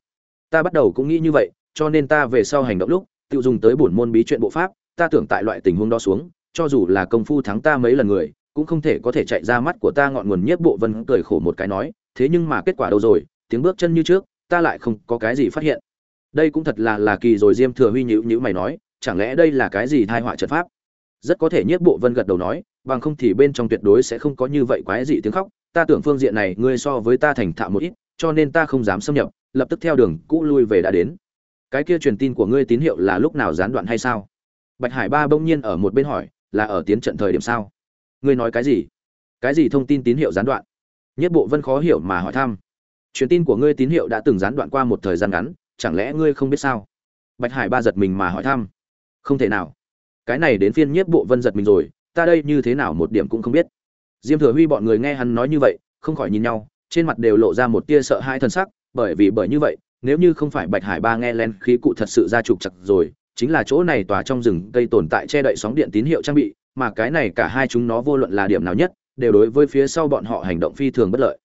Ta bắt đầu cũng nghĩ như vậy, cho nên ta về sau hành động lúc, tự dùng tới bổn môn bí chuyện bộ pháp, ta tưởng tại loại tình huống đó xuống, cho dù là công phu thắng ta mấy lần người, cũng không thể có thể chạy ra mắt của ta ngọn nguồn nhất bộ vân cười khổ một cái nói, thế nhưng mà kết quả đâu rồi, tiếng bước chân như trước, ta lại không có cái gì phát hiện. Đây cũng thật là là kỳ rồi, diêm thừa huy nhữ nhữ mày nói chẳng lẽ đây là cái gì thai họa trận pháp? Rất có thể nhất bộ vân gật đầu nói, bằng không thì bên trong tuyệt đối sẽ không có như vậy quái dị tiếng khóc, ta tưởng phương diện này ngươi so với ta thành thạo một ít, cho nên ta không dám xâm nhập, lập tức theo đường cũ lui về đã đến. Cái kia truyền tin của ngươi tín hiệu là lúc nào gián đoạn hay sao? Bạch hải ba bỗng nhiên ở một bên hỏi, là ở tiến trận thời điểm sao? Ngươi nói cái gì? Cái gì thông tin tín hiệu gián đoạn? Nhất bộ vân khó hiểu mà hỏi thăm. Truyền tin của ngươi tín hiệu đã từng gián đoạn qua một thời gian ngắn, chẳng lẽ ngươi không biết sao? Bạch hải ba giật mình mà hỏi thăm không thể nào. Cái này đến phiên nhiếp bộ vân giật mình rồi, ta đây như thế nào một điểm cũng không biết. Diêm thừa huy bọn người nghe hắn nói như vậy, không khỏi nhìn nhau, trên mặt đều lộ ra một tia sợ hãi n sắc, bởi vì bởi như vậy, nếu như không phải bạch hải ba nghe len khí cụ thật sự ra trục chặt rồi, chính là chỗ này tòa trong rừng cây tồn tại che đậy sóng điện tín hiệu trang bị, mà cái này cả hai chúng nó vô luận là điểm nào nhất, đều đối với phía sau bọn họ hành động phi thường bất lợi.